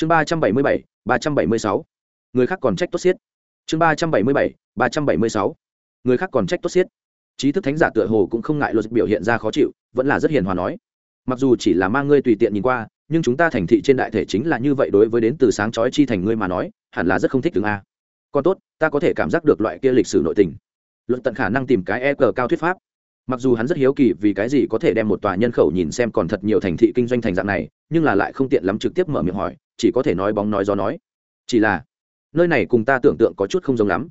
chương ba trăm bảy mươi bảy, ba trăm bảy mươi sáu. Người khác còn trách tốt xiết. Chương ba trăm bảy mươi bảy, ba trăm bảy mươi sáu. Người khác còn trách tốt xiết. Trí thức thánh giả tựa hồ cũng không ngại luật biểu hiện ra khó chịu, vẫn là rất hiền hòa nói. Mặc dù chỉ là mang ngươi tùy tiện nhìn qua, nhưng chúng ta thành thị trên đại thể chính là như vậy đối với đến từ sáng chói chi thành ngươi mà nói, hẳn là rất không thích tướng a. Còn tốt, ta có thể cảm giác được loại kia lịch sử nội tình. Luận tận khả năng tìm cái e cờ cao thuyết pháp mặc dù hắn rất hiếu kỳ vì cái gì có thể đem một tòa nhân khẩu nhìn xem còn thật nhiều thành thị kinh doanh thành dạng này, nhưng là lại không tiện lắm trực tiếp mở miệng hỏi, chỉ có thể nói bóng nói gió nói. Chỉ là, nơi này cùng ta tưởng tượng có chút không giống lắm.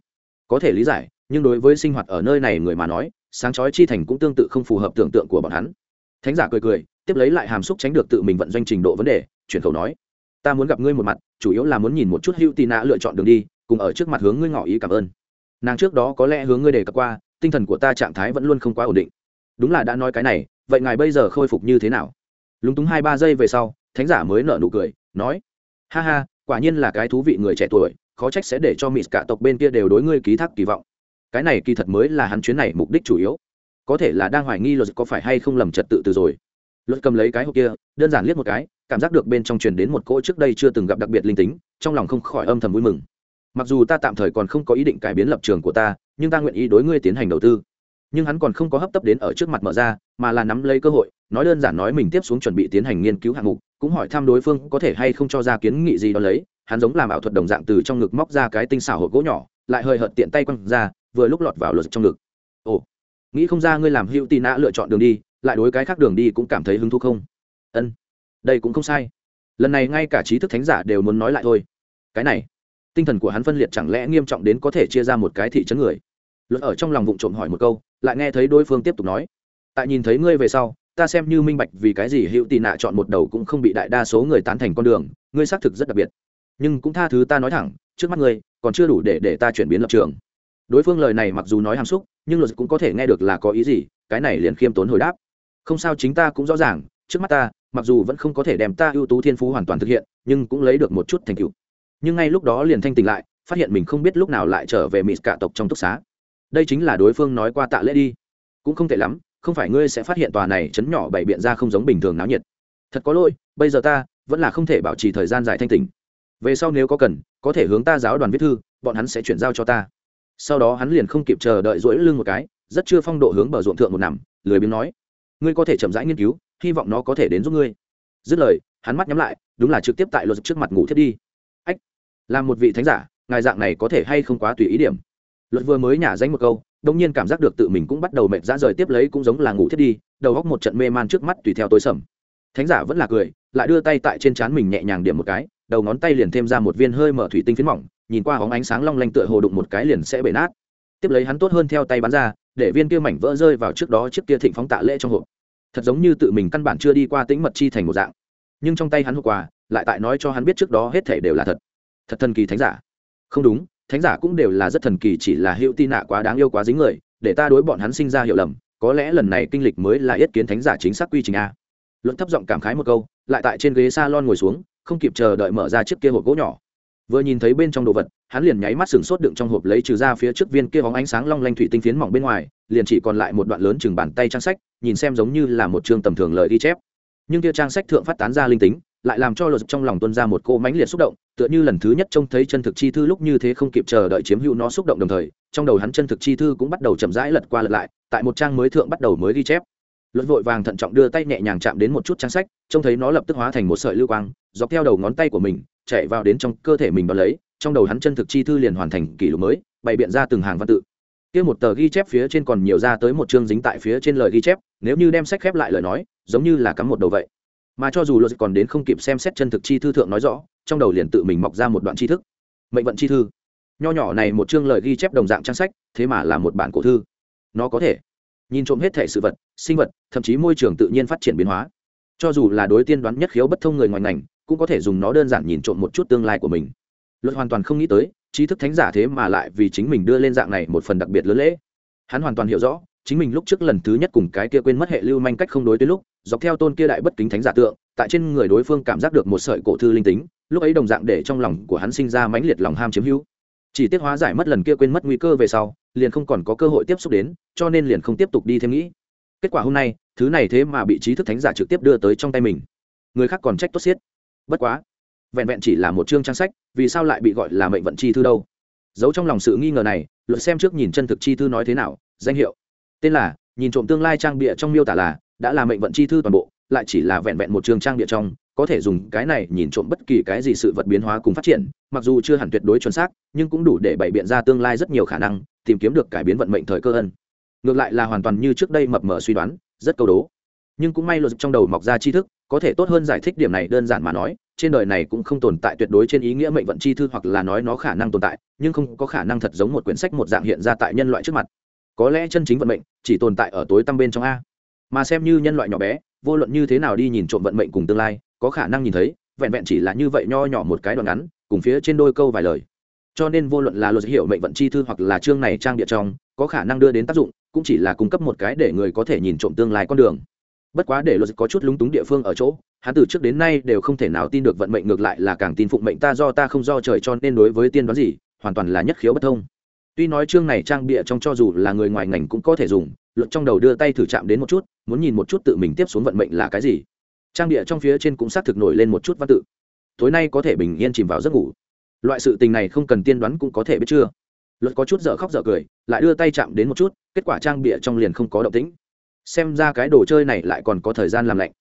Có thể lý giải, nhưng đối với sinh hoạt ở nơi này người mà nói, sáng chói chi thành cũng tương tự không phù hợp tưởng tượng của bọn hắn. Thánh giả cười cười, tiếp lấy lại hàm xúc tránh được tự mình vận doanh trình độ vấn đề, chuyển khẩu nói, ta muốn gặp ngươi một mặt, chủ yếu là muốn nhìn một chút hữu tì nạ lựa chọn đường đi, cùng ở trước mặt hướng ngươi ngỏ ý cảm ơn. Nàng trước đó có lẽ hướng ngươi đề cập qua tinh thần của ta trạng thái vẫn luôn không quá ổn định. Đúng là đã nói cái này, vậy ngài bây giờ khôi phục như thế nào? Lúng túng hai ba giây về sau, thánh giả mới nở nụ cười, nói, ha ha, quả nhiên là cái thú vị người trẻ tuổi, khó trách sẽ để cho mỹ cả tộc bên kia đều đối ngươi ký thác kỳ vọng. Cái này kỳ thật mới là hắn chuyến này mục đích chủ yếu. Có thể là đang hoài nghi luật có phải hay không lầm trật tự từ rồi. Luật cầm lấy cái hộp kia, đơn giản liếc một cái, cảm giác được bên trong truyền đến một cỗ trước đây chưa từng gặp đặc biệt linh tính, trong lòng không khỏi âm thầm vui mừng. Mặc dù ta tạm thời còn không có ý định cải biến lập trường của ta nhưng ta nguyện ý đối ngươi tiến hành đầu tư. Nhưng hắn còn không có hấp tấp đến ở trước mặt mở ra, mà là nắm lấy cơ hội, nói đơn giản nói mình tiếp xuống chuẩn bị tiến hành nghiên cứu hạng mục, cũng hỏi thăm đối phương có thể hay không cho ra kiến nghị gì đó lấy. Hắn giống làm ảo thuật đồng dạng từ trong ngực móc ra cái tinh xảo hộp gỗ nhỏ, lại hơi hợt tiện tay quăng ra, vừa lúc lọt vào luật trong ngực. Ồ, nghĩ không ra ngươi làm hữu tì nã lựa chọn đường đi, lại đối cái khác đường đi cũng cảm thấy hứng thú không? Ân, đây cũng không sai. Lần này ngay cả trí thức thánh giả đều muốn nói lại thôi. Cái này tinh thần của hắn phân liệt chẳng lẽ nghiêm trọng đến có thể chia ra một cái thị trấn người? Luật ở trong lòng vụng trộm hỏi một câu, lại nghe thấy đối phương tiếp tục nói. Tại nhìn thấy ngươi về sau, ta xem như minh bạch vì cái gì hữu tị nạ chọn một đầu cũng không bị đại đa số người tán thành con đường, ngươi xác thực rất đặc biệt. Nhưng cũng tha thứ ta nói thẳng, trước mắt ngươi còn chưa đủ để để ta chuyển biến lập trường. Đối phương lời này mặc dù nói hàm xúc, nhưng luật cũng có thể nghe được là có ý gì, cái này liền khiêm tốn hồi đáp. Không sao chính ta cũng rõ ràng, trước mắt ta, mặc dù vẫn không có thể đem ta ưu tú thiên phú hoàn toàn thực hiện, nhưng cũng lấy được một chút thành tựu nhưng ngay lúc đó liền thanh tỉnh lại, phát hiện mình không biết lúc nào lại trở về mỹ cả tộc trong túc xá. Đây chính là đối phương nói qua tạ lễ đi. Cũng không tệ lắm, không phải ngươi sẽ phát hiện tòa này chấn nhỏ bày biện ra không giống bình thường náo nhiệt. Thật có lỗi, bây giờ ta vẫn là không thể bảo trì thời gian dài thanh tỉnh. Về sau nếu có cần, có thể hướng ta giáo đoàn viết thư, bọn hắn sẽ chuyển giao cho ta. Sau đó hắn liền không kịp chờ đợi rỗi lưng một cái, rất chưa phong độ hướng bờ ruộng thượng một nằm, lười biếng nói, ngươi có thể chậm rãi nghiên cứu, hy vọng nó có thể đến giúp ngươi. Dứt lời, hắn mắt nhắm lại, đúng là trực tiếp tại luật trước mặt ngủ thiết đi làm một vị thánh giả, ngài dạng này có thể hay không quá tùy ý điểm. Luật vừa mới nhả danh một câu đông nhiên cảm giác được tự mình cũng bắt đầu mệt ra rời tiếp lấy cũng giống là ngủ thiết đi, đầu góc một trận mê man trước mắt tùy theo tối sầm. Thánh giả vẫn là cười, lại đưa tay tại trên trán mình nhẹ nhàng điểm một cái, đầu ngón tay liền thêm ra một viên hơi mở thủy tinh phiến mỏng, nhìn qua hóng ánh sáng long lanh tựa hồ đụng một cái liền sẽ bể nát. Tiếp lấy hắn tốt hơn theo tay bắn ra, để viên kia mảnh vỡ rơi vào trước đó chiếc kia thịnh phóng tạ lễ trong hộp. Thật giống như tự mình căn bản chưa đi qua tĩnh mật chi thành một dạng. Nhưng trong tay hắn hộp quà, lại tại nói cho hắn biết trước đó hết thể đều là thật thật thần kỳ thánh giả. Không đúng, thánh giả cũng đều là rất thần kỳ, chỉ là hữu tin nạ quá đáng yêu quá dính người, để ta đối bọn hắn sinh ra hiểu lầm, có lẽ lần này kinh lịch mới là yết kiến thánh giả chính xác quy trình a. Luận thấp giọng cảm khái một câu, lại tại trên ghế s a lon ngồi xuống, không kịp chờ đợi mở ra chiếc kia hộp gỗ nhỏ. Vừa nhìn thấy bên trong đồ vật, hắn liền nháy mắt sừng sốt đựng trong hộp lấy trừ ra phía trước viên kia hóng ánh sáng long lanh thủy tinh phiến mỏng bên ngoài, liền chỉ còn lại một đoạn lớn chừng bàn tay trang sách, nhìn xem giống như là một chương tầm thường lời ghi chép. Nhưng kia trang sách thượng phát tán ra linh tính, lại làm cho luật trong lòng tuân ra một cô mãnh liệt xúc động tựa như lần thứ nhất trông thấy chân thực chi thư lúc như thế không kịp chờ đợi chiếm hữu nó xúc động đồng thời, trong đầu hắn chân thực chi thư cũng bắt đầu chậm rãi lật qua lật lại, tại một trang mới thượng bắt đầu mới ghi chép. Luật vội vàng thận trọng đưa tay nhẹ nhàng chạm đến một chút trang sách, trông thấy nó lập tức hóa thành một sợi lưu quang, dọc theo đầu ngón tay của mình, chạy vào đến trong cơ thể mình đón lấy, trong đầu hắn chân thực chi thư liền hoàn thành kỷ lục mới, bày biện ra từng hàng văn tự. Kia một tờ ghi chép phía trên còn nhiều ra tới một chương dính tại phía trên lời ghi chép, nếu như đem sách khép lại lời nói, giống như là cắm một đầu vậy mà cho dù luật còn đến không kịp xem xét chân thực chi thư thượng nói rõ, trong đầu liền tự mình mọc ra một đoạn tri thức. Mệnh vận chi thư. Nho nhỏ này một chương lời ghi chép đồng dạng trang sách, thế mà là một bản cổ thư. Nó có thể nhìn trộm hết thể sự vật, sinh vật, thậm chí môi trường tự nhiên phát triển biến hóa. Cho dù là đối tiên đoán nhất khiếu bất thông người ngoài ngành, cũng có thể dùng nó đơn giản nhìn trộm một chút tương lai của mình. Luật hoàn toàn không nghĩ tới trí thức thánh giả thế mà lại vì chính mình đưa lên dạng này một phần đặc biệt lớn lễ. Hắn hoàn toàn hiểu rõ chính mình lúc trước lần thứ nhất cùng cái kia quên mất hệ lưu manh cách không đối tới lúc, dọc theo tôn kia đại bất kính thánh giả tượng, tại trên người đối phương cảm giác được một sợi cổ thư linh tính, lúc ấy đồng dạng để trong lòng của hắn sinh ra mãnh liệt lòng ham chiếm hữu. Chỉ tiết hóa giải mất lần kia quên mất nguy cơ về sau, liền không còn có cơ hội tiếp xúc đến, cho nên liền không tiếp tục đi thêm nghĩ. Kết quả hôm nay, thứ này thế mà bị trí thức thánh giả trực tiếp đưa tới trong tay mình. Người khác còn trách tốt xiết. Bất quá, vẹn vẹn chỉ là một chương trang sách, vì sao lại bị gọi là mệnh vận chi thư đâu? Giấu trong lòng sự nghi ngờ này, luật xem trước nhìn chân thực chi thư nói thế nào, danh hiệu tên là, nhìn trộm tương lai trang bịa trong miêu tả là, đã là mệnh vận chi thư toàn bộ, lại chỉ là vẹn vẹn một chương trang bịa trong, có thể dùng cái này nhìn trộm bất kỳ cái gì sự vật biến hóa cùng phát triển, mặc dù chưa hẳn tuyệt đối chuẩn xác, nhưng cũng đủ để bày biện ra tương lai rất nhiều khả năng, tìm kiếm được cải biến vận mệnh thời cơ ân ngược lại là hoàn toàn như trước đây mập mờ suy đoán, rất câu đố. Nhưng cũng may luật trong đầu mọc ra tri thức, có thể tốt hơn giải thích điểm này đơn giản mà nói, trên đời này cũng không tồn tại tuyệt đối trên ý nghĩa mệnh vận chi thư hoặc là nói nó khả năng tồn tại, nhưng không có khả năng thật giống một quyển sách một dạng hiện ra tại nhân loại trước mặt có lẽ chân chính vận mệnh chỉ tồn tại ở tối tăm bên trong a. Mà xem như nhân loại nhỏ bé, vô luận như thế nào đi nhìn trộm vận mệnh cùng tương lai, có khả năng nhìn thấy, vẹn vẹn chỉ là như vậy nho nhỏ một cái đoạn ngắn, cùng phía trên đôi câu vài lời. Cho nên vô luận là luật hiệu mệnh vận chi thư hoặc là chương này trang địa trong, có khả năng đưa đến tác dụng, cũng chỉ là cung cấp một cái để người có thể nhìn trộm tương lai con đường. Bất quá để luật có chút lúng túng địa phương ở chỗ, hắn từ trước đến nay đều không thể nào tin được vận mệnh ngược lại là càng tin phụng mệnh ta do ta không do trời cho nên đối với tiên đoán gì, hoàn toàn là nhất khiếu bất thông tuy nói chương này trang bịa trong cho dù là người ngoài ngành cũng có thể dùng, luật trong đầu đưa tay thử chạm đến một chút, muốn nhìn một chút tự mình tiếp xuống vận mệnh là cái gì. Trang bịa trong phía trên cũng xác thực nổi lên một chút văn tự. Tối nay có thể bình yên chìm vào giấc ngủ. Loại sự tình này không cần tiên đoán cũng có thể biết chưa? Luật có chút dở khóc dở cười, lại đưa tay chạm đến một chút, kết quả trang bịa trong liền không có động tĩnh. Xem ra cái đồ chơi này lại còn có thời gian làm lạnh.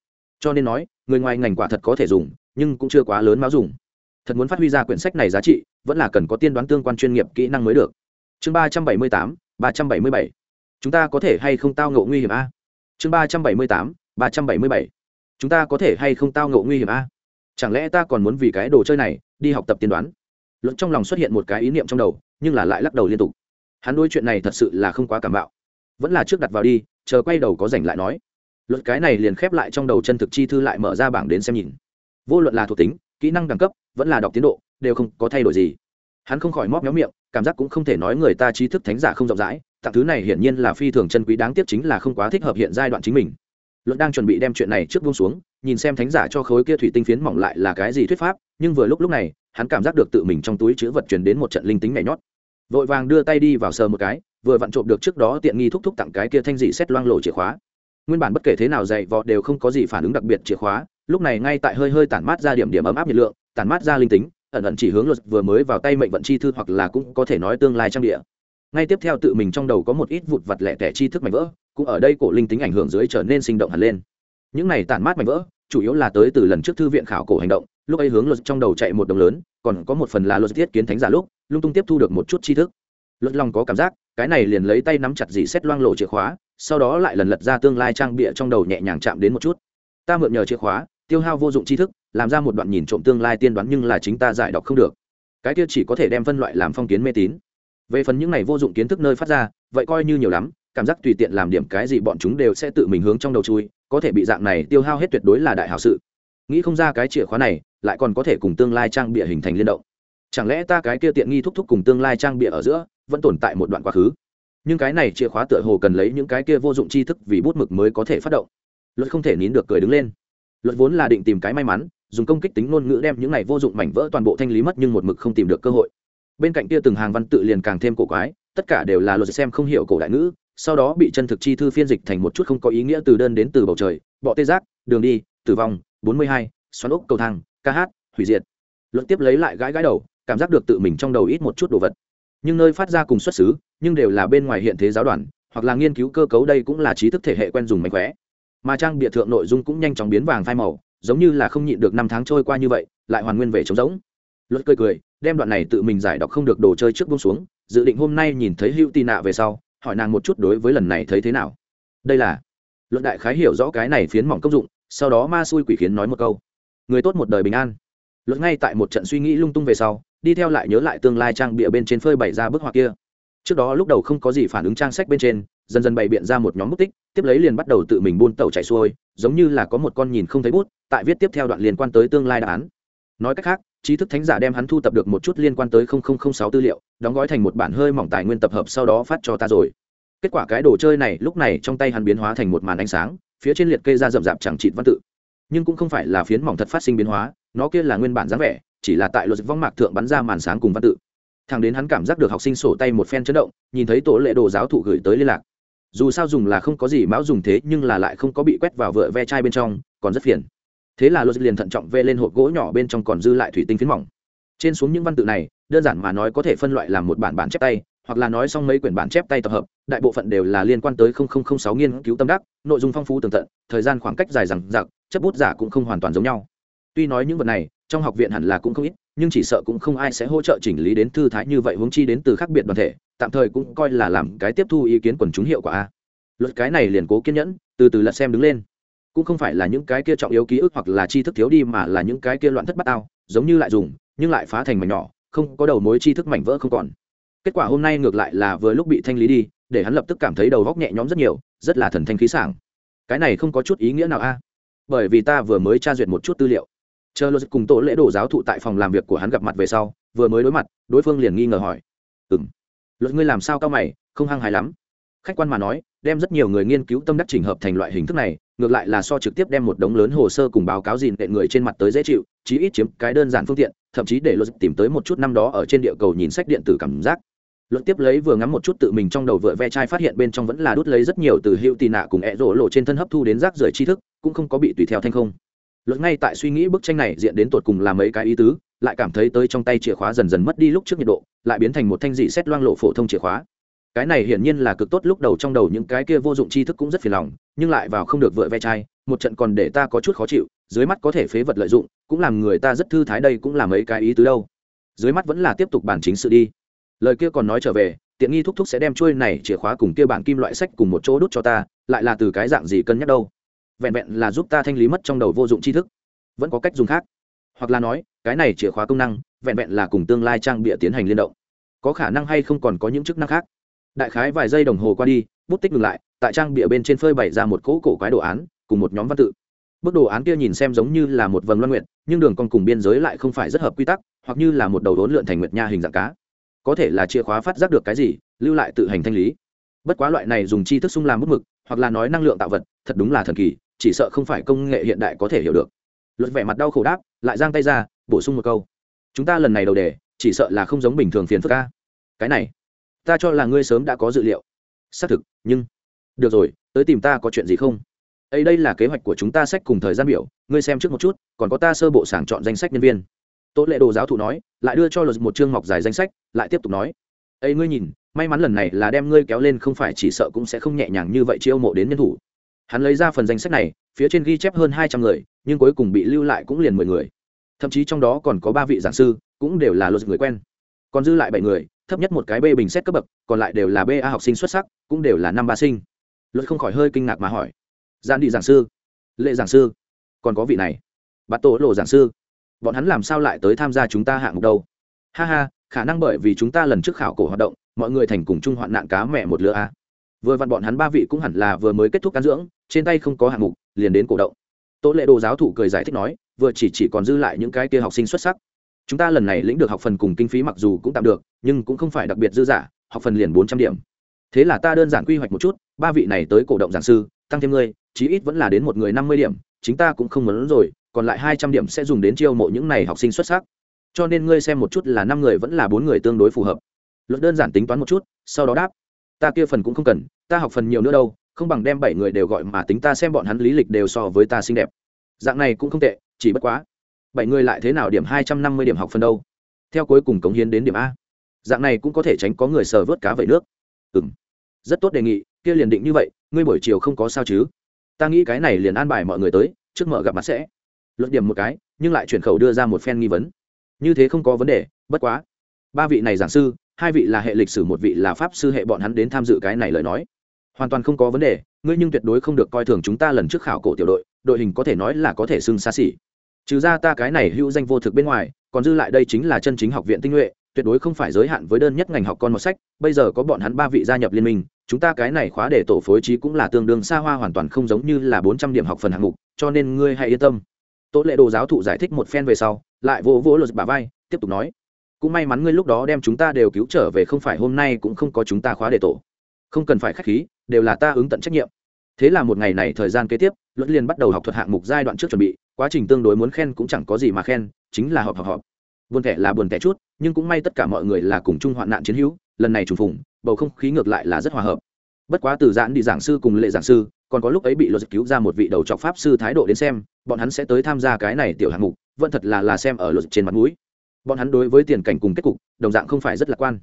Cho nên nói, người ngoài ngành quả thật có thể dùng, nhưng cũng chưa quá lớn máu dùng. Thật muốn phát huy ra quyển sách này giá trị, vẫn là cần có tiên đoán tương quan chuyên nghiệp kỹ năng mới được chương ba trăm bảy mươi tám, ba trăm bảy mươi bảy. Chúng ta có thể hay không tao ngộ nguy hiểm a? Chương ba trăm bảy mươi tám, ba trăm bảy mươi bảy. Chúng ta có thể hay không tao ngộ nguy hiểm a? Chẳng lẽ ta còn muốn vì cái đồ chơi này đi học tập tiên đoán? Luận trong lòng xuất hiện một cái ý niệm trong đầu, nhưng là lại lắc đầu liên tục. Hắn đôi chuyện này thật sự là không quá cảm bạo. Vẫn là trước đặt vào đi, chờ quay đầu có rảnh lại nói. Luật cái này liền khép lại trong đầu chân thực chi thư lại mở ra bảng đến xem nhìn. Vô luận là thuộc tính, kỹ năng đẳng cấp, vẫn là đọc tiến độ, đều không có thay đổi gì hắn không khỏi móc méo miệng, cảm giác cũng không thể nói người ta trí thức thánh giả không rộng rãi, tặng thứ này hiển nhiên là phi thường chân quý, đáng tiếc chính là không quá thích hợp hiện giai đoạn chính mình. Luận đang chuẩn bị đem chuyện này trước buông xuống, nhìn xem thánh giả cho khối kia thủy tinh phiến mỏng lại là cái gì thuyết pháp, nhưng vừa lúc lúc này, hắn cảm giác được tự mình trong túi chữ vật truyền đến một trận linh tính nhảy nhót. Vội vàng đưa tay đi vào sờ một cái, vừa vặn trộm được trước đó tiện nghi thúc thúc tặng cái kia thanh dị xét loang lộ chìa khóa. Nguyên bản bất kể thế nào dạy vò đều không có gì phản ứng đặc biệt chìa khóa, lúc này ngay tại hơi hơi tản mát ra điểm điểm ấm áp nhiệt lượng, tản mát ra linh tính ẩn ẩn chỉ hướng luật vừa mới vào tay mệnh vận chi thư hoặc là cũng có thể nói tương lai trang địa. Ngay tiếp theo tự mình trong đầu có một ít vụt vặt lẻ tẻ chi thức mảnh vỡ, cũng ở đây cổ linh tính ảnh hưởng dưới trở nên sinh động hẳn lên. Những này tản mát mảnh vỡ, chủ yếu là tới từ lần trước thư viện khảo cổ hành động, lúc ấy hướng luật trong đầu chạy một đồng lớn, còn có một phần là luật thiết kiến thánh giả lúc, lung tung tiếp thu được một chút tri thức. Luật lòng có cảm giác, cái này liền lấy tay nắm chặt dì xét loang lộ chìa khóa, sau đó lại lần lật ra tương lai trang bịa trong đầu nhẹ nhàng chạm đến một chút. Ta mượn nhờ chìa khóa, tiêu hao vô dụng tri thức làm ra một đoạn nhìn trộm tương lai tiên đoán nhưng là chính ta giải đọc không được. Cái kia chỉ có thể đem phân loại làm phong kiến mê tín. Về phần những này vô dụng kiến thức nơi phát ra, vậy coi như nhiều lắm, cảm giác tùy tiện làm điểm cái gì bọn chúng đều sẽ tự mình hướng trong đầu chui, có thể bị dạng này tiêu hao hết tuyệt đối là đại hảo sự. Nghĩ không ra cái chìa khóa này, lại còn có thể cùng tương lai trang bịa hình thành liên động. Chẳng lẽ ta cái kia tiện nghi thúc thúc cùng tương lai trang bịa ở giữa, vẫn tồn tại một đoạn quá khứ? Nhưng cái này chìa khóa tựa hồ cần lấy những cái kia vô dụng tri thức vì bút mực mới có thể phát động. Luật không thể nín được cười đứng lên. Luật vốn là định tìm cái may mắn dùng công kích tính ngôn ngữ đem những này vô dụng mảnh vỡ toàn bộ thanh lý mất nhưng một mực không tìm được cơ hội. Bên cạnh kia từng hàng văn tự liền càng thêm cổ quái, tất cả đều là luật xem không hiểu cổ đại ngữ, sau đó bị chân thực chi thư phiên dịch thành một chút không có ý nghĩa từ đơn đến từ bầu trời, bọ tê giác, đường đi, tử vong, bốn mươi hai, xoắn ốc cầu thang, ca hát, hủy diệt. Luật tiếp lấy lại gãi gãi đầu, cảm giác được tự mình trong đầu ít một chút đồ vật. Nhưng nơi phát ra cùng xuất xứ, nhưng đều là bên ngoài hiện thế giáo đoàn, hoặc là nghiên cứu cơ cấu đây cũng là trí thức thể hệ quen dùng mánh khóe mà trang bịa thượng nội dung cũng nhanh chóng biến vàng phai màu giống như là không nhịn được năm tháng trôi qua như vậy, lại hoàn nguyên về trống rỗng. Luật cười cười, đem đoạn này tự mình giải đọc không được đồ chơi trước bông xuống, dự định hôm nay nhìn thấy hữu tì nạ về sau, hỏi nàng một chút đối với lần này thấy thế nào. Đây là, Luật đại khái hiểu rõ cái này phiến mỏng công dụng, sau đó ma xui quỷ khiến nói một câu. Người tốt một đời bình an. Luật ngay tại một trận suy nghĩ lung tung về sau, đi theo lại nhớ lại tương lai trang bịa bên trên phơi bày ra bức họa kia. Trước đó lúc đầu không có gì phản ứng trang sách bên trên, dần dần bày biện ra một nhóm bút tích, tiếp lấy liền bắt đầu tự mình buôn tàu chạy xuôi, giống như là có một con nhìn không thấy bút tại viết tiếp theo đoạn liên quan tới tương lai đáp án. Nói cách khác, trí thức thánh giả đem hắn thu tập được một chút liên quan tới sáu tư liệu, đóng gói thành một bản hơi mỏng tài nguyên tập hợp sau đó phát cho ta rồi. Kết quả cái đồ chơi này lúc này trong tay hắn biến hóa thành một màn ánh sáng, phía trên liệt kê ra rậm rạp chẳng trịt văn tự. Nhưng cũng không phải là phiến mỏng thật phát sinh biến hóa, nó kia là nguyên bản dáng vẻ, chỉ là tại luật vong mạc thượng bắn ra màn sáng cùng văn tự. Thằng đến hắn cảm giác được học sinh sổ tay một phen chấn động, nhìn thấy tổ lệ đồ giáo thụ gửi tới liên lạc. Dù sao dùng là không có gì, mão dùng thế nhưng là lại không có bị quét vào vựa ve chai bên trong, còn rất phiền thế là luật liền thận trọng vê lên hộp gỗ nhỏ bên trong còn dư lại thủy tinh phiến mỏng. Trên xuống những văn tự này, đơn giản mà nói có thể phân loại làm một bản bản chép tay, hoặc là nói xong mấy quyển bản chép tay tập hợp, đại bộ phận đều là liên quan tới sáu nghiên cứu tâm đắc, nội dung phong phú tường tận, thời gian khoảng cách dài rằng giặc chấp bút giả cũng không hoàn toàn giống nhau. Tuy nói những vật này, trong học viện hẳn là cũng không ít, nhưng chỉ sợ cũng không ai sẽ hỗ trợ chỉnh lý đến thư thái như vậy huống chi đến từ khác biệt đoàn thể, tạm thời cũng coi là làm cái tiếp thu ý kiến quần chúng hiệu quả. A luật cái này liền cố kiên nhẫn, từ từ lật xem đứng lên cũng không phải là những cái kia trọng yếu ký ức hoặc là tri thức thiếu đi mà là những cái kia loạn thất bát ao, giống như lại dùng, nhưng lại phá thành mảnh nhỏ, không có đầu mối tri thức mảnh vỡ không còn. Kết quả hôm nay ngược lại là vừa lúc bị thanh lý đi, để hắn lập tức cảm thấy đầu góc nhẹ nhõm rất nhiều, rất là thần thanh khí sảng. Cái này không có chút ý nghĩa nào a. Bởi vì ta vừa mới tra duyệt một chút tư liệu. Chờ luật cùng tổ lễ đồ giáo thụ tại phòng làm việc của hắn gặp mặt về sau, vừa mới đối mặt, đối phương liền nghi ngờ hỏi. Ừ m luật ngươi làm sao cao mày, không hăng hài lắm? Khách quan mà nói, đem rất nhiều người nghiên cứu tâm đắc trình hợp thành loại hình thức này ngược lại là so trực tiếp đem một đống lớn hồ sơ cùng báo cáo dìn tệ người trên mặt tới dễ chịu, chí ít chiếm cái đơn giản phương tiện, thậm chí để luật tìm tới một chút năm đó ở trên địa cầu nhìn sách điện tử cảm giác. Luật tiếp lấy vừa ngắm một chút tự mình trong đầu vựa ve chai phát hiện bên trong vẫn là đút lấy rất nhiều từ hiệu tì nạ cùng ẹ rổ lộ trên thân hấp thu đến rác rưởi tri thức, cũng không có bị tùy theo thanh không. Luật ngay tại suy nghĩ bức tranh này diện đến tột cùng là mấy cái ý tứ, lại cảm thấy tới trong tay chìa khóa dần dần mất đi lúc trước nhiệt độ, lại biến thành một thanh dị xét loang lộ phổ thông chìa khóa cái này hiển nhiên là cực tốt lúc đầu trong đầu những cái kia vô dụng tri thức cũng rất phiền lòng, nhưng lại vào không được vựa ve chai, một trận còn để ta có chút khó chịu, dưới mắt có thể phế vật lợi dụng, cũng làm người ta rất thư thái đây cũng là mấy cái ý tứ đâu. Dưới mắt vẫn là tiếp tục bản chính sự đi. Lời kia còn nói trở về, tiện nghi thúc thúc sẽ đem trôi này chìa khóa cùng kia bản kim loại sách cùng một chỗ đút cho ta, lại là từ cái dạng gì cân nhắc đâu. Vẹn vẹn là giúp ta thanh lý mất trong đầu vô dụng tri thức. Vẫn có cách dùng khác. Hoặc là nói, cái này chìa khóa công năng, vẹn vẹn là cùng tương lai trang bịa tiến hành liên động. Có khả năng hay không còn có những chức năng khác đại khái vài giây đồng hồ qua đi, bút tích ngừng lại, tại trang bịa bên trên phơi bày ra một cỗ cổ quái đồ án, cùng một nhóm văn tự. Bức đồ án kia nhìn xem giống như là một vầng loan nguyện nhưng đường con cùng biên giới lại không phải rất hợp quy tắc, hoặc như là một đầu đốn lượn thành nguyệt nha hình dạng cá. Có thể là chìa khóa phát giác được cái gì, lưu lại tự hành thanh lý. Bất quá loại này dùng chi thức sung làm bút mực, hoặc là nói năng lượng tạo vật, thật đúng là thần kỳ, chỉ sợ không phải công nghệ hiện đại có thể hiểu được. Luật vẻ mặt đau khổ đáp, lại giang tay ra, bổ sung một câu. Chúng ta lần này đầu đề, chỉ sợ là không giống bình thường phiền phức ca cái này ta cho là ngươi sớm đã có dự liệu. Xác thực, nhưng, được rồi, tới tìm ta có chuyện gì không? Ấy đây là kế hoạch của chúng ta sách cùng thời gian biểu, ngươi xem trước một chút, còn có ta sơ bộ sàng chọn danh sách nhân viên. Tố lệ đồ giáo thụ nói, lại đưa cho luật một chương mọc dài danh sách, lại tiếp tục nói. Ấy ngươi nhìn, may mắn lần này là đem ngươi kéo lên không phải chỉ sợ cũng sẽ không nhẹ nhàng như vậy chiêu mộ đến nhân thủ. Hắn lấy ra phần danh sách này, phía trên ghi chép hơn hai trăm người, nhưng cuối cùng bị lưu lại cũng liền mười người. Thậm chí trong đó còn có ba vị giảng sư, cũng đều là luật người quen. Còn dư lại bảy người thấp nhất một cái b bình xét cấp bậc, còn lại đều là ba học sinh xuất sắc, cũng đều là năm ba sinh. Luật không khỏi hơi kinh ngạc mà hỏi. Gian đi giảng sư, lệ giảng sư, còn có vị này. Bắt tổ lộ giảng sư, bọn hắn làm sao lại tới tham gia chúng ta hạng mục đâu? Ha ha, khả năng bởi vì chúng ta lần trước khảo cổ hoạt động, mọi người thành cùng chung hoạn nạn cá mẹ một lứa a. Vừa vặn bọn hắn ba vị cũng hẳn là vừa mới kết thúc cán dưỡng, trên tay không có hạng mục, liền đến cổ động. Tố lệ đồ giáo thủ cười giải thích nói, vừa chỉ chỉ còn dư lại những cái kia học sinh xuất sắc chúng ta lần này lĩnh được học phần cùng kinh phí mặc dù cũng tạm được, nhưng cũng không phải đặc biệt dư giả học phần liền bốn trăm điểm. Thế là ta đơn giản quy hoạch một chút, ba vị này tới cổ động giảng sư, tăng thêm ngươi, chí ít vẫn là đến một người năm mươi điểm, chính ta cũng không muốn rồi, còn lại hai trăm điểm sẽ dùng đến chiêu mộ những này học sinh xuất sắc. Cho nên ngươi xem một chút là năm người vẫn là bốn người tương đối phù hợp. Luật đơn giản tính toán một chút, sau đó đáp. Ta kia phần cũng không cần, ta học phần nhiều nữa đâu, không bằng đem bảy người đều gọi mà tính ta xem bọn hắn lý lịch đều so với ta xinh đẹp. Dạng này cũng không tệ, chỉ bất quá bảy người lại thế nào điểm hai trăm năm mươi điểm học phần đâu? Theo cuối cùng cống hiến đến điểm a. Dạng này cũng có thể tránh có người sờ vớt cá vẩy nước. Ừ m rất tốt đề nghị, kia liền định như vậy, ngươi buổi chiều không có sao chứ? Ta nghĩ cái này liền an bài mọi người tới, trước mở gặp mặt sẽ. Luận điểm một cái, nhưng lại chuyển khẩu đưa ra một phen nghi vấn. Như thế không có vấn đề, bất quá. Ba vị này giảng sư, hai vị là hệ lịch sử, một vị là pháp sư hệ bọn hắn đến tham dự cái này lời nói. Hoàn toàn không có vấn đề, ngươi nhưng tuyệt đối không được coi thường chúng ta lần trước khảo cổ tiểu đội đội hình có thể nói là có thể xưng xa xỉ trừ ra ta cái này hữu danh vô thực bên ngoài, còn dư lại đây chính là chân chính học viện tinh nhuệ, tuyệt đối không phải giới hạn với đơn nhất ngành học con một sách, bây giờ có bọn hắn ba vị gia nhập liên minh, chúng ta cái này khóa để tổ phối trí cũng là tương đương xa hoa hoàn toàn không giống như là bốn trăm điểm học phần hạng mục, cho nên ngươi hãy yên tâm. Tố lệ đồ giáo thụ giải thích một phen về sau, lại vỗ vỗ luật bà vai, tiếp tục nói, cũng may mắn ngươi lúc đó đem chúng ta đều cứu trở về không phải hôm nay cũng không có chúng ta khóa để tổ. Không cần phải k h á c h khí, đều là ta ứng tận trách nhiệm. Thế là một ngày này thời gian kế tiếp luật liền bắt đầu học thuật hạng mục giai đoạn trước chuẩn bị quá trình tương đối muốn khen cũng chẳng có gì mà khen, chính là họp họp họp. Buồn tẻ là buồn tẻ chút, nhưng cũng may tất cả mọi người là cùng chung hoạn nạn chiến hữu, lần này trùng phùng, bầu không khí ngược lại là rất hòa hợp. Bất quá từ giãn đi giảng sư cùng lệ giảng sư, còn có lúc ấy bị luật cứu ra một vị đầu trọc pháp sư thái độ đến xem, bọn hắn sẽ tới tham gia cái này tiểu hạng mục, vẫn thật là là xem ở luật trên mặt mũi. Bọn hắn đối với tiền cảnh cùng kết cục, đồng dạng không phải rất lạc quan.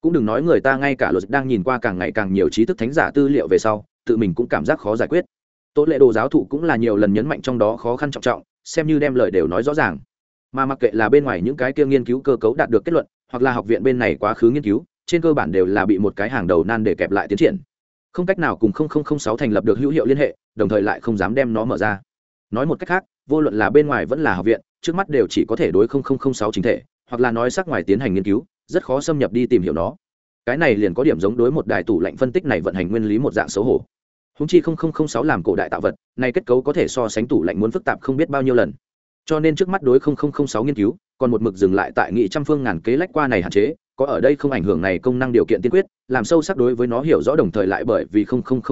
Cũng đừng nói người ta ngay cả luật đang nhìn qua càng ngày càng nhiều trí thức thánh giả tư liệu về sau, tự mình cũng cảm giác khó giải quyết tố lệ đồ giáo thụ cũng là nhiều lần nhấn mạnh trong đó khó khăn trọng trọng, xem như đem lời đều nói rõ ràng. Mà mặc kệ là bên ngoài những cái kia nghiên cứu cơ cấu đạt được kết luận, hoặc là học viện bên này quá khứ nghiên cứu, trên cơ bản đều là bị một cái hàng đầu nan để kẹp lại tiến triển. Không cách nào cùng sáu thành lập được hữu hiệu liên hệ, đồng thời lại không dám đem nó mở ra. Nói một cách khác, vô luận là bên ngoài vẫn là học viện, trước mắt đều chỉ có thể đối sáu chính thể, hoặc là nói sắc ngoài tiến hành nghiên cứu, rất khó xâm nhập đi tìm hiểu nó. Cái này liền có điểm giống đối một đài tủ lạnh phân tích này vận hành nguyên lý một dạng xấu hổ húng chi sáu làm cổ đại tạo vật, này kết cấu có thể so sánh tủ lạnh muốn phức tạp không biết bao nhiêu lần. Cho nên trước mắt đối sáu nghiên cứu, còn một mực dừng lại tại nghị trăm phương ngàn kế lách qua này hạn chế, có ở đây không ảnh hưởng này công năng điều kiện tiên quyết, làm sâu sắc đối với nó hiểu rõ đồng thời lại bởi vì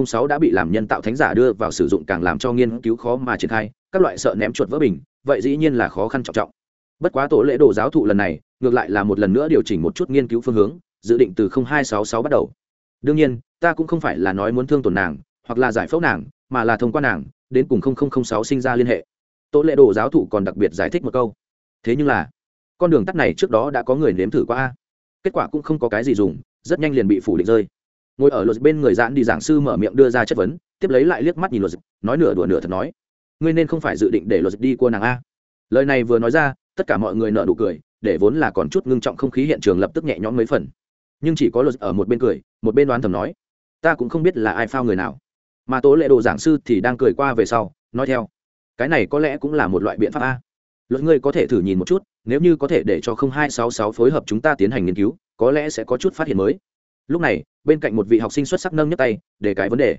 sáu đã bị làm nhân tạo thánh giả đưa vào sử dụng càng làm cho nghiên cứu khó mà triển khai, các loại sợ ném chuột vỡ bình, vậy dĩ nhiên là khó khăn trọng trọng. Bất quá tổ lễ đồ giáo thụ lần này, ngược lại là một lần nữa điều chỉnh một chút nghiên cứu phương hướng, dự định từ hai sáu sáu bắt đầu. Đương nhiên, ta cũng không phải là nói muốn thương tổn nàng hoặc là giải phẫu nàng, mà là thông qua nàng, đến cùng sáu sinh ra liên hệ. Tố lệ đồ giáo thụ còn đặc biệt giải thích một câu. Thế nhưng là, con đường tắt này trước đó đã có người nếm thử qua kết quả cũng không có cái gì dùng, rất nhanh liền bị phủ định rơi. Ngồi ở luật bên người giãn đi giảng sư mở miệng đưa ra chất vấn, tiếp lấy lại liếc mắt nhìn luật nói nửa đùa nửa thật nói. Ngươi nên không phải dự định để luật đi qua nàng a. Lời này vừa nói ra, tất cả mọi người nợ nụ cười, để vốn là còn chút ngưng trọng không khí hiện trường lập tức nhẹ nhõm mấy phần. Nhưng chỉ có luật ở một bên cười, một bên đoán thầm nói, ta cũng không biết là ai phao người nào mà tố lệ đồ giảng sư thì đang cười qua về sau, nói theo, cái này có lẽ cũng là một loại biện pháp a. Luật ngươi có thể thử nhìn một chút, nếu như có thể để cho không hai sáu sáu phối hợp chúng ta tiến hành nghiên cứu, có lẽ sẽ có chút phát hiện mới. Lúc này, bên cạnh một vị học sinh xuất sắc nâng nhấc tay, để cái vấn đề.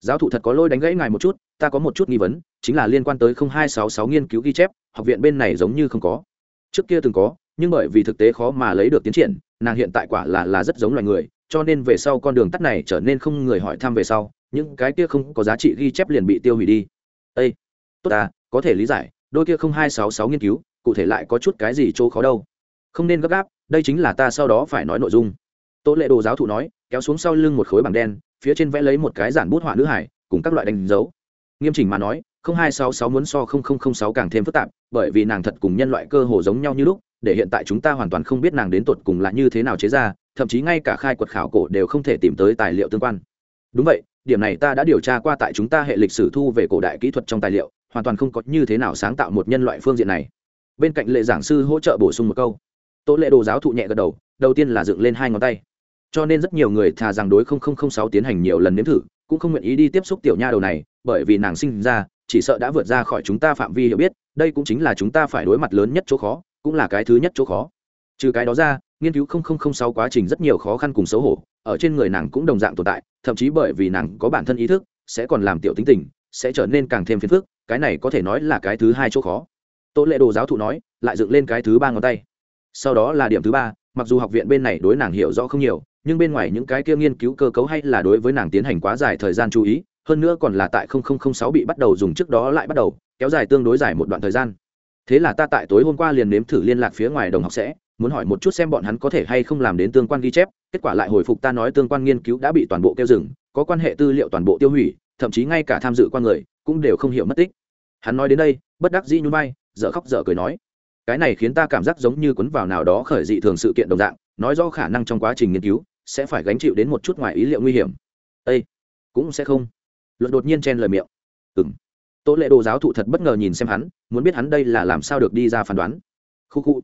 Giáo thụ thật có lôi đánh gãy ngài một chút, ta có một chút nghi vấn, chính là liên quan tới không hai sáu sáu nghiên cứu ghi chép, học viện bên này giống như không có. Trước kia từng có, nhưng bởi vì thực tế khó mà lấy được tiến triển, nàng hiện tại quả là là rất giống loài người, cho nên về sau con đường tắt này trở nên không người hỏi thăm về sau những cái kia không có giá trị ghi chép liền bị tiêu hủy đi. Ây tốt à có thể lý giải, đôi kia không hai sáu sáu nghiên cứu, cụ thể lại có chút cái gì chỗ khó đâu. Không nên gấp gáp, đây chính là ta sau đó phải nói nội dung. Tố lệ đồ giáo thụ nói, kéo xuống sau lưng một khối bảng đen, phía trên vẽ lấy một cái giản bút họa nữ hải, cùng các loại đánh dấu. Nghiêm chỉnh mà nói, không hai sáu sáu muốn so không không không sáu càng thêm phức tạp, bởi vì nàng thật cùng nhân loại cơ hồ giống nhau như lúc, để hiện tại chúng ta hoàn toàn không biết nàng đến tột cùng là như thế nào chế ra, thậm chí ngay cả khai quật khảo cổ đều không thể tìm tới tài liệu tương quan. Đúng vậy điểm này ta đã điều tra qua tại chúng ta hệ lịch sử thu về cổ đại kỹ thuật trong tài liệu, hoàn toàn không có như thế nào sáng tạo một nhân loại phương diện này. Bên cạnh lệ giảng sư hỗ trợ bổ sung một câu tố lệ đồ giáo thụ nhẹ gật đầu đầu tiên là dựng lên hai ngón tay. Cho nên rất nhiều người thà rằng đối sáu tiến hành nhiều lần nếm thử, cũng không nguyện ý đi tiếp xúc tiểu nha đầu này, bởi vì nàng sinh ra, chỉ sợ đã vượt ra khỏi chúng ta phạm vi hiểu biết, đây cũng chính là chúng ta phải đối mặt lớn nhất chỗ khó, cũng là cái thứ nhất chỗ khó. Trừ cái đó ra nghiên cứu sáu quá trình rất nhiều khó khăn cùng xấu hổ, ở trên người nàng cũng đồng dạng tồn tại, thậm chí bởi vì nàng có bản thân ý thức, sẽ còn làm tiểu tính tình, sẽ trở nên càng thêm phiền phức, cái này có thể nói là cái thứ hai chỗ khó. Tô lệ đồ giáo thụ nói, lại dựng lên cái thứ ba ngón tay. Sau đó là điểm thứ ba, mặc dù học viện bên này đối nàng hiểu rõ không nhiều, nhưng bên ngoài những cái kia nghiên cứu cơ cấu hay là đối với nàng tiến hành quá dài thời gian chú ý, hơn nữa còn là tại sáu bị bắt đầu dùng trước đó lại bắt đầu, kéo dài tương đối dài một đoạn thời gian. Thế là ta tại tối hôm qua liền nếm thử liên lạc phía ngoài đồng học sẽ muốn hỏi một chút xem bọn hắn có thể hay không làm đến tương quan ghi chép, kết quả lại hồi phục ta nói tương quan nghiên cứu đã bị toàn bộ kêu dừng, có quan hệ tư liệu toàn bộ tiêu hủy, thậm chí ngay cả tham dự quan người cũng đều không hiểu mất tích. Hắn nói đến đây, bất đắc dĩ nhún vai, dở khóc dở cười nói, cái này khiến ta cảm giác giống như quấn vào nào đó khởi dị thường sự kiện đồng dạng, nói do khả năng trong quá trình nghiên cứu sẽ phải gánh chịu đến một chút ngoài ý liệu nguy hiểm. Ây cũng sẽ không. Luật đột nhiên chen lời miệng. Ừng tố lệ đồ giáo thụ thật bất ngờ nhìn xem hắn, muốn biết hắn đây là làm sao được đi ra phán đoán. Khu khu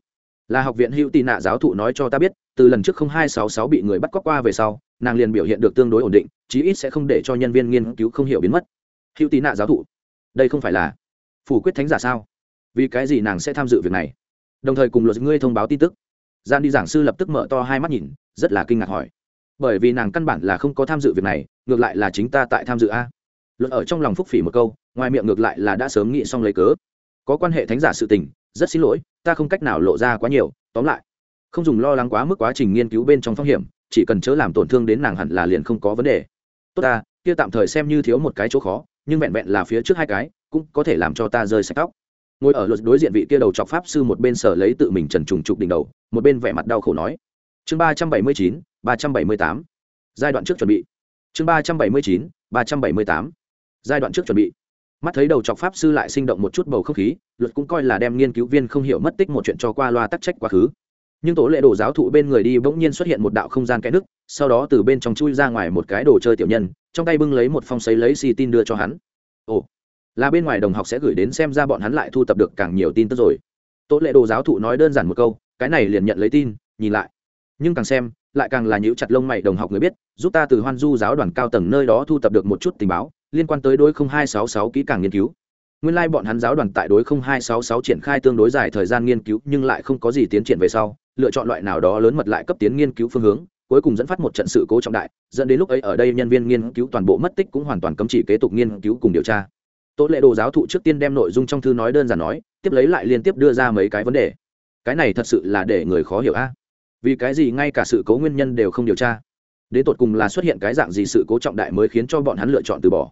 là học viện hữu tị nạ giáo thụ nói cho ta biết, từ lần trước không hai sáu sáu bị người bắt cóc qua về sau, nàng liền biểu hiện được tương đối ổn định, chí ít sẽ không để cho nhân viên nghiên cứu không hiểu biến mất. Hữu tị nạ giáo thụ, đây không phải là phủ quyết thánh giả sao? Vì cái gì nàng sẽ tham dự việc này? Đồng thời cùng luật ngươi thông báo tin tức. Gian đi giảng sư lập tức mở to hai mắt nhìn, rất là kinh ngạc hỏi. Bởi vì nàng căn bản là không có tham dự việc này, ngược lại là chính ta tại tham dự a. Luật ở trong lòng phúc phỉ một câu, ngoài miệng ngược lại là đã sớm nghĩ xong lấy cớ. Có quan hệ thánh giả sự tình rất xin lỗi, ta không cách nào lộ ra quá nhiều, tóm lại, không dùng lo lắng quá mức quá trình nghiên cứu bên trong phong hiểm, chỉ cần chớ làm tổn thương đến nàng hẳn là liền không có vấn đề. Tốt ta, kia tạm thời xem như thiếu một cái chỗ khó, nhưng vẹn vẹn là phía trước hai cái, cũng có thể làm cho ta rơi sạch tóc. Ngồi ở luật đối diện vị kia đầu chọc pháp sư một bên sở lấy tự mình trần trùng trục đỉnh đầu, một bên vẻ mặt đau khổ nói. Chương ba trăm bảy mươi chín, ba trăm bảy mươi tám. Giai đoạn trước chuẩn bị. Chương ba trăm bảy mươi chín, ba trăm bảy mươi tám. Giai đoạn trước chuẩn bị mắt thấy đầu chọc pháp sư lại sinh động một chút bầu không khí, luật cũng coi là đem nghiên cứu viên không hiểu mất tích một chuyện cho qua loa tắc trách quá khứ. Nhưng tổ lệ đồ giáo thụ bên người đi bỗng nhiên xuất hiện một đạo không gian kẽ nứt, sau đó từ bên trong chui ra ngoài một cái đồ chơi tiểu nhân, trong tay bưng lấy một phong giấy lấy xì tin đưa cho hắn. Ồ, là bên ngoài đồng học sẽ gửi đến xem ra bọn hắn lại thu tập được càng nhiều tin tức rồi. Tổ lệ đồ giáo thụ nói đơn giản một câu, cái này liền nhận lấy tin, nhìn lại. Nhưng càng xem, lại càng là nhíu chặt lông mày đồng học người biết, giúp ta từ hoan du giáo đoàn cao tầng nơi đó thu tập được một chút tình báo liên quan tới đối 0266 kỹ càng nghiên cứu. Nguyên lai like bọn hắn giáo đoàn tại đối 0266 triển khai tương đối dài thời gian nghiên cứu, nhưng lại không có gì tiến triển về sau, lựa chọn loại nào đó lớn mật lại cấp tiến nghiên cứu phương hướng, cuối cùng dẫn phát một trận sự cố trọng đại, dẫn đến lúc ấy ở đây nhân viên nghiên cứu toàn bộ mất tích cũng hoàn toàn cấm chỉ kế tục nghiên cứu cùng điều tra. Tố lệ đồ giáo thụ trước tiên đem nội dung trong thư nói đơn giản nói, tiếp lấy lại liên tiếp đưa ra mấy cái vấn đề. Cái này thật sự là để người khó hiểu a. Vì cái gì ngay cả sự cố nguyên nhân đều không điều tra? Đến tột cùng là xuất hiện cái dạng gì sự cố trọng đại mới khiến cho bọn hắn lựa chọn từ bỏ?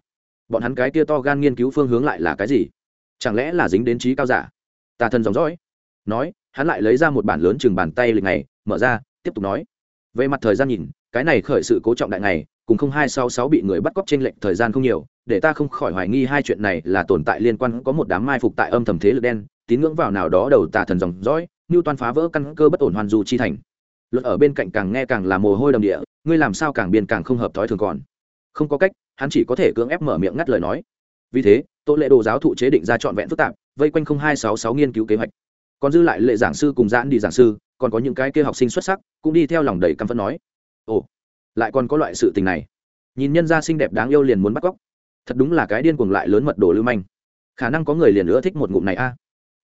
Bọn hắn cái kia to gan nghiên cứu phương hướng lại là cái gì? Chẳng lẽ là dính đến trí cao giả? Tà thần dòng dõi. Nói, hắn lại lấy ra một bản lớn chừng bàn tay lịch này, mở ra, tiếp tục nói. Về mặt thời gian nhìn, cái này khởi sự cố trọng đại này, cùng không hai sáu sáu bị người bắt cóc trên lệnh thời gian không nhiều, để ta không khỏi hoài nghi hai chuyện này là tồn tại liên quan có một đám mai phục tại âm thầm thế lực đen, tín ngưỡng vào nào đó đầu tà thần dòng dõi như toàn phá vỡ căn cơ bất ổn hoàn du chi thành. Luật ở bên cạnh càng nghe càng là mồ hôi đầm địa, ngươi làm sao càng biên càng không hợp thói thường còn. Không có cách hắn chỉ có thể cưỡng ép mở miệng ngắt lời nói. Vì thế tổ lệ đồ giáo thụ chế định ra trọn vẹn phức tạp, vây quanh không hai sáu sáu nghiên cứu kế hoạch. Còn dư lại lệ giảng sư cùng giãn đi giảng sư, còn có những cái kia học sinh xuất sắc, cũng đi theo lòng đầy căm phẫn nói. Ồ, lại còn có loại sự tình này. Nhìn nhân gia xinh đẹp đáng yêu liền muốn bắt cóc. Thật đúng là cái điên cuồng lại lớn mật đồ lưu manh. Khả năng có người liền nữa thích một ngụm này a. À.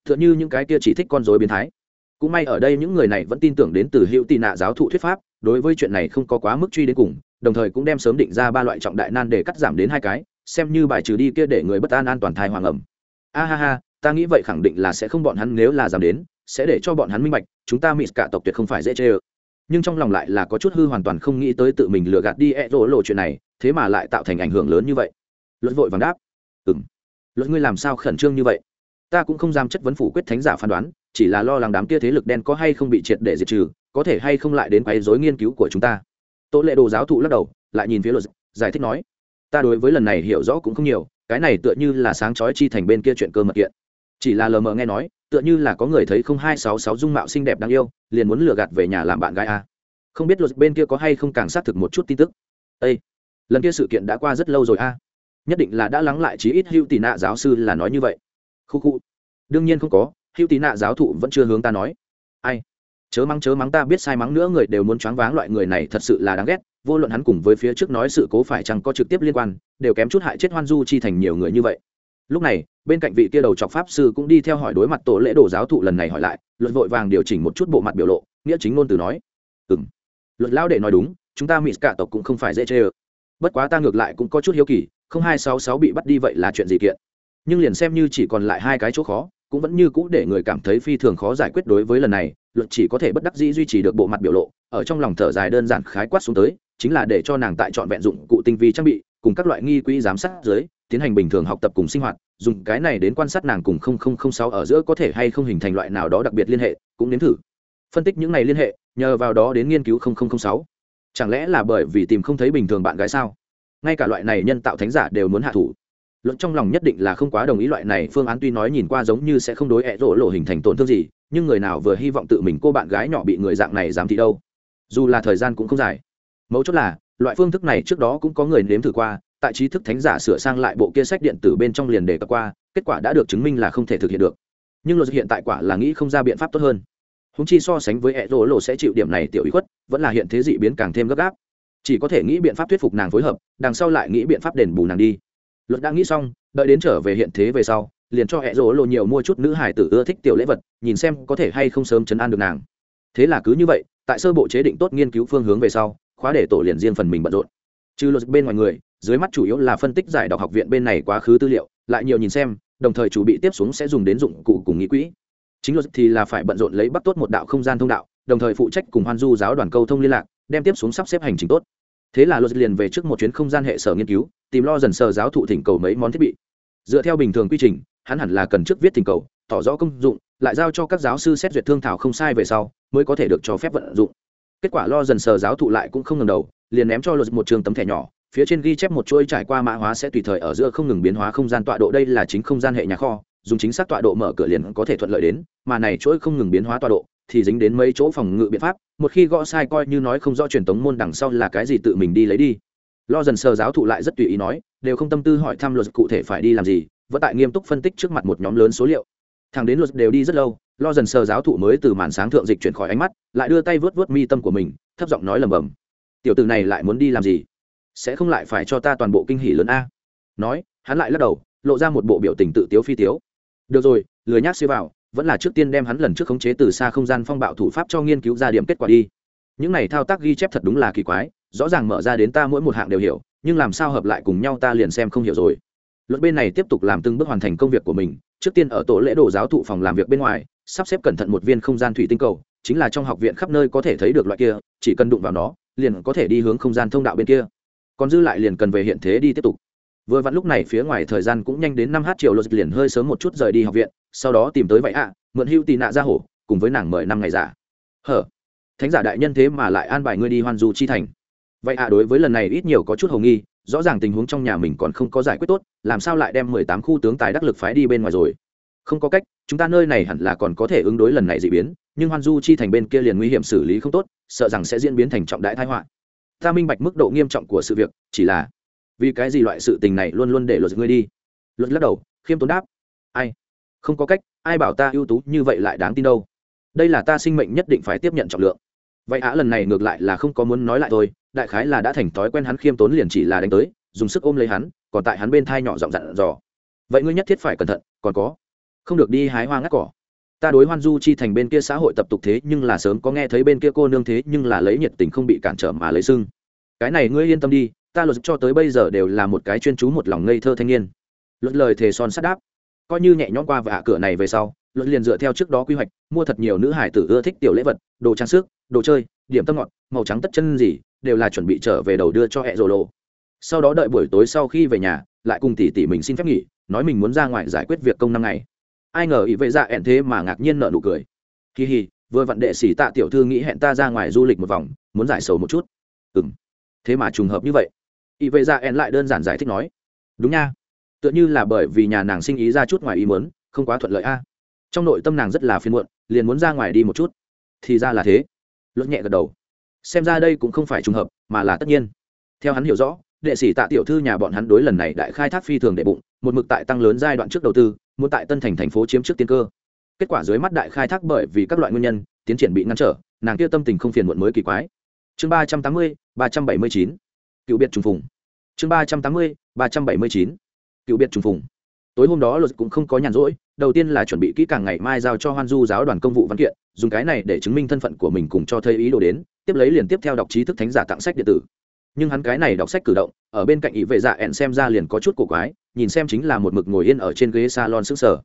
t như những cái kia chỉ thích con dối biến thái. Cũng may ở đây những người này vẫn tin tưởng đến từ hữu tị nạ giáo thụ thuyết pháp đối với chuyện này không có quá mức truy đến cùng, đồng thời cũng đem sớm định ra ba loại trọng đại nan để cắt giảm đến hai cái, xem như bài trừ đi kia để người bất an an toàn thai hoàng ẩm. A ha ha, ta nghĩ vậy khẳng định là sẽ không bọn hắn nếu là giảm đến, sẽ để cho bọn hắn minh bạch, chúng ta mịt cả tộc tuyệt không phải dễ chê ơ. Nhưng trong lòng lại là có chút hư hoàn toàn không nghĩ tới tự mình lừa gạt đi e rỗ lộ chuyện này, thế mà lại tạo thành ảnh hưởng lớn như vậy. Luật vội vàng đáp ừ m luật ngươi làm sao khẩn trương như vậy? Ta cũng không dám chất vấn phủ quyết thánh giả phán đoán chỉ là lo lắng đám kia thế lực đen có hay không bị triệt để diệt trừ, có thể hay không lại đến quấy dối nghiên cứu của chúng ta. Tô lệ đồ giáo thụ lắc đầu, lại nhìn phía luật giải thích nói, ta đối với lần này hiểu rõ cũng không nhiều, cái này tựa như là sáng chói chi thành bên kia chuyện cơ mật kiện. Chỉ là lờ mờ nghe nói, tựa như là có người thấy không hai sáu sáu dung mạo xinh đẹp đáng yêu, liền muốn lừa gạt về nhà làm bạn gái a. Không biết luật bên kia có hay không càng xác thực một chút tin tức. Ây lần kia sự kiện đã qua rất lâu rồi a. Nhất định là đã lắng lại chí ít hữu tỷ nạ giáo sư là nói như vậy. Khu khu. Đương nhiên không có hữu tì nạ giáo thụ vẫn chưa hướng ta nói. Ai? Chớ mắng chớ mắng ta biết sai mắng nữa, người đều muốn choáng váng loại người này thật sự là đáng ghét. Vô luận hắn cùng với phía trước nói sự cố phải chăng có trực tiếp liên quan, đều kém chút hại chết hoan du chi thành nhiều người như vậy. Lúc này, bên cạnh vị kia đầu chọc pháp sư cũng đi theo hỏi đối mặt tổ lễ đồ giáo thụ lần này hỏi lại luật vội vàng điều chỉnh một chút bộ mặt biểu lộ, nghĩa chính ngôn từ nói. Ừ m luật lão đệ nói đúng, chúng ta mỹ cả tộc cũng không phải dễ chê ơ. Bất quá ta ngược lại cũng có chút hiếu kỳ, không hai sáu sáu bị bắt đi vậy là chuyện gì kiện? Nhưng liền xem như chỉ còn lại hai cái chỗ khó cũng vẫn như cũ để người cảm thấy phi thường khó giải quyết đối với lần này, luật chỉ có thể bất đắc dĩ duy trì được bộ mặt biểu lộ, ở trong lòng thở dài đơn giản khái quát xuống tới, chính là để cho nàng tại chọn vẹn dụng cụ tinh vi trang bị, cùng các loại nghi quỹ giám sát dưới, tiến hành bình thường học tập cùng sinh hoạt, dùng cái này đến quan sát nàng cùng không không không sáu ở giữa có thể hay không hình thành loại nào đó đặc biệt liên hệ, cũng đến thử. Phân tích những này liên hệ, nhờ vào đó đến nghiên cứu không không không sáu. Chẳng lẽ là bởi vì tìm không thấy bình thường bạn gái sao? Ngay cả loại này nhân tạo thánh giả đều muốn hạ thủ luận trong lòng nhất định là không quá đồng ý loại này, phương án tuy nói nhìn qua giống như sẽ không đối ẹ rỗ lộ hình thành tổn thương gì, nhưng người nào vừa hy vọng tự mình cô bạn gái nhỏ bị người dạng này dám thị đâu. Dù là thời gian cũng không dài. Mấu chốt là, loại phương thức này trước đó cũng có người nếm thử qua, tại trí thức thánh giả sửa sang lại bộ kia sách điện tử bên trong liền đề cập qua, kết quả đã được chứng minh là không thể thực hiện được. Nhưng luật hiện tại quả là nghĩ không ra biện pháp tốt hơn. Húng chi so sánh với ẹ rỗ lộ sẽ chịu điểm này tiểu ý khuất, vẫn là hiện thế dị biến càng thêm gấp gáp. Chỉ có thể nghĩ biện pháp thuyết phục nàng phối hợp, đằng sau lại nghĩ biện pháp đền bù nàng đi luật đã nghĩ xong, đợi đến trở về hiện thế về sau, liền cho hệ rỗ lộ nhiều mua chút nữ hải tử ưa thích tiểu lễ vật, nhìn xem có thể hay không sớm chấn an được nàng. Thế là cứ như vậy, tại sơ bộ chế định tốt nghiên cứu phương hướng về sau, khóa để tổ liền riêng phần mình bận rộn. Trừ luật bên ngoài người, dưới mắt chủ yếu là phân tích giải đọc học viện bên này quá khứ tư liệu, lại nhiều nhìn xem, đồng thời chủ bị tiếp xuống sẽ dùng đến dụng cụ cùng nghĩ quỹ. Chính luật thì là phải bận rộn lấy bắt tốt một đạo không gian thông đạo, đồng thời phụ trách cùng hoan du giáo đoàn câu thông liên lạc, đem tiếp xuống sắp xếp hành trình tốt thế là luật liền về trước một chuyến không gian hệ sở nghiên cứu, tìm lo dần sờ giáo thụ thỉnh cầu mấy món thiết bị. Dựa theo bình thường quy trình, hắn hẳn là cần trước viết thỉnh cầu, tỏ rõ công dụng, lại giao cho các giáo sư xét duyệt thương thảo không sai về sau, mới có thể được cho phép vận dụng. Kết quả lo dần sờ giáo thụ lại cũng không ngừng đầu, liền ném cho luật một trường tấm thẻ nhỏ, phía trên ghi chép một chuỗi trải qua mã hóa sẽ tùy thời ở giữa không ngừng biến hóa không gian tọa độ, đây là chính không gian hệ nhà kho, dùng chính xác tọa độ mở cửa liền có thể thuận lợi đến, mà này chuỗi không ngừng biến hóa tọa độ thì dính đến mấy chỗ phòng ngự biện pháp, một khi gõ sai coi như nói không rõ truyền tống môn đằng sau là cái gì tự mình đi lấy đi. Lo dần sờ giáo thụ lại rất tùy ý nói, đều không tâm tư hỏi thăm luật cụ thể phải đi làm gì, vẫn tại nghiêm túc phân tích trước mặt một nhóm lớn số liệu. Thằng đến luật đều đi rất lâu, lo dần sờ giáo thụ mới từ màn sáng thượng dịch chuyển khỏi ánh mắt, lại đưa tay vớt vớt mi tâm của mình, thấp giọng nói lầm bầm tiểu từ này lại muốn đi làm gì? Sẽ không lại phải cho ta toàn bộ kinh hỉ lớn a? Nói, hắn lại lắc đầu, lộ ra một bộ biểu tình tự tiếu phi tiếu. Được rồi, lười nhác siêu vào vẫn là trước tiên đem hắn lần trước khống chế từ xa không gian phong bạo thủ pháp cho nghiên cứu ra điểm kết quả đi. Những này thao tác ghi chép thật đúng là kỳ quái, rõ ràng mở ra đến ta mỗi một hạng đều hiểu, nhưng làm sao hợp lại cùng nhau ta liền xem không hiểu rồi. Luật bên này tiếp tục làm từng bước hoàn thành công việc của mình, trước tiên ở tổ lễ đồ giáo thụ phòng làm việc bên ngoài, sắp xếp cẩn thận một viên không gian thủy tinh cầu, chính là trong học viện khắp nơi có thể thấy được loại kia, chỉ cần đụng vào nó, liền có thể đi hướng không gian thông đạo bên kia. Còn dư lại liền cần về hiện thế đi tiếp tục vừa vặn lúc này phía ngoài thời gian cũng nhanh đến năm h triệu logic liền hơi sớm một chút rời đi học viện, sau đó tìm tới vậy ạ, mượn hưu tì nạ ra hổ, cùng với nàng mời năm ngày giả. Hở, thánh giả đại nhân thế mà lại an bài ngươi đi hoan du chi thành. Vậy ạ, đối với lần này ít nhiều có chút hầu nghi, rõ ràng tình huống trong nhà mình còn không có giải quyết tốt, làm sao lại đem mười tám khu tướng tài đắc lực phái đi bên ngoài rồi? Không có cách, chúng ta nơi này hẳn là còn có thể ứng đối lần này dị biến, nhưng hoan du chi thành bên kia liền nguy hiểm xử lý không tốt, sợ rằng sẽ diễn biến thành trọng đại thái họa. Ta minh bạch mức độ nghiêm trọng của sự việc, chỉ là vì cái gì loại sự tình này luôn luôn để luật ngươi đi? Luật lắc đầu, khiêm tốn đáp. Ai? Không có cách, ai bảo ta ưu tú như vậy lại đáng tin đâu? Đây là ta sinh mệnh nhất định phải tiếp nhận trọng lượng. Vậy á, lần này ngược lại là không có muốn nói lại thôi. Đại khái là đã thành thói quen hắn khiêm tốn liền chỉ là đánh tới, dùng sức ôm lấy hắn, còn tại hắn bên thai nhỏ giọng dặn dò. Vậy ngươi nhất thiết phải cẩn thận, còn có. Không được đi hái hoa ngắt cỏ. Ta đối hoan du chi thành bên kia xã hội tập tục thế nhưng là sớm có nghe thấy bên kia cô nương thế nhưng là lấy nhiệt tình không bị cản trở mà lấy sưng. Cái này ngươi yên tâm đi ta luật cho tới bây giờ đều là một cái chuyên chú một lòng ngây thơ thanh niên. Luật lời thề son sắt đáp. Coi như nhẹ nhõm qua vạ cửa này về sau, luật liền dựa theo trước đó quy hoạch, mua thật nhiều nữ hải tử ưa thích tiểu lễ vật, đồ trang sức, đồ chơi, điểm tâm ngọt, màu trắng tất chân gì, đều là chuẩn bị trở về đầu đưa cho hẹ rồ lộ. Sau đó đợi buổi tối sau khi về nhà, lại cùng tỷ tỷ mình xin phép nghỉ, nói mình muốn ra ngoài giải quyết việc công năm ngày ai ngờ ý vệ dạ ẹn thế mà ngạc nhiên nợ nụ cười. Kỳ hì vừa vặn đệ sĩ tạ tiểu thư nghĩ hẹn ta ra ngoài du lịch một vòng, muốn giải sầu một chút. Ừ m thế mà trùng hợp như vậy y vệ dạ ẹn lại đơn giản giải thích nói, đúng nha, tựa như là bởi vì nhà nàng sinh ý ra chút ngoài ý muốn, không quá thuận lợi a. Trong nội tâm nàng rất là phiền muộn, liền muốn ra ngoài đi một chút. Thì ra là thế. Luận nhẹ gật đầu. Xem ra đây cũng không phải trùng hợp, mà là tất nhiên. Theo hắn hiểu rõ, đệ sĩ tạ tiểu thư nhà bọn hắn đối lần này đại khai thác phi thường đệ bụng, một mực tại tăng lớn giai đoạn trước đầu tư, muốn tại tân thành thành phố chiếm trước tiên cơ. Kết quả dưới mắt đại khai thác bởi vì các loại nguyên nhân, tiến triển bị ngăn trở, nàng kia tâm tình không phiền muộn mới kỳ quái. Chương ba trăm tám mươi, ba trăm bảy mươi chín cựu biệt trùng phùng. Chương ba trăm tám mươi, ba trăm bảy mươi chín. Cựu biệt trùng phùng. Tối hôm đó luật cũng không có nhàn rỗi, đầu tiên là chuẩn bị kỹ càng ngày mai giao cho hoan du giáo đoàn công vụ văn kiện, dùng cái này để chứng minh thân phận của mình cùng cho thấy ý đồ đến, tiếp lấy liền tiếp theo đọc trí thức thánh giả tặng sách điện tử. Nhưng hắn cái này đọc sách cử động, ở bên cạnh ý vệ dạ ẹn xem ra liền có chút cổ quái, nhìn xem chính là một mực ngồi yên ở trên ghế salon xứng sở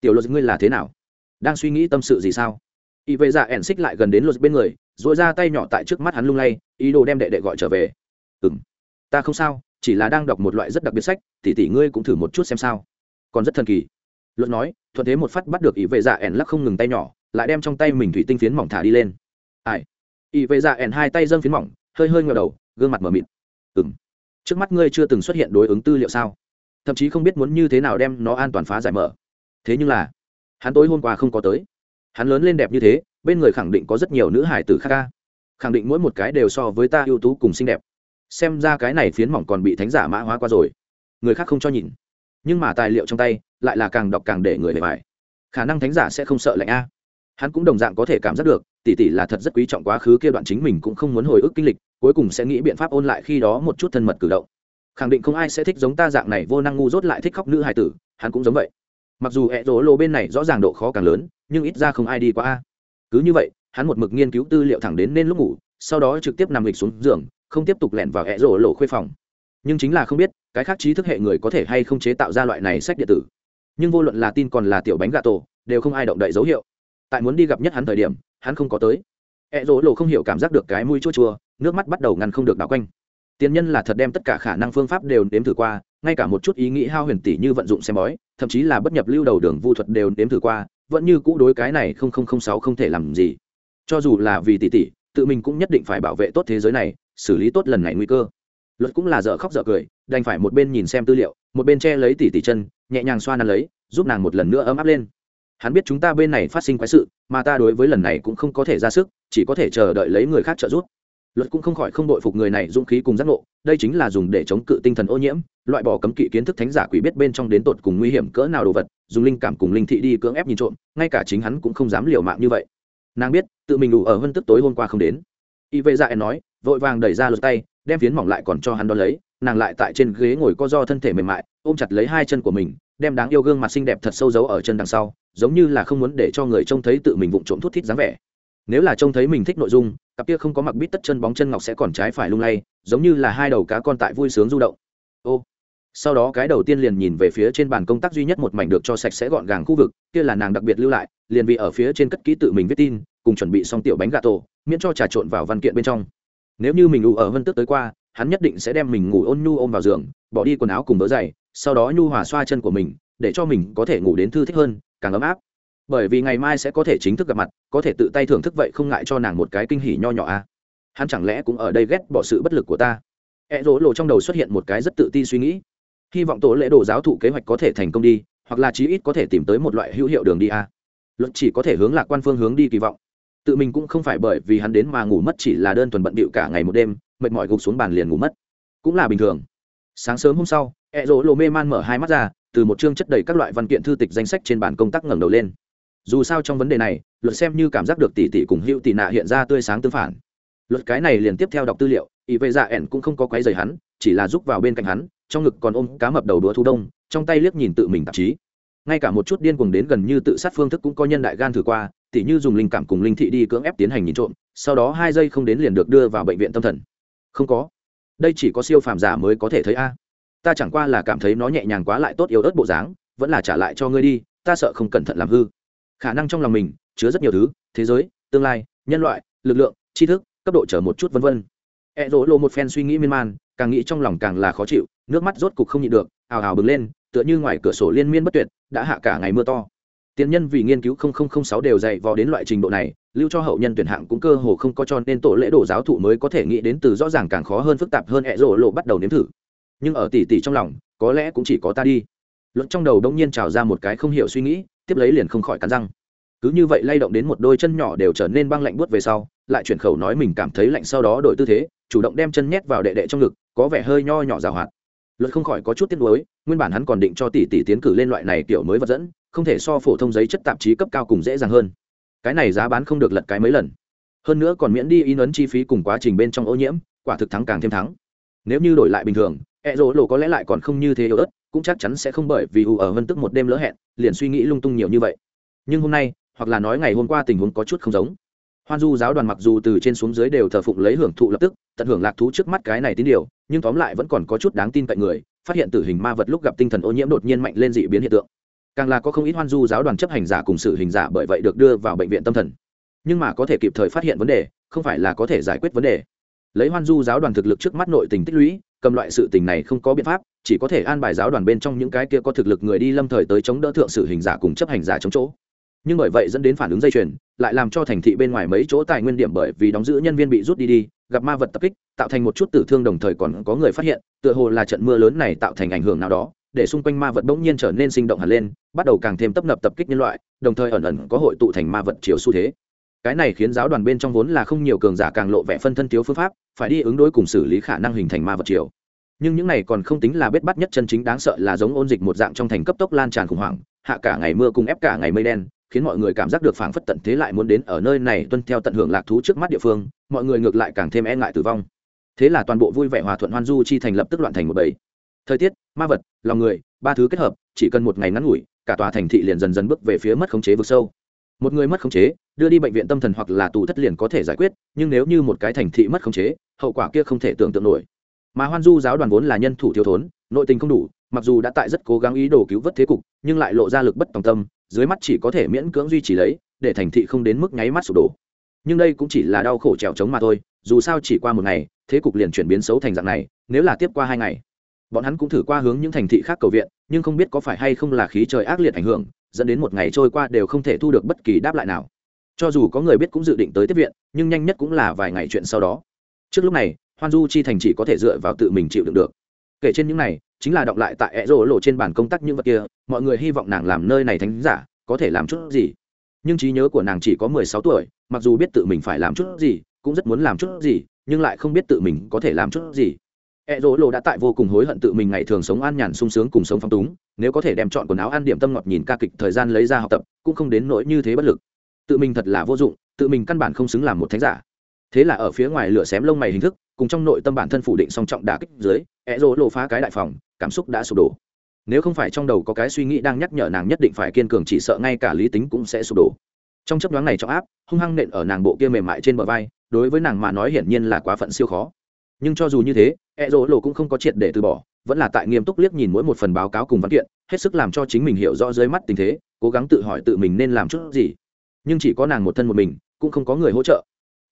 tiểu luật, ngươi là thế nào? Đang suy nghĩ tâm sự gì sao? ý vệ dạ ẹn xích lại gần đến luật bên người dội ra tay nhỏ tại trước mắt hắn lung lay, ý đồ đem đệ đệ gọi trở về ừ m ta không sao, chỉ là đang đọc một loại rất đặc biệt sách tỉ tỉ ngươi cũng thử một chút xem sao. Còn rất thần kỳ. Luật nói, thuận thế một phát bắt được ỷ vệ dạ ẻn lắc không ngừng tay nhỏ, lại đem trong tay mình thủy tinh phiến mỏng thả đi lên. Ai? Ỷ vệ dạ ẻn hai tay dâng phiến mỏng, hơi hơi ngờ đầu, gương mặt mờ mịt. Ừng trước mắt ngươi chưa từng xuất hiện đối ứng tư liệu sao? Thậm chí không biết muốn như thế nào đem nó an toàn phá giải mở. Thế nhưng là, hắn tối hôm qua không có tới. Hắn lớn lên đẹp như thế, bên người khẳng định có rất nhiều nữ hải tử khác ca. Khẳng định mỗi một cái đều so với ta ưu tú cùng xinh đẹp xem ra cái này phiến mỏng còn bị thánh giả mã hóa qua rồi. Người khác không cho nhìn. Nhưng mà tài liệu trong tay lại là càng đọc càng để người bề bài khả năng thánh giả sẽ không sợ lạnh a. Hắn cũng đồng dạng có thể cảm giác được, tỷ tỷ là thật rất quý trọng quá khứ kia đoạn chính mình cũng không muốn hồi ức kinh lịch, cuối cùng sẽ nghĩ biện pháp ôn lại khi đó một chút thân mật cử động. Khẳng định không ai sẽ thích giống ta dạng này vô năng ngu dốt lại thích khóc nữ hài tử, hắn cũng giống vậy. Mặc dù ẹ rỗ lộ bên này rõ ràng độ khó càng lớn, nhưng ít ra không ai đi qua a. Cứ như vậy, hắn một mực nghiên cứu tư liệu thẳng đến nên lúc ngủ, sau đó trực tiếp nằm lịch xuống giường không tiếp tục lẻn vào ẹ rỗ lộ khuê phòng. Nhưng chính là không biết, cái khác trí thức hệ người có thể hay không chế tạo ra loại này sách điện tử. Nhưng vô luận là tin còn là tiểu bánh gà tổ, đều không ai động đậy dấu hiệu. Tại muốn đi gặp nhất hắn thời điểm, hắn không có tới. Ẹ rỗ lộ không hiểu cảm giác được cái mũi chua chua, nước mắt bắt đầu ngăn không được đảo quanh. Tiền nhân là thật đem tất cả khả năng phương pháp đều nếm thử qua, ngay cả một chút ý nghĩ hao huyền tỷ như vận dụng xem bói, thậm chí là bất nhập lưu đầu đường vu thuật đều nếm thử qua, vẫn như cũ đối cái này không không không sáu không thể làm gì. Cho dù là vì tỷ tỷ tự mình cũng nhất định phải bảo vệ tốt thế giới này xử lý tốt lần này nguy cơ. Luật cũng là dở khóc dở cười, đành phải một bên nhìn xem tư liệu, một bên che lấy tỉ tỉ chân, nhẹ nhàng xoa nắn lấy, giúp nàng một lần nữa ấm áp lên. Hắn biết chúng ta bên này phát sinh quái sự, mà ta đối với lần này cũng không có thể ra sức, chỉ có thể chờ đợi lấy người khác trợ giúp. Luật cũng không khỏi không đội phục người này dũng khí cùng giác ngộ, đây chính là dùng để chống cự tinh thần ô nhiễm, loại bỏ cấm kỵ kiến thức thánh giả quỷ biết bên trong đến tột cùng nguy hiểm cỡ nào đồ vật, dùng linh cảm cùng linh thị đi cưỡng ép nhìn trộm, ngay cả chính hắn cũng không dám liều mạng như vậy. Nàng biết, tự mình đủ ở hơn tức tối hôm qua không đến. Y vệ dạ nói vội vàng đẩy ra lượt tay, đem phiến mỏng lại còn cho hắn đón lấy, nàng lại tại trên ghế ngồi co do thân thể mềm mại, ôm chặt lấy hai chân của mình, đem đáng yêu gương mặt xinh đẹp thật sâu giấu ở chân đằng sau, giống như là không muốn để cho người trông thấy tự mình vụng trộm thút thít dáng vẻ. Nếu là trông thấy mình thích nội dung, cặp kia không có mặc bít tất chân bóng chân ngọc sẽ còn trái phải lung lay, giống như là hai đầu cá con tại vui sướng du động. Ô, sau đó cái đầu tiên liền nhìn về phía trên bàn công tác duy nhất một mảnh được cho sạch sẽ gọn gàng khu vực, kia là nàng đặc biệt lưu lại, liền vì ở phía trên cất kỹ tự mình viết tin, cùng chuẩn bị xong tiểu bánh gà tổ, miễn cho trà trộn vào văn kiện bên trong nếu như mình ngủ ở vân tước tới qua, hắn nhất định sẽ đem mình ngủ ôn nhu ôm vào giường, bỏ đi quần áo cùng vớ giày, sau đó nhu hòa xoa chân của mình, để cho mình có thể ngủ đến thư thích hơn, càng ấm áp bởi vì ngày mai sẽ có thể chính thức gặp mặt, có thể tự tay thưởng thức vậy không ngại cho nàng một cái kinh hỉ nho nhỏ a à? hắn chẳng lẽ cũng ở đây ghét bỏ sự bất lực của ta e rỗ lộ trong đầu xuất hiện một cái rất tự ti suy nghĩ hy vọng tổ lễ đồ giáo thụ kế hoạch có thể thành công đi, hoặc là chí ít có thể tìm tới một loại hữu hiệu đường đi a à? luật chỉ có thể hướng lạc quan phương hướng đi kỳ vọng tự mình cũng không phải bởi vì hắn đến mà ngủ mất chỉ là đơn thuần bận bịu cả ngày một đêm, mệt mỏi gục xuống bàn liền ngủ mất. Cũng là bình thường. Sáng sớm hôm sau e rỗ lộ mê man mở hai mắt ra, từ một chương chất đầy các loại văn kiện thư tịch danh sách trên bản công tác ngẩng đầu lên. Dù sao trong vấn đề này, luật xem như cảm giác được tỷ tỷ cùng hữu tỷ nạ hiện ra tươi sáng tương phản. Luật cái này liền tiếp theo đọc tư liệu ý vệ dạ ẻn cũng không có quấy rầy hắn, chỉ là giúp vào bên cạnh hắn, trong ngực còn ôm cá mập đầu đúa thu đông, trong tay liếc nhìn tự mình tạp chí ngay cả một chút điên cuồng đến gần như tự sát phương thức cũng có nhân đại gan thử qua, tỉ như dùng linh cảm cùng linh thị đi cưỡng ép tiến hành nhìn trộm, sau đó hai giây không đến liền được đưa vào bệnh viện tâm thần. Không có. Đây chỉ có siêu phàm giả mới có thể thấy a. Ta chẳng qua là cảm thấy nó nhẹ nhàng quá lại tốt yếu ớt bộ dáng, vẫn là trả lại cho ngươi đi, ta sợ không cẩn thận làm hư. Khả năng trong lòng mình chứa rất nhiều thứ, thế giới, tương lai, nhân loại, lực lượng, tri thức, cấp độ trở một chút vân vân. E rỗ lộ một phen suy nghĩ miên man, càng nghĩ trong lòng càng là khó chịu, nước mắt rốt cục không nhịn được, ào ào bừng lên tựa như ngoài cửa sổ liên miên bất tuyệt, đã hạ cả ngày mưa to. Tiền nhân vì nghiên cứu sáu đều dạy vò đến loại trình độ này, lưu cho hậu nhân tuyển hạng cũng cơ hồ không có cho nên tổ lễ đồ giáo thụ mới có thể nghĩ đến từ rõ ràng càng khó hơn phức tạp hơn hệ rỗ lộ bắt đầu nếm thử. Nhưng ở tỷ tỷ trong lòng, có lẽ cũng chỉ có ta đi. Luận trong đầu đông nhiên trào ra một cái không hiểu suy nghĩ, tiếp lấy liền không khỏi cắn răng. Cứ như vậy lay động đến một đôi chân nhỏ đều trở nên băng lạnh buốt về sau, lại chuyển khẩu nói mình cảm thấy lạnh sau đó đổi tư thế, chủ động đem chân nhét vào đệ đệ trong ngực, có vẻ hơi nho nhỏ rào hoạt luật không khỏi có chút tiếc nuối, nguyên bản hắn còn định cho tỷ tỷ tiến cử lên loại này kiểu mới vật dẫn, không thể so phổ thông giấy chất tạp chí cấp cao cùng dễ dàng hơn. Cái này giá bán không được lật cái mấy lần. Hơn nữa còn miễn đi in ấn chi phí cùng quá trình bên trong ô nhiễm, quả thực thắng càng thêm thắng. Nếu như đổi lại bình thường e rỗ lộ có lẽ lại còn không như thế yếu ớt, cũng chắc chắn sẽ không bởi vì ù ở vân tức một đêm lỡ hẹn, liền suy nghĩ lung tung nhiều như vậy. Nhưng hôm nay, hoặc là nói ngày hôm qua tình huống có chút không giống hoan du giáo đoàn mặc dù từ trên xuống dưới đều thờ phụng lấy hưởng thụ lập tức, tận hưởng lạc thú trước mắt cái này tín điều, nhưng tóm lại vẫn còn có chút đáng tin cậy người, phát hiện tử hình ma vật lúc gặp tinh thần ô nhiễm đột nhiên mạnh lên dị biến hiện tượng. Càng là có không ít hoan du giáo đoàn chấp hành giả cùng sự hình giả bởi vậy được đưa vào bệnh viện tâm thần. Nhưng mà có thể kịp thời phát hiện vấn đề, không phải là có thể giải quyết vấn đề. Lấy hoan du giáo đoàn thực lực trước mắt nội tình tích lũy, cầm loại sự tình này không có biện pháp, chỉ có thể an bài giáo đoàn bên trong những cái kia có thực lực người đi lâm thời tới chống đỡ thượng sự hình giả cùng chấp hành giả chống chỗ nhưng bởi vậy dẫn đến phản ứng dây chuyền, lại làm cho thành thị bên ngoài mấy chỗ tài nguyên điểm bởi vì đóng giữ nhân viên bị rút đi đi, gặp ma vật tập kích, tạo thành một chút tử thương đồng thời còn có người phát hiện, tựa hồ là trận mưa lớn này tạo thành ảnh hưởng nào đó, để xung quanh ma vật bỗng nhiên trở nên sinh động hẳn lên, bắt đầu càng thêm tấp nập tập kích nhân loại, đồng thời ẩn ẩn có hội tụ thành ma vật chiều xu thế. Cái này khiến giáo đoàn bên trong vốn là không nhiều cường giả càng lộ vẻ phân thân thiếu phương pháp, phải đi ứng đối cùng xử lý khả năng hình thành ma vật chiều. Nhưng những này còn không tính là bết bắt nhất chân chính đáng sợ là giống ôn dịch một dạng trong thành cấp tốc lan tràn khủng hoảng, hạ cả ngày mưa cùng ép cả ngày mây đen khiến mọi người cảm giác được phảng phất tận thế lại muốn đến ở nơi này tuân theo tận hưởng lạc thú trước mắt địa phương, mọi người ngược lại càng thêm e ngại tử vong. Thế là toàn bộ vui vẻ hòa thuận hoan du chi thành lập tức loạn thành một bầy. Thời tiết, ma vật, lòng người, ba thứ kết hợp, chỉ cần một ngày ngắn ngủi, cả tòa thành thị liền dần dần bước về phía mất khống chế vực sâu. Một người mất khống chế, đưa đi bệnh viện tâm thần hoặc là tù thất liền có thể giải quyết, nhưng nếu như một cái thành thị mất khống chế, hậu quả kia không thể tưởng tượng nổi. Mà hoan du giáo đoàn vốn là nhân thủ thiếu thốn, nội tình không đủ, mặc dù đã tại rất cố gắng ý đồ cứu vớt thế cục, nhưng lại lộ ra lực bất tòng tâm dưới mắt chỉ có thể miễn cưỡng duy trì lấy, để thành thị không đến mức nháy mắt sụp đổ. Nhưng đây cũng chỉ là đau khổ trèo trống mà thôi, dù sao chỉ qua một ngày, thế cục liền chuyển biến xấu thành dạng này, nếu là tiếp qua hai ngày, bọn hắn cũng thử qua hướng những thành thị khác cầu viện, nhưng không biết có phải hay không là khí trời ác liệt ảnh hưởng, dẫn đến một ngày trôi qua đều không thể thu được bất kỳ đáp lại nào. Cho dù có người biết cũng dự định tới tiếp viện, nhưng nhanh nhất cũng là vài ngày chuyện sau đó. Trước lúc này, hoan du chi thành chỉ có thể dựa vào tự mình chịu đựng được kể trên những này, chính là đọc lại tại ẹ rỗ lộ trên bàn công tác những vật kia, mọi người hy vọng nàng làm nơi này thánh giả, có thể làm chút gì. Nhưng trí nhớ của nàng chỉ có mười sáu tuổi, mặc dù biết tự mình phải làm chút gì, cũng rất muốn làm chút gì, nhưng lại không biết tự mình có thể làm chút gì. Ẹ rỗ lộ đã tại vô cùng hối hận tự mình ngày thường sống an nhàn sung sướng cùng sống phong túng, nếu có thể đem chọn quần áo ăn điểm tâm ngọt nhìn ca kịch thời gian lấy ra học tập, cũng không đến nỗi như thế bất lực. Tự mình thật là vô dụng, tự mình căn bản không xứng làm một thánh giả. Thế là ở phía ngoài lửa xém lông mày hình thức, cùng trong nội tâm bản thân phủ định song trọng đả kích dưới E ẹ rỗ lộ phá cái đại phòng, cảm xúc đã sụp đổ. Nếu không phải trong đầu có cái suy nghĩ đang nhắc nhở nàng nhất định phải kiên cường chỉ sợ ngay cả lý tính cũng sẽ sụp đổ. Trong chấp đoán này trọng áp, hung hăng nện ở nàng bộ kia mềm mại trên bờ vai, đối với nàng mà nói hiển nhiên là quá phận siêu khó. Nhưng cho dù như thế e rỗ lộ cũng không có triệt để từ bỏ, vẫn là tại nghiêm túc liếc nhìn mỗi một phần báo cáo cùng văn kiện, hết sức làm cho chính mình hiểu rõ dưới mắt tình thế, cố gắng tự hỏi tự mình nên làm chút gì. Nhưng chỉ có nàng một thân một mình, cũng không có người hỗ trợ.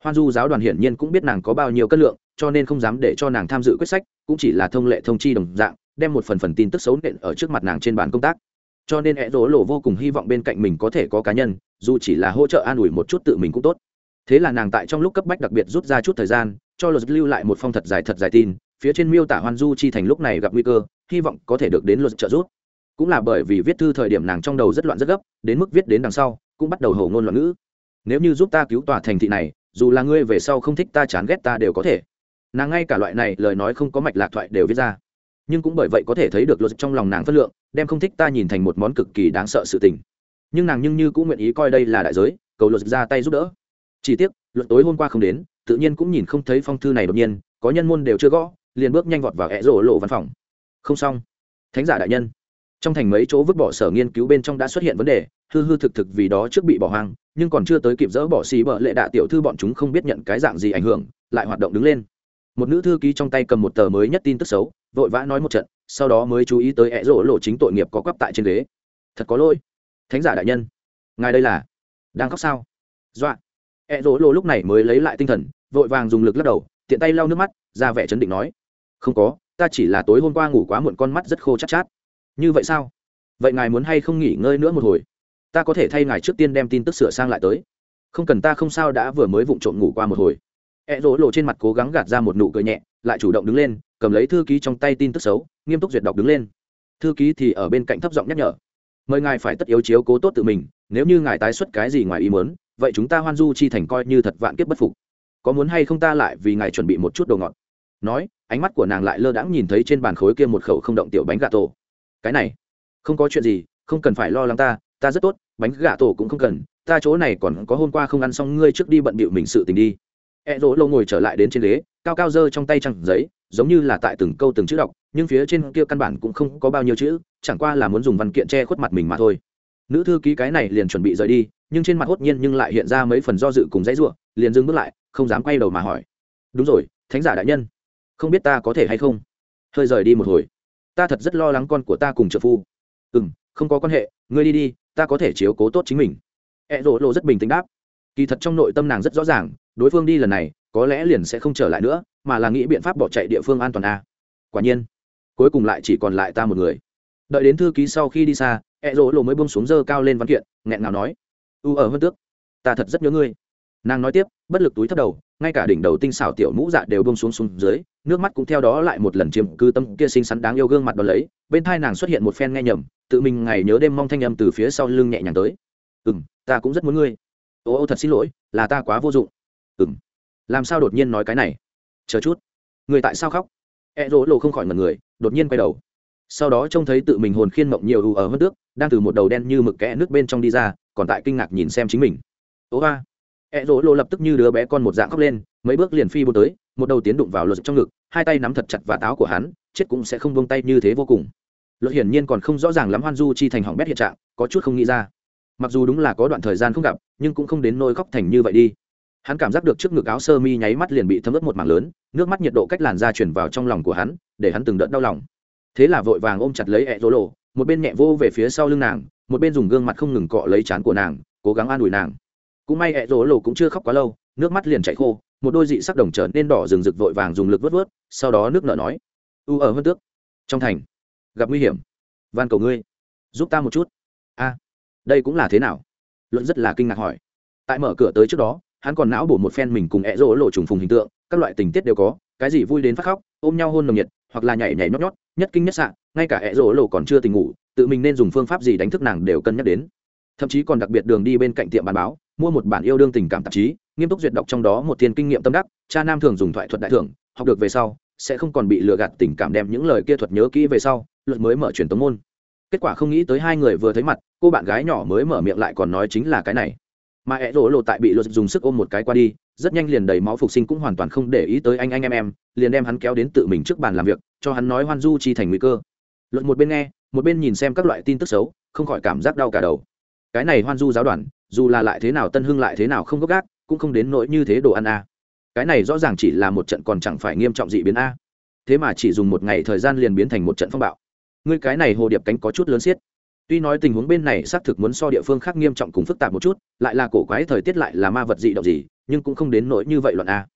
Hoan du giáo đoàn hiển nhiên cũng biết nàng có bao nhiêu cân lượng, cho nên không dám để cho nàng tham dự quyết sách cũng chỉ là thông lệ thông chi đồng dạng, đem một phần phần tin tức xấu nện ở trước mặt nàng trên bàn công tác. Cho nên e rỗ lộ vô cùng hy vọng bên cạnh mình có thể có cá nhân, dù chỉ là hỗ trợ an ủi một chút tự mình cũng tốt. Thế là nàng tại trong lúc cấp bách đặc biệt rút ra chút thời gian, cho luật lưu lại một phong thật dài thật dài tin, phía trên miêu tả hoan du chi thành lúc này gặp nguy cơ, hy vọng có thể được đến luật trợ giúp. Cũng là bởi vì viết thư thời điểm nàng trong đầu rất loạn rất gấp, đến mức viết đến đằng sau, cũng bắt đầu hầu ngôn loạn ngữ. Nếu như giúp ta cứu tòa thành thị này, dù là ngươi về sau không thích ta chán ghét ta đều có thể nàng ngay cả loại này lời nói không có mạch lạc thoại đều viết ra. Nhưng cũng bởi vậy có thể thấy được luật trong lòng nàng phất lượng, đem không thích ta nhìn thành một món cực kỳ đáng sợ sự tình. Nhưng nàng nhưng như cũng nguyện ý coi đây là đại giới, cầu luật ra tay giúp đỡ. Chỉ tiếc, luật tối hôm qua không đến, tự nhiên cũng nhìn không thấy phong thư này đột nhiên, có nhân môn đều chưa gõ, liền bước nhanh vọt vào ẹ rổ lộ văn phòng. Không xong. Thánh giả đại nhân. Trong thành mấy chỗ vứt bỏ sở nghiên cứu bên trong đã xuất hiện vấn đề, hư hư thực thực vì đó trước bị bỏ hoang, nhưng còn chưa tới kịp dỡ bỏ xì bợ lệ đạ tiểu thư bọn chúng không biết nhận cái dạng gì ảnh hưởng, lại hoạt động đứng lên một nữ thư ký trong tay cầm một tờ mới nhất tin tức xấu, vội vã nói một trận, sau đó mới chú ý tới ẹ rỗ lộ chính tội nghiệp có quắp tại trên ghế. Thật có lỗi. Thánh giả đại nhân. Ngài đây là đang khóc sao? Dọa. Ẹ rỗ lộ lúc này mới lấy lại tinh thần, vội vàng dùng lực lắc đầu, tiện tay lau nước mắt, ra vẻ chấn định nói. Không có, ta chỉ là tối hôm qua ngủ quá muộn con mắt rất khô chát chát. Như vậy sao? Vậy ngài muốn hay không nghỉ ngơi nữa một hồi? Ta có thể thay ngài trước tiên đem tin tức sửa sang lại tới. Không cần ta không sao đã vừa mới vụng trộm ngủ qua một hồi. E rỗ lộ trên mặt cố gắng gạt ra một nụ cười nhẹ, lại chủ động đứng lên, cầm lấy thư ký trong tay tin tức xấu, nghiêm túc duyệt đọc đứng lên. Thư ký thì ở bên cạnh thấp giọng nhắc nhở, mời ngài phải tất yếu chiếu cố tốt tự mình, nếu như ngài tái xuất cái gì ngoài ý muốn, vậy chúng ta Hoan Du chi thành coi như thật vạn kiếp bất phục. Có muốn hay không ta lại vì ngài chuẩn bị một chút đồ ngọt. Nói, ánh mắt của nàng lại lơ đãng nhìn thấy trên bàn khối kia một khẩu không động tiểu bánh gà tổ. Cái này, không có chuyện gì, không cần phải lo lắng ta, ta rất tốt, bánh gà tổ cũng không cần, ta chỗ này còn có hôm qua không ăn xong ngươi trước đi bận bịu mình sự tình đi e rỗ lâu ngồi trở lại đến trên ghế cao cao giơ trong tay trang giấy giống như là tại từng câu từng chữ đọc nhưng phía trên kia căn bản cũng không có bao nhiêu chữ chẳng qua là muốn dùng văn kiện che khuất mặt mình mà thôi. Nữ thư ký cái này liền chuẩn bị rời đi nhưng trên mặt hốt nhiên nhưng lại hiện ra mấy phần do dự cùng dãy rủa, liền dừng bước lại không dám quay đầu mà hỏi. Đúng rồi thánh giả đại nhân không biết ta có thể hay không? Hơi rời đi một hồi. Ta thật rất lo lắng con của ta cùng trợ phu. Ừ m không có quan hệ ngươi đi đi ta có thể chiếu cố tốt chính mình. E rỗ lộ rất bình tĩnh đáp kỳ thật trong nội tâm nàng rất rõ ràng, đối phương đi lần này, có lẽ liền sẽ không trở lại nữa, mà là nghĩ biện pháp bỏ chạy địa phương an toàn a. Quả nhiên, cuối cùng lại chỉ còn lại ta một người. Đợi đến thư ký sau khi đi xa e rỗ lộ mới bông xuống dơ cao lên văn kiện, nghẹn ngào nói, u ở hơn tước, ta thật rất nhớ ngươi. Nàng nói tiếp, bất lực túi thấp đầu, ngay cả đỉnh đầu tinh xảo tiểu mũ dạ đều bông xuống xuống dưới, nước mắt cũng theo đó lại một lần chiếm cư tâm kia xinh xắn đáng yêu gương mặt đ ó lấy, bên thai nàng xuất hiện một phen nghe nhầm, tự mình ngày nhớ đêm mong thanh âm từ phía sau lưng nhẹ nhàng tới. Ừ m ta cũng rất muốn ngươi ô ô thật xin lỗi là ta quá vô dụng ừ m làm sao đột nhiên nói cái này chờ chút người tại sao khóc e rỗ lộ không khỏi mật người đột nhiên quay đầu sau đó trông thấy tự mình hồn khiên mộng nhiều ưu ở hơn nước đang từ một đầu đen như mực kẽ nước bên trong đi ra còn tại kinh ngạc nhìn xem chính mình ố ba e rỗ lộ lập tức như đứa bé con một dạng khóc lên mấy bước liền phi bô tới một đầu tiến đụng vào luật trong ngực hai tay nắm thật chặt và táo của hắn chết cũng sẽ không buông tay như thế vô cùng luật hiển nhiên còn không rõ ràng lắm hoan du chi thành hỏng bét hiện trạng có chút không nghĩ ra mặc dù đúng là có đoạn thời gian không gặp nhưng cũng không đến nôi khóc thành như vậy đi. Hắn cảm giác được trước ngực áo sơ mi nháy mắt liền bị thấm ướt một mảng lớn, nước mắt nhiệt độ cách làn da chuyển vào trong lòng của hắn, để hắn từng đợt đau lòng. Thế là vội vàng ôm chặt lấy ẹ rỗ lộ, một bên nhẹ vô về phía sau lưng nàng, một bên dùng gương mặt không ngừng cọ lấy chán của nàng, cố gắng an ủi nàng. Cũng may ẹ rỗ lộ cũng chưa khóc quá lâu, nước mắt liền chảy khô, một đôi dị sắc đồng trở nên đỏ rừng rực vội vàng dùng lực vớt vớt, sau đó nước nợ nói, u ở hơn tước, trong thành, gặp nguy hiểm. Van cầu ngươi, giúp ta một chút. A, đây cũng là thế nào? Luận rất là kinh ngạc hỏi. Tại mở cửa tới trước đó, hắn còn não bổ một phen mình cùng ẹ rỗ lộ trùng phùng hình tượng, các loại tình tiết đều có, cái gì vui đến phát khóc, ôm nhau hôn nồng nhiệt, hoặc là nhảy nhảy nhót nhót, nhất kinh nhất sạn ngay cả ẹ rỗ lộ còn chưa tình ngủ, tự mình nên dùng phương pháp gì đánh thức nàng đều cân nhắc đến. Thậm chí còn đặc biệt đường đi bên cạnh tiệm bán báo, mua một bản yêu đương tình cảm tạp chí, nghiêm túc duyệt đọc trong đó một thiên kinh nghiệm tâm đắc, cha nam thường dùng thoại thuật đại thưởng, học được về sau, sẽ không còn bị lừa gạt tình cảm đem những lời kia thuật nhớ kỹ về sau, luật mới mở truyền tống môn kết quả không nghĩ tới hai người vừa thấy mặt, cô bạn gái nhỏ mới mở miệng lại còn nói chính là cái này. Mà ẹ rỗ lộ tại bị luật dùng sức ôm một cái qua đi, rất nhanh liền đầy máu phục sinh cũng hoàn toàn không để ý tới anh anh em em, liền đem hắn kéo đến tự mình trước bàn làm việc, cho hắn nói hoan du chi thành nguy cơ. Luận một bên nghe, một bên nhìn xem các loại tin tức xấu, không khỏi cảm giác đau cả đầu. Cái này hoan du giáo đoàn, dù là lại thế nào tân hưng lại thế nào không gốc gác cũng không đến nỗi như thế đồ ăn a. Cái này rõ ràng chỉ là một trận còn chẳng phải nghiêm trọng dị biến a. Thế mà chỉ dùng một ngày thời gian liền biến thành một trận phong bạo ngươi cái này hồ điệp cánh có chút lớn xiết. Tuy nói tình huống bên này xác thực muốn so địa phương khác nghiêm trọng cùng phức tạp một chút, lại là cổ quái thời tiết lại là ma vật dị động gì, nhưng cũng không đến nỗi như vậy loạn a.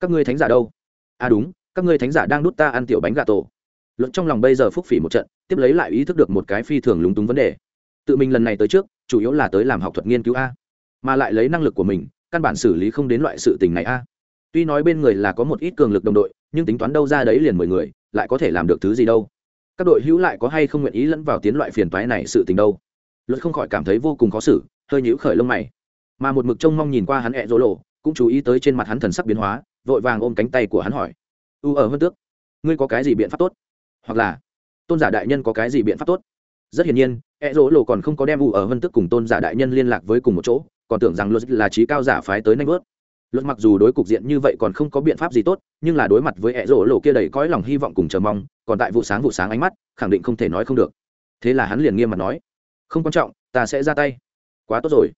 Các ngươi thánh giả đâu? A đúng, các ngươi thánh giả đang đút ta ăn tiểu bánh gà tổ. Luận trong lòng bây giờ phúc phỉ một trận, tiếp lấy lại ý thức được một cái phi thường lúng túng vấn đề. Tự mình lần này tới trước, chủ yếu là tới làm học thuật nghiên cứu a. Mà lại lấy năng lực của mình, căn bản xử lý không đến loại sự tình này a. Tuy nói bên người là có một ít cường lực đồng đội, nhưng tính toán đâu ra đấy liền mười người, lại có thể làm được thứ gì đâu các đội hữu lại có hay không nguyện ý lẫn vào tiến loại phiền toái này sự tình đâu? Luật không khỏi cảm thấy vô cùng khó xử, hơi nhíu khởi lông mày. Mà một mực trông mong nhìn qua hắn ẹ rỗ lộ, cũng chú ý tới trên mặt hắn thần sắc biến hóa, vội vàng ôm cánh tay của hắn hỏi. U ở hơn tước, ngươi có cái gì biện pháp tốt? Hoặc là, tôn giả đại nhân có cái gì biện pháp tốt? Rất hiển nhiên, ẹ rỗ lộ còn không có đem u ở hơn tước cùng tôn giả đại nhân liên lạc với cùng một chỗ, còn tưởng rằng luật là trí cao giả phái tới nanh vớt luật mặc dù đối cục diện như vậy còn không có biện pháp gì tốt, nhưng là đối mặt với ẹ rỗ lộ kia đầy cõi lòng hy vọng cùng chờ mong, còn tại vụ sáng vụ sáng ánh mắt, khẳng định không thể nói không được. Thế là hắn liền nghiêm mặt nói, không quan trọng, ta sẽ ra tay. Quá tốt rồi.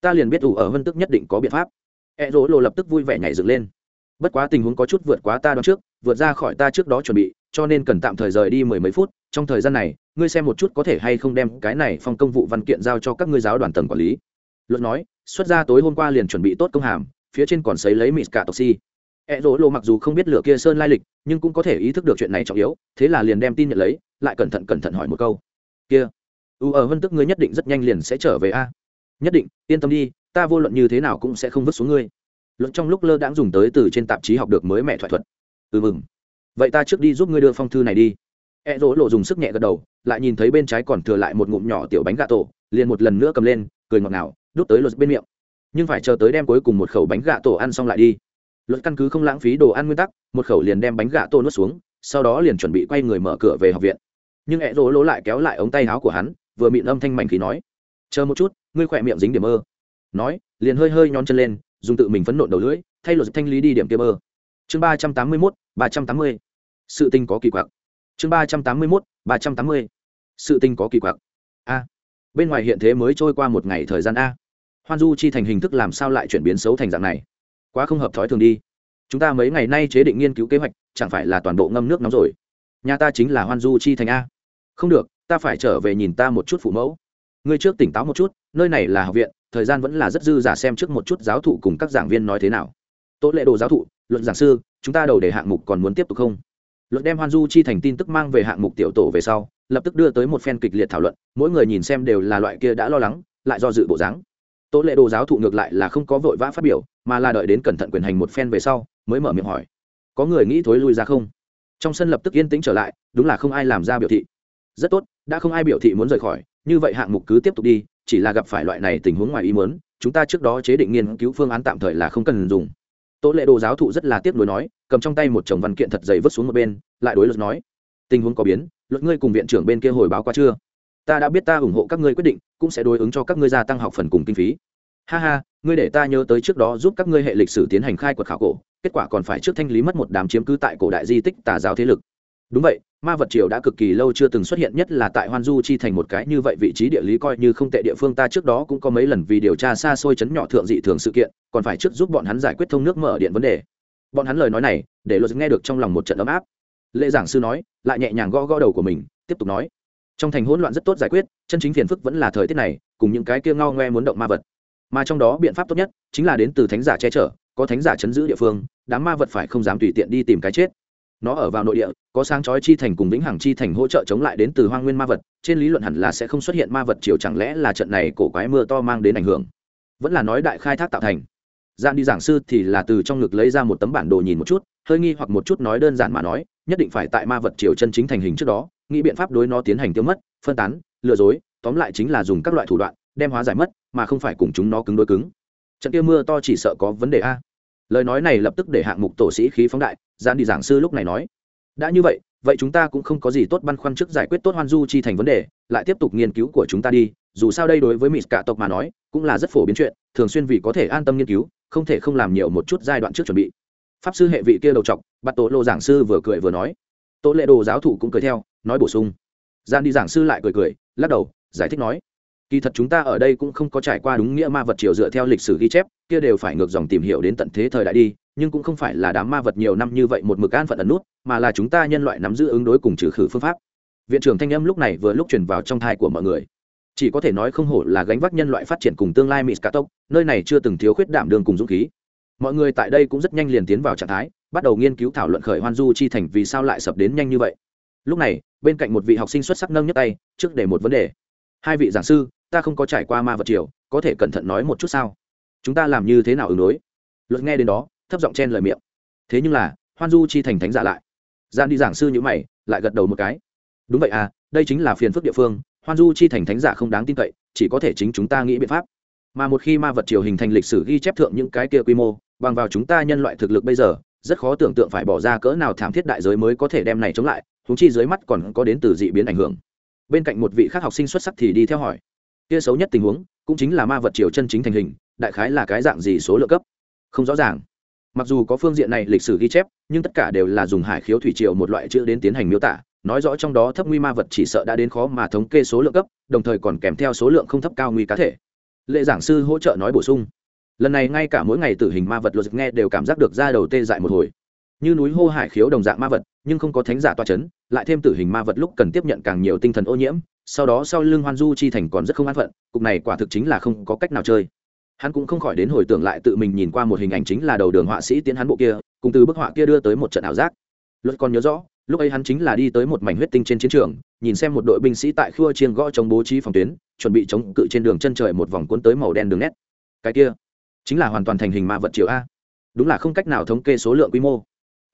Ta liền biết ủ ở vân tức nhất định có biện pháp. Ẹ rỗ lộ lập tức vui vẻ nhảy dựng lên. Bất quá tình huống có chút vượt quá ta đoán trước, vượt ra khỏi ta trước đó chuẩn bị, cho nên cần tạm thời rời đi mười mấy phút, trong thời gian này, ngươi xem một chút có thể hay không đem cái này phong công vụ văn kiện giao cho các ngươi giáo đoàn tầng quản lý. Luật nói, xuất ra tối hôm qua liền chuẩn bị tốt công hàm phía trên còn sấy lấy mịt cả tộc si. E rỗ lộ mặc dù không biết lửa kia sơn lai lịch, nhưng cũng có thể ý thức được chuyện này trọng yếu, thế là liền đem tin nhận lấy, lại cẩn thận cẩn thận hỏi một câu. Kia, u ở vân tức ngươi nhất định rất nhanh liền sẽ trở về a? Nhất định, yên tâm đi, ta vô luận như thế nào cũng sẽ không vứt xuống ngươi. Luận trong lúc lơ đãng dùng tới từ trên tạp chí học được mới mẹ thoại thuật. Ừ mừng. Vậy ta trước đi giúp ngươi đưa phong thư này đi. E rỗ lộ dùng sức nhẹ gật đầu, lại nhìn thấy bên trái còn thừa lại một ngụm nhỏ tiểu bánh gà tổ, liền một lần nữa cầm lên, cười ngọt ngào, đút tới luật bên miệng nhưng phải chờ tới đem cuối cùng một khẩu bánh gà tổ ăn xong lại đi. Luật căn cứ không lãng phí đồ ăn nguyên tắc, một khẩu liền đem bánh gà tổ nuốt xuống, sau đó liền chuẩn bị quay người mở cửa về học viện. Nhưng ẹ rỗ lỗ lại kéo lại ống tay áo của hắn, vừa mịn âm thanh mảnh khí nói, chờ một chút, ngươi khỏe miệng dính điểm mơ. Nói, liền hơi hơi nhón chân lên, dùng tự mình phấn nộn đầu lưỡi, thay luật thanh lý đi điểm kia mơ. Chương ba trăm tám mươi mốt, ba trăm tám mươi. Sự tình có kỳ quặc. Chương ba trăm tám mươi mốt, ba trăm tám mươi. Sự tình có kỳ quặc. A. Bên ngoài hiện thế mới trôi qua một ngày thời gian a hoan du chi thành hình thức làm sao lại chuyển biến xấu thành dạng này? Quá không hợp thói thường đi. Chúng ta mấy ngày nay chế định nghiên cứu kế hoạch, chẳng phải là toàn bộ ngâm nước nóng rồi? Nhà ta chính là hoan du chi thành a. Không được, ta phải trở về nhìn ta một chút phụ mẫu. Ngươi trước tỉnh táo một chút, nơi này là học viện, thời gian vẫn là rất dư giả xem trước một chút giáo thụ cùng các giảng viên nói thế nào. Tốt lệ đồ giáo thụ, luận giảng sư, chúng ta đầu để hạng mục còn muốn tiếp tục không? Luận đem hoan du chi thành tin tức mang về hạng mục tiểu tổ về sau, lập tức đưa tới một phen kịch liệt thảo luận, mỗi người nhìn xem đều là loại kia đã lo lắng, lại do dự bộ dáng tố lệ đồ giáo thụ ngược lại là không có vội vã phát biểu, mà là đợi đến cẩn thận quyền hành một phen về sau, mới mở miệng hỏi. Có người nghĩ thối lui ra không? Trong sân lập tức yên tĩnh trở lại, đúng là không ai làm ra biểu thị. Rất tốt, đã không ai biểu thị muốn rời khỏi, như vậy hạng mục cứ tiếp tục đi, chỉ là gặp phải loại này tình huống ngoài ý muốn, chúng ta trước đó chế định nghiên cứu phương án tạm thời là không cần dùng. Tố lệ đồ giáo thụ rất là tiếc nuối nói, cầm trong tay một chồng văn kiện thật dày vứt xuống một bên, lại đối luật nói. Tình huống có biến, luật ngươi cùng viện trưởng bên kia hồi báo qua chưa? Ta đã biết ta ủng hộ các ngươi quyết định, cũng sẽ đối ứng cho các ngươi gia tăng học phần cùng kinh phí. Ha ha, ngươi để ta nhớ tới trước đó giúp các ngươi hệ lịch sử tiến hành khai quật khảo cổ, kết quả còn phải trước thanh lý mất một đám chiếm cứ tại cổ đại di tích tà giáo thế lực. Đúng vậy, ma vật triều đã cực kỳ lâu chưa từng xuất hiện, nhất là tại hoan du chi thành một cái như vậy vị trí địa lý coi như không tệ địa phương, ta trước đó cũng có mấy lần vì điều tra xa xôi chấn nhỏ thượng dị thường sự kiện, còn phải trước giúp bọn hắn giải quyết thông nước mở điện vấn đề. Bọn hắn lời nói này, để luật nghe được trong lòng một trận ấm áp. Lễ giảng sư nói, lại nhẹ nhàng gõ gõ đầu của mình, tiếp tục nói trong thành hỗn loạn rất tốt giải quyết, chân chính phiền phức vẫn là thời tiết này, cùng những cái kia ngao ngoe muốn động ma vật. Mà trong đó biện pháp tốt nhất chính là đến từ thánh giả che chở, có thánh giả chấn giữ địa phương, đám ma vật phải không dám tùy tiện đi tìm cái chết. Nó ở vào nội địa, có sáng chói chi thành cùng vĩnh hằng chi thành hỗ trợ chống lại đến từ hoang nguyên ma vật, trên lý luận hẳn là sẽ không xuất hiện ma vật chiều chẳng lẽ là trận này cổ quái mưa to mang đến ảnh hưởng. Vẫn là nói đại khai thác tạo thành. Gian đi giảng sư thì là từ trong ngực lấy ra một tấm bản đồ nhìn một chút, hơi nghi hoặc một chút nói đơn giản mà nói nhất định phải tại ma vật triều chân chính thành hình trước đó, nghĩ biện pháp đối nó tiến hành tiêu mất, phân tán, lừa dối, tóm lại chính là dùng các loại thủ đoạn, đem hóa giải mất, mà không phải cùng chúng nó cứng đối cứng. Trận kia mưa to chỉ sợ có vấn đề a. Lời nói này lập tức để hạng mục tổ sĩ khí phóng đại gian đi giảng sư lúc này nói. Đã như vậy vậy chúng ta cũng không có gì tốt băn khoăn trước giải quyết tốt hoan du chi thành vấn đề, lại tiếp tục nghiên cứu của chúng ta đi, dù sao đây đối với mỹ cả tộc mà nói, cũng là rất phổ biến chuyện, thường xuyên vì có thể an tâm nghiên cứu, không thể không làm nhiều một chút giai đoạn trước chuẩn bị pháp sư hệ vị kia đầu trọc, bắt tổ lộ giảng sư vừa cười vừa nói. Tổ lệ đồ giáo thụ cũng cười theo, nói bổ sung. Gian đi giảng sư lại cười cười, lắc đầu, giải thích nói. Kỳ thật chúng ta ở đây cũng không có trải qua đúng nghĩa ma vật triều dựa theo lịch sử ghi chép, kia đều phải ngược dòng tìm hiểu đến tận thế thời đại đi, nhưng cũng không phải là đám ma vật nhiều năm như vậy một mực an phận ẩn nút, mà là chúng ta nhân loại nắm giữ ứng đối cùng trừ khử phương pháp. Viện trưởng thanh âm lúc này vừa lúc truyền vào trong thai của mọi người. Chỉ có thể nói không hổ là gánh vác nhân loại phát triển cùng tương lai mỹ cà tốc, nơi này chưa từng thiếu khuyết đảm đường cùng dũng khí mọi người tại đây cũng rất nhanh liền tiến vào trạng thái, bắt đầu nghiên cứu thảo luận khởi hoan du chi thành vì sao lại sập đến nhanh như vậy. Lúc này, bên cạnh một vị học sinh xuất sắc nâng nhấc tay, trước để một vấn đề. Hai vị giảng sư, ta không có trải qua ma vật triều, có thể cẩn thận nói một chút sao? Chúng ta làm như thế nào ứng đối? Luật nghe đến đó, thấp giọng chen lời miệng. Thế nhưng là, hoan du chi thành thánh giả lại. Gian đi giảng sư như mày, lại gật đầu một cái. Đúng vậy à đây chính là phiền phức địa phương, hoan du chi thành thánh giả không đáng tin cậy, chỉ có thể chính chúng ta nghĩ biện pháp. Mà một khi ma vật triều hình thành lịch sử ghi chép thượng những cái kia quy mô bằng vào chúng ta nhân loại thực lực bây giờ, rất khó tưởng tượng phải bỏ ra cỡ nào thảm thiết đại giới mới có thể đem này chống lại húng chi dưới mắt còn có đến từ dị biến ảnh hưởng. Bên cạnh một vị khác học sinh xuất sắc thì đi theo hỏi. Kia xấu nhất tình huống, cũng chính là ma vật triều chân chính thành hình, đại khái là cái dạng gì số lượng cấp? Không rõ ràng. Mặc dù có phương diện này lịch sử ghi chép, nhưng tất cả đều là dùng hải khiếu thủy triều một loại chữ đến tiến hành miêu tả, nói rõ trong đó thấp nguy ma vật chỉ sợ đã đến khó mà thống kê số lượng cấp, đồng thời còn kèm theo số lượng không thấp cao nguy cá thể. Lệ giảng sư hỗ trợ nói bổ sung lần này ngay cả mỗi ngày tử hình ma vật luật nghe đều cảm giác được ra đầu tê dại một hồi. Như núi hô hải khiếu đồng dạng ma vật, nhưng không có thánh giả toa c h ấ n lại thêm tử hình ma vật lúc cần tiếp nhận càng nhiều tinh thần ô nhiễm, sau đó sau lưng hoan du chi thành còn rất không an phận, cục này quả thực chính là không có cách nào chơi. Hắn cũng không khỏi đến hồi tưởng lại tự mình nhìn qua một hình ảnh chính là đầu đường họa sĩ tiến hắn bộ kia, cùng từ bức họa kia đưa tới một trận ảo giác. Luật còn nhớ rõ, lúc ấy hắn chính là đi tới một mảnh huyết tinh trên chiến trường, nhìn xem một đội binh sĩ tại khua chiên gõ chống bố trí phòng tuyến, chuẩn bị chống cự trên đường chân trời một vòng cuốn tới màu đen đường nét. Cái kia chính là hoàn toàn thành hình ma vật triều a. Đúng là không cách nào thống kê số lượng quy mô.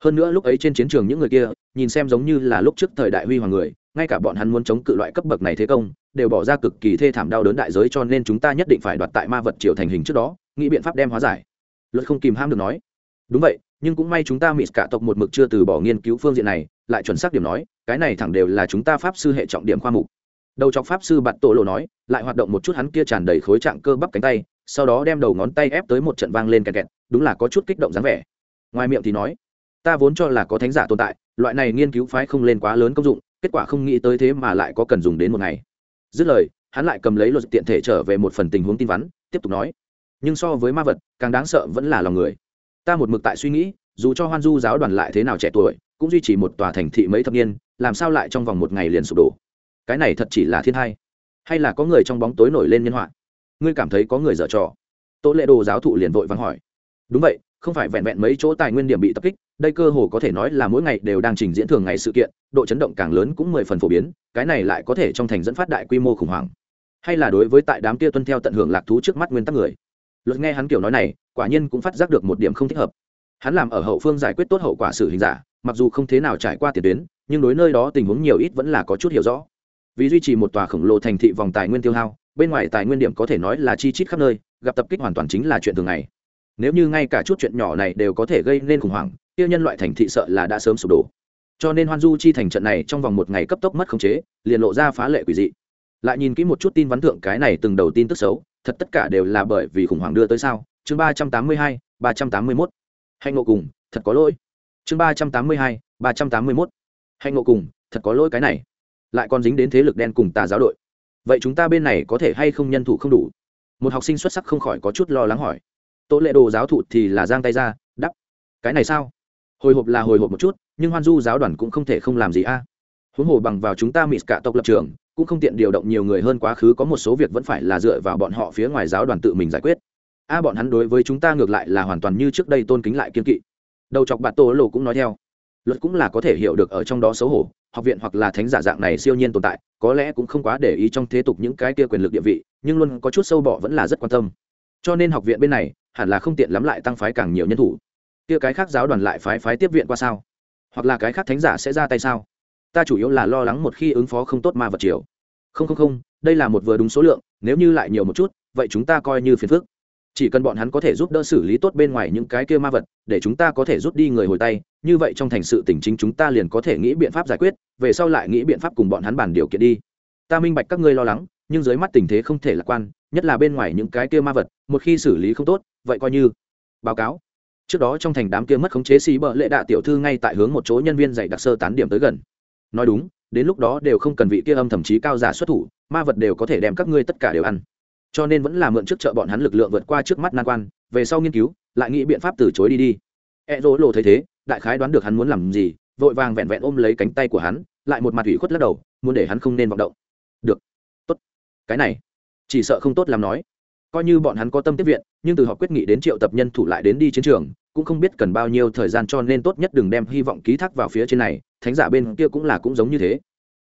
Hơn nữa lúc ấy trên chiến trường những người kia, nhìn xem giống như là lúc trước thời đại huy hoàng người, ngay cả bọn hắn muốn chống cự loại cấp bậc này thế công, đều bỏ ra cực kỳ thê thảm đau đớn đại giới cho nên chúng ta nhất định phải đoạt tại ma vật triều thành hình trước đó, nghĩ biện pháp đem hóa giải. Luật không kìm ham được nói. Đúng vậy, nhưng cũng may chúng ta mịt cả tộc một mực chưa từ bỏ nghiên cứu phương diện này, lại chuẩn xác điểm nói, cái này thẳng đều là chúng ta pháp sư hệ trọng điểm khoa mục. Đầu chọc pháp sư bạt tổ lộ nói, lại hoạt động một chút hắn kia tràn đầy khối trạng cơ bắp cánh tay sau đó đem đầu ngón tay ép tới một trận vang lên kẹt kẹt, đúng là có chút kích động dáng vẻ. Ngoài miệng thì nói, ta vốn cho là có thánh giả tồn tại, loại này nghiên cứu phái không lên quá lớn công dụng, kết quả không nghĩ tới thế mà lại có cần dùng đến một ngày. Dứt lời, hắn lại cầm lấy luật tiện thể trở về một phần tình huống tin vắn, tiếp tục nói, nhưng so với ma vật, càng đáng sợ vẫn là lòng người. Ta một mực tại suy nghĩ, dù cho hoan du giáo đoàn lại thế nào trẻ tuổi, cũng duy trì một tòa thành thị mấy thập niên, làm sao lại trong vòng một ngày liền sụp đổ? Cái này thật chỉ là thiên hai, hay là có người trong bóng tối nổi lên nhân họa? Ngươi cảm thấy có người dở trò. Tố lệ đồ giáo thụ liền vội vắng hỏi. Đúng vậy, không phải vẹn vẹn mấy chỗ tài nguyên điểm bị tập kích, đây cơ hồ có thể nói là mỗi ngày đều đang trình diễn thường ngày sự kiện, độ chấn động càng lớn cũng mười phần phổ biến, cái này lại có thể trong thành dẫn phát đại quy mô khủng hoảng. Hay là đối với tại đám kia tuân theo tận hưởng lạc thú trước mắt nguyên tắc người. Luật nghe hắn kiểu nói này, quả nhiên cũng phát giác được một điểm không thích hợp. Hắn làm ở hậu phương giải quyết tốt hậu quả xử hình giả, mặc dù không thế nào trải qua tiền tuyến, nhưng đối nơi đó tình huống nhiều ít vẫn là có chút hiểu rõ. Vì duy trì một tòa khổng lồ thành thị vòng tài nguyên tiêu hao bên ngoài tài nguyên điểm có thể nói là chi chít khắp nơi, gặp tập kích hoàn toàn chính là chuyện thường ngày. Nếu như ngay cả chút chuyện nhỏ này đều có thể gây nên khủng hoảng tiêu nhân loại thành thị sợ là đã sớm sụp đổ. Cho nên hoan du chi thành trận này trong vòng một ngày cấp tốc mất khống chế, liền lộ ra phá lệ quỷ dị. Lại nhìn kỹ một chút tin vắn thượng cái này từng đầu tin tức xấu, thật tất cả đều là bởi vì khủng hoảng đưa tới sao? Chương ba trăm tám mươi hai, ba trăm tám mươi mốt. Hạnh ngộ cùng, thật có lỗi. Chương ba trăm tám mươi hai, ba trăm tám mươi mốt. Hạnh ngộ cùng, thật có lỗi cái này. Lại còn dính đến thế lực đen cùng tà giáo đội vậy chúng ta bên này có thể hay không nhân thủ không đủ? Một học sinh xuất sắc không khỏi có chút lo lắng hỏi. Tố lệ đồ giáo thụ thì là giang tay ra đắp cái này sao? Hồi hộp là hồi hộp một chút, nhưng hoan du giáo đoàn cũng không thể không làm gì a. Huống hồ bằng vào chúng ta mịt cả tộc lập trường, cũng không tiện điều động nhiều người hơn quá khứ, có một số việc vẫn phải là dựa vào bọn họ phía ngoài giáo đoàn tự mình giải quyết. A, bọn hắn đối với chúng ta ngược lại là hoàn toàn như trước đây tôn kính lại kiên kỵ. Đầu chọc bạn tổ lộ cũng nói theo luật cũng là có thể hiểu được ở trong đó xấu hổ, học viện hoặc là thánh giả dạng này siêu nhiên tồn tại, có lẽ cũng không quá để ý trong thế tục những cái kia quyền lực địa vị, nhưng luôn có chút sâu bọ vẫn là rất quan tâm. Cho nên học viện bên này, hẳn là không tiện lắm lại tăng phái càng nhiều nhân thủ. Kia cái khác giáo đoàn lại phái phái tiếp viện qua sao? Hoặc là cái khác thánh giả sẽ ra tay sao? Ta chủ yếu là lo lắng một khi ứng phó không tốt ma vật chiều không không không, đây là một vừa đúng số lượng, nếu như lại nhiều một chút, vậy chúng ta coi như phiền phức chỉ cần bọn hắn có thể giúp đỡ xử lý tốt bên ngoài những cái kia ma vật, để chúng ta có thể rút đi người hồi tay, như vậy trong thành sự tỉnh chính chúng ta liền có thể nghĩ biện pháp giải quyết, về sau lại nghĩ biện pháp cùng bọn hắn bàn điều kiện đi. Ta minh bạch các ngươi lo lắng, nhưng dưới mắt tình thế không thể lạc quan, nhất là bên ngoài những cái kia ma vật, một khi xử lý không tốt, vậy coi như. Báo cáo. Trước đó trong thành đám kia mất khống chế xì bợ lệ đạ tiểu thư ngay tại hướng một chỗ nhân viên dạy đặc sơ tán điểm tới gần. Nói đúng, đến lúc đó đều không cần vị kia âm thậm chí cao giả xuất thủ, ma vật đều có thể đem các ngươi tất cả đều ăn cho nên vẫn là mượn trước chợ bọn hắn lực lượng vượt qua trước mắt nan quan, về sau nghiên cứu, lại nghĩ biện pháp từ chối đi đi. E rỗ lộ thấy thế, đại khái đoán được hắn muốn làm gì, vội vàng vẹn vẹn ôm lấy cánh tay của hắn, lại một mặt ủy khuất lắc đầu, muốn để hắn không nên vọng động. Được. Tốt. Cái này, chỉ sợ không tốt làm nói. Coi như bọn hắn có tâm tiếp viện, nhưng từ họ quyết nghị đến triệu tập nhân thủ lại đến đi chiến trường, cũng không biết cần bao nhiêu thời gian cho nên tốt nhất đừng đem hy vọng ký thác vào phía trên này, thánh giả bên kia cũng là cũng giống như thế.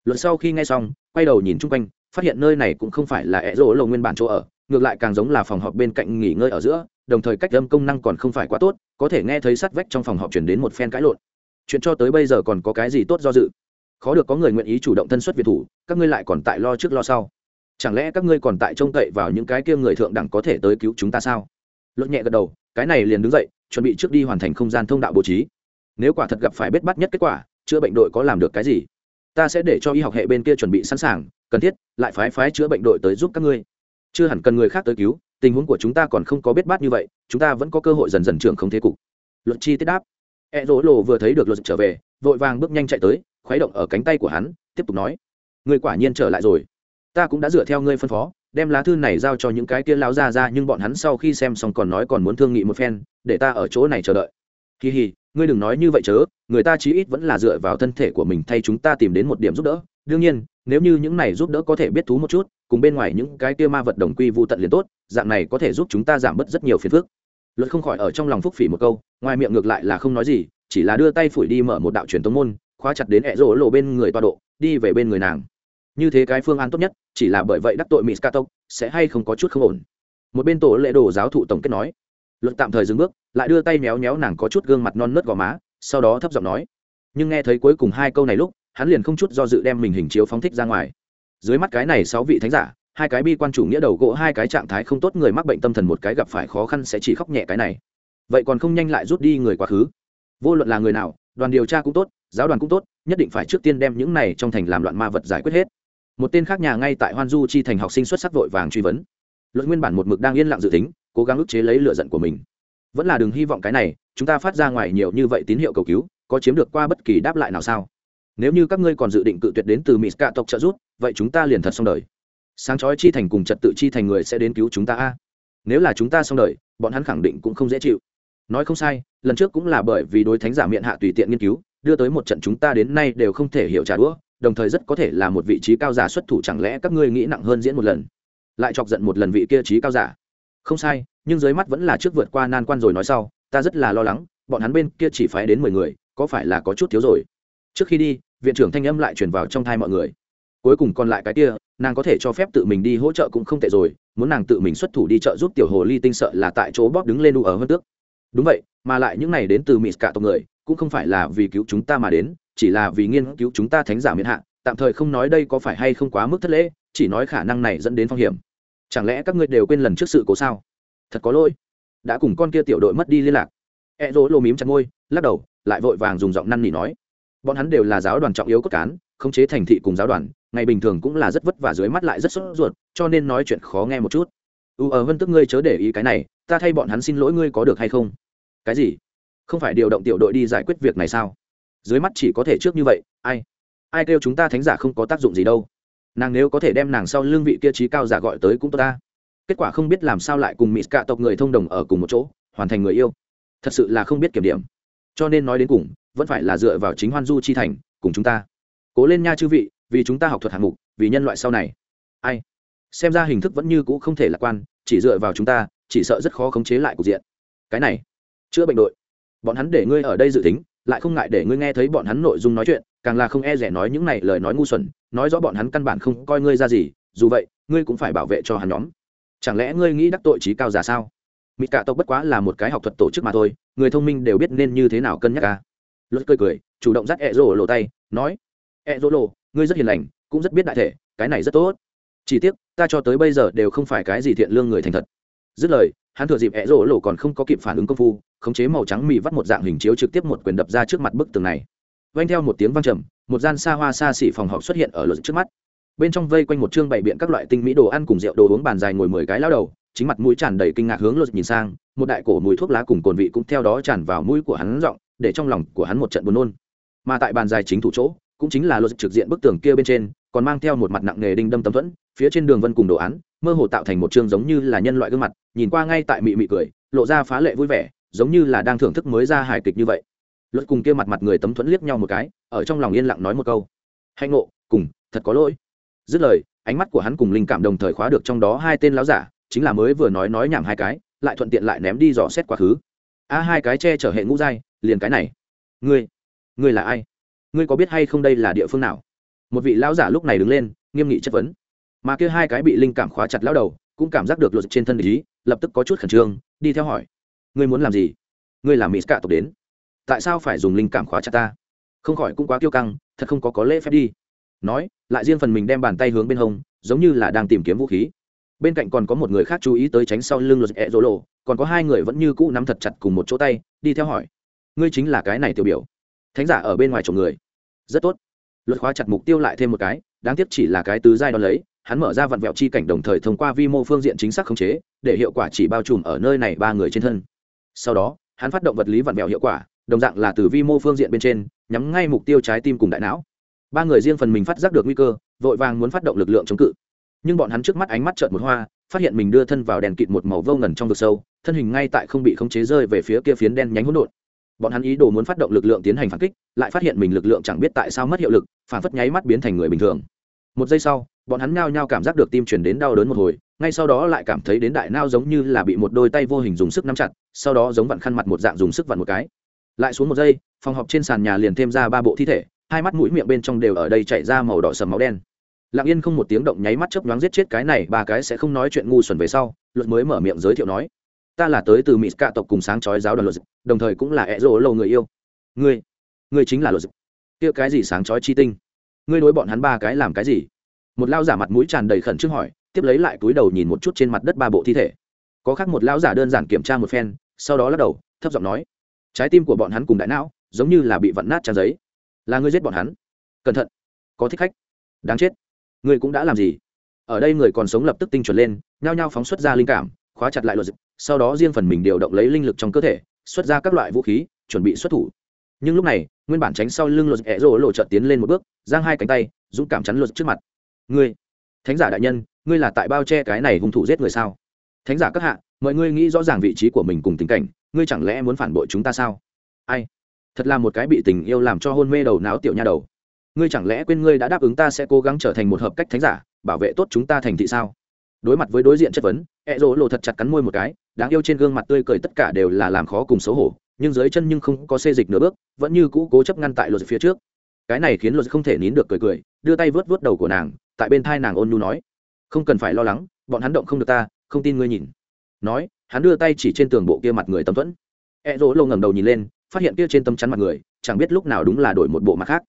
Luật sau khi nghe xong, quay đầu nhìn chung quanh phát hiện nơi này cũng không phải là ẹ rỗ lộ nguyên bản chỗ ở, ngược lại càng giống là phòng họp bên cạnh nghỉ ngơi ở giữa, đồng thời cách âm công năng còn không phải quá tốt, có thể nghe thấy sắt vách trong phòng họp chuyển đến một phen cãi lộn. Chuyện cho tới bây giờ còn có cái gì tốt do dự? Khó được có người nguyện ý chủ động thân xuất việt thủ, các ngươi lại còn tại lo trước lo sau. Chẳng lẽ các ngươi còn tại trông cậy vào những cái kia người thượng đẳng có thể tới cứu chúng ta sao? Luận nhẹ gật đầu, cái này liền đứng dậy, chuẩn bị trước đi hoàn thành không gian thông đạo bố trí. Nếu quả thật gặp phải bết bắt nhất kết quả, chữa bệnh đội có làm được cái gì? Ta sẽ để cho y học hệ bên kia chuẩn bị sẵn sàng, cần thiết, lại phái phái chữa bệnh đội tới giúp các ngươi. Chưa hẳn cần người khác tới cứu, tình huống của chúng ta còn không có biết bát như vậy, chúng ta vẫn có cơ hội dần dần trưởng không thế cục. Luật chi tiết đáp. E rỗ lộ vừa thấy được luật trở về, vội vàng bước nhanh chạy tới, khuấy động ở cánh tay của hắn, tiếp tục nói người quả nhiên trở lại rồi. Ta cũng đã dựa theo ngươi phân phó, đem lá thư này giao cho những cái kia lao ra ra nhưng bọn hắn sau khi xem xong còn nói còn muốn thương nghị một phen, để ta ở chỗ này chờ đợi kỳ hì ngươi đừng nói như vậy chớ, người ta chí ít vẫn là dựa vào thân thể của mình thay chúng ta tìm đến một điểm giúp đỡ. Đương nhiên, nếu như những này giúp đỡ có thể biết thú một chút, cùng bên ngoài những cái kia ma vật đồng quy vô tận liền tốt, dạng này có thể giúp chúng ta giảm bớt rất nhiều phiền phức. Luật không khỏi ở trong lòng phúc phỉ một câu, ngoài miệng ngược lại là không nói gì, chỉ là đưa tay phủi đi mở một đạo truyền tông môn, khóa chặt đến ẹ rỗ lộ bên người toa độ, đi về bên người nàng. Như thế cái phương án tốt nhất, chỉ là bởi vậy đắc tội mỹ scatok sẽ hay không có chút không ổn. Một bên tổ lễ đồ giáo thụ tổng kết nói luật tạm thời dừng bước, lại đưa tay méo méo nàng có chút gương mặt non nớt gò má, sau đó thấp giọng nói. Nhưng nghe thấy cuối cùng hai câu này lúc, hắn liền không chút do dự đem mình hình chiếu phóng thích ra ngoài. Dưới mắt cái này sáu vị thánh giả, hai cái bi quan chủ nghĩa đầu gỗ, hai cái trạng thái không tốt người mắc bệnh tâm thần một cái gặp phải khó khăn sẽ chỉ khóc nhẹ cái này. Vậy còn không nhanh lại rút đi người quá khứ. Vô luận là người nào, đoàn điều tra cũng tốt, giáo đoàn cũng tốt, nhất định phải trước tiên đem những này trong thành làm loạn ma vật giải quyết hết. Một tên khác nhà ngay tại hoan du chi thành học sinh xuất sắc vội vàng truy vấn. Luận nguyên bản một mực đang yên lặng dự tính cố gắng ức chế lấy lựa giận của mình. Vẫn là đừng hy vọng cái này, chúng ta phát ra ngoài nhiều như vậy tín hiệu cầu cứu, có chiếm được qua bất kỳ đáp lại nào sao? Nếu như các ngươi còn dự định cự tuyệt đến từ mỹ cạ tộc trợ giúp, vậy chúng ta liền thật xong đời. Sáng chói chi thành cùng trật tự chi thành người sẽ đến cứu chúng ta a. Nếu là chúng ta xong đời, bọn hắn khẳng định cũng không dễ chịu. Nói không sai, lần trước cũng là bởi vì đối thánh giả miệng hạ tùy tiện nghiên cứu, đưa tới một trận chúng ta đến nay đều không thể hiểu trả đũa, đồng thời rất có thể là một vị trí cao giả xuất thủ, chẳng lẽ các ngươi nghĩ nặng hơn diễn một lần? Lại chọc giận một lần vị kia trí cao giả không sai, nhưng dưới mắt vẫn là trước vượt qua nan quan rồi nói sau, ta rất là lo lắng, bọn hắn bên kia chỉ phái đến mười người, có phải là có chút thiếu rồi? Trước khi đi, viện trưởng thanh âm lại truyền vào trong thai mọi người. Cuối cùng còn lại cái kia, nàng có thể cho phép tự mình đi hỗ trợ cũng không tệ rồi, muốn nàng tự mình xuất thủ đi trợ giúp tiểu hồ ly tinh sợ là tại chỗ bóp đứng lên đu ở hơn tước. Đúng vậy, mà lại những này đến từ mỹ cả tộc người, cũng không phải là vì cứu chúng ta mà đến, chỉ là vì nghiên cứu chúng ta thánh giả miễn hạ, tạm thời không nói đây có phải hay không quá mức thất lễ, chỉ nói khả năng này dẫn đến phong hiểm chẳng lẽ các ngươi đều quên lần trước sự cố sao? Thật có lỗi. Đã cùng con kia tiểu đội mất đi liên lạc. E dỗ lô mím chặt ngôi lắc đầu, lại vội vàng dùng giọng năn nỉ nói. Bọn hắn đều là giáo đoàn trọng yếu cốt cán, khống chế thành thị cùng giáo đoàn, ngày bình thường cũng là rất vất vả dưới mắt lại rất sốt ruột, cho nên nói chuyện khó nghe một chút. U ở vân tức ngươi chớ để ý cái này, ta thay bọn hắn xin lỗi ngươi có được hay không? Cái gì? Không phải điều động tiểu đội đi giải quyết việc này sao? Dưới mắt chỉ có thể trước như vậy, ai? Ai kêu chúng ta thánh giả không có tác dụng gì đâu? Nàng nếu có thể đem nàng sau lương vị kia trí cao giả gọi tới cũng tốt ta. Kết quả không biết làm sao lại cùng mỹ cạ tộc người thông đồng ở cùng một chỗ, hoàn thành người yêu. Thật sự là không biết kiểm điểm. Cho nên nói đến cùng, vẫn phải là dựa vào chính hoan du chi thành, cùng chúng ta. Cố lên nha chư vị, vì chúng ta học thuật hạng mục, vì nhân loại sau này. Ai? Xem ra hình thức vẫn như cũ không thể lạc quan, chỉ dựa vào chúng ta, chỉ sợ rất khó khống chế lại cục diện. Cái này, chữa bệnh đội. Bọn hắn để ngươi ở đây dự tính, lại không ngại để ngươi nghe thấy bọn hắn nội dung nói chuyện càng là không e rẻ nói những này lời nói ngu xuẩn, nói rõ bọn hắn căn bản không coi ngươi ra gì, dù vậy, ngươi cũng phải bảo vệ cho hắn nhóm. Chẳng lẽ ngươi nghĩ đắc tội trí cao giả sao? Mỹ cả tộc bất quá là một cái học thuật tổ chức mà thôi, người thông minh đều biết nên như thế nào cân nhắc ca luật cười cười, chủ động dắt e ẹ rỗ lộ tay, nói e ẹ rỗ lộ, ngươi rất hiền lành, cũng rất biết đại thể, cái này rất tốt. Chỉ tiếc, ta cho tới bây giờ đều không phải cái gì thiện lương người thành thật. Dứt lời, hắn thừa dịp e ẹ rỗ lộ còn không có kịp phản ứng công phu, khống chế màu trắng mì vắt một dạng hình chiếu trực tiếp một quyền đập ra trước mặt bức tường này vang theo một tiếng vang trầm, một gian xa hoa xa xỉ phòng họp xuất hiện ở luật trước mắt. Bên trong vây quanh một chương bày biện các loại tinh mỹ đồ ăn cùng rượu đồ uống bàn dài ngồi mười cái lao đầu, chính mặt mũi tràn đầy kinh ngạc hướng luật nhìn sang, một đại cổ mùi thuốc lá cùng cồn vị cũng theo đó tràn vào mũi của hắn giọng, để trong lòng của hắn một trận buồn nôn. Mà tại bàn dài chính thủ chỗ, cũng chính là luật trực diện bức tường kia bên trên, còn mang theo một mặt nặng nghề đinh đâm tâm thuẫn, phía trên đường vân cùng đồ án, mơ hồ tạo thành một chương giống như là nhân loại gương mặt, nhìn qua ngay tại mị mị cười, lộ ra phá lệ vui vẻ, giống như là đang thưởng thức mới ra hài kịch như vậy luật cùng kia mặt mặt người tấm thuẫn liếc nhau một cái, ở trong lòng yên lặng nói một câu. Hạnh ngộ, cùng, thật có lỗi. Dứt lời, ánh mắt của hắn cùng linh cảm đồng thời khóa được trong đó hai tên láo giả, chính là mới vừa nói nói nhảm hai cái, lại thuận tiện lại ném đi dò xét quá khứ. A, hai cái che chở hệ ngũ giai, liền cái này. Ngươi ngươi là ai? Ngươi có biết hay không đây là địa phương nào? Một vị lão giả lúc này đứng lên, nghiêm nghị chất vấn. Mà kia hai cái bị linh cảm khóa chặt lão đầu, cũng cảm giác được luật trên thân ý, lập tức có chút khẩn trương, đi theo hỏi. Ngươi muốn làm gì? Ngươi làm mỹ cả tộc đến tại sao phải dùng linh cảm khóa chặt ta? Không khỏi cũng quá kiêu căng, thật không có có lễ phép đi. Nói, lại riêng phần mình đem bàn tay hướng bên hông, giống như là đang tìm kiếm vũ khí. Bên cạnh còn có một người khác chú ý tới tránh sau lưng luật ẹ rỗ lộ, còn có hai người vẫn như cũ nắm thật chặt cùng một chỗ tay, đi theo hỏi. Ngươi chính là cái này tiểu biểu. Thánh giả ở bên ngoài chồng người. Rất tốt. Luật khóa chặt mục tiêu lại thêm một cái, đáng tiếc chỉ là cái tứ giai đo lấy, hắn mở ra vặn vẹo chi cảnh đồng thời thông qua vi mô phương diện chính xác khống chế, để hiệu quả chỉ bao trùm ở nơi này ba người trên thân. Sau đó, hắn phát động vật lý vặn vẹo hiệu quả đồng dạng là từ vi mô phương diện bên trên, nhắm ngay mục tiêu trái tim cùng đại não. Ba người riêng phần mình phát giác được nguy cơ, vội vàng muốn phát động lực lượng chống cự. Nhưng bọn hắn trước mắt ánh mắt trợn một hoa, phát hiện mình đưa thân vào đèn kịt một màu vô ngần trong vực sâu, thân hình ngay tại không bị khống chế rơi về phía kia phiến đen nhánh hỗn độn. Bọn hắn ý đồ muốn phát động lực lượng tiến hành phản kích, lại phát hiện mình lực lượng chẳng biết tại sao mất hiệu lực, phản phất nháy mắt biến thành người bình thường. Một giây sau, bọn hắn nhao nhao cảm giác được tim chuyển đến đau đớn một hồi, ngay sau đó lại cảm thấy đến đại nao giống như là bị một đôi tay vô hình dùng sức nắm chặt, sau đó giống vặn khăn mặt một dạng dùng sức vặn một cái lại xuống một giây, phòng họp trên sàn nhà liền thêm ra ba bộ thi thể, hai mắt mũi miệng bên trong đều ở đây chảy ra màu đỏ sầm máu đen. Lặng yên không một tiếng động nháy mắt chớp nhoáng giết chết cái này, ba cái sẽ không nói chuyện ngu xuẩn về sau, luật mới mở miệng giới thiệu nói, ta là tới từ mỹ cạ tộc cùng sáng chói giáo đoàn luật đồng thời cũng là ẹ rỗ lâu người yêu. Ngươi ngươi chính là luật kia cái gì sáng chói chi tinh? Ngươi đối bọn hắn ba cái làm cái gì? Một lao giả mặt mũi tràn đầy khẩn trương hỏi, tiếp lấy lại túi đầu nhìn một chút trên mặt đất ba bộ thi thể. Có khác một lao giả đơn giản kiểm tra một phen, sau đó lắc đầu, thấp giọng nói trái tim của bọn hắn cùng đại não, giống như là bị vặn nát trang giấy. Là ngươi giết bọn hắn. Cẩn thận. Có thích khách. Đáng chết. Ngươi cũng đã làm gì? Ở đây người còn sống lập tức tinh chuẩn lên, nhao nhao phóng xuất ra linh cảm, khóa chặt lại luật sau đó riêng phần mình điều động lấy linh lực trong cơ thể, xuất ra các loại vũ khí, chuẩn bị xuất thủ. Nhưng lúc này, nguyên bản tránh sau lưng luật ẹ rỗ lộ trợt tiến lên một bước, giang hai cánh tay, dũng cảm chắn luật trước mặt. Ngươi, thánh giả đại nhân, ngươi là tại bao che cái này hung thủ giết người sao? Thánh giả các hạ mọi ngươi nghĩ rõ ràng vị trí của mình cùng tình cảnh, ngươi chẳng lẽ muốn phản bội chúng ta sao? Ai? Thật là một cái bị tình yêu làm cho hôn mê đầu não tiểu nha đầu. Ngươi chẳng lẽ quên ngươi đã đáp ứng ta sẽ cố gắng trở thành một hợp cách thánh giả, bảo vệ tốt chúng ta thành thị sao? Đối mặt với đối diện chất vấn ẹ rỗ lộ thật chặt cắn môi một cái, đáng yêu trên gương mặt tươi cười tất cả đều là làm khó cùng xấu hổ, nhưng dưới chân nhưng không có xê dịch nửa bước, vẫn như cũ cố chấp ngăn tại luật phía trước. Cái này khiến luật không thể nín được cười cười, đưa tay vớt vớt đầu của nàng, tại bên thai nàng ôn nhu nói, không cần phải lo lắng, bọn hắn động không được ta, không tin ngươi nhìn nói, hắn đưa tay chỉ trên tường bộ kia mặt người tấm thuẫn. E dỗ lâu ngẩng đầu nhìn lên, phát hiện kia trên tấm chắn mặt người, chẳng biết lúc nào đúng là đổi một bộ mặt khác.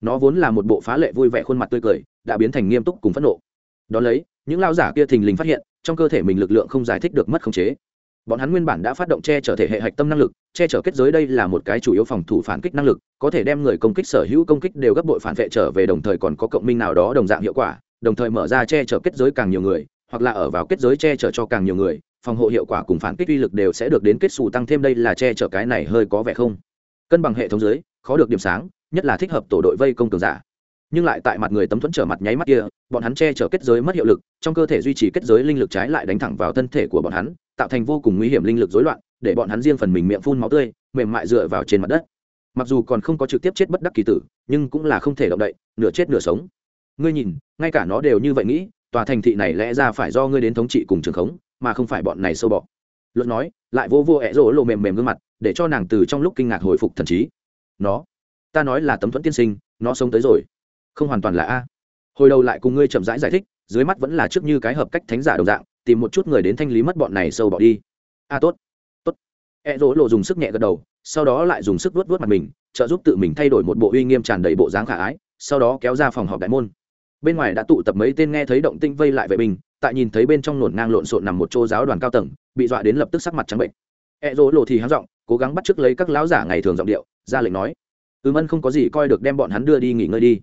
Nó vốn là một bộ phá lệ vui vẻ khuôn mặt tươi cười, đã biến thành nghiêm túc cùng phẫn nộ. Đón lấy, những lao giả kia thình lình phát hiện, trong cơ thể mình lực lượng không giải thích được mất khống chế. Bọn hắn nguyên bản đã phát động che chở thể hệ hạch tâm năng lực, che chở kết giới đây là một cái chủ yếu phòng thủ phản kích năng lực, có thể đem người công kích sở hữu công kích đều gấp bội phản vệ trở về đồng thời còn có cộng minh nào đó đồng dạng hiệu quả, đồng thời mở ra che chở kết giới càng nhiều người, hoặc là ở vào kết giới che chở cho càng nhiều người phòng hộ hiệu quả cùng phản kích uy lực đều sẽ được đến kết xù tăng thêm đây là che chở cái này hơi có vẻ không. Cân bằng hệ thống dưới, khó được điểm sáng, nhất là thích hợp tổ đội vây công cường giả. Nhưng lại tại mặt người tấm thuẫn trở mặt nháy mắt kia, bọn hắn che chở kết giới mất hiệu lực, trong cơ thể duy trì kết giới linh lực trái lại đánh thẳng vào thân thể của bọn hắn, tạo thành vô cùng nguy hiểm linh lực rối loạn, để bọn hắn riêng phần mình miệng phun máu tươi, mềm mại dựa vào trên mặt đất. Mặc dù còn không có trực tiếp chết bất đắc kỳ tử, nhưng cũng là không thể động đậy, nửa chết nửa sống. Ngươi nhìn, ngay cả nó đều như vậy nghĩ, tòa thành thị này lẽ ra phải do ngươi đến thống trị cùng trường khống mà không phải bọn này sâu bọ. Luật nói lại vô vô ẹ rỗ lộ mềm mềm gương mặt để cho nàng từ trong lúc kinh ngạc hồi phục thần trí. Nó ta nói là tấm thuẫn tiên sinh nó sống tới rồi. Không hoàn toàn là a. Hồi đầu lại cùng ngươi chậm rãi giải, giải thích dưới mắt vẫn là trước như cái hợp cách thánh giả đồng dạng tìm một chút người đến thanh lý mất bọn này sâu bỏ đi. A tốt tốt. E rỗ lộ dùng sức nhẹ gật đầu sau đó lại dùng sức vuốt vuốt mặt mình trợ giúp tự mình thay đổi một bộ uy nghiêm tràn đầy bộ dáng khả ái sau đó kéo ra phòng họp đại môn. Bên ngoài đã tụ tập mấy tên nghe thấy động tinh vây lại vệ binh tại nhìn thấy bên trong nổn ngang lộn xộn nằm một chỗ giáo đoàn cao tầng, bị dọa đến lập tức sắc mặt trắng bệnh. E dỗ lộ thì hắn giọng, cố gắng bắt chước lấy các lão giả ngày thường giọng điệu, ra lệnh nói, ừm, ân không có gì, coi được đem bọn hắn đưa đi nghỉ ngơi đi.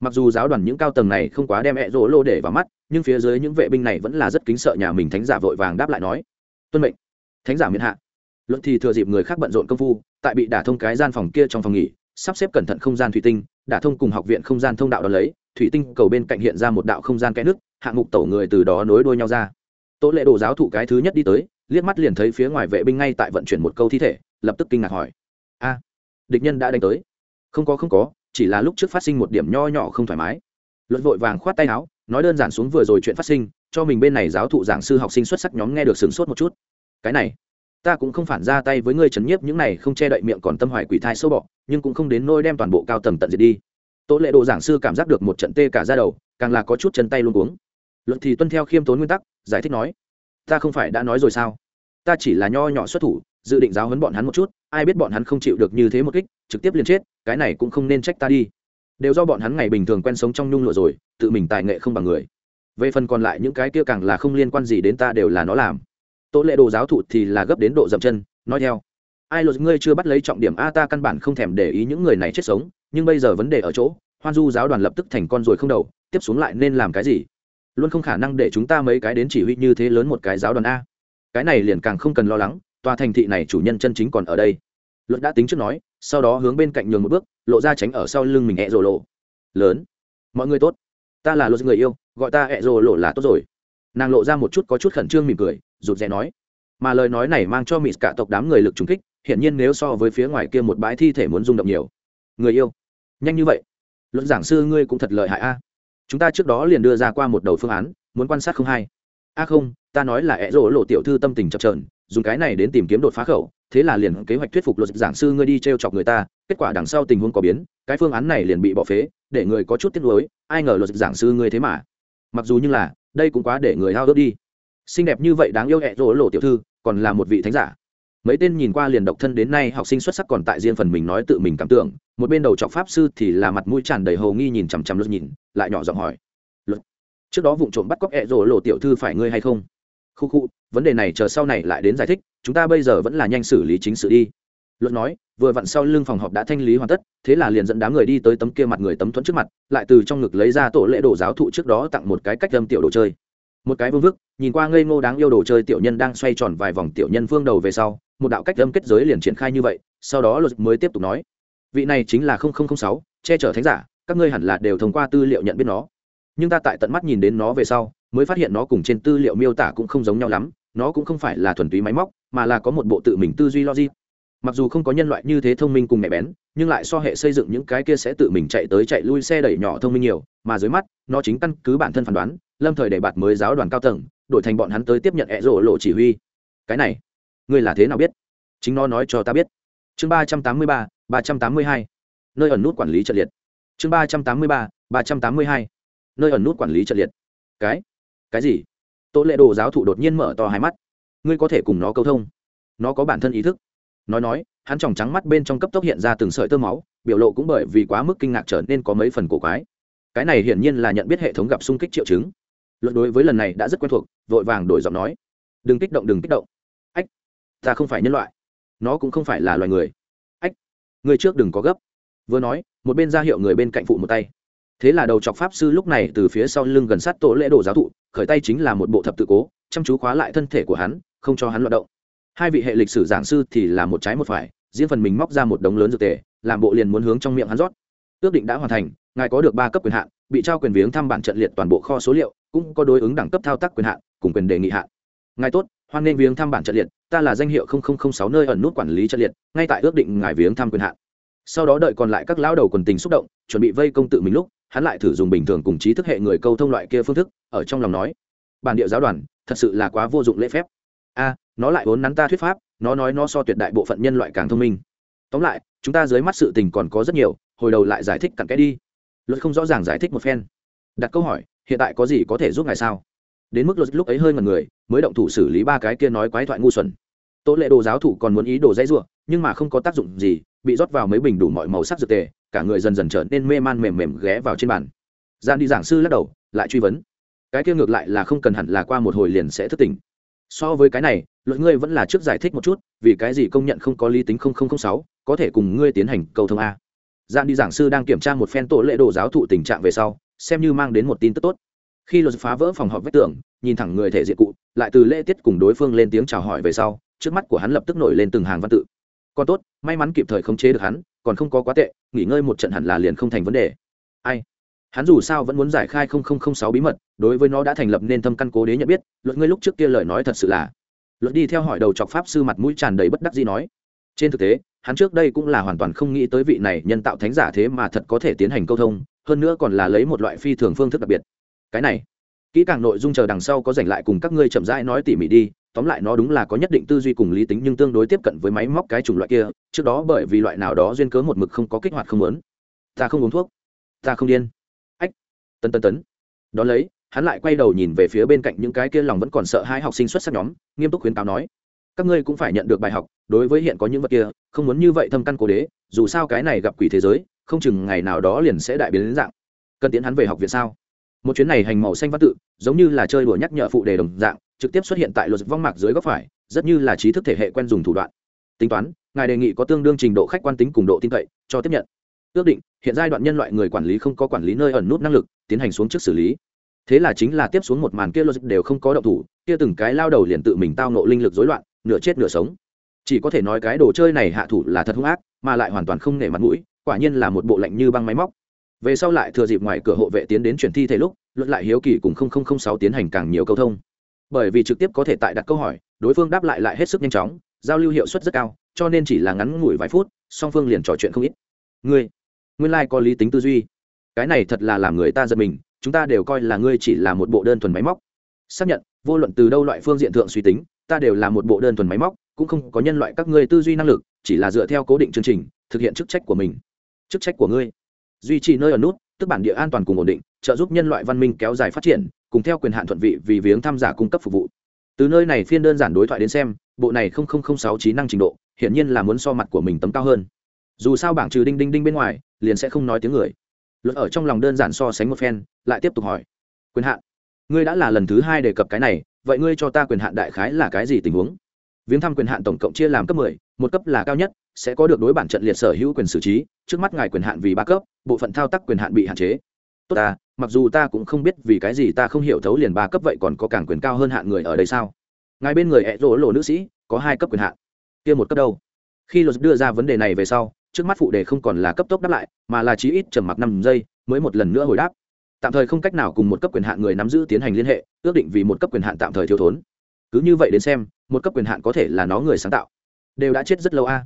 Mặc dù giáo đoàn những cao tầng này không quá đem e dỗ lộ để vào mắt, nhưng phía dưới những vệ binh này vẫn là rất kính sợ nhà mình thánh giả vội vàng đáp lại nói, tuân mệnh, thánh giả miễn hạ. Luận thì thừa dịp người khác bận rộn công phu, tại bị đả thông cái gian phòng kia trong phòng nghỉ, sắp xếp cẩn thận không gian thủy tinh, đả thông cùng học viện không gian thông đạo đó lấy, thủy tinh cầu bên cạnh hiện ra một đạo không gian kẽ nước hạng mục tổ người từ đó nối đuôi nhau ra. Tố lệ đồ giáo thụ cái thứ nhất đi tới, liếc mắt liền thấy phía ngoài vệ binh ngay tại vận chuyển một câu thi thể, lập tức kinh ngạc hỏi. A, địch nhân đã đánh tới. Không có không có, chỉ là lúc trước phát sinh một điểm nho nhỏ không thoải mái. Luận vội vàng khoát tay áo, nói đơn giản xuống vừa rồi chuyện phát sinh, cho mình bên này giáo thụ giảng sư học sinh xuất sắc nhóm nghe được sửng sốt một chút. Cái này, ta cũng không phản ra tay với ngươi trấn nhiếp, những này không che đậy miệng còn tâm hoài quỷ thai sâu bọ, nhưng cũng không đến nôi đem toàn bộ cao tầng tận diệt đi. Tố lệ đồ giảng sư cảm giác được một trận tê cả ra đầu, càng là có chút chân tay luôn cuống. Luật thì tuân theo khiêm tốn nguyên tắc, giải thích nói, ta không phải đã nói rồi sao? Ta chỉ là nho nhỏ xuất thủ, dự định giáo huấn bọn hắn một chút, ai biết bọn hắn không chịu được như thế một kích, trực tiếp liền chết, cái này cũng không nên trách ta đi. Đều do bọn hắn ngày bình thường quen sống trong nhung lụa rồi, tự mình tài nghệ không bằng người. Về phần còn lại những cái kia càng là không liên quan gì đến ta đều là nó làm. Tố lệ đồ giáo thụ thì là gấp đến độ dậm chân, nói theo. Ai luật, ngươi chưa bắt lấy trọng điểm a, ta căn bản không thèm để ý những người này chết sống, nhưng bây giờ vấn đề ở chỗ, hoan du giáo đoàn lập tức thành con rồi không đầu, tiếp xuống lại nên làm cái gì? Luôn không khả năng để chúng ta mấy cái đến chỉ huy như thế lớn một cái giáo đoàn a. Cái này liền càng không cần lo lắng, tòa thành thị này chủ nhân chân chính còn ở đây. Luật đã tính trước nói, sau đó hướng bên cạnh nhường một bước, lộ ra tránh ở sau lưng mình ẹ rồ lộ. Lớn. Mọi người tốt. Ta là luật người yêu, gọi ta ẹ rồ lộ là tốt rồi. Nàng lộ ra một chút có chút khẩn trương mỉm cười, rụt rè nói. Mà lời nói này mang cho mỹ cả tộc đám người lực trúng kích, hiển nhiên nếu so với phía ngoài kia một bãi thi thể muốn rung động nhiều. Người yêu. Nhanh như vậy. Luận giảng sư ngươi cũng thật lợi hại a chúng ta trước đó liền đưa ra qua một đầu phương án, muốn quan sát không hay a không, ta nói là ẹ rỗ lộ tiểu thư tâm tình chập trờn dùng cái này đến tìm kiếm đột phá khẩu, thế là liền kế hoạch thuyết phục luật giảng sư ngươi đi t r e o chọc người ta, kết quả đằng sau tình huống có biến, cái phương án này liền bị bỏ phế, để người có chút tiếc nuối, ai ngờ luật giảng sư ngươi thế mà. Mặc dù như là, đây cũng quá để người hao ước đi. Xinh đẹp như vậy đáng yêu ẹ rỗ lộ tiểu thư, còn là một vị thánh giả mấy tên nhìn qua liền độc thân đến nay, học sinh xuất sắc còn tại riêng phần mình nói tự mình cảm tưởng. Một bên đầu trọc pháp sư thì là mặt mũi tràn đầy hầu nghi nhìn chằm chằm luật nhìn, lại nhỏ giọng hỏi. Luật trước đó vụ trộm bắt cóc ẹ rổ lộ tiểu thư phải ngươi hay không? Khu khu, vấn đề này chờ sau này lại đến giải thích, chúng ta bây giờ vẫn là nhanh xử lý chính sự đi. Luật nói, vừa vặn sau lưng phòng họp đã thanh lý hoàn tất, thế là liền dẫn đám người đi tới tấm kia mặt người tấm thuẫn trước mặt, lại từ trong ngực lấy ra tổ lễ đồ giáo thụ trước đó tặng một cái cách đâm tiểu đồ chơi. Một cái vương vức, nhìn qua ngây ngô đáng yêu đồ chơi tiểu nhân đang xoay tròn vài vòng tiểu nhân phương đầu về sau một đạo cách đâm kết giới liền triển khai như vậy, sau đó luật mới tiếp tục nói, vị này chính là sáu, che chở thánh giả, các ngươi hẳn là đều thông qua tư liệu nhận biết nó. Nhưng ta tại tận mắt nhìn đến nó về sau, mới phát hiện nó cùng trên tư liệu miêu tả cũng không giống nhau lắm, nó cũng không phải là thuần túy máy móc, mà là có một bộ tự mình tư duy logic. Mặc dù không có nhân loại như thế thông minh cùng mẹ bén, nhưng lại so hệ xây dựng những cái kia sẽ tự mình chạy tới chạy lui xe đẩy nhỏ thông minh nhiều, mà dưới mắt, nó chính căn cứ bản thân phán đoán, lâm thời để bạt mới giáo đoàn cao tầng, đổi thành bọn hắn tới tiếp nhận ẹ rổ lộ chỉ huy. Cái này ngươi là thế nào biết? Chính nó nói cho ta biết. Chương ba trăm tám mươi ba ba trăm tám mươi hai. Nơi ẩn nút quản lý trận liệt. Chương ba trăm tám mươi ba ba trăm tám mươi hai. Nơi ẩn nút quản lý trận liệt. Cái? Cái gì? Tô lệ đồ giáo thụ đột nhiên mở to hai mắt. Ngươi có thể cùng nó câu thông. Nó có bản thân ý thức. Nói nói, hắn tròng trắng mắt bên trong cấp tốc hiện ra từng sợi tơ máu, biểu lộ cũng bởi vì quá mức kinh ngạc trở nên có mấy phần cổ quái. Cái này hiển nhiên là nhận biết hệ thống gặp sung kích triệu chứng. Luận đối với lần này đã rất quen thuộc, vội vàng đổi giọng nói. Đừng kích động, đừng kích động ta không phải nhân loại. Nó cũng không phải là loài người. Ách, người trước đừng có gấp. Vừa nói, một bên ra hiệu người bên cạnh phụ một tay. Thế là đầu chọc pháp sư lúc này từ phía sau lưng gần sát tổ lễ đồ giáo thụ, khởi tay chính là một bộ thập tự cố, chăm chú khóa lại thân thể của hắn, không cho hắn loạt động. Hai vị hệ lịch sử giảng sư thì là một trái một phải, riêng phần mình móc ra một đống lớn dược tề, làm bộ liền muốn hướng trong miệng hắn rót. Ước định đã hoàn thành, ngài có được ba cấp quyền hạn, bị trao quyền viếng thăm bản trận liệt toàn bộ kho số liệu, cũng có đối ứng đẳng cấp thao tác quyền hạn, cùng quyền đề nghị hạn. Ngài tốt, hoan nên viếng thăm bản trận liệt ta là danh hiệu sáu nơi ẩn nút quản lý trận liệt, ngay tại ước định ngài viếng thăm quyền hạn. Sau đó đợi còn lại các lão đầu quần tình xúc động, chuẩn bị vây công tự mình lúc, hắn lại thử dùng bình thường cùng trí thức hệ người câu thông loại kia phương thức, ở trong lòng nói, bản địa giáo đoàn, thật sự là quá vô dụng lễ phép. A, nó lại vốn nắn ta thuyết pháp, nó nói nó so tuyệt đại bộ phận nhân loại càng thông minh. Tóm lại, chúng ta dưới mắt sự tình còn có rất nhiều, hồi đầu lại giải thích cặn kẽ đi. Luật không rõ ràng giải thích một phen. Đặt câu hỏi, hiện tại có gì có thể giúp ngài sao? Đến mức luật lúc ấy hơi ngần người mới động thủ xử lý ba cái kia nói quái thoại ngu xuẩn. Tố lệ đồ giáo thủ còn muốn ý đồ dãy ruộng nhưng mà không có tác dụng gì, bị rót vào mấy bình đủ mọi màu sắc dược tề, cả người dần dần trở nên mê man mềm mềm ghé vào trên bàn. Gian đi giảng sư lắc đầu, lại truy vấn. Cái kia ngược lại là không cần hẳn là qua một hồi liền sẽ thức tỉnh. So với cái này luật ngươi vẫn là trước giải thích một chút, vì cái gì công nhận không có lý tính sáu, có thể cùng ngươi tiến hành cầu thông a. Gian đi giảng sư đang kiểm tra một phen tổ lệ đồ giáo thụ tình trạng về sau, xem như mang đến một tin tức tốt. Khi luật phá vỡ phòng họp vách tường nhìn thẳng người thể diện cụ, lại từ lễ tiết cùng đối phương lên tiếng chào hỏi về sau, trước mắt của hắn lập tức nổi lên từng hàng văn tự. Còn tốt, may mắn kịp thời khống chế được hắn, còn không có quá tệ, nghỉ ngơi một trận hẳn là liền không thành vấn đề. Ai? Hắn dù sao vẫn muốn giải khai sáu bí mật, đối với nó đã thành lập nên thâm căn cố đế nhận biết, luật ngươi lúc trước kia lời nói thật sự là. Luật đi theo hỏi đầu chọc pháp sư mặt mũi tràn đầy bất đắc gì nói. Trên thực tế, hắn trước đây cũng là hoàn toàn không nghĩ tới vị này nhân tạo thánh giả thế mà thật có thể tiến hành câu thông, hơn nữa còn là lấy một loại phi thường phương thức đặc biệt. Cái này kỹ càng nội dung chờ đằng sau có dành lại cùng các ngươi chậm rãi nói tỉ mỉ đi, tóm lại nó đúng là có nhất định tư duy cùng lý tính nhưng tương đối tiếp cận với máy móc cái chủng loại kia, trước đó bởi vì loại nào đó duyên cớ một mực không có kích hoạt không lớn ta không uống thuốc. Ta không điên. Ách. Tân tân tấn. Đ ó lấy, hắn lại quay đầu nhìn về phía bên cạnh những cái kia lòng vẫn còn sợ hai học sinh xuất sắc nhóm, nghiêm túc khuyến cáo nói, các ngươi cũng phải nhận được bài học, đối với hiện có những vật kia, không muốn như vậy thâm căn cố đế, dù sao cái này gặp quỷ thế giới, không chừng ngày nào đó liền sẽ đại biến đến dạng. Cần tiến hắn về học viện sao? Một chuyến này hành màu xanh văn tự, giống như là chơi đùa nhắc nhở phụ đề đồng dạng, trực tiếp xuất hiện tại luật vong mạc dưới góc phải, rất như là trí thức thể hệ quen dùng thủ đoạn. Tính toán, ngài đề nghị có tương đương trình độ khách quan tính cùng độ tin cậy, cho tiếp nhận. Ước định, hiện giai đoạn nhân loại người quản lý không có quản lý nơi ẩn nút năng lực, tiến hành xuống trước xử lý. Thế là chính là tiếp xuống một màn kia logic đều không có động thủ, kia từng cái lao đầu liền tự mình tao nộ linh lực rối loạn, nửa chết nửa sống. Chỉ có thể nói cái đồ chơi này hạ thủ là thật hung ác, mà lại hoàn toàn không nể mặt mũi, quả nhiên là một bộ lạnh như băng máy móc về sau lại thừa dịp ngoài cửa hộ vệ tiến đến chuyển thi thể lúc, luận lại hiếu kỳ cùng sáu tiến hành càng nhiều câu thông. Bởi vì trực tiếp có thể tại đặt câu hỏi, đối phương đáp lại lại hết sức nhanh chóng, giao lưu hiệu suất rất cao, cho nên chỉ là ngắn ngủi vài phút, song phương liền trò chuyện không ít. Ngươi, nguyên lai、like、có lý tính tư duy. Cái này thật là làm người ta giật mình, chúng ta đều coi là ngươi chỉ là một bộ đơn thuần máy móc. Xác nhận, vô luận từ đâu loại phương diện thượng suy tính, ta đều là một bộ đơn thuần máy móc, cũng không có nhân loại các ngươi tư duy năng lực, chỉ là dựa theo cố định chương trình, thực hiện chức trách của mình. Chức trách của ngươi duy trì nơi ở nút, tức bản địa an toàn cùng ổn định, trợ giúp nhân loại văn minh kéo dài phát triển, cùng theo quyền hạn thuận vị vì viếng tham giả cung cấp phục vụ. Từ nơi này phiên đơn giản đối thoại đến xem, bộ này sáu trí năng trình độ, hiển nhiên là muốn so mặt của mình tấm cao hơn. Dù sao bảng trừ đinh đinh đinh bên ngoài, liền sẽ không nói tiếng người. Luật ở trong lòng đơn giản so sánh một phen, lại tiếp tục hỏi. Quyền hạn. Ngươi đã là lần thứ hai đề cập cái này, vậy ngươi cho ta quyền hạn đại khái là cái gì tình huống? Viếng thăm quyền hạn tổng cộng chia làm cấp mười một cấp là cao nhất, sẽ có được đối bản trận liệt sở hữu quyền xử trí, trước mắt ngài quyền hạn vì ba cấp, bộ phận thao tác quyền hạn bị hạn chế. Tốt ta, mặc dù ta cũng không biết vì cái gì ta không hiểu thấu liền ba cấp vậy còn có càng quyền cao hơn hạn người ở đây sao? Ngài bên người ẹ rỗ lộ nữ sĩ, có hai cấp quyền hạn. Kia một cấp đâu? Khi luật đưa ra vấn đề này về sau, trước mắt phụ đề không còn là cấp tốc đáp lại, mà là chí ít trầm mặc năm giây, mới một lần nữa hồi đáp. Tạm thời không cách nào cùng một cấp quyền hạn người nắm giữ tiến hành liên hệ, ước định vì một cấp quyền hạn tạm thời thiếu thốn. Cứ như vậy đến xem, một cấp quyền hạn có thể là nó người sáng tạo đều đã chết rất lâu a.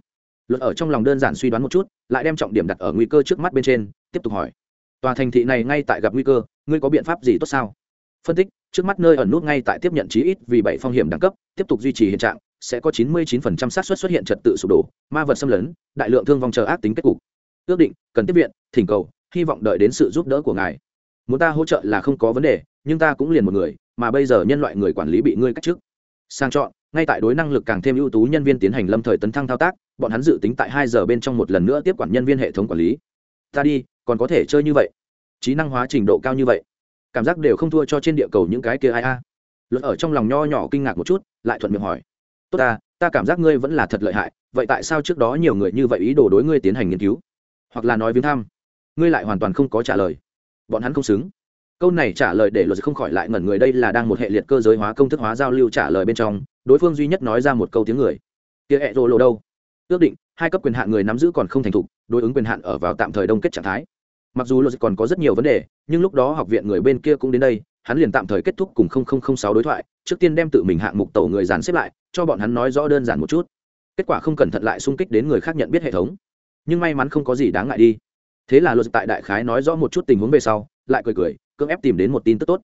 Luật ở trong lòng đơn giản suy đoán một chút, lại đem trọng điểm đặt ở nguy cơ trước mắt bên trên, tiếp tục hỏi. Tòa thành thị này ngay tại gặp nguy cơ, ngươi có biện pháp gì tốt sao? Phân tích, trước mắt nơi ẩn nút ngay tại tiếp nhận chí ít vì bảy phong hiểm đẳng cấp, tiếp tục duy trì hiện trạng, sẽ có 99% xác suất xuất hiện trật tự sụp đổ, ma vật xâm lấn, đại lượng thương vong chờ ác tính kết cục. Ước định, cần tiếp viện, thỉnh cầu, hy vọng đợi đến sự giúp đỡ của ngài. Muốn ta hỗ trợ là không có vấn đề, nhưng ta cũng liền một người, mà bây giờ nhân loại người quản lý bị ngươi cách chức sang chọn, ngay tại đối năng lực càng thêm ưu tú nhân viên tiến hành lâm thời tấn thăng thao tác, bọn hắn dự tính tại hai giờ bên trong một lần nữa tiếp quản nhân viên hệ thống quản lý. Ta đi, còn có thể chơi như vậy. Trí năng hóa trình độ cao như vậy. Cảm giác đều không thua cho trên địa cầu những cái kia ai a. Luật ở trong lòng nho nhỏ kinh ngạc một chút, lại thuận miệng hỏi. Tốt ta ta cảm giác ngươi vẫn là thật lợi hại, vậy tại sao trước đó nhiều người như vậy ý đồ đối ngươi tiến hành nghiên cứu? Hoặc là nói viếng thăm. Ngươi lại hoàn toàn không có trả lời. Bọn hắn không xứng câu này trả lời để luật không khỏi lại ngẩn người, đây là đang một hệ liệt cơ giới hóa, công thức hóa giao lưu trả lời bên trong, đối phương duy nhất nói ra một câu tiếng người. Kia hẹ rô lộ đâu? Ước định, hai cấp quyền hạn người nắm giữ còn không thành thục, đối ứng quyền hạn ở vào tạm thời đông kết trạng thái. Mặc dù luật còn có rất nhiều vấn đề, nhưng lúc đó học viện người bên kia cũng đến đây, hắn liền tạm thời kết thúc cùng sáu đối thoại, trước tiên đem tự mình hạng mục tổ người dàn xếp lại, cho bọn hắn nói rõ đơn giản một chút. Kết quả không cẩn thận lại xung kích đến người khác nhận biết hệ thống. Nhưng may mắn không có gì đáng ngại đi. Thế là luật tại đại khái nói rõ một chút tình huống về sau, lại cười cười cưỡng ép tìm đến một tin tức tốt.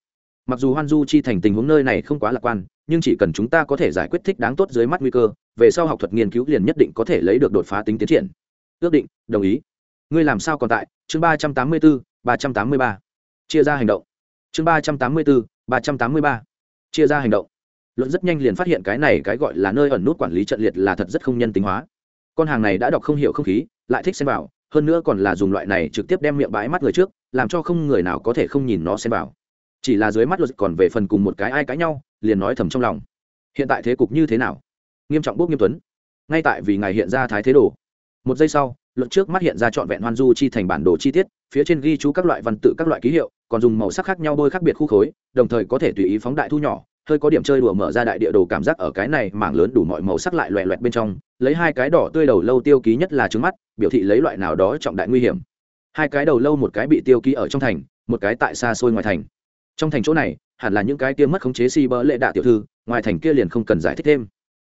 Mặc dù hoan du chi thành tình huống nơi này không quá lạc quan, nhưng chỉ cần chúng ta có thể giải quyết thích đáng tốt dưới mắt nguy cơ, về sau học thuật nghiên cứu liền nhất định có thể lấy được đột phá tính tiến triển. Ước định, đồng ý. Ngươi làm sao còn tại? Chương ba trăm tám mươi bốn, ba trăm tám mươi ba. Chia ra hành động. Chương ba trăm tám mươi bốn, ba trăm tám mươi ba. Chia ra hành động. Luận rất nhanh liền phát hiện cái này cái gọi là nơi ẩn nút quản lý trận liệt là thật rất không nhân tính hóa. Con hàng này đã đọc không hiểu không khí, lại thích xem vào hơn nữa còn là dùng loại này trực tiếp đem miệng bãi mắt người trước, làm cho không người nào có thể không nhìn nó xem vào. Chỉ là dưới mắt luật còn về phần cùng một cái ai cãi nhau, liền nói thầm trong lòng. Hiện tại thế cục như thế nào? Nghiêm trọng bốc nghiêm tuấn. Ngay tại vì ngài hiện ra thái thế đồ. Một giây sau, luật trước mắt hiện ra trọn vẹn hoan du chi thành bản đồ chi tiết, phía trên ghi chú các loại văn tự các loại ký hiệu, còn dùng màu sắc khác nhau bôi khác biệt khu khối, đồng thời có thể tùy ý phóng đại thu nhỏ, hơi có điểm chơi đùa mở ra đại địa đồ cảm giác ở cái này mảng lớn đủ mọi màu sắc lại loẹ loẹt bên trong lấy hai cái đỏ tươi đầu lâu tiêu ký nhất là trứng mắt, biểu thị lấy loại nào đó trọng đại nguy hiểm. Hai cái đầu lâu một cái bị tiêu ký ở trong thành, một cái tại xa xôi ngoài thành. Trong thành chỗ này, hẳn là những cái kia mất khống chế si bỡ lệ đạ tiểu thư, ngoài thành kia liền không cần giải thích thêm.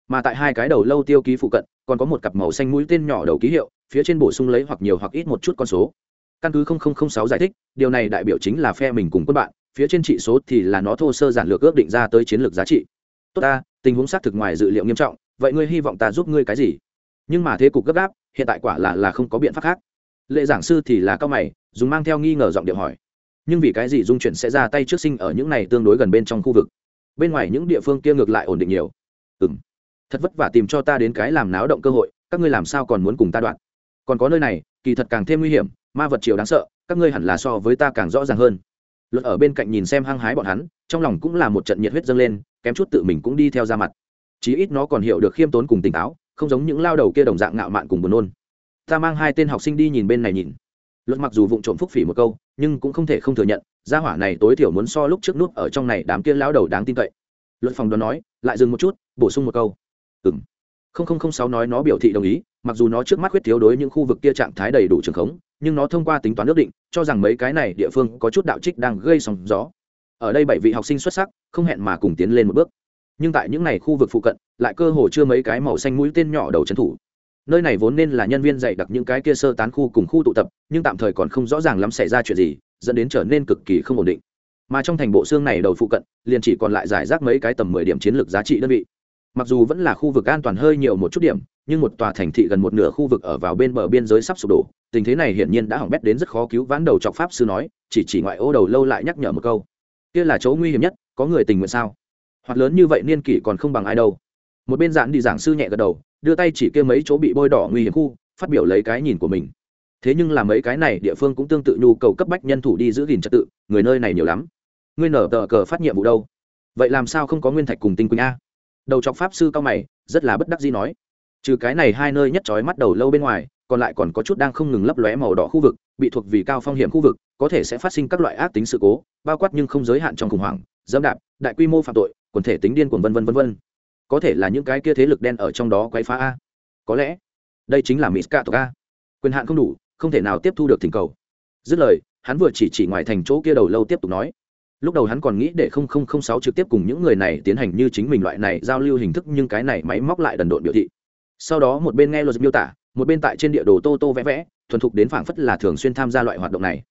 Mà tại hai cái đầu lâu tiêu ký phụ cận, còn có một cặp màu xanh mũi tên nhỏ đầu ký hiệu, phía trên bổ sung lấy hoặc nhiều hoặc ít một chút con số. Căn cứ sáu giải thích, điều này đại biểu chính là phe mình cùng quân bạn, phía trên trị số thì là nó thô sơ giản lược ước định ra tới chiến lược giá trị. Tốt ta, tình huống xác thực ngoài dự liệu nghiêm trọng vậy ngươi hy vọng ta giúp ngươi cái gì? Nhưng mà thế cục gấp gáp, hiện tại quả là là không có biện pháp khác. Lệ giảng sư thì là cao mày, dùng mang theo nghi ngờ giọng điệu hỏi. Nhưng vì cái gì dung chuyển sẽ ra tay trước sinh ở những này tương đối gần bên trong khu vực? Bên ngoài những địa phương kia ngược lại ổn định nhiều. Ừ m thật vất vả tìm cho ta đến cái làm náo động cơ hội, các ngươi làm sao còn muốn cùng ta đoạn? Còn có nơi này, kỳ thật càng thêm nguy hiểm, ma vật chiều đáng sợ, các ngươi hẳn là so với ta càng rõ ràng hơn. Luật ở bên cạnh nhìn xem hăng hái bọn hắn, trong lòng cũng là một trận nhiệt huyết dâng lên, kém chút tự mình cũng đi theo ra mặt chí ít nó còn hiểu được khiêm tốn cùng tỉnh táo, không giống những lao đầu kia đồng dạng ngạo mạn cùng buồn nôn. Ta mang hai tên học sinh đi nhìn bên này nhìn. Luật mặc dù vụng trộm phúc phỉ một câu, nhưng cũng không thể không thừa nhận, gia hỏa này tối thiểu muốn so lúc trước nút ở trong này đám kia lao đầu đáng tin cậy. Luật phòng đoán nói, lại dừng một chút, bổ sung một câu. Ừ m không không không sáu nói nó biểu thị đồng ý, mặc dù nó trước mắt khuyết thiếu đối những khu vực kia trạng thái đầy đủ trường khống, nhưng nó thông qua tính toán ước định, cho rằng mấy cái này địa phương có chút đạo trích đang gây sóng gió. Ở đây bảy vị học sinh xuất sắc, không hẹn mà cùng tiến lên một bước nhưng tại những này khu vực phụ cận, lại cơ hồ chưa mấy cái màu xanh mũi tên nhỏ đầu trấn thủ. Nơi này vốn nên là nhân viên dạy đặc những cái kia sơ tán khu cùng khu tụ tập, nhưng tạm thời còn không rõ ràng lắm xảy ra chuyện gì, dẫn đến trở nên cực kỳ không ổn định. Mà trong thành bộ xương này đầu phụ cận, liền chỉ còn lại giải rác mấy cái tầm mười điểm chiến lược giá trị đơn vị. Mặc dù vẫn là khu vực an toàn hơi nhiều một chút điểm, nhưng một tòa thành thị gần một nửa khu vực ở vào bên bờ biên giới sắp sụp đổ, tình thế này hiển nhiên đã hỏng bét đến rất khó cứu vãn đầu chọc pháp sư nói, chỉ chỉ ngoại ô đầu lâu lại nhắc nhở một câu. Kia là chỗ nguy hiểm nhất, có người tình nguyện sao? Hoặc lớn như vậy niên kỷ còn không bằng ai đâu. Một bên giản đi giảng sư nhẹ gật đầu, đưa tay chỉ kia mấy chỗ bị bôi đỏ nguy hiểm khu, phát biểu lấy cái nhìn của mình. Thế nhưng là mấy cái này địa phương cũng tương tự nhu cầu cấp bách nhân thủ đi giữ gìn trật tự, người nơi này nhiều lắm. Ngươi nở tờ cờ phát nhiệm vụ đâu? Vậy làm sao không có nguyên thạch cùng tinh quỳnh a? Đầu chọc pháp sư cao mày, rất là bất đắc dĩ nói. Trừ cái này hai nơi nhất trói mắt đầu lâu bên ngoài, còn lại còn có chút đang không ngừng lấp lóe màu đỏ khu vực, bị thuộc vì cao phong hiểm khu vực, có thể sẽ phát sinh các loại ác tính sự cố, bao quát nhưng không giới hạn trong khủng hoảng, dẫm đạp, đại quy mô phạm tội quần thể tính điên cuồng vân vân vân vân. Có thể là những cái kia thế lực đen ở trong đó quấy phá a. Có lẽ, đây chính là mỹ ska tộc a. Quyền hạn không đủ, không thể nào tiếp thu được thỉnh cầu. Dứt lời, hắn vừa chỉ chỉ ngoài thành chỗ kia đầu lâu tiếp tục nói. Lúc đầu hắn còn nghĩ để không không không sáu trực tiếp cùng những người này tiến hành như chính mình loại này giao lưu hình thức, nhưng cái này máy móc lại đần độn biểu thị. Sau đó một bên nghe luật miêu tả, một bên tại trên địa đồ tô tô vẽ vẽ, thuần thục đến phảng phất là thường xuyên tham gia loại hoạt động này.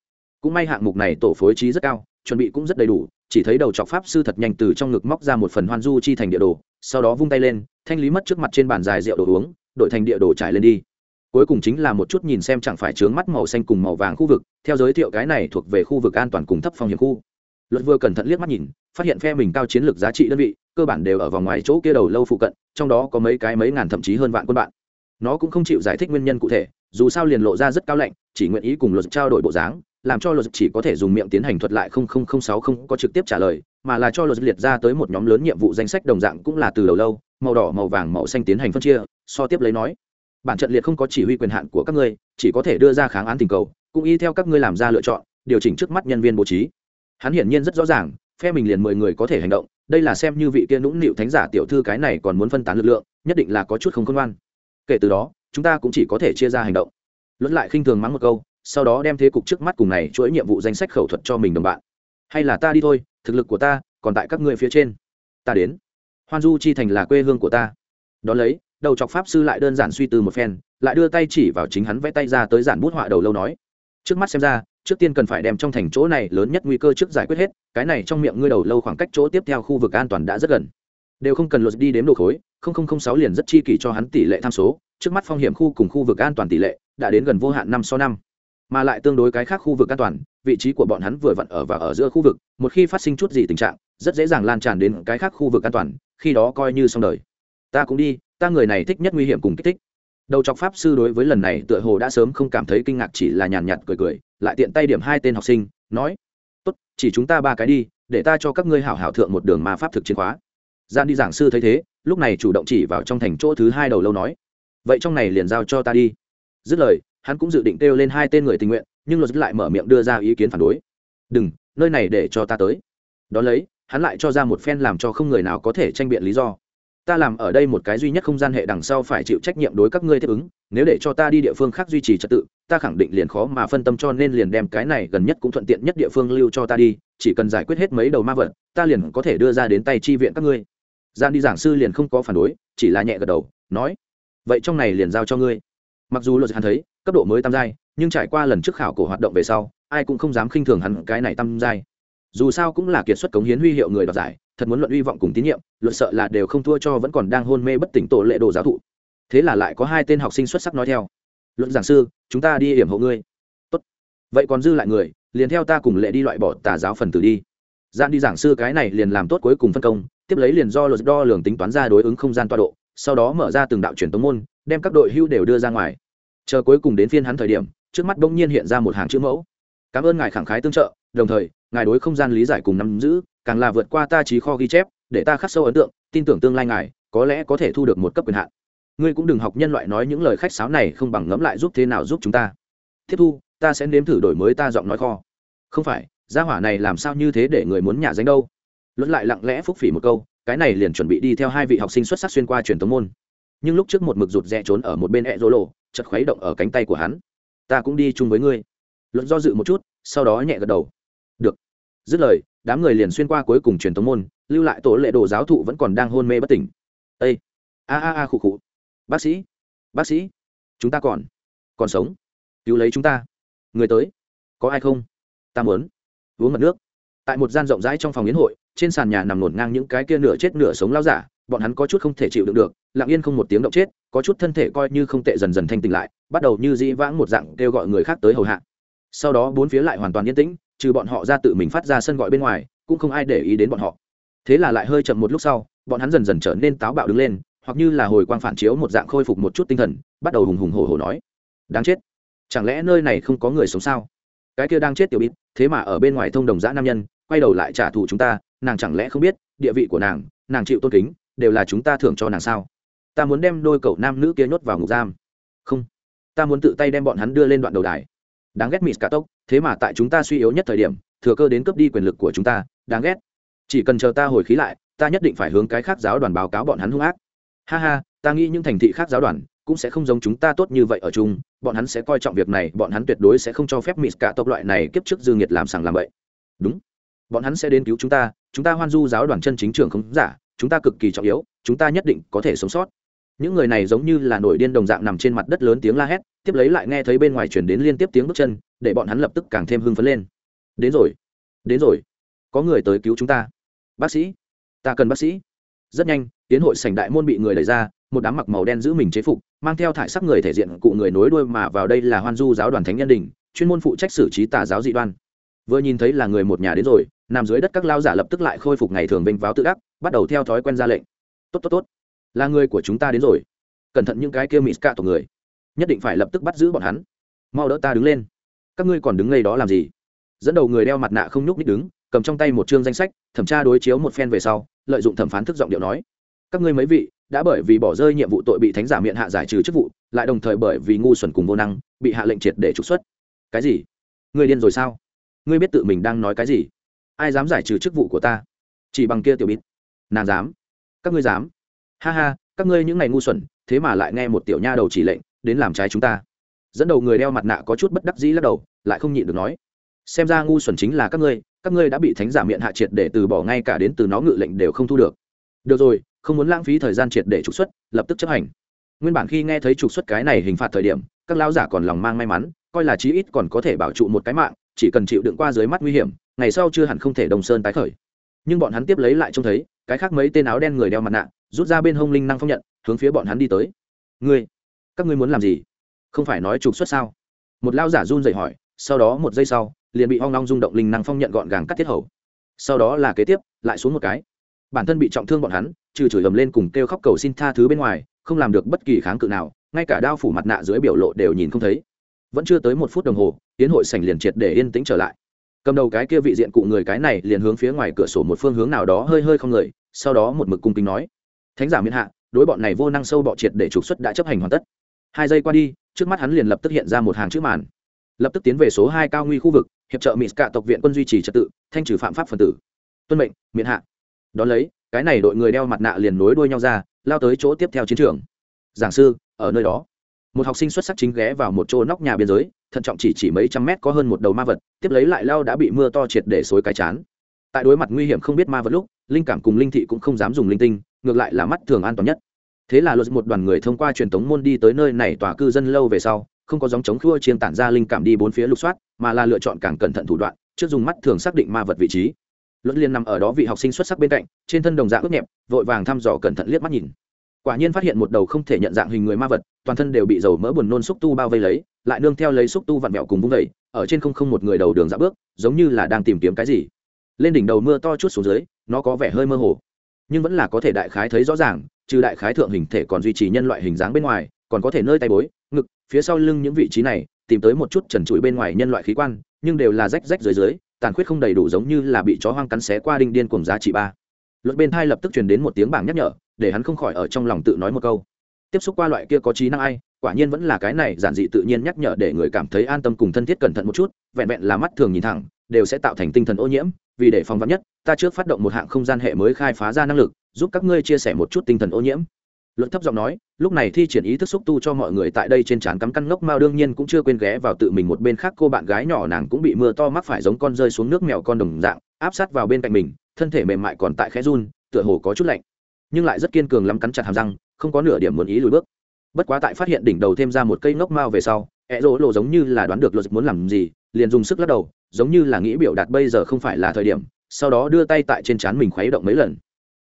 Cũng may hạng mục này tổ phối trí rất cao, chuẩn bị cũng rất đầy đủ chỉ thấy đầu chọc pháp sư thật nhanh từ trong ngực móc ra một phần hoan du chi thành địa đồ, sau đó vung tay lên, thanh lý mất trước mặt trên bàn dài rượu đồ uống đổi thành địa đồ trải lên đi. Cuối cùng chính là một chút nhìn xem chẳng phải trướng mắt màu xanh cùng màu vàng khu vực, theo giới thiệu cái này thuộc về khu vực an toàn cùng thấp phong hiểm khu. Luật vừa cẩn thận liếc mắt nhìn, phát hiện phe mình cao chiến lược giá trị đơn vị, cơ bản đều ở vòng ngoài chỗ kia đầu lâu phụ cận, trong đó có mấy cái mấy ngàn thậm chí hơn vạn quân bạn. Nó cũng không chịu giải thích nguyên nhân cụ thể, dù sao liền lộ ra rất cao lạnh, chỉ nguyện ý cùng luật trao đổi bộ dáng làm cho luật chỉ có thể dùng miệng tiến hành thuật lại không không không sáu không có trực tiếp trả lời, mà là cho luật liệt ra tới một nhóm lớn nhiệm vụ danh sách đồng dạng cũng là từ đầu lâu, màu đỏ, màu vàng, màu xanh tiến hành phân chia, so tiếp lấy nói. Bản trận liệt không có chỉ huy quyền hạn của các ngươi, chỉ có thể đưa ra kháng án tình cầu, cũng y theo các ngươi làm ra lựa chọn, điều chỉnh trước mắt nhân viên bố trí. Hắn hiển nhiên rất rõ ràng, phe mình liền mười người có thể hành động, đây là xem như vị kia nũng nịu thánh giả tiểu thư cái này còn muốn phân tán lực lượng, nhất định là có chút không khôn ngoan. Kể từ đó, chúng ta cũng chỉ có thể chia ra hành động. Luận lại khinh thường mắng một câu sau đó đem thế cục trước mắt cùng này chuỗi nhiệm vụ danh sách khẩu thuật cho mình đồng bạn. Hay là ta đi thôi, thực lực của ta còn tại các ngươi phía trên. Ta đến. Hoan du chi thành là quê hương của ta. Đ ó lấy, đầu chọc pháp sư lại đơn giản suy tư một phen, lại đưa tay chỉ vào chính hắn vẽ tay ra tới giản bút họa đầu lâu nói, trước mắt xem ra, trước tiên cần phải đem trong thành chỗ này lớn nhất nguy cơ trước giải quyết hết, cái này trong miệng ngươi đầu lâu khoảng cách chỗ tiếp theo khu vực an toàn đã rất gần. Đều không cần luật đi đếm đồ khối sáu liền rất chi kỷ cho hắn tỷ lệ tham số, trước mắt phong hiểm khu cùng khu vực an toàn tỷ lệ đã đến gần vô hạn năm so năm mà lại tương đối cái khác khu vực an toàn, vị trí của bọn hắn vừa vặn ở và ở giữa khu vực, một khi phát sinh chút gì tình trạng, rất dễ dàng lan tràn đến cái khác khu vực an toàn, khi đó coi như xong đời. Ta cũng đi, ta người này thích nhất nguy hiểm cùng kích thích. Đầu chọc pháp sư đối với lần này tựa hồ đã sớm không cảm thấy kinh ngạc, chỉ là nhàn nhạt cười cười, lại tiện tay điểm hai tên học sinh, nói, tốt, chỉ chúng ta ba cái đi, để ta cho các ngươi hảo hảo thượng một đường ma pháp thực chiến khóa. Gian đi giảng sư thấy thế, lúc này chủ động chỉ vào trong thành chỗ thứ hai đầu lâu nói, vậy trong này liền giao cho ta đi. Dứt lời hắn cũng dự định kêu lên hai tên người tình nguyện, nhưng luật lại mở miệng đưa ra ý kiến phản đối. Đừng, nơi này để cho ta tới. Đón lấy, hắn lại cho ra một phen làm cho không người nào có thể tranh biện lý do. Ta làm ở đây một cái duy nhất không gian hệ đằng sau phải chịu trách nhiệm đối các ngươi tiếp ứng, nếu để cho ta đi địa phương khác duy trì trật tự, ta khẳng định liền khó mà phân tâm cho nên liền đem cái này gần nhất cũng thuận tiện nhất địa phương lưu cho ta đi, chỉ cần giải quyết hết mấy đầu ma vật, ta liền có thể đưa ra đến tay chi viện các ngươi. Gian đi giảng sư liền không có phản đối, chỉ là nhẹ gật đầu, nói, vậy trong này liền giao cho ngươi mặc dù luật hắn thấy, cấp độ mới tam giai, nhưng trải qua lần trước khảo cổ hoạt động về sau, ai cũng không dám khinh thường hắn cái này tam giai. Dù sao cũng là kiệt xuất cống hiến huy hiệu người đoạt giải, thật muốn luận hy vọng cùng tín nhiệm, luật sợ là đều không thua cho vẫn còn đang hôn mê bất tỉnh tổ lệ đồ giáo thụ. Thế là lại có hai tên học sinh xuất sắc nói theo. Luận giảng sư, chúng ta đi hiểm hộ ngươi. Tốt. vậy còn dư lại người, liền theo ta cùng lệ đi loại bỏ tà giáo phần tử đi. Gian đi giảng sư cái này liền làm tốt cuối cùng phân công, tiếp lấy liền do luật đo lường tính toán ra đối ứng không gian tọa độ, sau đó mở ra từng đạo truyền tống môn đem các đội hưu đều đưa ra ngoài. Chờ cuối cùng đến phiên hắn thời điểm, trước mắt bỗng nhiên hiện ra một hàng chữ mẫu. Cảm ơn ngài khẳng khái tương trợ, đồng thời, ngài đối không gian lý giải cùng nắm giữ, càng là vượt qua ta trí kho ghi chép, để ta khắc sâu ấn tượng, tin tưởng tương lai ngài, có lẽ có thể thu được một cấp quyền hạn. Ngươi cũng đừng học nhân loại nói những lời khách sáo này không bằng ngẫm lại giúp thế nào giúp chúng ta. Tiếp thu, ta sẽ nếm thử đổi mới ta giọng nói kho. Không phải, gia hỏa này làm sao như thế để người muốn nhà danh đâu? Luận lại lặng lẽ phúc phỉ một câu, cái này liền chuẩn bị đi theo hai vị học sinh xuất sắc xuyên qua truyền tống môn nhưng lúc trước một mực rụt rẽ trốn ở một bên ẹ rô lộ chật khuấy động ở cánh tay của hắn. Ta cũng đi chung với ngươi. Luận do dự một chút, sau đó nhẹ gật đầu. Được. Dứt lời, đám người liền xuyên qua cuối cùng truyền thống môn, lưu lại tổ lệ đồ giáo thụ vẫn còn đang hôn mê bất tỉnh. Ây a a a, khụ khụ. Bác sĩ! Bác sĩ! Chúng ta còn. Còn sống. Cứu lấy chúng ta. Người tới. Có ai không? Ta muốn. Uống mật nước tại một gian rộng rãi trong phòng yến hội, trên sàn nhà nằm ngổn ngang những cái kia nửa chết nửa sống lao giả, bọn hắn có chút không thể chịu đựng được, lặng yên không một tiếng động chết, có chút thân thể coi như không tệ dần dần thanh tỉnh lại, bắt đầu như dĩ vãng một dạng kêu gọi người khác tới hầu hạ. Sau đó bốn phía lại hoàn toàn yên tĩnh, trừ bọn họ ra tự mình phát ra sân gọi bên ngoài, cũng không ai để ý đến bọn họ. Thế là lại hơi chậm một lúc sau, bọn hắn dần dần trở nên táo bạo đứng lên, hoặc như là hồi quang phản chiếu một dạng khôi phục một chút tinh thần, bắt đầu hùng hùng hổ hổ nói. Đáng chết. Chẳng lẽ nơi này không có người sống sao? Cái kia đang chết tiểu bít thế mà ở bên ngoài thông đồng giã nam nhân quay đầu lại trả thù chúng ta, nàng chẳng lẽ không biết, địa vị của nàng nàng chịu tôn kính, đều là chúng ta thưởng cho nàng sao? Ta muốn đem đôi cậu nam nữ kia nhốt vào ngục giam. Không. Ta muốn tự tay đem bọn hắn đưa lên đoạn đầu đài. Đáng ghét mịt cả tốc, thế mà tại chúng ta suy yếu nhất thời điểm, thừa cơ đến cướp đi quyền lực của chúng ta, đáng ghét. Chỉ cần chờ ta hồi khí lại, ta nhất định phải hướng cái khác giáo đoàn báo cáo bọn hắn hung ác. Ha ha, ta nghĩ những thành thị khác giáo đoàn cũng sẽ không giống chúng ta tốt như vậy ở chung, bọn hắn sẽ coi trọng việc này, bọn hắn tuyệt đối sẽ không cho phép mịt cả tộc loại này kiếp trước dư nhiệt làm sàng làm bậy. Đúng bọn hắn sẽ đến cứu chúng ta chúng ta hoan du giáo đoàn chân chính trường không giả, chúng ta cực kỳ trọng yếu, chúng ta nhất định có thể sống sót. Những người này giống như là nổi điên đồng dạng nằm trên mặt đất lớn tiếng la hét, tiếp lấy lại nghe thấy bên ngoài chuyển đến liên tiếp tiếng bước chân, để bọn hắn lập tức càng thêm hưng phấn lên. Đến rồi đến rồi, có người tới cứu chúng ta. Bác sĩ, ta cần bác sĩ. Rất nhanh, tiến hội sảnh đại môn bị người đẩy ra, một đám mặc màu đen giữ mình chế phục, mang theo thải sắc người thể diện cụ người nối đuôi mà vào đây là hoan du giáo đoàn thánh nhân đình, chuyên môn phụ trách xử trí tà giáo dị đoan vừa nhìn thấy là người một nhà đến rồi, nằm dưới đất các lao giả lập tức lại khôi phục ngày thường vinh váo tự đắc, bắt đầu theo thói quen ra lệnh. Tốt tốt tốt. Là người của chúng ta đến rồi. Cẩn thận những cái kia mỹ ca tộc người. Nhất định phải lập tức bắt giữ bọn hắn. Mau đỡ ta đứng lên. Các ngươi còn đứng ngay đó làm gì? Dẫn đầu người đeo mặt nạ không nhúc nít đứng, cầm trong tay một chương danh sách, thẩm tra đối chiếu một phen về sau, lợi dụng thẩm phán thức giọng điệu nói. Các ngươi mấy vị, đã bởi vì bỏ rơi nhiệm vụ tội bị thánh giả miệng hạ giải trừ chức vụ, lại đồng thời bởi vì ngu xuẩn cùng vô năng, bị hạ lệnh triệt để trục xuất. Cái gì? Người điên rồi sao? Ngươi biết tự mình đang nói cái gì? Ai dám giải trừ chức vụ của ta? Chỉ bằng kia tiểu bít nàng dám. Các ngươi dám. Ha ha, các ngươi những ngày ngu xuẩn, thế mà lại nghe một tiểu nha đầu chỉ lệnh, đến làm trái chúng ta. Dẫn đầu người đeo mặt nạ có chút bất đắc dĩ lắc đầu, lại không nhịn được nói. Xem ra ngu xuẩn chính là các ngươi các ngươi đã bị thánh giả miệng hạ triệt để từ bỏ ngay cả đến từ nó ngự lệnh đều không thu được. Được rồi, không muốn lãng phí thời gian triệt để trục xuất, lập tức chấp hành. Nguyên bản khi nghe thấy trục xuất cái này hình phạt thời điểm, các lão giả còn lòng mang may mắn, coi là chí ít còn có thể bảo trụ một cái mạng chỉ cần chịu đựng qua dưới mắt nguy hiểm, ngày sau chưa hẳn không thể đồng sơn tái khởi. Nhưng bọn hắn tiếp lấy lại trông thấy, cái khác mấy tên áo đen người đeo mặt nạ, rút ra bên hông linh năng phong nhận, hướng phía bọn hắn đi tới. Ngươi, các ngươi muốn làm gì? Không phải nói trục xuất sao? Một lao giả run dậy hỏi, sau đó một giây sau, liền bị hoang long rung động linh năng phong nhận gọn gàng cắt thiết hầu. Sau đó là kế tiếp, lại xuống một cái. Bản thân bị trọng thương bọn hắn, trừ chửi ầm lên cùng kêu khóc cầu xin tha thứ bên ngoài, không làm được bất kỳ kháng cự nào, ngay cả đao phủ mặt nạ dưới biểu lộ đều nhìn không thấy. Vẫn chưa tới một phút đồng hồ tiến hội sảnh liền triệt để yên tĩnh trở lại. Cầm đầu cái kia vị diện cụ người cái này liền hướng phía ngoài cửa sổ một phương hướng nào đó hơi hơi không người, sau đó một mực cung kính nói, thánh giả miễn hạ, đối bọn này vô năng sâu bọ triệt để trục xuất đã chấp hành hoàn tất. Hai giây qua đi, trước mắt hắn liền lập tức hiện ra một hàng chữ màn. Lập tức tiến về số hai cao nguy khu vực, hiệp trợ mỹ cả tộc viện quân duy trì trật tự, thanh trừ phạm pháp phần tử. Tuân mệnh miễn hạ. Đón lấy, cái này đội người đeo mặt nạ liền nối đuôi nhau ra, lao tới chỗ tiếp theo chiến trường. Giảng sư, ở nơi đó một học sinh xuất sắc chính ghé vào một chỗ nóc nhà biên giới, thận trọng chỉ chỉ mấy trăm mét có hơn một đầu ma vật, tiếp lấy lại lao đã bị mưa to triệt để xối cái chán. Tại đối mặt nguy hiểm không biết ma vật lúc, linh cảm cùng linh thị cũng không dám dùng linh tinh, ngược lại là mắt thường an toàn nhất. Thế là luật một đoàn người thông qua truyền thống môn đi tới nơi này tòa cư dân lâu về sau, không có dòng chống khua chiên tản ra linh cảm đi bốn phía lục soát, mà là lựa chọn càng cẩn thận thủ đoạn, trước dùng mắt thường xác định ma vật vị trí. Luật liên nằm ở đó vị học sinh xuất sắc bên cạnh, trên thân đồng dạng ướt nhẹp, vội vàng thăm dò cẩn thận liếc mắt nhìn quả nhiên phát hiện một đầu không thể nhận dạng hình người ma vật, toàn thân đều bị dầu mỡ buồn nôn xúc tu bao vây lấy, lại nương theo lấy xúc tu vặn vẹo cùng vung vẩy ở trên không không một người đầu đường dạ bước, giống như là đang tìm kiếm cái gì. Lên đỉnh đầu mưa to chút xuống dưới, nó có vẻ hơi mơ hồ, nhưng vẫn là có thể đại khái thấy rõ ràng, trừ đại khái thượng hình thể còn duy trì nhân loại hình dáng bên ngoài, còn có thể nơi tay bối, ngực, phía sau lưng những vị trí này, tìm tới một chút trần trụi bên ngoài nhân loại khí quan, nhưng đều là rách rách dưới dưới, tàn khuyết không đầy đủ giống như là bị chó hoang cắn xé qua đinh điên cùng giá trị ba. Luật bên thai lập tức truyền đến một tiếng bảng nhắc nhở để hắn không khỏi ở trong lòng tự nói một câu. Tiếp xúc qua loại kia có trí năng ai, quả nhiên vẫn là cái này, giản dị tự nhiên nhắc nhở để người cảm thấy an tâm cùng thân thiết cẩn thận một chút, vẹn vẹn là mắt thường nhìn thẳng, đều sẽ tạo thành tinh thần ô nhiễm, vì để phòng vắn nhất, ta trước phát động một hạng không gian hệ mới khai phá ra năng lực, giúp các ngươi chia sẻ một chút tinh thần ô nhiễm. Luận thấp giọng nói, lúc này thi triển ý thức xúc tu cho mọi người tại đây trên trán cắm căn ngốc mao đương nhiên cũng chưa quên ghé vào tự mình một bên khác, cô bạn gái nhỏ nàng cũng bị mưa to mắc phải giống con rơi xuống nước mèo con đồng dạng, áp sát vào bên cạnh mình, thân thể mềm mại còn tại khẽ run, tựa hồ có chút lạnh nhưng lại rất kiên cường lắm cắn chặt hàm răng, không có nửa điểm muốn ý lùi bước. Bất quá tại phát hiện đỉnh đầu thêm ra một cây ngốc mao về sau ẹ rỗ lộ giống như là đoán được luật muốn làm gì, liền dùng sức lắc đầu, giống như là nghĩ biểu đạt bây giờ không phải là thời điểm, sau đó đưa tay tại trên trán mình khuấy động mấy lần.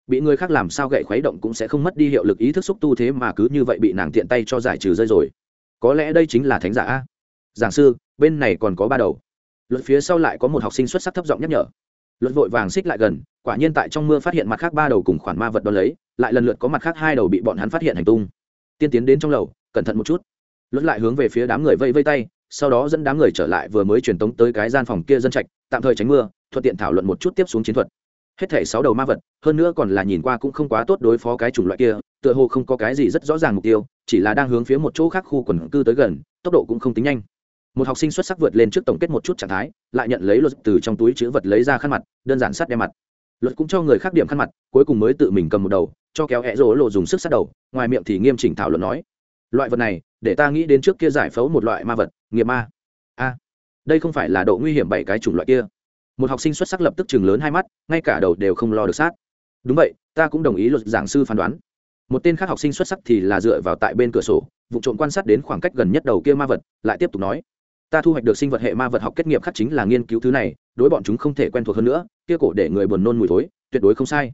Bị người khác làm sao gậy khuấy động cũng sẽ không mất đi hiệu lực ý thức xúc tu thế mà cứ như vậy bị nàng tiện tay cho giải trừ rơi rồi. Có lẽ đây chính là thánh giả. A giảng sư, bên này còn có ba đầu. Luật phía sau lại có một học sinh xuất sắc thấp giọng nhắc nhở. Luật vội vàng xích lại gần quả nhiên tại trong mưa phát hiện mặt khác ba đầu cùng khoản ma vật đo lấy, lại lần lượt có mặt khác hai đầu bị bọn hắn phát hiện hành tung. Tiên tiến đến trong lầu, cẩn thận một chút. Luật lại hướng về phía đám người vây vây tay, sau đó dẫn đám người trở lại vừa mới truyền tống tới cái gian phòng kia dân trạch, tạm thời tránh mưa, thuận tiện thảo luận một chút tiếp xuống chiến thuật. Hết thể sáu đầu ma vật, hơn nữa còn là nhìn qua cũng không quá tốt đối phó cái chủng loại kia, tựa hồ không có cái gì rất rõ ràng mục tiêu, chỉ là đang hướng phía một chỗ khác khu quần cư tới gần, tốc độ cũng không tính nhanh. Một học sinh xuất sắc vượt lên trước tổng kết một chút trạng thái, lại nhận lấy luật từ trong túi chữ vật lấy ra khăn mặt, đơn giản sắt đe mặt luật cũng cho người khác điểm khăn mặt, cuối cùng mới tự mình cầm một đầu, cho kéo hẹ rỗ lộ dùng sức sát đầu, ngoài miệng thì nghiêm chỉnh thảo luận nói, loại vật này, để ta nghĩ đến trước kia giải phẫu một loại ma vật, nghiệp ma. A, đây không phải là độ nguy hiểm bảy cái chủng loại kia. Một học sinh xuất sắc lập tức chừng lớn hai mắt, ngay cả đầu đều không lo được sát. Đúng vậy, ta cũng đồng ý luật giảng sư phán đoán. Một tên khác học sinh xuất sắc thì là dựa vào tại bên cửa sổ, vụ trộm quan sát đến khoảng cách gần nhất đầu kia ma vật, lại tiếp tục nói ta thu hoạch được sinh vật hệ ma vật học kết nghiệp khắc chính là nghiên cứu thứ này, đối bọn chúng không thể quen thuộc hơn nữa, kia cổ để người buồn nôn mùi thối, tuyệt đối không sai.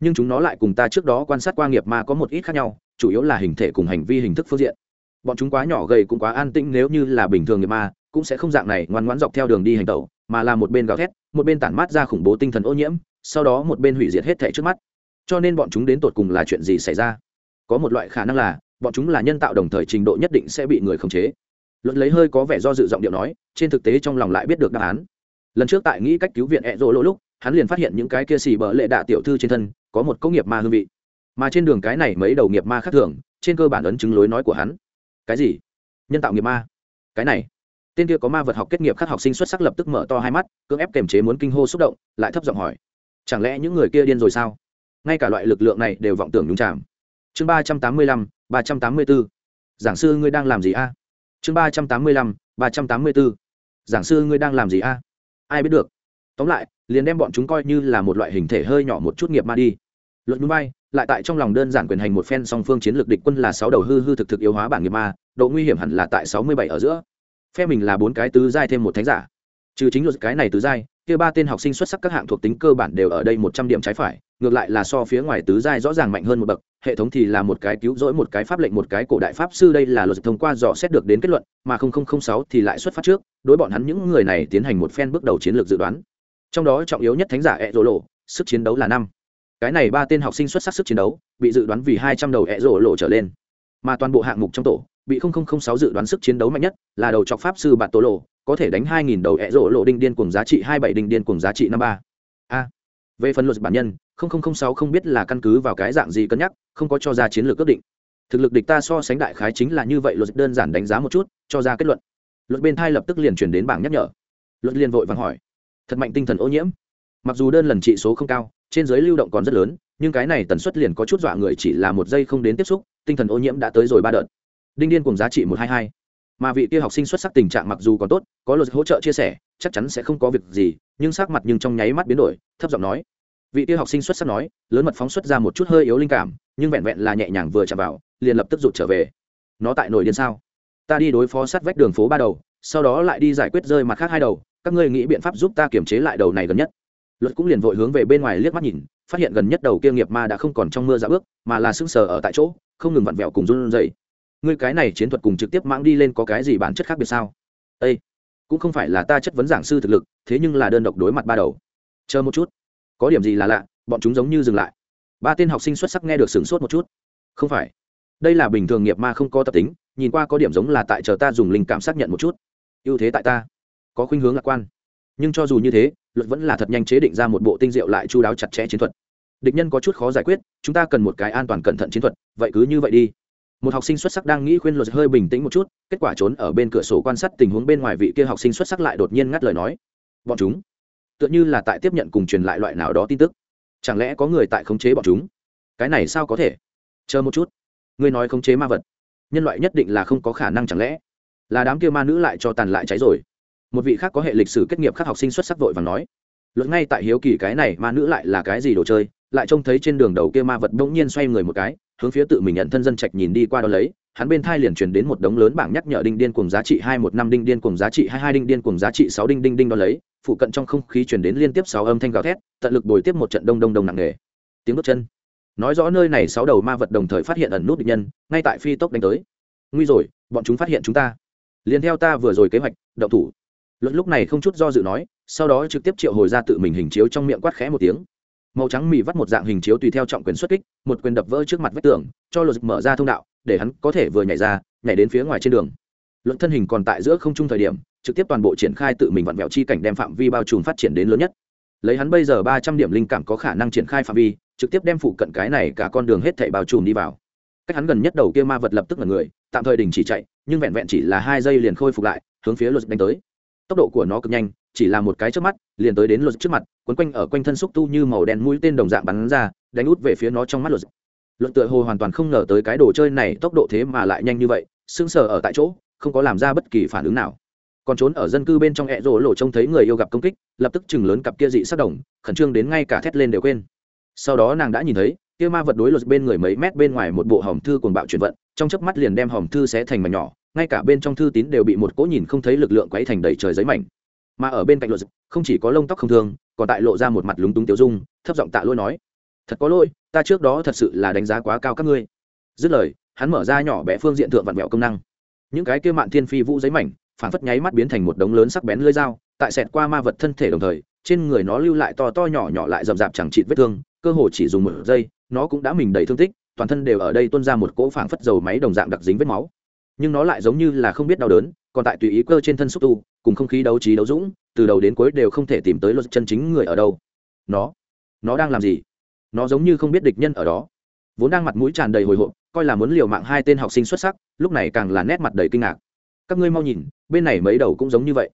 Nhưng chúng nó lại cùng ta trước đó quan sát qua nghiệp ma có một ít khác nhau, chủ yếu là hình thể cùng hành vi hình thức phương diện. Bọn chúng quá nhỏ gầy cũng quá an tĩnh, nếu như là bình thường nghiệp ma, cũng sẽ không dạng này ngoan ngoãn dọc theo đường đi hành tẩu, mà là một bên gào thét, một bên tản mát ra khủng bố tinh thần ô nhiễm, sau đó một bên hủy diệt hết thể trước mắt. Cho nên bọn chúng đến tột cùng là chuyện gì xảy ra? Có một loại khả năng là, bọn chúng là nhân tạo đồng thời trình độ nhất định sẽ bị người khống chế luận lấy hơi có vẻ do dự giọng điệu nói, trên thực tế trong lòng lại biết được đáp án. Lần trước tại nghĩ cách cứu viện ẹ rỗ lỗ lúc, hắn liền phát hiện những cái kia xì bờ lệ đạ tiểu thư trên thân, có một công nghiệp ma hương vị. Mà trên đường cái này mấy đầu nghiệp ma khác thường, trên cơ bản ấn chứng lối nói của hắn. Cái gì? Nhân tạo nghiệp ma? Cái này. Tên kia có ma vật học kết nghiệp khác học sinh xuất sắc lập tức mở to hai mắt, cưỡng ép kềm chế muốn kinh hô xúc động, lại thấp giọng hỏi. Chẳng lẽ những người kia điên rồi sao? Ngay cả loại lực lượng này đều vọng tưởng nhúng chạm chương ba trăm tám mươi lăm, ba trăm tám mươi b ố giảng sư ngươi đang làm gì a? Chương ba trăm tám mươi lăm, ba trăm tám mươi b ố giảng sư ngươi đang làm gì a? Ai biết được. Tóm lại, liền đem bọn chúng coi như là một loại hình thể hơi nhỏ một chút nghiệp ma đi. Luật núi bay, lại tại trong lòng đơn giản quyền hành một phen song phương chiến lược địch quân là sáu đầu hư hư thực thực yếu hóa bản nghiệp ma, độ nguy hiểm hẳn là tại sáu mươi bảy ở giữa. Phe mình là bốn cái tứ giai thêm một thánh giả. Trừ chính luật cái này tứ giai kia ba tên học sinh xuất sắc các hạng thuộc tính cơ bản đều ở đây một trăm điểm trái phải, ngược lại là so phía ngoài tứ giai rõ ràng mạnh hơn một bậc, hệ thống thì là một cái cứu rỗi, một cái pháp lệnh, một cái cổ đại pháp sư, đây là luật thông qua dò xét được đến kết luận, mà sáu thì lại xuất phát trước, đối bọn hắn những người này tiến hành một phen bước đầu chiến lược dự đoán. Trong đó trọng yếu nhất thánh giả ẹ rỗ lộ sức chiến đấu là năm. Cái này ba tên học sinh xuất sắc sức chiến đấu, bị dự đoán vì hai trăm đầu ẹ rỗ lộ trở lên. Mà toàn bộ hạng mục trong tổ bị sáu dự đoán sức chiến đấu mạnh nhất là đầu trọc pháp sư bạt tố lộ, có thể đánh hai nghìn đầu ẹ rổ lộ đinh điên cùng giá trị hai bảy đinh điên cùng giá trị năm ba. A. Về phần luật bản nhân sáu không biết là căn cứ vào cái dạng gì cân nhắc, không có cho ra chiến lược ước định. Thực lực địch ta so sánh đại khái chính là như vậy, luật đơn giản đánh giá một chút, cho ra kết luận. Luật bên thai lập tức liền chuyển đến bảng nhắc nhở. Luật liền vội vàng hỏi. Thật mạnh tinh thần ô nhiễm. Mặc dù đơn lần trị số không cao, trên giới lưu động còn rất lớn, nhưng cái này tần suất liền có chút dọa người chỉ là một giây không đến tiếp xúc, tinh thần ô nhiễm đã tới rồi ba đợt đinh điên cùng giá trị một hai hai. Mà vị kia học sinh xuất sắc tình trạng mặc dù còn tốt, có luật hỗ trợ chia sẻ, chắc chắn sẽ không có việc gì, nhưng sắc mặt nhưng trong nháy mắt biến đổi, thấp giọng nói. Vị kia học sinh xuất sắc nói, lớn mật phóng xuất ra một chút hơi yếu linh cảm, nhưng vẹn vẹn là nhẹ nhàng vừa chạm vào, liền lập tức rụt trở về. Nó tại nổi điên sao? Ta đi đối phó sát vách đường phố ba đầu, sau đó lại đi giải quyết rơi mặt khác hai đầu, các ngươi nghĩ biện pháp giúp ta kiểm chế lại đầu này gần nhất. Luật cũng liền vội hướng về bên ngoài liếc mắt nhìn, phát hiện gần nhất đầu kia nghiệp ma đã không còn trong mưa dạ bước, mà là sưng sờ ở tại chỗ, không ngừng vặn vẹo cùng run dậy ngươi cái này chiến thuật cùng trực tiếp mãng đi lên có cái gì bản chất khác biệt sao? Â cũng không phải là ta chất vấn giảng sư thực lực, thế nhưng là đơn độc đối mặt ba đầu. Chờ một chút. Có điểm gì là lạ, bọn chúng giống như dừng lại. Ba tên học sinh xuất sắc nghe được sửng sốt một chút. Không phải. Đây là bình thường nghiệp ma không có tập tính, nhìn qua có điểm giống là tại chờ ta dùng linh cảm xác nhận một chút. Ưu thế tại ta. Có khuynh hướng lạc quan. Nhưng cho dù như thế, luật vẫn là thật nhanh chế định ra một bộ tinh diệu lại chu đáo chặt chẽ chiến thuật. Địch nhân có chút khó giải quyết, chúng ta cần một cái an toàn cẩn thận chiến thuật, vậy cứ như vậy đi một học sinh xuất sắc đang nghĩ khuyên luật hơi bình tĩnh một chút, kết quả trốn ở bên cửa sổ quan sát tình huống bên ngoài vị kia học sinh xuất sắc lại đột nhiên ngắt lời nói. Bọn chúng? Tựa như là tại tiếp nhận cùng truyền lại loại nào đó tin tức. Chẳng lẽ có người tại khống chế bọn chúng? Cái này sao có thể? Chờ một chút. Ngươi nói khống chế ma vật. Nhân loại nhất định là không có khả năng chẳng lẽ? Là đám kia ma nữ lại cho tàn lại cháy rồi. Một vị khác có hệ lịch sử kết nghiệp khác học sinh xuất sắc vội và nói. Luật ngay tại hiếu kỳ cái này ma nữ lại là cái gì đồ chơi? Lại trông thấy trên đường đầu kia ma vật bỗng nhiên xoay người một cái, hướng phía tự mình nhận thân dân trạch nhìn đi qua đó lấy, hắn bên thai liền truyền đến một đống lớn bảng nhắc nhở đinh điên cùng giá trị hai một năm, đinh điên cùng giá trị hai hai, đinh điên cùng giá trị sáu, đinh đinh đinh đó lấy, phụ cận trong không khí truyền đến liên tiếp sáu âm thanh gào thét, tận lực bồi tiếp một trận đông đông đông nặng nề. Tiếng bước chân. Nói rõ nơi này sáu đầu ma vật đồng thời phát hiện ẩn nút địch nhân, ngay tại phi tốc đánh tới. Nguy rồi, bọn chúng phát hiện chúng ta. Liền theo ta vừa rồi kế hoạch, động thủ. Luận lúc này không chút do dự nói, sau đó trực tiếp triệu hồi ra tự mình hình chiếu trong miệng quát khẽ một tiếng màu trắng mì vắt một dạng hình chiếu tùy theo trọng quyền xuất kích, một quyền đập vỡ trước mặt vách tường, cho luật mở ra thông đạo, để hắn có thể vừa nhảy ra, nhảy đến phía ngoài trên đường. Luận thân hình còn tại giữa không trung thời điểm, trực tiếp toàn bộ triển khai tự mình vặn vẹo chi cảnh đem phạm vi bao trùm phát triển đến lớn nhất. Lấy hắn bây giờ ba trăm điểm linh cảm có khả năng triển khai phạm vi, trực tiếp đem phụ cận cái này cả con đường hết thảy bao trùm đi vào. Cách hắn gần nhất đầu kia ma vật lập tức là người, tạm thời đình chỉ chạy, nhưng vẹn vẹn chỉ là hai giây liền khôi phục lại, hướng phía luật đánh tới. Tốc độ của nó cực nhanh chỉ là một cái trước mắt, liền tới đến luật trước mặt, quấn quanh ở quanh thân xúc tu như màu đen mũi tên đồng dạng bắn ra, đánh út về phía nó trong mắt luật. Luật tựa hồ hoàn toàn không ngờ tới cái đồ chơi này tốc độ thế mà lại nhanh như vậy, sững sờ ở tại chỗ, không có làm ra bất kỳ phản ứng nào. Còn trốn ở dân cư bên trong hẹ rỗ lộ trông thấy người yêu gặp công kích, lập tức chừng lớn cặp kia dị sắc đồng, khẩn trương đến ngay cả thét lên đều quên. Sau đó nàng đã nhìn thấy, kia ma vật đối luật bên người mấy mét bên ngoài một bộ hòm thư cuồng bạo chuyển vận, trong chớp mắt liền đem hòm thư xé thành mảnh nhỏ, ngay cả bên trong thư tín đều bị một cỗ nhìn không thấy lực lượng quấy thành đầy trời giấy mảnh mà ở bên cạnh luật không chỉ có lông tóc không thường, còn tại lộ ra một mặt lúng túng tiêu dung thấp giọng tạ lôi nói thật có lỗi ta trước đó thật sự là đánh giá quá cao các ngươi. Dứt lời hắn mở ra nhỏ bé phương diện thượng vặn vẹo công năng. Những cái kia mạn thiên phi vũ giấy mảnh phản phất nháy mắt biến thành một đống lớn sắc bén lưỡi dao tại xẹt qua ma vật thân thể đồng thời trên người nó lưu lại to to nhỏ nhỏ lại rậm rạp chẳng chịt vết thương cơ hồ chỉ dùng một giây nó cũng đã mình đầy thương tích toàn thân đều ở đây tuôn ra một cỗ phảng phất dầu máy đồng dạng đặc dính vết máu. Nhưng nó lại giống như là không biết đau đớn còn tại tùy ý cơ trên thân xúc tu cùng không khí đấu trí đấu dũng, từ đầu đến cuối đều không thể tìm tới luật chân chính người ở đâu. Nó nó đang làm gì? Nó giống như không biết địch nhân ở đó. Vốn đang mặt mũi tràn đầy hồi hộp, coi là muốn liều mạng hai tên học sinh xuất sắc, lúc này càng là nét mặt đầy kinh ngạc. Các ngươi mau nhìn, bên này mấy đầu cũng giống như vậy.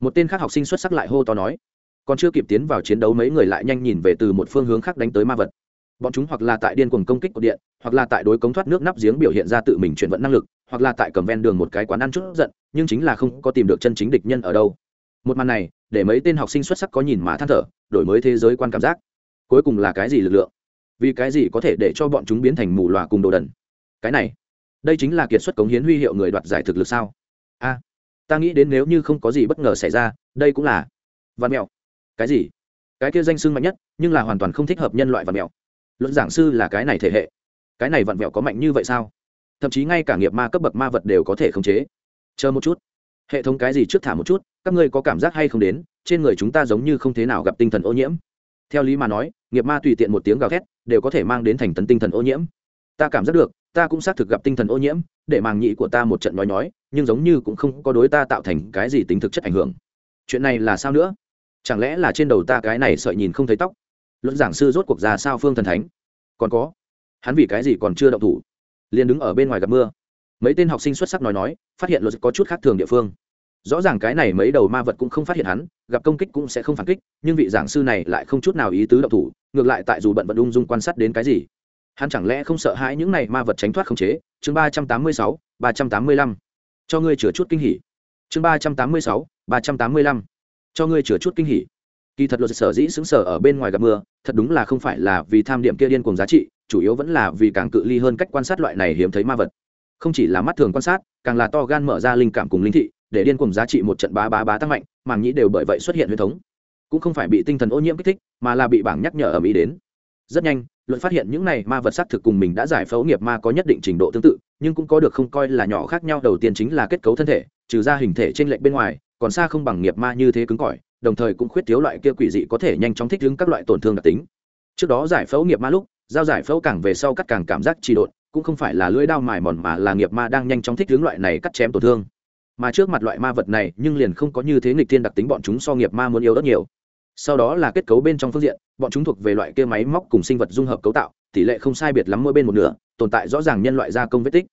Một tên khác học sinh xuất sắc lại hô to nói. Còn chưa kịp tiến vào chiến đấu, mấy người lại nhanh nhìn về từ một phương hướng khác đánh tới ma vật bọn chúng hoặc là tại điên cuồng công kích cột điện, hoặc là tại đối cống thoát nước nắp giếng biểu hiện ra tự mình chuyển vận năng lực, hoặc là tại cầm ven đường một cái quán ăn chút giận, nhưng chính là không có tìm được chân chính địch nhân ở đâu. Một màn này, để mấy tên học sinh xuất sắc có nhìn mà than thở, đổi mới thế giới quan cảm giác. Cuối cùng là cái gì lực lượng? Vì cái gì có thể để cho bọn chúng biến thành mù loà cùng đồ đần? Cái này, đây chính là kiệt xuất cống hiến huy hiệu người đoạt giải thực lực sao? A, ta nghĩ đến nếu như không có gì bất ngờ xảy ra, đây cũng là văn mẹo. Cái gì? Cái kia danh sưng mạnh nhất, nhưng là hoàn toàn không thích hợp nhân loại văn mẹo luận giảng sư là cái này thể hệ. Cái này vặn vẹo có mạnh như vậy sao? Thậm chí ngay cả nghiệp ma cấp bậc ma vật đều có thể khống chế. Chờ một chút. Hệ thống cái gì trước thả một chút, các ngươi có cảm giác hay không đến, trên người chúng ta giống như không thế nào gặp tinh thần ô nhiễm. Theo lý mà nói, nghiệp ma tùy tiện một tiếng gào thét, đều có thể mang đến thành tấn tinh thần ô nhiễm. Ta cảm giác được, ta cũng xác thực gặp tinh thần ô nhiễm, để màng nhị của ta một trận nói nói nhưng giống như cũng không có đối ta tạo thành cái gì tính thực chất ảnh hưởng. Chuyện này là sao nữa? Chẳng lẽ là trên đầu ta cái này sợi nhìn không thấy tóc? Luận giảng sư rốt cuộc ra sao phương thần thánh? Còn có, hắn vì cái gì còn chưa động thủ? Liền đứng ở bên ngoài gặp mưa. Mấy tên học sinh xuất sắc nói nói, phát hiện luật có chút khác thường địa phương. Rõ ràng cái này mấy đầu ma vật cũng không phát hiện hắn, gặp công kích cũng sẽ không phản kích, nhưng vị giảng sư này lại không chút nào ý tứ động thủ, ngược lại tại dù bận vận ung dung quan sát đến cái gì. Hắn chẳng lẽ không sợ hãi những này ma vật tránh thoát không chế? Chương ba trăm tám mươi sáu, ba trăm tám mươi lăm. Cho ngươi chừa chút kinh hỉ. Chương ba trăm tám mươi sáu, ba trăm tám mươi lăm. Cho ngươi chừa chút kinh hỉ kỳ thật luật sở dĩ xứng sở ở bên ngoài gặp mưa, thật đúng là không phải là vì tham điểm kia điên cùng giá trị, chủ yếu vẫn là vì càng cự ly hơn cách quan sát loại này hiếm thấy ma vật. Không chỉ là mắt thường quan sát, càng là to gan mở ra linh cảm cùng linh thị, để điên cùng giá trị một trận bá bá bá tăng mạnh, màng nhĩ đều bởi vậy xuất hiện huyết thống. Cũng không phải bị tinh thần ô nhiễm kích thích, mà là bị bảng nhắc nhở ở mỹ đến. Rất nhanh luận phát hiện những này ma vật sát thực cùng mình đã giải phẫu nghiệp ma có nhất định trình độ tương tự, nhưng cũng có được không coi là nhỏ khác nhau, đầu tiên chính là kết cấu thân thể, trừ ra hình thể trên lệnh bên ngoài, còn xa không bằng nghiệp ma như thế cứng cỏi đồng thời cũng khuyết thiếu loại kia quỷ dị có thể nhanh chóng thích ứng các loại tổn thương đặc tính. Trước đó giải phẫu nghiệp ma lúc, giao giải phẫu càng về sau cắt càng cảm giác trì độn, cũng không phải là lưỡi đao mài mòn mà là nghiệp ma đang nhanh chóng thích ứng loại này cắt chém tổn thương. Mà trước mặt loại ma vật này, nhưng liền không có như thế nghịch thiên đặc tính bọn chúng so nghiệp ma muốn yêu rất nhiều. Sau đó là kết cấu bên trong phương diện, bọn chúng thuộc về loại kia máy móc cùng sinh vật dung hợp cấu tạo, tỷ lệ không sai biệt lắm mỗi bên một nửa, tồn tại rõ ràng nhân loại gia công vết tích.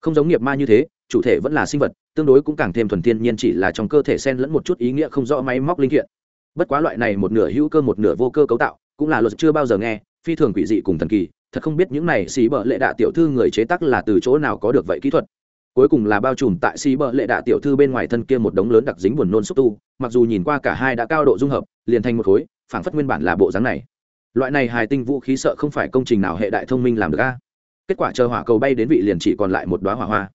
Không giống nghiệp ma như thế chủ thể vẫn là sinh vật, tương đối cũng càng thêm thuần thiên nhiên chỉ là trong cơ thể xen lẫn một chút ý nghĩa không rõ máy móc linh kiện. Bất quá loại này một nửa hữu cơ một nửa vô cơ cấu tạo, cũng là luật chưa bao giờ nghe, phi thường quỷ dị cùng thần kỳ, thật không biết những này xí bợ lệ đạ tiểu thư người chế tác là từ chỗ nào có được vậy kỹ thuật. Cuối cùng là bao trùm tại xí bợ lệ đạ tiểu thư bên ngoài thân kia một đống lớn đặc dính buồn nôn xúc tu, mặc dù nhìn qua cả hai đã cao độ dung hợp, liền thành một khối phản phất nguyên bản là bộ dáng này. Loại này hài tinh vũ khí sợ không phải công trình nào hệ đại thông minh làm được a. Kết quả chờ hỏa cầu bay đến vị liền chỉ còn lại một đoá hỏa hoa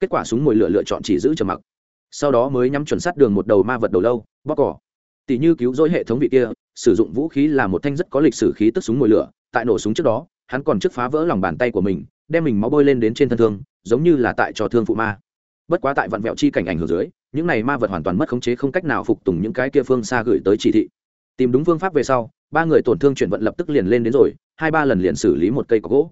kết quả súng mồi lửa lựa chọn chỉ giữ trầm mặc. Sau đó mới nhắm chuẩn sát đường một đầu ma vật đầu lâu, bóc cỏ. Tỷ như cứu rỗi hệ thống vị kia, sử dụng vũ khí là một thanh rất có lịch sử khí tức súng mồi lửa, tại nổ súng trước đó, hắn còn trước phá vỡ lòng bàn tay của mình, đem mình máu bôi lên đến trên thân thương, giống như là tại cho thương phụ ma. Bất quá tại vặn vẹo chi cảnh ảnh hưởng dưới, những này ma vật hoàn toàn mất khống chế không cách nào phục tùng những cái kia phương xa gửi tới chỉ thị. Tìm đúng phương pháp về sau, ba người tổn thương chuyển vận lập tức liền lên đến rồi, hai ba lần liền xử lý một cây có gỗ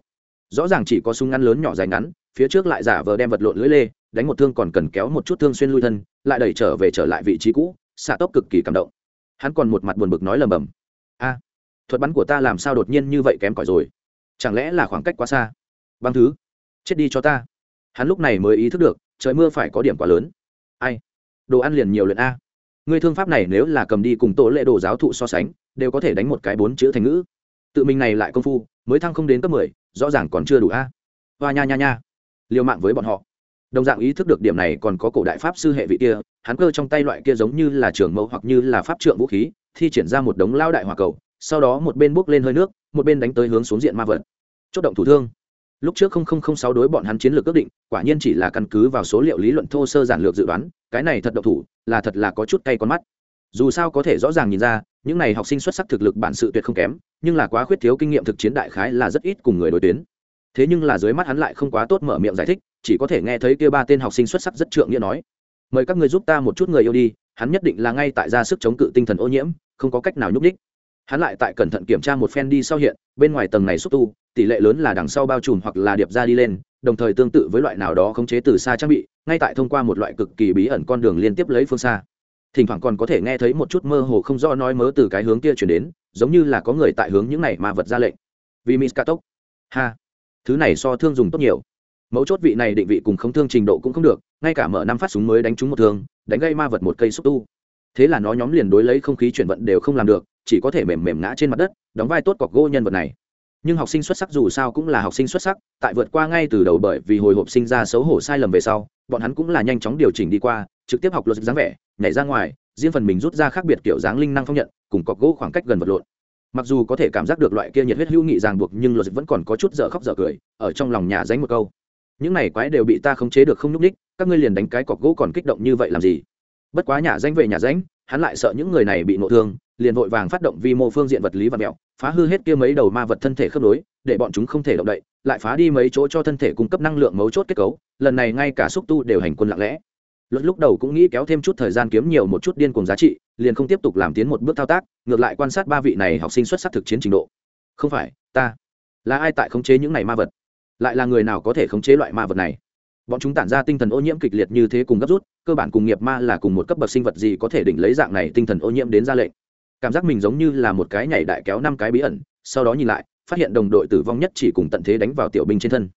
rõ ràng chỉ có súng ngắn lớn nhỏ dài ngắn, phía trước lại giả vờ đem vật lộn lưỡi lê, đánh một thương còn cần kéo một chút thương xuyên lui thân, lại đẩy trở về trở lại vị trí cũ, xạ tốc cực kỳ cảm động. Hắn còn một mặt buồn bực nói lầm bầm. A, thuật bắn của ta làm sao đột nhiên như vậy kém cỏi rồi? Chẳng lẽ là khoảng cách quá xa? Băng thứ, chết đi cho ta. Hắn lúc này mới ý thức được, trời mưa phải có điểm quá lớn. Ai? Đồ ăn liền nhiều luyện a. Người thương pháp này nếu là cầm đi cùng tổ lệ đồ giáo thụ so sánh, đều có thể đánh một cái bốn chữ thành ngữ. Tự mình này lại công phu mới thăng không đến cấp mười, rõ ràng còn chưa đủ a. Hoa nha nha nha. Liều mạng với bọn họ. Đồng dạng ý thức được điểm này còn có cổ đại pháp sư hệ vị kia, hắn cơ trong tay loại kia giống như là trường mẫu hoặc như là pháp trượng vũ khí, thi triển ra một đống lao đại hòa cầu, sau đó một bên bốc lên hơi nước, một bên đánh tới hướng xuống diện ma vật. Chốt động thủ thương. Lúc trước sáu đối bọn hắn chiến lược ước định, quả nhiên chỉ là căn cứ vào số liệu lý luận thô sơ giản lược dự đoán, cái này thật động thủ, là thật là có chút cay con mắt. Dù sao có thể rõ ràng nhìn ra những này học sinh xuất sắc thực lực bản sự tuyệt không kém, nhưng là quá khuyết thiếu kinh nghiệm thực chiến đại khái là rất ít cùng người đối tuyến. Thế nhưng là dưới mắt hắn lại không quá tốt mở miệng giải thích, chỉ có thể nghe thấy kia ba tên học sinh xuất sắc rất trượng nghĩa nói. Mời các người giúp ta một chút người yêu đi, hắn nhất định là ngay tại ra sức chống cự tinh thần ô nhiễm, không có cách nào nhúc đích hắn lại tại cẩn thận kiểm tra một phen đi sau hiện, bên ngoài tầng này xúc tu, tỷ lệ lớn là đằng sau bao trùm hoặc là điệp ra đi lên, đồng thời tương tự với loại nào đó khống chế từ xa trang bị, ngay tại thông qua một loại cực kỳ bí ẩn con đường liên tiếp lấy phương xa thỉnh thoảng còn có thể nghe thấy một chút mơ hồ không do nói mớ từ cái hướng kia chuyển đến giống như là có người tại hướng những này mà vật ra lệnh. Vì tốc, ha. Thứ này so thương dùng tốt nhiều. Mấu chốt vị này định vị cùng không thương trình độ cũng không được ngay cả mở năm phát súng mới đánh trúng một thương đánh gây ma vật một cây xúc tu. Thế là nó nhóm liền đối lấy không khí chuyển vận đều không làm được chỉ có thể mềm mềm ngã trên mặt đất đóng vai tốt cọc gỗ nhân vật này. Nhưng học sinh xuất sắc dù sao cũng là học sinh xuất sắc tại vượt qua ngay từ đầu bởi vì hồi hộp sinh ra xấu hổ sai lầm về sau bọn hắn cũng là nhanh chóng điều chỉnh đi qua trực tiếp học luật dáng vẻ, nhảy ra ngoài, riêng phần mình rút ra khác biệt kiểu dáng linh năng phong nhận, cùng cọc gỗ khoảng cách gần vật lộn. Mặc dù có thể cảm giác được loại kia nhiệt huyết hữu nghị ràng buộc, nhưng luật vẫn còn có chút dở khóc dở cười, ở trong lòng nhà dánh một câu. Những này quái đều bị ta khống chế được không nhúc ních các ngươi liền đánh cái cọc gỗ còn kích động như vậy làm gì? Bất quá nhà danh về nhà danh, hắn lại sợ những người này bị nộ thương, liền vội vàng phát động vi mô phương diện vật lý và mẹo, phá hư hết kia mấy đầu ma vật thân thể khớp nối, để bọn chúng không thể động đậy, lại phá đi mấy chỗ cho thân thể cung cấp năng lượng mấu chốt kết cấu, lần này ngay cả xúc tu đều hành quân lặng lẽ luật lúc đầu cũng nghĩ kéo thêm chút thời gian kiếm nhiều một chút điên cuồng giá trị, liền không tiếp tục làm tiến một bước thao tác, ngược lại quan sát ba vị này học sinh xuất sắc thực chiến trình độ. Không phải, ta. Là ai tại khống chế những này ma vật? Lại là người nào có thể khống chế loại ma vật này? Bọn chúng tản ra tinh thần ô nhiễm kịch liệt như thế cùng gấp rút, cơ bản cùng nghiệp ma là cùng một cấp bậc sinh vật gì có thể đỉnh lấy dạng này tinh thần ô nhiễm đến ra lệnh. Cảm giác mình giống như là một cái nhảy đại kéo năm cái bí ẩn, sau đó nhìn lại, phát hiện đồng đội tử vong nhất chỉ cùng tận thế đánh vào tiểu binh trên thân.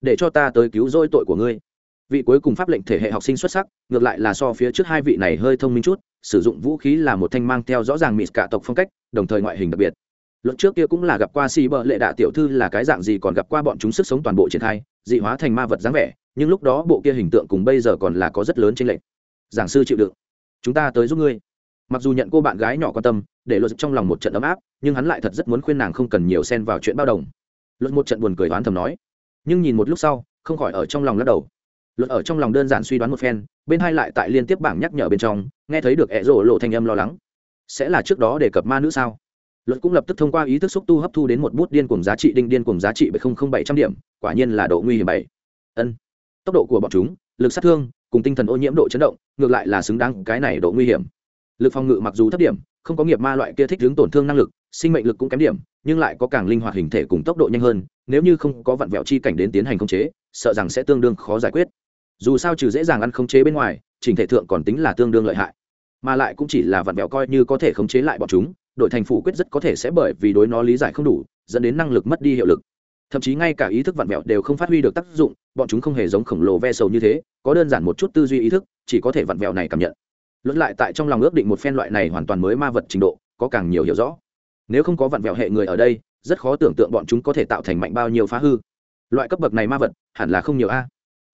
Để cho ta tới cứu rỗi tội của ngươi vị cuối cùng pháp lệnh thể hệ học sinh xuất sắc, ngược lại là so phía trước hai vị này hơi thông minh chút, sử dụng vũ khí là một thanh mang theo rõ ràng mịt cả tộc phong cách, đồng thời ngoại hình đặc biệt. Luận trước kia cũng là gặp qua si bờ lệ đạ tiểu thư là cái dạng gì còn gặp qua bọn chúng sức sống toàn bộ triển khai, dị hóa thành ma vật dáng vẻ, nhưng lúc đó bộ kia hình tượng cùng bây giờ còn là có rất lớn trên lệnh giảng sư chịu đựng, chúng ta tới giúp ngươi. Mặc dù nhận cô bạn gái nhỏ quan tâm, để luật trong lòng một trận ấm áp, nhưng hắn lại thật rất muốn khuyên nàng không cần nhiều xen vào chuyện bao đồng. Luật một trận buồn cười đoán thầm nói, nhưng nhìn một lúc sau, không khỏi ở trong lòng lắc đầu luật ở trong lòng đơn giản suy đoán một phen, bên hai lại tại liên tiếp bảng nhắc nhở bên trong, nghe thấy được ẹ rổ lộ thanh âm lo lắng. Sẽ là trước đó đề cập ma nữ sao? Luật cũng lập tức thông qua ý thức xúc tu hấp thu đến một bút điên cùng giá trị đinh điên cùng giá trị bảy nghìn bảy trăm điểm, quả nhiên là độ nguy hiểm bảy. Ân. Tốc độ của bọn chúng, lực sát thương, cùng tinh thần ô nhiễm độ chấn động, ngược lại là xứng đáng cái này độ nguy hiểm. Lực phòng ngự mặc dù thấp điểm, không có nghiệp ma loại kia thích hướng tổn thương năng lực, sinh mệnh lực cũng kém điểm, nhưng lại có càng linh hoạt hình thể cùng tốc độ nhanh hơn, nếu như không có vặn vẹo chi cảnh đến tiến hành khống chế, sợ rằng sẽ tương đương khó giải quyết dù sao trừ dễ dàng ăn khống chế bên ngoài trình thể thượng còn tính là tương đương lợi hại. Mà lại cũng chỉ là vặn vẹo coi như có thể khống chế lại bọn chúng, đội thành phủ quyết rất có thể sẽ bởi vì đối nó lý giải không đủ, dẫn đến năng lực mất đi hiệu lực. Thậm chí ngay cả ý thức vặn vẹo đều không phát huy được tác dụng, bọn chúng không hề giống khổng lồ ve sầu như thế, có đơn giản một chút tư duy ý thức, chỉ có thể vặn vẹo này cảm nhận. Luận lại tại trong lòng ước định một phen loại này hoàn toàn mới ma vật trình độ, có càng nhiều hiểu rõ. Nếu không có vặn vẹo hệ người ở đây, rất khó tưởng tượng bọn chúng có thể tạo thành mạnh bao nhiêu phá hư. Loại cấp bậc này ma vật, hẳn là không nhiều a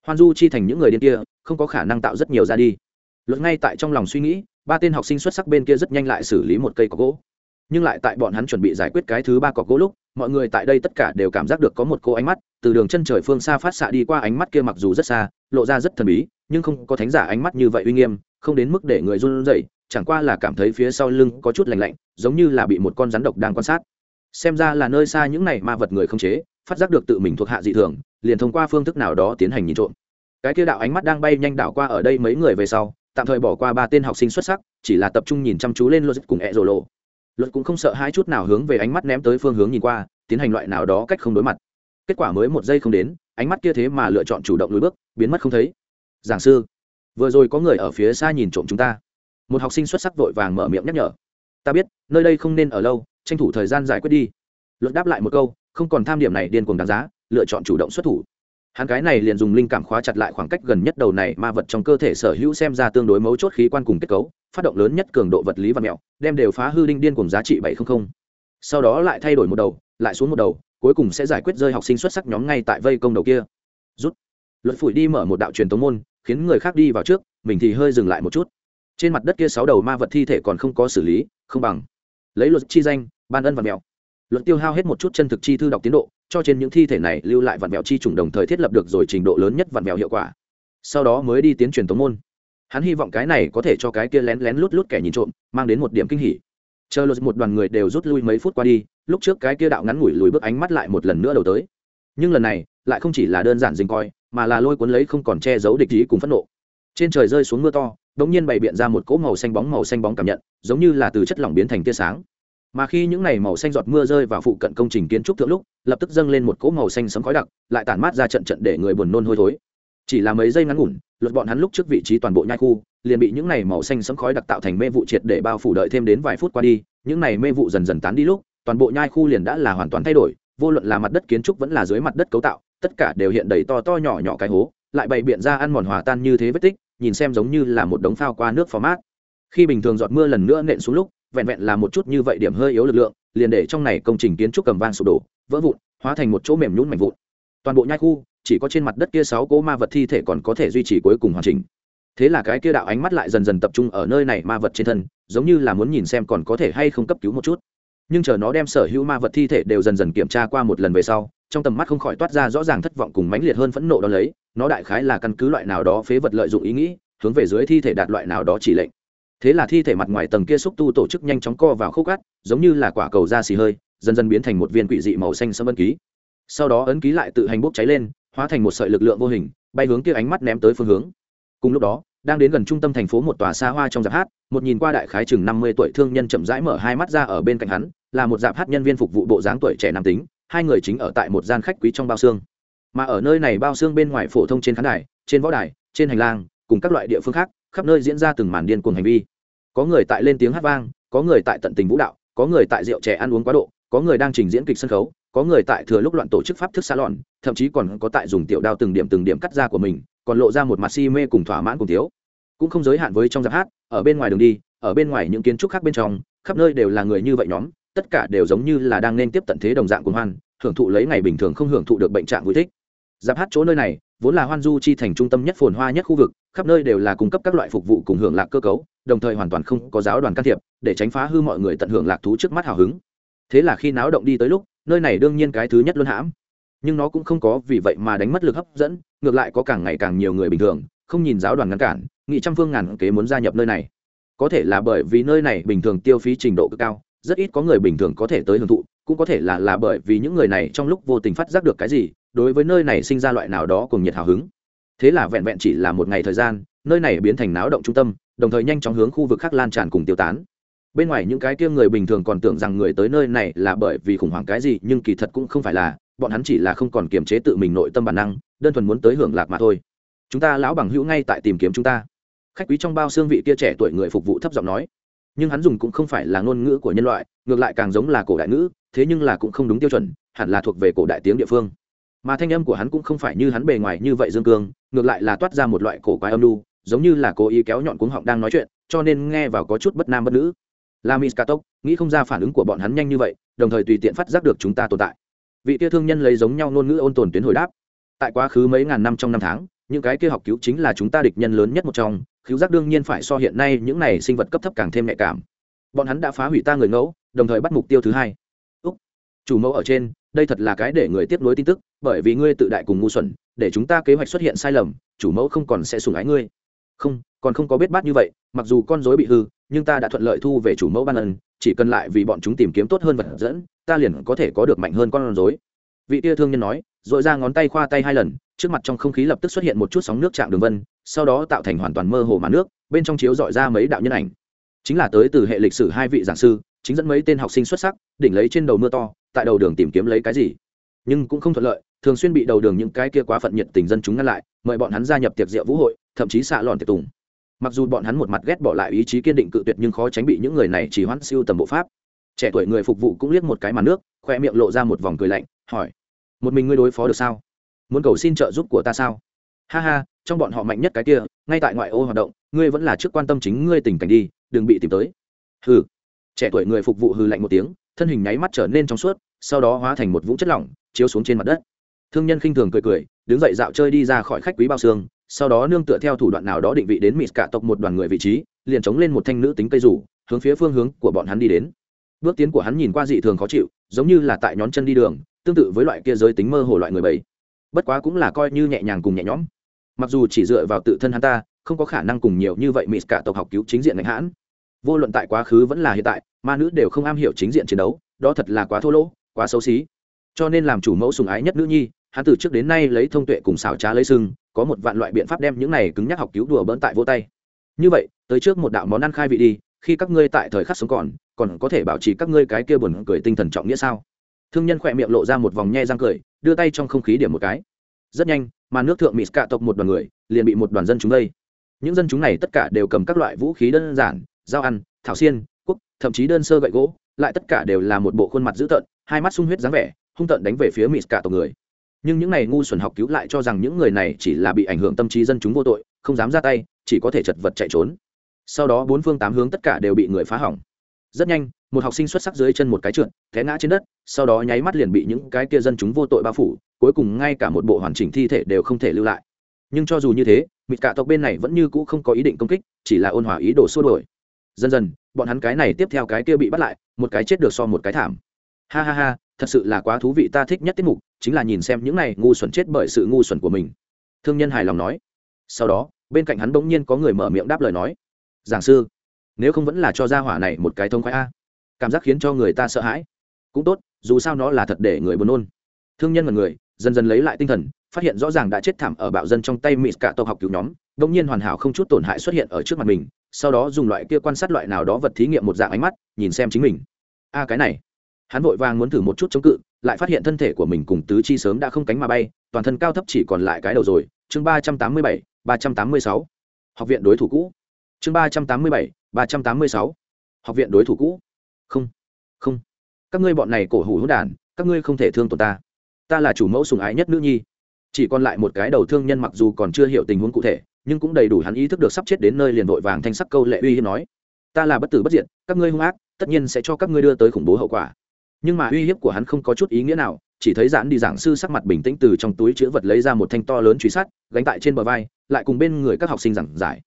hoan du chi thành những người điên kia, không có khả năng tạo rất nhiều ra đi. Luật ngay tại trong lòng suy nghĩ, ba tên học sinh xuất sắc bên kia rất nhanh lại xử lý một cây có gỗ. Nhưng lại tại bọn hắn chuẩn bị giải quyết cái thứ ba cọc gỗ lúc, mọi người tại đây tất cả đều cảm giác được có một cô ánh mắt, từ đường chân trời phương xa phát xạ đi qua ánh mắt kia mặc dù rất xa, lộ ra rất thần bí, nhưng không có thánh giả ánh mắt như vậy uy nghiêm, không đến mức để người run rẩy, chẳng qua là cảm thấy phía sau lưng có chút lạnh lạnh, giống như là bị một con rắn độc đang quan sát. Xem ra là nơi xa những này ma vật người không chế phát giác được tự mình thuộc hạ dị thường, liền thông qua phương thức nào đó tiến hành nhìn trộm. Cái kia đạo ánh mắt đang bay nhanh đảo qua ở đây mấy người về sau, tạm thời bỏ qua ba tên học sinh xuất sắc, chỉ là tập trung nhìn chăm chú lên logic cùng e rồ lộ. Luật cũng không sợ hai chút nào hướng về ánh mắt ném tới phương hướng nhìn qua, tiến hành loại nào đó cách không đối mặt. Kết quả mới một giây không đến, ánh mắt kia thế mà lựa chọn chủ động lùi bước, biến mất không thấy. Giảng sư, vừa rồi có người ở phía xa nhìn trộm chúng ta. Một học sinh xuất sắc vội vàng mở miệng nhắc nhở. Ta biết, nơi đây không nên ở lâu, tranh thủ thời gian giải quyết đi. Luật đáp lại một câu không còn tham điểm này điên cuồng đáng giá, lựa chọn chủ động xuất thủ. Hắn cái này liền dùng linh cảm khóa chặt lại khoảng cách gần nhất đầu này ma vật trong cơ thể sở hữu xem ra tương đối mấu chốt khí quan cùng kết cấu, phát động lớn nhất cường độ vật lý và mẹo, đem đều phá hư đinh điên cùng giá trị bảy trăm linh sau đó lại thay đổi một đầu, lại xuống một đầu, cuối cùng sẽ giải quyết rơi học sinh xuất sắc nhóm ngay tại vây công đầu kia. Rút. Luật phủi đi mở một đạo truyền tống môn, khiến người khác đi vào trước, mình thì hơi dừng lại một chút. Trên mặt đất kia sáu đầu ma vật thi thể còn không có xử lý, không bằng. Lấy luật chi danh, ban ân và mèo luật tiêu hao hết một chút chân thực chi thư đọc tiến độ, cho trên những thi thể này lưu lại vạn mèo chi trùng đồng thời thiết lập được rồi trình độ lớn nhất vạn mèo hiệu quả. Sau đó mới đi tiến truyền tống môn. Hắn hy vọng cái này có thể cho cái kia lén lén lút lút kẻ nhìn trộm, mang đến một điểm kinh hỉ. Chờ luật một đoàn người đều rút lui mấy phút qua đi, lúc trước cái kia đạo ngắn ngủi lùi bước ánh mắt lại một lần nữa đầu tới. Nhưng lần này, lại không chỉ là đơn giản dình coi, mà là lôi cuốn lấy không còn che giấu địch ý cùng phẫn nộ. Trên trời rơi xuống mưa to đ nhiên bày biện ra một cỗ màu xanh bóng màu xanh bóng cảm nhận, giống như là từ chất lỏng biến thành tia sáng mà khi những ngày màu xanh giọt mưa rơi vào phụ cận công trình kiến trúc thượng lúc, lập tức dâng lên một cỗ màu xanh sấm khói đặc, lại tản mát ra trận trận để người buồn nôn hôi thối. Chỉ là mấy giây ngắn ngủn, luật bọn hắn lúc trước vị trí toàn bộ nhai khu, liền bị những ngày màu xanh sấm khói đặc tạo thành mê vụ triệt để bao phủ đợi thêm đến vài phút qua đi. Những ngày mê vụ dần dần tán đi lúc, toàn bộ nhai khu liền đã là hoàn toàn thay đổi, vô luận là mặt đất kiến trúc vẫn là dưới mặt đất cấu tạo, tất cả đều hiện đầy to to nhỏ nhỏ cái hố, lại bày biện ra ăn mòn hòa tan như thế vết tích, nhìn xem giống như là một đống phao qua nước phó mát. Khi bình thường giọt mưa lần nữa nện xuống lúc vẹn vẹn là một chút như vậy điểm hơi yếu lực lượng, liền để trong này công trình kiến trúc cầm vang sụp đổ, vỡ vụn, hóa thành một chỗ mềm nhún mảnh vụn. Toàn bộ nhai khu, chỉ có trên mặt đất kia sáu cỗ ma vật thi thể còn có thể duy trì cuối cùng hoàn chỉnh. Thế là cái kia đạo ánh mắt lại dần dần tập trung ở nơi này ma vật trên thân, giống như là muốn nhìn xem còn có thể hay không cấp cứu một chút. Nhưng chờ nó đem sở hữu ma vật thi thể đều dần dần kiểm tra qua một lần về sau, trong tầm mắt không khỏi toát ra rõ ràng thất vọng cùng mãnh liệt hơn phẫn nộ đó lấy, nó đại khái là căn cứ loại nào đó phế vật lợi dụng ý nghĩ, hướng về dưới thi thể đạt loại nào đó chỉ lệnh thế là thi thể mặt ngoài tầng kia xúc tu tổ chức nhanh chóng co vào khúc gắt, giống như là quả cầu da xì hơi, dần dần biến thành một viên quỷ dị màu xanh sâm ấn ký. Sau đó ấn ký lại tự hành bốc cháy lên, hóa thành một sợi lực lượng vô hình, bay hướng kia ánh mắt ném tới phương hướng. Cùng lúc đó, đang đến gần trung tâm thành phố một tòa xa hoa trong dạp hát, một nhìn qua đại khái chừng năm mươi tuổi thương nhân chậm rãi mở hai mắt ra ở bên cạnh hắn, là một dạp hát nhân viên phục vụ bộ dáng tuổi trẻ nam tính, hai người chính ở tại một gian khách quý trong bao xương. Mà ở nơi này bao xương bên ngoài phổ thông trên khán đài, trên võ đài, trên hành lang, cùng các loại địa phương khác, khắp nơi diễn ra từng màn điên cuồng hành vi có người tại lên tiếng hát vang, có người tại tận tình vũ đạo, có người tại rượu trẻ ăn uống quá độ, có người đang trình diễn kịch sân khấu, có người tại thừa lúc loạn tổ chức pháp thức xa lòn thậm chí còn có tại dùng tiểu đao từng điểm từng điểm cắt ra của mình, còn lộ ra một mặt si mê cùng thỏa mãn cùng thiếu. Cũng không giới hạn với trong giáp hát, ở bên ngoài đường đi, ở bên ngoài những kiến trúc khác bên trong, khắp nơi đều là người như vậy nhóm, tất cả đều giống như là đang nên tiếp tận thế đồng dạng của hoan, hưởng thụ lấy ngày bình thường không hưởng thụ được bệnh trạng vui thích giáp hát chỗ nơi này, vốn là hoan du chi thành trung tâm nhất phồn hoa nhất khu vực, khắp nơi đều là cung cấp các loại phục vụ cùng hưởng lạc cơ cấu, đồng thời hoàn toàn không có giáo đoàn can thiệp, để tránh phá hư mọi người tận hưởng lạc thú trước mắt hào hứng. Thế là khi náo động đi tới lúc, nơi này đương nhiên cái thứ nhất luôn hãm. Nhưng nó cũng không có vì vậy mà đánh mất lực hấp dẫn, ngược lại có càng ngày càng nhiều người bình thường, không nhìn giáo đoàn ngăn cản, nghị trăm phương ngàn kế muốn gia nhập nơi này. Có thể là bởi vì nơi này bình thường tiêu phí trình độ cực cao, rất ít có người bình thường có thể tới hưởng thụ, cũng có thể là là bởi vì những người này trong lúc vô tình phát giác được cái gì đối với nơi này sinh ra loại nào đó cùng nhiệt hào hứng. Thế là vẹn vẹn chỉ là một ngày thời gian, nơi này biến thành náo động trung tâm, đồng thời nhanh chóng hướng khu vực khác lan tràn cùng tiêu tán. Bên ngoài những cái kia người bình thường còn tưởng rằng người tới nơi này là bởi vì khủng hoảng cái gì, nhưng kỳ thật cũng không phải là, bọn hắn chỉ là không còn kiềm chế tự mình nội tâm bản năng, đơn thuần muốn tới hưởng lạc mà thôi. Chúng ta lão bằng hữu ngay tại tìm kiếm chúng ta. Khách quý trong bao xương vị kia trẻ tuổi người phục vụ thấp giọng nói. Nhưng hắn dùng cũng không phải là ngôn ngữ của nhân loại, ngược lại càng giống là cổ đại ngữ, thế nhưng là cũng không đúng tiêu chuẩn, hẳn là thuộc về cổ đại tiếng địa phương mà thanh âm của hắn cũng không phải như hắn bề ngoài như vậy dương cương, ngược lại là toát ra một loại cổ quái âm lu giống như là cố ý kéo nhọn cuống họng đang nói chuyện, cho nên nghe vào có chút bất nam bất nữ. La miskatok nghĩ không ra phản ứng của bọn hắn nhanh như vậy, đồng thời tùy tiện phát giác được chúng ta tồn tại. Vị kia thương nhân lấy giống nhau ngôn ngữ ôn tồn tuyến hồi đáp. Tại quá khứ mấy ngàn năm trong năm tháng, những cái kia học cứu chính là chúng ta địch nhân lớn nhất một trong, cứu giác đương nhiên phải so hiện nay những này sinh vật cấp thấp càng thêm nhạy cảm. Bọn hắn đã phá hủy ta người ngẫu, đồng thời bắt mục tiêu thứ hai. Úc, chủ mẫu ở trên đây thật là cái để người tiếp nối tin tức, bởi vì ngươi tự đại cùng ngu xuẩn, để chúng ta kế hoạch xuất hiện sai lầm, chủ mẫu không còn sẽ sủng ái ngươi. Không, còn không có biết bát như vậy, mặc dù con dối bị hư, nhưng ta đã thuận lợi thu về chủ mẫu ban ân, chỉ cần lại vì bọn chúng tìm kiếm tốt hơn vật dẫn, ta liền có thể có được mạnh hơn con dối vị tia thương nhân nói dội ra ngón tay khoa tay hai lần, trước mặt trong không khí lập tức xuất hiện một chút sóng nước chạm đường vân, sau đó tạo thành hoàn toàn mơ hồ màn nước, bên trong chiếu dọi ra mấy đạo nhân ảnh. Chính là tới từ hệ lịch sử hai vị giảng sư chính dẫn mấy tên học sinh xuất sắc, đỉnh lấy trên đầu mưa to, tại đầu đường tìm kiếm lấy cái gì. Nhưng cũng không thuận lợi, thường xuyên bị đầu đường những cái kia quá phận nhiệt tình dân chúng ngăn lại, mời bọn hắn gia nhập tiệc rượu vũ hội, thậm chí xạ lòn tiệc tùng. Mặc dù bọn hắn một mặt ghét bỏ lại ý chí kiên định cự tuyệt nhưng khó tránh bị những người này chỉ hoãn siêu tầm bộ pháp. Trẻ tuổi người phục vụ cũng liếc một cái màn nước, khoe miệng lộ ra một vòng cười lạnh, hỏi, một mình ngươi đối phó được sao? Muốn cầu xin trợ giúp của ta sao? Ha ha, trong bọn họ mạnh nhất cái kia, ngay tại ngoại ô hoạt động, ngươi vẫn là trước quan tâm chính ngươi tình cảnh đi, đừng bị tìm tới. Hừ trẻ tuổi người phục vụ hừ lạnh một tiếng, thân hình nháy mắt trở nên trong suốt, sau đó hóa thành một vũng chất lỏng, chiếu xuống trên mặt đất. Thương nhân khinh thường cười cười, đứng dậy dạo chơi đi ra khỏi khách quý bao xương, sau đó nương tựa theo thủ đoạn nào đó định vị đến mịt cả tộc một đoàn người vị trí, liền chống lên một thanh nữ tính cây rủ, hướng phía phương hướng của bọn hắn đi đến. Bước tiến của hắn nhìn qua dị thường khó chịu, giống như là tại nhón chân đi đường, tương tự với loại kia giới tính mơ hồ loại người bảy bất quá cũng là coi như nhẹ nhàng cùng nhẹ nhõm. Mặc dù chỉ dựa vào tự thân hắn ta, không có khả năng cùng nhiều như vậy mịt cả tộc học cứu chính diện ngành hãn vô luận tại quá khứ vẫn là hiện tại, ma nữ đều không am hiểu chính diện chiến đấu, đó thật là quá thô lỗ, quá xấu xí. Cho nên làm chủ mẫu sùng ái nhất nữ nhi, hắn từ trước đến nay lấy thông tuệ cùng xảo trá lấy sưng có một vạn loại biện pháp đem những này cứng nhắc học cứu đùa bỡn tại vô tay. Như vậy, tới trước một đạo món ăn khai vị đi, khi các ngươi tại thời khắc sống còn còn có thể bảo trì các ngươi cái kia buồn cười tinh thần trọng nghĩa sao? Thương nhân khỏe miệng lộ ra một vòng nhe răng cười, đưa tay trong không khí điểm một cái. Rất nhanh mà nước thượng mỹ cạ tộc một đoàn người, liền bị một đoàn dân chúng đây những dân chúng này tất cả đều cầm các loại vũ khí đơn giản dao ăn, thảo xiên quốc thậm chí đơn sơ gậy gỗ, lại tất cả đều là một bộ khuôn mặt dữ tợn, hai mắt sung huyết dáng vẻ, hung tợn đánh về phía Mịt Cả tộc người. Nhưng những này ngu xuẩn học cứu lại cho rằng những người này chỉ là bị ảnh hưởng tâm trí dân chúng vô tội, không dám ra tay, chỉ có thể chật vật chạy trốn. Sau đó bốn phương tám hướng tất cả đều bị người phá hỏng. Rất nhanh, một học sinh xuất sắc dưới chân một cái trượt, té ngã trên đất, sau đó nháy mắt liền bị những cái kia dân chúng vô tội bao phủ, cuối cùng ngay cả một bộ hoàn chỉnh thi thể đều không thể lưu lại. Nhưng cho dù như thế, mịt cả tộc bên này vẫn như cũ không có ý định công kích, chỉ là ôn hòa ý đồ xua đổi dần dần, bọn hắn cái này tiếp theo cái kia bị bắt lại, một cái chết được so một cái thảm. Ha ha ha, thật sự là quá thú vị, ta thích nhất tiết mục, chính là nhìn xem những này ngu xuẩn chết bởi sự ngu xuẩn của mình. Thương nhân hài lòng nói. Sau đó, bên cạnh hắn bỗng nhiên có người mở miệng đáp lời nói. Giảng sư, nếu không vẫn là cho ra hỏa này một cái thông khoái a. Cảm giác khiến cho người ta sợ hãi. Cũng tốt, dù sao nó là thật để người buồn nôn. Thương nhân mật người dần dần lấy lại tinh thần, phát hiện rõ ràng đã chết thảm ở bạo dân trong tay mịt cả tộc học cứu nhóm đ ỗ n g nhiên hoàn hảo không chút tổn hại xuất hiện ở trước mặt mình, sau đó dùng loại kia quan sát loại nào đó vật thí nghiệm một dạng ánh mắt, nhìn xem chính mình. A, cái này. Hắn vội vàng muốn thử một chút chống cự, lại phát hiện thân thể của mình cùng tứ chi sớm đã không cánh mà bay, toàn thân cao thấp chỉ còn lại cái đầu rồi. Chương ba trăm tám mươi bảy, ba trăm tám mươi sáu. Học viện đối thủ cũ. Chương ba trăm tám mươi bảy, ba trăm tám mươi sáu. Học viện đối thủ cũ. Không không. Các ngươi bọn này cổ hủ hữu đản, các ngươi không thể thương tổn ta ta là chủ mẫu sùng ái nhất nữ nhi. Chỉ còn lại một cái đầu thương nhân mặc dù còn chưa hiểu tình huống cụ thể, nhưng cũng đầy đủ hắn ý thức được sắp chết đến nơi liền vội vàng thanh sắc câu lệ uy hiếp nói. Ta là bất tử bất diệt, các ngươi hung ác, tất nhiên sẽ cho các ngươi đưa tới khủng bố hậu quả. Nhưng mà uy hiếp của hắn không có chút ý nghĩa nào, chỉ thấy giãn đi giảng sư sắc mặt bình tĩnh từ trong túi chữ vật lấy ra một thanh to lớn truy sát, gánh tại trên bờ vai, lại cùng bên người các học sinh giảng giải.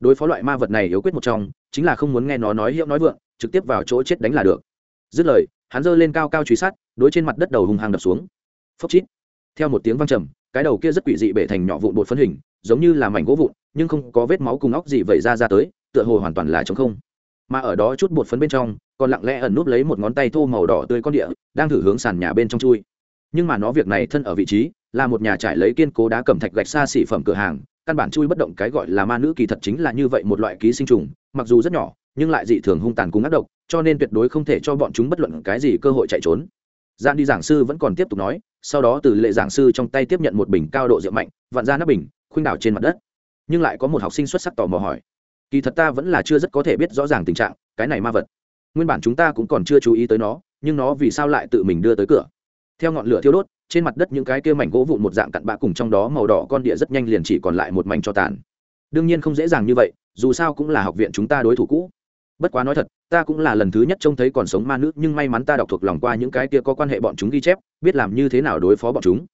Đối phó loại ma vật này yếu quyết một trong, chính là không muốn nghe nó nói hiệu nói vượng, trực tiếp vào chỗ chết đánh là được. Dứt lời, hắn giơ lên cao cao truy sát, đối trên mặt đất đầu hùng hàng đập xuống phốc chít. Theo một tiếng vang trầm, cái đầu kia rất quỷ dị bể thành nhỏ vụn bột phân hình, giống như là mảnh gỗ vụn, nhưng không có vết máu cùng óc gì vẩy ra ra tới, tựa hồ hoàn toàn là trống không. Mà ở đó chút bột phấn bên trong, còn lặng lẽ ẩn núp lấy một ngón tay thô màu đỏ tươi con địa, đang thử hướng sàn nhà bên trong chui. Nhưng mà nó việc này thân ở vị trí, là một nhà trải lấy kiên cố đá cẩm thạch gạch xa xỉ phẩm cửa hàng, căn bản chui bất động cái gọi là ma nữ kỳ thật chính là như vậy một loại ký sinh trùng, mặc dù rất nhỏ, nhưng lại dị thường hung tàn cùng ác độc, cho nên tuyệt đối không thể cho bọn chúng bất luận cái gì cơ hội chạy trốn gian đi giảng sư vẫn còn tiếp tục nói, sau đó từ lệ giảng sư trong tay tiếp nhận một bình cao độ rượu mạnh, vặn ra nắp bình, khuynh đảo trên mặt đất. Nhưng lại có một học sinh xuất sắc tò mò hỏi, kỳ thật ta vẫn là chưa rất có thể biết rõ ràng tình trạng, cái này ma vật, nguyên bản chúng ta cũng còn chưa chú ý tới nó, nhưng nó vì sao lại tự mình đưa tới cửa? Theo ngọn lửa thiêu đốt, trên mặt đất những cái kia mảnh gỗ vụn một dạng cặn bã cùng trong đó màu đỏ con địa rất nhanh liền chỉ còn lại một mảnh cho tàn. Đương nhiên không dễ dàng như vậy, dù sao cũng là học viện chúng ta đối thủ cũ bất quá nói thật, ta cũng là lần thứ nhất trông thấy còn sống ma nữ, nhưng may mắn ta đọc thuộc lòng qua những cái kia có quan hệ bọn chúng ghi chép, biết làm như thế nào đối phó bọn chúng.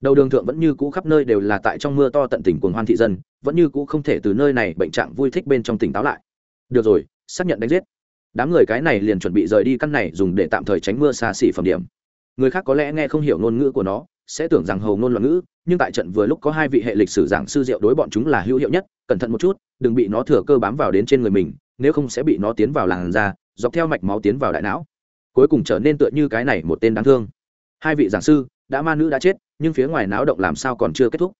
Đầu đường thượng vẫn như cũ khắp nơi đều là tại trong mưa to tận tỉnh cuồng hoan thị dân, vẫn như cũ không thể từ nơi này bệnh trạng vui thích bên trong tỉnh táo lại. Được rồi, xác nhận đánh giết. Đám người cái này liền chuẩn bị rời đi căn này, dùng để tạm thời tránh mưa xa xỉ phẩm điểm. Người khác có lẽ nghe không hiểu ngôn ngữ của nó, sẽ tưởng rằng hầu ngôn loạn ngữ, nhưng tại trận vừa lúc có hai vị hệ lịch sử giảng sư diệu đối bọn chúng là hữu hiệu nhất, cẩn thận một chút, đừng bị nó thừa cơ bám vào đến trên người mình nếu không sẽ bị nó tiến vào làn da, dọc theo mạch máu tiến vào đại não. Cuối cùng trở nên tựa như cái này một tên đáng thương. Hai vị giảng sư, đã ma nữ đã chết, nhưng phía ngoài náo động làm sao còn chưa kết thúc.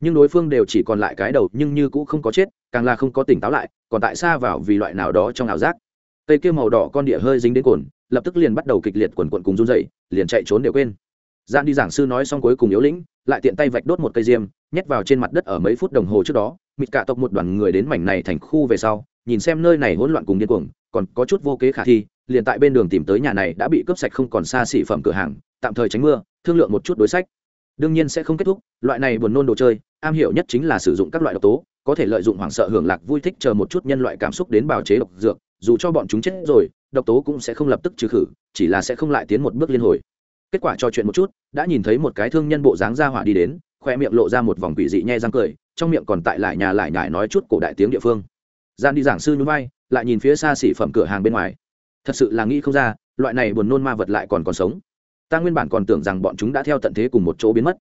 Nhưng đối phương đều chỉ còn lại cái đầu, nhưng như cũng không có chết, càng là không có tỉnh táo lại, còn tại xa vào vì loại nào đó trong ảo giác. Cây kia màu đỏ con địa hơi dính đến cồn, lập tức liền bắt đầu kịch liệt quần quận cùng run dậy liền chạy trốn đều quên. Gian đi giảng sư nói xong cuối cùng yếu lĩnh, lại tiện tay vạch đốt một cây diêm, nhét vào trên mặt đất ở mấy phút đồng hồ trước đó mịt cả tộc một đoàn người đến mảnh này thành khu về sau, nhìn xem nơi này hỗn loạn cùng điên cuồng, còn có chút vô kế khả thi, liền tại bên đường tìm tới nhà này đã bị cướp sạch không còn xa xỉ phẩm cửa hàng, tạm thời tránh mưa, thương lượng một chút đối sách. Đương nhiên sẽ không kết thúc, loại này buồn nôn đồ chơi, am hiểu nhất chính là sử dụng các loại độc tố, có thể lợi dụng hoảng sợ hưởng lạc vui thích chờ một chút nhân loại cảm xúc đến bào chế độc dược, dù cho bọn chúng chết rồi, độc tố cũng sẽ không lập tức trừ khử, chỉ là sẽ không lại tiến một bước liên hồi. Kết quả trò chuyện một chút, đã nhìn thấy một cái thương nhân bộ dáng ra hỏa đi đến, khoe miệng lộ ra một vòng quỷ dị nhẹ răng cười trong miệng còn tại lại nhà lại nhải nói chút cổ đại tiếng địa phương. Gian đi giảng sư nhún vai, lại nhìn phía xa xỉ phẩm cửa hàng bên ngoài. Thật sự là nghĩ không ra, loại này buồn nôn ma vật lại còn còn sống. Ta nguyên bản còn tưởng rằng bọn chúng đã theo tận thế cùng một chỗ biến mất.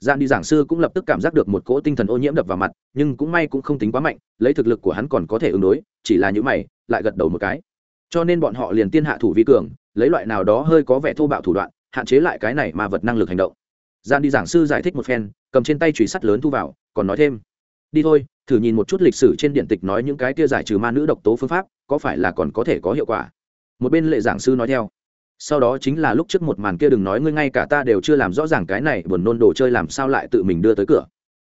Gian đi giảng sư cũng lập tức cảm giác được một cỗ tinh thần ô nhiễm đập vào mặt, nhưng cũng may cũng không tính quá mạnh, lấy thực lực của hắn còn có thể ứng đối, chỉ là những mày, lại gật đầu một cái. Cho nên bọn họ liền tiên hạ thủ vi cường, lấy loại nào đó hơi có vẻ thô bạo thủ đoạn, hạn chế lại cái này mà vật năng lực hành động. Gian đi giảng sư giải thích một phen, cầm trên tay chùy sắt lớn thu vào còn nói thêm. Đi thôi, thử nhìn một chút lịch sử trên điện tịch nói những cái kia giải trừ ma nữ độc tố phương pháp, có phải là còn có thể có hiệu quả? Một bên lệ giảng sư nói theo. Sau đó chính là lúc trước một màn kia đừng nói ngươi ngay cả ta đều chưa làm rõ ràng cái này buồn nôn đồ chơi làm sao lại tự mình đưa tới cửa.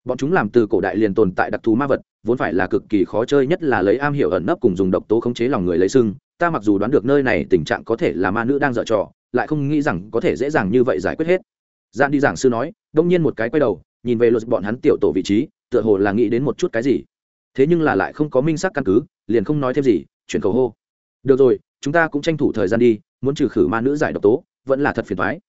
Bọn chúng làm từ cổ đại liền tồn tại đặc thù ma vật, vốn phải là cực kỳ khó chơi nhất là lấy am hiểu ẩn nấp cùng dùng độc tố khống chế lòng người lấy sưng ta mặc dù đoán được nơi này tình trạng có thể là ma nữ đang dở trò, lại không nghĩ rằng có thể dễ dàng như vậy giải quyết hết. Gian đi giảng sư nói, đông nhiên một cái quay đầu nhìn về luật bọn hắn tiểu tổ vị trí, tựa hồ là nghĩ đến một chút cái gì. Thế nhưng là lại không có minh xác căn cứ, liền không nói thêm gì, chuyển cầu hô. Được rồi, chúng ta cũng tranh thủ thời gian đi, muốn trừ khử ma nữ giải độc tố, vẫn là thật phiền thoái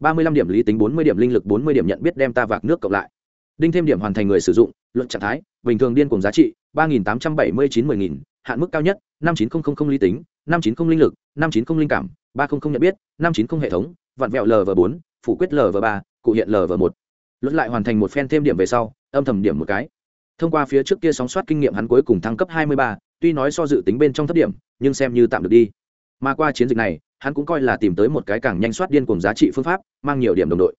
ba mươi lăm điểm lý tính, bốn mươi điểm linh lực, bốn mươi điểm nhận biết đem ta vạc nước cộng lại. Đinh thêm điểm hoàn thành người sử dụng luận trạng thái, bình thường điên cùng giá trị, ba nghìn tám trăm bảy mươi chín mươi nghìn, hạn mức cao nhất, năm chín nghìn lý tính, năm chín không linh lực, năm chín không linh cảm, ba không không nhận biết, năm chín không hệ thống vặn vẹo lv bốn, phủ quyết lv ba, cụ hiện lv một luận lại hoàn thành một phen thêm điểm về sau, âm thầm điểm một cái. Thông qua phía trước kia sóng soát kinh nghiệm hắn cuối cùng thăng cấp hai mươi ba, tuy nói so dự tính bên trong thấp điểm, nhưng xem như tạm được đi. Mà qua chiến dịch này, hắn cũng coi là tìm tới một cái càng nhanh soát điên cùng giá trị phương pháp, mang nhiều điểm đồng đội.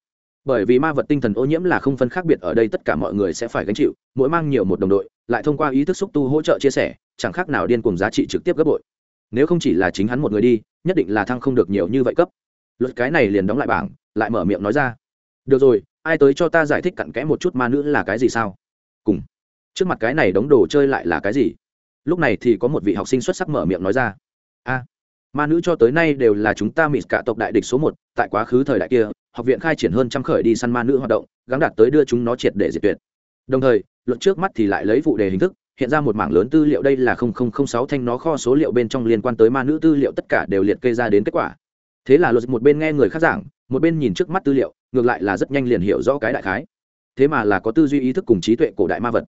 Bởi vì ma vật tinh thần ô nhiễm là không phân khác biệt ở đây tất cả mọi người sẽ phải gánh chịu, mỗi mang nhiều một đồng đội, lại thông qua ý thức xúc tu hỗ trợ chia sẻ, chẳng khác nào điên cùng giá trị trực tiếp gấp bội. Nếu không chỉ là chính hắn một người đi, nhất định là thăng không được nhiều như vậy cấp. Luật cái này liền đóng lại bảng, lại mở miệng nói ra. Được rồi ai tới cho ta giải thích cặn kẽ một chút ma nữ là cái gì sao? Cùng. Trước mặt cái này đống đồ chơi lại là cái gì? Lúc này thì có một vị học sinh xuất sắc mở miệng nói ra. A, ma nữ cho tới nay đều là chúng ta mỹ cả tộc đại địch số một, tại quá khứ thời đại kia, học viện khai triển hơn trăm khởi đi săn ma nữ hoạt động gắn đạt tới đưa chúng nó triệt để diệt tuyệt. Đồng thời luận trước mắt thì lại lấy vụ đề hình thức, hiện ra một mảng lớn tư liệu đây là sáu thanh nó kho số liệu bên trong liên quan tới ma nữ tư liệu tất cả đều liệt kê ra đến kết quả. Thế là luật một bên nghe người khác giảng một bên nhìn trước mắt tư liệu, ngược lại là rất nhanh liền hiểu rõ cái đại khái. Thế mà là có tư duy ý thức cùng trí tuệ cổ đại ma vật.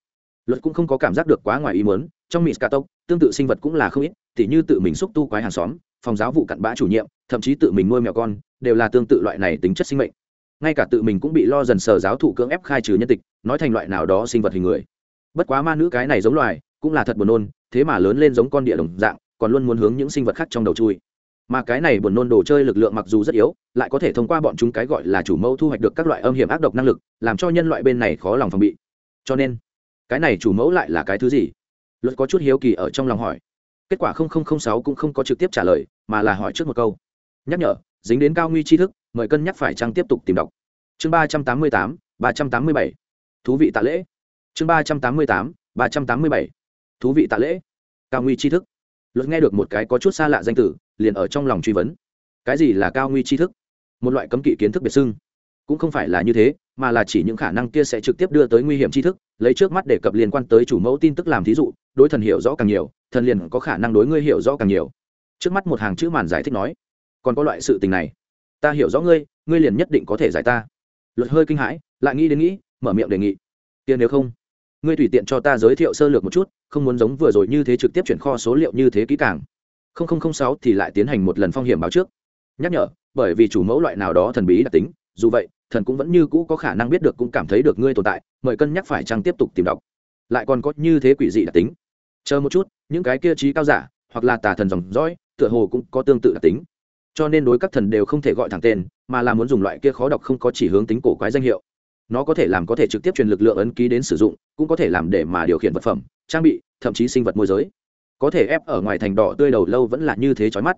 Luật cũng không có cảm giác được quá ngoài ý muốn, trong mỹ scatok tương tự sinh vật cũng là không ít, tỉ như tự mình xúc tu quái hàng xóm, phòng giáo vụ cặn bã chủ nhiệm, thậm chí tự mình nuôi mèo con, đều là tương tự loại này tính chất sinh mệnh. Ngay cả tự mình cũng bị lo dần sờ giáo thụ cưỡng ép khai trừ nhân tịch, nói thành loại nào đó sinh vật hình người. Bất quá ma nữ cái này giống loài, cũng là thật buồn nôn, thế mà lớn lên giống con địa đồng dạng, còn luôn muốn hướng những sinh vật khác trong đầu chui mà cái này buồn nôn đồ chơi lực lượng mặc dù rất yếu, lại có thể thông qua bọn chúng cái gọi là chủ mẫu thu hoạch được các loại âm hiểm ác độc năng lực, làm cho nhân loại bên này khó lòng phòng bị. Cho nên, cái này chủ mẫu lại là cái thứ gì? Luật có chút hiếu kỳ ở trong lòng hỏi. Kết quả sáu cũng không có trực tiếp trả lời, mà là hỏi trước một câu. Nhắc nhở, dính đến cao nguy tri thức, mời cân nhắc phải chăng tiếp tục tìm đọc. Chương ba trăm tám mươi tám, ba trăm tám mươi bảy. Thú vị tạ lễ. Chương ba trăm tám mươi tám, ba trăm tám mươi bảy. Thú vị tạ lễ. Cao nguy tri thức. Luật nghe được một cái có chút xa lạ danh tử liền ở trong lòng truy vấn. Cái gì là cao nguy tri thức? Một loại cấm kỵ kiến thức biệt xưng. Cũng không phải là như thế, mà là chỉ những khả năng kia sẽ trực tiếp đưa tới nguy hiểm tri thức, lấy trước mắt để cập liên quan tới chủ mẫu tin tức làm thí dụ, đối thần hiểu rõ càng nhiều, thần liền có khả năng đối ngươi hiểu rõ càng nhiều. Trước mắt một hàng chữ màn giải thích nói, còn có loại sự tình này. Ta hiểu rõ ngươi ngươi liền nhất định có thể giải ta. Luật hơi kinh hãi, lại nghĩ đến nghĩ, mở miệng đề nghị. Tiền nếu không, ngươi tùy tiện cho ta giới thiệu sơ lược một chút, không muốn giống vừa rồi như thế trực tiếp chuyển kho số liệu như thế kỹ càng sáu thì lại tiến hành một lần phong hiểm báo trước. Nhắc nhở, bởi vì chủ mẫu loại nào đó thần bí đặc tính, dù vậy, thần cũng vẫn như cũ có khả năng biết được cũng cảm thấy được ngươi tồn tại, mời cân nhắc phải chăng tiếp tục tìm đọc. Lại còn có như thế quỷ dị đặc tính. Chờ một chút, những cái kia trí cao giả, hoặc là tà thần dòng dõi, tựa hồ cũng có tương tự đặc tính. Cho nên đối các thần đều không thể gọi thẳng tên, mà là muốn dùng loại kia khó đọc không có chỉ hướng tính cổ quái danh hiệu. Nó có thể làm có thể trực tiếp truyền lực lượng ấn ký đến sử dụng, cũng có thể làm để mà điều khiển vật phẩm, trang bị, thậm chí sinh vật môi giới có thể ép ở ngoài thành đỏ tươi đầu lâu vẫn là như thế chói mắt.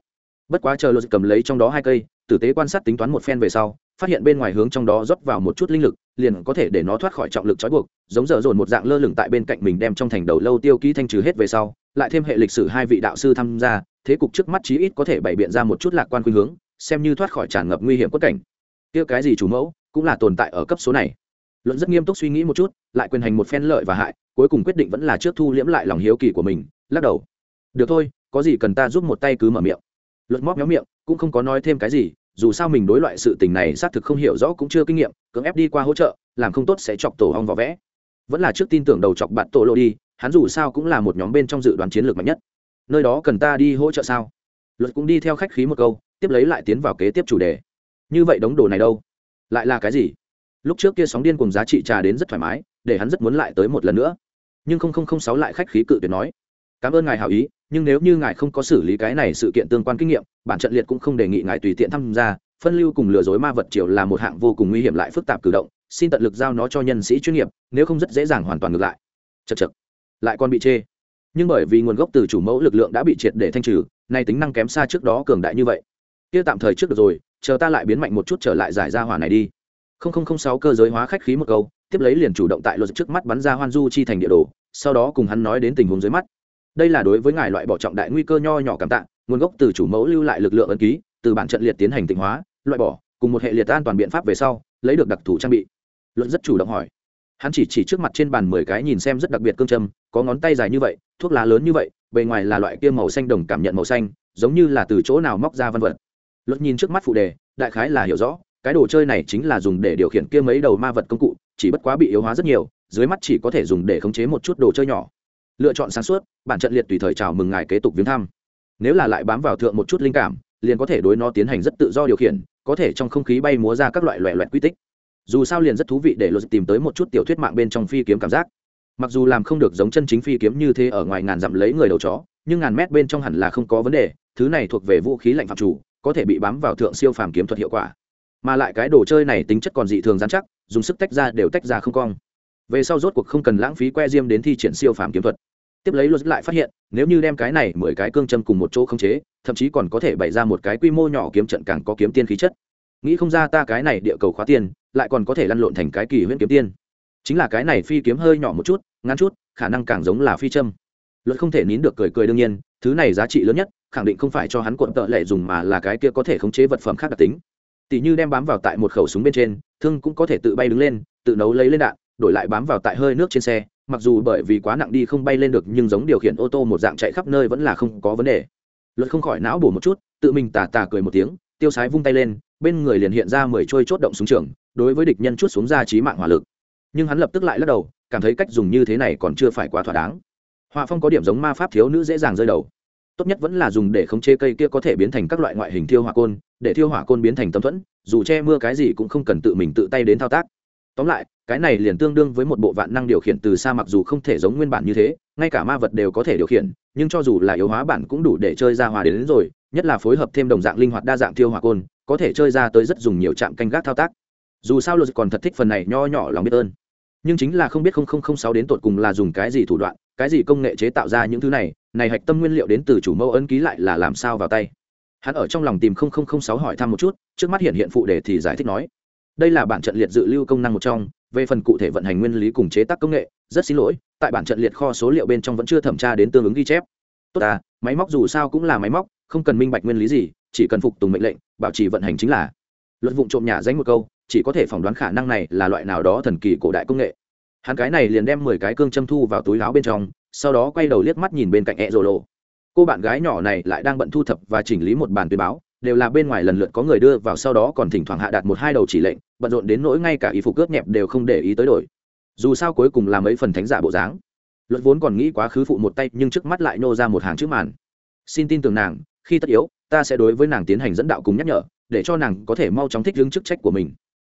Bất quá chờ lột cầm lấy trong đó hai cây, tử tế quan sát tính toán một phen về sau, phát hiện bên ngoài hướng trong đó rót vào một chút linh lực, liền có thể để nó thoát khỏi trọng lực trói buộc, giống dở dồn một dạng lơ lửng tại bên cạnh mình đem trong thành đầu lâu tiêu ký thanh trừ hết về sau, lại thêm hệ lịch sử hai vị đạo sư tham gia, thế cục trước mắt chí ít có thể bày biện ra một chút lạc quan khuynh hướng, xem như thoát khỏi tràn ngập nguy hiểm quất cảnh. Kia cái gì chủ mẫu, cũng là tồn tại ở cấp số này. Luận rất nghiêm túc suy nghĩ một chút, lại quyền hành một phen lợi và hại, cuối cùng quyết định vẫn là trước thu liễm lại lòng hiếu kỳ của mình lắc đầu. Được thôi, có gì cần ta giúp một tay cứ mở miệng. Luật móc méo miệng, cũng không có nói thêm cái gì, dù sao mình đối loại sự tình này xác thực không hiểu rõ cũng chưa kinh nghiệm, cưỡng ép đi qua hỗ trợ, làm không tốt sẽ chọc tổ hong vỏ vẽ. Vẫn là trước tin tưởng đầu chọc bạn tổ lộ đi, hắn dù sao cũng là một nhóm bên trong dự đoán chiến lược mạnh nhất. Nơi đó cần ta đi hỗ trợ sao? Luật cũng đi theo khách khí một câu, tiếp lấy lại tiến vào kế tiếp chủ đề. Như vậy đống đồ này đâu? Lại là cái gì? Lúc trước kia sóng điên cùng giá trị trà đến rất thoải mái, để hắn rất muốn lại tới một lần nữa. Nhưng không không không sáu lại khách khí cự tuyệt nói cảm ơn ngài hảo ý, nhưng nếu như ngài không có xử lý cái này sự kiện tương quan kinh nghiệm, bản trận liệt cũng không đề nghị ngài tùy tiện tham gia. Phân lưu cùng lừa dối ma vật triều là một hạng vô cùng nguy hiểm lại phức tạp cử động, xin tận lực giao nó cho nhân sĩ chuyên nghiệp, nếu không rất dễ dàng hoàn toàn ngược lại. Chật chật lại còn bị chê. Nhưng bởi vì nguồn gốc từ chủ mẫu lực lượng đã bị triệt để thanh trừ, nay tính năng kém xa trước đó cường đại như vậy. Kia tạm thời trước được rồi, chờ ta lại biến mạnh một chút trở lại giải ra hỏa này đi. Không không không sáu cơ giới hóa khách khí một câu, tiếp lấy liền chủ động tại luật trước mắt bắn ra hoan du chi thành địa đồ, sau đó cùng hắn nói đến tình huống dưới mắt đây là đối với ngài loại bỏ trọng đại nguy cơ nho nhỏ cảm tạ, nguồn gốc từ chủ mẫu lưu lại lực lượng ấn ký, từ bản trận liệt tiến hành tịnh hóa, loại bỏ, cùng một hệ liệt an toàn biện pháp về sau, lấy được đặc thù trang bị. Luận rất chủ động hỏi. Hắn chỉ chỉ trước mặt trên bàn mười cái nhìn xem rất đặc biệt cương châm, có ngón tay dài như vậy, thuốc lá lớn như vậy, bề ngoài là loại kia màu xanh đồng cảm nhận màu xanh, giống như là từ chỗ nào móc ra văn vật. Luật nhìn trước mắt phụ đề, đại khái là hiểu rõ, cái đồ chơi này chính là dùng để điều khiển kia mấy đầu ma vật công cụ, chỉ bất quá bị yếu hóa rất nhiều, dưới mắt chỉ có thể dùng để khống chế một chút đồ chơi nhỏ lựa chọn sáng suốt, bản trận liệt tùy thời chào mừng ngài kế tục viếng thăm. Nếu là lại bám vào thượng một chút linh cảm, liền có thể đối nó tiến hành rất tự do điều khiển, có thể trong không khí bay múa ra các loại loẹ loẹt quy tích. Dù sao liền rất thú vị để luật tìm tới một chút tiểu thuyết mạng bên trong phi kiếm cảm giác. Mặc dù làm không được giống chân chính phi kiếm như thế ở ngoài ngàn dặm lấy người đầu chó, nhưng ngàn mét bên trong hẳn là không có vấn đề, thứ này thuộc về vũ khí lạnh phạm chủ, có thể bị bám vào thượng siêu phàm kiếm thuật hiệu quả. Mà lại cái đồ chơi này tính chất còn dị thường dán chắc, dùng sức tách ra đều tách ra không cong. Về sau rốt cuộc không cần lãng phí que diêm đến thi triển siêu phàm kiếm thuật tiếp lấy luật lại phát hiện, nếu như đem cái này mười cái cương châm cùng một chỗ không chế, thậm chí còn có thể bày ra một cái quy mô nhỏ kiếm trận càng có kiếm tiên khí chất. Nghĩ không ra ta cái này địa cầu khóa tiên lại còn có thể lăn lộn thành cái kỳ huyễn kiếm tiên. Chính là cái này phi kiếm hơi nhỏ một chút, ngắn chút, khả năng càng giống là phi châm. Luật không thể nín được cười cười đương nhiên, thứ này giá trị lớn nhất, khẳng định không phải cho hắn cuộn tợ lệ dùng mà là cái kia có thể khống chế vật phẩm khác đặc tính. Tỷ như đem bám vào tại một khẩu súng bên trên, thương cũng có thể tự bay đứng lên, tự nấu lấy lên đạn, đổi lại bám vào tại hơi nước trên xe mặc dù bởi vì quá nặng đi không bay lên được nhưng giống điều khiển ô tô một dạng chạy khắp nơi vẫn là không có vấn đề. Luật không khỏi não bổ một chút, tự mình tà tà cười một tiếng, tiêu sái vung tay lên, bên người liền hiện ra mười trôi chốt động súng trường, đối với địch nhân chút xuống ra trí mạng hỏa lực. Nhưng hắn lập tức lại lắc đầu, cảm thấy cách dùng như thế này còn chưa phải quá thỏa đáng. Họa phong có điểm giống ma pháp thiếu nữ dễ dàng rơi đầu. Tốt nhất vẫn là dùng để khống chế cây kia có thể biến thành các loại ngoại hình thiêu hỏa côn, để thiêu hỏa côn biến thành tâm thuẫn, dù che mưa cái gì cũng không cần tự mình tự tay đến thao tác tóm lại cái này liền tương đương với một bộ vạn năng điều khiển từ xa mặc dù không thể giống nguyên bản như thế ngay cả ma vật đều có thể điều khiển nhưng cho dù là yếu hóa bản cũng đủ để chơi ra hòa đến, đến rồi nhất là phối hợp thêm đồng dạng linh hoạt đa dạng thiêu hỏa côn có thể chơi ra tới rất dùng nhiều trạm canh gác thao tác. Dù sao luật còn thật thích phần này nho nhỏ lòng biết ơn. Nhưng chính là không biết không không không sáu đến tột cùng là dùng cái gì thủ đoạn cái gì công nghệ chế tạo ra những thứ này này hạch tâm nguyên liệu đến từ chủ mẫu ấn ký lại là làm sao vào tay? Hắn ở trong lòng tìm không không không sáu hỏi thăm một chút trước mắt hiện hiện phụ đề thì giải thích nói đây là bản trận liệt dự lưu công năng một trong, về phần cụ thể vận hành nguyên lý cùng chế tác công nghệ, rất xin lỗi, tại bản trận liệt kho số liệu bên trong vẫn chưa thẩm tra đến tương ứng ghi chép. Tốt à máy móc dù sao cũng là máy móc, không cần minh bạch nguyên lý gì, chỉ cần phục tùng mệnh lệnh, bảo trì vận hành chính là. Luật vụ trộm nhà danh một câu, chỉ có thể phỏng đoán khả năng này là loại nào đó thần kỳ cổ đại công nghệ. Hắn cái này liền đem mười cái cương châm thu vào túi áo bên trong, sau đó quay đầu liếc mắt nhìn bên cạnh e rồ lộ. Cô bạn gái nhỏ này lại đang bận thu thập và chỉnh lý một bản tuyên báo đều là bên ngoài lần lượt có người đưa vào sau đó còn thỉnh thoảng hạ đạt một hai đầu chỉ lệnh, bận rộn đến nỗi ngay cả y phục cướp nhẹp đều không để ý tới đổi. Dù sao cuối cùng là mấy phần thánh giả bộ dáng. Luật vốn còn nghĩ quá khứ phụ một tay, nhưng trước mắt lại nô ra một hàng trước màn. Xin tin tưởng nàng, khi tất yếu, ta sẽ đối với nàng tiến hành dẫn đạo cùng nhắc nhở, để cho nàng có thể mau chóng thích ứng chức trách của mình.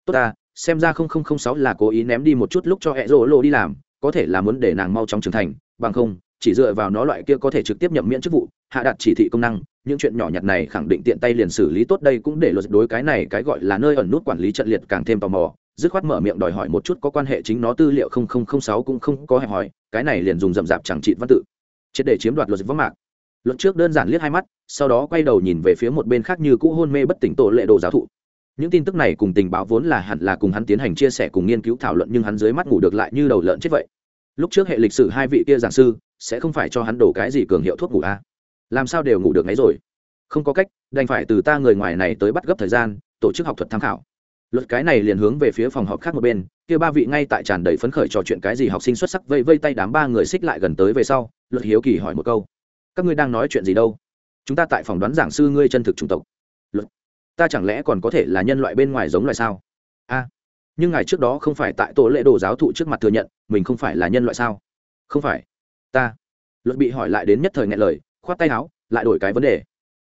Tốt ta, xem ra không không không sáu là cố ý ném đi một chút lúc cho hẹ rỗ lộ đi làm, có thể là muốn để nàng mau chóng trưởng thành, bằng không, chỉ dựa vào nó loại kia có thể trực tiếp nhậm miễn chức vụ, hạ đặt chỉ thị công năng những chuyện nhỏ nhặt này khẳng định tiện tay liền xử lý tốt đây cũng để luật đối cái này cái gọi là nơi ẩn nút quản lý trận liệt càng thêm tò mò. Dứt khoát mở miệng đòi hỏi một chút có quan hệ chính nó tư liệu không không không sáu cũng không có hẹp hỏi cái này liền dùng rậm rạp chẳng trị văn tự. Triệt để chiếm đoạt luật vắng mạc. Luật trước đơn giản liếc hai mắt, sau đó quay đầu nhìn về phía một bên khác như cũ hôn mê bất tỉnh tổ lệ đồ giáo thụ. Những tin tức này cùng tình báo vốn là hẳn là cùng hắn tiến hành chia sẻ cùng nghiên cứu thảo luận nhưng hắn dưới mắt ngủ được lại như đầu lợn chết vậy. Lúc trước hệ lịch sử hai vị kia giảng sư, sẽ không phải cho hắn đổ cái gì cường hiệu thuốc ngủ a. à? Làm sao đều ngủ được ngáy rồi? Không có cách, đành phải từ ta người ngoài này tới bắt gấp thời gian, tổ chức học thuật tham khảo. Luật cái này liền hướng về phía phòng họp khác một bên, kia ba vị ngay tại tràn đầy phấn khởi trò chuyện cái gì học sinh xuất sắc vây vây tay đám ba người xích lại gần tới về sau, luật hiếu kỳ hỏi một câu. Các ngươi đang nói chuyện gì đâu? Chúng ta tại phòng đoán giảng sư ngươi chân thực chủng tộc. Luật, ta chẳng lẽ còn có thể là nhân loại bên ngoài giống loài sao? A, nhưng ngày trước đó không phải tại tổ lễ đồ giáo thụ trước mặt thừa nhận, mình không phải là nhân loại sao? Không phải. Ta. Luật bị hỏi lại đến nhất thời ngại lời khoát tay áo, lại đổi cái vấn đề.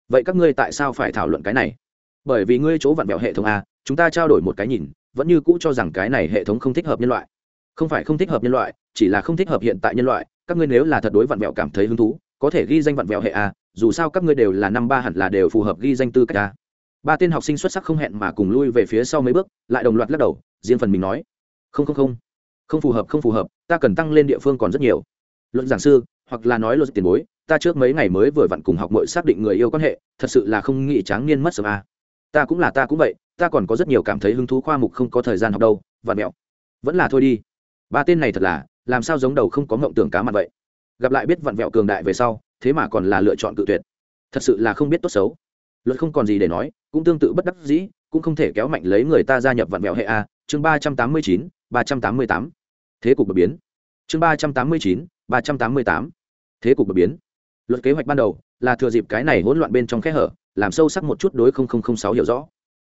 Vậy các ngươi tại sao phải thảo luận cái này? Bởi vì ngươi chỗ vặn vẹo hệ thống a, chúng ta trao đổi một cái nhìn, vẫn như cũ cho rằng cái này hệ thống không thích hợp nhân loại. Không phải không thích hợp nhân loại, chỉ là không thích hợp hiện tại nhân loại, các ngươi nếu là thật đối vặn vẹo cảm thấy hứng thú, có thể ghi danh vặn vẹo hệ a, dù sao các ngươi đều là năm ba hẳn là đều phù hợp ghi danh tư cách a. Ba tên học sinh xuất sắc không hẹn mà cùng lui về phía sau mấy bước, lại đồng loạt lắc đầu, riêng phần mình nói, không không không. Không phù hợp, không phù hợp, ta cần tăng lên địa phương còn rất nhiều. Luận giảng sư, hoặc là nói luật tiền bối ta trước mấy ngày mới vừa vặn cùng học mội xác định người yêu quan hệ, thật sự là không nghĩ tráng niên mất sớm à. ta cũng là ta cũng vậy, ta còn có rất nhiều cảm thấy hứng thú khoa mục không có thời gian học đâu và mẹo. Vẫn là thôi đi. Ba tên này thật là, làm sao giống đầu không có mộng tưởng cá mặt vậy? Gặp lại biết vặn vẹo cường đại về sau, thế mà còn là lựa chọn cự tuyệt. Thật sự là không biết tốt xấu. Luật không còn gì để nói, cũng tương tự bất đắc dĩ, cũng không thể kéo mạnh lấy người ta gia nhập vặn vẹo hệ a, chương ba trăm tám mươi chín, ba trăm tám mươi tám. Thế cục bờ biến. Chương ba trăm tám mươi chín, ba trăm tám mươi tám. Thế cục bờ biến luật kế hoạch ban đầu là thừa dịp cái này hỗn loạn bên trong kẽ hở, làm sâu sắc một chút đối sáu hiểu rõ.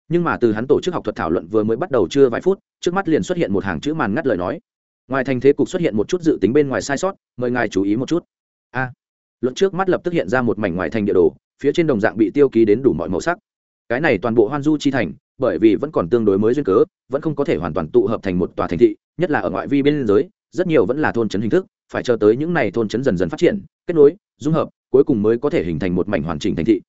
Nhưng mà từ hắn tổ chức học thuật thảo luận vừa mới bắt đầu chưa vài phút, trước mắt liền xuất hiện một hàng chữ màn ngắt lời nói. Ngoài thành thế cục xuất hiện một chút dự tính bên ngoài sai sót, mời ngài chú ý một chút. A. Luật trước mắt lập tức hiện ra một mảnh ngoài thành địa đồ, phía trên đồng dạng bị tiêu ký đến đủ mọi màu sắc. Cái này toàn bộ hoan du chi thành, bởi vì vẫn còn tương đối mới duyên cớ, vẫn không có thể hoàn toàn tụ hợp thành một tòa thành thị, nhất là ở ngoại vi bên giới rất nhiều vẫn là thôn trấn hình thức phải chờ tới những này thôn trấn dần dần phát triển, kết nối, dung hợp, cuối cùng mới có thể hình thành một mảnh hoàn chỉnh thành thị.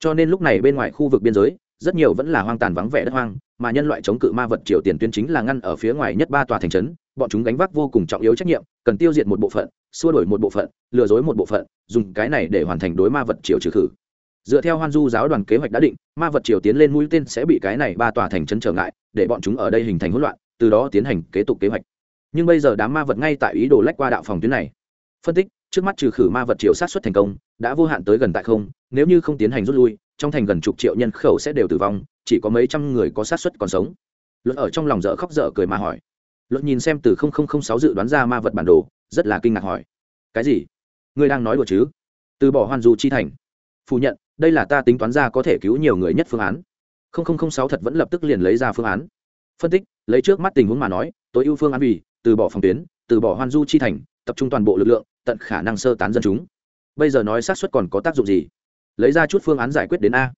Cho nên lúc này bên ngoài khu vực biên giới, rất nhiều vẫn là hoang tàn vắng vẻ đất hoang, mà nhân loại chống cự ma vật triều tiền tuyến chính là ngăn ở phía ngoài nhất ba tòa thành trấn, bọn chúng gánh vác vô cùng trọng yếu trách nhiệm, cần tiêu diệt một bộ phận, xua đổi một bộ phận, lừa dối một bộ phận, dùng cái này để hoàn thành đối ma vật triều trừ khử. Dựa theo hoan du giáo đoàn kế hoạch đã định, ma vật triều tiến lên mũi tên sẽ bị cái này ba tòa thành trấn trở ngại, để bọn chúng ở đây hình thành hỗn loạn, từ đó tiến hành kế tục kế hoạch nhưng bây giờ đám ma vật ngay tại ý đồ lách qua đạo phòng tuyến này. Phân tích, trước mắt trừ khử ma vật triệu sát xuất thành công, đã vô hạn tới gần tại không, nếu như không tiến hành rút lui, trong thành gần chục triệu nhân khẩu sẽ đều tử vong, chỉ có mấy trăm người có sát xuất còn sống. Luật ở trong lòng dở khóc dở cười mà hỏi. Luật nhìn xem từ sáu dự đoán ra ma vật bản đồ, rất là kinh ngạc hỏi. Cái gì? Ngươi đang nói đùa chứ? Từ bỏ hoan du chi thành. Phủ nhận, đây là ta tính toán ra có thể cứu nhiều người nhất phương án. Sáu thật vẫn lập tức liền lấy ra phương án. Phân tích, lấy trước mắt tình huống mà nói, tối ưu phương án vì từ bỏ phòng tuyến, từ bỏ hoan du chi thành, tập trung toàn bộ lực lượng, tận khả năng sơ tán dân chúng. Bây giờ nói xác suất còn có tác dụng gì? Lấy ra chút phương án giải quyết đến a.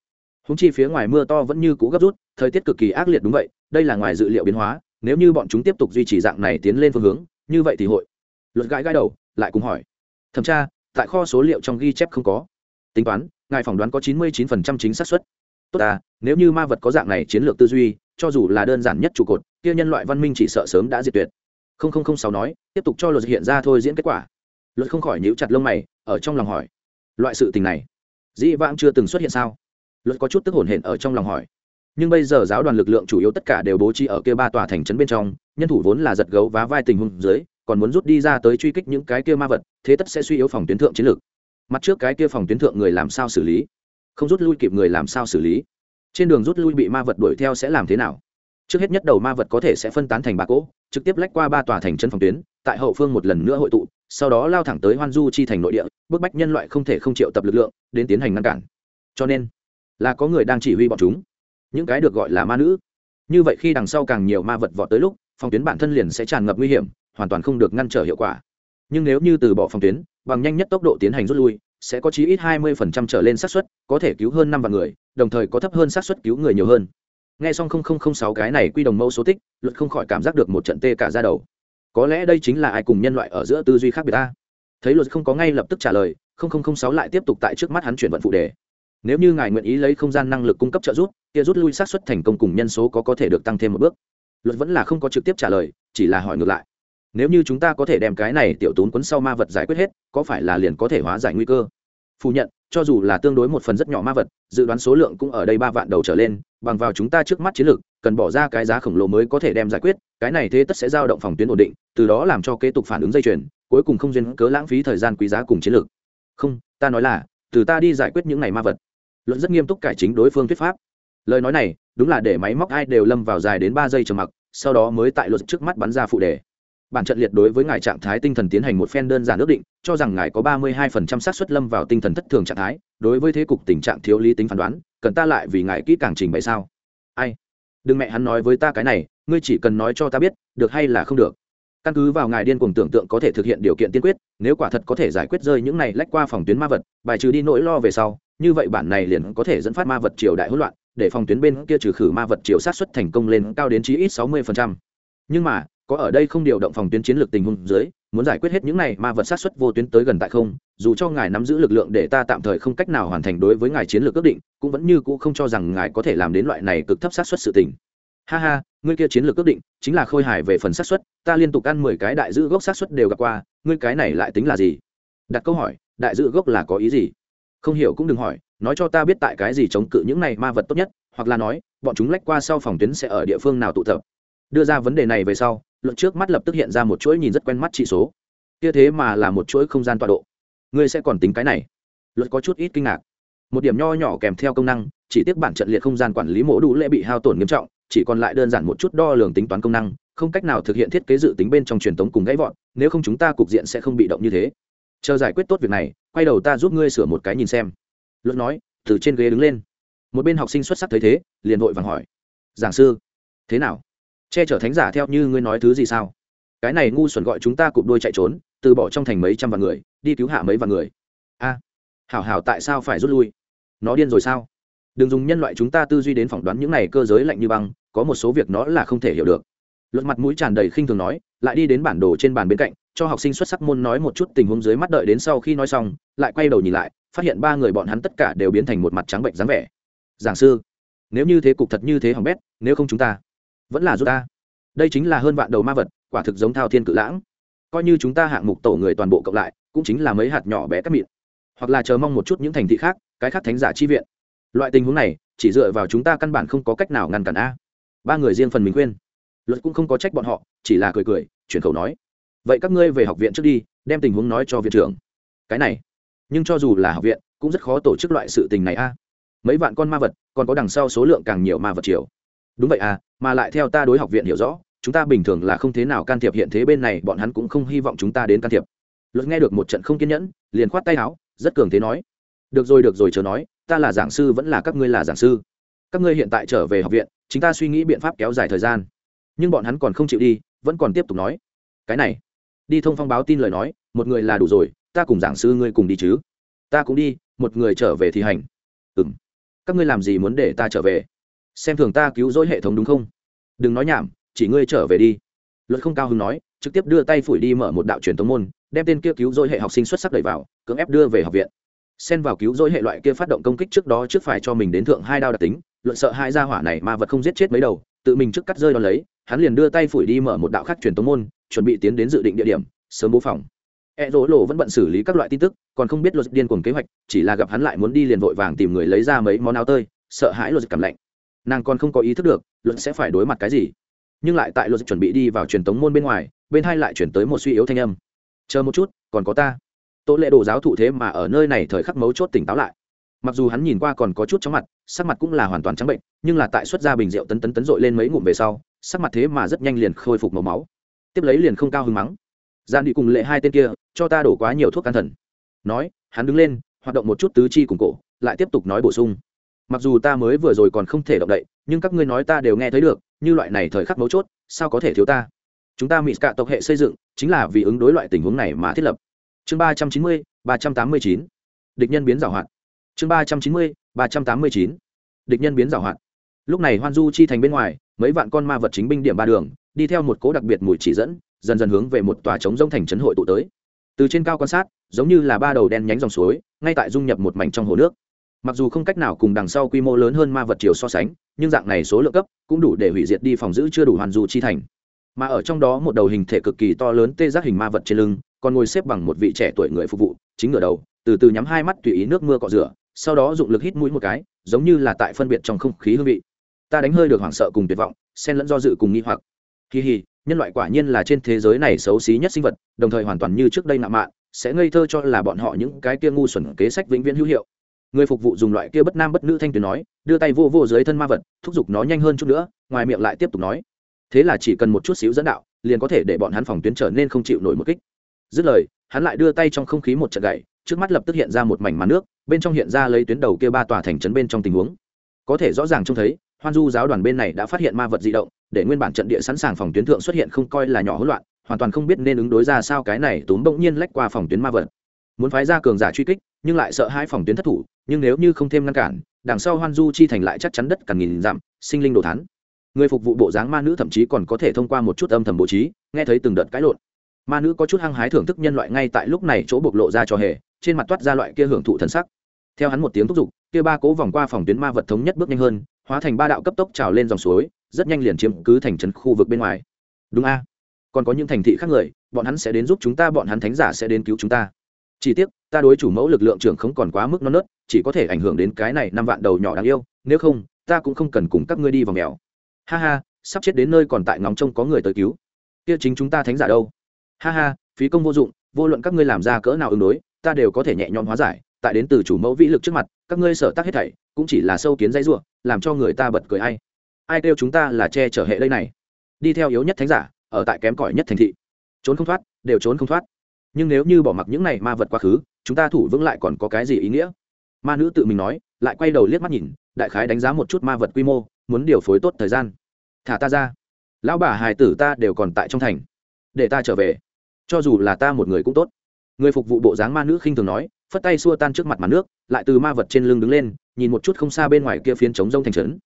Húng chi phía ngoài mưa to vẫn như cũ gấp rút, thời tiết cực kỳ ác liệt đúng vậy, đây là ngoài dự liệu biến hóa, nếu như bọn chúng tiếp tục duy trì dạng này tiến lên phương hướng, như vậy thì hội. Luật gãi gãi đầu, lại cùng hỏi. Thẩm tra, tại kho số liệu trong ghi chép không có. Tính toán, ngài phỏng đoán có chín mươi 99% chính xác suất. Tốt à nếu như ma vật có dạng này chiến lược tư duy, cho dù là đơn giản nhất trụ cột, kia nhân loại văn minh chỉ sợ sớm đã diệt tuyệt không không không sáu nói, tiếp tục cho luật hiện ra thôi diễn kết quả. Luật không khỏi nhíu chặt lông mày, ở trong lòng hỏi, loại sự tình này, dĩ vãng chưa từng xuất hiện sao? Luật có chút tức hồn hển ở trong lòng hỏi. Nhưng bây giờ giáo đoàn lực lượng chủ yếu tất cả đều bố trí ở kia ba tòa thành trấn bên trong, nhân thủ vốn là giật gấu vá vai tình huống dưới, còn muốn rút đi ra tới truy kích những cái kia ma vật, thế tất sẽ suy yếu phòng tuyến thượng chiến lược. Mặt trước cái kia phòng tuyến thượng người làm sao xử lý? Không rút lui kịp người làm sao xử lý? Trên đường rút lui bị ma vật đuổi theo sẽ làm thế nào? Trước hết nhất đầu ma vật có thể sẽ phân tán thành ba cỗ, trực tiếp lách qua ba tòa thành chân phòng tuyến, tại hậu phương một lần nữa hội tụ, sau đó lao thẳng tới hoan du chi thành nội địa bức bách nhân loại không thể không triệu tập lực lượng, đến tiến hành ngăn cản. Cho nên, là có người đang chỉ huy bọn chúng. Những cái được gọi là ma nữ. Như vậy khi đằng sau càng nhiều ma vật vọt tới lúc, phòng tuyến bản thân liền sẽ tràn ngập nguy hiểm, hoàn toàn không được ngăn trở hiệu quả. Nhưng nếu như từ bỏ phòng tuyến, bằng nhanh nhất tốc độ tiến hành rút lui, sẽ có chí ít 20% trở lên xác suất, có thể cứu hơn năm vạn người, đồng thời có thấp hơn xác suất cứu người nhiều hơn nghe xong không không không sáu cái này quy đồng mẫu số tích, luật không khỏi cảm giác được một trận tê cả ra đầu. Có lẽ đây chính là ai cùng nhân loại ở giữa tư duy khác biệt ta? Thấy luật không có ngay lập tức trả lời, không không không sáu lại tiếp tục tại trước mắt hắn chuyển vận phụ đề. Nếu như ngài nguyện ý lấy không gian năng lực cung cấp trợ giúp, kia rút lui sát xuất thành công cùng nhân số có có thể được tăng thêm một bước. Luật vẫn là không có trực tiếp trả lời, chỉ là hỏi ngược lại. Nếu như chúng ta có thể đem cái này tiểu tốn quấn sau ma vật giải quyết hết, có phải là liền có thể hóa giải nguy cơ? Phủ nhận cho dù là tương đối một phần rất nhỏ ma vật, dự đoán số lượng cũng ở đây ba vạn đầu trở lên, bằng vào chúng ta trước mắt chiến lược, cần bỏ ra cái giá khổng lồ mới có thể đem giải quyết, cái này thế tất sẽ giao động phòng tuyến ổn định, từ đó làm cho kế tục phản ứng dây chuyền, cuối cùng không duyên cớ lãng phí thời gian quý giá cùng chiến lược. Không, ta nói là, từ ta đi giải quyết những này ma vật. Luận rất nghiêm túc cải chính đối phương thuyết pháp. Lời nói này, đúng là để máy móc ai đều lâm vào dài đến ba giây trầm mặc, sau đó mới tại luật trước mắt bắn ra phụ đề bản trận liệt đối với ngài trạng thái tinh thần tiến hành một phen đơn giản ước định, cho rằng ngài có ba mươi hai phần trăm xác suất lâm vào tinh thần thất thường trạng thái, đối với thế cục tình trạng thiếu lý tính phán đoán, cần ta lại vì ngài kỹ càng trình bày sao? Ai? Đừng mẹ hắn nói với ta cái này, ngươi chỉ cần nói cho ta biết, được hay là không được. Căn cứ vào ngài điên cuồng tưởng tượng có thể thực hiện điều kiện tiên quyết, nếu quả thật có thể giải quyết rơi những này lách qua phòng tuyến ma vật, bài trừ đi nỗi lo về sau, như vậy bản này liền có thể dẫn phát ma vật triều đại hỗn loạn, để phòng tuyến bên kia trừ khử ma vật triều sát xuất thành công lên cao đến chí ít sáu mươi nhưng mà có ở đây không điều động phòng tuyến chiến lược tình huống dưới, muốn giải quyết hết những này ma vật sát xuất vô tuyến tới gần tại không, dù cho ngài nắm giữ lực lượng để ta tạm thời không cách nào hoàn thành đối với ngài chiến lược ước định, cũng vẫn như cũ không cho rằng ngài có thể làm đến loại này cực thấp sát xuất sự tình. Ha ha, ngươi kia chiến lược ước định, chính là khôi hài về phần sát xuất ta liên tục ăn mười cái đại giữ gốc sát xuất đều gặp qua, ngươi cái này lại tính là gì? Đặt câu hỏi, đại giữ gốc là có ý gì? Không hiểu cũng đừng hỏi, nói cho ta biết tại cái gì chống cự những này ma vật tốt nhất, hoặc là nói, bọn chúng lách qua sau phòng tuyến sẽ ở địa phương nào tụ tập đưa ra vấn đề này về sau, luận trước mắt lập tức hiện ra một chuỗi nhìn rất quen mắt trị số. Kia thế mà là một chuỗi không gian tọa độ. Ngươi sẽ còn tính cái này. Luật có chút ít kinh ngạc. Một điểm nho nhỏ kèm theo công năng, chỉ tiếc bản trận liệt không gian quản lý mổ đủ lệ bị hao tổn nghiêm trọng, chỉ còn lại đơn giản một chút đo lường tính toán công năng, không cách nào thực hiện thiết kế dự tính bên trong truyền thống cùng gãy vọn nếu không chúng ta cục diện sẽ không bị động như thế. Chờ giải quyết tốt việc này, quay đầu ta giúp ngươi sửa một cái nhìn xem. Luật nói, từ trên ghế đứng lên. Một bên học sinh xuất sắc thấy thế, liền vội vàng hỏi. Giảng sư, thế nào? Che chở thánh giả theo như ngươi nói thứ gì sao? Cái này ngu xuẩn gọi chúng ta cụp đôi chạy trốn, từ bỏ trong thành mấy trăm vạn người, đi cứu hạ mấy vạn người. A, hảo hảo tại sao phải rút lui? Nó điên rồi sao? Đừng dùng nhân loại chúng ta tư duy đến phỏng đoán những này cơ giới lạnh như băng, có một số việc nó là không thể hiểu được. Luật mặt mũi tràn đầy khinh thường nói, lại đi đến bản đồ trên bàn bên cạnh, cho học sinh xuất sắc môn nói một chút tình huống dưới mắt đợi đến sau khi nói xong, lại quay đầu nhìn lại, phát hiện ba người bọn hắn tất cả đều biến thành một mặt trắng bệnh dáng vẻ. Giảng sư, nếu như thế cục thật như thế hỏng bét, nếu không chúng ta vẫn là rút ta. Đây chính là hơn vạn đầu ma vật, quả thực giống thao thiên cự lãng. Coi như chúng ta hạng mục tổ người toàn bộ cộng lại, cũng chính là mấy hạt nhỏ bé cắt mịn. Hoặc là chờ mong một chút những thành thị khác, cái khác thánh giả chi viện. Loại tình huống này, chỉ dựa vào chúng ta căn bản không có cách nào ngăn cản a. Ba người riêng phần mình khuyên. Luật cũng không có trách bọn họ, chỉ là cười cười, chuyển khẩu nói. Vậy các ngươi về học viện trước đi, đem tình huống nói cho viện trưởng. Cái này. Nhưng cho dù là học viện, cũng rất khó tổ chức loại sự tình này a. Mấy vạn con ma vật, còn có đằng sau số lượng càng nhiều ma vật chiều đúng vậy à mà lại theo ta đối học viện hiểu rõ, chúng ta bình thường là không thế nào can thiệp, hiện thế bên này bọn hắn cũng không hy vọng chúng ta đến can thiệp. Luật nghe được một trận không kiên nhẫn, liền khoát tay áo, rất cường thế nói. Được rồi được rồi, chờ nói, ta là giảng sư vẫn là các ngươi là giảng sư. Các ngươi hiện tại trở về học viện chúng ta suy nghĩ biện pháp kéo dài thời gian. Nhưng bọn hắn còn không chịu đi, vẫn còn tiếp tục nói. Cái này, đi thông phong báo tin lời nói, một người là đủ rồi, ta cùng giảng sư ngươi cùng đi chứ. Ta cũng đi, một người trở về thì hành. Ừ m các ngươi làm gì muốn để ta trở về? Xem thường ta cứu rỗi hệ thống đúng không? Đừng nói nhảm, chỉ ngươi trở về đi. Luật không cao hứng nói, trực tiếp đưa tay phủi đi mở một đạo truyền thống môn, đem tên kia cứu rỗi hệ học sinh xuất sắc đẩy vào, cưỡng ép đưa về học viện. Xen vào cứu rỗi hệ loại kia phát động công kích trước đó trước phải cho mình đến thượng hai đao đặc tính, luận sợ hai gia hỏa này mà vật không giết chết mấy đầu, tự mình trước cắt rơi đón lấy, hắn liền đưa tay phủi đi mở một đạo khác truyền tống môn, chuẩn bị tiến đến dự định địa điểm, sớm bố phòng. E rỗ lộ vẫn bận xử lý các loại tin tức, còn không biết luật điên cuồng kế hoạch, chỉ là gặp hắn lại muốn đi liền vội vàng tìm người lấy ra mấy món áo tơi, sợ hãi luật cảm lạnh nàng còn không có ý thức được luật sẽ phải đối mặt cái gì nhưng lại tại luật chuẩn bị đi vào truyền tống môn bên ngoài bên hai lại chuyển tới một suy yếu thanh âm chờ một chút còn có ta tố lệ đồ giáo thụ thế mà ở nơi này thời khắc mấu chốt tỉnh táo lại mặc dù hắn nhìn qua còn có chút chóng mặt sắc mặt cũng là hoàn toàn trắng bệnh nhưng là tại xuất ra bình rượu tấn tấn tấn dội lên mấy ngụm về sau sắc mặt thế mà rất nhanh liền khôi phục màu máu tiếp lấy liền không cao hứng mắng gian đi cùng lệ hai tên kia cho ta đổ quá nhiều thuốc can thần nói hắn đứng lên hoạt động một chút tứ chi cùng cổ lại tiếp tục nói bổ sung mặc dù ta mới vừa rồi còn không thể động đậy, nhưng các ngươi nói ta đều nghe thấy được, như loại này thời khắc mấu chốt, sao có thể thiếu ta? Chúng ta mỹ cạ tộc hệ xây dựng, chính là vì ứng đối loại tình huống này mà thiết lập. Chương ba trăm chín mươi, ba trăm tám mươi chín. Địch nhân biến giảo hoạt. Chương ba trăm chín mươi, ba trăm tám mươi chín. Địch nhân biến giảo hoạt. Lúc này hoan du chi thành bên ngoài, mấy vạn con ma vật chính binh điểm ba đường, đi theo một cố đặc biệt mùi chỉ dẫn, dần dần hướng về một tòa trống rông thành trấn hội tụ tới. Từ trên cao quan sát, giống như là ba đầu đen nhánh dòng suối, ngay tại dung nhập một mảnh trong hồ nước mặc dù không cách nào cùng đằng sau quy mô lớn hơn ma vật chiều so sánh, nhưng dạng này số lượng cấp cũng đủ để hủy diệt đi phòng giữ chưa đủ hoàn dù chi thành. Mà ở trong đó một đầu hình thể cực kỳ to lớn tê giác hình ma vật trên lưng, còn ngồi xếp bằng một vị trẻ tuổi người phục vụ, chính ngửa đầu, từ từ nhắm hai mắt tùy ý nước mưa cọ rửa, sau đó dụng lực hít mũi một cái, giống như là tại phân biệt trong không khí hương vị. Ta đánh hơi được hoảng sợ cùng tuyệt vọng, xen lẫn do dự cùng nghi hoặc. Kỳ hì, nhân loại quả nhiên là trên thế giới này xấu xí nhất sinh vật, đồng thời hoàn toàn như trước đây nạ mạn, sẽ ngây thơ cho là bọn họ những cái kia ngu xuẩn kế sách vĩnh viễn hữu hiệu người phục vụ dùng loại kia bất nam bất nữ thanh tuyến nói, đưa tay vô vô dưới thân ma vật, thúc giục nó nhanh hơn chút nữa, ngoài miệng lại tiếp tục nói. Thế là chỉ cần một chút xíu dẫn đạo, liền có thể để bọn hắn phòng tuyến trở nên không chịu nổi một kích. Dứt lời, hắn lại đưa tay trong không khí một trận gậy, trước mắt lập tức hiện ra một mảnh màn nước, bên trong hiện ra lấy tuyến đầu kia ba tòa thành trấn bên trong tình huống. Có thể rõ ràng trông thấy, hoan du giáo đoàn bên này đã phát hiện ma vật di động, để nguyên bản trận địa sẵn sàng phòng tuyến thượng xuất hiện không coi là nhỏ hỗn loạn, hoàn toàn không biết nên ứng đối ra sao cái này, túm bỗng nhiên lách qua phòng tuyến ma vật. Muốn phái ra cường giả truy kích nhưng lại sợ hai phòng tuyến thất thủ, nhưng nếu như không thêm ngăn cản, đằng sau hoan du chi thành lại chắc chắn đất càng nghìn dặm, sinh linh đồ thán. Người phục vụ bộ dáng ma nữ thậm chí còn có thể thông qua một chút âm thầm bố trí, nghe thấy từng đợt cãi lộn. Ma nữ có chút hăng hái thưởng thức nhân loại ngay tại lúc này chỗ bộc lộ ra cho hề, trên mặt toát ra loại kia hưởng thụ thần sắc. Theo hắn một tiếng thúc giục, kia ba cố vòng qua phòng tuyến ma vật thống nhất bước nhanh hơn, hóa thành ba đạo cấp tốc trào lên dòng suối, rất nhanh liền chiếm cứ thành trấn khu vực bên ngoài. Đúng a. Còn có những thành thị khác người, bọn hắn sẽ đến giúp chúng ta, bọn hắn thánh giả sẽ đến cứu chúng ta chỉ tiếc, ta đối chủ mẫu lực lượng trưởng không còn quá mức non nớt, chỉ có thể ảnh hưởng đến cái này năm vạn đầu nhỏ đáng yêu, nếu không, ta cũng không cần cùng các ngươi đi vào mèo ha ha, sắp chết đến nơi còn tại ngóng trông có người tới cứu. Kia chính chúng ta thánh giả đâu? Ha ha, phí công vô dụng, vô luận các ngươi làm ra cỡ nào ứng đối, ta đều có thể nhẹ nhõm hóa giải, tại đến từ chủ mẫu vĩ lực trước mặt, các ngươi sở tác hết thảy, cũng chỉ là sâu kiến dây ruộng làm cho người ta bật cười ai. Ai kêu chúng ta là che chở hệ đây này? Đi theo yếu nhất thánh giả, ở tại kém cỏi nhất thành thị. Trốn không thoát, đều trốn không thoát nhưng nếu như bỏ mặc những này ma vật quá khứ, chúng ta thủ vững lại còn có cái gì ý nghĩa? Ma nữ tự mình nói, lại quay đầu liếc mắt nhìn, đại khái đánh giá một chút ma vật quy mô, muốn điều phối tốt thời gian. Thả ta ra. Lão bà hài tử ta đều còn tại trong thành. Để ta trở về. Cho dù là ta một người cũng tốt. Người phục vụ bộ dáng ma nữ khinh thường nói, phất tay xua tan trước mặt mặt nước, lại từ ma vật trên lưng đứng lên, nhìn một chút không xa bên ngoài kia phiến trống rông thành trấn.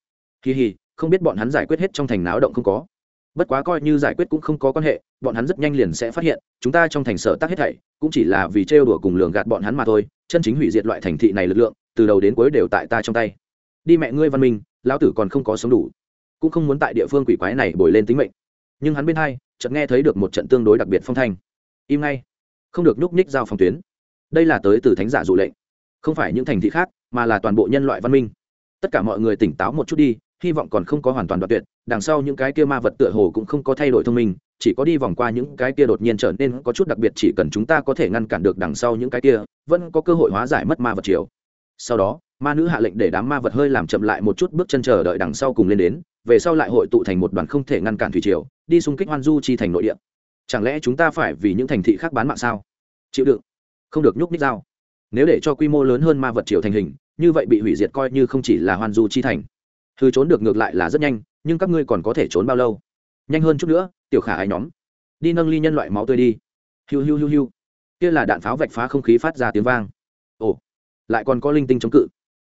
Kỳ hì không biết bọn hắn giải quyết hết trong thành náo động không có bất quá coi như giải quyết cũng không có quan hệ, bọn hắn rất nhanh liền sẽ phát hiện, chúng ta trong thành sở tác hết thảy, cũng chỉ là vì trêu đùa cùng lường gạt bọn hắn mà thôi, chân chính hủy diệt loại thành thị này lực lượng, từ đầu đến cuối đều tại ta trong tay. Đi mẹ ngươi văn minh, lão tử còn không có sống đủ. Cũng không muốn tại địa phương quỷ quái này bồi lên tính mệnh. Nhưng hắn bên hai, chợt nghe thấy được một trận tương đối đặc biệt phong thanh. Im ngay. Không được nhúc nhích giao phòng tuyến. Đây là tới từ thánh giả dụ lệnh. Không phải những thành thị khác, mà là toàn bộ nhân loại văn minh. Tất cả mọi người tỉnh táo một chút đi hy vọng còn không có hoàn toàn đoạn tuyệt, đằng sau những cái kia ma vật tựa hồ cũng không có thay đổi thông minh, chỉ có đi vòng qua những cái kia đột nhiên trở nên có chút đặc biệt chỉ cần chúng ta có thể ngăn cản được đằng sau những cái kia, vẫn có cơ hội hóa giải mất ma vật chiều sau đó, ma nữ hạ lệnh để đám ma vật hơi làm chậm lại một chút bước chân chờ đợi đằng sau cùng lên đến, về sau lại hội tụ thành một đoàn không thể ngăn cản thủy triều, đi xung kích hoan du chi thành nội địa. Chẳng lẽ chúng ta phải vì những thành thị khác bán mạng sao? Chịu đựng. Không được nhúc ních dao. Nếu để cho quy mô lớn hơn ma vật triều thành hình, như vậy bị hủy diệt coi như không chỉ là hoan du chi thành hư trốn được ngược lại là rất nhanh, nhưng các ngươi còn có thể trốn bao lâu? Nhanh hơn chút nữa, tiểu khả ai nhóm. Đi nâng ly nhân loại máu tươi đi. Hiu hiu hiu hiu. Kia là đạn pháo vạch phá không khí phát ra tiếng vang. Ồ, lại còn có linh tinh chống cự.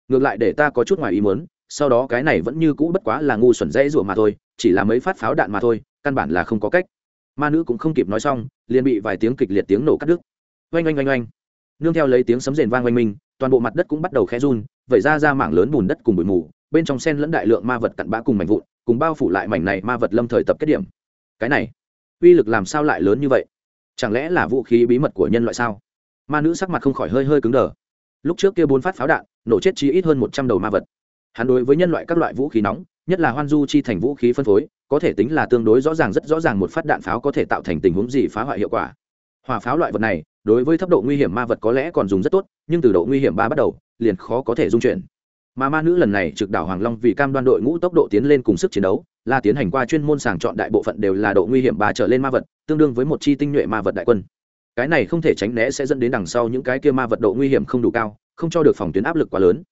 Ngược lại để ta có chút ngoài ý muốn, sau đó cái này vẫn như cũ bất quá là ngu xuẩn dễ rủa mà thôi, chỉ là mấy phát pháo đạn mà thôi, căn bản là không có cách. Ma nữ cũng không kịp nói xong, liền bị vài tiếng kịch liệt tiếng nổ cắt đứt. Oanh oanh oanh oanh. Nương theo lấy tiếng sấm rền vang oanh minh, toàn bộ mặt đất cũng bắt đầu khẽ run, vẩy ra ra mảng lớn bùn đất cùng bụi mù bên trong sen lẫn đại lượng ma vật cặn bã cùng mảnh vụn, cùng bao phủ lại mảnh này ma vật lâm thời tập kết điểm. Cái này, uy lực làm sao lại lớn như vậy? Chẳng lẽ là vũ khí bí mật của nhân loại sao? Ma nữ sắc mặt không khỏi hơi hơi cứng đờ. Lúc trước kia bốn phát pháo đạn, nổ chết chí ít hơn một trăm đầu ma vật. Hắn đối với nhân loại các loại vũ khí nóng, nhất là hoan du chi thành vũ khí phân phối, có thể tính là tương đối rõ ràng, rất rõ ràng một phát đạn pháo có thể tạo thành tình huống gì phá hoại hiệu quả. Hòa pháo loại vật này, đối với thấp độ nguy hiểm ma vật có lẽ còn dùng rất tốt, nhưng từ độ nguy hiểm ba bắt đầu, liền khó có thể dung chuyển mà ma nữ lần này trực đảo hoàng long vì cam đoan đội ngũ tốc độ tiến lên cùng sức chiến đấu, là tiến hành qua chuyên môn sàng chọn đại bộ phận đều là độ nguy hiểm bà trở lên ma vật, tương đương với một chi tinh nhuệ ma vật đại quân. Cái này không thể tránh né sẽ dẫn đến đằng sau những cái kia ma vật độ nguy hiểm không đủ cao, không cho được phòng tuyến áp lực quá lớn.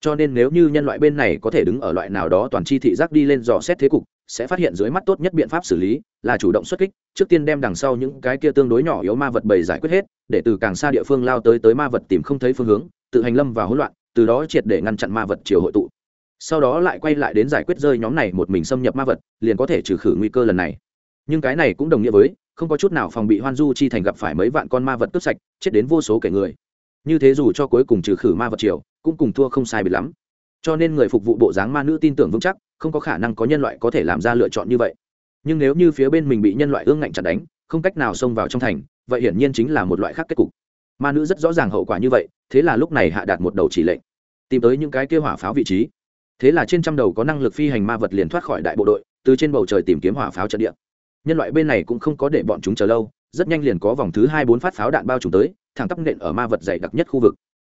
Cho nên nếu như nhân loại bên này có thể đứng ở loại nào đó toàn chi thị giác đi lên dò xét thế cục, sẽ phát hiện dưới mắt tốt nhất biện pháp xử lý là chủ động xuất kích, trước tiên đem đằng sau những cái kia tương đối nhỏ yếu ma vật bầy giải quyết hết, để từ càng xa địa phương lao tới tới ma vật tìm không thấy phương hướng, tự hành lâm và hỗn loạn từ đó triệt để ngăn chặn ma vật chiều hội tụ. Sau đó lại quay lại đến giải quyết rơi nhóm này một mình xâm nhập ma vật, liền có thể trừ khử nguy cơ lần này. Nhưng cái này cũng đồng nghĩa với, không có chút nào phòng bị hoan du chi thành gặp phải mấy vạn con ma vật cướp sạch, chết đến vô số kẻ người. Như thế dù cho cuối cùng trừ khử ma vật triều, cũng cùng thua không sai bị lắm. Cho nên người phục vụ bộ dáng ma nữ tin tưởng vững chắc, không có khả năng có nhân loại có thể làm ra lựa chọn như vậy. Nhưng nếu như phía bên mình bị nhân loại ương ngạnh chặt đánh, không cách nào xông vào trong thành, vậy hiển nhiên chính là một loại khác kết cục ma nữ rất rõ ràng hậu quả như vậy, thế là lúc này hạ đạt một đầu chỉ lệnh, tìm tới những cái kêu hỏa pháo vị trí. Thế là trên trăm đầu có năng lực phi hành ma vật liền thoát khỏi đại bộ đội, từ trên bầu trời tìm kiếm hỏa pháo trận địa. Nhân loại bên này cũng không có để bọn chúng chờ lâu, rất nhanh liền có vòng thứ hai bốn phát pháo đạn bao trùm tới, thẳng tắp nện ở ma vật dày đặc nhất khu vực.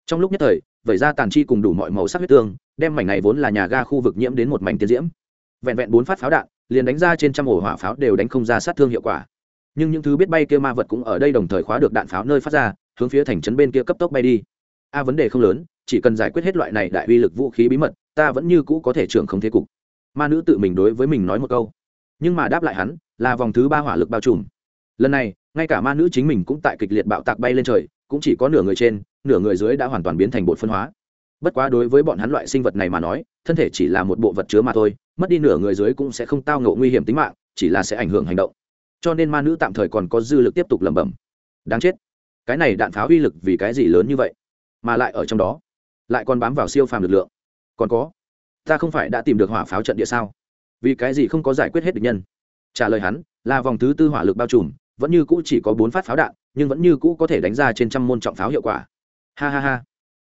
Trong lúc nhất thời, vẩy ra tàn chi cùng đủ mọi màu sắc huyết tương, đem mảnh này vốn là nhà ga khu vực nhiễm đến một mảnh tiến diễm. Vẹn vẹn bốn phát pháo đạn, liền đánh ra trên trăm ổ hỏa pháo đều đánh không ra sát thương hiệu quả. Nhưng những thứ biết bay kia ma vật cũng ở đây đồng thời khóa được đạn pháo nơi phát ra hướng phía thành trấn bên kia cấp tốc bay đi. A, vấn đề không lớn, chỉ cần giải quyết hết loại này đại uy lực vũ khí bí mật, ta vẫn như cũ có thể trưởng không thế cục. Ma nữ tự mình đối với mình nói một câu. Nhưng mà đáp lại hắn, là vòng thứ ba hỏa lực bao trùm. Lần này, ngay cả ma nữ chính mình cũng tại kịch liệt bạo tạc bay lên trời, cũng chỉ có nửa người trên, nửa người dưới đã hoàn toàn biến thành bột phân hóa. Bất quá đối với bọn hắn loại sinh vật này mà nói, thân thể chỉ là một bộ vật chứa mà thôi, mất đi nửa người dưới cũng sẽ không tao ngộ nguy hiểm tính mạng, chỉ là sẽ ảnh hưởng hành động. Cho nên ma nữ tạm thời còn có dư lực tiếp tục lẩm bẩm. Đáng chết cái này đạn pháo uy lực vì cái gì lớn như vậy? Mà lại ở trong đó, lại còn bám vào siêu phàm lực lượng. Còn có, ta không phải đã tìm được hỏa pháo trận địa sao? Vì cái gì không có giải quyết hết được nhân? Trả lời hắn, là vòng thứ tư hỏa lực bao trùm, vẫn như cũ chỉ có bốn phát pháo đạn, nhưng vẫn như cũ có thể đánh ra trên trăm môn trọng pháo hiệu quả. Ha ha ha.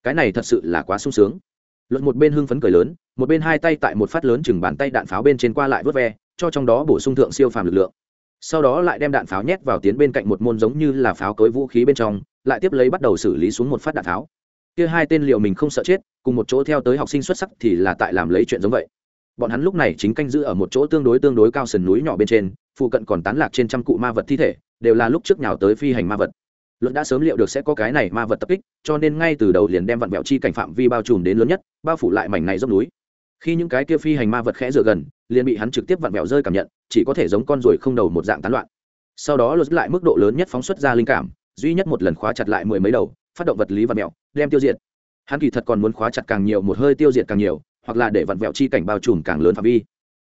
Cái này thật sự là quá sung sướng. Luận một bên hưng phấn cười lớn, một bên hai tay tại một phát lớn chừng bàn tay đạn pháo bên trên qua lại vớt ve, cho trong đó bổ sung thượng siêu phàm lực lượng sau đó lại đem đạn pháo nhét vào tiến bên cạnh một môn giống như là pháo cối vũ khí bên trong, lại tiếp lấy bắt đầu xử lý xuống một phát đạn pháo. Kia hai tên liệu mình không sợ chết, cùng một chỗ theo tới học sinh xuất sắc thì là tại làm lấy chuyện giống vậy. Bọn hắn lúc này chính canh giữ ở một chỗ tương đối tương đối cao sườn núi nhỏ bên trên, phụ cận còn tán lạc trên trăm cụ ma vật thi thể, đều là lúc trước nhào tới phi hành ma vật. Luận đã sớm liệu được sẽ có cái này ma vật tập kích, cho nên ngay từ đầu liền đem vặn vẹo chi cảnh phạm vi bao trùm đến lớn nhất, bao phủ lại mảnh này dốc núi khi những cái kia phi hành ma vật khẽ dựa gần, liền bị hắn trực tiếp vặn vẹo rơi cảm nhận, chỉ có thể giống con ruồi không đầu một dạng tán loạn. Sau đó luật lại mức độ lớn nhất phóng xuất ra linh cảm, duy nhất một lần khóa chặt lại mười mấy đầu, phát động vật lý vặn vẹo, đem tiêu diệt. Hắn kỳ thật còn muốn khóa chặt càng nhiều một hơi tiêu diệt càng nhiều, hoặc là để vặn vẹo chi cảnh bao trùm càng lớn phạm vi.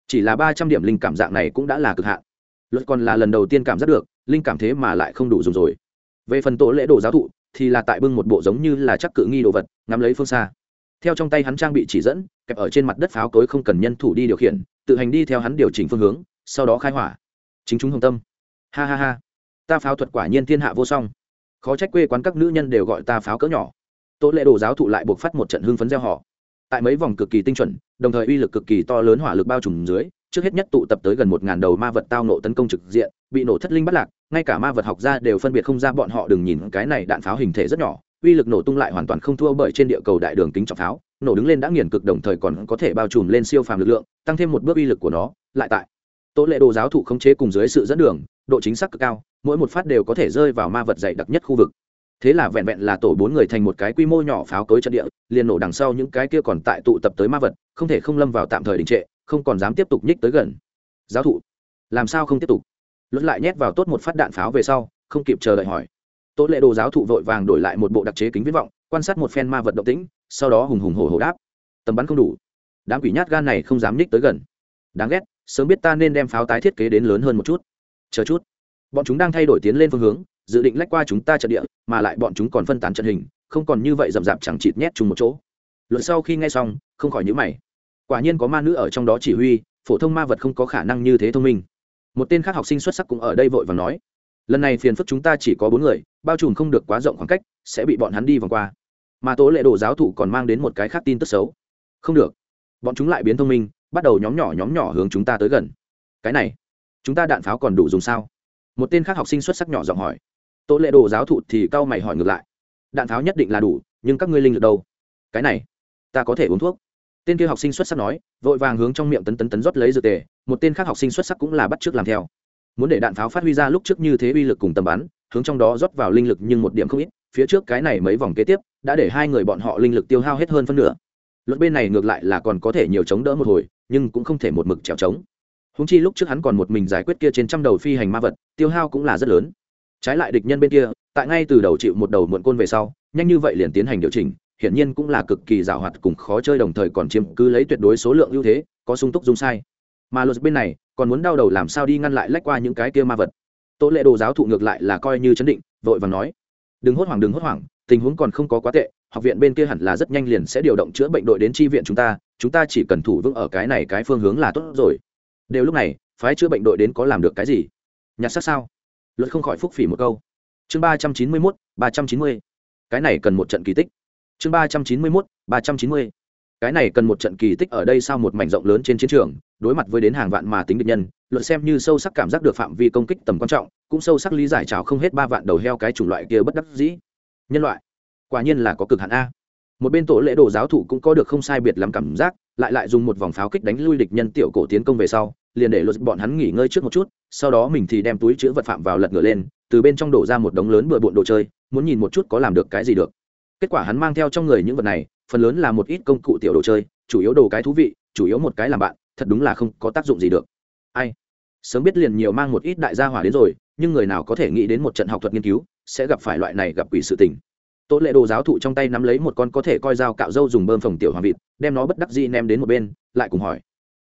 Chỉ là ba trăm điểm linh cảm dạng này cũng đã là cực hạn. Luật còn là lần đầu tiên cảm giác được, linh cảm thế mà lại không đủ dùng rồi. Về phần tổ lễ đồ giáo thụ, thì là tại bưng một bộ giống như là chắc cự nghi đồ vật, ngắm lấy phương xa theo trong tay hắn trang bị chỉ dẫn, kẹp ở trên mặt đất pháo cối không cần nhân thủ đi điều khiển, tự hành đi theo hắn điều chỉnh phương hướng, sau đó khai hỏa. Chính chúng hồng tâm. Ha ha ha. Ta pháo thuật quả nhiên thiên hạ vô song. Khó trách quê quán các nữ nhân đều gọi ta pháo cỡ nhỏ. Tố lệ đồ giáo thụ lại buộc phát một trận hưng phấn gieo họ. Tại mấy vòng cực kỳ tinh chuẩn, đồng thời uy lực cực kỳ to lớn hỏa lực bao trùm dưới, trước hết nhất tụ tập tới gần một ngàn đầu ma vật tao nộ tấn công trực diện, bị nổ thất linh bắt lạc, ngay cả ma vật học ra đều phân biệt không ra bọn họ, đừng nhìn cái này đạn pháo hình thể rất nhỏ uy lực nổ tung lại hoàn toàn không thua bởi trên địa cầu đại đường kính trọng pháo, nổ đứng lên đã nghiền cực đồng thời còn có thể bao trùm lên siêu phàm lực lượng, tăng thêm một bước uy lực của nó, lại tại. Tố lệ đồ giáo thụ khống chế cùng dưới sự dẫn đường, độ chính xác cực cao, mỗi một phát đều có thể rơi vào ma vật dày đặc nhất khu vực. Thế là vẹn vẹn là tổ bốn người thành một cái quy mô nhỏ pháo cối trận địa, liền nổ đằng sau những cái kia còn tại tụ tập tới ma vật, không thể không lâm vào tạm thời đình trệ, không còn dám tiếp tục nhích tới gần. Giáo thụ, làm sao không tiếp tục? Luật lại nhét vào tốt một phát đạn pháo về sau, không kịp chờ đợi hỏi tố lệ đồ giáo thụ vội vàng đổi lại một bộ đặc chế kính viết vọng, quan sát một phen ma vật động tĩnh, sau đó hùng hùng hổ hổ đáp. Tầm bắn không đủ. Đám quỷ nhát gan này không dám nhích tới gần. Đáng ghét, sớm biết ta nên đem pháo tái thiết kế đến lớn hơn một chút. Chờ chút. Bọn chúng đang thay đổi tiến lên phương hướng, dự định lách qua chúng ta trận địa, mà lại bọn chúng còn phân tán trận hình, không còn như vậy rậm rạp chẳng chịt nhét chung một chỗ. Luật sau khi nghe xong, không khỏi nhữ mày. Quả nhiên có ma nữ ở trong đó chỉ huy, phổ thông ma vật không có khả năng như thế thông minh. Một tên khác học sinh xuất sắc cũng ở đây vội và nói, lần này phiền phức chúng ta chỉ có bốn người bao trùm không được quá rộng khoảng cách, sẽ bị bọn hắn đi vòng qua. Mà tố lệ đồ giáo thụ còn mang đến một cái khác tin tức xấu. Không được. Bọn chúng lại biến thông minh, bắt đầu nhóm nhỏ nhóm nhỏ hướng chúng ta tới gần. Cái này, chúng ta đạn pháo còn đủ dùng sao? Một tên khác học sinh xuất sắc nhỏ giọng hỏi. Tố lệ đồ giáo thụ thì cau mày hỏi ngược lại. Đạn pháo nhất định là đủ, nhưng các ngươi linh lực đâu? Cái này, ta có thể uống thuốc. Tên kia học sinh xuất sắc nói, vội vàng hướng trong miệng tấn tấn tấn rót lấy dược tề, một tên khác học sinh xuất sắc cũng là bắt t làm theo. Muốn để đạn pháo phát huy ra lúc trước như thế uy lực cùng tầm bắn hướng trong đó rót vào linh lực nhưng một điểm không ít, phía trước cái này mấy vòng kế tiếp, đã để hai người bọn họ linh lực tiêu hao hết hơn phân nửa. Luật bên này ngược lại là còn có thể nhiều chống đỡ một hồi, nhưng cũng không thể một mực trèo trống húng chi lúc trước hắn còn một mình giải quyết kia trên trăm đầu phi hành ma vật, tiêu hao cũng là rất lớn. Trái lại địch nhân bên kia, tại ngay từ đầu chịu một đầu muộn côn về sau, nhanh như vậy liền tiến hành điều chỉnh, hiển nhiên cũng là cực kỳ giàu hoạt cùng khó chơi đồng thời còn chiếm cứ lấy tuyệt đối số lượng ưu thế, có sung túc dung sai. Mà luật bên này, còn muốn đau đầu làm sao đi ngăn lại lách qua những cái kia ma vật tố lệ đồ giáo thụ ngược lại là coi như chấn định, vội vàng nói, đừng hốt hoảng, đừng hốt hoảng, tình huống còn không có quá tệ, học viện bên kia hẳn là rất nhanh liền sẽ điều động chữa bệnh đội đến tri viện chúng ta chúng ta chỉ cần thủ vững ở cái này cái phương hướng là tốt rồi. Đều lúc này, phái chữa bệnh đội đến có làm được cái gì? Nhặt xác sao? Luật không khỏi phúc phỉ một câu. Chương ba trăm chín mươi mốt, ba trăm chín mươi. Cái này cần một trận kỳ tích. Chương ba trăm chín mươi mốt, ba trăm chín mươi. Cái này cần một trận kỳ tích ở đây sau một mảnh rộng lớn trên chiến trường đối mặt với đến hàng vạn mà tính địch nhân luận xem như sâu sắc cảm giác được phạm vi công kích tầm quan trọng, cũng sâu sắc lý giải trào không hết ba vạn đầu heo cái chủng loại kia bất đắc dĩ. Nhân loại, quả nhiên là có cực hạn a. Một bên tổ lễ đồ giáo thủ cũng có được không sai biệt lắm cảm giác, lại lại dùng một vòng pháo kích đánh lui địch nhân tiểu cổ tiến công về sau, liền để luật bọn hắn nghỉ ngơi trước một chút, sau đó mình thì đem túi chữ vật phạm vào lật ngửa lên, từ bên trong đổ ra một đống lớn bừa bộn đồ chơi, muốn nhìn một chút có làm được cái gì được. Kết quả hắn mang theo trong người những vật này, phần lớn là một ít công cụ tiểu đồ chơi, chủ yếu đồ cái thú vị, chủ yếu một cái làm bạn thật đúng là không có tác dụng gì được. Ai? Sớm biết liền nhiều mang một ít đại gia hỏa đến rồi, nhưng người nào có thể nghĩ đến một trận học thuật nghiên cứu, sẽ gặp phải loại này gặp quỷ sự tình. Tố lệ đồ giáo thụ trong tay nắm lấy một con có thể coi dao cạo dâu dùng bơm phòng tiểu hoàng vịt, đem nó bất đắc dĩ ném đến một bên, lại cùng hỏi.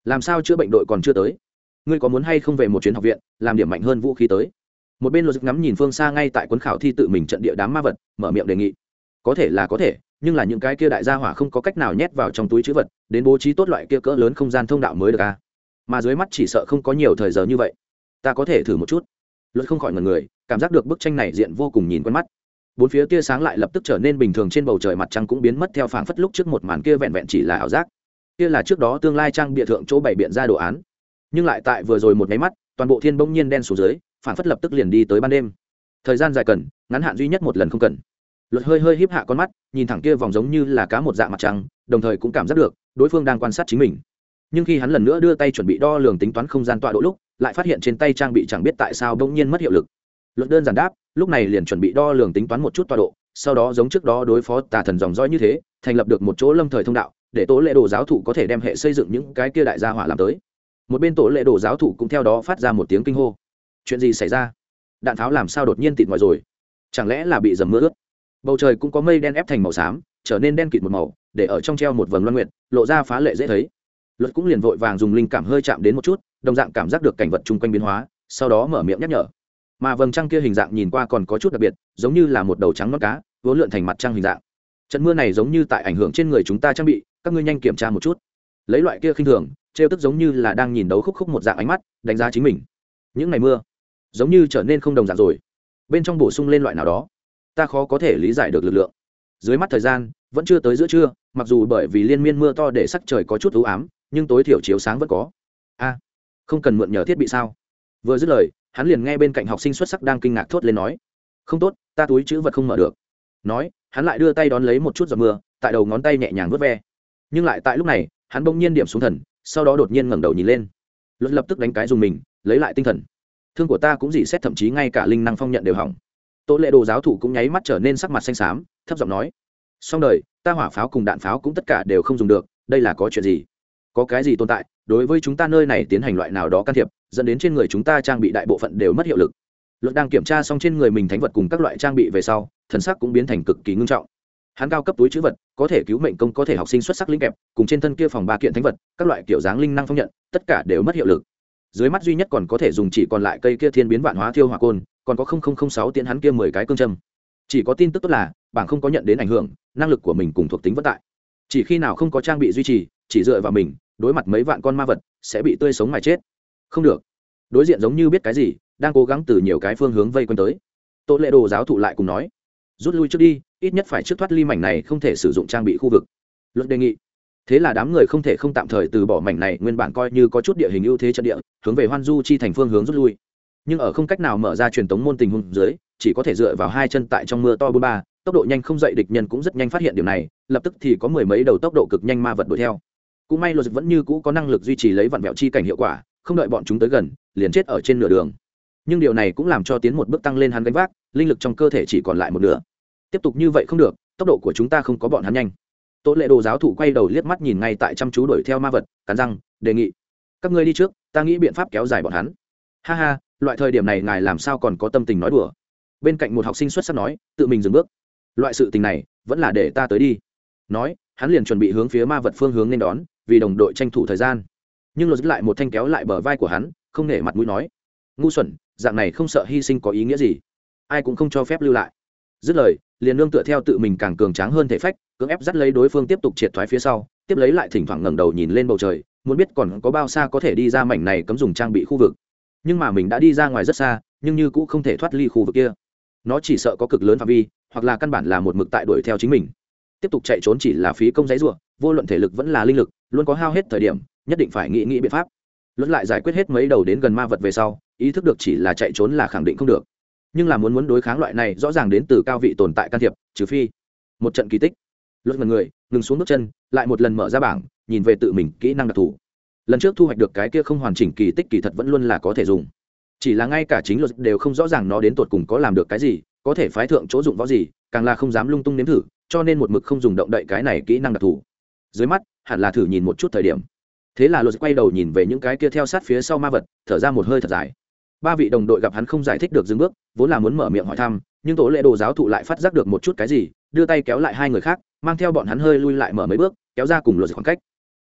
Làm sao chữa bệnh đội còn chưa tới? Ngươi có muốn hay không về một chuyến học viện, làm điểm mạnh hơn vũ khí tới? Một bên logic ngắm nhìn phương xa ngay tại cuốn khảo thi tự mình trận địa đám ma vật, mở miệng đề nghị. Có thể là có thể nhưng là những cái kia đại gia hỏa không có cách nào nhét vào trong túi chữ vật, đến bố trí tốt loại kia cỡ lớn không gian thông đạo mới được à? Mà dưới mắt chỉ sợ không có nhiều thời giờ như vậy. Ta có thể thử một chút. Luật không khỏi ngần người, cảm giác được bức tranh này diện vô cùng nhìn quen mắt. Bốn phía tia sáng lại lập tức trở nên bình thường trên bầu trời mặt trăng cũng biến mất theo phảng phất lúc trước một màn kia vẹn vẹn chỉ là ảo giác. Kia là trước đó tương lai trang bịa thượng chỗ bày biện ra đồ án. Nhưng lại tại vừa rồi một nháy mắt, toàn bộ thiên bỗng nhiên đen xuống dưới, phảng phất lập tức liền đi tới ban đêm. Thời gian dài cần, ngắn hạn duy nhất một lần không cần luật hơi hơi híp hạ con mắt, nhìn thẳng kia vòng giống như là cá một dạng mặt trăng, đồng thời cũng cảm giác được, đối phương đang quan sát chính mình. Nhưng khi hắn lần nữa đưa tay chuẩn bị đo lường tính toán không gian tọa độ lúc, lại phát hiện trên tay trang bị chẳng biết tại sao bỗng nhiên mất hiệu lực. Luật đơn giản đáp, lúc này liền chuẩn bị đo lường tính toán một chút tọa độ, sau đó giống trước đó đối phó tà thần dòng dõi như thế, thành lập được một chỗ lâm thời thông đạo, để tố lệ đồ giáo thụ có thể đem hệ xây dựng những cái kia đại gia hỏa làm tới. Một bên tổ lệ đồ giáo thụ cũng theo đó phát ra một tiếng kinh hô. Chuyện gì xảy ra? Đạn tháo làm sao đột nhiên tịt ngoài rồi? Chẳng lẽ là bị dầm mưa ướt? Bầu trời cũng có mây đen ép thành màu xám, trở nên đen kịt một màu, để ở trong treo một vầng loan nguyện lộ ra phá lệ dễ thấy. Luật cũng liền vội vàng dùng linh cảm hơi chạm đến một chút, đồng dạng cảm giác được cảnh vật chung quanh biến hóa, sau đó mở miệng nhắc nhở. Mà vầng trăng kia hình dạng nhìn qua còn có chút đặc biệt, giống như là một đầu trắng mắt cá, vốn lượn thành mặt trăng hình dạng. Trận mưa này giống như tại ảnh hưởng trên người chúng ta trang bị, các ngươi nhanh kiểm tra một chút. Lấy loại kia khinh thường, trêu tức giống như là đang nhìn đấu khúc khúc một dạng ánh mắt, đánh giá chính mình. Những ngày mưa, giống như trở nên không đồng dạng rồi. Bên trong bổ sung lên loại nào đó ta khó có thể lý giải được lực lượng. Dưới mắt thời gian, vẫn chưa tới giữa trưa, mặc dù bởi vì liên miên mưa to để sắc trời có chút ưu ám, nhưng tối thiểu chiếu sáng vẫn có. A, không cần mượn nhờ thiết bị sao? Vừa dứt lời, hắn liền nghe bên cạnh học sinh xuất sắc đang kinh ngạc thốt lên nói, không tốt, ta túi chữ vật không mở được. Nói, hắn lại đưa tay đón lấy một chút giọt mưa, tại đầu ngón tay nhẹ nhàng vớt ve. Nhưng lại tại lúc này, hắn bỗng nhiên điểm xuống thần, sau đó đột nhiên ngẩng đầu nhìn lên. Luật lập tức đánh cái dùng mình, lấy lại tinh thần. Thương của ta cũng dỉ xét thậm chí ngay cả linh năng phong nhận đều hỏng tổ lệ đồ giáo thủ cũng nháy mắt trở nên sắc mặt xanh xám, thấp giọng nói, xong đời, ta hỏa pháo cùng đạn pháo cũng tất cả đều không dùng được, đây là có chuyện gì? Có cái gì tồn tại, đối với chúng ta nơi này tiến hành loại nào đó can thiệp, dẫn đến trên người chúng ta trang bị đại bộ phận đều mất hiệu lực. Luật đang kiểm tra xong trên người mình thánh vật cùng các loại trang bị về sau, thần sắc cũng biến thành cực kỳ ngưng trọng. Hắn cao cấp túi chữ vật, có thể cứu mệnh công, có thể học sinh xuất sắc linh kẹp, cùng trên thân kia phòng ba kiện thánh vật, các loại kiểu dáng linh năng phong nhận, tất cả đều mất hiệu lực. Dưới mắt duy nhất còn có thể dùng chỉ còn lại cây kia thiên biến vạn hóa thiêu hỏa côn còn có sáu tiễn hắn kia mười cái cương châm. Chỉ có tin tức tốt là, bảng không có nhận đến ảnh hưởng, năng lực của mình cùng thuộc tính vẫn tại. Chỉ khi nào không có trang bị duy trì, chỉ dựa vào mình, đối mặt mấy vạn con ma vật, sẽ bị tươi sống mà chết. Không được. Đối diện giống như biết cái gì, đang cố gắng từ nhiều cái phương hướng vây quanh tới. Tổ lệ đồ giáo thụ lại cùng nói, rút lui trước đi, ít nhất phải trước thoát ly mảnh này không thể sử dụng trang bị khu vực. Luật đề nghị. Thế là đám người không thể không tạm thời từ bỏ mảnh này, nguyên bản coi như có chút địa hình ưu thế trận địa, hướng về hoan du chi thành phương hướng rút lui nhưng ở không cách nào mở ra truyền tống môn tình huống dưới, chỉ có thể dựa vào hai chân tại trong mưa to bốn ba, tốc độ nhanh không dậy địch nhân cũng rất nhanh phát hiện điều này, lập tức thì có mười mấy đầu tốc độ cực nhanh ma vật đuổi theo. Cũng may luật vẫn như cũ có năng lực duy trì lấy vặn vẹo chi cảnh hiệu quả, không đợi bọn chúng tới gần, liền chết ở trên nửa đường. Nhưng điều này cũng làm cho tiến một bước tăng lên hắn gánh vác, linh lực trong cơ thể chỉ còn lại một nửa. Tiếp tục như vậy không được, tốc độ của chúng ta không có bọn hắn nhanh. Tố lệ đồ giáo thủ quay đầu liếc mắt nhìn ngay tại chăm chú đuổi theo ma vật, cắn răng, đề nghị, các ngươi đi trước, ta nghĩ biện pháp kéo dài bọn hắn. Ha ha loại thời điểm này ngài làm sao còn có tâm tình nói đùa? Bên cạnh một học sinh xuất sắc nói, tự mình dừng bước. Loại sự tình này, vẫn là để ta tới đi. Nói, hắn liền chuẩn bị hướng phía ma vật phương hướng nên đón, vì đồng đội tranh thủ thời gian. Nhưng lột lại một thanh kéo lại bờ vai của hắn, không nể mặt mũi nói, ngu xuẩn, dạng này không sợ hy sinh có ý nghĩa gì? Ai cũng không cho phép lưu lại. Dứt lời, liền nương tựa theo tự mình càng cường tráng hơn thể phách, cưỡng ép dắt lấy đối phương tiếp tục triệt thoái phía sau, tiếp lấy lại thỉnh thoảng ngẩng đầu nhìn lên bầu trời, muốn biết còn có bao xa có thể đi ra mảnh này cấm dùng trang bị khu vực nhưng mà mình đã đi ra ngoài rất xa, nhưng như cũng không thể thoát ly khu vực kia. Nó chỉ sợ có cực lớn phạm vi, hoặc là căn bản là một mực tại đuổi theo chính mình. Tiếp tục chạy trốn chỉ là phí công giấy ruộng vô luận thể lực vẫn là linh lực, luôn có hao hết thời điểm, nhất định phải nghĩ nghĩ biện pháp. Luận lại giải quyết hết mấy đầu đến gần ma vật về sau, ý thức được chỉ là chạy trốn là khẳng định không được. Nhưng là muốn muốn đối kháng loại này, rõ ràng đến từ cao vị tồn tại can thiệp, trừ phi một trận kỳ tích. Luật ngần người, ngừng xuống bước chân, lại một lần mở ra bảng, nhìn về tự mình kỹ năng đặc thù lần trước thu hoạch được cái kia không hoàn chỉnh kỳ tích kỳ thật vẫn luôn là có thể dùng. Chỉ là ngay cả chính luật đều không rõ ràng nó đến tột cùng có làm được cái gì, có thể phái thượng chỗ dụng võ gì, càng là không dám lung tung nếm thử, cho nên một mực không dùng động đậy cái này kỹ năng đặc thù. Dưới mắt, hẳn là thử nhìn một chút thời điểm. Thế là luật quay đầu nhìn về những cái kia theo sát phía sau ma vật, thở ra một hơi thật dài. Ba vị đồng đội gặp hắn không giải thích được dừng bước, vốn là muốn mở miệng hỏi thăm, nhưng tổ lệ đồ giáo thụ lại phát giác được một chút cái gì, đưa tay kéo lại hai người khác, mang theo bọn hắn hơi lui lại mở mấy bước, kéo ra cùng luật khoảng cách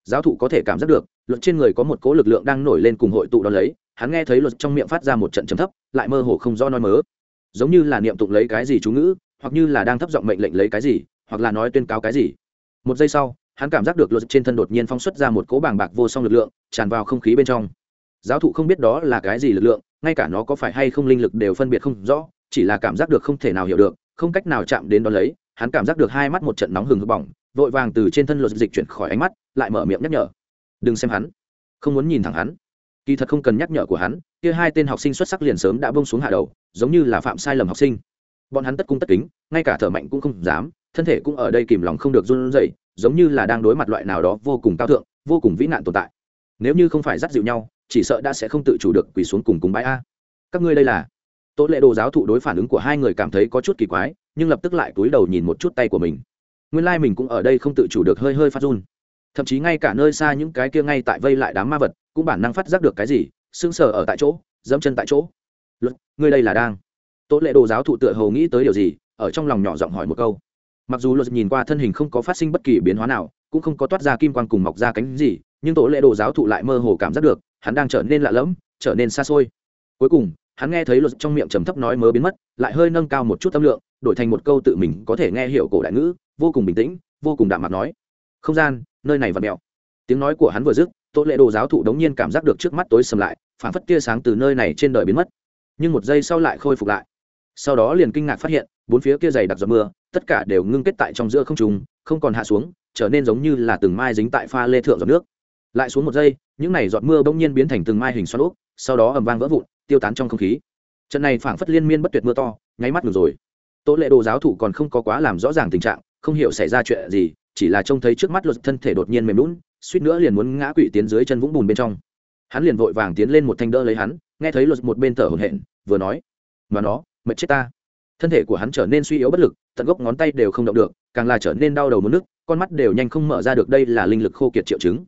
giáo thụ có thể cảm giác được, luật trên người có một cố lực lượng đang nổi lên cùng hội tụ đó lấy, hắn nghe thấy luật trong miệng phát ra một trận chấm thấp, lại mơ hồ không do nói mớ. Giống như là niệm tụng lấy cái gì chú ngữ, hoặc như là đang thấp giọng mệnh lệnh lấy cái gì, hoặc là nói tuyên cáo cái gì. Một giây sau, hắn cảm giác được luật trên thân đột nhiên phong xuất ra một cỗ bàng bạc vô song lực lượng, tràn vào không khí bên trong. Giáo thụ không biết đó là cái gì lực lượng, ngay cả nó có phải hay không linh lực đều phân biệt không rõ, chỉ là cảm giác được không thể nào hiểu được, không cách nào chạm đến đó lấy, hắn cảm giác được hai mắt một trận nóng hừng hực bỏng vội vàng từ trên thân luật dịch chuyển khỏi ánh mắt, lại mở miệng nhắc nhở. Đừng xem hắn. Không muốn nhìn thẳng hắn. Kỳ thật không cần nhắc nhở của hắn, kia hai tên học sinh xuất sắc liền sớm đã bông xuống hạ đầu, giống như là phạm sai lầm học sinh. Bọn hắn tất cung tất kính, ngay cả thở mạnh cũng không dám, thân thể cũng ở đây kìm lòng không được run rẩy, giống như là đang đối mặt loại nào đó vô cùng cao thượng, vô cùng vĩ nạn tồn tại. Nếu như không phải dắt dịu nhau, chỉ sợ đã sẽ không tự chủ được quỳ xuống cùng cùng bãi a. Các ngươi đây là? Tố lệ đồ giáo thụ đối phản ứng của hai người cảm thấy có chút kỳ quái, nhưng lập tức lại túi đầu nhìn một chút tay của mình nguyên lai mình cũng ở đây không tự chủ được hơi hơi phát run. Thậm chí ngay cả nơi xa những cái kia ngay tại vây lại đám ma vật, cũng bản năng phát giác được cái gì, sững sờ ở tại chỗ, dẫm chân tại chỗ. Luật, ngươi đây là đang. Tố lệ đồ giáo thụ tựa hầu nghĩ tới điều gì, ở trong lòng nhỏ giọng hỏi một câu. Mặc dù luật nhìn qua thân hình không có phát sinh bất kỳ biến hóa nào, cũng không có toát ra kim quan cùng mọc ra cánh gì, nhưng tổ lệ đồ giáo thụ lại mơ hồ cảm giác được, hắn đang trở nên lạ lẫm, trở nên xa xôi. Cuối cùng, hắn nghe thấy luật trong miệng trầm thấp nói mớ biến mất, lại hơi nâng cao một chút tâm lượng, đổi thành một câu tự mình có thể nghe hiểu cổ đại ngữ vô cùng bình tĩnh, vô cùng đạm mặt nói, không gian, nơi này và mẹo tiếng nói của hắn vừa dứt, tô lệ đồ giáo thụ đống nhiên cảm giác được trước mắt tối sầm lại phản phất tia sáng từ nơi này trên đời biến mất. Nhưng một giây sau lại khôi phục lại. Sau đó liền kinh ngạc phát hiện, bốn phía kia dày đặc giọt mưa, tất cả đều ngưng kết tại trong giữa không trùng không còn hạ xuống, trở nên giống như là từng mai dính tại pha lê thượng giọt nước. Lại xuống một giây, những này giọt mưa bỗng nhiên biến thành từng mai hình xoắn úp, sau đó ầm vang vỡ vụn, tiêu tán trong không khí. Trận này phảng phất liên miên bất tuyệt mưa to, nháy mắt ngừng rồi. Tố lệ đồ giáo thủ còn không có quá làm rõ ràng tình trạng không hiểu xảy ra chuyện gì, chỉ là trông thấy trước mắt luật thân thể đột nhiên mềm lún suýt nữa liền muốn ngã quỵ tiến dưới chân vũng bùn bên trong. Hắn liền vội vàng tiến lên một thanh đỡ lấy hắn, nghe thấy luật một bên thở hổn hển, vừa nói, mà nó, mệt chết ta. Thân thể của hắn trở nên suy yếu bất lực, tận gốc ngón tay đều không động được, càng là trở nên đau đầu muốn nước con mắt đều nhanh không mở ra được, đây là linh lực khô kiệt triệu chứng.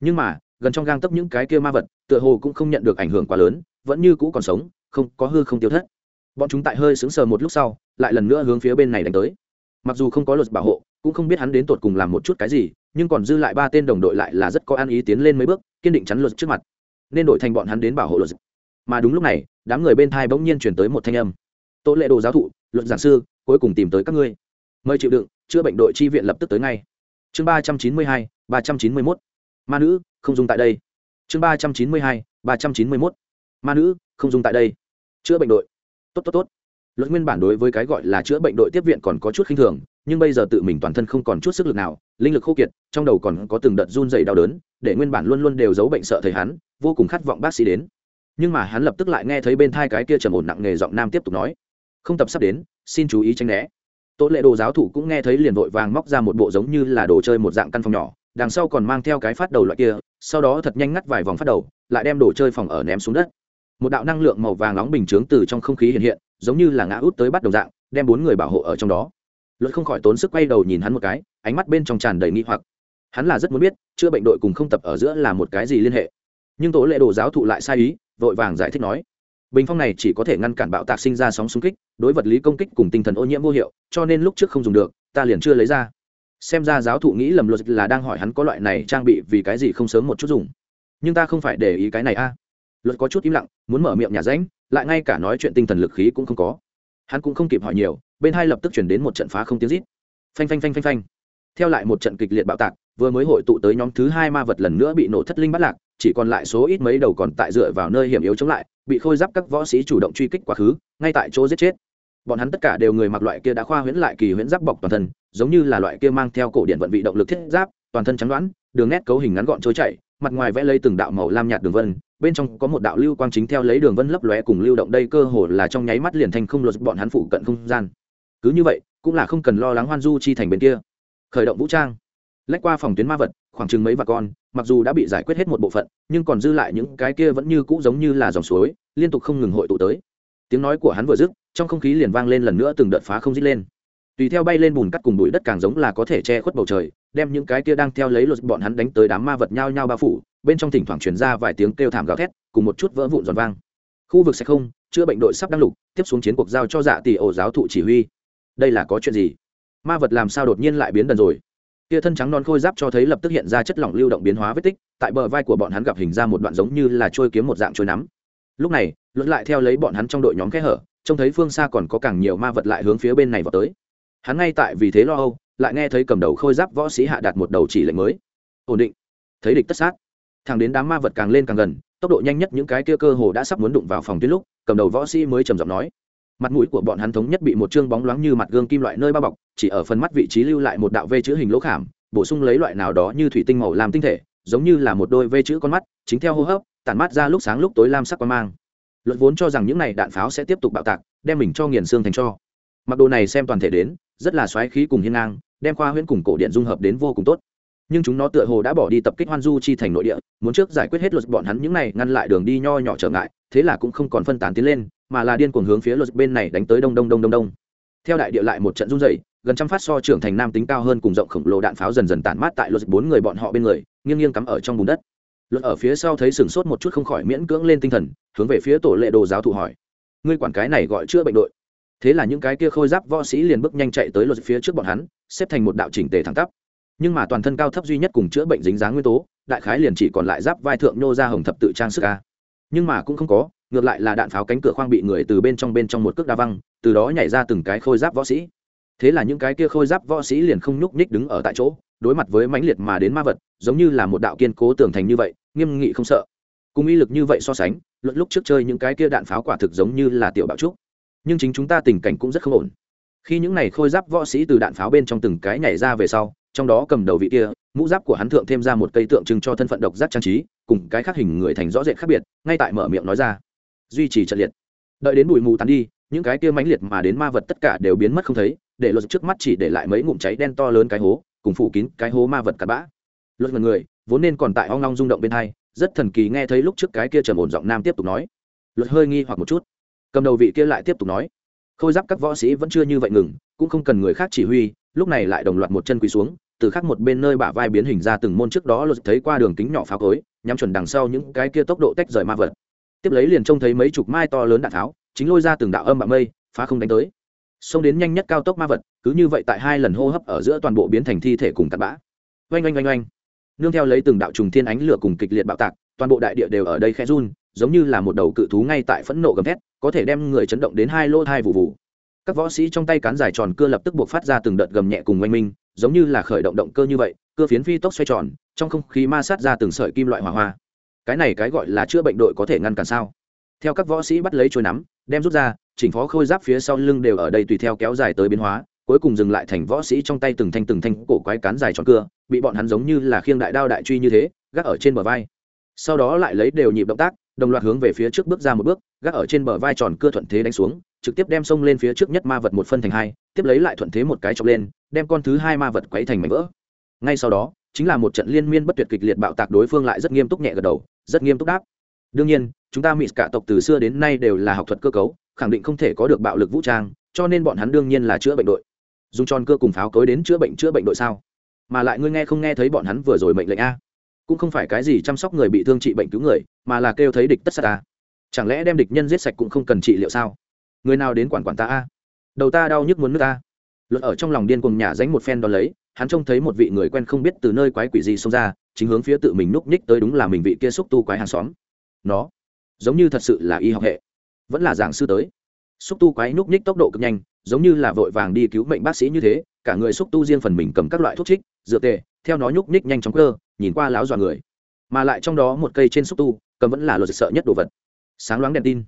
Nhưng mà, gần trong gang tấp những cái kia ma vật, tựa hồ cũng không nhận được ảnh hưởng quá lớn, vẫn như cũ còn sống, không, có hư không tiêu thất. Bọn chúng tại hơi sững sờ một lúc sau, lại lần nữa hướng phía bên này đánh tới mặc dù không có luật bảo hộ, cũng không biết hắn đến tột cùng làm một chút cái gì, nhưng còn dư lại ba tên đồng đội lại là rất có an ý tiến lên mấy bước, kiên định chắn luật trước mặt. Nên đổi thành bọn hắn đến bảo hộ luật. Mà đúng lúc này, đám người bên thai bỗng nhiên chuyển tới một thanh âm. Tô lệ đồ giáo thụ, luật giảng sư, cuối cùng tìm tới các ngươi. Mời chịu đựng, chữa bệnh đội chi viện lập tức tới ngay. Chương ba trăm chín mươi hai, ba trăm chín mươi mốt. Ma nữ, không dùng tại đây. Chương ba trăm chín mươi hai, ba trăm chín mươi mốt. Ma nữ, không dùng tại đây. Chữa bệnh đội. Tốt tốt tốt luật nguyên bản đối với cái gọi là chữa bệnh đội tiếp viện còn có chút khinh thường, nhưng bây giờ tự mình toàn thân không còn chút sức lực nào, linh lực khô kiệt, trong đầu còn có từng đợt run dày đau đớn, để nguyên bản luôn luôn đều giấu bệnh sợ thầy hắn, vô cùng khát vọng bác sĩ đến. Nhưng mà hắn lập tức lại nghe thấy bên thai cái kia trầm ổn nặng nghề giọng nam tiếp tục nói, không tập sắp đến, xin chú ý tránh né. Tố lệ đồ giáo thủ cũng nghe thấy liền vội vàng móc ra một bộ giống như là đồ chơi một dạng căn phòng nhỏ, đằng sau còn mang theo cái phát đầu loại kia, sau đó thật nhanh ngắt vài vòng phát đầu, lại đem đồ chơi phòng ở ném xuống đất một đạo năng lượng màu vàng nóng bình chướng từ trong không khí hiện hiện, giống như là ngã út tới bắt đầu dạng, đem bốn người bảo hộ ở trong đó. Luật không khỏi tốn sức quay đầu nhìn hắn một cái, ánh mắt bên trong tràn đầy nghi hoặc. Hắn là rất muốn biết, chữa bệnh đội cùng không tập ở giữa là một cái gì liên hệ. Nhưng tổ lệ đồ giáo thụ lại sai ý, vội vàng giải thích nói, bình phong này chỉ có thể ngăn cản bạo tạc sinh ra sóng xung kích, đối vật lý công kích cùng tinh thần ô nhiễm vô hiệu, cho nên lúc trước không dùng được, ta liền chưa lấy ra. Xem ra giáo thụ nghĩ lầm luật là đang hỏi hắn có loại này trang bị vì cái gì không sớm một chút dùng. Nhưng ta không phải để ý cái này a luật có chút im lặng, muốn mở miệng nhà ránh lại ngay cả nói chuyện tinh thần lực khí cũng không có. Hắn cũng không kịp hỏi nhiều, bên hai lập tức chuyển đến một trận phá không tiếng rít. Phanh phanh phanh phanh phanh. Theo lại một trận kịch liệt bạo tạc, vừa mới hội tụ tới nhóm thứ hai ma vật lần nữa bị nổ thất linh bắt lạc, chỉ còn lại số ít mấy đầu còn tại dựa vào nơi hiểm yếu chống lại, bị khôi giáp các võ sĩ chủ động truy kích quá khứ, ngay tại chỗ giết chết. Bọn hắn tất cả đều người mặc loại kia đã khoa huyễn lại kỳ huyễn giáp bọc toàn thân, giống như là loại kia mang theo cổ điện vận vị động lực thiết giáp, toàn thân trắng đoán, đường nét cấu hình ngắn gọn trôi chảy, mặt ngoài vẽ lây từng đạo màu lam nhạt đường vân bên trong có một đạo lưu quang chính theo lấy đường vân lấp lóe cùng lưu động đây cơ hồ là trong nháy mắt liền thành không lột bọn hắn phụ cận không gian. Cứ như vậy, cũng là không cần lo lắng hoan du chi thành bên kia. Khởi động vũ trang. Lách qua phòng tuyến ma vật, khoảng chừng mấy vạn con, mặc dù đã bị giải quyết hết một bộ phận, nhưng còn dư lại những cái kia vẫn như cũ giống như là dòng suối, liên tục không ngừng hội tụ tới. Tiếng nói của hắn vừa dứt, trong không khí liền vang lên lần nữa từng đợt phá không dít lên. Tùy theo bay lên bùn cắt cùng bụi đất càng giống là có thể che khuất bầu trời, đem những cái kia đang theo lấy luật bọn hắn đánh tới đám ma vật nhao nhao bao phủ bên trong thỉnh thoảng truyền ra vài tiếng kêu thảm gào thét, cùng một chút vỡ vụn giòn vang. Khu vực sẽ không, chữa bệnh đội sắp đăng lục, tiếp xuống chiến cuộc giao cho dạ tỷ ổ giáo thụ chỉ huy. Đây là có chuyện gì? Ma vật làm sao đột nhiên lại biến đần rồi? Kia thân trắng non khôi giáp cho thấy lập tức hiện ra chất lỏng lưu động biến hóa vết tích, tại bờ vai của bọn hắn gặp hình ra một đoạn giống như là trôi kiếm một dạng trôi nắm. Lúc này luận lại theo lấy bọn hắn trong đội nhóm kẽ hở, trông thấy phương xa còn có càng nhiều ma vật lại hướng phía bên này vào tới. Hắn ngay tại vì thế lo âu, lại nghe thấy cầm đầu khôi giáp võ sĩ hạ đạt một đầu chỉ lệnh mới. Ổn định. Thấy địch tất sát thằng đến đám ma vật càng lên càng gần, tốc độ nhanh nhất những cái kia cơ hồ đã sắp muốn đụng vào phòng tuyến lúc, cầm đầu võ sĩ mới trầm giọng nói. Mặt mũi của bọn hắn thống nhất bị một chương bóng loáng như mặt gương kim loại nơi bao bọc, chỉ ở phần mắt vị trí lưu lại một đạo vê chữ hình lỗ khảm, bổ sung lấy loại nào đó như thủy tinh màu làm tinh thể, giống như là một đôi vê chữ con mắt, chính theo hô hấp, tản mát ra lúc sáng lúc tối lam sắc quang mang. Luật vốn cho rằng những này đạn pháo sẽ tiếp tục bạo tạc, đem mình cho nghiền xương thành cho. Mặc đồ này xem toàn thể đến, rất là xoáy khí cùng hiên ngang, đem khoa huyễn cùng cổ điện dung hợp đến vô cùng tốt nhưng chúng nó tựa hồ đã bỏ đi tập kích hoan du chi thành nội địa, muốn trước giải quyết hết luật bọn hắn những này, ngăn lại đường đi nho nhỏ trở ngại, thế là cũng không còn phân tán tiến lên, mà là điên cuồng hướng phía luật bên này đánh tới đông đông đông đông đông. Theo đại địa lại một trận run dày gần trăm phát so trưởng thành nam tính cao hơn cùng rộng khổng lồ đạn pháo dần dần tản mát tại luật bốn người bọn họ bên người, nghiêng nghiêng cắm ở trong bùn đất. Luật ở phía sau thấy sừng sốt một chút không khỏi miễn cưỡng lên tinh thần, hướng về phía tổ lệ đồ giáo thụ hỏi, ngươi quản cái này gọi chữa bệnh đội? Thế là những cái kia khôi giáp võ sĩ liền bước nhanh chạy tới luật phía trước bọn hắn, xếp thành một đạo chỉnh tề thẳng tắp nhưng mà toàn thân cao thấp duy nhất cùng chữa bệnh dính dáng nguyên tố, đại khái liền chỉ còn lại giáp vai thượng nhô ra hồng thập tự trang sức ca nhưng mà cũng không có, ngược lại là đạn pháo cánh cửa khoang bị người từ bên trong bên trong một cước đa văng, từ đó nhảy ra từng cái khôi giáp võ sĩ. Thế là những cái kia khôi giáp võ sĩ liền không nhúc nhích đứng ở tại chỗ, đối mặt với mãnh liệt mà đến ma vật, giống như là một đạo kiên cố tường thành như vậy, nghiêm nghị không sợ. Cùng uy lực như vậy so sánh, luận lúc trước chơi những cái kia đạn pháo quả thực giống như là tiểu bạo trúc. Nhưng chính chúng ta tình cảnh cũng rất không ổn. Khi những này khôi giáp võ sĩ từ đạn pháo bên trong từng cái nhảy ra về sau trong đó cầm đầu vị kia, mũ giáp của hắn thượng thêm ra một cây tượng trưng cho thân phận độc giác trang trí, cùng cái khác hình người thành rõ rệt khác biệt, ngay tại mở miệng nói ra. Duy trì trận liệt. Đợi đến bụi mù tán đi, những cái kia mãnh liệt mà đến ma vật tất cả đều biến mất không thấy, để luật trước mắt chỉ để lại mấy ngụm cháy đen to lớn cái hố, cùng phủ kín cái hố ma vật cặn bã. Luật mật người, vốn nên còn tại hoang long rung động bên hai, rất thần kỳ nghe thấy lúc trước cái kia trầm ổn giọng nam tiếp tục nói. Luật hơi nghi hoặc một chút. Cầm đầu vị kia lại tiếp tục nói. Khôi giáp các võ sĩ vẫn chưa như vậy ngừng cũng không cần người khác chỉ huy, lúc này lại đồng loạt một chân quỳ xuống, từ khác một bên nơi bả vai biến hình ra từng môn trước đó lột thấy qua đường kính nhỏ pháo cối nhắm chuẩn đằng sau những cái kia tốc độ tách rời ma vật. Tiếp lấy liền trông thấy mấy chục mai to lớn đạn tháo, chính lôi ra từng đạo âm bạo mây, phá không đánh tới. Xông đến nhanh nhất cao tốc ma vật, cứ như vậy tại hai lần hô hấp ở giữa toàn bộ biến thành thi thể cùng tạt bã. Oanh oanh oanh oanh. Nương theo lấy từng đạo trùng thiên ánh lửa cùng kịch liệt bạo tạc, toàn bộ đại địa đều ở đây khẽ run, giống như là một đầu cự thú ngay tại phẫn nộ gầm thét, có thể đem người chấn động đến hai lô thai vụ vụ các võ sĩ trong tay cán dài tròn cưa lập tức buộc phát ra từng đợt gầm nhẹ cùng oanh minh, giống như là khởi động động cơ như vậy, cưa phiến phi tốc xoay tròn, trong không khí ma sát ra từng sợi kim loại hỏa hoa. Cái này cái gọi là chữa bệnh đội có thể ngăn cản sao? Theo các võ sĩ bắt lấy trôi nắm, đem rút ra, chỉnh phó khôi giáp phía sau lưng đều ở đây tùy theo kéo dài tới biến hóa, cuối cùng dừng lại thành võ sĩ trong tay từng thanh từng thanh cổ quái cán dài tròn cưa, bị bọn hắn giống như là khiêng đại đao đại truy như thế, gác ở trên bờ vai. Sau đó lại lấy đều nhịp động tác, đồng loạt hướng về phía trước bước ra một bước, gác ở trên bờ vai tròn cưa thuận thế đánh xuống trực tiếp đem sông lên phía trước nhất ma vật một phân thành hai, tiếp lấy lại thuận thế một cái chọc lên, đem con thứ hai ma vật quấy thành mảnh vỡ. Ngay sau đó, chính là một trận liên miên bất tuyệt kịch liệt bạo tạc đối phương lại rất nghiêm túc nhẹ gật đầu, rất nghiêm túc đáp. Đương nhiên, chúng ta mỹ cả tộc từ xưa đến nay đều là học thuật cơ cấu, khẳng định không thể có được bạo lực vũ trang, cho nên bọn hắn đương nhiên là chữa bệnh đội. Dùng tròn cơ cùng pháo cối đến chữa bệnh chữa bệnh đội sao? Mà lại ngươi nghe không nghe thấy bọn hắn vừa rồi mệnh lệnh a? Cũng không phải cái gì chăm sóc người bị thương trị bệnh cứu người, mà là kêu thấy địch tất sát ta. Chẳng lẽ đem địch nhân giết sạch cũng không cần trị liệu sao? Người nào đến quản quản ta a? Đầu ta đau nhức muốn nước ta. Luật ở trong lòng điên cùng nhà dánh một phen đ ó lấy, hắn trông thấy một vị người quen không biết từ nơi quái quỷ gì xông ra, chính hướng phía tự mình núp nhích tới đúng là mình vị kia xúc tu quái hàng xóm. Nó, giống như thật sự là y học hệ, vẫn là giảng sư tới. Xúc tu quái núp nhích tốc độ cực nhanh, giống như là vội vàng đi cứu mệnh bác sĩ như thế, cả người xúc tu riêng phần mình cầm các loại thuốc trích dựa tệ theo nó nhúc nhích nhanh chóng cơ, nhìn qua láo dọa người. Mà lại trong đó một cây trên xúc tu, cầm vẫn là luật sợ nhất đồ vật. Sáng loáng đèn tin.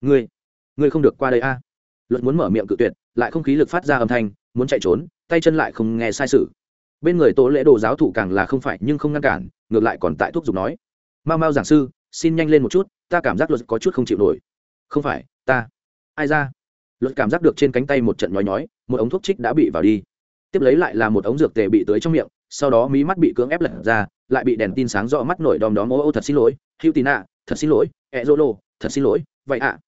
Ngươi ngươi không được qua đây a. Luật muốn mở miệng cự tuyệt, lại không khí lực phát ra âm thanh, muốn chạy trốn, tay chân lại không nghe sai sự. Bên người tố lễ đồ giáo thụ càng là không phải nhưng không ngăn cản, ngược lại còn tại thuốc giục nói. Mau mau giảng sư, xin nhanh lên một chút, ta cảm giác luật có chút không chịu nổi. Không phải, ta. Ai ra? Luật cảm giác được trên cánh tay một trận nhói nhói, một ống thuốc trích đã bị vào đi. Tiếp lấy lại là một ống dược tề bị tưới trong miệng, sau đó mí mắt bị cưỡng ép lật ra, lại bị đèn tin sáng rõ mắt nổi đom đóm, ô ô thật xin lỗi, hữu tín ạ thật xin lỗi, ẹ dô lô, thật xin lỗi, vậy ạ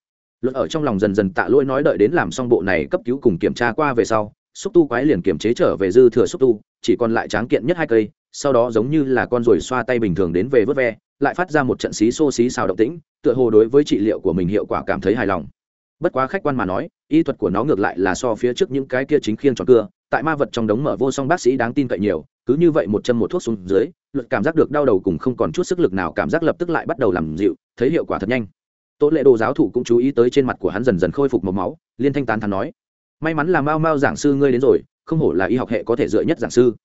luật ở trong lòng dần dần tạ lỗi nói đợi đến làm xong bộ này cấp cứu cùng kiểm tra qua về sau, xúc tu quái liền kiểm chế trở về dư thừa xúc tu, chỉ còn lại tráng kiện nhất hai cây, sau đó giống như là con ruồi xoa tay bình thường đến về vớt ve, lại phát ra một trận xí xô xí xào động tĩnh, tựa hồ đối với trị liệu của mình hiệu quả cảm thấy hài lòng. Bất quá khách quan mà nói, y thuật của nó ngược lại là so phía trước những cái kia chính khiêng tròn cưa, tại ma vật trong đống mở vô song bác sĩ đáng tin cậy nhiều, cứ như vậy một chân một thuốc xuống dưới, luật cảm giác được đau đầu cùng không còn chút sức lực nào cảm giác lập tức lại bắt đầu làm dịu, thấy hiệu quả thật nhanh tố lệ đồ giáo thủ cũng chú ý tới trên mặt của hắn dần dần khôi phục màu máu, liên thanh tán thắn nói, may mắn là mau mau giảng sư ngươi đến rồi, không hổ là y học hệ có thể dựa nhất giảng sư.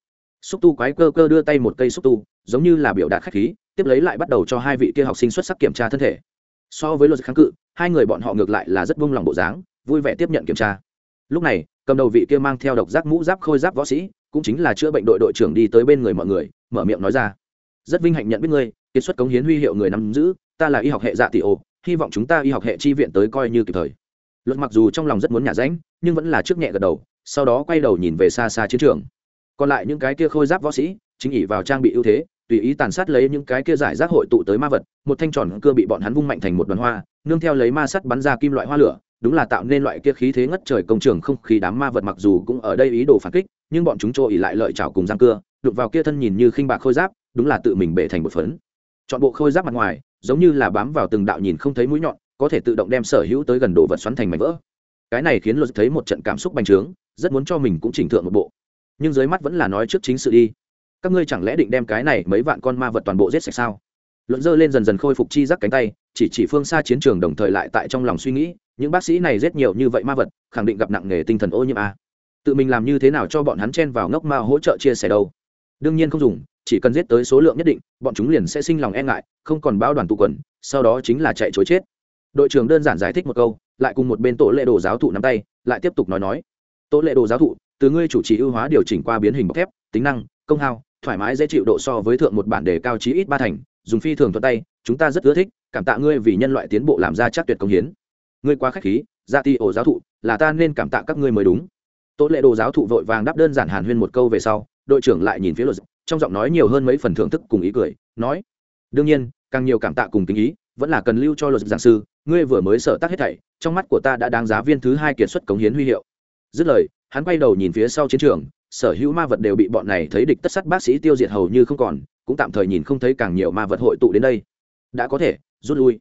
Xúc tu quái cơ cơ đưa tay một cây xúc tu, giống như là biểu đạt khách khí, tiếp lấy lại bắt đầu cho hai vị kia học sinh xuất sắc kiểm tra thân thể. So với luật kháng cự, hai người bọn họ ngược lại là rất vung lòng bộ dáng, vui vẻ tiếp nhận kiểm tra. Lúc này, cầm đầu vị kia mang theo độc giác mũ giáp khôi giáp võ sĩ, cũng chính là chữa bệnh đội đội trưởng đi tới bên người mọi người, mở miệng nói ra, rất vinh hạnh nhận biết ngươi, kiệt xuất cống hiến huy hiệu người nắm giữ, ta là y học hệ dạ tỷ ồ hy vọng chúng ta y học hệ chi viện tới coi như kịp thời. Luật mặc dù trong lòng rất muốn nhả ránh, nhưng vẫn là trước nhẹ gật đầu, sau đó quay đầu nhìn về xa xa chiến trường. Còn lại những cái kia khôi giáp võ sĩ, chính ỉ vào trang bị ưu thế, tùy ý tàn sát lấy những cái kia giải rác hội tụ tới ma vật, một thanh tròn cưa bị bọn hắn vung mạnh thành một đoàn hoa, nương theo lấy ma sắt bắn ra kim loại hoa lửa, đúng là tạo nên loại kia khí thế ngất trời công trường không khí đám ma vật mặc dù cũng ở đây ý đồ phản kích, nhưng bọn chúng trôi ỉ lại lợi chảo cùng răng cưa, đụng vào kia thân nhìn như khinh bạc khôi giáp, đúng là tự mình bể thành một phấn. Chọn bộ khôi giáp mặt ngoài giống như là bám vào từng đạo nhìn không thấy mũi nhọn, có thể tự động đem sở hữu tới gần đồ vật xoắn thành mảnh vỡ. Cái này khiến luật thấy một trận cảm xúc bành trướng, rất muốn cho mình cũng chỉnh thượng một bộ. Nhưng dưới mắt vẫn là nói trước chính sự đi. Các ngươi chẳng lẽ định đem cái này mấy vạn con ma vật toàn bộ giết sạch sao? Luận dơ lên dần dần khôi phục chi giác cánh tay, chỉ chỉ phương xa chiến trường đồng thời lại tại trong lòng suy nghĩ, những bác sĩ này giết nhiều như vậy ma vật, khẳng định gặp nặng nghề tinh thần ô nhiễm a. Tự mình làm như thế nào cho bọn hắn chen vào ngốc ma hỗ trợ chia sẻ đâu? Đương nhiên không dùng chỉ cần giết tới số lượng nhất định, bọn chúng liền sẽ sinh lòng e ngại, không còn bao đoàn tụ quần, sau đó chính là chạy chối chết. Đội trưởng đơn giản giải thích một câu, lại cùng một bên tổ lệ đồ giáo thụ nắm tay, lại tiếp tục nói nói. Tổ lệ đồ giáo thụ, từ ngươi chủ trì ưu hóa điều chỉnh qua biến hình bọc thép, tính năng, công hao, thoải mái dễ chịu độ so với thượng một bản đề cao chí ít ba thành, dùng phi thường thuận tay, chúng ta rất ưa thích, cảm tạ ngươi vì nhân loại tiến bộ làm ra chắc tuyệt công hiến. Ngươi quá k h á c h khí, gia ti ổ giáo thụ, là ta nên cảm tạ các ngươi mới đúng. Tốt lệ đồ giáo thụ vội vàng đáp đơn giản hàn huyên một câu về sau, đội trưởng lại nhìn phía luật trong giọng nói nhiều hơn mấy phần thưởng thức cùng ý cười, nói, đương nhiên, càng nhiều cảm tạ cùng tình ý, vẫn là cần lưu cho luật giảng sư, ngươi vừa mới sở tác hết thảy, trong mắt của ta đã đáng giá viên thứ hai kiệt xuất cống hiến huy hiệu. Dứt lời, hắn quay đầu nhìn phía sau chiến trường, sở hữu ma vật đều bị bọn này thấy địch tất sắt bác sĩ tiêu diệt hầu như không còn, cũng tạm thời nhìn không thấy càng nhiều ma vật hội tụ đến đây. Đã có thể, rút lui.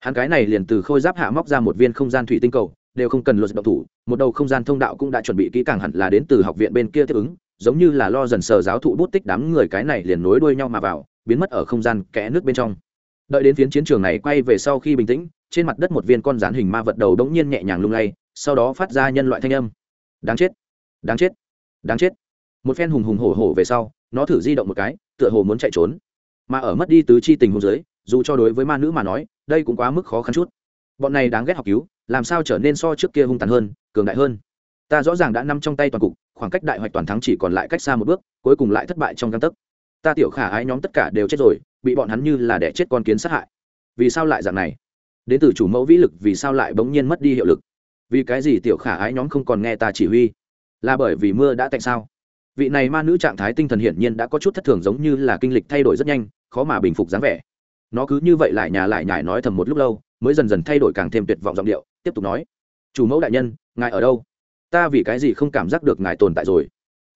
Hắn cái này liền từ khôi giáp hạ móc ra một viên không gian thủy tinh cầu, đều không cần luật động thủ, một đầu không gian thông đạo cũng đã chuẩn bị kỹ càng hẳn là đến từ học viện bên kia tiếp ứng giống như là lo dần sờ giáo thụ bút tích đám người cái này liền nối đuôi nhau mà vào, biến mất ở không gian kẽ nước bên trong. Đợi đến phiến chiến trường này quay về sau khi bình tĩnh, trên mặt đất một viên con rán hình ma vật đầu đống nhiên nhẹ nhàng lung lay, sau đó phát ra nhân loại thanh âm. Đáng chết! Đáng chết! Đáng chết! Một phen hùng hùng hổ hổ về sau, nó thử di động một cái, tựa hồ muốn chạy trốn. Mà ở mất đi tứ chi tình hồ dưới, dù cho đối với ma nữ mà nói, đây cũng quá mức khó khăn chút. Bọn này đáng ghét học cứu, làm sao trở nên so trước kia hung tàn hơn, cường đại hơn? Ta rõ ràng đã nằm trong tay toàn cục khoảng cách đại hoạch toàn thắng chỉ còn lại cách xa một bước, cuối cùng lại thất bại trong găng tấc. Ta tiểu khả ái nhóm tất cả đều chết rồi, bị bọn hắn như là đẻ chết con kiến sát hại. Vì sao lại dạng này? Đến từ chủ mẫu vĩ lực vì sao lại bỗng nhiên mất đi hiệu lực? Vì cái gì tiểu khả ái nhóm không còn nghe ta chỉ huy? Là bởi vì mưa đã tạnh sao? Vị này ma nữ trạng thái tinh thần hiển nhiên đã có chút thất thường giống như là kinh lịch thay đổi rất nhanh, khó mà bình phục dáng vẻ. Nó cứ như vậy lại nhà lại nhải nói thầm một lúc lâu, mới dần dần thay đổi càng thêm tuyệt vọng giọng điệu, tiếp tục nói, chủ mẫu đại nhân, ngài ở đâu? Ta vì cái gì không cảm giác được ngài tồn tại rồi?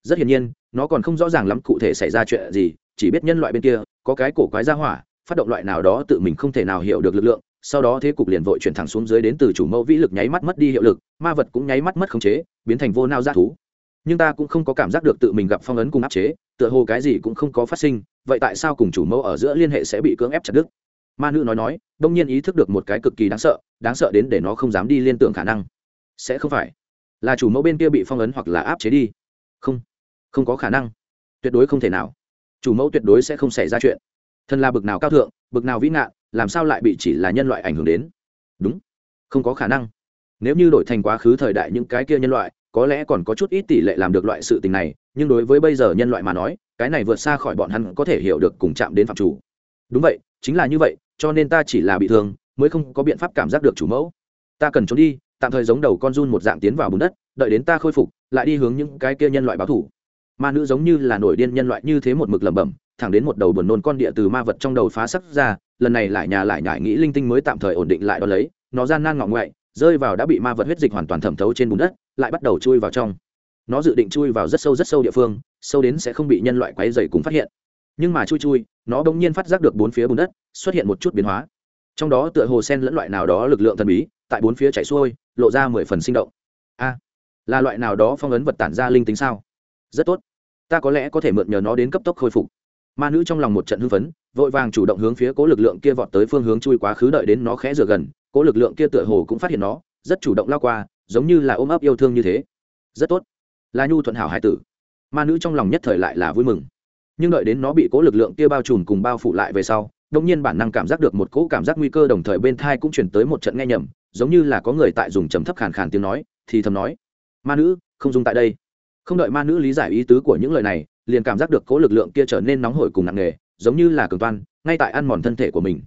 Rất hiển nhiên, nó còn không rõ ràng lắm cụ thể xảy ra chuyện gì, chỉ biết nhân loại bên kia, có cái cổ quái ra hỏa, phát động loại nào đó tự mình không thể nào hiểu được lực lượng, sau đó thế cục liền vội chuyển thẳng xuống dưới đến từ chủ mẫu vĩ lực nháy mắt mất đi hiệu lực, ma vật cũng nháy mắt mất khống chế, biến thành vô nao g thú. Nhưng ta cũng không có cảm giác được tự mình gặp phong ấn cùng áp chế, tựa hồ cái gì cũng không có phát sinh, vậy tại sao cùng chủ mẫu ở giữa liên hệ sẽ bị cưỡng ép chặt đứt? Ma nữ nói nói, đông nhiên ý thức được một cái cực kỳ đáng sợ đáng sợ đến để nó không dám đi liên tưởng khả năng. Sẽ không phải là chủ mẫu bên kia bị phong ấn hoặc là áp chế đi. Không không có khả năng. Tuyệt đối không thể nào. Chủ mẫu tuyệt đối sẽ không xảy ra chuyện. Thân là bực nào cao thượng bực nào vĩ ngạn, làm sao lại bị chỉ là nhân loại ảnh hưởng đến? Đúng, không có khả năng. Nếu như đổi thành quá khứ thời đại những cái kia nhân loại, có lẽ còn có chút ít tỷ lệ làm được loại sự tình này, nhưng đối với bây giờ nhân loại mà nói, cái này vượt xa khỏi bọn hắn có thể hiểu được cùng chạm đến phạm chủ. Đúng vậy, chính là như vậy, cho nên ta chỉ là bị thương, mới không có biện pháp cảm giác được chủ mẫu. Ta cần trốn đi tạm thời giống đầu con run một dạng tiến vào bùn đất, đợi đến ta khôi phục, lại đi hướng những cái kia nhân loại báo thủ. Ma nữ giống như là nổi điên nhân loại như thế một mực lẩm bẩm, thẳng đến một đầu buồn nôn con địa từ ma vật trong đầu phá sắc ra, lần này lại nhà lại nhải nghĩ linh tinh mới tạm thời ổn định lại đo lấy, nó gian nan ngọ ngoại, rơi vào đã bị ma vật huyết dịch hoàn toàn thẩm thấu trên bùn đất, lại bắt đầu chui vào trong. Nó dự định chui vào rất sâu rất sâu địa phương, sâu đến sẽ không bị nhân loại quấy dày cùng phát hiện. Nhưng mà chui chui, nó bỗng nhiên phát giác được bốn phía bùn đất, xuất hiện một chút biến hóa. Trong đó tựa hồ sen lẫn loại nào đó lực lượng thần bí tại bốn phía chảy xuôi, lộ ra mười phần sinh động. A, là loại nào đó phong ấn vật tản ra linh tính sao? Rất tốt. Ta có lẽ có thể mượn nhờ nó đến cấp tốc khôi phục. Ma nữ trong lòng một trận hưng phấn, vội vàng chủ động hướng phía cố lực lượng kia vọt tới phương hướng chui quá khứ đợi đến nó khẽ rửa gần, cố lực lượng kia tựa hồ cũng phát hiện nó, rất chủ động lao qua, giống như là ôm ấp yêu thương như thế. Rất tốt. Là nhu thuận hảo hải tử. Ma nữ trong lòng nhất thời lại là vui mừng. Nhưng đợi đến nó bị cố lực lượng kia bao trùm cùng bao phủ lại về sau đông nhiên bản năng cảm giác được một cỗ cảm giác nguy cơ đồng thời bên thai cũng chuyển tới một trận nghe nhầm, giống như là có người tại dùng trầm thấp khàn khàn tiếng nói, thì thầm nói, ma nữ, không dùng tại đây. Không đợi ma nữ lý giải ý tứ của những lời này, liền cảm giác được cỗ lực lượng kia trở nên nóng hổi cùng nặng nề, giống như là cường toan, ngay tại ăn mòn thân thể của mình.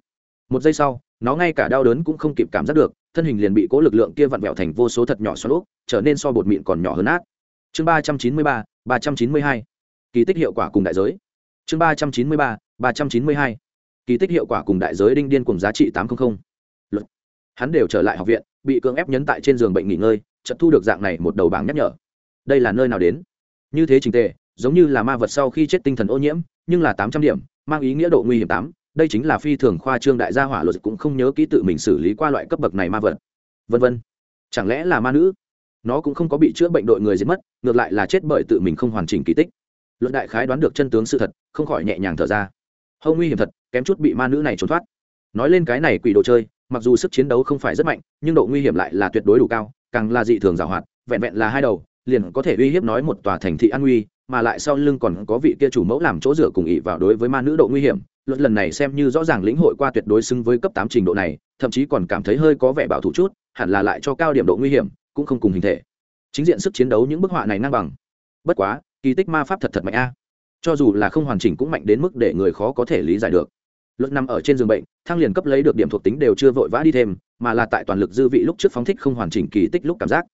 Một giây sau, nó ngay cả đau đớn cũng không kịp cảm giác được, thân hình liền bị cỗ lực lượng kia vặn vẹo thành vô số thật nhỏ xoắn úp, trở nên so bột mịn còn nhỏ hơn át. Chương ba trăm chín mươi ba ba trăm chín mươi hai. Kỳ tích hiệu quả cùng đại giới. Chương ba trăm chín mươi ba ba trăm chín mươi hai kỳ tích hiệu quả cùng đại giới đinh điên cùng giá trị tám trăm linh luật. Hắn đều trở lại học viện, bị cưỡng ép nhấn tại trên giường bệnh nghỉ ngơi chật thu được dạng này một đầu bảng nhắc nhở. Đây là nơi nào đến? Như thế trình tề, giống như là ma vật sau khi chết tinh thần ô nhiễm, nhưng là tám trăm điểm, mang ý nghĩa độ nguy hiểm tám, đây chính là phi thường khoa trương đại gia hỏa luật cũng không nhớ ký tự mình xử lý qua loại cấp bậc này ma vật. Vân vân. Chẳng lẽ là ma nữ? Nó cũng không có bị chữa bệnh đội người giết mất, ngược lại là chết bởi tự mình không hoàn chỉnh kỳ tích. Luận đại khái đoán được chân tướng sự thật, không khỏi nhẹ nhàng thở ra hông nguy hiểm thật, kém chút bị ma nữ này trốn thoát. Nói lên cái này quỷ đồ chơi, mặc dù sức chiến đấu không phải rất mạnh, nhưng độ nguy hiểm lại là tuyệt đối đủ cao, càng là dị thường giảo hoạt, vẹn vẹn là hai đầu, liền có thể uy hiếp nói một tòa thành thị an nguy, mà lại sau lưng còn có vị kia chủ mẫu làm chỗ rửa cùng ỵ vào đối với ma nữ độ nguy hiểm, luật lần này xem như rõ ràng lĩnh hội qua tuyệt đối xứng với cấp tám trình độ này, thậm chí còn cảm thấy hơi có vẻ bảo thủ chút, hẳn là lại cho cao điểm độ nguy hiểm, cũng không cùng hình thể. Chính diện sức chiến đấu những bức họa này ngang bằng. Bất quá, kỳ tích ma pháp thật thật mạnh a cho dù là không hoàn chỉnh cũng mạnh đến mức để người khó có thể lý giải được. Luật nằm ở trên giường bệnh, thang liền cấp lấy được điểm thuộc tính đều chưa vội vã đi thêm, mà là tại toàn lực dư vị lúc trước phóng thích không hoàn chỉnh kỳ tích lúc cảm giác.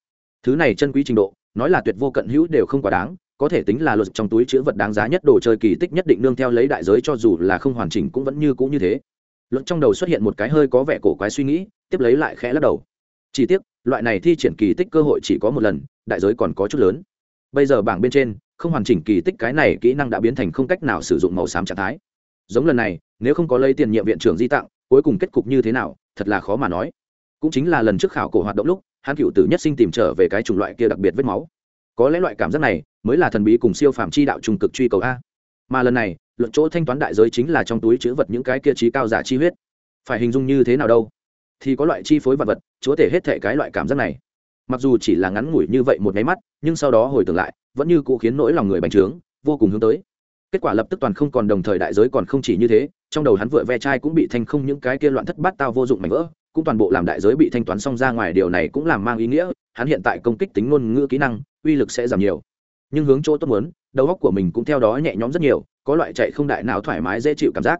Thứ này chân quý trình độ, nói là tuyệt vô cận hữu đều không quá đáng, có thể tính là luật trong túi chữ vật đáng giá nhất đồ chơi kỳ tích nhất định nương theo lấy đại giới cho dù là không hoàn chỉnh cũng vẫn như cũ như thế. Luật trong đầu xuất hiện một cái hơi có vẻ cổ quái suy nghĩ, tiếp lấy lại khẽ lắc đầu. Chỉ tiếc, loại này thi triển kỳ tích cơ hội chỉ có một lần, đại giới còn có chút lớn. Bây giờ bảng bên trên không hoàn chỉnh kỳ tích cái này kỹ năng đã biến thành không cách nào sử dụng màu xám trạng thái. Giống lần này, nếu không có lấy tiền nhiệm viện trưởng di tặng, cuối cùng kết cục như thế nào, thật là khó mà nói. Cũng chính là lần trước khảo cổ hoạt động lúc, hắn cựu tử nhất sinh tìm trở về cái chủng loại kia đặc biệt vết máu. Có lẽ loại cảm giác này mới là thần bí cùng siêu phàm chi đạo trùng cực truy cầu a. Mà lần này, luận chỗ thanh toán đại giới chính là trong túi chữ vật những cái kia trí cao giả chi huyết. Phải hình dung như thế nào đâu? Thì có loại chi phối vật vật, chúa thể hết thể cái loại cảm giác này. Mặc dù chỉ là ngắn ngủi như vậy một máy mắt, nhưng sau đó hồi tưởng lại vẫn như cũ khiến nỗi lòng người bành trướng, vô cùng hướng tới. Kết quả lập tức toàn không còn đồng thời đại giới còn không chỉ như thế, trong đầu hắn vựa ve chai cũng bị thanh không những cái kia loạn thất bát tao vô dụng mảnh vỡ, cũng toàn bộ làm đại giới bị thanh toán xong ra ngoài điều này cũng làm mang ý nghĩa, hắn hiện tại công kích tính ngôn ngữ kỹ năng, uy lực sẽ giảm nhiều. Nhưng hướng chỗ tốt muốn, đầu óc của mình cũng theo đó nhẹ nhõm rất nhiều, có loại chạy không đại nào thoải mái dễ chịu cảm giác.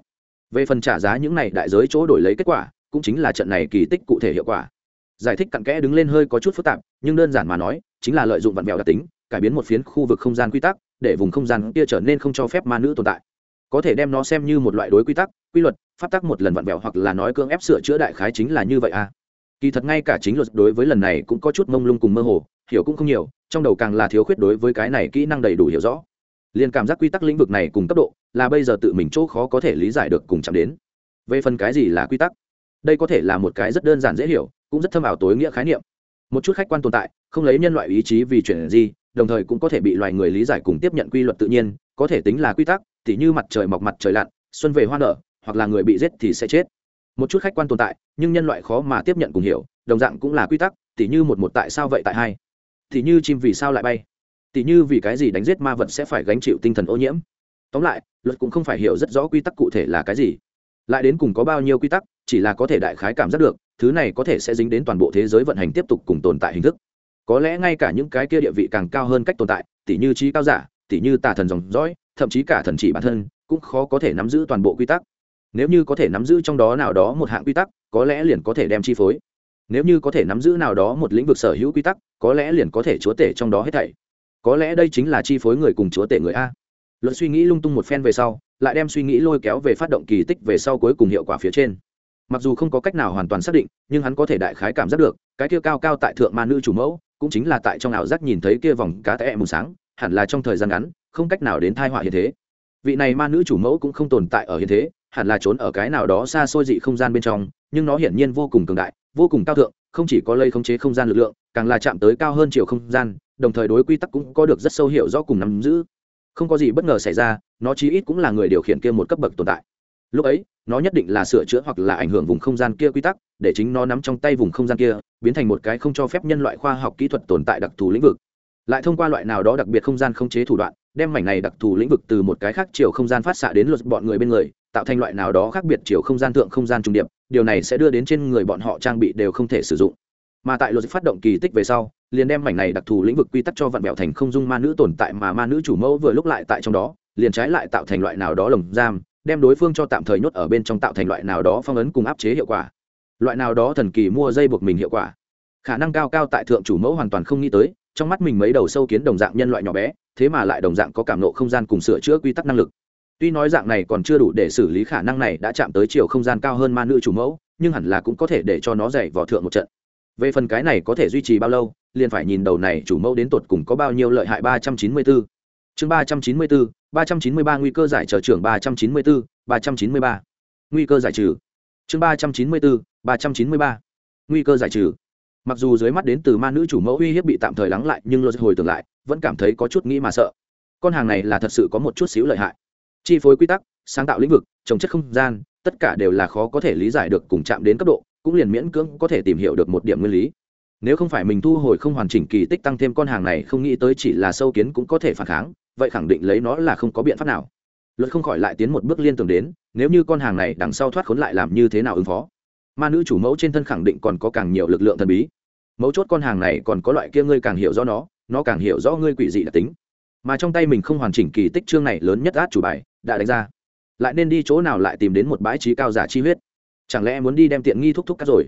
Về phần trả giá những này đại giới chỗ đổi lấy kết quả, cũng chính là trận này kỳ tích cụ thể hiệu quả. Giải thích cặn kẽ đứng lên hơi có chút phức tạp, nhưng đơn giản mà nói, chính là lợi dụng vặn vẹo đặc tính cải biến một phiến khu vực không gian quy tắc, để vùng không gian kia trở nên không cho phép ma nữ tồn tại. Có thể đem nó xem như một loại đối quy tắc, quy luật, pháp tắc một lần vặn vẹo hoặc là nói cưỡng ép sửa chữa đại khái chính là như vậy à. Kỳ thật ngay cả chính luật đối với lần này cũng có chút mông lung cùng mơ hồ, hiểu cũng không nhiều, trong đầu càng là thiếu khuyết đối với cái này kỹ năng đầy đủ hiểu rõ. Liền cảm giác quy tắc lĩnh vực này cùng cấp độ, là bây giờ tự mình chỗ khó có thể lý giải được cùng chạm đến. Về phần cái gì là quy tắc? Đây có thể là một cái rất đơn giản dễ hiểu, cũng rất thâm ảo tối nghĩa khái niệm. Một chút khách quan tồn tại, không lấy nhân loại ý chí vì chuyện gì đồng thời cũng có thể bị loài người lý giải cùng tiếp nhận quy luật tự nhiên, có thể tính là quy tắc, tỉ như mặt trời mọc mặt trời lặn, xuân về hoa nở, hoặc là người bị giết thì sẽ chết. Một chút khách quan tồn tại, nhưng nhân loại khó mà tiếp nhận cùng hiểu, đồng dạng cũng là quy tắc, tỉ như một một tại sao vậy tại hai. Tỉ như chim vì sao lại bay. Tỉ như vì cái gì đánh giết ma vật sẽ phải gánh chịu tinh thần ô nhiễm. Tóm lại, luật cũng không phải hiểu rất rõ quy tắc cụ thể là cái gì. Lại đến cùng có bao nhiêu quy tắc, chỉ là có thể đại khái cảm giác được, thứ này có thể sẽ dính đến toàn bộ thế giới vận hành tiếp tục cùng tồn tại hình thức có lẽ ngay cả những cái kia địa vị càng cao hơn cách tồn tại, tỉ như trí cao giả, tỉ như tà thần dòng dõi, thậm chí cả thần chỉ bản thân, cũng khó có thể nắm giữ toàn bộ quy tắc. Nếu như có thể nắm giữ trong đó nào đó một hạng quy tắc, có lẽ liền có thể đem chi phối. Nếu như có thể nắm giữ nào đó một lĩnh vực sở hữu quy tắc, có lẽ liền có thể chúa tể trong đó hết thảy. Có lẽ đây chính là chi phối người cùng chúa tể người a. Luận suy nghĩ lung tung một phen về sau, lại đem suy nghĩ lôi kéo về phát động kỳ tích về sau cuối cùng hiệu quả phía trên mặc dù không có cách nào hoàn toàn xác định, nhưng hắn có thể đại khái cảm giác được, cái kia cao cao tại thượng ma nữ chủ mẫu, cũng chính là tại trong ảo giác nhìn thấy kia vòng cá tệ mù sáng, hẳn là trong thời gian ngắn, không cách nào đến thai họa hiện thế. Vị này ma nữ chủ mẫu cũng không tồn tại ở hiện thế, hẳn là trốn ở cái nào đó xa xôi dị không gian bên trong, nhưng nó hiển nhiên vô cùng cường đại, vô cùng cao thượng, không chỉ có lây khống chế không gian lực lượng, càng là chạm tới cao hơn chiều không gian, đồng thời đối quy tắc cũng có được rất sâu hiệu rõ cùng nắm giữ. Không có gì bất ngờ xảy ra, nó chí ít cũng là người điều khiển kia một cấp bậc tồn tại lúc ấy, nó nhất định là sửa chữa hoặc là ảnh hưởng vùng không gian kia quy tắc, để chính nó nắm trong tay vùng không gian kia, biến thành một cái không cho phép nhân loại khoa học kỹ thuật tồn tại đặc thù lĩnh vực. Lại thông qua loại nào đó đặc biệt không gian không chế thủ đoạn, đem mảnh này đặc thù lĩnh vực từ một cái khác chiều không gian phát xạ đến luật bọn người bên người, tạo thành loại nào đó khác biệt chiều không gian thượng không gian trung điệp, điều này sẽ đưa đến trên người bọn họ trang bị đều không thể sử dụng. Mà tại luật phát động kỳ tích về sau, liền đem mảnh này đặc thù lĩnh vực quy tắc cho vạn bẹo thành không dung ma nữ tồn tại mà ma nữ chủ mẫu vừa lúc lại tại trong đó, liền trái lại tạo thành loại nào đó lồng giam đem đối phương cho tạm thời nhốt ở bên trong tạo thành loại nào đó phong ấn cùng áp chế hiệu quả. Loại nào đó thần kỳ mua dây buộc mình hiệu quả. Khả năng cao cao tại thượng chủ mẫu hoàn toàn không nghĩ tới, trong mắt mình mấy đầu sâu kiến đồng dạng nhân loại nhỏ bé, thế mà lại đồng dạng có cảm nộ không gian cùng sửa chữa quy tắc năng lực. Tuy nói dạng này còn chưa đủ để xử lý khả năng này đã chạm tới chiều không gian cao hơn ma nữ chủ mẫu, nhưng hẳn là cũng có thể để cho nó dày vỏ thượng một trận. Về phần cái này có thể duy trì bao lâu, liền phải nhìn đầu này chủ mẫu đến tột cùng có bao nhiêu lợi hại ba trăm chín mươi bốn chương ba trăm chín mươi bốn, ba trăm chín mươi ba nguy cơ giải trở trưởng ba trăm chín mươi bốn, ba trăm chín mươi ba. Nguy cơ giải trừ. Chương ba trăm chín mươi bốn, ba trăm chín mươi ba. Nguy cơ giải trừ. Mặc dù dưới mắt đến từ ma nữ chủ mẫu uy hiếp bị tạm thời lắng lại, nhưng luật hồi tưởng lại, vẫn cảm thấy có chút nghĩ mà sợ. Con hàng này là thật sự có một chút xíu lợi hại. Chi phối quy tắc, sáng tạo lĩnh vực, trồng chất không gian, tất cả đều là khó có thể lý giải được cùng chạm đến cấp độ, cũng liền miễn cưỡng có thể tìm hiểu được một điểm nguyên lý. Nếu không phải mình thu hồi không hoàn chỉnh kỳ tích tăng thêm con hàng này, không nghĩ tới chỉ là sâu kiến cũng có thể phản kháng vậy khẳng định lấy nó là không có biện pháp nào. Luật không khỏi lại tiến một bước liên tưởng đến, nếu như con hàng này đằng sau thoát khốn lại làm như thế nào ứng phó? Ma nữ chủ mẫu trên thân khẳng định còn có càng nhiều lực lượng thần bí. Mấu chốt con hàng này còn có loại kia ngươi càng hiểu rõ nó nó càng hiểu rõ ngươi quỷ dị đặc tính. Mà trong tay mình không hoàn chỉnh kỳ tích chương này lớn nhất át chủ bài, đã đánh ra. Lại nên đi chỗ nào lại tìm đến một bãi trí cao giả chi huyết? Chẳng lẽ muốn đi đem tiện nghi thúc thúc cắt rồi?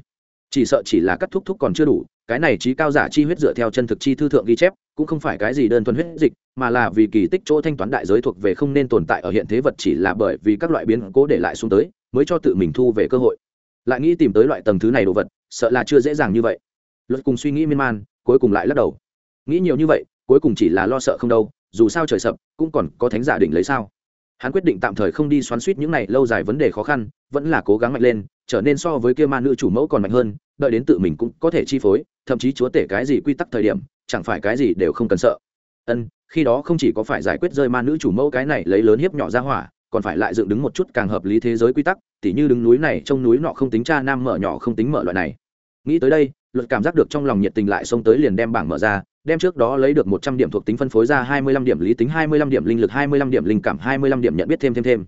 Chỉ sợ chỉ là cắt thúc thúc còn chưa đủ, cái này trí cao giả chi huyết dựa theo chân thực chi thư thượng ghi chép, cũng không phải cái gì đơn thuần huyết dịch mà là vì kỳ tích chỗ thanh toán đại giới thuộc về không nên tồn tại ở hiện thế vật chỉ là bởi vì các loại biến cố để lại xuống tới, mới cho tự mình thu về cơ hội. Lại nghĩ tìm tới loại tầng thứ này đồ vật, sợ là chưa dễ dàng như vậy. Luật cùng suy nghĩ miên man, cuối cùng lại lắc đầu. Nghĩ nhiều như vậy, cuối cùng chỉ là lo sợ không đâu, dù sao trời sập, cũng còn có thánh giả định lấy sao? Hắn quyết định tạm thời không đi xoắn suýt những này lâu dài vấn đề khó khăn, vẫn là cố gắng mạnh lên, trở nên so với kia ma nữ chủ mẫu còn mạnh hơn, đợi đến tự mình cũng có thể chi phối, thậm chí chúa tể cái gì quy tắc thời điểm, chẳng phải cái gì đều không cần sợ ân, khi đó không chỉ có phải giải quyết rơi ma nữ chủ mẫu cái này lấy lớn hiếp nhỏ ra hỏa, còn phải lại dựng đứng một chút càng hợp lý thế giới quy tắc, tỉ như đứng núi này trong núi nọ không tính cha nam mở nhỏ không tính mở loại này. Nghĩ tới đây, luật cảm giác được trong lòng nhiệt tình lại xông tới liền đem bảng mở ra, đem trước đó lấy được một trăm điểm thuộc tính phân phối ra hai mươi lăm điểm lý tính, hai mươi lăm điểm linh lực, hai mươi lăm điểm linh cảm, hai mươi lăm điểm nhận biết thêm thêm thêm.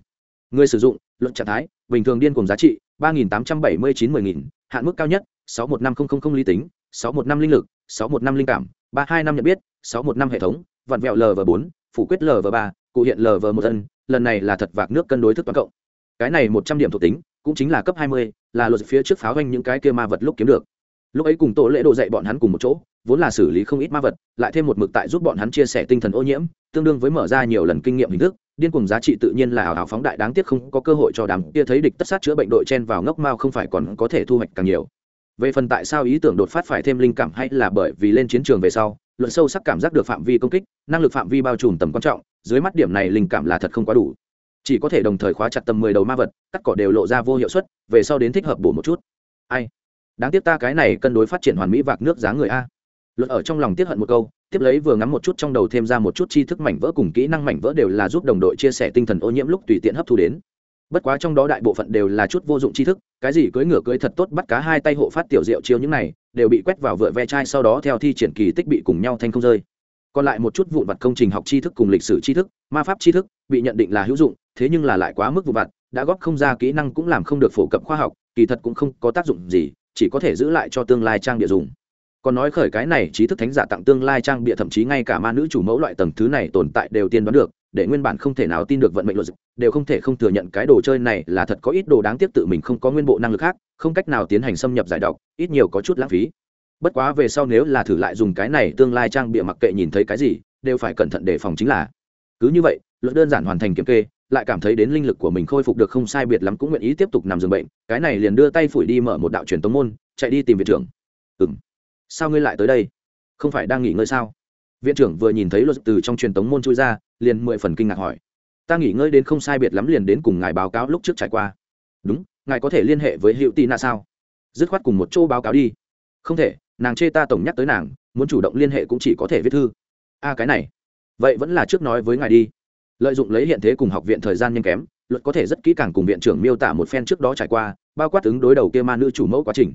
Người sử dụng luận trạng thái, bình thường điên cùng giá trị, ba nghìn tám trăm bảy mươi chín mười nghìn, hạn mức cao nhất, sáu một năm không không không lý tính, sáu một năm linh lực, sáu một năm linh cảm, ba hai năm nhận biết sáu một năm hệ thống, vặn vẹo lv bốn, phủ quyết lv ba, cụ hiện lv một thân lần này là thật vạc nước cân đối thức toán cộng. Cái này một trăm điểm thuộc tính, cũng chính là cấp hai mươi, là luật phía trước pháo doanh những cái kia ma vật lúc kiếm được. Lúc ấy cùng tổ lễ độ dạy bọn hắn cùng một chỗ, vốn là xử lý không ít ma vật, lại thêm một mực tại giúp bọn hắn chia sẻ tinh thần ô nhiễm, tương đương với mở ra nhiều lần kinh nghiệm hình thức, điên cùng giá trị tự nhiên là ảo ảo phóng đại đáng tiếc không có cơ hội cho đám kia thấy địch tất sát chữa bệnh đội chen vào ngốc mao không phải còn có thể thu hoạch càng nhiều. Về phần tại sao ý tưởng đột phát phải thêm linh cảm hay là bởi vì lên chiến trường về sau luận sâu sắc cảm giác được phạm vi công kích, năng lực phạm vi bao trùm tầm quan trọng, dưới mắt điểm này linh cảm là thật không quá đủ. Chỉ có thể đồng thời khóa chặt tầm mười đầu ma vật, cắt cỏ đều lộ ra vô hiệu suất, về sau đến thích hợp bổ một chút. Ai? Đáng tiếc ta cái này cân đối phát triển hoàn mỹ vạc nước giá người a. Luật ở trong lòng tiếp hận một câu, tiếp lấy vừa ngắm một chút trong đầu thêm ra một chút tri thức mảnh vỡ cùng kỹ năng mảnh vỡ đều là giúp đồng đội chia sẻ tinh thần ô nhiễm lúc tùy tiện hấp thu đến. Bất quá trong đó đại bộ phận đều là chút vô dụng tri thức, cái gì cưỡi ngựa cưỡi thật tốt bắt cá hai tay hộ phát tiểu diệu chiêu những này đều bị quét vào vựa ve chai sau đó theo thi triển kỳ tích bị cùng nhau thanh không rơi. Còn lại một chút vụn vặt công trình học tri thức cùng lịch sử tri thức, ma pháp tri thức, bị nhận định là hữu dụng, thế nhưng là lại quá mức vụn vặt, đã góp không ra kỹ năng cũng làm không được phổ cập khoa học, kỳ thật cũng không có tác dụng gì, chỉ có thể giữ lại cho tương lai trang địa dùng. Còn nói khởi cái này, trí thức thánh giả tặng tương lai trang bịa thậm chí ngay cả ma nữ chủ mẫu loại tầng thứ này tồn tại đều tiên đoán được để nguyên bản không thể nào tin được vận mệnh luật đều không thể không thừa nhận cái đồ chơi này là thật có ít đồ đáng tiếc tự mình không có nguyên bộ năng lực khác, không cách nào tiến hành xâm nhập giải độc, ít nhiều có chút lãng phí. Bất quá về sau nếu là thử lại dùng cái này tương lai trang bịa mặc kệ nhìn thấy cái gì, đều phải cẩn thận đề phòng chính là. Cứ như vậy, luật đơn giản hoàn thành kiểm kê, lại cảm thấy đến linh lực của mình khôi phục được không sai biệt lắm cũng nguyện ý tiếp tục nằm giường bệnh, cái này liền đưa tay phủi đi mở một đạo truyền tống môn, chạy đi tìm viện trưởng. Ừ sao ngươi lại tới đây? Không phải đang nghỉ ngơi sao? Viện trưởng vừa nhìn thấy luật từ trong truyền tống môn chui ra, liền mười phần kinh ngạc hỏi. Ta nghỉ ngơi đến không sai biệt lắm liền đến cùng ngài báo cáo lúc trước trải qua. Đúng, ngài có thể liên hệ với hiệu tị nạ sao? Dứt khoát cùng một chỗ báo cáo đi. Không thể, nàng chê ta tổng nhắc tới nàng, muốn chủ động liên hệ cũng chỉ có thể viết thư. A, cái này. Vậy vẫn là trước nói với ngài đi. Lợi dụng lấy hiện thế cùng học viện thời gian nhanh kém, luật có thể rất kỹ càng cùng viện trưởng miêu tả một phen trước đó trải qua, bao quát ứng đối đầu kia ma nữ chủ mẫu quá trình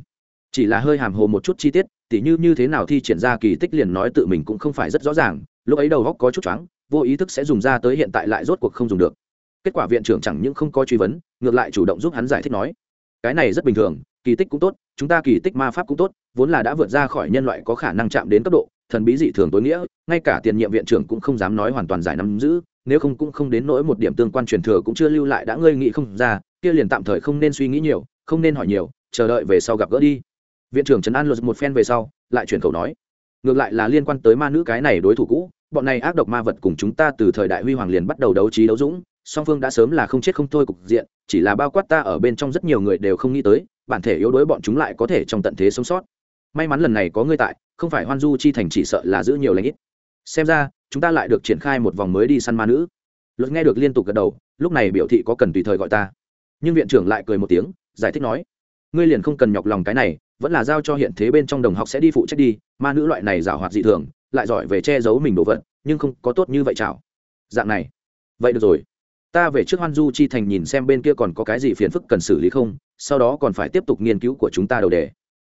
chỉ là hơi hàm hồ một chút chi tiết, tỉ như như thế nào thi triển ra kỳ tích liền nói tự mình cũng không phải rất rõ ràng, lúc ấy đầu góc có chút choáng, vô ý thức sẽ dùng ra tới hiện tại lại rốt cuộc không dùng được. Kết quả viện trưởng chẳng những không có truy vấn, ngược lại chủ động giúp hắn giải thích nói, cái này rất bình thường, kỳ tích cũng tốt, chúng ta kỳ tích ma pháp cũng tốt, vốn là đã vượt ra khỏi nhân loại có khả năng chạm đến cấp độ, thần bí dị thường tối nghĩa, ngay cả tiền nhiệm viện trưởng cũng không dám nói hoàn toàn giải nắm giữ, nếu không cũng không đến nỗi một điểm tương quan truyền thừa cũng chưa lưu lại đã ngơi nghị không ra, kia liền tạm thời không nên suy nghĩ nhiều, không nên hỏi nhiều, chờ đợi về sau gặp gỡ đi viện trưởng trấn an luật một phen về sau, lại chuyển khẩu nói. Ngược lại là liên quan tới ma nữ cái này đối thủ cũ, bọn này ác độc ma vật cùng chúng ta từ thời đại huy hoàng liền bắt đầu đấu trí đấu dũng, song phương đã sớm là không chết không thôi cục diện, chỉ là bao quát ta ở bên trong rất nhiều người đều không nghĩ tới, bản thể yếu đuối bọn chúng lại có thể trong tận thế sống sót. May mắn lần này có ngươi tại, không phải hoan du chi thành chỉ sợ là giữ nhiều lãnh ít. Xem ra, chúng ta lại được triển khai một vòng mới đi săn ma nữ. Luật nghe được liên tục gật đầu, lúc này biểu thị có cần tùy thời gọi ta. Nhưng viện trưởng lại cười một tiếng, giải thích nói, ngươi liền không cần nhọc lòng cái này vẫn là giao cho hiện thế bên trong đồng học sẽ đi phụ trách đi, ma nữ loại này giảo hoạt dị thường, lại giỏi về che giấu mình đồ vật, nhưng không có tốt như vậy chảo. Dạng này. Vậy được rồi. Ta về trước hoan du chi thành nhìn xem bên kia còn có cái gì phiền phức cần xử lý không, sau đó còn phải tiếp tục nghiên cứu của chúng ta đầu đề.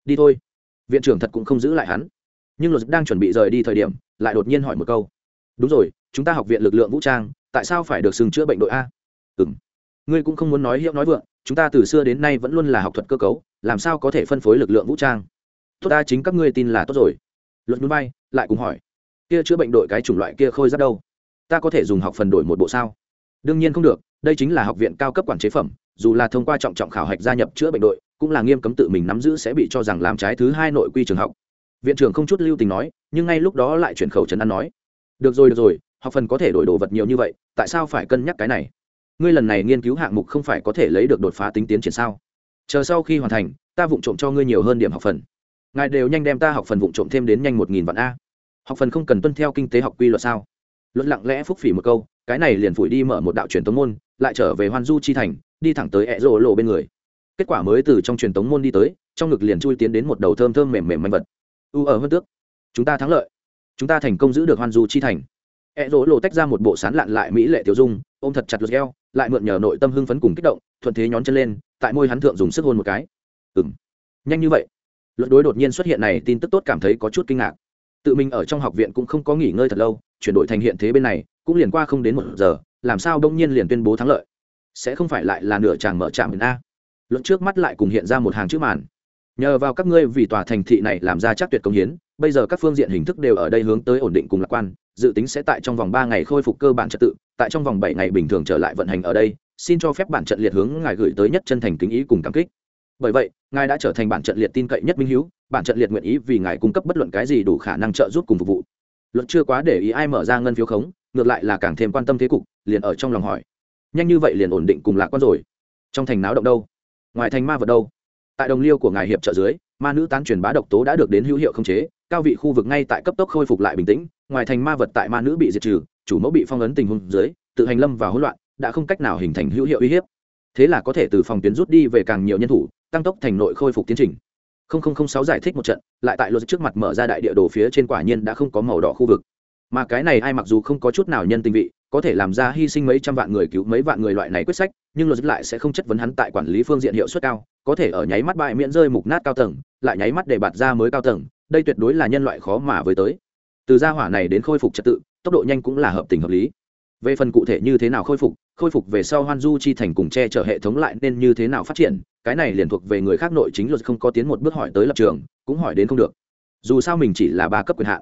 Đi thôi. Viện trưởng thật cũng không giữ lại hắn. Nhưng luật đang chuẩn bị rời đi thời điểm, lại đột nhiên hỏi một câu. Đúng rồi, chúng ta học viện lực lượng vũ trang, tại sao phải được sừng chữa bệnh đội a? Ừ m ngươi cũng không muốn nói hiệu nói vượng, chúng ta từ xưa đến nay vẫn luôn là học thuật cơ cấu làm sao có thể phân phối lực lượng vũ trang? Tốt ta chính các ngươi tin là tốt rồi. Luật núi bay lại cùng hỏi. Kia chữa bệnh đội cái chủng loại kia khôi giáp đâu? Ta có thể dùng học phần đổi một bộ sao? Đương nhiên không được, đây chính là học viện cao cấp quản chế phẩm, dù là thông qua trọng trọng khảo hạch gia nhập chữa bệnh đội, cũng là nghiêm cấm tự mình nắm giữ sẽ bị cho rằng làm trái thứ hai nội quy trường học. Viện trưởng không chút lưu tình nói, nhưng ngay lúc đó lại chuyển khẩu trấn an nói. Được rồi được rồi, học phần có thể đổi đồ vật nhiều như vậy, tại sao phải cân nhắc cái này? Ngươi lần này nghiên cứu hạng mục không phải có thể lấy được đột phá tính tiến triển sao? Chờ sau khi hoàn thành, ta vụng trộm cho ngươi nhiều hơn điểm học phần. Ngài đều nhanh đem ta học phần vụng trộm thêm đến nhanh một nghìn vạn a. Học phần không cần tuân theo kinh tế học quy luật sao? Luận lặng lẽ phúc phỉ một câu, cái này liền phủi đi mở một đạo truyền tống môn, lại trở về hoan du chi thành, đi thẳng tới ẹ rỗ lộ bên người. Kết quả mới từ trong truyền tống môn đi tới, trong ngực liền chui tiến đến một đầu thơm thơm mềm mềm manh vật. U ở hơn tước. Chúng ta thắng lợi. Chúng ta thành công giữ được hoan du chi thành. E rỗ lộ tách ra một bộ sán lạn lại mỹ lệ tiểu dung ôm thật chặt lượt gheo lại mượn nhờ nội tâm hưng phấn cùng kích động thuận thế nhón chân lên tại môi hắn thượng dùng sức hôn một cái. Ừm, nhanh như vậy. Luật đối đột nhiên xuất hiện này tin tức tốt cảm thấy có chút kinh ngạc. Tự mình ở trong học viện cũng không có nghỉ ngơi thật lâu chuyển đổi thành hiện thế bên này cũng liền qua không đến một giờ làm sao đông nhiên liền tuyên bố thắng lợi? Sẽ không phải lại là nửa chàng mở trạm a? Luật trước mắt lại cùng hiện ra một hàng chữ màn. Nhờ vào các ngươi vì tòa thành thị này làm ra chắc tuyệt công hiến bây giờ các phương diện hình thức đều ở đây hướng tới ổn định cùng lạc quan dự tính sẽ tại trong vòng ba ngày khôi phục cơ bản trật tự, tại trong vòng bảy ngày bình thường trở lại vận hành ở đây, xin cho phép bản trận liệt hướng ngài gửi tới nhất chân thành kính ý cùng cảm kích. Bởi vậy, ngài đã trở thành bản trận liệt tin cậy nhất minh hữu, bản trận liệt nguyện ý vì ngài cung cấp bất luận cái gì đủ khả năng trợ giúp cùng phục vụ. Luật chưa quá để ý ai mở ra ngân phiếu khống, ngược lại là càng thêm quan tâm thế cục, liền ở trong lòng hỏi. Nhanh như vậy liền ổn định cùng lạc quan rồi. Trong thành náo động đâu? Ngoài thành ma vật đâu? Tại đồng liêu của ngài hiệp trợ dưới, ma nữ tán truyền bá độc tố đã được đến hữu hiệu khống chế cao vị khu vực ngay tại cấp tốc khôi phục lại bình tĩnh, ngoài thành ma vật tại ma nữ bị diệt trừ, chủ mẫu bị phong ấn tình huống dưới, tự hành lâm và hỗn loạn, đã không cách nào hình thành hữu hiệu uy hiếp. Thế là có thể từ phòng tuyến rút đi về càng nhiều nhân thủ, tăng tốc thành nội khôi phục tiến trình. Sáu giải thích một trận, lại tại luật trước mặt mở ra đại địa đồ phía trên quả nhiên đã không có màu đỏ khu vực. Mà cái này ai mặc dù không có chút nào nhân tình vị, có thể làm ra hy sinh mấy trăm vạn người cứu mấy vạn người loại này quyết sách, nhưng luật lại sẽ không chất vấn hắn tại quản lý phương diện hiệu suất cao, có thể ở nháy mắt bại miễn rơi mục nát cao tầng, lại nháy mắt để bạt ra mới cao tầng đây tuyệt đối là nhân loại khó mà với tới. Từ gia hỏa này đến khôi phục trật tự, tốc độ nhanh cũng là hợp tình hợp lý. Về phần cụ thể như thế nào khôi phục khôi phục về sau hoan du chi thành cùng che chở hệ thống lại nên như thế nào phát triển, cái này liền thuộc về người khác nội chính luật không có tiến một bước hỏi tới lập trường, cũng hỏi đến không được. Dù sao mình chỉ là ba cấp quyền hạn.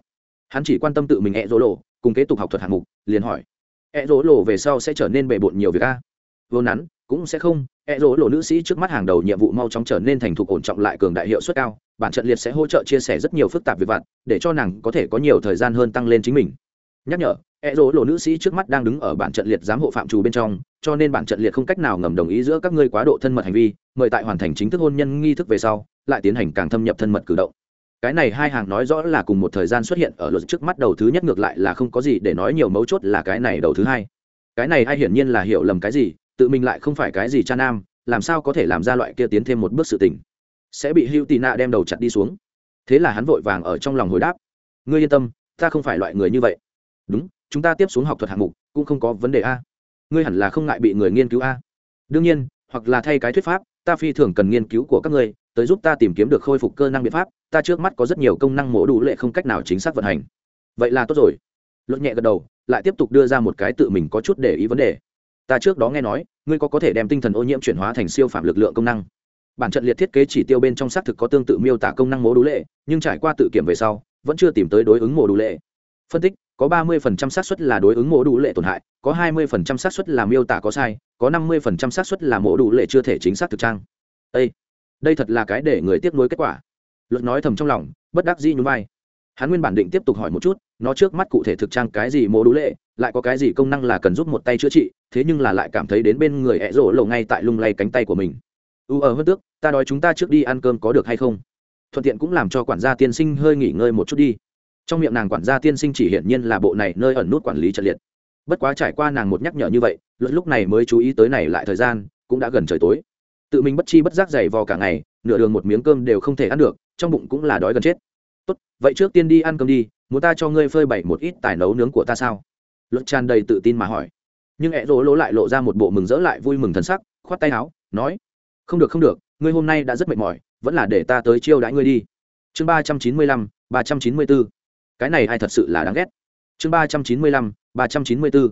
Hắn chỉ quan tâm tự mình e rỗ lộ, cùng kế tục học thuật hạng mục, liền hỏi. E rỗ lộ về sau sẽ trở nên bề bộn nhiều việc a? Vô nắn, cũng sẽ không e rỗ lộ nữ sĩ trước mắt hàng đầu nhiệm vụ mau chóng trở nên thành thục ổn trọng lại cường đại hiệu suất cao, bản trận liệt sẽ hỗ trợ chia sẻ rất nhiều phức tạp về vặt, để cho nàng có thể có nhiều thời gian hơn tăng lên chính mình. Nhắc nhở e rỗ lộ nữ sĩ trước mắt đang đứng ở bản trận liệt giám hộ phạm trù bên trong, cho nên bản trận liệt không cách nào ngầm đồng ý giữa các ngươi quá độ thân mật hành vi, mời tại hoàn thành chính thức hôn nhân nghi thức về sau, lại tiến hành càng thâm nhập thân mật cử động. Cái này hai hàng nói rõ là cùng một thời gian xuất hiện ở luật trước mắt đầu thứ nhất ngược lại là không có gì để nói nhiều mấu chốt là cái này đầu thứ hai. Cái này ai hiển nhiên là hiểu lầm cái gì tự mình lại không phải cái gì cha nam, làm sao có thể làm ra loại kia tiến thêm một bước sự tình? Sẽ bị hữu tị nạ đem đầu chặt đi xuống. Thế là hắn vội vàng ở trong lòng hồi đáp. Ngươi yên tâm, ta không phải loại người như vậy. Đúng, chúng ta tiếp xuống học thuật hạng mục, cũng không có vấn đề a. Ngươi hẳn là không ngại bị người nghiên cứu a. Đương nhiên, hoặc là thay cái thuyết pháp, ta phi thường cần nghiên cứu của các ngươi, tới giúp ta tìm kiếm được khôi phục cơ năng biện pháp, ta trước mắt có rất nhiều công năng mổ đủ lệ không cách nào chính xác vận hành. Vậy là tốt rồi. Luật nhẹ gật đầu, lại tiếp tục đưa ra một cái tự mình có chút để ý vấn đề ta trước đó nghe nói, ngươi có có thể đem tinh thần ô nhiễm chuyển hóa thành siêu phạm lực lượng công năng. Bản trận liệt thiết kế chỉ tiêu bên trong xác thực có tương tự miêu tả công năng mổ đủ lệ, nhưng trải qua tự kiểm về sau, vẫn chưa tìm tới đối ứng mổ đủ lệ. Phân tích, có 30% xác suất là đối ứng mổ đủ lệ tổn hại, có 20% xác suất là miêu tả có sai, có 50% xác suất là mổ đủ lệ chưa thể chính xác thực trang. Ê! đây thật là cái để người tiếp nối kết quả. Luật nói thầm trong lòng, bất đắc dĩ nhún vai hắn nguyên bản định tiếp tục hỏi một chút, nó trước mắt cụ thể thực trang cái gì mô đũ lệ, lại có cái gì công năng là cần giúp một tay chữa trị, thế nhưng là lại cảm thấy đến bên người ẹ rỗ lộ ngay tại lung lay cánh tay của mình. U ờ ở hơn tước, ta đói chúng ta trước đi ăn cơm có được hay không? Thuận tiện cũng làm cho quản gia tiên sinh hơi nghỉ ngơi một chút đi. Trong miệng nàng quản gia tiên sinh chỉ hiển nhiên là bộ này nơi ẩn nút quản lý trật liệt. Bất quá trải qua nàng một nhắc nhở như vậy luật lúc này mới chú ý tới này lại thời gian, cũng đã gần trời tối. Tự mình bất chi bất giác dày vò cả ngày, nửa đường một miếng cơm đều không thể ăn được, trong bụng cũng là đói gần chết tốt, vậy trước tiên đi ăn cơm đi, muốn ta cho ngươi phơi bày một ít tài nấu nướng của ta sao? Luật tràn đầy tự tin mà hỏi. Nhưng ẹ rỗ lỗ lại lộ ra một bộ mừng rỡ lại vui mừng thân sắc, khoát tay áo, nói, không được không được, ngươi hôm nay đã rất mệt mỏi, vẫn là để ta tới chiêu đãi ngươi đi. Chương ba trăm chín mươi lăm, ba trăm chín mươi bốn. Cái này ai thật sự là đáng ghét? Chương ba trăm chín mươi lăm, ba trăm chín mươi bốn.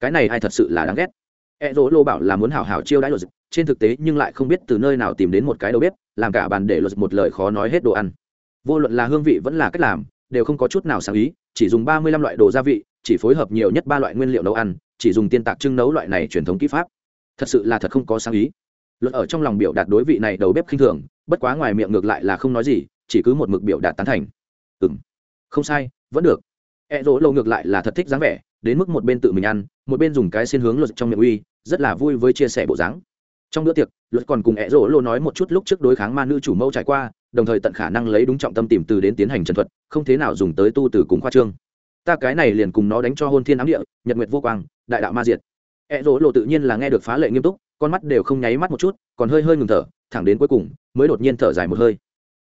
Cái này ai thật sự là đáng ghét? E rỗ lô bảo là muốn hảo hảo chiêu đãi luật trên thực tế nhưng lại không biết từ nơi nào tìm đến một cái đầu bếp, làm cả bàn để luật một lời khó nói hết đồ ăn vô luận là hương vị vẫn là cách làm, đều không có chút nào sáng ý, chỉ dùng ba mươi lăm loại đồ gia vị, chỉ phối hợp nhiều nhất ba loại nguyên liệu nấu ăn, chỉ dùng tiên tạc trưng nấu loại này truyền thống kỹ pháp. Thật sự là thật không có sáng ý. Luật ở trong lòng biểu đạt đối vị này đầu bếp khinh thường, bất quá ngoài miệng ngược lại là không nói gì, chỉ cứ một mực biểu đạt tán thành. Ừ m không sai, vẫn được. E dỗ lâu ngược lại là thật thích dáng vẻ, đến mức một bên tự mình ăn, một bên dùng cái xin hướng luật trong miệng uy, rất là vui với chia sẻ bộ dáng. Trong bữa tiệc, luật còn cùng e dỗ lô nói một chút lúc trước đối kháng ma nữ chủ mẫu trải qua đồng thời tận khả năng lấy đúng trọng tâm tìm từ đến tiến hành trần thuật, không thế nào dùng tới tu từ cùng khoa trương. Ta cái này liền cùng nó đánh cho hôn thiên ám địa, nhật nguyệt vô quang, đại đạo ma diệt. E dỗ lộ tự nhiên là nghe được phá lệ nghiêm túc, con mắt đều không nháy mắt một chút, còn hơi hơi ngừng thở, thẳng đến cuối cùng, mới đột nhiên thở dài một hơi.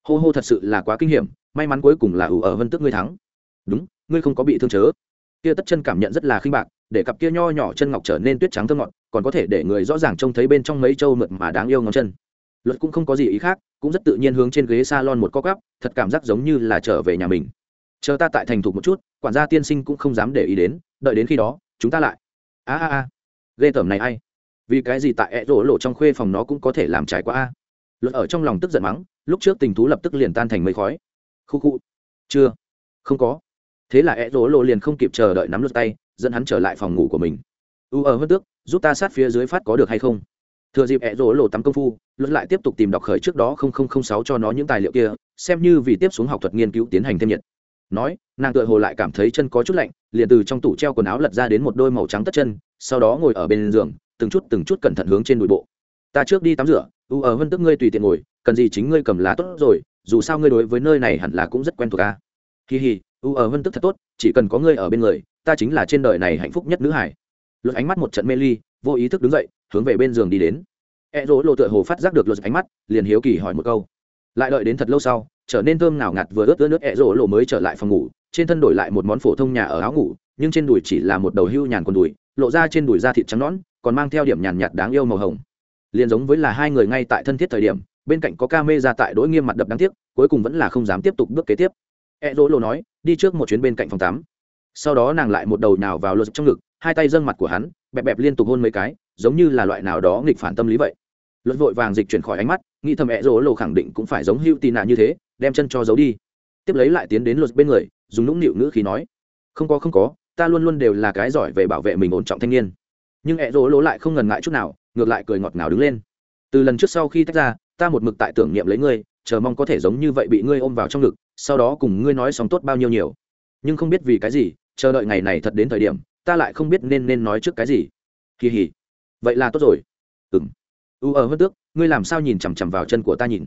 Hô hô thật sự là quá kinh hiểm, may mắn cuối cùng là ủ ở vân tức ngươi thắng. Đúng, ngươi không có bị thương chớ. Kia tất chân cảm nhận rất là khinh bạc, để cặp kia nho nhỏ chân ngọc trở nên tuyết trắng thơ ngọt, còn có thể để người rõ ràng trông thấy bên trong mấy trâu mượt mà đáng yêu ngón chân luật cũng không có gì ý khác, cũng rất tự nhiên hướng trên ghế s a lon một co cắp thật cảm giác giống như là trở về nhà mình. Chờ ta tại thành thục một chút, quản gia tiên sinh cũng không dám để ý đến, đợi đến khi đó, chúng ta lại. A a a. Ghê tởm này ai? Vì cái gì tại ẹ rổ lộ trong khuê phòng nó cũng có thể làm trải qua a? Luật ở trong lòng tức giận mắng, lúc trước tình thú lập tức liền tan thành mây khói. Khu khu. Chưa. Không có. Thế là ẹ rổ lộ liền không kịp chờ đợi nắm luật tay, dẫn hắn trở lại phòng ngủ của mình. U ờ ở hơn tước, giúp ta sát phía dưới phát có được hay không? Thừa dịp ẹ rỗ lộ tắm công phu, luật lại tiếp tục tìm đọc khởi trước đó sáu cho nó những tài liệu kia, xem như vì tiếp xuống học thuật nghiên cứu tiến hành thêm nhiệt. Nói, nàng tựa hồ lại cảm thấy chân có chút lạnh, liền từ trong tủ treo quần áo lật ra đến một đôi màu trắng tất chân, sau đó ngồi ở bên giường, từng chút từng chút cẩn thận hướng trên đùi bộ. Ta trước đi tắm rửa, u ở vân tức ngươi tùy tiện ngồi, cần gì chính ngươi cầm lá tốt rồi, dù sao ngươi đối với nơi này hẳn là cũng rất quen thuộc ta kỳ hì u ở vân tức thật tốt, chỉ cần có ngươi ở bên người, ta chính là trên đời này hạnh phúc nhất nữ hải. Luật ánh mắt một trận mê ly vô ý thức đứng dậy, hướng về bên giường đi đến. E dỗ lộ tựa hồ phát giác được luật ánh mắt, liền hiếu kỳ hỏi một câu. Lại đợi đến thật lâu sau, trở nên thơm nào ngạt vừa ướt ướt nước ẹ rỗ lộ mới trở lại phòng ngủ, trên thân đổi lại một món phổ thông nhà ở áo ngủ, nhưng trên đùi chỉ là một đầu hưu nhàn quần đùi, lộ ra trên đùi da thịt trắng nõn, còn mang theo điểm nhàn nhạt đáng yêu màu hồng. Liền giống với là hai người ngay tại thân thiết thời điểm, bên cạnh có ca mê ra tại đỗi nghiêm mặt đập đáng tiếc, cuối cùng vẫn là không dám tiếp tục bước kế tiếp. E rỗ lộ nói, đi trước một chuyến bên cạnh phòng tắm. Sau đó nàng lại một đầu nào vào lột trong ngực hai tay dâng mặt của hắn, bẹp bẹp liên tục hôn mấy cái, giống như là loại nào đó nghịch phản tâm lý vậy. Luật vội vàng dịch chuyển khỏi ánh mắt, nghĩ thầm ẹ rỗ lộ khẳng định cũng phải giống hữu tì nạ như thế, đem chân cho giấu đi. Tiếp lấy lại tiến đến luật bên người, dùng nũng nịu ngữ khí nói, không có không có, ta luôn luôn đều là cái giỏi về bảo vệ mình ổn trọng thanh niên. Nhưng ẹ rỗ lộ lại không ngần ngại chút nào, ngược lại cười ngọt ngào đứng lên. Từ lần trước sau khi tách ra, ta một mực tại tưởng niệm lấy ngươi, chờ mong có thể giống như vậy bị ngươi ôm vào trong ngực, sau đó cùng ngươi nói xong tốt bao nhiêu nhiều. Nhưng không biết vì cái gì, chờ đợi ngày này thật đến thời điểm ta lại không biết nên nên nói trước cái gì. Kỳ hỉ. Vậy là tốt rồi. Ừng u ở hơn tước, ngươi làm sao nhìn chằm chằm vào chân của ta nhìn?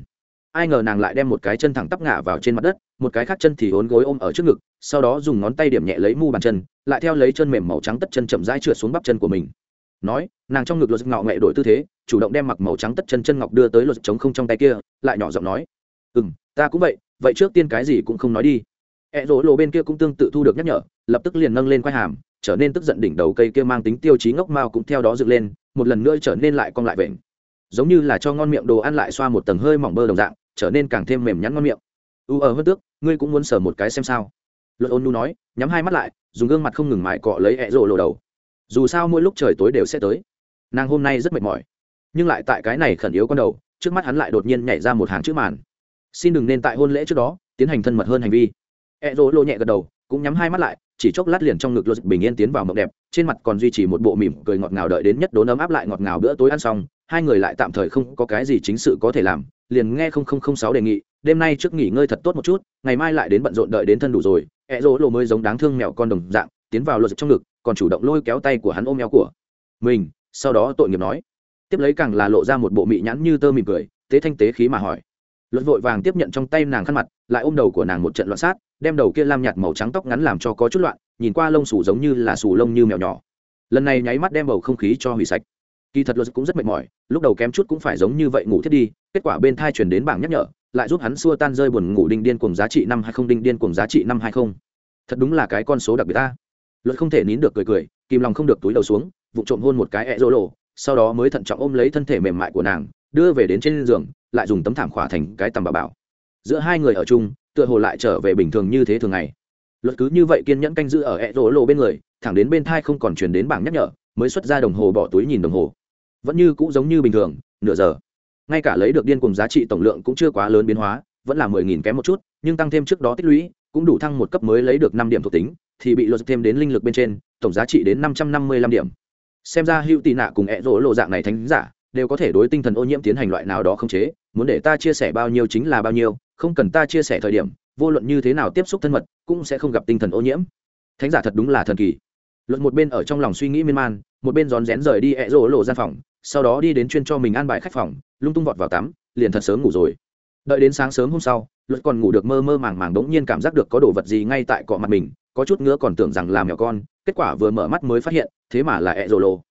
Ai ngờ nàng lại đem một cái chân thẳng tắp ngả vào trên mặt đất, một cái khác chân thì hốn gối ôm ở trước ngực, sau đó dùng ngón tay điểm nhẹ lấy mu bàn chân, lại theo lấy chân mềm màu trắng tất chân chậm rãi trượt xuống bắp chân của mình. Nói, nàng trong ngực luật ngạo nghệ đổi tư thế, chủ động đem mặc màu trắng tất chân chân ngọc đưa tới luật trống không trong tay kia, lại nhỏ giọng nói. Ừ m ta cũng vậy vậy trước tiên cái gì cũng không nói đi. Ẹ rỗ lộ bên kia cũng tương tự thu được nhắc nhở, lập tức liền nâng lên quai hàm trở nên tức giận đỉnh đầu cây kia mang tính tiêu chí ngốc mao cũng theo đó dựng lên, một lần nữa trở nên lại cong lại vểnh. Giống như là cho ngon miệng đồ ăn lại xoa một tầng hơi mỏng bơ đồng dạng, trở nên càng thêm mềm nhắn ngon miệng. U ở hơn tước, ngươi cũng muốn sờ một cái xem sao? Luật ôn nu nói, nhắm hai mắt lại, dùng gương mặt không ngừng mại cọ lấy ẹ rộ lộ đầu. Dù sao mỗi lúc trời tối đều sẽ tới. Nàng hôm nay rất mệt mỏi, nhưng lại tại cái này khẩn yếu con đầu, trước mắt hắn lại đột nhiên nhảy ra một hàng chữ màn. Xin đừng nên tại hôn lễ trước đó, tiến hành thân mật hơn hành vi. Ẹ rộ lộ nhẹ gật đầu cũng nhắm hai mắt lại, chỉ chốc lát liền trong ngực luật bình yên tiến vào mộng đẹp, trên mặt còn duy trì một bộ mỉm cười ngọt ngào đợi đến nhất đốn ấm áp lại ngọt ngào bữa tối ăn xong, hai người lại tạm thời không có cái gì chính sự có thể làm, liền nghe không không không sáu đề nghị, đêm nay trước nghỉ ngơi thật tốt một chút, ngày mai lại đến bận rộn đợi đến thân đủ rồi, ẹ rỗ lộ mới giống đáng thương mèo con đồng dạng, tiến vào luật trong ngực, còn chủ động lôi kéo tay của hắn ôm eo của mình, sau đó tội nghiệp nói. Tiếp lấy càng là lộ ra một bộ mị nhãn như tơ mỉm cười tế thanh tế khí mà hỏi. Luật vội vàng tiếp nhận trong tay nàng khăn mặt, lại ôm đầu của nàng một trận loạn sát đem đầu kia lam nhạt màu trắng tóc ngắn làm cho có chút loạn, nhìn qua lông xù giống như là xù lông như mèo nhỏ. Lần này nháy mắt đem bầu không khí cho hủy sạch. Kỳ thật luật cũng rất mệt mỏi, lúc đầu kém chút cũng phải giống như vậy ngủ thiết đi, kết quả bên thai chuyển đến bảng nhắc nhở, lại giúp hắn xua tan rơi buồn ngủ đinh điên cùng giá trị năm hai không, đinh điên cùng giá trị năm hai không. Thật đúng là cái con số đặc biệt ta. Luật không thể nín được cười cười, kìm lòng không được túi đầu xuống, vụ trộm hôn một cái ẹ rỗ lộ, sau đó mới thận trọng ôm lấy thân thể mềm mại của nàng, đưa về đến trên giường, lại dùng tấm thảm khỏa thành cái tầm bà bảo. Giữa hai người ở chung tựa hồ lại trở về bình thường như thế thường ngày. Luật cứ như vậy kiên nhẫn canh giữ ở ẹ rỗ lộ bên người, thẳng đến bên thai không còn chuyển đến bảng nhắc nhở, mới xuất ra đồng hồ bỏ túi nhìn đồng hồ. Vẫn như cũ giống như bình thường, nửa giờ. Ngay cả lấy được điên cùng giá trị tổng lượng cũng chưa quá lớn biến hóa, vẫn là mười nghìn kém một chút, nhưng tăng thêm trước đó tích lũy, cũng đủ thăng một cấp mới lấy được năm điểm thuộc tính, thì bị luật thêm đến linh lực bên trên, tổng giá trị đến năm trăm năm mươi lăm điểm. Xem ra hữu tị nạ cùng ẹ rỗ lộ dạng này thánh giả đều có thể đối tinh thần ô nhiễm tiến hành loại nào đó không chế, muốn để ta chia sẻ bao nhiêu chính là bao nhiêu, không cần ta chia sẻ thời điểm, vô luận như thế nào tiếp xúc thân mật, cũng sẽ không gặp tinh thần ô nhiễm. Thánh giả thật đúng là thần kỳ. Luận một bên ở trong lòng suy nghĩ miên man, một bên rón rén rời đi ẹ rỗ lộ gian phòng, sau đó đi đến chuyên cho mình an bài khách phòng, lung tung vọt vào tắm, liền thật sớm ngủ rồi. Đợi đến sáng sớm hôm sau luật còn ngủ được mơ mơ màng màng đống nhiên cảm giác được có đồ vật gì ngay tại cọ mặt mình, có chút ngứa còn tưởng rằng là mèo con, kết quả vừa mở mắt mới phát hiện, thế mà là ẹ rồ lộ.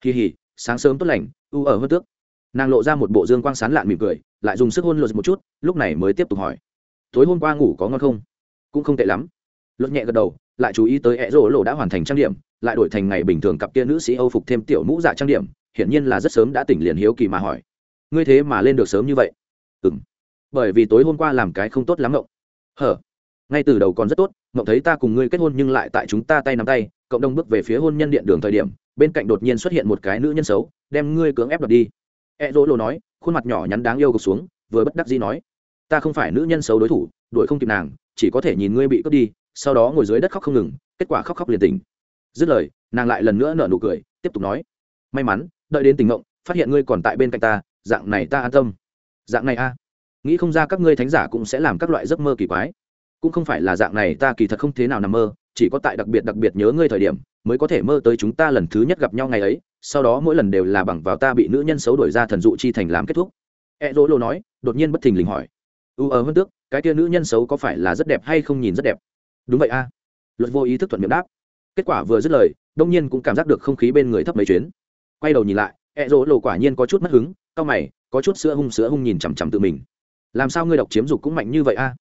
Kỳ hỉ, sáng sớm tốt lành u ở hơn tước. Nàng lộ ra một bộ dương quang sán lạn mỉm cười, lại dùng sức hôn luật một chút, lúc này mới tiếp tục hỏi. Tối hôm qua ngủ có ngon không? Cũng không tệ lắm. Luật nhẹ gật đầu, lại chú ý tới ẹ rỗ lộ đã hoàn thành trang điểm, lại đổi thành ngày bình thường cặp kia nữ sĩ âu phục thêm tiểu mũ dạ trang điểm, hiển nhiên là rất sớm đã tỉnh liền hiếu kỳ mà hỏi. Ngươi thế mà lên được sớm như vậy? Ừ m bởi vì tối hôm qua làm cái không tốt lắm ngộng. Hở. Ngay từ đầu còn rất tốt, ngộng thấy ta cùng ngươi kết hôn nhưng lại tại chúng ta tay nắm tay cộng đồng bước về phía hôn nhân điện đường thời điểm, bên cạnh đột nhiên xuất hiện một cái nữ nhân xấu, đem ngươi cưỡng ép đoạt đi. E dỗ lộ nói, khuôn mặt nhỏ nhắn đáng yêu gục xuống, vừa bất đắc dĩ nói, ta không phải nữ nhân xấu đối thủ, đuổi không kịp nàng, chỉ có thể nhìn ngươi bị cướp đi, sau đó ngồi dưới đất khóc không ngừng, kết quả khóc khóc liền tỉnh. Dứt lời, nàng lại lần nữa nở nụ cười, tiếp tục nói, may mắn, đợi đến tình ngộng, phát hiện ngươi còn tại bên cạnh ta, dạng này ta an tâm. Dạng này a nghĩ không ra các ngươi thánh giả cũng sẽ làm các loại giấc mơ kỳ quái. Cũng không phải là dạng này ta kỳ thật không thế nào nằm mơ chỉ có tại đặc biệt đặc biệt nhớ ngươi thời điểm, mới có thể mơ tới chúng ta lần thứ nhất gặp nhau ngày ấy, sau đó mỗi lần đều là bằng vào ta bị nữ nhân xấu đổi ra thần dụ chi thành làm kết thúc. E dỗ lô nói, đột nhiên bất thình lình hỏi. U ở hơn tước, cái kia nữ nhân xấu có phải là rất đẹp hay không nhìn rất đẹp? Đúng vậy a. Luật vô ý thức thuận miệng đáp. Kết quả vừa dứt lời, đông nhiên cũng cảm giác được không khí bên người thấp mấy chuyến. Quay đầu nhìn lại e dỗ lô quả nhiên có chút mất hứng cau mày, có chút sữa hung sữa hung nhìn chằm chằm tự mình. Làm sao ngươi độc chiếm dục cũng mạnh như vậy a?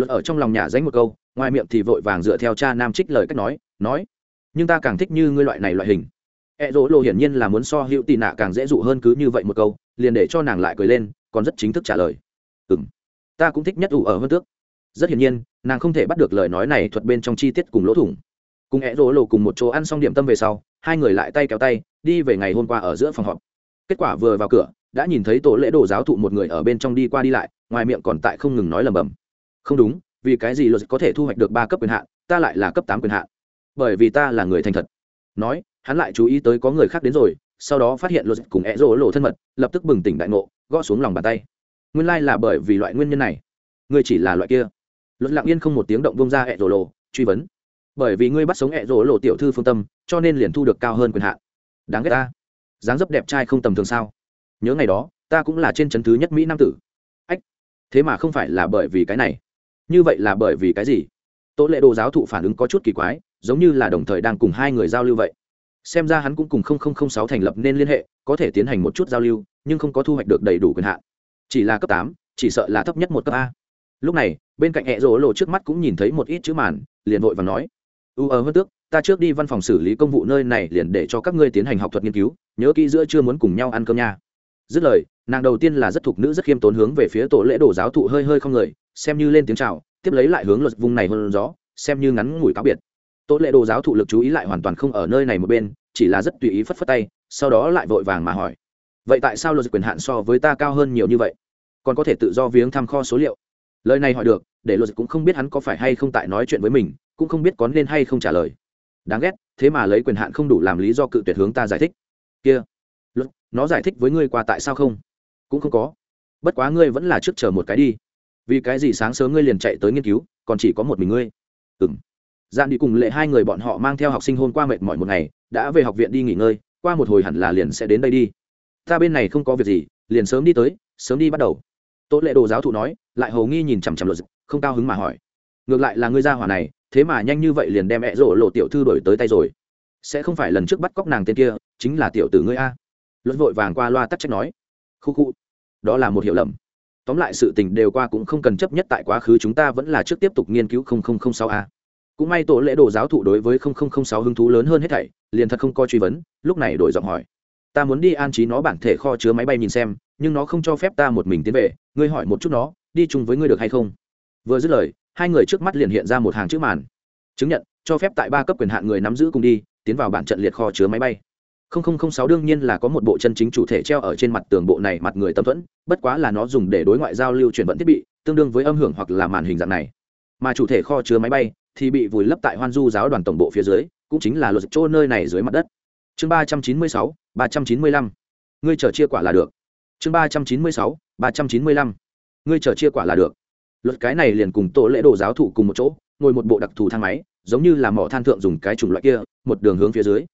Luật ở trong lòng nhà dánh một câu, ngoài miệng thì vội vàng dựa theo cha nam trích lời cách nói nói, nhưng ta càng thích như ngươi loại này loại hình. E dỗ lộ hiển nhiên là muốn so hữu tị nạ càng dễ dụ hơn cứ như vậy một câu, liền để cho nàng lại cười lên, còn rất chính thức trả lời. Ừ m ta cũng thích nhất ủ ở hơn tước. Rất hiển nhiên, nàng không thể bắt được lời nói này thuật bên trong chi tiết cùng lỗ thủng. Cùng e dỗ lộ cùng một chỗ ăn xong điểm tâm về sau, hai người lại tay kéo tay, đi về ngày hôm qua ở giữa phòng họp. Kết quả vừa vào cửa, đã nhìn thấy tổ lễ đồ giáo thụ một người ở bên trong đi qua đi lại, ngoài miệng còn tại không ngừng nói lầm bầm không đúng, vì cái gì luật có thể thu hoạch được ba cấp quyền hạn, ta lại là cấp tám quyền hạn? Bởi vì ta là người thành thật. Nói, hắn lại chú ý tới có người khác đến rồi, sau đó phát hiện luật cùng e rỗ lộ thân mật, lập tức bừng tỉnh đại ngộ, gõ xuống lòng bàn tay. Nguyên lai、like、là bởi vì loại nguyên nhân này. Ngươi chỉ là loại kia. Luật lặng yên không một tiếng động bông ra e rỗ lộ, truy vấn. Bởi vì ngươi bắt sống e rỗ lộ tiểu thư phương tâm, cho nên liền thu được cao hơn quyền hạn. Đáng ghét ta. Dáng dấp đẹp trai không tầm thường sao? Nhớ ngày đó, ta cũng là trên trấn thứ nhất mỹ nam tử. Ách, thế mà không phải là bởi vì cái này như vậy là bởi vì cái gì? Tố lệ đồ giáo thụ phản ứng có chút kỳ quái, giống như là đồng thời đang cùng hai người giao lưu vậy. Xem ra hắn cũng cùng sáu thành lập nên liên hệ, có thể tiến hành một chút giao lưu, nhưng không có thu hoạch được đầy đủ quyền hạn. Chỉ là cấp tám, chỉ sợ là thấp nhất một cấp a. Lúc này, bên cạnh hẹ rỗ lộ trước mắt cũng nhìn thấy một ít chữ màn, liền vội và nói, u ờ hơn tước, ta trước đi văn phòng xử lý công vụ nơi này liền để cho các ngươi tiến hành học thuật nghiên cứu, nhớ kỹ giữa chưa muốn cùng nhau ăn cơm nha dứt lời, nàng đầu tiên là rất thục nữ rất khiêm tốn hướng về phía tổ lễ đồ giáo thụ hơi hơi không người, xem như lên tiếng chào, tiếp lấy lại hướng luật vùng này hơn gió, xem như ngắn ngủi cáo biệt. Tổ lễ đồ giáo thụ lực chú ý lại hoàn toàn không ở nơi này một bên, chỉ là rất tùy ý phất phất tay, sau đó lại vội vàng mà hỏi. Vậy tại sao luật quyền hạn so với ta cao hơn nhiều như vậy? Còn có thể tự do viếng thăm kho số liệu. Lời này hỏi được, để luật cũng không biết hắn có phải hay không tại nói chuyện với mình, cũng không biết có nên hay không trả lời. Đáng ghét, thế mà lấy quyền hạn không đủ làm lý do cự tuyệt hướng ta giải thích. Kia luật, nó giải thích với ngươi qua tại sao không? Cũng không có. Bất quá ngươi vẫn là trước chờ một cái đi. Vì cái gì sáng sớm ngươi liền chạy tới nghiên cứu, còn chỉ có một mình ngươi? Ừng gian đi cùng lệ hai người bọn họ mang theo học sinh hôm qua mệt mỏi một ngày, đã về học viện đi nghỉ ngơi, qua một hồi hẳn là liền sẽ đến đây đi. Ta bên này không có việc gì, liền sớm đi tới, sớm đi bắt đầu. Tố lệ đồ giáo thụ nói, lại hầu nghi nhìn chằm chằm luật không cao hứng mà hỏi. Ngược lại là ngươi ra hỏa này, thế mà nhanh như vậy liền đem mẹ rổ lộ tiểu thư đổi tới tay rồi. Sẽ không phải lần trước bắt cóc nàng tên kia, chính là tiểu tử ngươi a luật vội vàng qua loa tắc trách nói, khu khu, đó là một hiểu lầm. Tóm lại sự tình đều qua cũng không cần chấp nhất tại quá khứ chúng ta vẫn là trước tiếp tục nghiên cứu sáu a. Cũng may tổ lễ đồ giáo thụ đối với sáu hứng thú lớn hơn hết thảy, liền thật không coi truy vấn, lúc này đổi giọng hỏi, ta muốn đi an trí nó bản thể kho chứa máy bay nhìn xem, nhưng nó không cho phép ta một mình tiến về, ngươi hỏi một chút nó, đi chung với ngươi được hay không? Vừa dứt lời, hai người trước mắt liền hiện ra một hàng chữ màn. Chứng nhận, cho phép tại ba cấp quyền hạn người nắm giữ cùng đi, tiến vào bản trận liệt kho chứa máy bay. 0006 đương nhiên là có một bộ chân chính chủ thể treo ở trên mặt tường bộ này mặt người tâm thuẫn, bất quá là nó dùng để đối ngoại giao lưu chuyển vận thiết bị, tương đương với âm hưởng hoặc là màn hình dạng này. Mà chủ thể kho chứa máy bay thì bị vùi lấp tại hoan du giáo đoàn tổng bộ phía dưới, cũng chính là luật chỗ nơi này dưới mặt đất. Chương ba trăm chín mươi sáu, ba trăm chín mươi lăm. Ngươi chờ chia quả là được. Chương ba trăm chín mươi sáu, ba trăm chín mươi lăm. Ngươi chờ chia quả là được. Luật cái này liền cùng tổ lễ đồ giáo thụ cùng một chỗ, ngồi một bộ đặc thù thang máy, giống như là mỏ than thượng dùng cái chủng loại kia, một đường hướng phía dưới.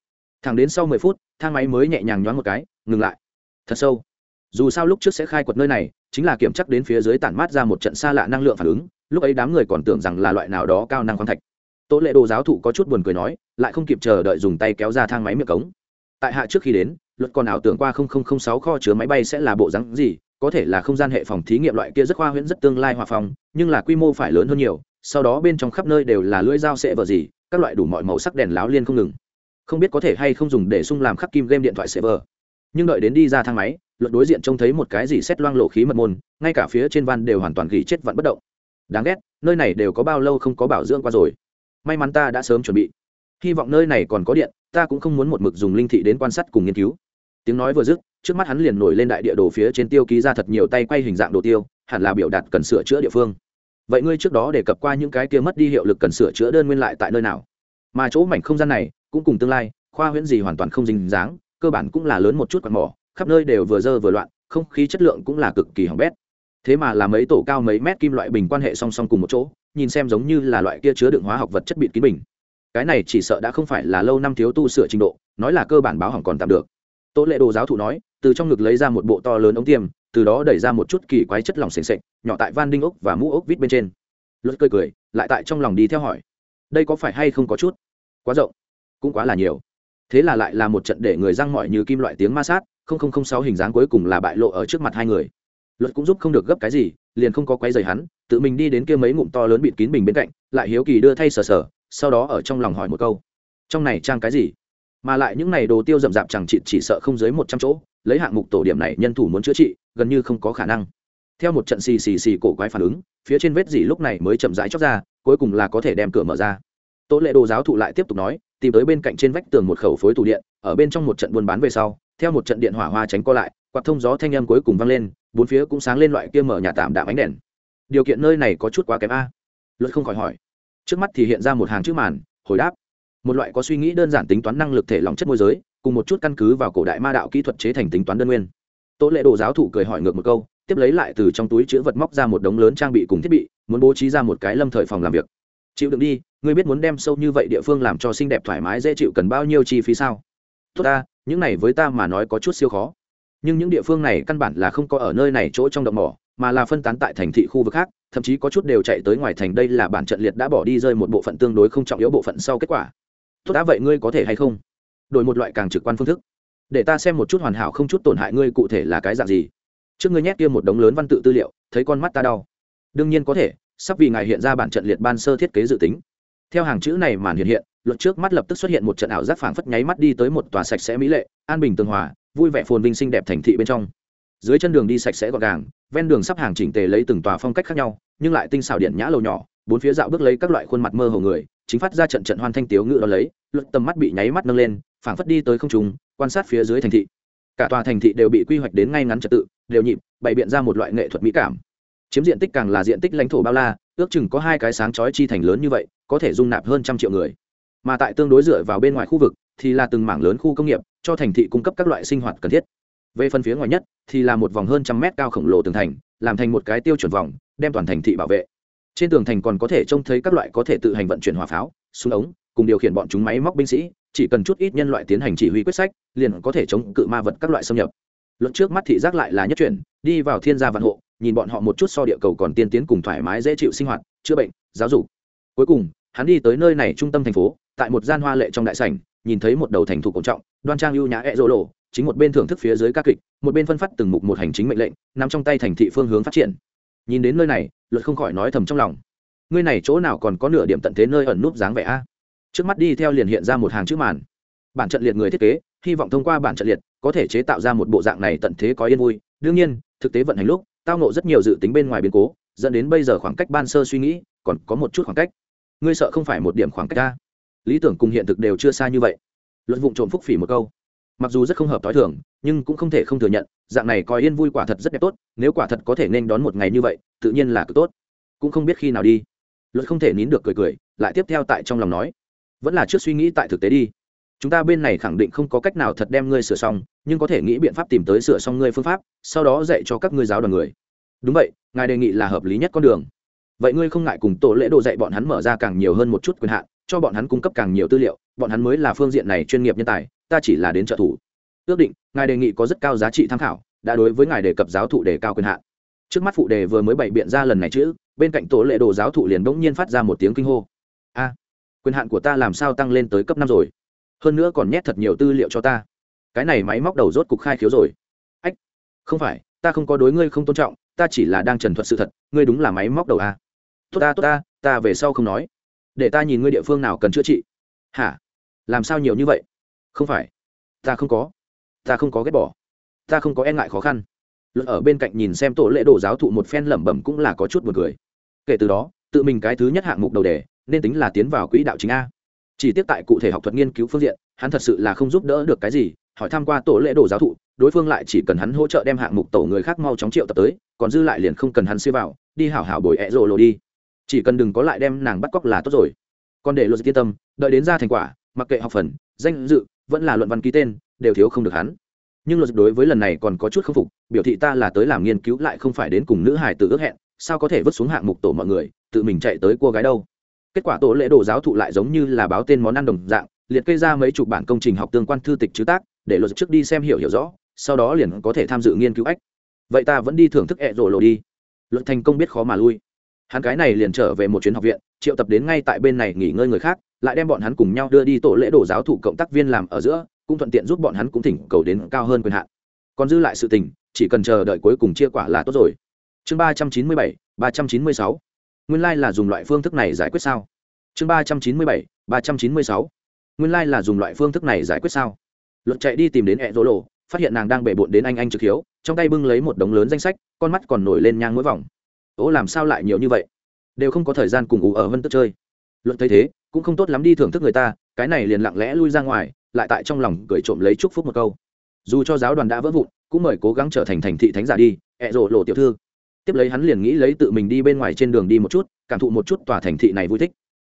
Thẳng đến sau mười phút thang máy mới nhẹ nhàng nhoáng một cái, ngừng lại. Thật sâu. Dù sao lúc trước sẽ khai quật nơi này, chính là kiểm chắc đến phía dưới tản mát ra một trận xa lạ năng lượng phản ứng, lúc ấy đám người còn tưởng rằng là loại nào đó cao năng khoáng thạch. Tố lệ đồ giáo thụ có chút buồn cười nói, lại không kịp chờ đợi dùng tay kéo ra thang máy miệng cống. Tại hạ trước khi đến, luật còn ảo tưởng qua sáu kho chứa máy bay sẽ là bộ rắn gì, có thể là không gian hệ phòng thí nghiệm loại kia rất khoa huyễn rất tương lai hòa phòng nhưng là quy mô phải lớn hơn nhiều, sau đó bên trong khắp nơi đều là lưỡi dao sẽ vờ gì, các loại đủ mọi màu sắc đèn láo liên không ngừng không biết có thể hay không dùng để sung làm khắc kim game điện thoại server. Nhưng đợi đến đi ra thang máy, luật đối diện trông thấy một cái gì xét loang lộ khí mật môn, ngay cả phía trên van đều hoàn toàn gỉ chết vẫn bất động. Đáng ghét, nơi này đều có bao lâu không có bảo dưỡng qua rồi. May mắn ta đã sớm chuẩn bị. Hy vọng nơi này còn có điện, ta cũng không muốn một mực dùng linh thị đến quan sát cùng nghiên cứu. Tiếng nói vừa dứt, trước mắt hắn liền nổi lên đại địa đồ phía trên tiêu ký ra thật nhiều tay quay hình dạng đồ tiêu, hẳn là biểu đạt cần sửa chữa địa phương. Vậy ngươi trước đó đề cập qua những cái kia mất đi hiệu lực cần sửa chữa đơn nguyên lại tại nơi nào? Mà chỗ mảnh không gian này cũng cùng tương lai, khoa huyễn gì hoàn toàn không dính dáng, cơ bản cũng là lớn một chút quạt mỏ, khắp nơi đều vừa dơ vừa loạn, không khí chất lượng cũng là cực kỳ hỏng bét. Thế mà là mấy tổ cao mấy mét kim loại bình quan hệ song song cùng một chỗ, nhìn xem giống như là loại kia chứa đựng hóa học vật chất bịt kín bình. Cái này chỉ sợ đã không phải là lâu năm thiếu tu sửa trình độ, nói là cơ bản báo hỏng còn tạm được. Tố lệ đồ giáo thụ nói, từ trong ngực lấy ra một bộ to lớn ống tiêm, từ đó đẩy ra một chút kỳ quái chất lỏng s ề n s ệ c nhỏ tại van đinh ốc và mũ ốc vít bên trên. Luật cười cười, lại tại trong lòng đi theo hỏi, đây có phải hay không có chút quá rộng? Cũng quá là nhiều. Thế là lại là một trận để người răng mọi như kim loại tiếng ma sát sáu hình dáng cuối cùng là bại lộ ở trước mặt hai người. Luật cũng giúp không được gấp cái gì, liền không có quay dày hắn, tự mình đi đến kia mấy ngụm to lớn bịt kín bình bên cạnh, lại hiếu kỳ đưa thay sờ sờ, sau đó ở trong lòng hỏi một câu. Trong này trang cái gì? Mà lại những này đồ tiêu rậm rạp chẳng chị chỉ sợ không dưới một trăm chỗ, lấy hạng mục tổ điểm này nhân thủ muốn chữa trị, gần như không có khả năng. Theo một trận xì xì xì cổ quái phản ứng, phía trên vết dỉ lúc này mới chậm rãi chóc ra, cuối cùng là có thể đem cửa mở ra. Tố lệ đồ giáo thụ lại tiếp tục nói tìm tới bên cạnh trên vách tường một khẩu phối tủ điện, ở bên trong một trận buôn bán về sau, theo một trận điện hỏa hoa tránh co lại, quạt thông gió thanh âm cuối cùng vang lên, bốn phía cũng sáng lên loại kia mở nhà tạm đạm ánh đèn. Điều kiện nơi này có chút quá kém a. Luật không khỏi hỏi. Trước mắt thì hiện ra một hàng chữ màn, hồi đáp. Một loại có suy nghĩ đơn giản tính toán năng lực thể lòng chất môi giới, cùng một chút căn cứ vào cổ đại ma đạo kỹ thuật chế thành tính toán đơn nguyên. Tố lệ đồ giáo thụ cười hỏi ngược một câu, tiếp lấy lại từ trong túi chữ vật móc ra một đống lớn trang bị cùng thiết bị, muốn bố trí ra một cái lâm thời phòng làm việc chịu đựng đi, ngươi biết muốn đem sâu như vậy địa phương làm cho xinh đẹp thoải mái dễ chịu cần bao nhiêu chi phí sao? Tốt ta, những này với ta mà nói có chút siêu khó. Nhưng những địa phương này căn bản là không có ở nơi này chỗ trong động mỏ, mà là phân tán tại thành thị khu vực khác, thậm chí có chút đều chạy tới ngoài thành. Đây là bản trận liệt đã bỏ đi rơi một bộ phận tương đối không trọng yếu bộ phận sau kết quả. Tốt đã vậy ngươi có thể hay không? Đổi một loại càng trực quan phương thức. Để ta xem một chút hoàn hảo không chút tổn hại ngươi cụ thể là cái dạng gì. Trước ngươi nhét kia một đống lớn văn tự tư liệu, thấy con mắt ta đau. Đương nhiên có thể sắp vì ngài hiện ra bản trận liệt ban sơ thiết kế dự tính. Theo hàng chữ này màn hiện hiện, luật trước mắt lập tức xuất hiện một trận ảo giác phảng phất nháy mắt đi tới một tòa sạch sẽ mỹ lệ, an bình tường hòa, vui vẻ phồn vinh xinh đẹp thành thị bên trong. Dưới chân đường đi sạch sẽ gọn gàng, ven đường sắp hàng chỉnh tề lấy từng tòa phong cách khác nhau, nhưng lại tinh xảo điện nhã lầu nhỏ, bốn phía dạo bước lấy các loại khuôn mặt mơ hồ người, chính phát ra trận trận hoan thanh tiếu ngự đó lấy, luật tầm mắt bị nháy mắt nâng lên, phảng phất đi tới không trùng quan sát phía dưới thành thị. Cả tòa thành thị đều bị quy hoạch đến ngay ngắn trật tự, đều nhịp, bày biện ra một loại nghệ thuật mỹ cảm chiếm diện tích càng là diện tích lãnh thổ bao la, ước chừng có hai cái sáng chói chi thành lớn như vậy, có thể dung nạp hơn trăm triệu người. Mà tại tương đối dựa vào bên ngoài khu vực, thì là từng mảng lớn khu công nghiệp, cho thành thị cung cấp các loại sinh hoạt cần thiết. Về phần phía ngoài nhất, thì là một vòng hơn trăm mét cao khổng lồ tường thành, làm thành một cái tiêu chuẩn vòng, đem toàn thành thị bảo vệ. Trên tường thành còn có thể trông thấy các loại có thể tự hành vận chuyển hỏa pháo, súng ống, cùng điều khiển bọn chúng máy móc binh sĩ, chỉ cần chút ít nhân loại tiến hành chỉ huy quyết sách, liền có thể chống cự ma vật các loại xâm nhập. Luận trước mắt thị giác lại là nhất chuyển, đi vào thiên gia vạn hộ nhìn bọn họ một chút so địa cầu còn tiên tiến cùng thoải mái dễ chịu sinh hoạt, chữa bệnh, giáo dục. Cuối cùng, hắn đi tới nơi này trung tâm thành phố, tại một gian hoa lệ trong đại sảnh, nhìn thấy một đầu thành thủ cổ trọng, đoan trang ưu nhã e rô lộ, chính một bên thưởng thức phía dưới các kịch, một bên phân phát từng mục một hành chính mệnh lệnh, nằm trong tay thành thị phương hướng phát triển. Nhìn đến nơi này, luật không khỏi nói thầm trong lòng. Ngươi này chỗ nào còn có nửa điểm tận thế nơi ẩn núp dáng vẻ a? Trước mắt đi theo liền hiện ra một hàng chữ màn. Bản trận liệt người thiết kế, hy vọng thông qua bản trận liệt, có thể chế tạo ra một bộ dạng này tận thế có yên vui. Đương nhiên, thực tế vận hành lúc tao nộ rất nhiều dự tính bên ngoài biến cố, dẫn đến bây giờ khoảng cách ban sơ suy nghĩ còn có một chút khoảng cách. Ngươi sợ không phải một điểm khoảng cách ta? Lý tưởng cùng hiện thực đều chưa xa như vậy. Luật vụng trộm phúc phỉ một câu. Mặc dù rất không hợp t h o i thường, nhưng cũng không thể không thừa nhận, dạng này coi yên vui quả thật rất đẹp tốt, nếu quả thật có thể nên đón một ngày như vậy, tự nhiên là cực tốt. Cũng không biết khi nào đi. Luật không thể nín được cười cười, lại tiếp theo tại trong lòng nói, vẫn là trước suy nghĩ tại thực tế đi chúng ta bên này khẳng định không có cách nào thật đem ngươi sửa xong, nhưng có thể nghĩ biện pháp tìm tới sửa xong ngươi phương pháp, sau đó dạy cho các ngươi giáo đoàn người. Đúng vậy, ngài đề nghị là hợp lý nhất con đường. Vậy ngươi không ngại cùng tổ lễ đồ dạy bọn hắn mở ra càng nhiều hơn một chút quyền hạn, cho bọn hắn cung cấp càng nhiều tư liệu, bọn hắn mới là phương diện này chuyên nghiệp nhân tài, ta chỉ là đến trợ thủ. Ước định, ngài đề nghị có rất cao giá trị tham khảo, đã đối với ngài đề cập giáo thụ đề cao quyền hạn. Trước mắt phụ đề vừa mới bày biện ra lần này chữ, bên cạnh tổ lệ đồ giáo thụ liền bỗng nhiên phát ra một tiếng kinh hô. A, quyền hạn của ta làm sao tăng lên tới cấp năm rồi? Hơn nữa còn nhét thật nhiều tư liệu cho ta. Cái này máy móc đầu rốt cục khai khiếu rồi. Ách, không phải, ta không có đối ngươi không tôn trọng, ta chỉ là đang trần thuật sự thật, ngươi đúng là máy móc đầu a. Tốt ta tốt ta ta về sau không nói. Để ta nhìn ngươi địa phương nào cần chữa trị. Hả? Làm sao nhiều như vậy? Không phải. Ta không có. Ta không có ghét bỏ. Ta không có e ngại khó khăn. Luật ở bên cạnh nhìn xem tổ lễ đồ giáo thụ một phen lẩm bẩm cũng là có chút b u ồ n cười. Kể từ đó, tự mình cái thứ nhất hạng mục đầu đề, nên tính là tiến vào quỹ đạo chính a chỉ tiếp tại cụ thể học thuật nghiên cứu phương diện, hắn thật sự là không giúp đỡ được cái gì, hỏi tham q u a tổ lễ đồ giáo thụ, đối phương lại chỉ cần hắn hỗ trợ đem hạng mục tổ người khác mau chóng triệu tập tới, còn dư lại liền không cần hắn xuy vào, đi hảo hảo bồi ẹ rộ lộ đi. Chỉ cần đừng có lại đem nàng bắt cóc là tốt rồi. Còn để luật yên tâm, đợi đến ra thành quả, mặc kệ học phần, danh dự, vẫn là luận văn ký tên, đều thiếu không được hắn. Nhưng luật đối với lần này còn có chút k phục, biểu thị ta là tới làm nghiên cứu lại không phải đến cùng nữ hải tự ước hẹn, sao có thể vứt xuống hạng mục tổ mọi người, tự mình chạy tới cô gái đâu kết quả tổ lễ đồ giáo thụ lại giống như là báo tên món ăn đồng dạng, liệt kê ra mấy chục bản công trình học tương quan thư tịch chữ tác, để luật trước đi xem hiểu hiểu rõ, sau đó liền có thể tham dự nghiên cứu ách. Vậy ta vẫn đi thưởng thức ẹ rổ lộ đi. Luật thành công biết khó mà lui. Hắn cái này liền trở về một chuyến học viện, triệu tập đến ngay tại bên này nghỉ ngơi người khác, lại đem bọn hắn cùng nhau đưa đi tổ lễ đồ giáo thụ cộng tác viên làm ở giữa, cũng thuận tiện giúp bọn hắn cũng thỉnh cầu đến cao hơn quyền hạn. Còn dư lại sự tình, chỉ cần chờ đợi cuối cùng chia quả là tốt rồi. Chương ba trăm chín mươi bảy, ba trăm chín mươi sáu nguyên lai là dùng loại phương thức này giải quyết sao? Chương ba trăm chín mươi bảy, ba trăm chín mươi sáu. Nguyên lai là dùng loại phương thức này giải quyết sao? Luật chạy đi tìm đến ẹ rỗ lộ, phát hiện nàng đang bể bộn đến anh anh trực hiếu, trong tay bưng lấy một đống lớn danh sách, con mắt còn nổi lên nhang mỗi vòng. Ố, làm sao lại nhiều như vậy? Đều không có thời gian cùng ủ ở vân tức chơi. Luận thấy thế, cũng không tốt lắm đi thưởng thức người ta, cái này liền lặng lẽ lui ra ngoài, lại tại trong lòng gửi trộm lấy chúc phúc một câu. Dù cho giáo đoàn đã vỡ vụn, cũng mời cố gắng trở thành thành thị thánh giả đi, ẹ rộ lộ tiểu thư tiếp lấy hắn liền nghĩ lấy tự mình đi bên ngoài trên đường đi một chút, cảm thụ một chút tòa thành thị này vui thích.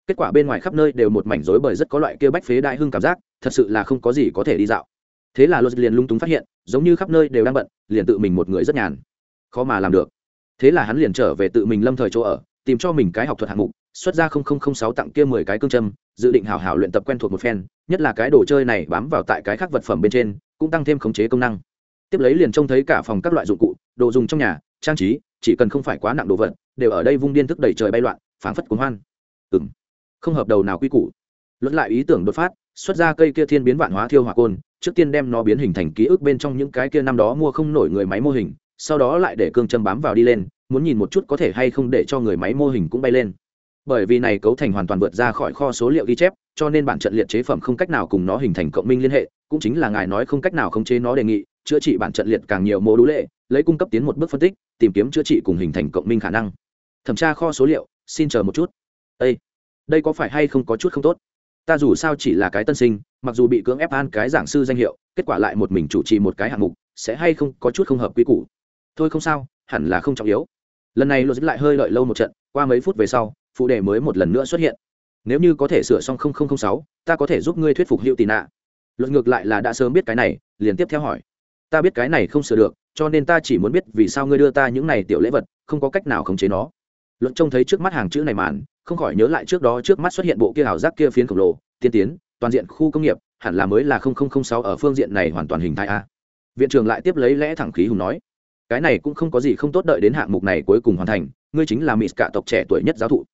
Kết quả bên ngoài khắp nơi đều một mảnh rối bởi rất có loại kia bách phế đại hưng cảm giác, thật sự là không có gì có thể đi dạo. Thế là luật liền lung túng phát hiện, giống như khắp nơi đều đang bận, liền tự mình một người rất nhàn. Khó mà làm được. Thế là hắn liền trở về tự mình lâm thời chỗ ở, tìm cho mình cái học thuật hạng mục, xuất ra sáu tặng kia mười cái cương châm, dự định hảo hảo luyện tập quen thuộc một phen, nhất là cái đồ chơi này bám vào tại cái khác vật phẩm bên trên, cũng tăng thêm khống chế công năng. Tiếp lấy liền trông thấy cả phòng các loại dụng cụ, đồ dùng trong nhà, trang trí chỉ cần không phải quá nặng đồ vật, đều ở đây vung điên thức đầy trời bay loạn, phảng phất cuốn hoan. Ừng không hợp đầu nào quy củ. Luận lại ý tưởng đột phát, xuất ra cây kia thiên biến vạn hóa thiêu hỏa côn, trước tiên đem nó biến hình thành ký ức bên trong những cái kia năm đó mua không nổi người máy mô hình, sau đó lại để cương châm bám vào đi lên, muốn nhìn một chút có thể hay không để cho người máy mô hình cũng bay lên. Bởi vì này cấu thành hoàn toàn vượt ra khỏi kho số liệu ghi chép, cho nên bản trận liệt chế phẩm không cách nào cùng nó hình thành cộng minh liên hệ, cũng chính là ngài nói không cách nào khống chế nó đề nghị, chữa trị bản trận liệt càng nhiều mô đũ lệ, lấy cung cấp tiến một bước phân tích tìm kiếm chữa trị cùng hình thành cộng minh khả năng. Thẩm tra kho số liệu, xin chờ một chút. Ê! đây có phải hay không có chút không tốt? Ta dù sao chỉ là cái tân sinh, mặc dù bị cưỡng ép an cái giảng sư danh hiệu, kết quả lại một mình chủ trì một cái hạng mục, sẽ hay không có chút không hợp quy củ? Thôi không sao, hẳn là không trọng yếu. Lần này lột lại hơi lợi lâu một trận, qua mấy phút về sau, phụ đề mới một lần nữa xuất hiện. Nếu như có thể sửa xong sáu, ta có thể giúp ngươi thuyết phục hiệu tì nạ. Luật ngược lại là đã sớm biết cái này, liền tiếp theo hỏi. Ta biết cái này không sửa được cho nên ta chỉ muốn biết vì sao ngươi đưa ta những này tiểu lễ vật, không có cách nào khống chế nó. Luận trông thấy trước mắt hàng chữ này màn, không khỏi nhớ lại trước đó trước mắt xuất hiện bộ kia ảo giác kia phiến khổng lồ, tiên tiến, toàn diện khu công nghiệp, hẳn là mới là sáu ở phương diện này hoàn toàn hình thái a. Viện trưởng lại tiếp lấy lẽ thẳng khí hùng nói, cái này cũng không có gì không tốt đợi đến hạng mục này cuối cùng hoàn thành, ngươi chính là mỹ cả tộc trẻ tuổi nhất giáo thụ.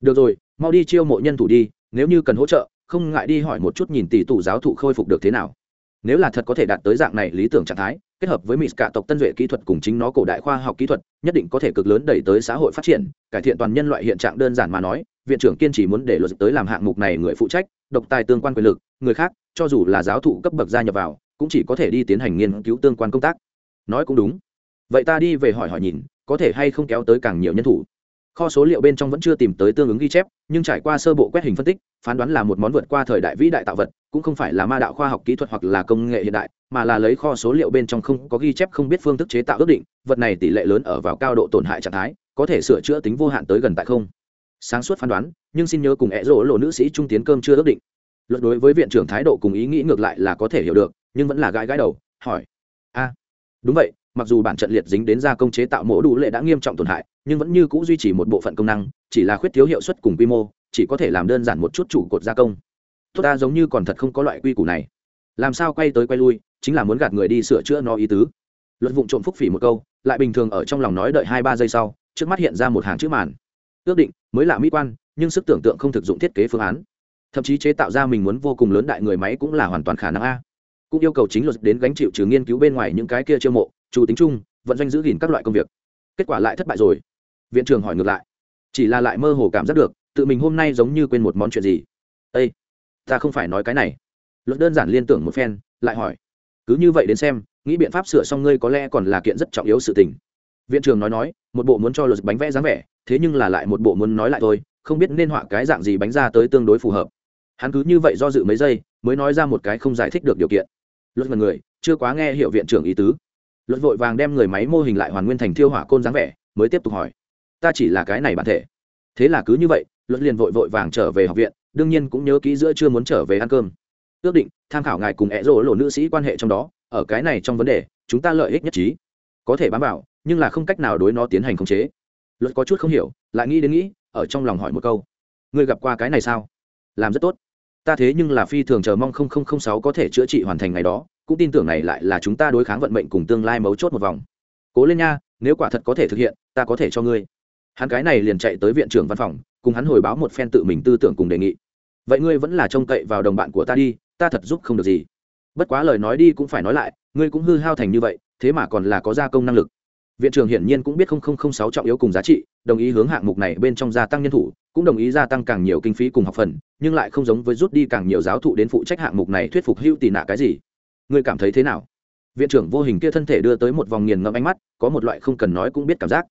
Được rồi, mau đi chiêu mộ nhân thủ đi, nếu như cần hỗ trợ, không ngại đi hỏi một chút nhìn tỷ tụ giáo thụ khôi phục được thế nào. Nếu là thật có thể đạt tới dạng này lý tưởng trạng thái kết hợp với mỹ cả tộc tân duệ kỹ thuật cùng chính nó cổ đại khoa học kỹ thuật, nhất định có thể cực lớn đẩy tới xã hội phát triển, cải thiện toàn nhân loại hiện trạng đơn giản mà nói, viện trưởng kiên trì muốn để luật tới làm hạng mục này người phụ trách, độc tài tương quan quyền lực, người khác, cho dù là giáo thụ cấp bậc gia nhập vào, cũng chỉ có thể đi tiến hành nghiên cứu tương quan công tác. Nói cũng đúng. Vậy ta đi về hỏi hỏi nhìn, có thể hay không kéo tới càng nhiều nhân thủ? Kho số liệu bên trong vẫn chưa tìm tới tương ứng ghi chép, nhưng trải qua sơ bộ quét hình phân tích, phán đoán là một món vượt qua thời đại vĩ đại tạo vật, cũng không phải là ma đạo khoa học kỹ thuật hoặc là công nghệ hiện đại, mà là lấy kho số liệu bên trong không có ghi chép không biết phương thức chế tạo ước định, vật này tỷ lệ lớn ở vào cao độ tổn hại trạng thái, có thể sửa chữa tính vô hạn tới gần tại không. Sáng suốt phán đoán, nhưng xin nhớ cùng ẹ rỗ lộ nữ sĩ trung tiến cơm chưa ước định. Luật đối với viện trưởng thái độ cùng ý nghĩ ngược lại là có thể hiểu được, nhưng vẫn là gãi gãi đầu, hỏi. A đúng vậy, mặc dù bản trận liệt dính đến gia công chế tạo mổ đủ lệ đã nghiêm trọng tổn hại nhưng vẫn như c ũ duy trì một bộ phận công năng, chỉ là khuyết thiếu hiệu suất cùng quy mô, chỉ có thể làm đơn giản một chút trụ cột gia công. Tốt, ta giống như còn thật không có loại quy củ này. Làm sao quay tới quay lui, chính là muốn gạt người đi sửa chữa nó ý tứ. Luật Vụng trộm phúc phỉ một câu, lại bình thường ở trong lòng nói đợi hai ba giây sau, trước mắt hiện ra một hàng chữ màn. Ước định, mới là mỹ quan, nhưng sức tưởng tượng không thực dụng thiết kế phương án. Thậm chí chế tạo ra mình muốn vô cùng lớn đại người máy cũng là hoàn toàn khả năng a. Cũng yêu cầu chính luật đến gánh chịu trừ nghiên cứu bên ngoài những cái kia chiêu mộ, chủ tính chung, vận doanh giữ gìn các loại công việc. Kết quả lại thất bại rồi viện trưởng hỏi ngược lại. Chỉ là lại mơ hồ cảm giác được, tự mình hôm nay giống như quên một món chuyện gì. Â ta không phải nói cái này. Luật đơn giản liên tưởng một phen, lại hỏi. Cứ như vậy đến xem, nghĩ biện pháp sửa xong ngươi có lẽ còn là kiện rất trọng yếu sự tình. Viện trưởng nói nói, một bộ muốn cho luật bánh vẽ dáng vẻ, thế nhưng là lại một bộ muốn nói lại thôi, không biết nên họa cái dạng gì bánh ra tới tương đối phù hợp. Hắn cứ như vậy do dự mấy giây, mới nói ra một cái không giải thích được điều kiện. Luật mật người, chưa quá nghe hiệu viện trưởng ý tứ. Luật vội vàng đem người máy mô hình lại hoàn nguyên thành thiêu hỏa côn dáng vẻ, mới tiếp tục hỏi ta chỉ là cái này bản thể. Thế là cứ như vậy luật liền vội vội vàng trở về học viện, đương nhiên cũng nhớ kỹ giữa chưa muốn trở về ăn cơm. Ước định, tham khảo ngài cùng ẹ rỗ lộ nữ sĩ quan hệ trong đó, ở cái này trong vấn đề, chúng ta lợi ích nhất trí. Có thể bám vào, nhưng là không cách nào đối nó tiến hành khống chế. Luật có chút không hiểu, lại nghĩ đến nghĩ, ở trong lòng hỏi một câu. Ngươi gặp qua cái này sao? Làm rất tốt. Ta thế nhưng là phi thường chờ mong không không không sáu có thể chữa trị hoàn thành ngày đó, cũng tin tưởng này lại là chúng ta đối kháng vận mệnh cùng tương lai mấu chốt một vòng. Cố lên nha, nếu quả thật có thể thực hiện, ta có thể cho ngươi hắn cái này liền chạy tới viện trưởng văn phòng, cùng hắn hồi báo một phen tự mình tư tưởng cùng đề nghị. Vậy ngươi vẫn là trông cậy vào đồng bạn của ta đi, ta thật giúp không được gì. Bất quá lời nói đi cũng phải nói lại, ngươi cũng hư hao thành như vậy, thế mà còn là có gia công năng lực. Viện trưởng hiển nhiên cũng biết sáu trọng yếu cùng giá trị, đồng ý hướng hạng mục này bên trong gia tăng nhân thủ, cũng đồng ý gia tăng càng nhiều kinh phí cùng học phần, nhưng lại không giống với rút đi càng nhiều giáo thụ đến phụ trách hạng mục này thuyết phục hữu tì nạ cái gì. Ngươi cảm thấy thế nào? Viện trưởng vô hình kia thân thể đưa tới một vòng nghiền ngẫm ánh mắt, có một loại không cần nói cũng biết cảm giác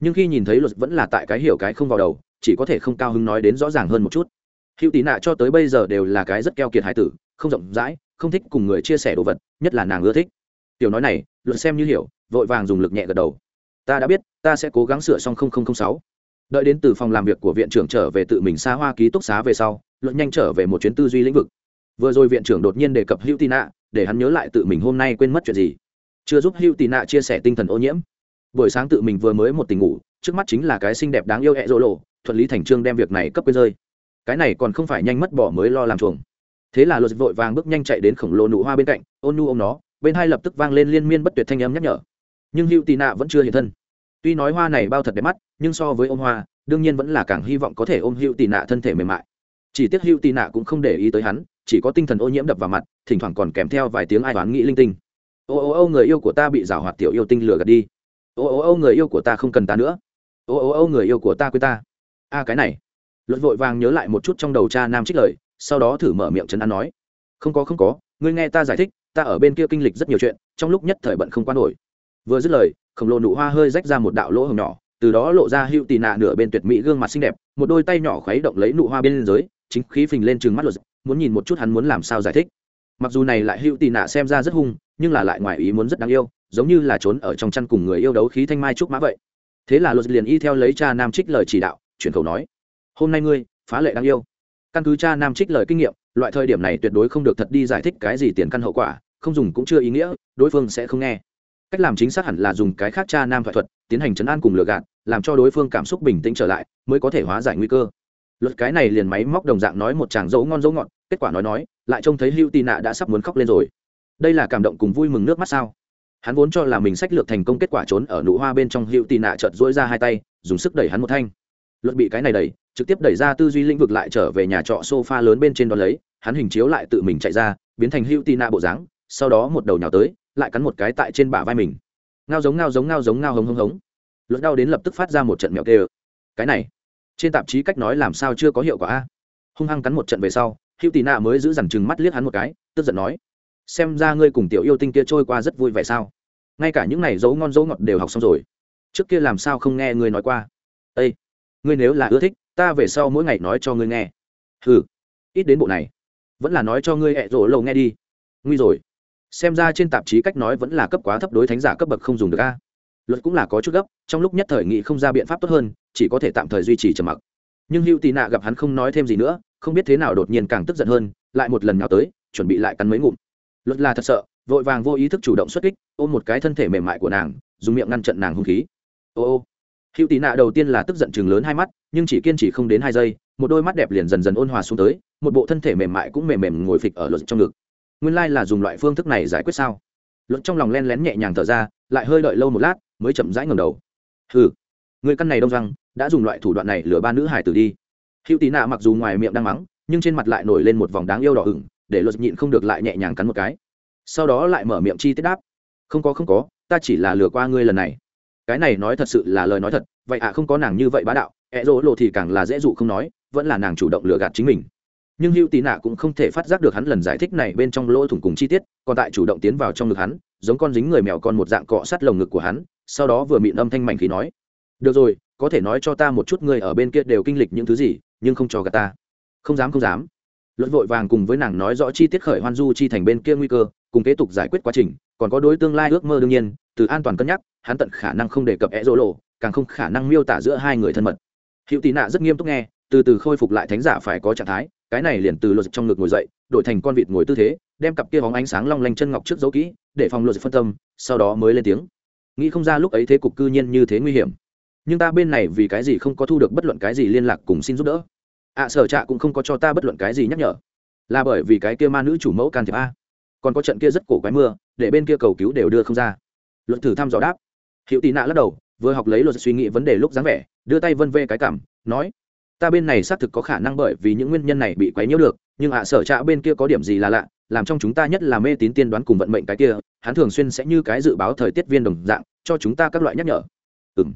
nhưng khi nhìn thấy luật vẫn là tại cái hiểu cái không vào đầu, chỉ có thể không cao hứng nói đến rõ ràng hơn một chút. Hữu tí nạ cho tới bây giờ đều là cái rất keo kiệt hải tử, không rộng rãi, không thích cùng người chia sẻ đồ vật, nhất là nàng ưa thích. Tiểu nói này, luật xem như hiểu, vội vàng dùng lực nhẹ gật đầu. Ta đã biết, ta sẽ cố gắng sửa xong sáu. Đợi đến từ phòng làm việc của viện trưởng trở về tự mình xa hoa ký túc xá về sau luận nhanh trở về một chuyến tư duy lĩnh vực. Vừa rồi viện trưởng đột nhiên đề cập hữu tị nạ, để hắn nhớ lại tự mình hôm nay quên mất chuyện gì. Chưa giúp hữu tị nạ chia sẻ tinh thần ô nhiễm buổi sáng tự mình vừa mới một tình ngủ, trước mắt chính là cái xinh đẹp đáng yêu hẹ rỗ lộ, thuận lý thành trương đem việc này cấp quên rơi. Cái này còn không phải nhanh mất bỏ mới lo làm chuồng. Thế là luật vội vàng bước nhanh chạy đến khổng lồ nụ hoa bên cạnh, ôn nu ô m nó, bên hai lập tức vang lên liên miên bất tuyệt thanh âm nhắc nhở. Nhưng hữu tị nạ vẫn chưa hiện thân. Tuy nói hoa này bao thật đẹp mắt, nhưng so với ôm hoa, đương nhiên vẫn là càng hy vọng có thể ôm hữu tị nạ thân thể mềm mại. Chỉ tiếc hữu tị nạ cũng không để ý tới hắn, chỉ có tinh thần ô nhiễm đập vào mặt, thỉnh thoảng còn kèm theo vài tiếng ai toán nghĩ linh tinh. Ô ô ô, người yêu của ta bị rào hoạt tiểu yêu tinh lừa gạt đi ô ô ô người yêu của ta không cần ta nữa. Ô ô ô người yêu của ta quên ta. A, cái này. Luật vội vàng nhớ lại một chút trong đầu cha nam trích lời, sau đó thử mở miệng chấn an nói. Không có không có, ngươi nghe ta giải thích, ta ở bên kia kinh lịch rất nhiều chuyện, trong lúc nhất thời bận không quan nổi. Vừa dứt lời, khổng lồ nụ hoa hơi rách ra một đạo lỗ hồng nhỏ, từ đó lộ ra hữu tì nạ nửa bên tuyệt mỹ gương mặt xinh đẹp, một đôi tay nhỏ khuấy động lấy nụ hoa bên dưới, chính khí phình lên trừng mắt luật, muốn nhìn một chút hắn muốn làm sao giải thích. Mặc dù này lại hữu tì nạ xem ra rất hung, nhưng là lại ngoài ý muốn rất đáng yêu giống như là trốn ở trong chăn cùng người yêu đấu khí thanh mai trúc mã vậy. Thế là luật liền y theo lấy cha nam trích lời chỉ đạo, chuyển khẩu nói, hôm nay ngươi, phá lệ đáng yêu. Căn cứ cha nam trích lời kinh nghiệm, loại thời điểm này tuyệt đối không được thật đi giải thích cái gì tiền căn hậu quả, không dùng cũng chưa ý nghĩa, đối phương sẽ không nghe. Cách làm chính xác hẳn là dùng cái khác cha nam thoại thuật, tiến hành chấn an cùng lừa gạt, làm cho đối phương cảm xúc bình tĩnh trở lại, mới có thể hóa giải nguy cơ. Luật cái này liền máy móc đồng dạng nói một chàng dấu ngon dấu ngọt, kết quả nói nói, lại trông thấy hữu tì nạ đã sắp muốn khóc lên rồi. Đây là cảm động cùng vui mừng nước mắt sao? Hắn vốn cho là mình sách lược thành công kết quả trốn ở nụ hoa bên trong hiệu tì nạ chợt dỗi ra hai tay, dùng sức đẩy hắn một thanh. Luật bị cái này đẩy, trực tiếp đẩy ra tư duy lĩnh vực lại trở về nhà trọ sofa lớn bên trên đó lấy, hắn hình chiếu lại tự mình chạy ra, biến thành hữu tì nạ bộ dáng, sau đó một đầu nhào tới, lại cắn một cái tại trên bả vai mình. Ngao giống ngao giống ngao giống, ngao hống hống hống. Luật đau đến lập tức phát ra một trận mèo kê cái này, trên tạp chí cách nói làm sao chưa có hiệu quả a? Hung hăng cắn một trận về sau, hữu tì nạ mới giữ dằn chừng mắt liếc hắn một cái, tức giận nói xem ra ngươi cùng tiểu yêu tinh kia trôi qua rất vui vẻ sao? Ngay cả những này dấu ngon dấu ngọt đều học xong rồi. Trước kia làm sao không nghe ngươi nói qua? Ây ngươi nếu là ưa thích, ta về sau mỗi ngày nói cho ngươi nghe. Ừ ít đến bộ này. Vẫn là nói cho ngươi hẹ rỗ lâu nghe đi. Nguy rồi. Xem ra trên tạp chí cách nói vẫn là cấp quá thấp đối thánh giả cấp bậc không dùng được a. Luật cũng là có chút gấp, trong lúc nhất thời nghị không ra biện pháp tốt hơn, chỉ có thể tạm thời duy trì trầm mặc. Nhưng hữu tì nạ gặp hắn không nói thêm gì nữa, không biết thế nào đột nhiên càng tức giận hơn, lại một lần nào tới, chuẩn bị lại cắn mấy ngụm luật là thật sợ, vội vàng vô ý thức chủ động xuất kích, ôm một cái thân thể mềm mại của nàng, dùng miệng ngăn chặn nàng hung khí. Ô ô. Hữu tị nạ đầu tiên là tức giận chừng lớn hai mắt, nhưng chỉ kiên trì không đến hai giây, một đôi mắt đẹp liền dần dần ôn hòa xuống tới, một bộ thân thể mềm mại cũng mềm mềm ngồi phịch ở luật trong ngực. Nguyên lai là dùng loại phương thức này giải quyết sao? Luật trong lòng len lén nhẹ nhàng thở ra, lại hơi đợi lâu một lát, mới chậm rãi ngầm đầu. Hừ. Người căn này đông răng, đã dùng loại thủ đoạn này lừa ba nữ hải tử đi. Hữu tị nạ mặc dù ngoài miệng đang mắng, nhưng trên mặt lại nổi lên một vòng đáng yêu đỏ ửng để luật nhịn không được lại nhẹ nhàng cắn một cái. Sau đó lại mở miệng chi tiết đáp. Không có không có, ta chỉ là lừa qua ngươi lần này. Cái này nói thật sự là lời nói thật, vậy ạ, không có nàng như vậy bá đạo. Ẹ rỗ lộ thì càng là dễ dụ không nói, vẫn là nàng chủ động lừa gạt chính mình. Nhưng hữu tì nạ cũng không thể phát giác được hắn lần giải thích này bên trong lỗ thủng cùng chi tiết, còn tại chủ động tiến vào trong ngực hắn, giống con dính người mèo con một dạng cọ sát lồng ngực của hắn, sau đó vừa mịn âm thanh mảnh khí nói, được rồi, có thể nói cho ta một chút người ở bên kia đều kinh lịch những thứ gì, nhưng không cho gạt ta. Không dám không dám luận vội vàng cùng với nàng nói rõ chi tiết khởi hoan du chi thành bên kia nguy cơ, cùng kế tục giải quyết quá trình, còn có đối tương lai ước mơ đương nhiên, từ an toàn cân nhắc, hắn tận khả năng không đề cập é rỗ lộ, càng không khả năng miêu tả giữa hai người thân mật. Hữu tị nạ rất nghiêm túc nghe, từ từ khôi phục lại thánh giả phải có trạng thái, cái này liền từ luật trong ngực ngồi dậy, đổi thành con vịt ngồi tư thế, đem cặp kia bóng ánh sáng long lanh chân ngọc trước dấu kỹ, để phòng luật phân tâm, sau đó mới lên tiếng. Nghĩ không ra lúc ấy thế cục cư nhiên như thế nguy hiểm. Nhưng ta bên này vì cái gì không có thu được bất luận cái gì liên lạc cùng xin giúp đỡ? Ạ sở trạ cũng không có cho ta bất luận cái gì nhắc nhở. Là bởi vì cái kia ma nữ chủ mẫu can thiệp a. Còn có trận kia rất cổ quái mưa, để bên kia cầu cứu đều đưa không ra. Luận thử thăm dò đáp. Hiệu tị nạ lắc đầu, vừa học lấy luật suy nghĩ vấn đề lúc dáng vẻ, đưa tay vân vê cái cảm, nói, ta bên này xác thực có khả năng bởi vì những nguyên nhân này bị quấy nhiễu được, nhưng ạ sở trạ bên kia có điểm gì là lạ, làm trong chúng ta nhất là mê tín tiên đoán cùng vận mệnh cái kia, hắn thường xuyên sẽ như cái dự báo thời tiết viên đồng dạng, cho chúng ta các loại nhắc nhở. Ừ m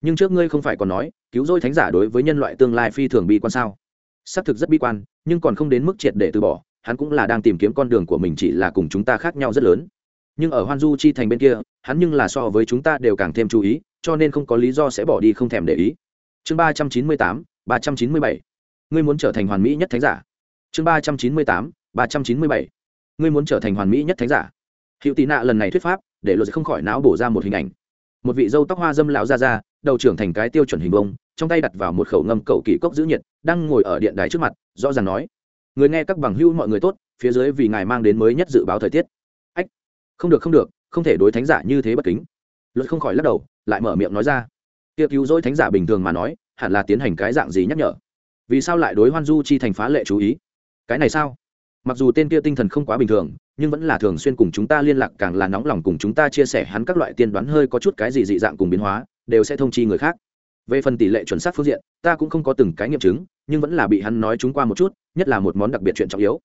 nhưng trước ngươi không phải còn nói cứu rỗi thánh giả đối với nhân loại tương lai phi thường bi quan sao? Xác thực rất bi quan, nhưng còn không đến mức triệt để từ bỏ, hắn cũng là đang tìm kiếm con đường của mình chỉ là cùng chúng ta khác nhau rất lớn. Nhưng ở hoan du chi thành bên kia, hắn nhưng là so với chúng ta đều càng thêm chú ý, cho nên không có lý do sẽ bỏ đi không thèm để ý. Chương ba trăm chín mươi tám, ba trăm chín mươi bảy. Ngươi muốn trở thành hoàn mỹ nhất thánh giả. Chương ba trăm chín mươi tám, ba trăm chín mươi bảy. Ngươi muốn trở thành hoàn mỹ nhất thánh giả. Hiệu tị nạ lần này thuyết pháp, để luật không khỏi não bổ ra một hình ảnh. Một vị dâu tóc hoa dâm lão ra ra đầu trưởng thành cái tiêu chuẩn hình bông trong tay đặt vào một khẩu ngâm cậu kỳ cốc giữ nhiệt, đang ngồi ở điện đài trước mặt, rõ ràng nói, người nghe các bằng hữu mọi người tốt, phía dưới vì ngài mang đến mới nhất dự báo thời tiết. Ách, không được không được, không thể đối thánh giả như thế bất kính. Luật không khỏi lắc đầu, lại mở miệng nói ra kia cứu rỗi thánh giả bình thường mà nói, hẳn là tiến hành cái dạng gì nhắc nhở? Vì sao lại đối hoan du chi thành phá lệ chú ý? Cái này sao? Mặc dù tên kia tinh thần không quá bình thường, nhưng vẫn là thường xuyên cùng chúng ta liên lạc, càng là nóng lòng cùng chúng ta chia sẻ hắn các loại tiên đoán hơi có chút cái gì dị dạng cùng biến hóa, đều sẽ thông chi người khác về phần tỷ lệ chuẩn xác phương diện, ta cũng không có từng cái nghiệm chứng, nhưng vẫn là bị hắn nói chúng qua một chút, nhất là một món đặc biệt chuyện trọng yếu.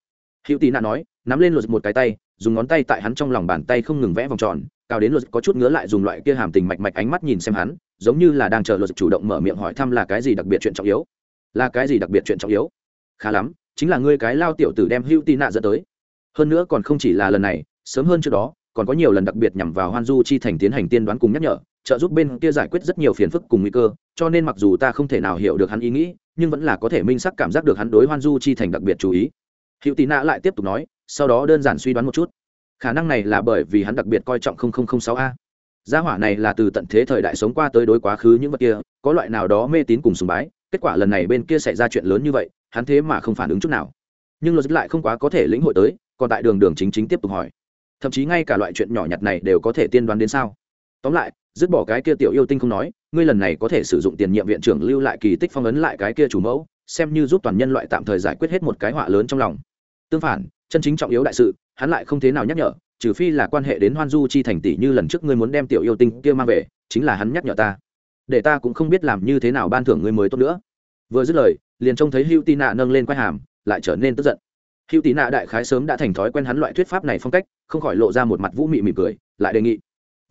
Hữu tì nạ nói, nắm lên luật một cái tay, dùng ngón tay tại hắn trong lòng bàn tay không ngừng vẽ vòng tròn, cao đến luật có chút ngứa lại dùng loại kia hàm tình mạch mạch ánh mắt nhìn xem hắn, giống như là đang chờ luật chủ động mở miệng hỏi thăm là cái gì đặc biệt chuyện trọng yếu. Là cái gì đặc biệt chuyện trọng yếu? Khá lắm, chính là ngươi cái lao tiểu tử đem hữu tì nạ dẫn tới. Hơn nữa còn không chỉ là lần này, sớm hơn trước đó, còn có nhiều lần đặc biệt nhằm vào hoan du chi thành tiến hành tiên đoán cùng nhắc nhở trợ giúp bên kia giải quyết rất nhiều phiền phức cùng nguy cơ, cho nên mặc dù ta không thể nào hiểu được hắn ý nghĩ, nhưng vẫn là có thể minh sắc cảm giác được hắn đối hoan du chi thành đặc biệt chú ý. Hữu tị nạ lại tiếp tục nói, sau đó đơn giản suy đoán một chút. Khả năng này là bởi vì hắn đặc biệt coi trọng sáu a. Gia hỏa này là từ tận thế thời đại sống qua tới đối quá khứ những vật kia, có loại nào đó mê tín cùng sùng bái, kết quả lần này bên kia xảy ra chuyện lớn như vậy, hắn thế mà không phản ứng chút nào. Nhưng luật lại không quá có thể lĩnh hội tới, còn tại đường đường chính chính tiếp tục hỏi. Thậm chí ngay cả loại chuyện nhỏ nhặt này đều có thể tiên đoán đến sao? Tóm lại dứt bỏ cái kia tiểu yêu tinh không nói, ngươi lần này có thể sử dụng tiền nhiệm viện trưởng lưu lại kỳ tích phong ấn lại cái kia chủ mẫu, xem như giúp toàn nhân loại tạm thời giải quyết hết một cái họa lớn trong lòng. Tương phản, chân chính trọng yếu đại sự, hắn lại không thế nào nhắc nhở, trừ phi là quan hệ đến hoan du chi thành tỷ như lần trước ngươi muốn đem tiểu yêu tinh kia mang về, chính là hắn nhắc nhở ta. Để ta cũng không biết làm như thế nào ban thưởng ngươi mới tốt nữa. Vừa dứt lời, liền trông thấy hữu tị nạ nâng lên quai hàm, lại trở nên tức giận. Hữu tị nạ đại khái sớm đã thành thói quen hắn loại thuyết pháp này phong cách, không khỏi lộ ra một mặt vũ mị mỉm cười, lại đề nghị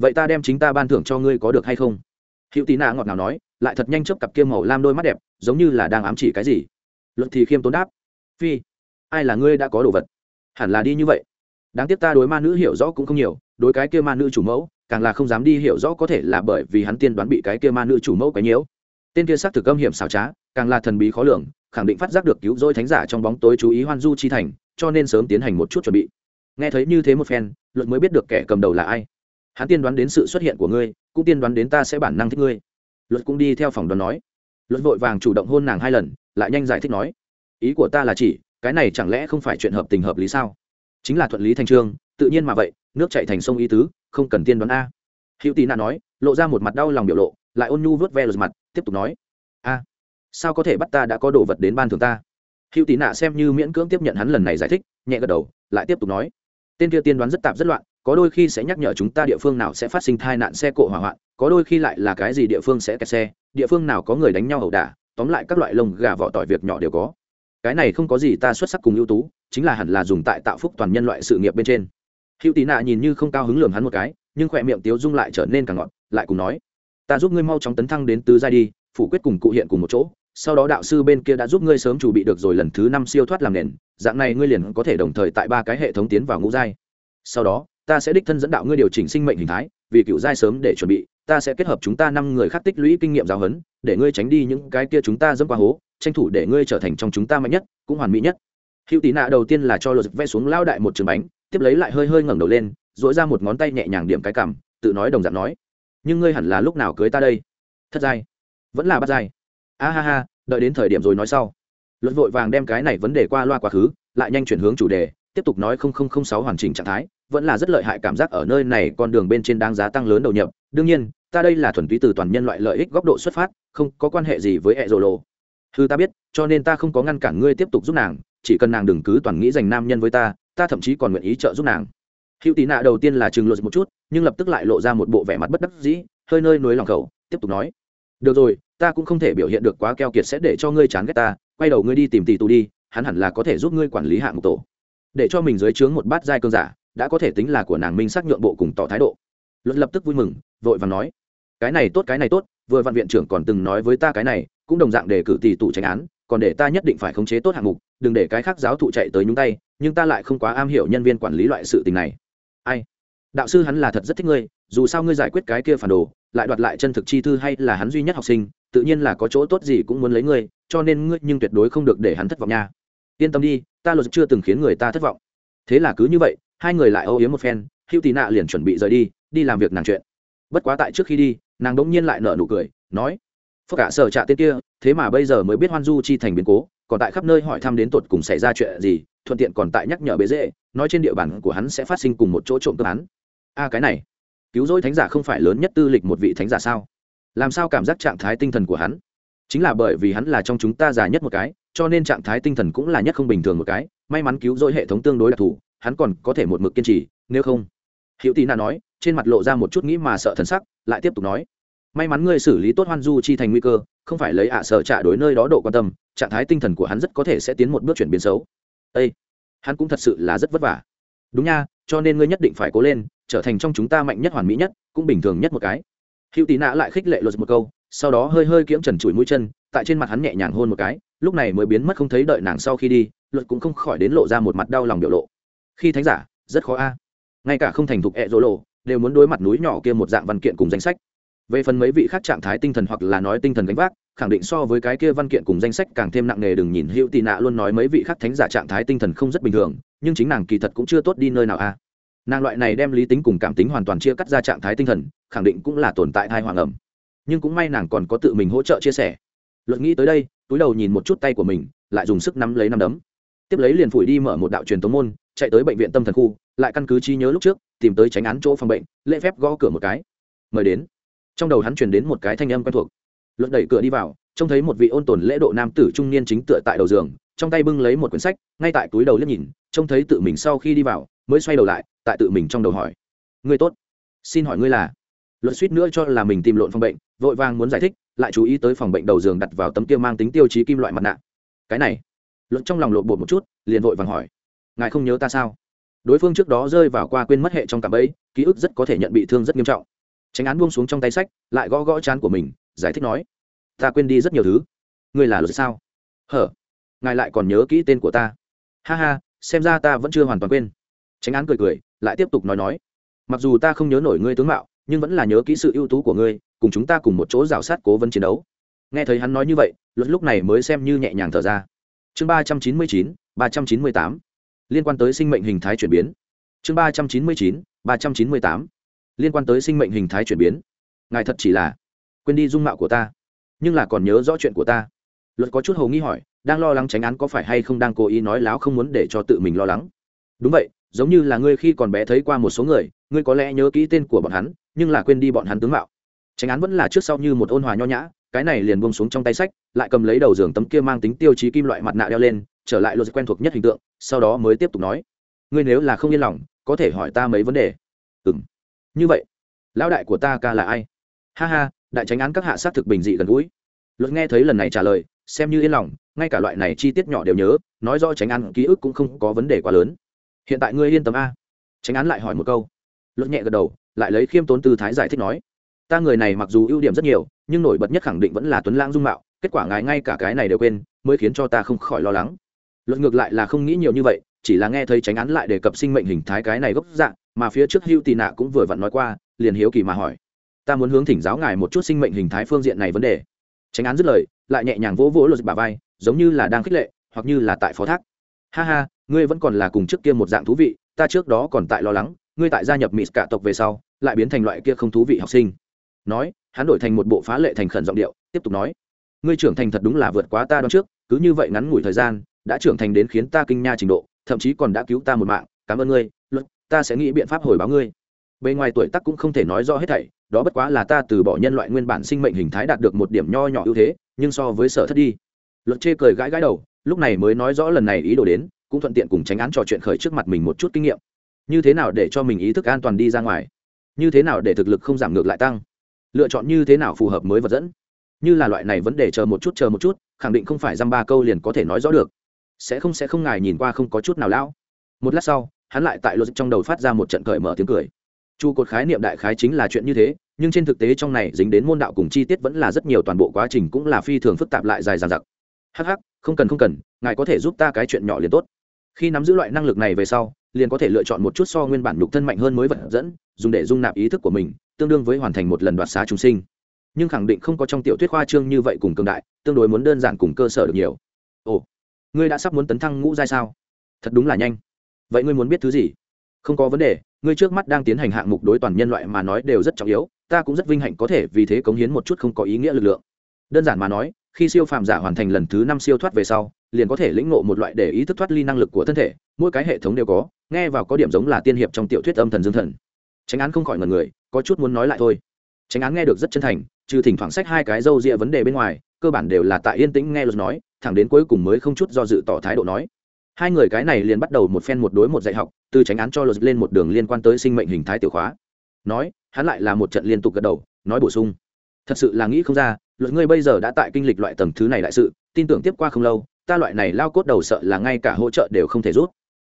vậy ta đem chính ta ban thưởng cho ngươi có được hay không? Hữu tí nạ ngọt ngào nói, lại thật nhanh chớp cặp kia màu lam đôi mắt đẹp, giống như là đang ám chỉ cái gì. Luật thì khiêm tốn đáp, phi, ai là ngươi đã có đồ vật? Hẳn là đi như vậy. Đáng tiếc ta đối ma nữ hiểu rõ cũng không nhiều, đối cái kia ma nữ chủ mẫu, càng là không dám đi hiểu rõ có thể là bởi vì hắn tiên đoán bị cái kia ma nữ chủ mẫu cái nhiễu. Tên kia xác thực âm hiểm xảo trá, càng là thần bí khó lường, khẳng định phát giác được cứu rỗi thánh giả trong bóng tối chú ý hoan du chi thành, cho nên sớm tiến hành một chút chuẩn bị. Nghe thấy như thế một phen luật mới biết được kẻ cầm đầu là ai hắn tiên đoán đến sự xuất hiện của ngươi, cũng tiên đoán đến ta sẽ bản năng thích ngươi. Luật cũng đi theo phòng đoán nói. Luật vội vàng chủ động hôn nàng hai lần, lại nhanh giải thích nói. Ý của ta là chỉ, cái này chẳng lẽ không phải chuyện hợp tình hợp lý sao? Chính là thuận lý thành trương, tự nhiên mà vậy, nước chạy thành sông ý tứ, không cần tiên đoán a. Hữu tì nạ nói, lộ ra một mặt đau lòng biểu lộ, lại ôn nhu vớt ve lượt mặt, tiếp tục nói. A, sao có thể bắt ta đã có đồ vật đến ban thường ta? Hữu tì nạ xem như miễn cưỡng tiếp nhận hắn lần này giải thích, nhẹ gật đầu, lại tiếp tục nói. Tên kia tiên đoán rất tạp rất loạn có đôi khi sẽ nhắc nhở chúng ta địa phương nào sẽ phát sinh tai nạn xe cộ hỏa hoạn, có đôi khi lại là cái gì địa phương sẽ kẹt xe, địa phương nào có người đánh nhau ẩu đả, tóm lại các loại lông gà vỏ tỏi việc nhỏ đều có. Cái này không có gì ta xuất sắc cùng ưu tú, chính là hẳn là dùng tại tạo phúc toàn nhân loại sự nghiệp bên trên. Hữu tì nạ nhìn như không cao hứng lường hắn một cái, nhưng khỏe miệng tiếu dung lại trở nên càng ngọt, lại cùng nói, ta giúp ngươi mau chóng tấn thăng đến tứ giai đi, phủ quyết cùng cụ hiện cùng một chỗ, sau đó đạo sư bên kia đã giúp ngươi sớm chuẩn bị được rồi lần thứ năm siêu thoát làm nền, dạng này ngươi liền có thể đồng thời tại ba cái hệ thống tiến vào ngũ giai. Sau đó ta sẽ đích thân dẫn đạo ngươi điều chỉnh sinh mệnh hình thái vì cựu giai sớm để chuẩn bị ta sẽ kết hợp chúng ta năm người khác tích lũy kinh nghiệm giáo huấn để ngươi tránh đi những cái kia chúng ta dẫm qua hố tranh thủ để ngươi trở thành trong chúng ta mạnh nhất cũng hoàn mỹ nhất. Hữu tí nạ đầu tiên là cho lột vẽ xuống lao đại một trường bánh tiếp lấy lại hơi hơi ngẩng đầu lên dỗi ra một ngón tay nhẹ nhàng điểm cái cảm, tự nói đồng dạng nói nhưng ngươi hẳn là lúc nào cưới ta đây? Thất giai vẫn là bắt giai a ha ha đợi đến thời điểm rồi nói sau. Luật vội vàng đem cái này vấn đề qua loa quá khứ lại nhanh chuyển hướng chủ đề tiếp tục nói không không không sáu hoàn chỉnh trạng thái vẫn là rất lợi hại cảm giác ở nơi này con đường bên trên đáng giá tăng lớn đầu nhập. Đương nhiên, ta đây là thuần túy từ toàn nhân loại lợi ích góc độ xuất phát, không có quan hệ gì với hệ rồ lộ hư ta biết, cho nên ta không có ngăn cản ngươi tiếp tục giúp nàng, chỉ cần nàng đừng cứ toàn nghĩ dành nam nhân với ta ta thậm chí còn nguyện ý trợ giúp nàng. Hữu tị nạ đầu tiên là chừng lột một chút, nhưng lập tức lại lộ ra một bộ vẻ mặt bất đắc dĩ, hơi nơi nối lòng khẩu, tiếp tục nói. Được rồi, ta cũng không thể biểu hiện được quá keo kiệt sẽ để cho ngươi chán ghét ta, quay đầu ngươi đi tìm tỷ tù đi, hắn hẳn là có thể giúp ngươi quản lý hạng mục tổ. Để cho mình dưới trướng một bát giai cơn giả đã có thể tính là của nàng minh xác nhượng bộ cùng tỏ thái độ. Luật lập tức vui mừng, vội và nói, cái này tốt, cái này tốt, vừa văn viện trưởng còn từng nói với ta cái này, cũng đồng dạng để cử tỷ tụ tránh án, còn để ta nhất định phải khống chế tốt hạng mục, đừng để cái khác giáo thụ chạy tới nhúng tay, nhưng ta lại không quá am hiểu nhân viên quản lý loại sự tình này. Ai? Đạo sư hắn là thật rất thích ngươi, dù sao ngươi giải quyết cái kia phản đồ, lại đoạt lại chân thực chi thư hay là hắn duy nhất học sinh, tự nhiên là có chỗ tốt gì cũng muốn lấy ngươi, cho nên ngươi nhưng tuyệt đối không được để hắn thất vọng nha. Yên tâm đi, ta luật chưa từng khiến người ta thất vọng. Thế là cứ như vậy hai người lại âu yếm một phen, hữu tì nạ liền chuẩn bị rời đi đi làm việc nàng chuyện. Bất quá tại trước khi đi, nàng đ ỗ n g nhiên lại nở nụ cười, nói phước cả sở trạ tên kia, thế mà bây giờ mới biết hoan du chi thành biến cố, còn tại khắp nơi hỏi thăm đến tột cùng xảy ra chuyện gì, thuận tiện còn tại nhắc nhở bế dễ, nói trên địa bàn của hắn sẽ phát sinh cùng một chỗ trộm cướp hắn a, cái này, cứu rỗi thánh giả không phải lớn nhất tư lịch một vị thánh giả sao? Làm sao cảm giác trạng thái tinh thần của hắn? Chính là bởi vì hắn là trong chúng ta già nhất một cái, cho nên trạng thái tinh thần cũng là nhất không bình thường một cái, may mắn cứu rỗi hệ thống tương đối đặc thù hắn còn có thể một mực kiên trì, nếu không. Hữu tì nạ nói, trên mặt lộ ra một chút nghĩ mà sợ thần sắc, lại tiếp tục nói. May mắn ngươi xử lý tốt hoan du chi thành nguy cơ, không phải lấy ạ sợ trả đối nơi đó độ quan tâm, trạng thái tinh thần của hắn rất có thể sẽ tiến một bước chuyển biến xấu. Ây hắn cũng thật sự là rất vất vả. Đúng nha, cho nên ngươi nhất định phải cố lên, trở thành trong chúng ta mạnh nhất hoàn mỹ nhất, cũng bình thường nhất một cái. Hữu tì nạ lại khích lệ luật một câu, sau đó hơi hơi kiễng trần chùi mũi chân, tại trên mặt hắn nhẹ nhàng hôn một cái, lúc này mới biến mất không thấy đợi nàng sau khi đi, luật cũng không khỏi đến lộ ra một mặt đau lòng biểu lộ khi thánh giả, rất khó a. Ngay cả không thành thục ẹ rỗ lộ, đều muốn đối mặt núi nhỏ kia một dạng văn kiện cùng danh sách. Về phần mấy vị khác trạng thái tinh thần hoặc là nói tinh thần gánh vác, khẳng định so với cái kia văn kiện cùng danh sách càng thêm nặng nề đừng nhìn hữu tị nạ luôn nói mấy vị khác thánh giả trạng thái tinh thần không rất bình thường, nhưng chính nàng kỳ thật cũng chưa tốt đi nơi nào a. Nàng loại này đem lý tính cùng cảm tính hoàn toàn chia cắt ra trạng thái tinh thần, khẳng định cũng là tồn tại thai hoàng ẩm. Nhưng cũng may nàng còn có tự mình hỗ trợ chia sẻ. Luận nghĩ tới đây, túi đầu nhìn một chút tay của mình, lại dùng sức nắm lấy nắm đấm. Tiếp lấy liền phủi đi mở một đạo truyền tống môn chạy tới bệnh viện tâm thần khu, lại căn cứ trí nhớ lúc trước, tìm tới tránh án chỗ phòng bệnh, lễ phép gõ cửa một cái. Mời đến. Trong đầu hắn truyền đến một cái thanh âm quen thuộc. Luận đẩy cửa đi vào, trông thấy một vị ôn tồn lễ độ nam tử trung niên chính tựa tại đầu giường, trong tay bưng lấy một quyển sách, ngay tại túi đầu liếc nhìn, trông thấy tự mình sau khi đi vào, mới xoay đầu lại, tại tự mình trong đầu hỏi. Người tốt. Xin hỏi ngươi là? Luận suýt nữa cho là mình tìm lộn phòng bệnh, vội vàng muốn giải thích, lại chú ý tới phòng bệnh đầu giường đặt vào tấm tiêu mang tính tiêu chí kim loại mặt nạ. Cái này. Luận trong lòng lộn bột một chút, liền vội vàng hỏi ngài không nhớ ta sao? Đối phương trước đó rơi vào qua quên mất hệ trong cạm ấy ký ức rất có thể nhận bị thương rất nghiêm trọng. Tránh án buông xuống trong tay sách, lại gõ gõ chán của mình, giải thích nói, ta quên đi rất nhiều thứ. Ngươi là luật sao? Hở, ngài lại còn nhớ kỹ tên của ta. Ha ha, xem ra ta vẫn chưa hoàn toàn quên. Tránh án cười cười, lại tiếp tục nói nói, mặc dù ta không nhớ nổi ngươi tướng mạo, nhưng vẫn là nhớ kỹ sự ưu tú của ngươi, cùng chúng ta cùng một chỗ rào sát cố vấn chiến đấu. Nghe thấy hắn nói như vậy, luật lúc này mới xem như nhẹ nhàng thở ra. Chương ba trăm chín mươi chín, ba trăm chín mươi tám liên quan tới sinh mệnh hình thái chuyển biến. Chương ba trăm chín mươi chín, ba trăm chín mươi tám. Liên quan tới sinh mệnh hình thái chuyển biến. Ngài thật chỉ là quên đi dung mạo của ta, nhưng là còn nhớ rõ chuyện của ta. Luật có chút hầu nghi hỏi, đang lo lắng tránh án có phải hay không đang cố ý nói láo không muốn để cho tự mình lo lắng. Đúng vậy, giống như là ngươi khi còn bé thấy qua một số người, ngươi có lẽ nhớ kỹ tên của bọn hắn, nhưng là quên đi bọn hắn tướng mạo. Tránh án vẫn là trước sau như một ôn hòa nho nhã, cái này liền buông xuống trong tay sách, lại cầm lấy đầu giường tấm kia mang tính tiêu chí kim loại mặt nạ đeo lên trở lại luật quen thuộc nhất hình tượng, sau đó mới tiếp tục nói, ngươi nếu là không yên lòng, có thể hỏi ta mấy vấn đề. Ừ m như vậy, lão đại của ta ca là ai? Ha ha, đại tránh án các hạ sát thực bình dị gần gũi. Luật nghe thấy lần này trả lời, xem như yên lòng, ngay cả loại này chi tiết nhỏ đều nhớ, nói rõ tránh án ký ức cũng không có vấn đề quá lớn. Hiện tại ngươi yên tâm a. Tránh án lại hỏi một câu. Luật nhẹ gật đầu, lại lấy khiêm tốn tư thái giải thích nói, ta người này mặc dù ưu điểm rất nhiều, nhưng nổi bật nhất khẳng định vẫn là tuấn lãng dung mạo, kết quả ngài ngay cả cái này đều quên, mới khiến cho ta không khỏi lo lắng luận ngược lại là không nghĩ nhiều như vậy, chỉ là nghe thấy tránh án lại đề cập sinh mệnh hình thái cái này gốc dạng, mà phía trước hưu tì nạ cũng vừa vặn nói qua, liền hiếu kỳ mà hỏi. Ta muốn hướng thỉnh giáo ngài một chút sinh mệnh hình thái phương diện này vấn đề. Tránh án dứt lời, lại nhẹ nhàng vỗ vỗ luật bà vai, giống như là đang khích lệ, hoặc như là tại phó thác. Ha ha, ngươi vẫn còn là cùng trước kia một dạng thú vị, ta trước đó còn tại lo lắng, ngươi tại gia nhập mỹ cả tộc về sau, lại biến thành loại kia không thú vị học sinh. Nói, hắn đổi thành một bộ phá lệ thành khẩn giọng điệu, tiếp tục nói. Ngươi trưởng thành thật đúng là vượt quá ta đoán trước, cứ như vậy ngắn ngủi thời gian đã trưởng thành đến khiến ta kinh nha trình độ, thậm chí còn đã cứu ta một mạng, cảm ơn ngươi, luật, ta sẽ nghĩ biện pháp hồi báo ngươi. Bề ngoài tuổi tác cũng không thể nói rõ hết thảy, đó bất quá là ta từ bỏ nhân loại nguyên bản sinh mệnh hình thái đạt được một điểm nho nhỏ ưu thế, nhưng so với sở thất đi. Luật chê cười gãi gãi đầu, lúc này mới nói rõ lần này ý đồ đến, cũng thuận tiện cùng tránh án trò chuyện khởi trước mặt mình một chút kinh nghiệm. Như thế nào để cho mình ý thức an toàn đi ra ngoài? Như thế nào để thực lực không giảm ngược lại tăng? Lựa chọn như thế nào phù hợp mới vật dẫn? Như là loại này vấn đề chờ một chút, chờ một chút, khẳng định không phải dăm ba câu liền có thể nói rõ được sẽ không sẽ không ngài nhìn qua không có chút nào lão. Một lát sau, hắn lại tại luật trong đầu phát ra một trận cởi mở tiếng cười. Chu cột khái niệm đại khái chính là chuyện như thế, nhưng trên thực tế trong này dính đến môn đạo cùng chi tiết vẫn là rất nhiều toàn bộ quá trình cũng là phi thường phức tạp lại dài dằng dặc. Hắc hắc, không cần không cần, ngài có thể giúp ta cái chuyện nhỏ liền tốt. Khi nắm giữ loại năng lực này về sau, liền có thể lựa chọn một chút so nguyên bản nhục thân mạnh hơn mới vật dẫn, dùng để dung nạp ý thức của mình, tương đương với hoàn thành một lần đoạt xá chúng sinh. Nhưng khẳng định không có trong tiểu thuyết khoa trương như vậy cùng cường đại, tương đối muốn đơn giản cùng cơ sở được nhiều ngươi đã sắp muốn tấn thăng ngũ giai sao? Thật đúng là nhanh. Vậy ngươi muốn biết thứ gì? Không có vấn đề, ngươi trước mắt đang tiến hành hạng mục đối toàn nhân loại mà nói đều rất trọng yếu, ta cũng rất vinh hạnh có thể vì thế cống hiến một chút không có ý nghĩa lực lượng. Đơn giản mà nói, khi siêu phàm giả hoàn thành lần thứ năm siêu thoát về sau, liền có thể lĩnh ngộ một loại để ý thức thoát ly năng lực của thân thể, mỗi cái hệ thống đều có, nghe vào có điểm giống là tiên hiệp trong tiểu thuyết âm thần dương thần. Tránh án không khỏi ngần người, có chút muốn nói lại thôi. Tránh án nghe được rất chân thành, trừ thỉnh thoảng sách hai cái râu rịa vấn đề bên ngoài, cơ bản đều là tại yên tĩnh nghe luật nói thẳng đến cuối cùng mới không chút do dự tỏ thái độ nói. Hai người cái này liền bắt đầu một phen một đối một dạy học, từ tránh án cho luật lên một đường liên quan tới sinh mệnh hình thái tiểu khóa. Nói, hắn lại là một trận liên tục gật đầu, nói bổ sung. Thật sự là nghĩ không ra luật ngươi bây giờ đã tại kinh lịch loại tầng thứ này đại sự, tin tưởng tiếp qua không lâu, ta loại này lao cốt đầu sợ là ngay cả hỗ trợ đều không thể rút.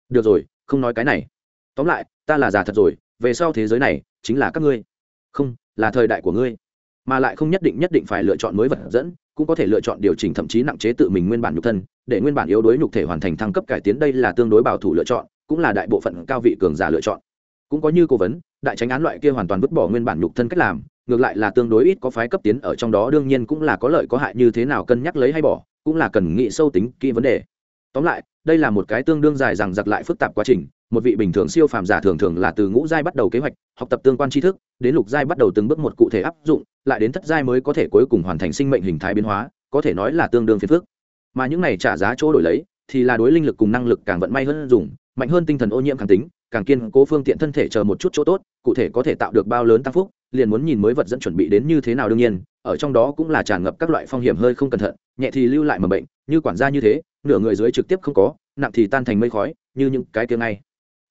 Được rồi, không nói cái này. Tóm lại, ta là già thật rồi, về sau thế giới này, chính là các ngươi. Không, là thời đại của ngươi. Mà lại không nhất định nhất định phải lựa chọn mới vật dẫn cũng có thể lựa chọn điều chỉnh thậm chí nặng chế tự mình nguyên bản nhục thân, để nguyên bản yếu đuối nhục thể hoàn thành thăng cấp cải tiến đây là tương đối bảo thủ lựa chọn, cũng là đại bộ phận cao vị cường giả lựa chọn. Cũng có như cố vấn, đại tránh án loại kia hoàn toàn vứt bỏ nguyên bản nhục thân cách làm, ngược lại là tương đối ít có phái cấp tiến ở trong đó, đương nhiên cũng là có lợi có hại như thế nào cân nhắc lấy hay bỏ, cũng là cần nghĩ sâu tính kỹ vấn đề. Tóm lại, đây là một cái tương đương dài rằng giặc lại phức tạp quá trình một vị bình thường siêu phàm giả thường thường là từ ngũ giai bắt đầu kế hoạch, học tập tương quan tri thức, đến lục giai bắt đầu từng bước một cụ thể áp dụng, lại đến thất giai mới có thể cuối cùng hoàn thành sinh mệnh hình thái biến hóa, có thể nói là tương đương phiền phức. Mà những này trả giá chỗ đổi lấy, thì là đối linh lực cùng năng lực càng vận may hơn dùng, mạnh hơn tinh thần ô nhiễm càng tính, càng kiên cố phương tiện thân thể chờ một chút chỗ tốt, cụ thể có thể tạo được bao lớn tăng phúc, liền muốn nhìn mới vật dẫn chuẩn bị đến như thế nào đương nhiên, ở trong đó cũng là tràn ngập các loại phong hiểm hơi không cẩn thận, nhẹ thì lưu lại mầm bệnh, như quản gia như thế, nửa người dưới trực tiếp không có, nặng thì tan thành mây khói, như những cái tiếng ngay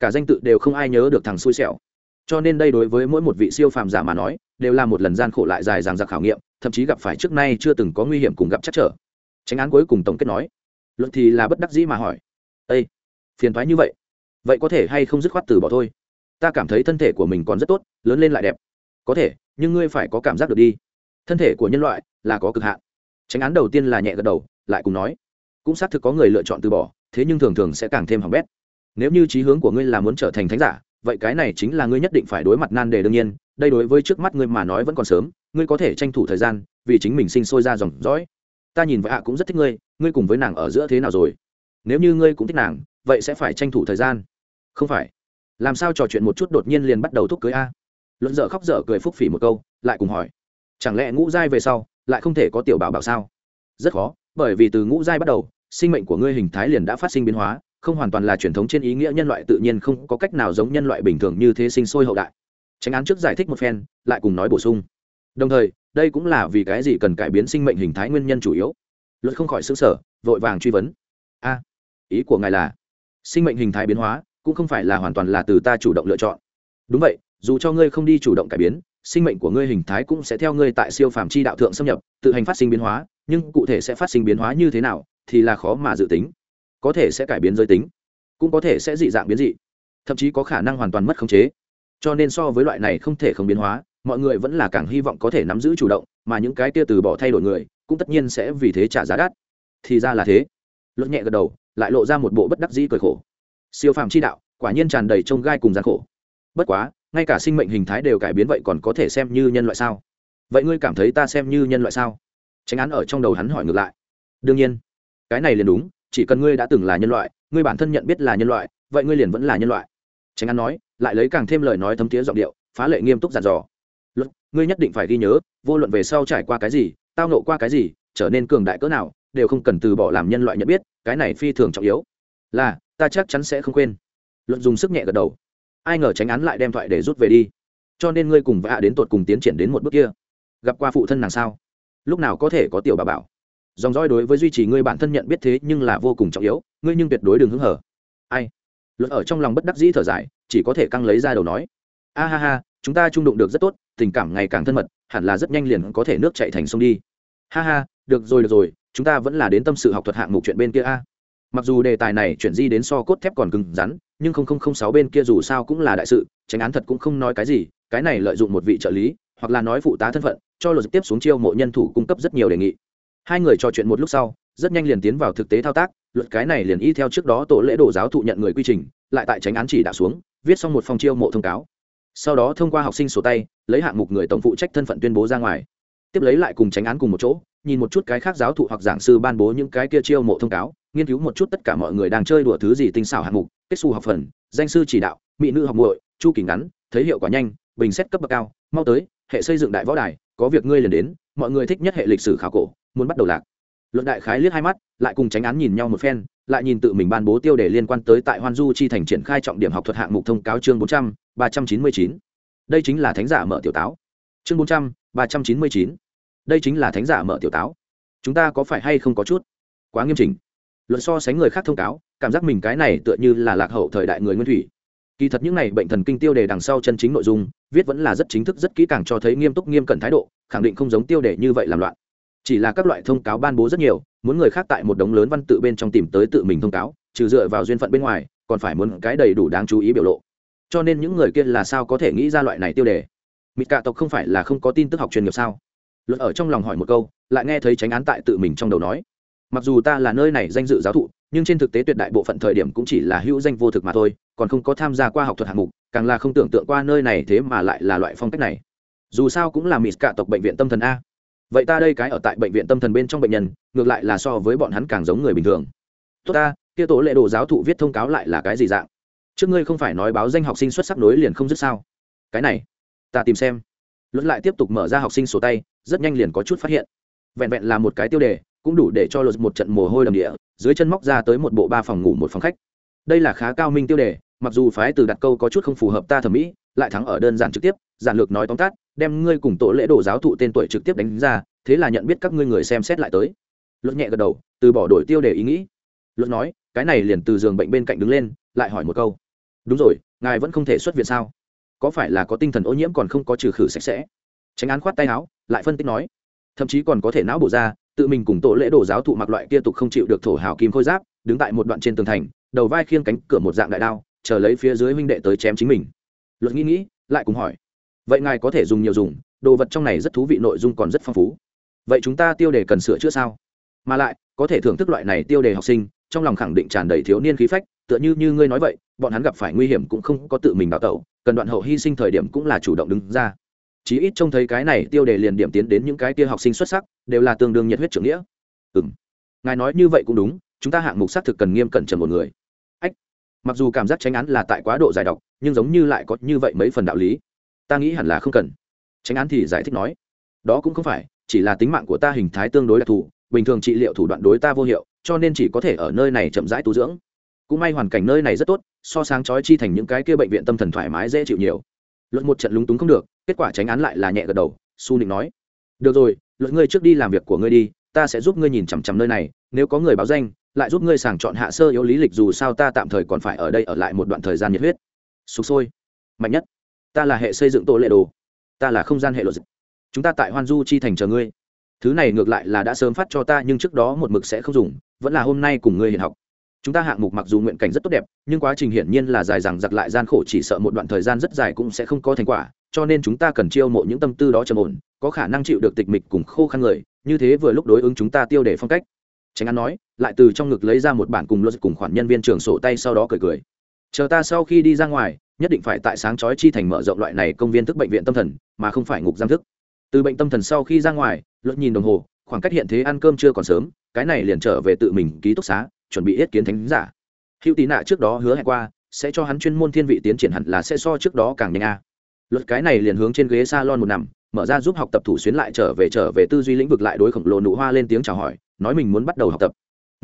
cả danh tự đều không ai nhớ được thằng xui xẻo. Cho nên đây đối với mỗi một vị siêu phàm giả mà nói, đều là một lần gian khổ lại dài dằng dặc khảo nghiệm, thậm chí gặp phải trước nay chưa từng có nguy hiểm cùng gặp chắc trở. Tránh án cuối cùng tổng kết nói luận thì là bất đắc dĩ mà hỏi ây phiền thoái như vậy vậy có thể hay không dứt khoát từ bỏ thôi? Ta cảm thấy thân thể của mình còn rất tốt, lớn lên lại đẹp. Có thể, nhưng ngươi phải có cảm giác được đi. Thân thể của nhân loại là có cực hạn tránh án đầu tiên là nhẹ gật đầu, lại cùng nói, cũng xác thực có người lựa chọn từ bỏ, thế nhưng thường thường sẽ càng thêm hỏng bét nếu như trí hướng của ngươi là muốn trở thành thánh giả, vậy cái này chính là ngươi nhất định phải đối mặt nan đề đương nhiên, đây đối với trước mắt ngươi mà nói vẫn còn sớm, ngươi có thể tranh thủ thời gian, vì chính mình sinh sôi ra dòng dõi. Ta nhìn vợ hạ cũng rất thích ngươi ngươi cùng với nàng ở giữa thế nào rồi? Nếu như ngươi cũng thích nàng, vậy sẽ phải tranh thủ thời gian. Không phải. Làm sao trò chuyện một chút đột nhiên liền bắt đầu thúc cưới a? Luận dở khóc dở cười phúc phỉ một câu, lại cùng hỏi. Chẳng lẽ ngũ giai về sau, lại không thể có tiểu bảo bảo sao? Rất khó, bởi vì từ ngũ giai bắt đầu, sinh mệnh của ngươi hình thái liền đã phát sinh biến hóa không hoàn toàn là truyền thống trên ý nghĩa nhân loại tự nhiên không có cách nào giống nhân loại bình thường như thế sinh sôi hậu đại. Tránh án trước giải thích một phen, lại cùng nói bổ sung. Đồng thời, đây cũng là vì cái gì cần cải biến sinh mệnh hình thái nguyên nhân chủ yếu. Luật không khỏi xứng sở vội vàng truy vấn. A, ý của ngài là, sinh mệnh hình thái biến hóa cũng không phải là hoàn toàn là từ ta chủ động lựa chọn. Đúng vậy, dù cho ngươi không đi chủ động cải biến, sinh mệnh của ngươi hình thái cũng sẽ theo ngươi tại siêu phàm chi đạo thượng xâm nhập, tự hành phát sinh biến hóa, nhưng cụ thể sẽ phát sinh biến hóa như thế nào thì là khó mà dự tính có thể sẽ cải biến giới tính, cũng có thể sẽ dị dạng biến dị, thậm chí có khả năng hoàn toàn mất khống chế. Cho nên so với loại này không thể không biến hóa, mọi người vẫn là càng hy vọng có thể nắm giữ chủ động, mà những cái kia từ bỏ thay đổi người, cũng tất nhiên sẽ vì thế trả giá đắt. Thì ra là thế. Luật nhẹ gật đầu, lại lộ ra một bộ bất đắc dĩ cười khổ. Siêu phàm chi đạo, quả nhiên tràn đầy trông gai cùng gian khổ. Bất quá, ngay cả sinh mệnh hình thái đều cải biến vậy còn có thể xem như nhân loại sao? Vậy ngươi cảm thấy ta xem như nhân loại sao? Tránh án ở trong đầu hắn hỏi ngược lại. Đương nhiên, cái này liền đúng chỉ cần ngươi đã từng là nhân loại, ngươi bản thân nhận biết là nhân loại, vậy ngươi liền vẫn là nhân loại. Tránh án nói, lại lấy càng thêm lời nói thấm tía giọng điệu, phá lệ nghiêm túc giàn dò. Luật, ngươi nhất định phải ghi nhớ, vô luận về sau trải qua cái gì, tao nộ qua cái gì, trở nên cường đại cỡ nào, đều không cần từ bỏ làm nhân loại nhận biết, cái này phi thường trọng yếu. Là, ta chắc chắn sẽ không quên. Luận dùng sức nhẹ gật đầu. Ai ngờ tránh án lại đem thoại để rút về đi. Cho nên ngươi cùng vạ đến tột cùng tiến triển đến một bước kia. Gặp qua phụ thân nàng sao? Lúc nào có thể có tiểu bà bảo? Dòng dõi đối với duy trì ngươi bản thân nhận biết thế nhưng là vô cùng trọng yếu, ngươi nhưng tuyệt đối đừng hứng hở ai? Luật ở trong lòng bất đắc dĩ thở dài, chỉ có thể căng lấy ra đầu nói. A ha ha, chúng ta trung đụng được rất tốt, tình cảm ngày càng thân mật, hẳn là rất nhanh liền có thể nước chạy thành sông đi. Ha ha, được rồi được rồi, chúng ta vẫn là đến tâm sự học thuật hạng mục chuyện bên kia a. Mặc dù đề tài này chuyển di đến so cốt thép còn cứng rắn, nhưng không không không sáu bên kia dù sao cũng là đại sự, tránh án thật cũng không nói cái gì, cái này lợi dụng một vị trợ lý, hoặc là nói phụ tá thân phận, cho luật tiếp xuống chiêu mộ nhân thủ cung cấp rất nhiều đề nghị hai người trò chuyện một lúc sau, rất nhanh liền tiến vào thực tế thao tác, luật cái này liền y theo trước đó tổ lễ đồ giáo thụ nhận người quy trình, lại tại tránh án chỉ đạo xuống, viết xong một phong chiêu mộ thông cáo. Sau đó thông qua học sinh sổ tay, lấy hạng mục người tổng phụ trách thân phận tuyên bố ra ngoài. Tiếp lấy lại cùng tránh án cùng một chỗ, nhìn một chút cái khác giáo thụ hoặc giảng sư ban bố những cái kia chiêu mộ thông cáo, nghiên cứu một chút tất cả mọi người đang chơi đùa thứ gì tinh xảo hạng mục, kết xu học phần, danh sư chỉ đạo, mỹ nữ học muội, chu kỳ ngắn, thấy hiệu quả nhanh, bình xét cấp bậc cao, mau tới, hệ xây dựng đại võ đài, có việc ngươi liền đến, mọi người thích nhất hệ lịch sử khảo cổ muốn bắt đầu lạc. Luận đại khái liếc hai mắt, lại cùng tránh án nhìn nhau một phen, lại nhìn tự mình ban bố tiêu đề liên quan tới tại hoan du chi thành triển khai trọng điểm học thuật hạng mục thông cáo chương bốn trăm, ba trăm chín mươi chín. Đây chính là thánh giả mở tiểu táo. Chương bốn trăm, ba trăm chín mươi chín. Đây chính là thánh giả mở tiểu táo. Chúng ta có phải hay không có chút? Quá nghiêm chỉnh. Luận so sánh người khác thông cáo, cảm giác mình cái này tựa như là lạc hậu thời đại người nguyên thủy. Kỳ thật những này bệnh thần kinh tiêu đề đằng sau chân chính nội dung, viết vẫn là rất chính thức, rất kỹ càng cho thấy nghiêm túc, nghiêm cẩn thái độ, khẳng định không giống tiêu đề như vậy làm loạn chỉ là các loại thông cáo ban bố rất nhiều, muốn người khác tại một đống lớn văn tự bên trong tìm tới tự mình thông cáo, trừ dựa vào duyên phận bên ngoài, còn phải muốn cái đầy đủ đáng chú ý biểu lộ. Cho nên những người kia là sao có thể nghĩ ra loại này tiêu đề? Mịt cạ tộc không phải là không có tin tức học chuyên nghiệp sao? Luật ở trong lòng hỏi một câu, lại nghe thấy tránh án tại tự mình trong đầu nói. Mặc dù ta là nơi này danh dự giáo thụ, nhưng trên thực tế tuyệt đại bộ phận thời điểm cũng chỉ là hữu danh vô thực mà thôi, còn không có tham gia qua học thuật hạng mục, càng là không tưởng tượng qua nơi này thế mà lại là loại phong cách này. Dù sao cũng là mịt cạ tộc bệnh viện tâm thần a vậy ta đây cái ở tại bệnh viện tâm thần bên trong bệnh nhân, ngược lại là so với bọn hắn càng giống người bình thường. Tốt ta, kia tổ lệ đồ giáo thụ viết thông cáo lại là cái gì dạng? Trước ngươi không phải nói báo danh học sinh xuất sắc nối liền không dứt sao? Cái này, ta tìm xem. Luật lại tiếp tục mở ra học sinh sổ tay, rất nhanh liền có chút phát hiện. Vẹn vẹn là một cái tiêu đề, cũng đủ để cho luật một trận mồ hôi đầm địa, dưới chân móc ra tới một bộ ba phòng ngủ một phòng khách. Đây là khá cao minh tiêu đề, mặc dù phái từ đặt câu có chút không phù hợp ta thẩm mỹ, lại thắng ở đơn giản trực tiếp, giản lược nói tóm tắt đem ngươi cùng tổ lễ đồ giáo thụ tên tuổi trực tiếp đánh ra, thế là nhận biết các ngươi người xem xét lại tới. Luật nhẹ gật đầu, từ bỏ đổi tiêu đề ý nghĩ. Luật nói, cái này liền từ giường bệnh bên cạnh đứng lên, lại hỏi một câu. Đúng rồi, ngài vẫn không thể xuất viện sao? Có phải là có tinh thần ô nhiễm còn không có trừ khử sạch sẽ? Tránh án khoát tay áo, lại phân tích nói. Thậm chí còn có thể não bổ ra, tự mình cùng tổ lễ đồ giáo thụ mặc loại kia tục không chịu được thổ hào kim khôi giáp, đứng tại một đoạn trên tường thành, đầu vai khiêng cánh cửa một dạng đại đao, chờ lấy phía dưới huynh đệ tới chém chính mình. Luật nghĩ nghĩ, lại cùng hỏi vậy ngài có thể dùng nhiều dùng, đồ vật trong này rất thú vị, nội dung còn rất phong phú. Vậy chúng ta tiêu đề cần sửa chữa sao? Mà lại, có thể thưởng thức loại này tiêu đề học sinh, trong lòng khẳng định tràn đầy thiếu niên khí phách, tựa như như ngươi nói vậy, bọn hắn gặp phải nguy hiểm cũng không có tự mình đào tẩu, cần đoạn hậu hy sinh thời điểm cũng là chủ động đứng ra. Chí ít trông thấy cái này tiêu đề liền điểm tiến đến những cái kia học sinh xuất sắc, đều là tương đương nhiệt huyết trưởng nghĩa. Ừ m ngài nói như vậy cũng đúng, chúng ta hạng mục xác thực cần nghiêm cẩn trần một người. Ách. Mặc dù cảm giác tránh án là tại quá độ giải độc, nhưng giống như lại có như vậy mấy phần đạo lý ta nghĩ hẳn là không cần. Tránh án thì giải thích nói, đó cũng không phải, chỉ là tính mạng của ta hình thái tương đối đặc thù, bình thường trị liệu thủ đoạn đối ta vô hiệu, cho nên chỉ có thể ở nơi này chậm rãi tu dưỡng. Cũng may hoàn cảnh nơi này rất tốt, so sáng chói chi thành những cái kia bệnh viện tâm thần thoải mái dễ chịu nhiều. Luật một trận lúng túng không được, kết quả tránh án lại là nhẹ gật đầu, su nịnh nói. Được rồi, luật ngươi trước đi làm việc của ngươi đi, ta sẽ giúp ngươi nhìn chằm chằm nơi này, nếu có người báo danh, lại giúp ngươi sàng chọn hạ sơ yếu lý lịch dù sao ta tạm thời còn phải ở đây ở lại một đoạn thời gian nhiệt huyết. Sụp sôi. Mạnh nhất ta là hệ xây dựng tổ lệ đồ. Ta là không gian hệ luật chúng ta tại hoan du chi thành chờ ngươi. Thứ này ngược lại là đã sớm phát cho ta, nhưng trước đó một mực sẽ không dùng, vẫn là hôm nay cùng ngươi hiện học. Chúng ta hạng mục mặc dù nguyện cảnh rất tốt đẹp, nhưng quá trình hiển nhiên là dài rằng giặc lại gian khổ, chỉ sợ một đoạn thời gian rất dài cũng sẽ không có thành quả, cho nên chúng ta cần chiêu mộ những tâm tư đó trầm ổn, có khả năng chịu được tịch mịch cùng khô khăn người, như thế vừa lúc đối ứng chúng ta tiêu để phong cách. Tránh án nói, lại từ trong ngực lấy ra một bản cùng luật cùng khoản nhân viên trường sổ tay sau đó cười cười. Chờ ta sau khi đi ra ngoài nhất định phải tại sáng chói chi thành mở rộng loại này công viên thức bệnh viện tâm thần, mà không phải ngục giam thức. Từ bệnh tâm thần sau khi ra ngoài, luật nhìn đồng hồ, khoảng cách hiện thế ăn cơm chưa còn sớm, cái này liền trở về tự mình ký túc xá, chuẩn bị yết kiến thánh giả. Hữu tý nạ trước đó hứa hẹn qua, sẽ cho hắn chuyên môn thiên vị tiến triển hẳn là sẽ so trước đó càng nhanh a. Luật cái này liền hướng trên ghế s a lon một nằm, mở ra giúp học tập thủ xuyến lại trở về trở về tư duy lĩnh vực lại đối khổng lồ nụ hoa lên tiếng chào hỏi, nói mình muốn bắt đầu học tập.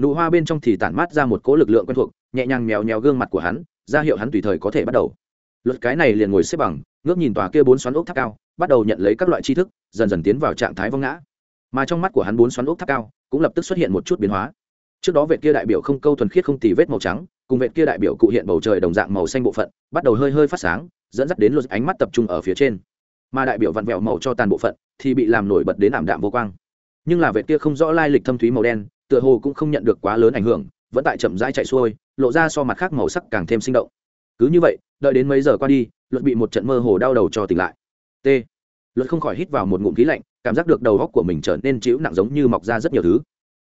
Nụ hoa bên trong thì tản mát ra một cỗ lực lượng quen thuộc, nhẹ nhàng mèo nhèo gương mặt của hắn, ra hiệu hắn tùy thời có thể bắt đầu luật cái này liền ngồi xếp bằng, ngước nhìn tòa kia bốn xoắn ốc tháp cao, bắt đầu nhận lấy các loại tri thức, dần dần tiến vào trạng thái vong ngã. Mà trong mắt của hắn bốn xoắn ốc tháp cao cũng lập tức xuất hiện một chút biến hóa. Trước đó vệ kia đại biểu không câu thuần khiết không tì vết màu trắng, cùng vệ kia đại biểu cụ hiện bầu trời đồng dạng màu xanh bộ phận, bắt đầu hơi hơi phát sáng, dẫn dắt đến luật ánh mắt tập trung ở phía trên. Mà đại biểu vặn vẹo màu cho tàn bộ phận thì bị làm nổi bật đến ảm đạm vô quang. Nhưng là vệ kia không rõ lai lịch thâm thúy màu đen, tựa hồ cũng không nhận được quá lớn ảnh hưởng, vẫn tại chậm rãi chạy xuôi, lộ ra so mặt khác màu sắc càng thêm sinh động cứ như vậy, đợi đến mấy giờ qua đi, luật bị một trận mơ hồ đau đầu cho tỉnh lại. T. Luật không khỏi hít vào một ngụm khí lạnh, cảm giác được đầu góc của mình trở nên chịu nặng giống như mọc ra rất nhiều thứ.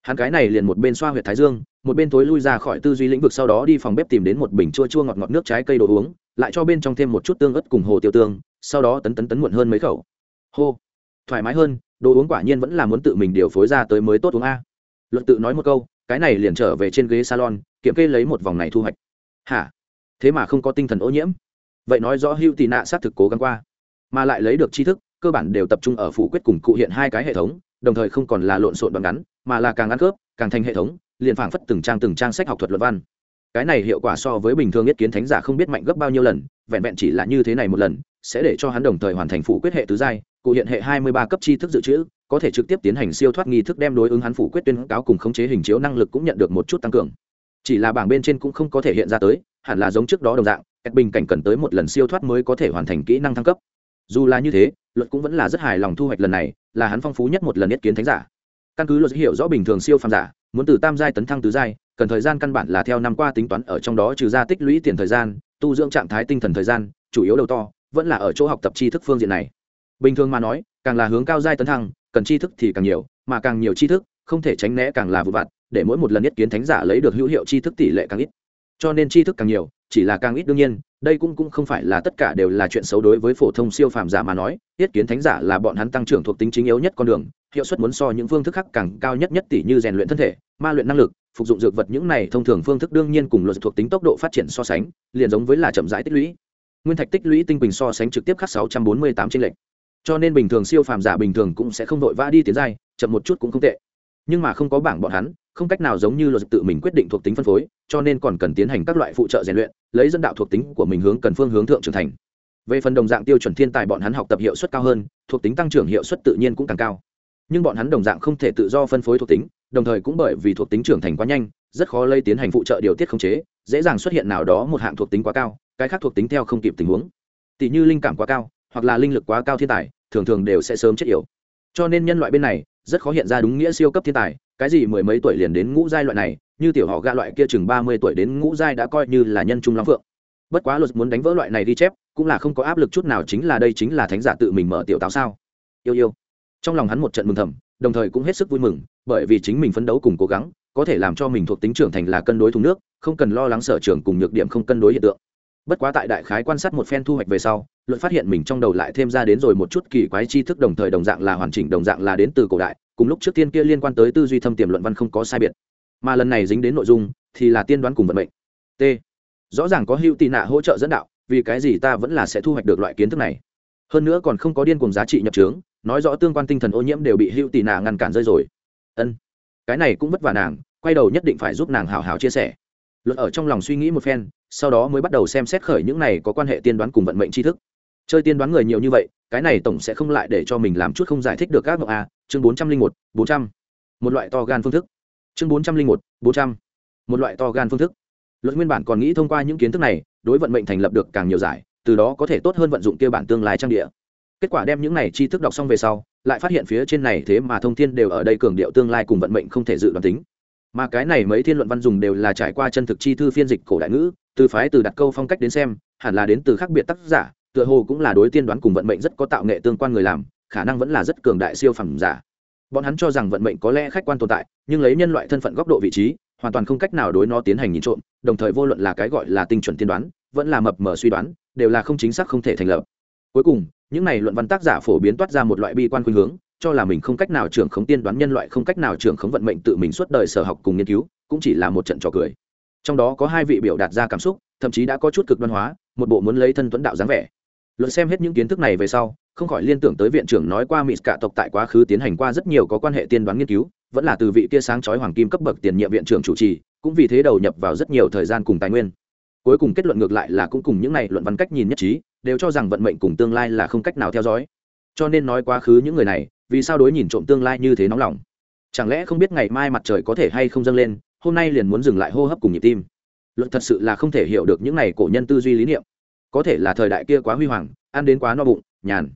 Hắn cái này liền một bên xoa huyệt thái dương, một bên tối lui ra khỏi tư duy lĩnh vực sau đó đi phòng bếp tìm đến một bình chua chua ngọt ngọt nước trái cây đồ uống, lại cho bên trong thêm một chút tương ớt cùng hồ tiêu tương, sau đó tấn tấn tấn muộn hơn mấy khẩu. Hô. Thoải mái hơn, đồ uống quả nhiên vẫn là muốn tự mình điều phối ra tới mới tốt uống a. Luận tự nói một câu, cái này liền trở về trên ghế salon, kiểm kê lấy một vòng này thu hoạch. Hả? Thế mà không có tinh thần ô nhiễm. Vậy nói rõ hữu tị nạ xác thực cố gắng qua, mà lại lấy được tri thức, cơ bản đều tập trung ở phủ quyết cùng cụ hiện hai cái hệ thống, đồng thời không còn là lộn xộn đoạn ngắn, mà là càng ăn khớp, càng thành hệ thống, liền phảng phất từng trang từng trang sách học thuật luật văn. Cái này hiệu quả so với bình thường nhất kiến thánh giả không biết mạnh gấp bao nhiêu lần, vẹn vẹn chỉ là như thế này một lần, sẽ để cho hắn đồng thời hoàn thành phủ quyết hệ tứ giai, cụ hiện hệ hai mươi ba cấp tri thức dự trữ, có thể trực tiếp tiến hành siêu thoát nghi thức đem đối ứng hắn phủ quyết tuyên cáo cùng khống chế hình chiếu năng lực cũng nhận được một chút tăng cường. Chỉ là bảng bên trên cũng không có thể hiện ra tới hẳn là giống trước đó đồng dạng ép bình cảnh cần tới một lần siêu thoát mới có thể hoàn thành kỹ năng thăng cấp. Dù là như thế, luật cũng vẫn là rất hài lòng thu hoạch lần này, là hắn phong phú nhất một lần nhất kiến thánh giả. Căn cứ luật hiểu rõ bình thường siêu phàm giả, muốn từ tam giai tấn thăng tứ giai, cần thời gian căn bản là theo năm qua tính toán ở trong đó trừ ra tích lũy tiền thời gian, tu dưỡng trạng thái tinh thần thời gian, chủ yếu đầu to, vẫn là ở chỗ học tập tri thức phương diện này. Bình thường mà nói, càng là hướng cao giai tấn thăng, cần tri thức thì càng nhiều, mà càng nhiều tri thức, không thể tránh né càng là vụ vặt, để mỗi một lần nhất kiến thánh giả lấy được hữu hiệu tri thức tỷ lệ càng ít cho nên tri thức càng nhiều, chỉ là càng ít đương nhiên, đây cũng cũng không phải là tất cả đều là chuyện xấu đối với phổ thông siêu phàm giả mà nói tiết kiến thánh giả là bọn hắn tăng trưởng thuộc tính chính yếu nhất con đường, hiệu suất muốn so những phương thức khác càng cao nhất nhất tỷ như rèn luyện thân thể, ma luyện năng lực, phục dụng dược vật những này thông thường phương thức đương nhiên cùng luật thuộc tính tốc độ phát triển so sánh, liền giống với là chậm rãi tích lũy. Nguyên thạch tích lũy tinh bình so sánh trực tiếp khắc sáu trăm bốn mươi tám trên lệnh cho nên bình thường siêu phàm giả bình thường cũng sẽ không đội vã đi tiến giai, chậm một chút cũng không tệ. Nhưng mà không có bảng bọn hắn không cách nào giống như luật tự mình quyết định thuộc tính phân phối, cho nên còn cần tiến hành các loại phụ trợ rèn luyện, lấy dẫn đạo thuộc tính của mình hướng cần phương hướng thượng trưởng thành. Về phần đồng dạng tiêu chuẩn thiên tài bọn hắn học tập hiệu suất cao hơn, thuộc tính tăng trưởng hiệu suất tự nhiên cũng càng cao. Nhưng bọn hắn đồng dạng không thể tự do phân phối thuộc tính, đồng thời cũng bởi vì thuộc tính trưởng thành quá nhanh, rất khó lây tiến hành phụ trợ điều tiết khống chế, dễ dàng xuất hiện nào đó một hạng thuộc tính quá cao, cái khác thuộc tính theo không kịp tình huống. Tỷ như linh cảm quá cao, hoặc là linh lực quá cao thiên tài, thường thường đều sẽ sớm chết yểu. Cho nên nhân loại bên này, rất khó hiện ra đúng nghĩa siêu cấp thiên tài cái gì mười mấy tuổi liền đến ngũ giai loại này, như tiểu họ gạ loại kia chừng ba mươi tuổi đến ngũ giai đã coi như là nhân trung lắm phượng. Bất quá luật muốn đánh vỡ loại này đi chép, cũng là không có áp lực chút nào chính là đây chính là thánh giả tự mình mở tiểu táo sao. Yêu yêu. Trong lòng hắn một trận mừng thầm, đồng thời cũng hết sức vui mừng, bởi vì chính mình phấn đấu cùng cố gắng, có thể làm cho mình thuộc tính trưởng thành là cân đối thùng nước, không cần lo lắng sở trường cùng nhược điểm không cân đối hiện tượng. Bất quá tại đại khái quan sát một phen thu hoạch về sau luận phát hiện mình trong đầu lại thêm ra đến rồi một chút kỳ quái tri thức đồng thời đồng dạng là hoàn chỉnh, đồng dạng là đến từ cổ đại, cùng lúc trước tiên kia liên quan tới tư duy thâm tiềm luận văn không có sai biệt. Mà lần này dính đến nội dung, thì là tiên đoán cùng vận mệnh. T. Rõ ràng có hữu tị nạ hỗ trợ dẫn đạo, vì cái gì ta vẫn là sẽ thu hoạch được loại kiến thức này? Hơn nữa còn không có điên cùng giá trị nhập trướng nói rõ tương quan tinh thần ô nhiễm đều bị hữu tị nạ ngăn cản rơi rồi. Ân. Cái này cũng vất vả nàng, quay đầu nhất định phải giúp nàng hào hào chia sẻ. Luật ở trong lòng suy nghĩ một phen, sau đó mới bắt đầu xem xét khởi những này có quan hệ tiên đoán cùng vận mệnh tri thức chơi tiên đoán người nhiều như vậy, cái này tổng sẽ không lại để cho mình làm chút không giải thích được các mộng a chương bốn trăm linh một, bốn trăm. Một loại to gan phương thức. Chương bốn trăm linh một, bốn trăm. Một loại to gan phương thức. Luật nguyên bản còn nghĩ thông qua những kiến thức này, đối vận mệnh thành lập được càng nhiều giải, từ đó có thể tốt hơn vận dụng kia bản tương lai trang địa. Kết quả đem những này tri thức đọc xong về sau, lại phát hiện phía trên này thế mà thông thiên đều ở đây cường điệu tương lai cùng vận mệnh không thể dự đoán tính. Mà cái này mấy thiên luận văn dùng đều là trải qua chân thực chi thư phiên dịch cổ đại ngữ, từ phái từ đặt câu phong cách đến xem, hẳn là đến từ khác biệt tác giả tựa hồ cũng là đối tiên đoán cùng vận mệnh rất có tạo nghệ tương quan người làm, khả năng vẫn là rất cường đại siêu phẩm giả. Bọn hắn cho rằng vận mệnh có lẽ khách quan tồn tại, nhưng lấy nhân loại thân phận góc độ vị trí, hoàn toàn không cách nào đối nó tiến hành nhìn trộm, đồng thời vô luận là cái gọi là tinh chuẩn tiên đoán, vẫn là mập mờ suy đoán, đều là không chính xác không thể thành lập. Cuối cùng, những này luận văn tác giả phổ biến toát ra một loại bi quan khuynh hướng, cho là mình không cách nào trưởng khống tiên đoán nhân loại, không cách nào trưởng khống vận mệnh tự mình suốt đời sở học cùng nghiên cứu, cũng chỉ là một trận trò cười. Trong đó có hai vị biểu đạt ra cảm xúc, thậm chí đã có chút cực đoan hóa, một bộ muốn lấy thân tuấn đạo dáng vẻ luận xem hết những kiến thức này về sau, không khỏi liên tưởng tới viện trưởng nói qua mỹ cả tộc tại quá khứ tiến hành qua rất nhiều có quan hệ tiên đoán nghiên cứu, vẫn là từ vị kia sáng chói hoàng kim cấp bậc tiền nhiệm viện trưởng chủ trì, cũng vì thế đầu nhập vào rất nhiều thời gian cùng tài nguyên. Cuối cùng kết luận ngược lại là cũng cùng những này luận văn cách nhìn nhất trí, đều cho rằng vận mệnh cùng tương lai là không cách nào theo dõi. Cho nên nói quá khứ những người này, vì sao đối nhìn trộm tương lai như thế nóng lòng? Chẳng lẽ không biết ngày mai mặt trời có thể hay không dâng lên, hôm nay liền muốn dừng lại hô hấp cùng nhịp tim? Luận thật sự là không thể hiểu được những này cổ nhân tư duy lý niệm có thể là thời đại kia quá huy hoàng, ăn đến quá no bụng, nhàn.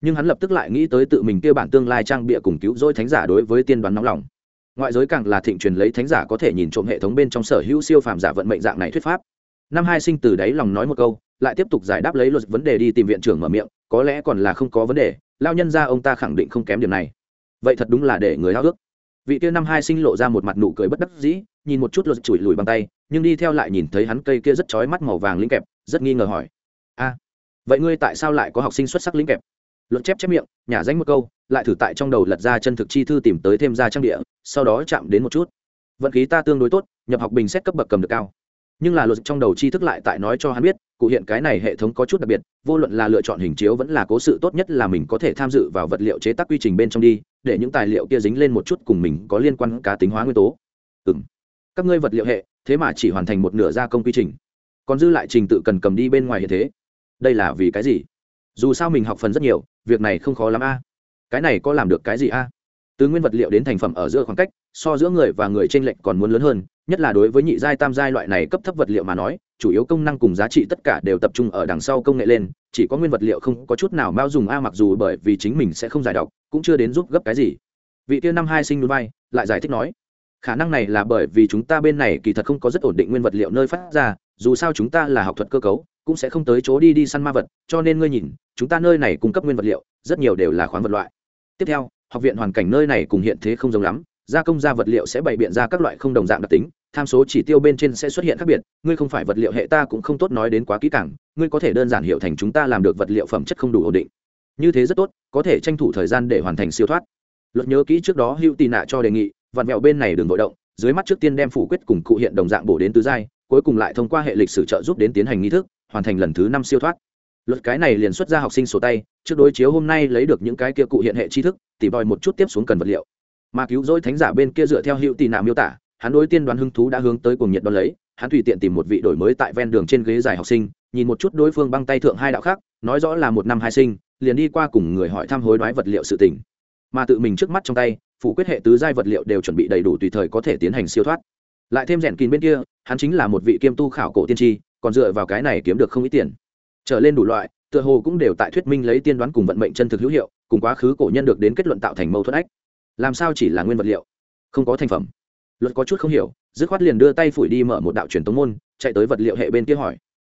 Nhưng hắn lập tức lại nghĩ tới tự mình kia bản tương lai trang bịa cùng cứu rỗi thánh giả đối với tiên đoán nóng lòng. Ngoại giới càng là thịnh truyền lấy thánh giả có thể nhìn trộm hệ thống bên trong sở hữu siêu phàm giả vận mệnh dạng này thuyết pháp. Năm hai sinh từ đáy lòng nói một câu, lại tiếp tục giải đáp lấy luật vấn đề đi tìm viện trưởng mở miệng, có lẽ còn là không có vấn đề, lao nhân ra ông ta khẳng định không kém điểm này. Vậy thật đúng là để người háo ước vị kia năm hai sinh lộ ra một mặt nụ cười bất đắc dĩ, nhìn một chút luật chùi lùi bằng tay, nhưng đi theo lại nhìn thấy hắn cây kia rất chói mắt màu vàng linh kẹp, rất nghi ngờ hỏi a vậy ngươi tại sao lại có học sinh xuất sắc lính kẹp? Luận chép chép miệng, nhả danh một câu, lại thử tại trong đầu lật ra chân thực chi thư tìm tới thêm ra trang địa, sau đó chạm đến một chút. Vận khí ta tương đối tốt, nhập học bình xét cấp bậc cầm được cao. Nhưng là luật trong đầu tri thức lại tại nói cho hắn biết, cụ hiện cái này hệ thống có chút đặc biệt, vô luận là lựa chọn hình chiếu vẫn là cố sự tốt nhất là mình có thể tham dự vào vật liệu chế tác quy trình bên trong đi, để những tài liệu kia dính lên một chút cùng mình có liên quan cá tính hóa nguyên tố. Ừ m các ngươi vật liệu hệ, thế mà chỉ hoàn thành một nửa gia công quy trình. Còn dư lại trình tự cần cầm đi bên ngoài hiện thế đây là vì cái gì? Dù sao mình học phần rất nhiều, việc này không khó lắm a. Cái này có làm được cái gì a? Từ nguyên vật liệu đến thành phẩm ở giữa khoảng cách, so giữa người và người t r ê n lệch còn muốn lớn hơn, nhất là đối với nhị giai, tam giai loại này cấp thấp vật liệu mà nói, chủ yếu công năng cùng giá trị tất cả đều tập trung ở đằng sau công nghệ lên, chỉ có nguyên vật liệu không có chút nào mao dùng a, mặc dù bởi vì chính mình sẽ không giải đọc cũng chưa đến giúp gấp cái gì. Vị tiên năm hai sinh núi bay, lại giải thích nói, khả năng này là bởi vì chúng ta bên này kỳ thật không có rất ổn định nguyên vật liệu nơi phát ra, dù sao chúng ta là học thuật cơ cấu cũng sẽ không tới chỗ đi đi săn ma vật, cho nên ngươi nhìn, chúng ta nơi này cung cấp nguyên vật liệu, rất nhiều đều là khoáng vật loại. Tiếp theo, học viện hoàn cảnh nơi này cùng hiện thế không giống lắm, gia công ra vật liệu sẽ bày biện ra các loại không đồng dạng đặc tính, tham số chỉ tiêu bên trên sẽ xuất hiện khác biệt, ngươi không phải vật liệu hệ ta cũng không tốt nói đến quá kỹ càng, ngươi có thể đơn giản hiểu thành chúng ta làm được vật liệu phẩm chất không đủ ổn định. Như thế rất tốt, có thể tranh thủ thời gian để hoàn thành siêu thoát. Luật nhớ kỹ trước đó hữu tì nạ cho đề nghị, vặn mẹo bên này đừng vội động, dưới mắt trước tiên đem phủ quyết cùng cụ hiện đồng dạng bổ đến tứ giai, cuối cùng lại thông qua hệ lịch sử trợ giúp đến tiến hành nghi thức hoàn thành lần thứ năm siêu thoát. Luật cái này liền xuất ra học sinh sổ tay, trước đối chiếu hôm nay lấy được những cái kia cụ hiện hệ tri thức, tỉ vòi một chút tiếp xuống cần vật liệu. Mà cứu rỗi thánh giả bên kia dựa theo hiệu tì nạ miêu tả, hắn đối tiên đoán hứng thú đã hướng tới cùng nhiệt đón lấy, hắn tùy tiện tìm một vị đổi mới tại ven đường trên ghế dài học sinh, nhìn một chút đối phương băng tay thượng hai đạo khác, nói rõ là một năm hai sinh, liền đi qua cùng người hỏi thăm hối đoái vật liệu sự tình. Mà tự mình trước mắt trong tay, phủ quyết hệ tứ giai vật liệu đều chuẩn bị đầy đủ tùy thời có thể tiến hành siêu thoát. Lại thêm rèn kín bên kia, hắn chính là một vị kiêm tu khảo cổ tiên tri còn dựa vào cái này kiếm được không ít tiền. Trở lên đủ loại, tựa hồ cũng đều tại thuyết minh lấy tiên đoán cùng vận mệnh chân thực hữu hiệu, cùng quá khứ cổ nhân được đến kết luận tạo thành mâu thuẫn ách. Làm sao chỉ là nguyên vật liệu? Không có thành phẩm. Luật có chút không hiểu, dứt khoát liền đưa tay phủi đi mở một đạo truyền tống môn, chạy tới vật liệu hệ bên kia hỏi.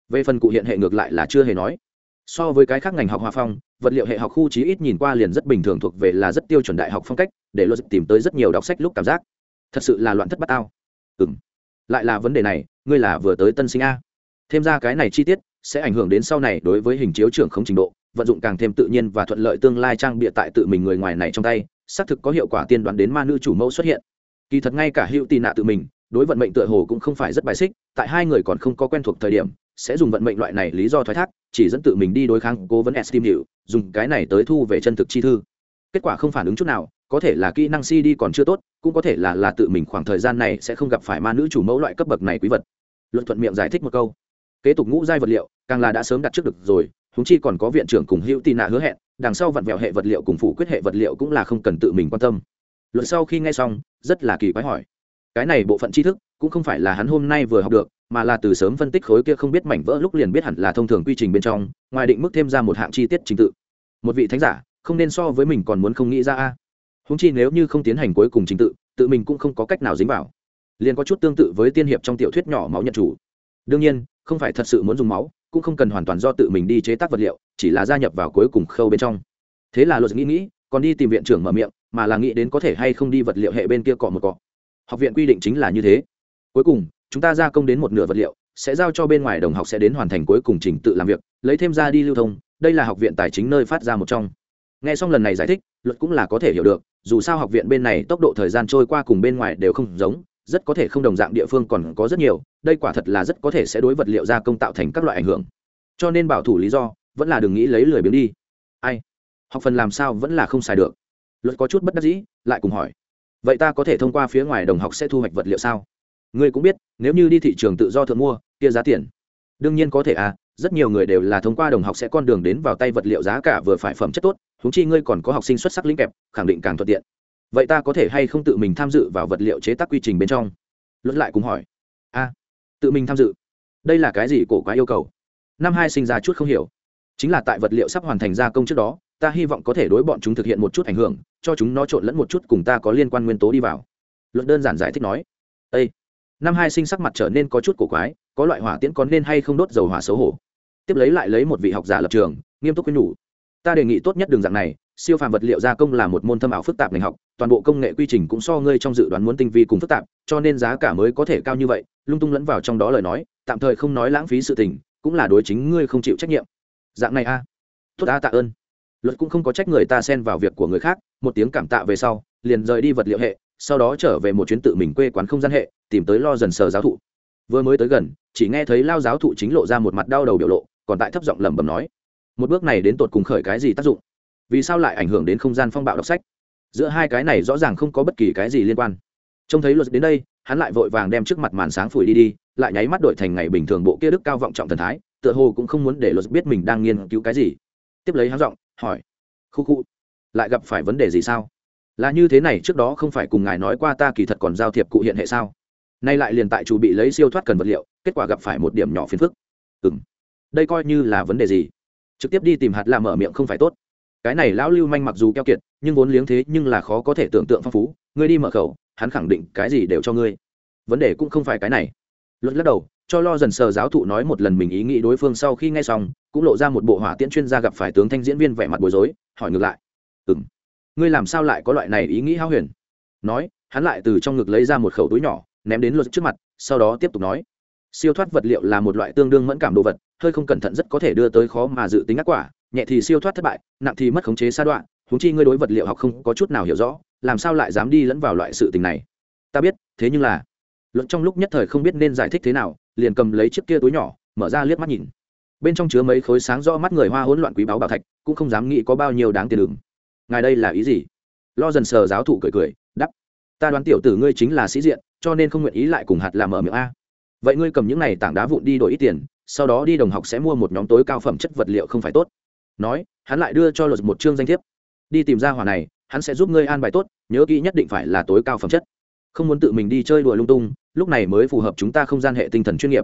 Về phần cụ hiện hệ ngược lại là chưa hề nói. So với cái khác ngành học hòa phong, vật liệu hệ học khu chí ít nhìn qua liền rất bình thường thuộc về là rất tiêu chuẩn đại học phong cách, để luật tìm tới rất nhiều đọc sách lúc cảm giác. Thật sự là loạn thất bát tao. Ừ m lại là vấn đề này, ngươi là vừa tới tân sinh a thêm ra cái này chi tiết, sẽ ảnh hưởng đến sau này đối với hình chiếu trưởng không trình độ, vận dụng càng thêm tự nhiên và thuận lợi tương lai trang bịa tại tự mình người ngoài này trong tay, xác thực có hiệu quả tiên đoán đến ma nữ chủ mẫu xuất hiện. Kỳ thật ngay cả hữu tì nạ tự mình, đối vận mệnh tựa hồ cũng không phải rất bài xích, tại hai người còn không có quen thuộc thời điểm, sẽ dùng vận mệnh loại này lý do thoái thác, chỉ dẫn tự mình đi đối kháng cố vấn estim hiệu dùng cái này tới thu về chân thực chi thư. Kết quả không phản ứng chút nào, có thể là kỹ năng cd còn chưa tốt, cũng có thể là là tự mình khoảng thời gian này sẽ không gặp phải ma nữ chủ mẫu loại cấp bậc này quý vật. Luận thuận miệng giải thích một câu kế tục ngũ giai vật liệu, càng là đã sớm đặt trước được rồi húng chi còn có viện trưởng cùng hữu tị nạ hứa hẹn, đằng sau vặn vẹo hệ vật liệu cùng phủ quyết hệ vật liệu cũng là không cần tự mình quan tâm. Luận sau khi nghe xong, rất là kỳ quái hỏi. Cái này bộ phận tri thức, cũng không phải là hắn hôm nay vừa học được, mà là từ sớm phân tích khối kia không biết mảnh vỡ lúc liền biết hẳn là thông thường quy trình bên trong, ngoài định mức thêm ra một hạng chi tiết trình tự. Một vị thánh giả, không nên so với mình còn muốn không nghĩ ra a. Húng chi nếu như không tiến hành cuối cùng trình tự tự mình cũng không có cách nào dính vào. Liền có chút tương tự với tiên hiệp trong tiểu thuyết nhỏ máu nhận chủ đương nhiên, không phải thật sự muốn dùng máu, cũng không cần hoàn toàn do tự mình đi chế tác vật liệu, chỉ là gia nhập vào cuối cùng khâu bên trong. Thế là luật nghĩ nghĩ, còn đi tìm viện trưởng mở miệng, mà là nghĩ đến có thể hay không đi vật liệu hệ bên kia cọ một cọ. Học viện quy định chính là như thế. Cuối cùng, chúng ta gia công đến một nửa vật liệu, sẽ giao cho bên ngoài đồng học sẽ đến hoàn thành cuối cùng trình tự làm việc, lấy thêm ra đi lưu thông, đây là học viện tài chính nơi phát ra một trong. Nghe xong lần này giải thích, luật cũng là có thể hiểu được, dù sao học viện bên này tốc độ thời gian trôi qua cùng bên ngoài đều không giống rất có thể không đồng dạng địa phương còn có rất nhiều, đây quả thật là rất có thể sẽ đối vật liệu gia công tạo thành các loại ảnh hưởng. Cho nên bảo thủ lý do, vẫn là đừng nghĩ lấy lười biếng đi. Ai? Học phần làm sao vẫn là không xài được. Luật có chút bất đắc dĩ, lại cùng hỏi. Vậy ta có thể thông qua phía ngoài đồng học sẽ thu hoạch vật liệu sao? Ngươi cũng biết, nếu như đi thị trường tự do thượng mua, kia giá tiền. Đương nhiên có thể à rất nhiều người đều là thông qua đồng học sẽ con đường đến vào tay vật liệu giá cả vừa phải phẩm chất tốt húng chi ngươi còn có học sinh xuất sắc linh kẹp, khẳng định càng thuận tiện vậy ta có thể hay không tự mình tham dự vào vật liệu chế tác quy trình bên trong? Luật lại cùng hỏi. A, tự mình tham dự. Đây là cái gì cổ quá yêu cầu? Năm hai sinh ra chút không hiểu. Chính là tại vật liệu sắp hoàn thành gia công trước đó, ta hy vọng có thể đối bọn chúng thực hiện một chút ảnh hưởng, cho chúng nó trộn lẫn một chút cùng ta có liên quan nguyên tố đi vào. Luật đơn giản giải thích nói. Â năm hai sinh sắc mặt trở nên có chút cổ quái, có loại hỏa tiễn có nên hay không đốt dầu hỏa xấu hổ. Tiếp lấy lại lấy một vị học giả lập trường, nghiêm túc quyên nhủ. Ta đề nghị tốt nhất đường dạng này siêu phàm vật liệu gia công là một môn thâm ảo phức tạp ngành học, toàn bộ công nghệ quy trình cũng so ngươi trong dự đoán muốn tinh vi cùng phức tạp, cho nên giá cả mới có thể cao như vậy, lung tung lẫn vào trong đó lời nói, tạm thời không nói lãng phí sự tình, cũng là đối chính ngươi không chịu trách nhiệm. Dạng này a. À. tốt a tạ ơn. Luật cũng không có trách người ta xen vào việc của người khác, một tiếng cảm tạ về sau, liền rời đi vật liệu hệ, sau đó trở về một chuyến tự mình quê quán không gian hệ, tìm tới lo dần sờ giáo thụ. Vừa mới tới gần, chỉ nghe thấy lao giáo thụ chính lộ ra một mặt đau đầu biểu lộ, còn tại thấp giọng lẩm bẩm nói. Một bước này đến tột cùng khởi cái gì tác dụng? Vì sao lại ảnh hưởng đến không gian phong bạo đọc sách? Giữa hai cái này rõ ràng không có bất kỳ cái gì liên quan. Trông thấy luật đến đây, hắn lại vội vàng đem trước mặt màn sáng phủi đi đi, lại nháy mắt đổi thành ngày bình thường bộ kia đức cao vọng trọng thần thái, tựa hồ cũng không muốn để luật biết mình đang nghiên cứu cái gì. Tiếp lấy hắn giọng hỏi, khu khu, lại gặp phải vấn đề gì sao? Là như thế này, trước đó không phải cùng ngài nói qua ta kỳ thật còn giao thiệp cụ hiện hệ sao? Nay lại liền tại chủ bị lấy siêu thoát cần vật liệu, kết quả gặp phải một điểm nhỏ phiền phức. Ừ m đây coi như là vấn đề gì? Trực tiếp đi tìm hạt làm mở miệng không phải tốt cái này lão lưu manh mặc dù keo kiệt, nhưng vốn liếng thế nhưng là khó có thể tưởng tượng phong phú, ngươi đi mở khẩu, hắn khẳng định cái gì đều cho ngươi. Vấn đề cũng không phải cái này. Luật lắc đầu, cho lo dần sờ giáo thụ nói một lần mình ý nghĩ đối phương sau khi nghe xong, cũng lộ ra một bộ hỏa tiễn chuyên gia gặp phải tướng thanh diễn viên vẻ mặt bối rối, hỏi ngược lại. Ừ m ngươi làm sao lại có loại này ý nghĩ hao huyền? Nói, hắn lại từ trong ngực lấy ra một khẩu túi nhỏ, ném đến luật trước mặt, sau đó tiếp tục nói. Siêu thoát vật liệu là một loại tương đương mẫn cảm đồ vật, hơi không cẩn thận rất có thể đưa tới khó mà dự tính ác quả nhẹ thì siêu thoát thất bại, nặng thì mất khống chế sa đoạn húng chi ngươi đối vật liệu học không có chút nào hiểu rõ, làm sao lại dám đi lẫn vào loại sự tình này? Ta biết, thế nhưng là, luận trong lúc nhất thời không biết nên giải thích thế nào, liền cầm lấy chiếc kia túi nhỏ, mở ra liếc mắt nhìn. Bên trong chứa mấy khối sáng rõ mắt người hoa hỗn loạn quý báu bảo thạch, cũng không dám nghĩ có bao nhiêu đáng tiền đường. Ngài đây là ý gì? Lo dần sờ giáo thụ cười cười đắp ta đoán tiểu tử ngươi chính là sĩ diện, cho nên không nguyện ý lại cùng hạt làm ở miệng a. Vậy ngươi cầm những này tảng đá vụn đi đổi ít tiền, sau đó đi đồng học sẽ mua một nhóm tối cao phẩm chất vật liệu không phải tốt nói, hắn lại đưa cho luật một chương danh thiếp. Đi tìm ra hỏa này, hắn sẽ giúp ngươi an bài tốt, nhớ kỹ nhất định phải là tối cao phẩm chất. Không muốn tự mình đi chơi đùa lung tung, lúc này mới phù hợp chúng ta không gian hệ tinh thần chuyên nghiệp.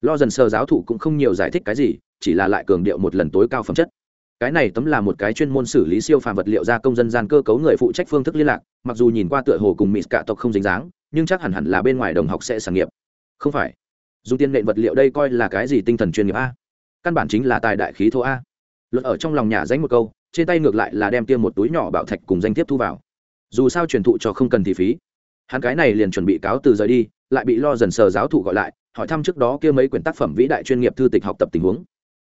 Lo dần sờ giáo thụ cũng không nhiều giải thích cái gì, chỉ là lại cường điệu một lần tối cao phẩm chất. Cái này tấm là một cái chuyên môn xử lý siêu phàm vật liệu gia công dân gian cơ cấu người phụ trách phương thức liên lạc, mặc dù nhìn qua tựa hồ cùng mỹ cả tộc không dính dáng, nhưng chắc hẳn hẳn là bên ngoài đồng học sẽ sản nghiệp. Không phải. Dùng tiền nện vật liệu đây coi là cái gì tinh thần chuyên nghiệp a? Căn bản chính là tài đại khí thô a luật ở trong lòng nhà danh một câu, trên tay ngược lại là đem tiêm một túi nhỏ bảo thạch cùng danh thiếp thu vào. Dù sao truyền thụ cho không cần thì phí. Hắn cái này liền chuẩn bị cáo từ rời đi, lại bị lo dần sờ giáo thụ gọi lại, hỏi thăm trước đó kia mấy quyển tác phẩm vĩ đại chuyên nghiệp thư tịch học tập tình huống.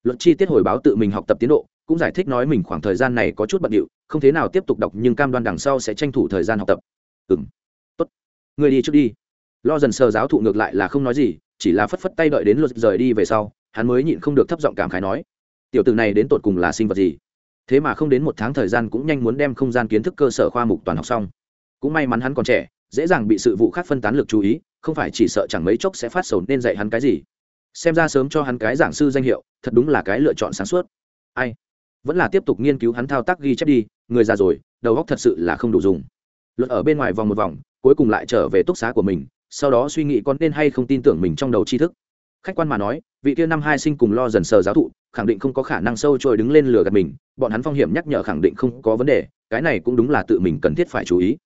Luật chi tiết hồi báo tự mình học tập tiến độ, cũng giải thích nói mình khoảng thời gian này có chút bận điệu, không thế nào tiếp tục đọc nhưng cam đoan đằng sau sẽ tranh thủ thời gian học tập. Ừ m tốt. Người đi trước đi. Lo dần sờ giáo thụ ngược lại là không nói gì, chỉ là phất phất tay đợi đến luật rời đi về sau, hắn mới nhịn không được thấp giọng cảm khái nói tiểu tử này đến tột cùng là sinh vật gì? Thế mà không đến một tháng thời gian cũng nhanh muốn đem không gian kiến thức cơ sở khoa mục toàn học xong. Cũng may mắn hắn còn trẻ, dễ dàng bị sự vụ khác phân tán lực chú ý, không phải chỉ sợ chẳng mấy chốc sẽ phát sầu nên dạy hắn cái gì. Xem ra sớm cho hắn cái giảng sư danh hiệu, thật đúng là cái lựa chọn sáng suốt. Ai? Vẫn là tiếp tục nghiên cứu hắn thao tác ghi chép đi, người già rồi, đầu óc thật sự là không đủ dùng. Luật ở bên ngoài vòng một vòng, cuối cùng lại trở về túc xá của mình, sau đó suy nghĩ con nên hay không tin tưởng mình trong đầu tri thức khách quan mà nói, vị kia năm hai sinh cùng lo dần sờ giáo thụ, khẳng định không có khả năng sâu trôi đứng lên lừa gạt mình, bọn hắn phong hiểm nhắc nhở khẳng định không có vấn đề, cái này cũng đúng là tự mình cần thiết phải chú ý.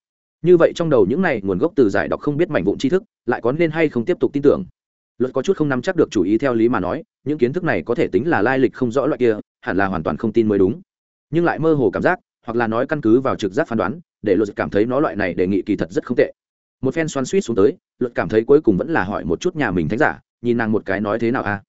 Như vậy trong đầu những này nguồn gốc từ giải đọc không biết mảnh vụn tri thức, lại có nên hay không tiếp tục tin tưởng? Luật có chút không nắm chắc được chủ ý theo lý mà nói, những kiến thức này có thể tính là lai lịch không rõ loại kia, hẳn là hoàn toàn không tin mới đúng. Nhưng lại mơ hồ cảm giác, hoặc là nói căn cứ vào trực giác phán đoán, để luật cảm thấy nó loại này đề nghị kỳ thật rất không tệ. Một phen xoan suýt xuống tới, luật cảm thấy cuối cùng vẫn là hỏi một chút nhà mình thánh giả nhìn nàng một cái nói thế nào a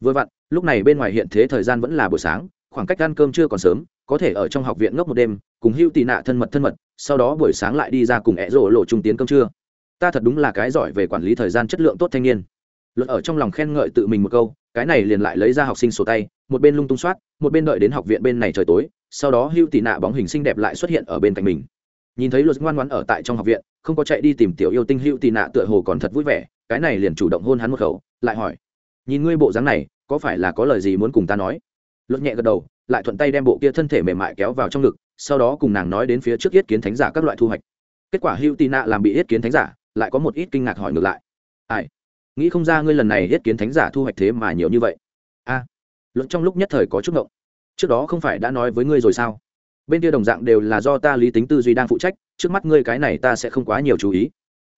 vừa vặn, lúc này bên ngoài hiện thế thời gian vẫn là buổi sáng, khoảng cách ăn cơm chưa còn sớm, có thể ở trong học viện ngốc một đêm, cùng hưu tị nạ thân mật thân mật, sau đó buổi sáng lại đi ra cùng ẹ rổ lộ trung tiến cơm trưa. Ta thật đúng là cái giỏi về quản lý thời gian chất lượng tốt thanh niên. Luật ở trong lòng khen ngợi tự mình một câu, cái này liền lại lấy ra học sinh sổ tay, một bên lung tung soát, một bên đợi đến học viện bên này trời tối, sau đó hưu tị nạ bóng hình xinh đẹp lại xuất hiện ở bên cạnh mình. Nhìn thấy luật ngoan ngoãn ở tại trong học viện, không có chạy đi tìm tiểu yêu tinh hưu tị nạ tựa hồ còn thật vui vẻ cái này liền chủ động hôn hắn một khẩu lại hỏi nhìn ngươi bộ dáng này có phải là có lời gì muốn cùng ta nói? Luật nhẹ gật đầu lại thuận tay đem bộ kia thân thể mềm mại kéo vào trong ngực sau đó cùng nàng nói đến phía trước yết kiến thánh giả các loại thu hoạch. Kết quả hữu tị nạ làm bị yết kiến thánh giả lại có một ít kinh ngạc hỏi ngược lại ai nghĩ không ra ngươi lần này yết kiến thánh giả thu hoạch thế mà nhiều như vậy? A. À, luật trong lúc nhất thời có chút ngộng trước đó không phải đã nói với ngươi rồi sao? Bên kia đồng dạng đều là do ta lý tính tư duy đang phụ trách trước mắt ngươi cái này ta sẽ không quá nhiều chú ý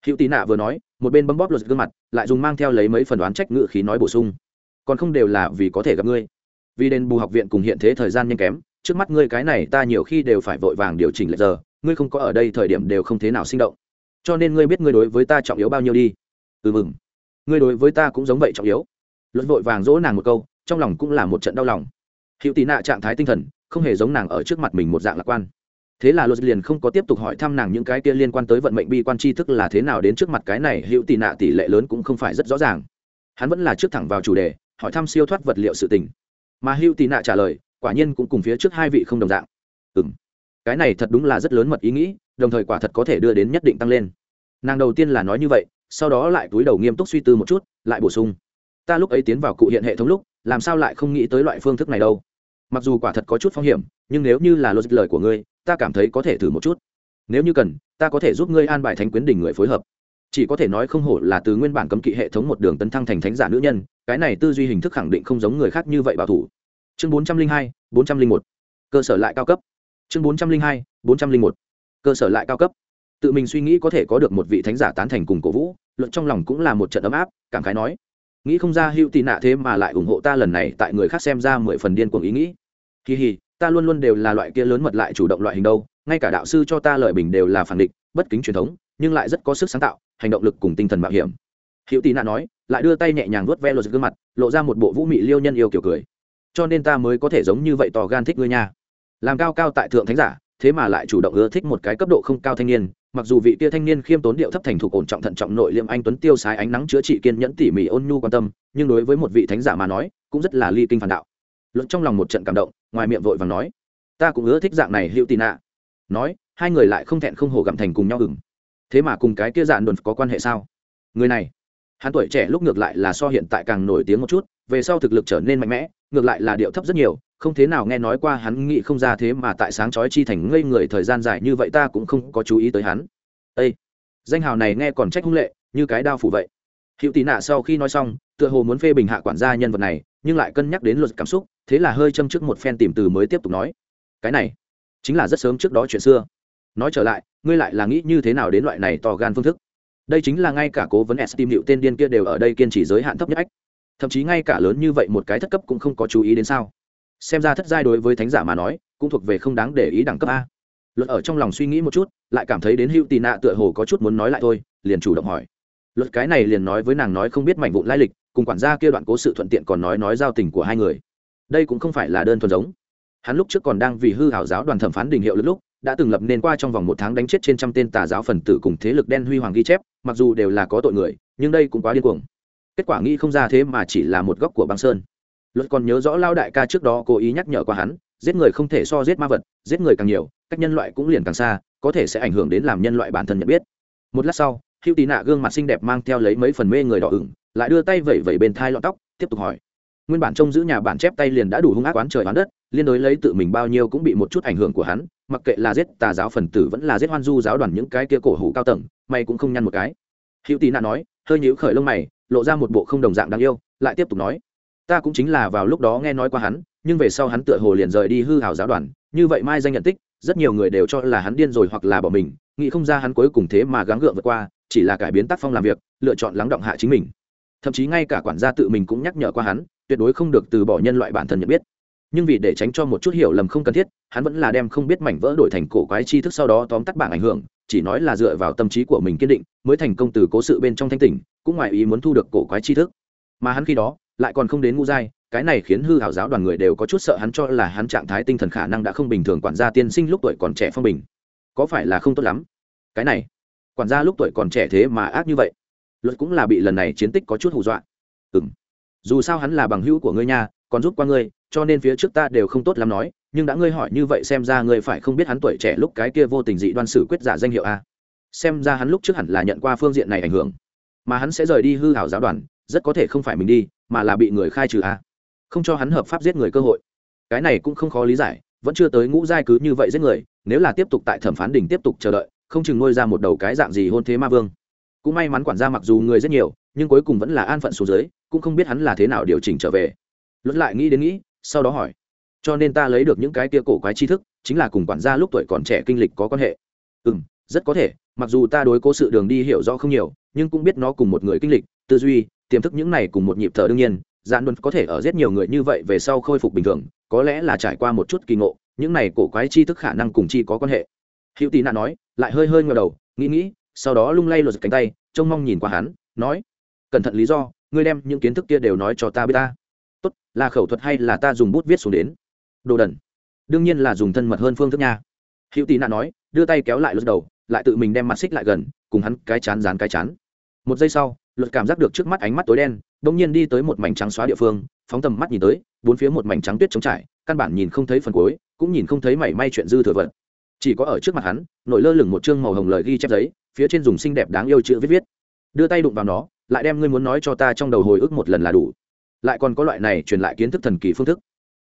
hữu tị nạ vừa nói, một bên bấm bóp luật gương mặt, lại dùng mang theo lấy mấy phần đoán trách ngự khí nói bổ sung. Còn không đều là vì có thể gặp ngươi. Vì đền bù học viện cùng hiện thế thời gian nhanh kém, trước mắt ngươi cái này ta nhiều khi đều phải vội vàng điều chỉnh lại giờ, ngươi không có ở đây thời điểm đều không thế nào sinh động. Cho nên ngươi biết ngươi đối với ta trọng yếu bao nhiêu đi. Ừ mừng. Ngươi đối với ta cũng giống vậy trọng yếu. Luận vội vàng dỗ nàng một câu, trong lòng cũng là một trận đau lòng. Hữu tị nạ trạng thái tinh thần, không hề giống nàng ở trước mặt mình một dạng lạc quan thế là luật liền không có tiếp tục hỏi thăm nàng những cái kia liên quan tới vận mệnh bi quan tri thức là thế nào đến trước mặt cái này hữu tị nạ tỷ lệ lớn cũng không phải rất rõ ràng. Hắn vẫn là trước thẳng vào chủ đề, hỏi thăm siêu thoát vật liệu sự tình. Mà hữu tị nạ trả lời, quả nhiên cũng cùng phía trước hai vị không đồng dạng. Ừ m cái này thật đúng là rất lớn mật ý nghĩ, đồng thời quả thật có thể đưa đến nhất định tăng lên. Nàng đầu tiên là nói như vậy, sau đó lại túi đầu nghiêm túc suy tư một chút, lại bổ sung. Ta lúc ấy tiến vào cụ hiện hệ thống lúc, làm sao lại không nghĩ tới loại phương thức này đâu? Mặc dù quả thật có chút phong hiểm, nhưng nếu như là logic lời của ngươi ta cảm thấy có thể thử một chút. Nếu như cần, ta có thể giúp ngươi an bài thánh quyến đỉnh người phối hợp. Chỉ có thể nói không hổ là từ nguyên bản cấm kỵ hệ thống một đường tấn thăng thành thánh giả nữ nhân, cái này tư duy hình thức khẳng định không giống người khác như vậy bảo thủ. Chương bốn trăm linh hai, bốn trăm linh một. Cơ sở lại cao cấp. Chương bốn trăm linh hai, bốn trăm linh một. Cơ sở lại cao cấp. Tự mình suy nghĩ có thể có được một vị thánh giả tán thành cùng cổ vũ, luận trong lòng cũng là một trận ấm áp, cảm khái nói. Nghĩ không ra hữu tị nạ thế mà lại ủng hộ ta lần này, tại người khác xem ra mười phần điên cuồng ý nghĩ. Kỳ hì ta luôn luôn đều là loại kia lớn mật lại chủ động loại hình đâu, ngay cả đạo sư cho ta lợi bình đều là phản định bất kính truyền thống, nhưng lại rất có sức sáng tạo, hành động lực cùng tinh thần mạo hiểm. Hữu tị nạ nói, lại đưa tay nhẹ nhàng vuốt ve lột gương mặt, lộ ra một bộ vũ mị liêu nhân yêu kiểu cười. Cho nên ta mới có thể giống như vậy tò gan thích ngươi nha. Làm cao cao tại thượng thánh giả, thế mà lại chủ động ưa thích một cái cấp độ không cao thanh niên, mặc dù vị tia thanh niên khiêm tốn điệu thấp thành thục ổn trọng thận trọng nội liêm anh tuấn tiêu sái ánh nắng chữa trị kiên nhẫn tỉ mỉ ôn nhu quan tâm, nhưng đối với một vị thánh giả mà nói, cũng rất là ly kinh phản đạo luận trong lòng một trận cảm động, ngoài miệng vội vàng nói, ta cũng ưa thích dạng này hữu tì nạ. Nói, hai người lại không thẹn không hổ gặm thành cùng nhau hừng thế mà cùng cái kia dạn đồn có quan hệ sao? Người này, hắn tuổi trẻ lúc ngược lại là so hiện tại càng nổi tiếng một chút, về sau thực lực trở nên mạnh mẽ, ngược lại là điệu thấp rất nhiều, không thế nào nghe nói qua hắn nghĩ không ra thế mà tại sáng chói chi thành ngây người thời gian dài như vậy ta cũng không có chú ý tới hắn. Â danh hào này nghe còn trách hung lệ, như cái đao phủ vậy. Hữu tì nạ sau khi nói xong, tựa hồ muốn phê bình hạ quản gia nhân vật này, nhưng lại cân nhắc đến luật cảm xúc thế là hơi châm trước một phen tìm từ mới tiếp tục nói. Cái này, chính là rất sớm trước đó chuyện xưa. Nói trở lại, ngươi lại là nghĩ như thế nào đến loại này to gan phương thức? Đây chính là ngay cả cố vấn s tim hiệu tên điên kia đều ở đây kiên trì giới hạn thấp nhất ách. Thậm chí ngay cả lớn như vậy một cái thất cấp cũng không có chú ý đến sao. Xem ra thất giai đối với thánh giả mà nói, cũng thuộc về không đáng để ý đẳng cấp a. Luật ở trong lòng suy nghĩ một chút, lại cảm thấy đến hữu tì nạ tựa hồ có chút muốn nói lại thôi, liền chủ động hỏi. Luật cái này liền nói với nàng nói không biết mảnh vụn lai lịch, cùng quản gia kia đoạn cố sự thuận tiện còn nói nói giao tình của hai người đây cũng không phải là đơn thuần giống. Hắn lúc trước còn đang vì hư hảo giáo đoàn thẩm phán đình hiệu lúc lúc, đã từng lập nên qua trong vòng một tháng đánh chết trên trăm tên tà giáo phần tử cùng thế lực đen huy hoàng ghi chép, mặc dù đều là có tội người, nhưng đây cũng quá điên cuồng. Kết quả nghĩ không ra thế mà chỉ là một góc của băng sơn. Luật còn nhớ rõ lao đại ca trước đó cố ý nhắc nhở qua hắn, giết người không thể so giết ma vật, giết người càng nhiều, cách nhân loại cũng liền càng xa, có thể sẽ ảnh hưởng đến làm nhân loại bản thân nhận biết. Một lát sau, hữu tì nạ gương mặt xinh đẹp mang theo lấy mấy phần mê người đỏ ửng, lại đưa tay vẩy vẩy bên thai lọn tóc, tiếp tục hỏi nguyên bản trông giữ nhà bản chép tay liền đã đủ hung ác oán trời oán đất, liên đối lấy tự mình bao nhiêu cũng bị một chút ảnh hưởng của hắn, mặc kệ là giết tà giáo phần tử vẫn là giết hoan du giáo đoàn những cái kia cổ hủ cao tầng, mày cũng không nhăn một cái. Hữu tì nạ nói, hơi nhíu khởi lông mày, lộ ra một bộ không đồng dạng đáng yêu, lại tiếp tục nói, ta cũng chính là vào lúc đó nghe nói qua hắn, nhưng về sau hắn tựa hồ liền rời đi hư hào giáo đoàn, như vậy mai danh nhận tích, rất nhiều người đều cho là hắn điên rồi hoặc là bỏ mình, nghĩ không ra hắn cuối cùng thế mà gắng gượng vượt qua, chỉ là cải biến tác phong làm việc, lựa chọn lắng động hạ chính mình. Thậm chí ngay cả quản gia tự mình cũng nhắc nhở qua hắn tuyệt đối không được từ bỏ nhân loại bản thân nhận biết. Nhưng vì để tránh cho một chút hiểu lầm không cần thiết, hắn vẫn là đem không biết mảnh vỡ đổi thành cổ quái tri thức sau đó tóm tắt bảng ảnh hưởng, chỉ nói là dựa vào tâm trí của mình kiên định, mới thành công từ cố sự bên trong thanh tỉnh, cũng ngoài ý muốn thu được cổ quái tri thức. Mà hắn khi đó, lại còn không đến ngũ giai cái này khiến hư hảo giáo đoàn người đều có chút sợ hắn cho là hắn trạng thái tinh thần khả năng đã không bình thường quản gia tiên sinh lúc tuổi còn trẻ phong bình. Có phải là không tốt lắm? Cái này, quản gia lúc tuổi còn trẻ thế mà ác như vậy. Luật cũng là bị lần này chiến tích có chút hù dọa. Ừng dù sao hắn là bằng hữu của ngươi nha, còn giúp qua ngươi, cho nên phía trước ta đều không tốt lắm nói, nhưng đã ngươi hỏi như vậy xem ra ngươi phải không biết hắn tuổi trẻ lúc cái kia vô tình dị đoan sử quyết giả danh hiệu a. Xem ra hắn lúc trước hẳn là nhận qua phương diện này ảnh hưởng. Mà hắn sẽ rời đi hư hảo giáo đoàn, rất có thể không phải mình đi, mà là bị người khai trừ a. Không cho hắn hợp pháp giết người cơ hội. Cái này cũng không khó lý giải, vẫn chưa tới ngũ giai cứ như vậy giết người, nếu là tiếp tục tại thẩm phán đỉnh tiếp tục chờ đợi, không chừng nuôi ra một đầu cái dạng gì hôn thế ma vương cũng may mắn quản gia mặc dù người rất nhiều, nhưng cuối cùng vẫn là an phận xuống dưới, cũng không biết hắn là thế nào điều chỉnh trở về. Luận lại nghĩ đến nghĩ, sau đó hỏi. Cho nên ta lấy được những cái kia cổ quái tri thức, chính là cùng quản gia lúc tuổi còn trẻ kinh lịch có quan hệ. Ừ m rất có thể, mặc dù ta đối cố sự đường đi hiểu rõ không nhiều, nhưng cũng biết nó cùng một người kinh lịch, tư duy, tiềm thức những này cùng một nhịp thở đương nhiên, giản luân có thể ở rất nhiều người như vậy về sau khôi phục bình thường, có lẽ là trải qua một chút kỳ ngộ, những này cổ quái tri thức khả năng cùng chi có quan hệ. Hữu tì nạ nói, lại hơi hơi ngờ đầu, nghĩ nghĩ sau đó lung lay lột cánh tay, trông mong nhìn qua hắn, nói, cẩn thận lý do, ngươi đem những kiến thức kia đều nói cho ta biết ta. Tốt, là khẩu thuật hay là ta dùng bút viết xuống đến? Đồ đần. Đương nhiên là dùng thân mật hơn phương thức nha. Hữu tì nạ nói, đưa tay kéo lại lột đầu, lại tự mình đem mặt xích lại gần, cùng hắn cái chán dán cái chán. Một giây sau luật cảm giác được trước mắt ánh mắt tối đen đ ỗ n g nhiên đi tới một mảnh trắng xóa địa phương, phóng tầm mắt nhìn tới, bốn phía một mảnh trắng tuyết trống trải, căn bản nhìn không thấy phần cuối, cũng nhìn không thấy mảy may chuyện dư thừa vật. Chỉ có ở trước mặt hắn, nổi lơ lửng một chương màu hồng lời ghi chép giấy phía trên dùng xinh đẹp đáng yêu chữ viết viết. Đưa tay đụng vào nó, lại đem ngươi muốn nói cho ta trong đầu hồi ức một lần là đủ. Lại còn có loại này truyền lại kiến thức thần kỳ phương thức.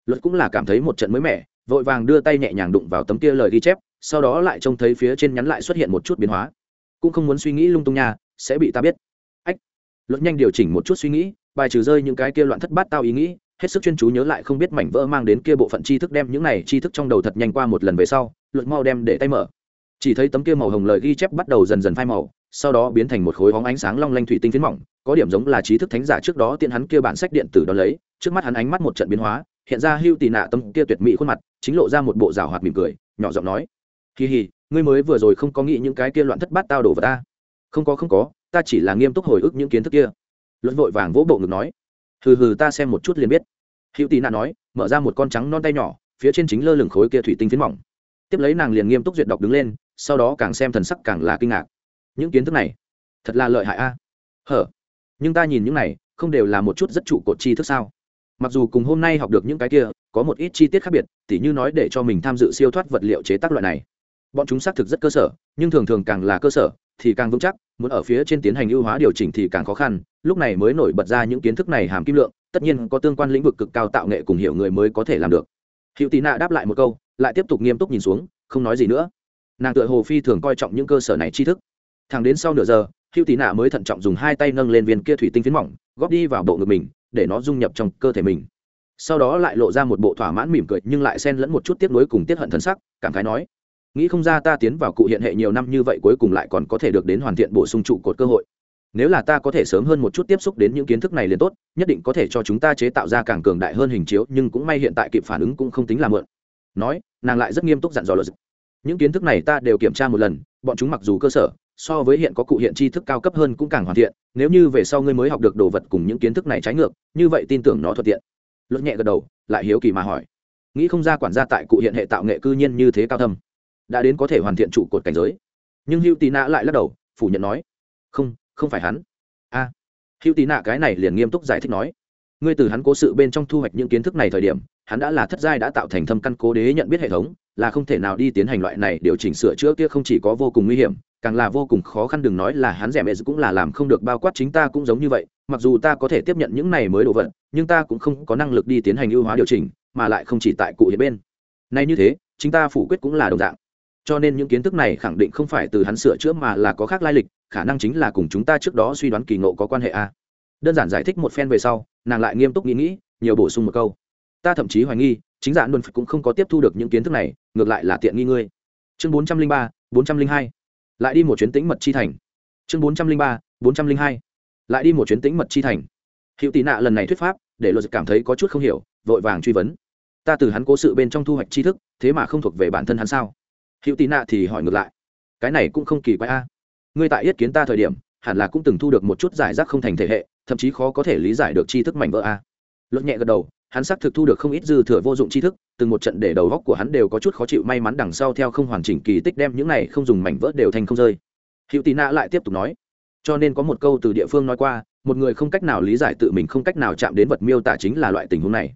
Luật cũng là cảm thấy một trận mới mẻ, vội vàng đưa tay nhẹ nhàng đụng vào tấm kia lời ghi chép, sau đó lại trông thấy phía trên nhắn lại xuất hiện một chút biến hóa. Cũng không muốn suy nghĩ lung tung nha, sẽ bị ta biết. Ách. Luật nhanh điều chỉnh một chút suy nghĩ, bài trừ rơi những cái kia loạn thất bát tao ý nghĩ, hết sức chuyên chú nhớ lại không biết mảnh vỡ mang đến kia bộ phận tri thức đem những này tri thức trong đầu thật nhanh qua một lần về sau, luật mau đem để tay mở chỉ thấy tấm kia màu hồng lời ghi chép bắt đầu dần dần phai màu, sau đó biến thành một khối hóng ánh sáng long lanh thủy tinh phiến mỏng, có điểm giống là trí thức thánh giả trước đó tiện hắn kia bản sách điện tử đón lấy, trước mắt hắn ánh mắt một trận biến hóa, hiện ra hưu tì nạ tấm kia tuyệt mỹ khuôn mặt, chính lộ ra một bộ rào hoạt mỉm cười, nhỏ giọng nói kỳ hì ngươi mới vừa rồi không có nghĩ những cái kia loạn thất bát tao đổ vào ta? Không có không có, ta chỉ là nghiêm túc hồi ức những kiến thức kia. Luận vội vàng vỗ bộ ngực nói, hừ hừ, ta xem một chút liền biết. Hữu tì nạ nói, mở ra một con trắng non tay nhỏ, phía trên chính lơ lửng khối kia thủy tinh phiến mỏng. Tiếp lấy nàng liền nghiêm túc duyệt đọc đứng lên sau đó càng xem thần sắc càng là kinh ngạc. Những kiến thức này, thật là lợi hại a. Hở? Nhưng ta nhìn những này, không đều là một chút rất trụ cột tri thức sao? Mặc dù cùng hôm nay học được những cái kia, có một ít chi tiết khác biệt, tỉ như nói để cho mình tham dự siêu thoát vật liệu chế tác loại này. Bọn chúng xác thực rất cơ sở, nhưng thường thường càng là cơ sở, thì càng vững chắc, muốn ở phía trên tiến hành ưu hóa điều chỉnh thì càng khó khăn. Lúc này mới nổi bật ra những kiến thức này hàm kim lượng, tất nhiên có tương quan lĩnh vực cực cao tạo nghệ cùng hiểu người mới có thể làm được. Hiệu tị nạ đáp lại một câu, lại tiếp tục nghiêm túc nhìn xuống, không nói gì nữa nàng tựa hồ phi thường coi trọng những cơ sở này tri thức. Thẳng đến sau nửa giờ, hữu tị nạ mới thận trọng dùng hai tay nâng lên viên kia thủy tinh phiến mỏng, góp đi vào bộ ngực mình, để nó dung nhập trong cơ thể mình. Sau đó lại lộ ra một bộ thỏa mãn mỉm cười, nhưng lại xen lẫn một chút tiếc nuối cùng tiết hận thân sắc, cảm khái nói, nghĩ không ra ta tiến vào cụ hiện hệ nhiều năm như vậy cuối cùng lại còn có thể được đến hoàn thiện bổ sung trụ cột cơ hội. Nếu là ta có thể sớm hơn một chút tiếp xúc đến những kiến thức này liền tốt, nhất định có thể cho chúng ta chế tạo ra càng cường đại hơn hình chiếu, nhưng cũng may hiện tại kịp phản ứng cũng không tính là mượn. Nói, nàng lại rất nghiêm túc dặn dò luật những kiến thức này ta đều kiểm tra một lần bọn chúng mặc dù cơ sở so với hiện có cụ hiện tri thức cao cấp hơn cũng càng hoàn thiện nếu như về sau ngươi mới học được đồ vật cùng những kiến thức này trái ngược như vậy tin tưởng nó thuận tiện. Luật nhẹ gật đầu lại hiếu kỳ mà hỏi. Nghĩ không ra quản gia tại cụ hiện hệ tạo nghệ cư nhiên như thế cao thâm đã đến có thể hoàn thiện trụ cột cảnh giới. Nhưng hữu tì nạ lại lắc đầu phủ nhận nói không không phải hắn. A. À, hữu tì nạ cái này liền nghiêm túc giải thích nói ngươi từ hắn cố sự bên trong thu hoạch những kiến thức này thời điểm hắn đã là thất giai đã tạo thành thâm căn cố đế nhận biết hệ thống là không thể nào đi tiến hành loại này điều chỉnh sửa chữa kia không chỉ có vô cùng nguy hiểm, càng là vô cùng khó khăn đừng nói là hắn rẻ mẹ cũng là làm không được bao quát chính ta cũng giống như vậy, mặc dù ta có thể tiếp nhận những này mới đồ vật, nhưng ta cũng không có năng lực đi tiến hành ưu hóa điều chỉnh, mà lại không chỉ tại cụ hiện bên. Nay như thế, chính ta phủ quyết cũng là đồng dạng. Cho nên những kiến thức này khẳng định không phải từ hắn sửa chữa mà là có khác lai lịch, khả năng chính là cùng chúng ta trước đó suy đoán kỳ ngộ có quan hệ a. Đơn giản giải thích một phen về sau, nàng lại nghiêm túc nghĩ nghĩ, nhiều bổ sung một câu. Ta thậm chí hoài nghi chính giả luân cũng không có tiếp thu được những kiến thức này, ngược lại là tiện nghi ngươi. Chương bốn trăm linh ba, bốn trăm linh hai. Lại đi một chuyến tĩnh mật chi thành. Chương bốn trăm linh ba, bốn trăm linh hai. Lại đi một chuyến tĩnh mật chi thành. Hiệu tị nạ lần này thuyết pháp, để luật cảm thấy có chút không hiểu, vội vàng truy vấn. Ta từ hắn cố sự bên trong thu hoạch tri thức, thế mà không thuộc về bản thân hắn sao? Hiệu tị nạ thì hỏi ngược lại. Cái này cũng không kỳ quái a. Ngươi tại yết kiến ta thời điểm, hẳn là cũng từng thu được một chút giải rác không thành thể hệ, thậm chí khó có thể lý giải được tri thức mảnh vỡ a. Luật nhẹ gật đầu hắn xác thực thu được không ít dư thừa vô dụng tri thức, từng một trận để đầu góc của hắn đều có chút khó chịu may mắn đằng sau theo không hoàn chỉnh kỳ tích đem những này không dùng mảnh vỡ đều thành không rơi. Hữu tị nạ lại tiếp tục nói, cho nên có một câu từ địa phương nói qua, một người không cách nào lý giải tự mình không cách nào chạm đến vật miêu tả chính là loại tình huống này.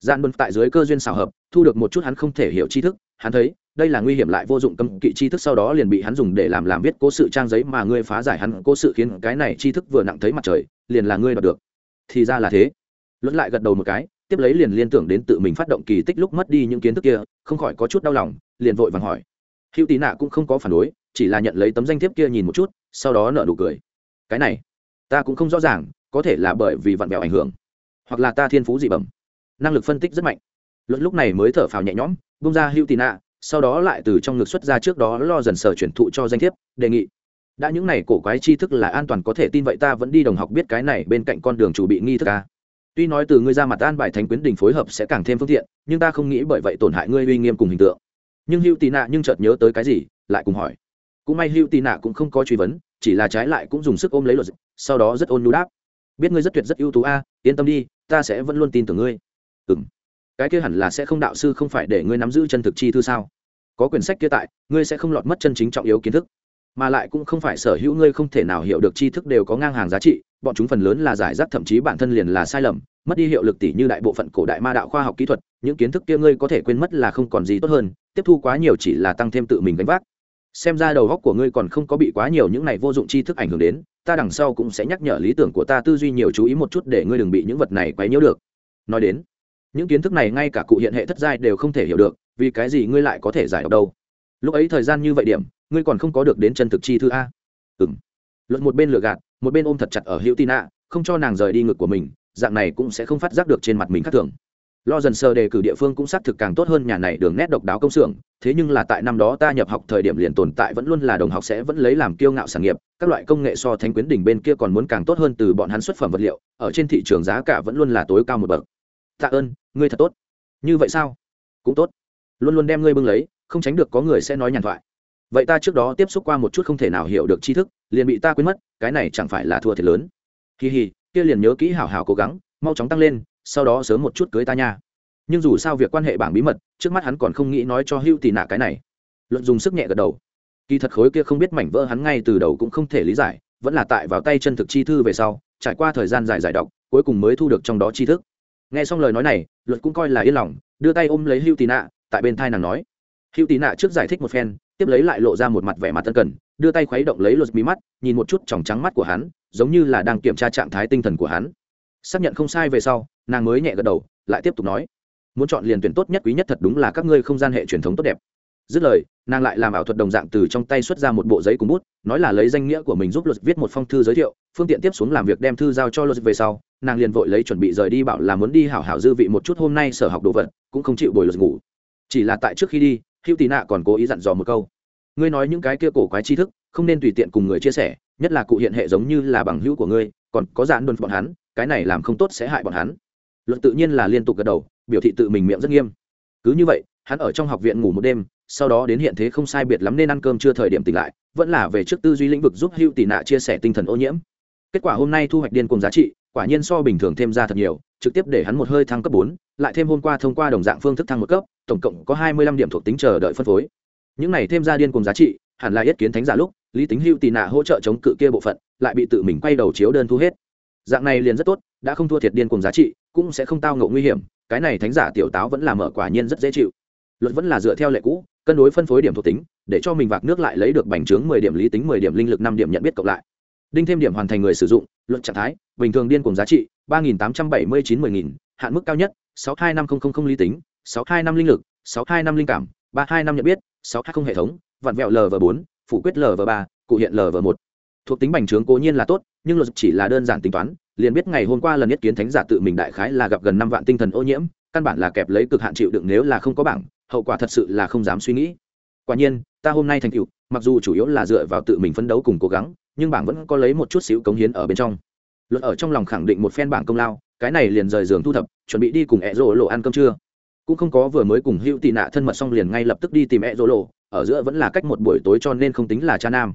Gian bân tại dưới cơ duyên xào hợp, thu được một chút hắn không thể hiểu tri thức, hắn thấy, đây là nguy hiểm lại vô dụng cấm kỵ tri thức sau đó liền bị hắn dùng để làm làm viết cố sự trang giấy mà ngươi phá giải hắn cố sự khiến cái này tri thức vừa nặng thấy mặt trời, liền là ngươi đoạt được. Thì ra là thế. Luận lại gật đầu một cái tiếp lấy liền liên tưởng đến tự mình phát động kỳ tích lúc mất đi những kiến thức kia, không khỏi có chút đau lòng, liền vội vàng hỏi. Hữu tì nạ cũng không có phản đối, chỉ là nhận lấy tấm danh thiếp kia nhìn một chút, sau đó nợ nụ cười. Cái này, ta cũng không rõ ràng, có thể là bởi vì vặn vẹo ảnh hưởng, hoặc là ta thiên phú dị bẩm. Năng lực phân tích rất mạnh. Luận lúc này mới thở phào nhẹ nhõm bung ra hữu tì nạ, sau đó lại từ trong ngực xuất ra trước đó lo dần sở chuyển thụ cho danh thiếp, đề nghị. Đã những này cổ quái tri thức là an toàn có thể tin vậy ta vẫn đi đồng học biết cái này bên cạnh con đường chủ bị nghi thức ca tuy nói từ ngươi ra mặt an bài thánh quyến đình phối hợp sẽ càng thêm phương tiện, nhưng ta không nghĩ bởi vậy tổn hại ngươi uy nghiêm cùng hình tượng. Nhưng hữu tì nạ nhưng chợt nhớ tới cái gì, lại cùng hỏi. Cũng may hữu tì nạ cũng không có truy vấn, chỉ là trái lại cũng dùng sức ôm lấy luật sau đó rất ôn nhu đáp. Biết ngươi rất tuyệt, rất ưu tú a, yên tâm đi, ta sẽ vẫn luôn tin tưởng ngươi. Ừ m cái kia hẳn là sẽ không đạo sư không phải để ngươi nắm giữ chân thực chi thư sao? Có quyển sách kia tại, ngươi sẽ không lọt mất chân chính trọng yếu kiến thức. Mà lại cũng không phải sở hữu ngươi không thể nào hiểu được tri thức đều có ngang hàng giá trị bọn chúng phần lớn là giải rác, thậm chí bản thân liền là sai lầm, mất đi hiệu lực tỷ như đại bộ phận cổ đại ma đạo khoa học kỹ thuật, những kiến thức kia ngươi có thể quên mất là không còn gì tốt hơn, tiếp thu quá nhiều chỉ là tăng thêm tự mình gánh vác. Xem ra đầu góc của ngươi còn không có bị quá nhiều những này vô dụng tri thức ảnh hưởng đến, ta đằng sau cũng sẽ nhắc nhở lý tưởng của ta tư duy nhiều chú ý một chút để ngươi đừng bị những vật này quấy nhiễu được. Nói đến, những kiến thức này ngay cả cụ hiện hệ thất giai đều không thể hiểu được, vì cái gì ngươi lại có thể giải đọc đâu? Lúc ấy thời gian như vậy điểm, ngươi còn không có được đến chân thực chi thư a? Ừng luận một bên lừa gạt một bên ôm thật chặt ở hữu tina, không cho nàng rời đi ngực của mình, dạng này cũng sẽ không phát giác được trên mặt mình khác thường. Lo dần sơ đề cử địa phương cũng xác thực càng tốt hơn nhà này đường nét độc đáo công xưởng, thế nhưng là tại năm đó ta nhập học thời điểm liền tồn tại vẫn luôn là đồng học sẽ vẫn lấy làm kiêu ngạo sản nghiệp, các loại công nghệ so thánh quyến đỉnh bên kia còn muốn càng tốt hơn từ bọn hắn xuất phẩm vật liệu, ở trên thị trường giá cả vẫn luôn là tối cao một bậc. Tạ ơn, ngươi thật tốt. Như vậy sao? Cũng tốt. Luôn luôn đem ngươi bưng lấy, không tránh được có người sẽ nói nhàn thoại vậy ta trước đó tiếp xúc qua một chút không thể nào hiểu được tri thức, liền bị ta quên mất, cái này chẳng phải là thua thiệt lớn. Kỳ hì kia liền nhớ kỹ hảo hảo cố gắng, mau chóng tăng lên, sau đó sớm một chút cưới ta nha. Nhưng dù sao việc quan hệ bảng bí mật, trước mắt hắn còn không nghĩ nói cho hưu tì nạ cái này. Luận dùng sức nhẹ gật đầu. Kỳ thật khối kia không biết mảnh vỡ hắn ngay từ đầu cũng không thể lý giải, vẫn là tại vào tay chân thực chi thư về sau, trải qua thời gian dài giải đọc, cuối cùng mới thu được trong đó tri thức. Nghe xong lời nói này luật cũng coi là yên lòng, đưa tay ôm lấy hưu tì nạ, tại bên thai nàng nói hữu tì nạ trước giải thích một phen, tiếp lấy lại lộ ra một mặt vẻ mặt tân cần, đưa tay khuấy động lấy luật mí mắt, nhìn một chút tròng trắng mắt của hắn, giống như là đang kiểm tra trạng thái tinh thần của hắn. Xác nhận không sai về sau, nàng mới nhẹ gật đầu, lại tiếp tục nói. Muốn chọn liền tuyển tốt nhất quý nhất thật đúng là các ngươi không gian hệ truyền thống tốt đẹp. Dứt lời, nàng lại làm ảo thuật đồng dạng từ trong tay xuất ra một bộ giấy cùng bút, nói là lấy danh nghĩa của mình giúp luật viết một phong thư giới thiệu, phương tiện tiếp xuống làm việc đem thư giao cho luật về sau, nàng liền vội lấy chuẩn bị rời đi bảo là muốn đi hảo hảo dư vị một chút hôm nay sở học đồ vật, cũng không chịu bồi luật ngủ. Chỉ là tại trước khi đi hữu tì nạ còn cố ý dặn dò một câu. Ngươi nói những cái kia cổ quái tri thức, không nên tùy tiện cùng người chia sẻ, nhất là cụ hiện hệ giống như là bằng hữu của ngươi, còn có dạn đồn bọn hắn, cái này làm không tốt sẽ hại bọn hắn. Luật tự nhiên là liên tục gật đầu, biểu thị tự mình miệng rất nghiêm. Cứ như vậy, hắn ở trong học viện ngủ một đêm, sau đó đến hiện thế không sai biệt lắm nên ăn cơm chưa thời điểm tỉnh lại, vẫn là về trước tư duy lĩnh vực giúp hữu tì nạ chia sẻ tinh thần ô nhiễm. Kết quả hôm nay thu hoạch điên cùng giá trị, quả nhiên so bình thường thêm ra thật nhiều trực tiếp để hắn một hơi thăng cấp bốn, lại thêm hôm qua thông qua đồng dạng phương thức thăng một cấp, tổng cộng có hai mươi lăm điểm thuộc tính chờ đợi phân phối. Những này thêm ra điên cùng giá trị, hẳn là yết kiến thánh giả lúc, lý tính hưu tì nạ hỗ trợ chống cự kia bộ phận, lại bị tự mình quay đầu chiếu đơn thu hết. Dạng này liền rất tốt, đã không thua thiệt điên cùng giá trị, cũng sẽ không tao ngộ nguy hiểm, cái này thánh giả tiểu táo vẫn là mở quả nhiên rất dễ chịu. Luật vẫn là dựa theo lệ cũ, cân đối phân phối điểm thuộc tính, để cho mình vạc nước lại lấy được bành trướng mười điểm lý tính mười điểm linh lực năm điểm nhận biết cộng lại. Đinh thêm điểm hoàn thành người sử dụng luận trạng thái, bình thường điên cùng giá trị ba nghìn tám trăm bảy mươi chín mười nghìn, hạn mức cao nhất, sáu hai năm không không không lý tính, sáu hai năm linh lực, sáu hai năm linh cảm, ba hai năm nhận biết, sáu hai không hệ thống, vặn vẹo lv bốn, phủ quyết lv ba, cụ hiện lv một. Thuộc tính bành trướng cố nhiên là tốt, nhưng luật chỉ là đơn giản tính toán, liền biết ngày hôm qua lần nhất kiến thánh giả tự mình đại khái là gặp gần năm vạn tinh thần ô nhiễm, căn bản là kẹp lấy cực hạn chịu đựng nếu là không có bảng, hậu quả thật sự là không dám suy nghĩ. Quả nhiên, ta hôm nay thành tựu, mặc dù chủ yếu là dựa vào tự mình phấn đấu cùng cố gắng, nhưng bảng vẫn có lấy một chút xíu cống hiến ở bên trong luật ở trong lòng khẳng định một phen bảng công lao, cái này liền rời giường thu thập, chuẩn bị đi cùng ẹ rỗ lộ ăn cơm trưa. Cũng không có vừa mới cùng hữu tị nạ thân mật xong liền ngay lập tức đi tìm ẹ rỗ lộ, ở giữa vẫn là cách một buổi tối cho nên không tính là cha nam.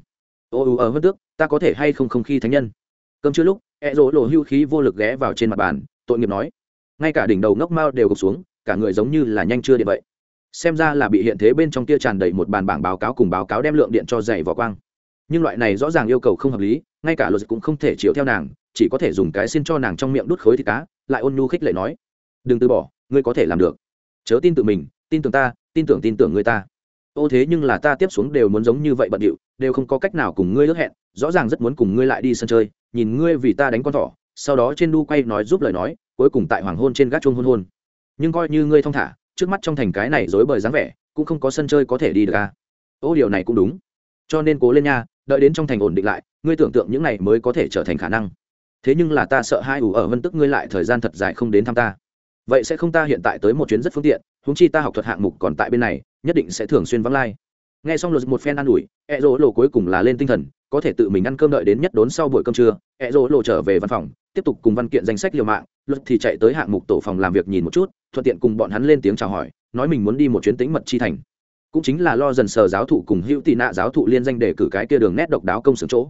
Ô ô ở vân tước, ta có thể hay không không khi thánh nhân? Cơm chưa lúc ẹ rỗ lộ hưu khí vô lực ghé vào trên mặt bàn, tội nghiệp nói. Ngay cả đỉnh đầu ngốc mao đều gục xuống, cả người giống như là nhanh chưa điện vậy. Xem ra là bị hiện thế bên trong kia tràn đầy một bàn bảng báo cáo cùng báo cáo đem lượng điện cho dày vỏ quang. Nhưng loại này rõ ràng yêu cầu không hợp lý ngay cả luật cũng không thể chịu theo nàng, chỉ có thể dùng cái xin cho nàng trong miệng đút khối thịt cá, lại ôn nhu khích lệ nói, đừng từ bỏ, ngươi có thể làm được. Chớ tin tự mình, tin tưởng ta, tin tưởng tin tưởng người ta. Ô thế nhưng là ta tiếp xuống đều muốn giống như vậy bận điệu, đều không có cách nào cùng ngươi ước hẹn, rõ ràng rất muốn cùng ngươi lại đi sân chơi, nhìn ngươi vì ta đánh con thỏ. Sau đó trên đu quay nói giúp lời nói, cuối cùng tại hoàng hôn trên gác chuông hôn hôn. Nhưng coi như ngươi thong thả, trước mắt trong thành cái này dối bời dáng vẻ, cũng không có sân chơi có thể đi được à? Ô, điều này cũng đúng. Cho nên cố lên nha, đợi đến trong thành ổn định lại ngươi tưởng tượng những này mới có thể trở thành khả năng. Thế nhưng là ta sợ hai ủ ở vân tức ngươi lại thời gian thật dài không đến thăm ta. Vậy sẽ không ta hiện tại tới một chuyến rất phương tiện húng chi ta học thuật hạng mục còn tại bên này, nhất định sẽ thường xuyên vắng lai. Nghe xong luật một phen an ủi e rỗ lộ cuối cùng là lên tinh thần, có thể tự mình ăn cơm đợi đến nhất đốn sau buổi cơm trưa e rỗ lộ trở về văn phòng, tiếp tục cùng văn kiện danh sách liều mạng, luật thì chạy tới hạng mục tổ phòng làm việc nhìn một chút, thuận tiện cùng bọn hắn lên tiếng chào hỏi, nói mình muốn đi một chuyến tính mật chi thành. Cũng chính là lo dần sờ giáo thụ cùng hữu tị nạ giáo thụ liên danh để cử cái kia đường nét độc đáo công xưởng chỗ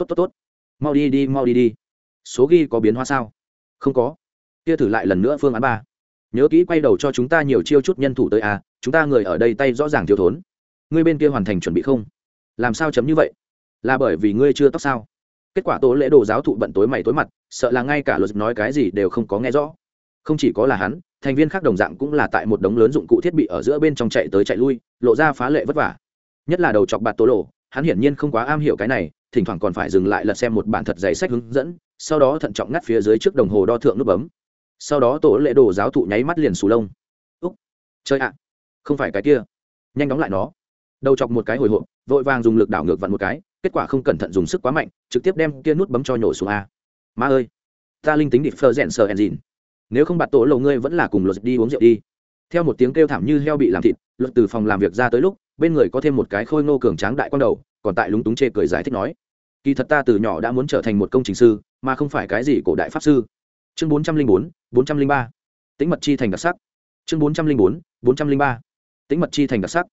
tốt tốt tốt. Mau đi đi, mau đi đi. Số ghi có biến hóa sao? Không có. Kia thử lại lần nữa phương án ba. Nhớ kỹ quay đầu cho chúng ta nhiều chiêu chút nhân thủ tới à chúng ta người ở đây tay rõ ràng thiếu thốn. Ngươi bên kia hoàn thành chuẩn bị không? Làm sao chấm như vậy? Là bởi vì ngươi chưa tóc sao? Kết quả tố lễ đồ giáo thụ bận tối mày tối mặt, sợ là ngay cả luật nói cái gì đều không có nghe rõ. Không chỉ có là hắn, thành viên khác đồng dạng cũng là tại một đống lớn dụng cụ thiết bị ở giữa bên trong chạy tới chạy lui, lộ ra phá lệ vất vả. Nhất là đầu chọc bạt tố lộ hắn hiển nhiên không quá am hiểu cái này thỉnh thoảng còn phải dừng lại lật xem một bản thật dày sách hướng dẫn, sau đó thận trọng ngắt phía dưới trước đồng hồ đo thượng nút bấm. Sau đó tổ lệ đồ giáo thụ nháy mắt liền sù lông. Úc chơi ạ, không phải cái kia. Nhanh đóng lại nó. Đầu chọc một cái hồi hộp, vội vàng dùng lực đảo ngược vặn một cái, kết quả không cẩn thận dùng sức quá mạnh, trực tiếp đem kia nút bấm cho nhổ xuống a. Ma ơi, ta linh tính địch phơ rèn sờ enzin. Nếu không bạt tổ lộ ngươi vẫn là cùng luật đi uống rượu đi. Theo một tiếng kêu thảm như heo bị làm thịt, luật từ phòng làm việc ra tới lúc, bên người có thêm một cái khôi ngô cường tráng đại quang đầu còn tại lúng túng chê cười giải thích nói, kỳ thật ta từ nhỏ đã muốn trở thành một công trình sư, mà không phải cái gì cổ đại pháp sư. Chương bốn trăm linh bốn bốn trăm linh ba. Tính mật chi thành đặc sắc. Chương bốn trăm linh bốn bốn trăm linh ba. Tính mật chi thành đặc sắc.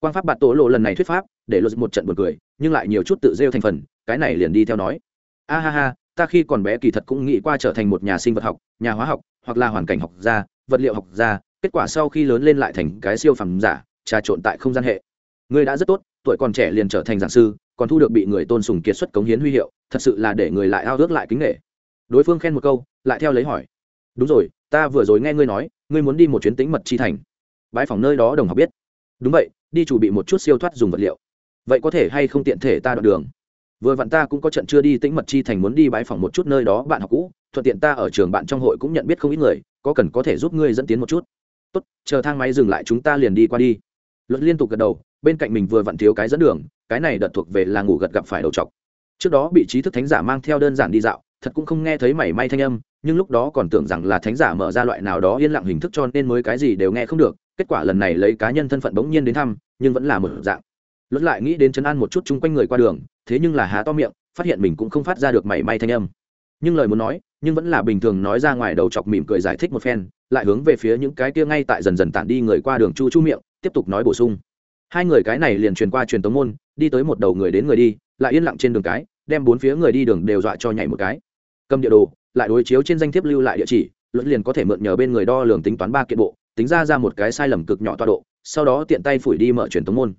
Quan pháp bạt tổ lộ lần này thuyết pháp, để luật một trận buồn cười, nhưng lại nhiều chút tự rêu thành phần, cái này liền đi theo nói, a ha ha, ta khi còn bé kỳ thật cũng nghĩ qua trở thành một nhà sinh vật học, nhà hóa học, hoặc là hoàn cảnh học gia, vật liệu học gia, kết quả sau khi lớn lên lại thành cái siêu phẩm giả, trà trộn tại không gian hệ. Ngươi đã rất tốt tuổi còn trẻ liền trở thành giảng sư, còn thu được bị người tôn sùng kiệt xuất cống hiến huy hiệu, thật sự là để người lại ao ước lại kính nghệ đối phương khen một câu, lại theo lấy hỏi, đúng rồi, ta vừa rồi nghe ngươi nói, ngươi muốn đi một chuyến tính mật chi thành. Bãi phòng nơi đó đồng học biết. Đúng vậy, đi chủ bị một chút siêu thoát dùng vật liệu. Vậy có thể hay không tiện thể ta đoạn đường? Vừa vặn ta cũng có trận chưa đi tĩnh mật chi thành muốn đi bãi phòng một chút nơi đó, bạn học cũ, thuận tiện ta ở trường bạn trong hội cũng nhận biết không ít người, có cần có thể giúp ngươi dẫn tiến một chút? Tốt, chờ thang máy dừng lại chúng ta liền đi qua đi luật liên tục gật đầu, bên cạnh mình vừa vặn thiếu cái dẫn đường, cái này đợt thuộc về là ngủ gật gặp phải đầu chọc. Trước đó bị trí thức thánh giả mang theo đơn giản đi dạo, thật cũng không nghe thấy mảy may thanh âm, nhưng lúc đó còn tưởng rằng là thánh giả mở ra loại nào đó yên lặng hình thức cho nên mới cái gì đều nghe không được, kết quả lần này lấy cá nhân thân phận bỗng nhiên đến thăm, nhưng vẫn là một dạng. Luật lại nghĩ đến chấn an một chút chung quanh người qua đường, thế nhưng là há to miệng, phát hiện mình cũng không phát ra được mảy may thanh âm. Nhưng lời muốn nói, nhưng vẫn là bình thường nói ra ngoài đầu chọc mỉm cười giải thích một phen, lại hướng về phía những cái kia ngay tại dần dần tản đi người qua đường chu chu miệng tiếp tục nói bổ sung. Hai người cái này liền truyền qua truyền tống môn, đi tới một đầu người đến người đi, lại yên lặng trên đường cái, đem bốn phía người đi đường đều dọa cho nhảy một cái. Cầm địa đồ, lại đối chiếu trên danh thiếp lưu lại địa chỉ luận liền có thể mượn nhờ bên người đo lường tính toán ba kiện bộ, tính ra ra một cái sai lầm cực nhỏ tọa độ, sau đó tiện tay phủi đi mở truyền tống môn.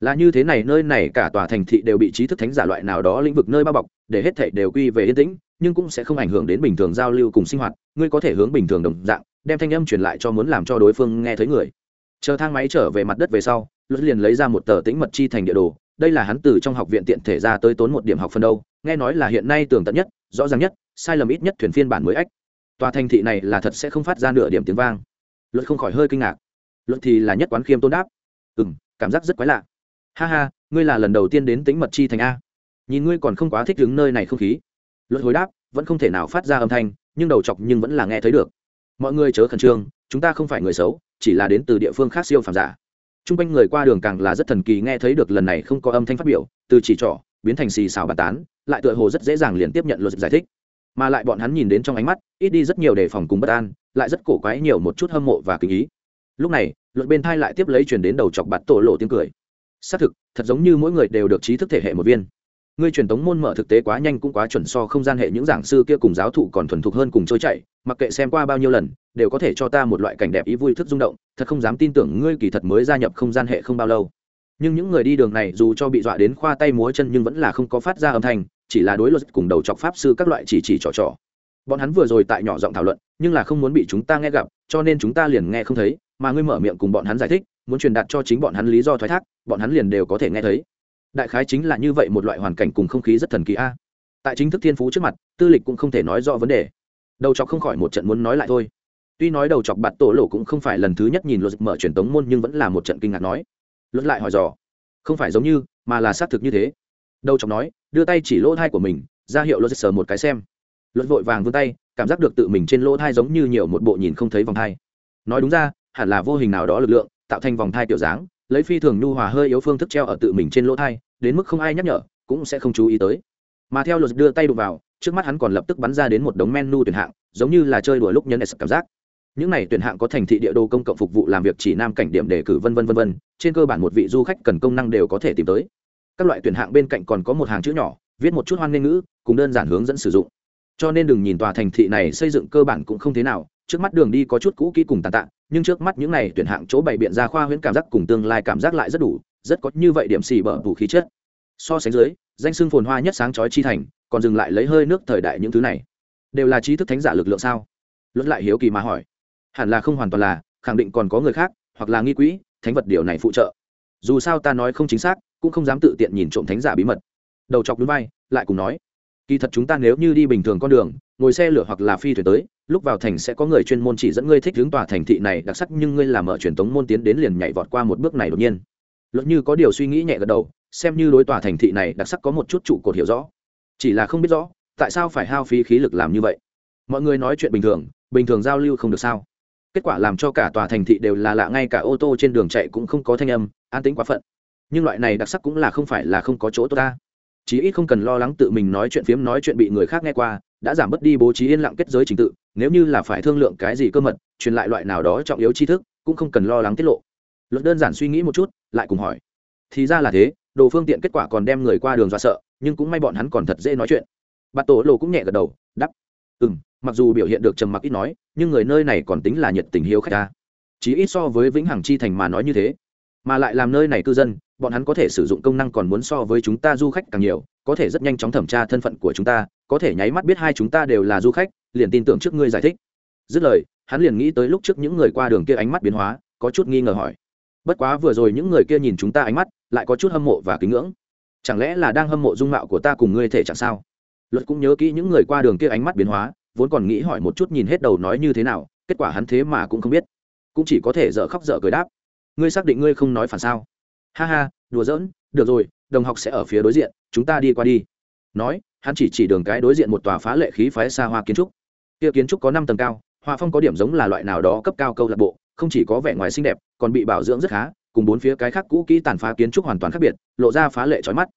Là như thế này, nơi này cả tòa thành thị đều bị trí thức thánh giả loại nào đó lĩnh vực nơi bao bọc, để hết thảy đều quy về yên tĩnh, nhưng cũng sẽ không ảnh hưởng đến bình thường giao lưu cùng sinh hoạt, ngươi có thể hướng bình thường đồng dạng, đem thanh âm truyền lại cho muốn làm cho đối phương nghe thấy người chờ thang máy trở về mặt đất về sau luật liền lấy ra một tờ tĩnh mật chi thành địa đồ, đây là hắn từ trong học viện tiện thể ra tới tốn một điểm học phần đâu, nghe nói là hiện nay tường tận nhất, rõ ràng nhất, sai lầm ít nhất thuyền phiên bản mới ách. Tòa thành thị này là thật sẽ không phát ra nửa điểm tiếng vang. Luật không khỏi hơi kinh ngạc. Luật thì là nhất quán khiêm tôn đáp. Ừ m cảm giác rất quái lạ. Ha ha, ngươi là lần đầu tiên đến tính mật chi thành a. Nhìn ngươi còn không quá thích đứng nơi này không khí. Luật hồi đáp, vẫn không thể nào phát ra âm thanh, nhưng đầu chọc nhưng vẫn là nghe thấy được. Mọi người chớ khẩn trương, chúng ta không phải người xấu chỉ là đến từ địa phương khác siêu phàm giả. T r u n g quanh người qua đường càng là rất thần kỳ, nghe thấy được lần này không có âm thanh phát biểu, từ chỉ trỏ, biến thành xì xào bàn tán, lại tựa hồ rất dễ dàng liền tiếp nhận luật giải thích. Mà lại bọn hắn nhìn đến trong ánh mắt, ít đi rất nhiều đề phòng cùng bất an, lại rất cổ quái nhiều một chút hâm mộ và kinh ý. Lúc này, luật bên thai lại tiếp lấy chuyển đến đầu chọc bạt tổ lộ tiếng cười. Xác thực, thật giống như mỗi người đều được trí thức thể hệ một viên ngươi truyền tống môn mở thực tế quá nhanh cũng quá chuẩn so không gian hệ những giảng sư kia cùng giáo thụ còn thuần thục hơn cùng trôi chạy mặc kệ xem qua bao nhiêu lần, đều có thể cho ta một loại cảnh đẹp ý vui thức rung động, thật không dám tin tưởng ngươi kỳ thật mới gia nhập không gian hệ không bao lâu. Nhưng những người đi đường này dù cho bị dọa đến khoa tay múa chân nhưng vẫn là không có phát ra âm thanh, chỉ là đối luật cùng đầu chọc pháp sư các loại chỉ chỉ trò trò. Bọn hắn vừa rồi tại nhỏ giọng thảo luận, nhưng là không muốn bị chúng ta nghe gặp, cho nên chúng ta liền nghe không thấy, mà ngươi mở miệng cùng bọn hắn giải thích, muốn truyền đạt cho chính bọn hắn lý do thoái thác, bọn hắn liền đều có thể nghe thấy đại khái chính là như vậy một loại hoàn cảnh cùng không khí rất thần kỳ a. Tại chính thức thiên phú trước mặt, tư lịch cũng không thể nói rõ vấn đề. Đầu chọc không khỏi một trận muốn nói lại thôi. Tuy nói đầu chọc bạt tổ lộ cũng không phải lần thứ nhất nhìn luật mở truyền tống môn nhưng vẫn là một trận kinh ngạc nói. Luật lại hỏi dò. Không phải giống như, mà là xác thực như thế. Đầu chọc nói, đưa tay chỉ lỗ thai của mình, ra hiệu luật sờ một cái xem. Luật vội vàng vươn tay, cảm giác được tự mình trên lỗ thai giống như nhiều một bộ nhìn không thấy vòng thai. Nói đúng ra, hẳn là vô hình nào đó lực lượng, tạo thành vòng thai kiểu dáng lấy phi thường nhu hòa hơi yếu phương thức treo ở tự mình trên lỗ thai, đến mức không ai nhắc nhở, cũng sẽ không chú ý tới. Mà theo luật đưa tay đụng vào, trước mắt hắn còn lập tức bắn ra đến một đống menu tuyển hạng, giống như là chơi đùa lúc nhân cảm giác. Những này tuyển hạng có thành thị địa đô công cộng phục vụ làm việc chỉ nam cảnh điểm đề cử vân vân vân vân, trên cơ bản một vị du khách cần công năng đều có thể tìm tới. Các loại tuyển hạng bên cạnh còn có một hàng chữ nhỏ, viết một chút hoan nghênh ngữ, cùng đơn giản hướng dẫn sử dụng. Cho nên đừng nhìn tòa thành thị này xây dựng cơ bản cũng không thế nào, trước mắt đường đi có chút cũ kỹ cùng tàn tạ nhưng trước mắt những này tuyển hạng chỗ bày biện ra khoa huyễn cảm giác cùng tương lai cảm giác lại rất đủ, rất có như vậy điểm xì bở vũ khí chất. So sánh dưới, danh xưng phồn hoa nhất sáng chói chi thành, còn dừng lại lấy hơi nước thời đại những thứ này. Đều là trí thức thánh giả lực lượng sao? Luận lại hiếu kỳ mà hỏi. Hẳn là không hoàn toàn là, khẳng định còn có người khác, hoặc là nghi quỹ, thánh vật điều này phụ trợ. Dù sao ta nói không chính xác, cũng không dám tự tiện nhìn trộm thánh giả bí mật. Đầu chọc núi vai lại cùng nói. Kỳ thật chúng ta nếu như đi bình thường con đường ngồi xe lửa hoặc là phi thuyền tới, lúc vào thành sẽ có người chuyên môn chỉ dẫn ngươi thích hướng tòa thành thị này, đặc sắc nhưng ngươi làm ở truyền thống môn tiến đến liền nhảy vọt qua một bước này đột nhiên. Luật như có điều suy nghĩ nhẹ gật đầu, xem như đối tòa thành thị này đặc sắc có một chút trụ cột hiểu rõ. Chỉ là không biết rõ, tại sao phải hao phí khí lực làm như vậy? Mọi người nói chuyện bình thường bình thường giao lưu không được sao? Kết quả làm cho cả tòa thành thị đều là lạ, ngay cả ô tô trên đường chạy cũng không có thanh âm, an tĩnh quá phận. Nhưng loại này đặc sắc cũng là không phải là không có chỗ tốt ta chí ít không cần lo lắng tự mình nói chuyện phiếm nói chuyện bị người khác nghe qua, đã giảm bớt đi bố trí yên lặng kết giới trình tự, nếu như là phải thương lượng cái gì cơ mật, truyền lại loại nào đó trọng yếu tri thức, cũng không cần lo lắng tiết lộ. Luật đơn giản suy nghĩ một chút, lại cùng hỏi. Thì ra là thế, đồ phương tiện kết quả còn đem người qua đường dọa sợ, nhưng cũng may bọn hắn còn thật dễ nói chuyện. Bà tổ lộ cũng nhẹ gật đầu đắp ừ m mặc dù biểu hiện được trầm mặc ít nói, nhưng người nơi này còn tính là nhiệt tình hiếu khách ta. Chỉ ít so với vĩnh hằng chi thành mà nói như thế. Mà lại làm nơi này cư dân bọn hắn có thể sử dụng công năng còn muốn so với chúng ta du khách càng nhiều, có thể rất nhanh chóng thẩm tra thân phận của chúng ta, có thể nháy mắt biết hai chúng ta đều là du khách, liền tin tưởng trước ngươi giải thích. Dứt lời, hắn liền nghĩ tới lúc trước những người qua đường kia ánh mắt biến hóa, có chút nghi ngờ hỏi. Bất quá vừa rồi những người kia nhìn chúng ta ánh mắt, lại có chút hâm mộ và kính ngưỡng. Chẳng lẽ là đang hâm mộ dung mạo của ta cùng ngươi thể chẳng sao? Luật cũng nhớ kỹ những người qua đường kia ánh mắt biến hóa, vốn còn nghĩ hỏi một chút nhìn hết đầu nói như thế nào, kết quả hắn thế mà cũng không biết. Cũng chỉ có thể dở khóc dở cười đáp. Ngươi xác định ngươi không nói phản sao? Ha ha, đùa giỡn, được rồi, đồng học sẽ ở phía đối diện, chúng ta đi qua đi. Nói, hắn chỉ chỉ đường cái đối diện một tòa phá lệ khí phái xa hoa kiến trúc. Kia kiến trúc có năm tầng cao hoa phong có điểm giống là loại nào đó cấp cao câu lạc bộ, không chỉ có vẻ ngoài xinh đẹp, còn bị bảo dưỡng rất khá, cùng bốn phía cái khác cũ kỹ tàn phá kiến trúc hoàn toàn khác biệt, lộ ra phá lệ trói mắt.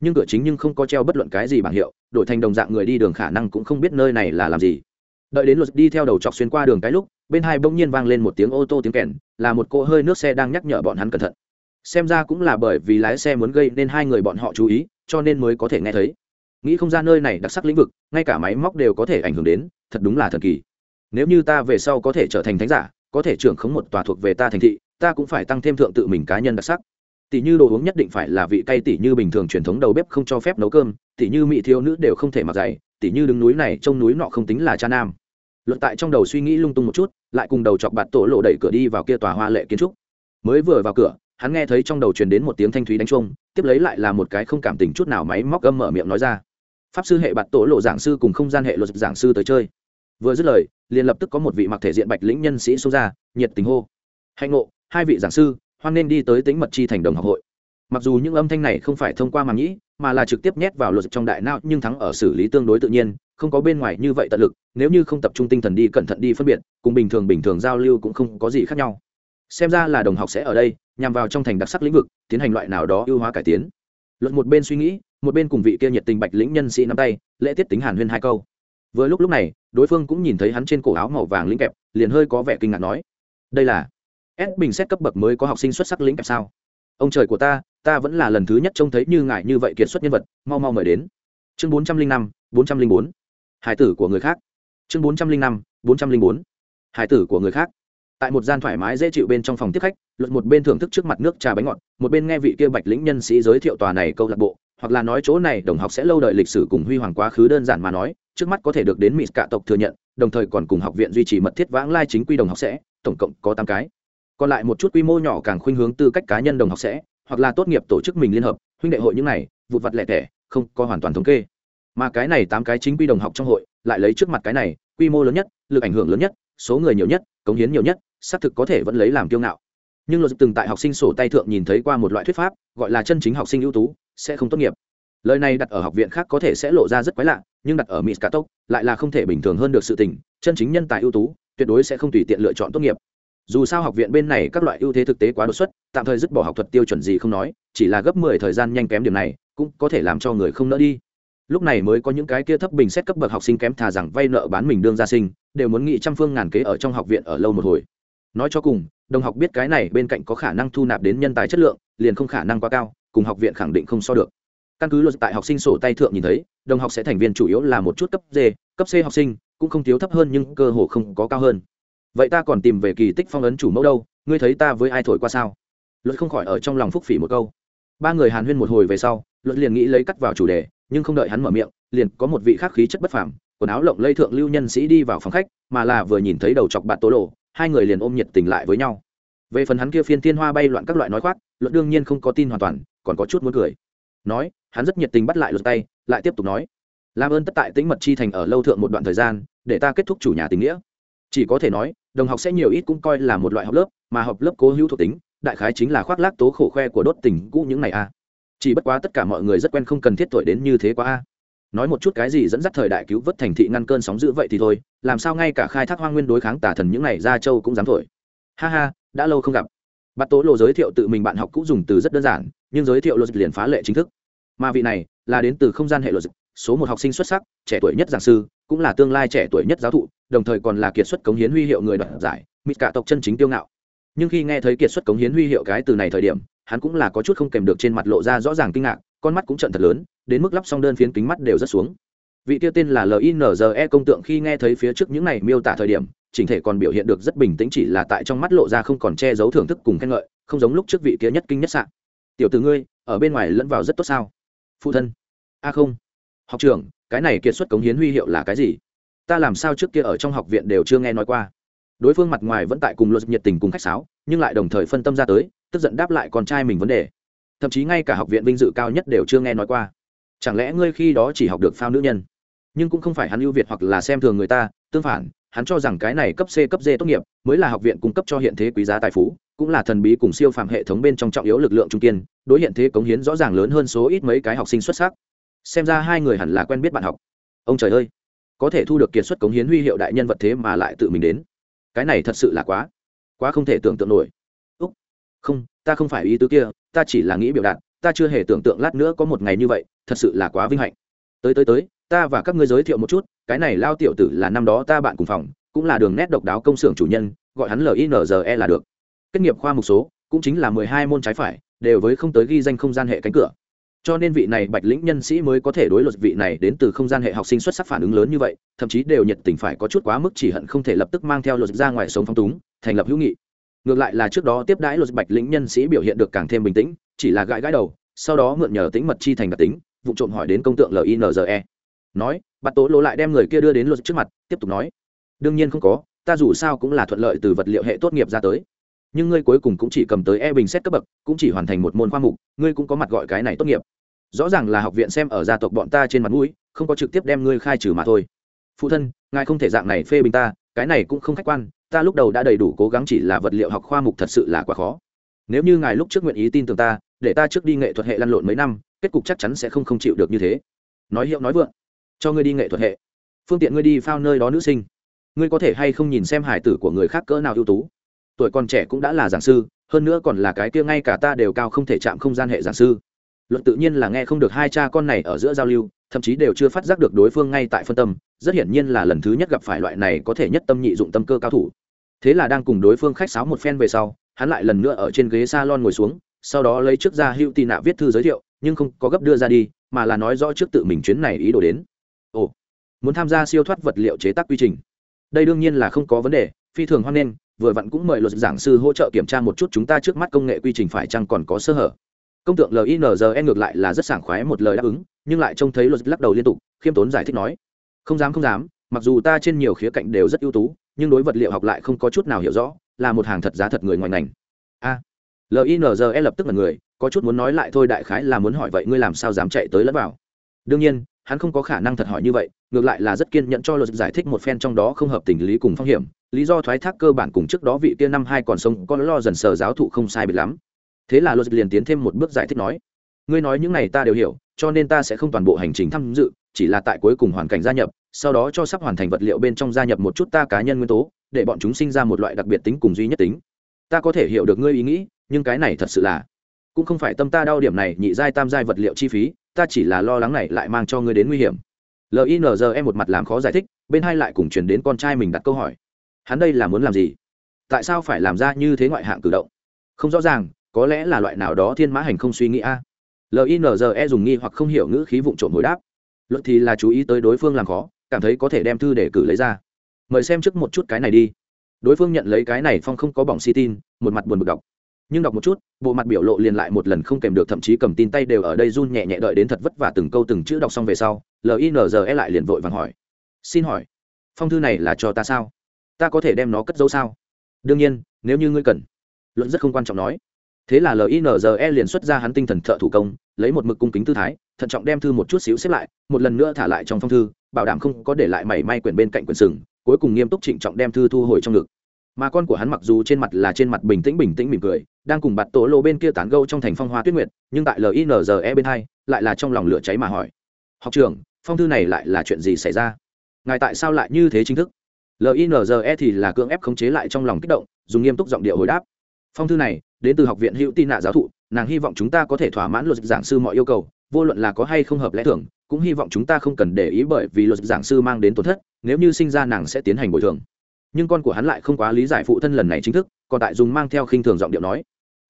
Nhưng cửa chính nhưng không có treo bất luận cái gì bảng hiệu, đổi thành đồng dạng người đi đường khả năng cũng không biết nơi này là làm gì. Đợi đến luật đi theo đầu chọc xuyên qua đường cái lúc, bên hai bỗng nhiên vang lên một tiếng ô tô tiếng kèn, là một cỗ hơi nước xe đang nhắc nhở bọn hắn cẩn thận xem ra cũng là bởi vì lái xe muốn gây nên hai người bọn họ chú ý, cho nên mới có thể nghe thấy. Nghĩ không ra nơi này đặc sắc lĩnh vực, ngay cả máy móc đều có thể ảnh hưởng đến, thật đúng là thần kỳ. Nếu như ta về sau có thể trở thành thánh giả, có thể trưởng khống một tòa thuộc về ta thành thị, ta cũng phải tăng thêm thượng tự mình cá nhân đặc sắc. Tỷ như đồ uống nhất định phải là vị cay tỷ như bình thường truyền thống đầu bếp không cho phép nấu cơm tỷ như mỹ thiếu nữ đều không thể mặc dày tỷ như đứng núi này trông núi nọ không tính là cha nam. Luận tại trong đầu suy nghĩ lung tung một chút, lại cùng đầu chọc bạt tổ lộ đẩy cửa đi vào kia tòa hoa lệ kiến trúc. Mới vừa vào cửa hắn nghe thấy trong đầu truyền đến một tiếng thanh thúy đánh chuông, tiếp lấy lại là một cái không cảm tình chút nào máy móc âm mở miệng nói ra. Pháp sư hệ bạt tổ lộ giảng sư cùng không gian hệ luật giảng sư tới chơi. Vừa dứt lời, liền lập tức có một vị mặc thể diện bạch lĩnh nhân sĩ xông ra, nhiệt tình hô. Hạnh ngộ, hai vị giảng sư, hoan nên đi tới tính mật chi thành đồng học hội. Mặc dù những âm thanh này không phải thông qua màng nhĩ mà là trực tiếp nhét vào luật trong đại não, nhưng thắng ở xử lý tương đối tự nhiên, không có bên ngoài như vậy tận lực, nếu như không tập trung tinh thần đi cẩn thận đi phân biệt, cùng bình thường bình thường giao lưu cũng không có gì khác nhau xem ra là đồng học sẽ ở đây, nhằm vào trong thành đặc sắc lĩnh vực, tiến hành loại nào đó ưu hóa cải tiến. Luật một bên suy nghĩ, một bên cùng vị kia nhiệt tình bạch lĩnh nhân sĩ nắm tay, lễ tiết tính hàn huyên hai câu. Vừa lúc lúc này, đối phương cũng nhìn thấy hắn trên cổ áo màu vàng lĩnh kẹp, liền hơi có vẻ kinh ngạc nói, đây là s bình xét cấp bậc mới có học sinh xuất sắc lĩnh kẹp sao? Ông trời của ta ta vẫn là lần thứ nhất trông thấy như ngài như vậy kiệt xuất nhân vật, mau mau mời đến. Chương bốn trăm linh năm, bốn trăm linh bốn. Hải tử của người khác. Chương bốn trăm linh năm, bốn trăm linh bốn. Hải tử của người khác tại một gian thoải mái dễ chịu bên trong phòng tiếp khách luật một bên thưởng thức trước mặt nước trà bánh ngọt, một bên nghe vị kia bạch lĩnh nhân sĩ giới thiệu tòa này câu lạc bộ, hoặc là nói chỗ này đồng học sẽ lâu đợi lịch sử cùng huy hoàng quá khứ đơn giản mà nói, trước mắt có thể được đến mỹ cả tộc thừa nhận, đồng thời còn cùng học viện duy trì mật thiết vãng lai chính quy đồng học sẽ, tổng cộng có tám cái. Còn lại một chút quy mô nhỏ càng khuynh hướng tư cách cá nhân đồng học sẽ, hoặc là tốt nghiệp tổ chức mình liên hợp, huynh đệ hội những này, vụt vặt lẻ tẻ, không có hoàn toàn thống kê. Mà cái này tám cái chính quy đồng học trong hội, lại lấy trước mặt cái này, quy mô lớn nhất, lực ảnh hưởng lớn nhất, số người nhiều nhất, cống hiến nhiều nhất xác thực có thể vẫn lấy làm kiêu ngạo. Nhưng luật từng tại học sinh sổ tay thượng nhìn thấy qua một loại thuyết pháp, gọi là chân chính học sinh ưu tú, sẽ không tốt nghiệp. Lời này đặt ở học viện khác có thể sẽ lộ ra rất quái lạ, nhưng đặt ở mỹ cà tốc, lại là không thể bình thường hơn được sự tình, chân chính nhân tài ưu tú, tuyệt đối sẽ không tùy tiện lựa chọn tốt nghiệp. Dù sao học viện bên này các loại ưu thế thực tế quá đột xuất, tạm thời dứt bỏ học thuật tiêu chuẩn gì không nói, chỉ là gấp mười thời gian nhanh kém điểm này, cũng có thể làm cho người không nỡ đi. Lúc này mới có những cái kia thấp bình xét cấp bậc học sinh kém thà rằng vay nợ bán mình đương gia sinh, đều muốn nghị trăm phương ngàn kế ở trong học viện ở lâu một hồi nói cho cùng, đồng học biết cái này bên cạnh có khả năng thu nạp đến nhân tài chất lượng, liền không khả năng quá cao, cùng học viện khẳng định không so được. Căn cứ luật tại học sinh sổ tay thượng nhìn thấy, đồng học sẽ thành viên chủ yếu là một chút cấp d, cấp c học sinh, cũng không thiếu thấp hơn nhưng cơ hồ không có cao hơn. Vậy ta còn tìm về kỳ tích phong ấn chủ mẫu đâu, ngươi thấy ta với ai thổi qua sao? Luật không khỏi ở trong lòng phúc phỉ một câu. Ba người hàn huyên một hồi về sau, luật liền nghĩ lấy cắt vào chủ đề, nhưng không đợi hắn mở miệng, liền có một vị khắc khí chất bất phàm, quần áo lộng lây thượng lưu nhân sĩ đi vào phòng khách, mà là vừa nhìn thấy đầu chọc bạn tố lộ hai người liền ôm nhiệt tình lại với nhau. Về phần hắn kia phiên thiên hoa bay loạn các loại nói khoác, luận đương nhiên không có tin hoàn toàn, còn có chút muốn cười. Nói, hắn rất nhiệt tình bắt lại luật tay, lại tiếp tục nói, làm ơn tất tại tính mật chi thành ở lâu thượng một đoạn thời gian, để ta kết thúc chủ nhà tình nghĩa. Chỉ có thể nói, đồng học sẽ nhiều ít cũng coi là một loại học lớp, mà học lớp cố hữu thuộc tính, đại khái chính là khoác lác tố khổ khoe của đốt tình cũ những này a. Chỉ bất quá tất cả mọi người rất quen không cần thiết tuổi đến như thế quá a nói một chút cái gì dẫn dắt thời đại cứu vớt thành thị ngăn cơn sóng dữ vậy thì thôi, làm sao ngay cả khai thác hoang nguyên đối kháng tả thần những này ra châu cũng dám thổi. Ha ha, đã lâu không gặp. Bắt tố lộ giới thiệu tự mình bạn học cũng dùng từ rất đơn giản, nhưng giới thiệu logic liền phá lệ chính thức. Mà vị này, là đến từ không gian hệ logic, số một học sinh xuất sắc, trẻ tuổi nhất giảng sư, cũng là tương lai trẻ tuổi nhất giáo thụ, đồng thời còn là kiệt xuất cống hiến huy hiệu người đoạt giải, mịt cả tộc chân chính tiêu ngạo. Nhưng khi nghe thấy kiệt xuất cống hiến huy hiệu cái từ này thời điểm, hắn cũng là có chút không kèm được trên mặt lộ ra rõ ràng kinh ngạc, con mắt cũng trận thật lớn đến mức lắp xong đơn phiến kính mắt đều rất xuống. Vị tiêu tên là linze công tượng khi nghe thấy phía trước những này miêu tả thời điểm, chỉnh thể còn biểu hiện được rất bình tĩnh chỉ là tại trong mắt lộ ra không còn che giấu thưởng thức cùng khen ngợi, không giống lúc trước vị kia nhất kinh nhất sạn tiểu từ ngươi, ở bên ngoài lẫn vào rất tốt sao? Phụ thân. A không. Học trưởng, cái này kiệt xuất cống hiến huy hiệu là cái gì? Ta làm sao trước kia ở trong học viện đều chưa nghe nói qua. Đối phương mặt ngoài vẫn tại cùng luật nhiệt tình cùng khách sáo, nhưng lại đồng thời phân tâm ra tới, tức giận đáp lại con trai mình vấn đề. Thậm chí ngay cả học viện vinh dự cao nhất đều chưa nghe nói qua chẳng lẽ ngươi khi đó chỉ học được phao nữ nhân? Nhưng cũng không phải hắn ưu việt hoặc là xem thường người ta, tương phản, hắn cho rằng cái này cấp c, cấp d tốt nghiệp mới là học viện cung cấp cho hiện thế quý giá tài phú, cũng là thần bí cùng siêu phàm hệ thống bên trong trọng yếu lực lượng trung kiên, đối hiện thế cống hiến rõ ràng lớn hơn số ít mấy cái học sinh xuất sắc. Xem ra hai người hẳn là quen biết bạn học. Ông trời ơi! Có thể thu được kiệt xuất cống hiến huy hiệu đại nhân vật thế mà lại tự mình đến. Cái này thật sự là quá quá không thể tưởng tượng nổi. Úc! Không, ta không phải ý tứ kia, ta chỉ là nghĩ biểu đạt ta chưa hề tưởng tượng lát nữa có một ngày như vậy, thật sự là quá vinh hạnh. Tới tới tới, ta và các ngươi giới thiệu một chút, cái này lao tiểu tử là năm đó ta bạn cùng phòng, cũng là đường nét độc đáo công xưởng chủ nhân, gọi hắn linze là được. Kết nghiệp khoa mục số, cũng chính là mười hai môn trái phải, đều với không tới ghi danh không gian hệ cánh cửa. Cho nên vị này bạch lĩnh nhân sĩ mới có thể đối luật vị này đến từ không gian hệ học sinh xuất sắc phản ứng lớn như vậy, thậm chí đều nhiệt tình phải có chút quá mức chỉ hận không thể lập tức mang theo luật ra ngoài sống phong túng, thành lập hữu nghị. Ngược lại là trước đó tiếp đãi luật bạch lĩnh nhân sĩ biểu hiện được càng thêm bình tĩnh chỉ là gãi gãi đầu, sau đó mượn nhờ tính mật chi thành đặc tính, vụ trộm hỏi đến công tượng linze nói bắt tố lộ lại đem người kia đưa đến luật trước mặt, tiếp tục nói, đương nhiên không có, ta dù sao cũng là thuận lợi từ vật liệu hệ tốt nghiệp ra tới. Nhưng ngươi cuối cùng cũng chỉ cầm tới e bình xét cấp bậc, cũng chỉ hoàn thành một môn khoa mục, ngươi cũng có mặt gọi cái này tốt nghiệp. Rõ ràng là học viện xem ở gia tộc bọn ta trên mặt mũi, không có trực tiếp đem ngươi khai trừ mà thôi. Phụ thân, ngài không thể dạng này phê bình ta, cái này cũng không khách quan, ta lúc đầu đã đầy đủ cố gắng chỉ là vật liệu học khoa mục thật sự là quá khó. Nếu như ngài lúc trước nguyện ý tin tưởng ta để ta trước đi nghệ thuật hệ lăn lộn mấy năm, kết cục chắc chắn sẽ không không chịu được như thế. Nói hiệu nói vượng, cho ngươi đi nghệ thuật hệ. Phương tiện ngươi đi phao nơi đó nữ sinh. Ngươi có thể hay không nhìn xem hải tử của người khác cỡ nào ưu tú? Tuổi còn trẻ cũng đã là giảng sư, hơn nữa còn là cái kia ngay cả ta đều cao không thể chạm không gian hệ giảng sư. Luận tự nhiên là nghe không được hai cha con này ở giữa giao lưu, thậm chí đều chưa phát giác được đối phương ngay tại phân tâm, rất hiển nhiên là lần thứ nhất gặp phải loại này có thể nhất tâm nhị dụng tâm cơ cao thủ. Thế là đang cùng đối phương khách sáo một phen về sau, hắn lại lần nữa ở trên ghế s a lon ngồi xuống sau đó lấy trước ra hữu tì nạ viết thư giới thiệu, nhưng không có gấp đưa ra đi, mà là nói rõ trước tự mình chuyến này ý đồ đến. Ồ, muốn tham gia siêu thoát vật liệu chế tác quy trình. Đây đương nhiên là không có vấn đề, phi thường hoan nghênh, vừa vặn cũng mời luật giảng sư hỗ trợ kiểm tra một chút chúng ta trước mắt công nghệ quy trình phải chăng còn có sơ hở. Công tượng linze ngược lại là rất sảng khoái một lời đáp ứng, nhưng lại trông thấy luật lắc đầu liên tục, khiêm tốn giải thích nói, không dám không dám, mặc dù ta trên nhiều khía cạnh đều rất ưu tú, nhưng đối vật liệu học lại không có chút nào hiểu rõ, là một hàng thật giá thật người ngoài ngành. A linze lập tức là người, có chút muốn nói lại thôi đại khái là muốn hỏi vậy ngươi làm sao dám chạy tới lẫn vào. Đương nhiên, hắn không có khả năng thật hỏi như vậy, ngược lại là rất kiên nhẫn cho luật giải thích một phen trong đó không hợp tình lý cùng phong hiểm, lý do thoái thác cơ bản cùng trước đó vị kia năm hai còn sống con lo dần sờ giáo thụ không sai biệt lắm. Thế là luật liền tiến thêm một bước giải thích nói, ngươi nói những này ta đều hiểu, cho nên ta sẽ không toàn bộ hành trình tham dự, chỉ là tại cuối cùng hoàn cảnh gia nhập, sau đó cho sắp hoàn thành vật liệu bên trong gia nhập một chút ta cá nhân nguyên tố, để bọn chúng sinh ra một loại đặc biệt tính cùng duy nhất tính. Ta có thể hiểu được ngươi ý nghĩ nhưng cái này thật sự là, cũng không phải tâm ta đau điểm này, nhị giai tam giai vật liệu chi phí, ta chỉ là lo lắng này lại mang cho ngươi đến nguy hiểm. Linze một mặt làm khó giải thích, bên hai lại cùng chuyển đến con trai mình đặt câu hỏi. Hắn đây là muốn làm gì? Tại sao phải làm ra như thế ngoại hạng cử động? Không rõ ràng, có lẽ là loại nào đó thiên mã hành không suy nghĩ a. Linze dùng nghi hoặc không hiểu ngữ khí vụn trộm hồi đáp. Luật thì là chú ý tới đối phương làm khó, cảm thấy có thể đem thư để cử lấy ra. Mời xem trước một chút cái này đi. Đối phương nhận lấy cái này phong không có bỏng si tin, một mặt buồn bực đọc nhưng đọc một chút, bộ mặt biểu lộ liền lại một lần không kèm được, thậm chí cầm tin tay đều ở đây run nhẹ nhẹ đợi đến thật vất vả từng câu từng chữ đọc xong về sau linze lại liền vội vàng hỏi. Xin hỏi, phong thư này là cho ta sao? Ta có thể đem nó cất dấu sao? Đương nhiên, nếu như ngươi cần. Luận rất không quan trọng nói. Thế là linze liền xuất ra hắn tinh thần thợ thủ công, lấy một mực cung kính tư thái, thận trọng đem thư một chút xíu xếp lại, một lần nữa thả lại trong phong thư, bảo đảm không có để lại mảy may quyển bên cạnh quyển sừng, cuối cùng nghiêm túc trịnh trọng đem thư thu hồi trong ngực mà con của hắn mặc dù trên mặt là trên mặt bình tĩnh bình tĩnh mỉm cười, đang cùng bạt tổ lô bên kia tán gâu trong thành phong hoa tuyết nguyệt, nhưng tại linze bên hai, lại là trong lòng lửa cháy mà hỏi. Học trưởng, phong thư này lại là chuyện gì xảy ra? Ngài tại sao lại như thế chính thức? Linze thì là cưỡng ép khống chế lại trong lòng kích động, dùng nghiêm túc giọng điệu hồi đáp. Phong thư này, đến từ học viện hữu tin nạ giáo thụ, nàng hy vọng chúng ta có thể thỏa mãn luật giảng sư mọi yêu cầu, vô luận là có hay không hợp lẽ thường, cũng hy vọng chúng ta không cần để ý bởi vì luật giảng sư mang đến tổn thất, nếu như sinh ra nàng sẽ tiến hành bồi thường nhưng con của hắn lại không quá lý giải phụ thân lần này chính thức, còn tại dùng mang theo khinh thường giọng điệu nói,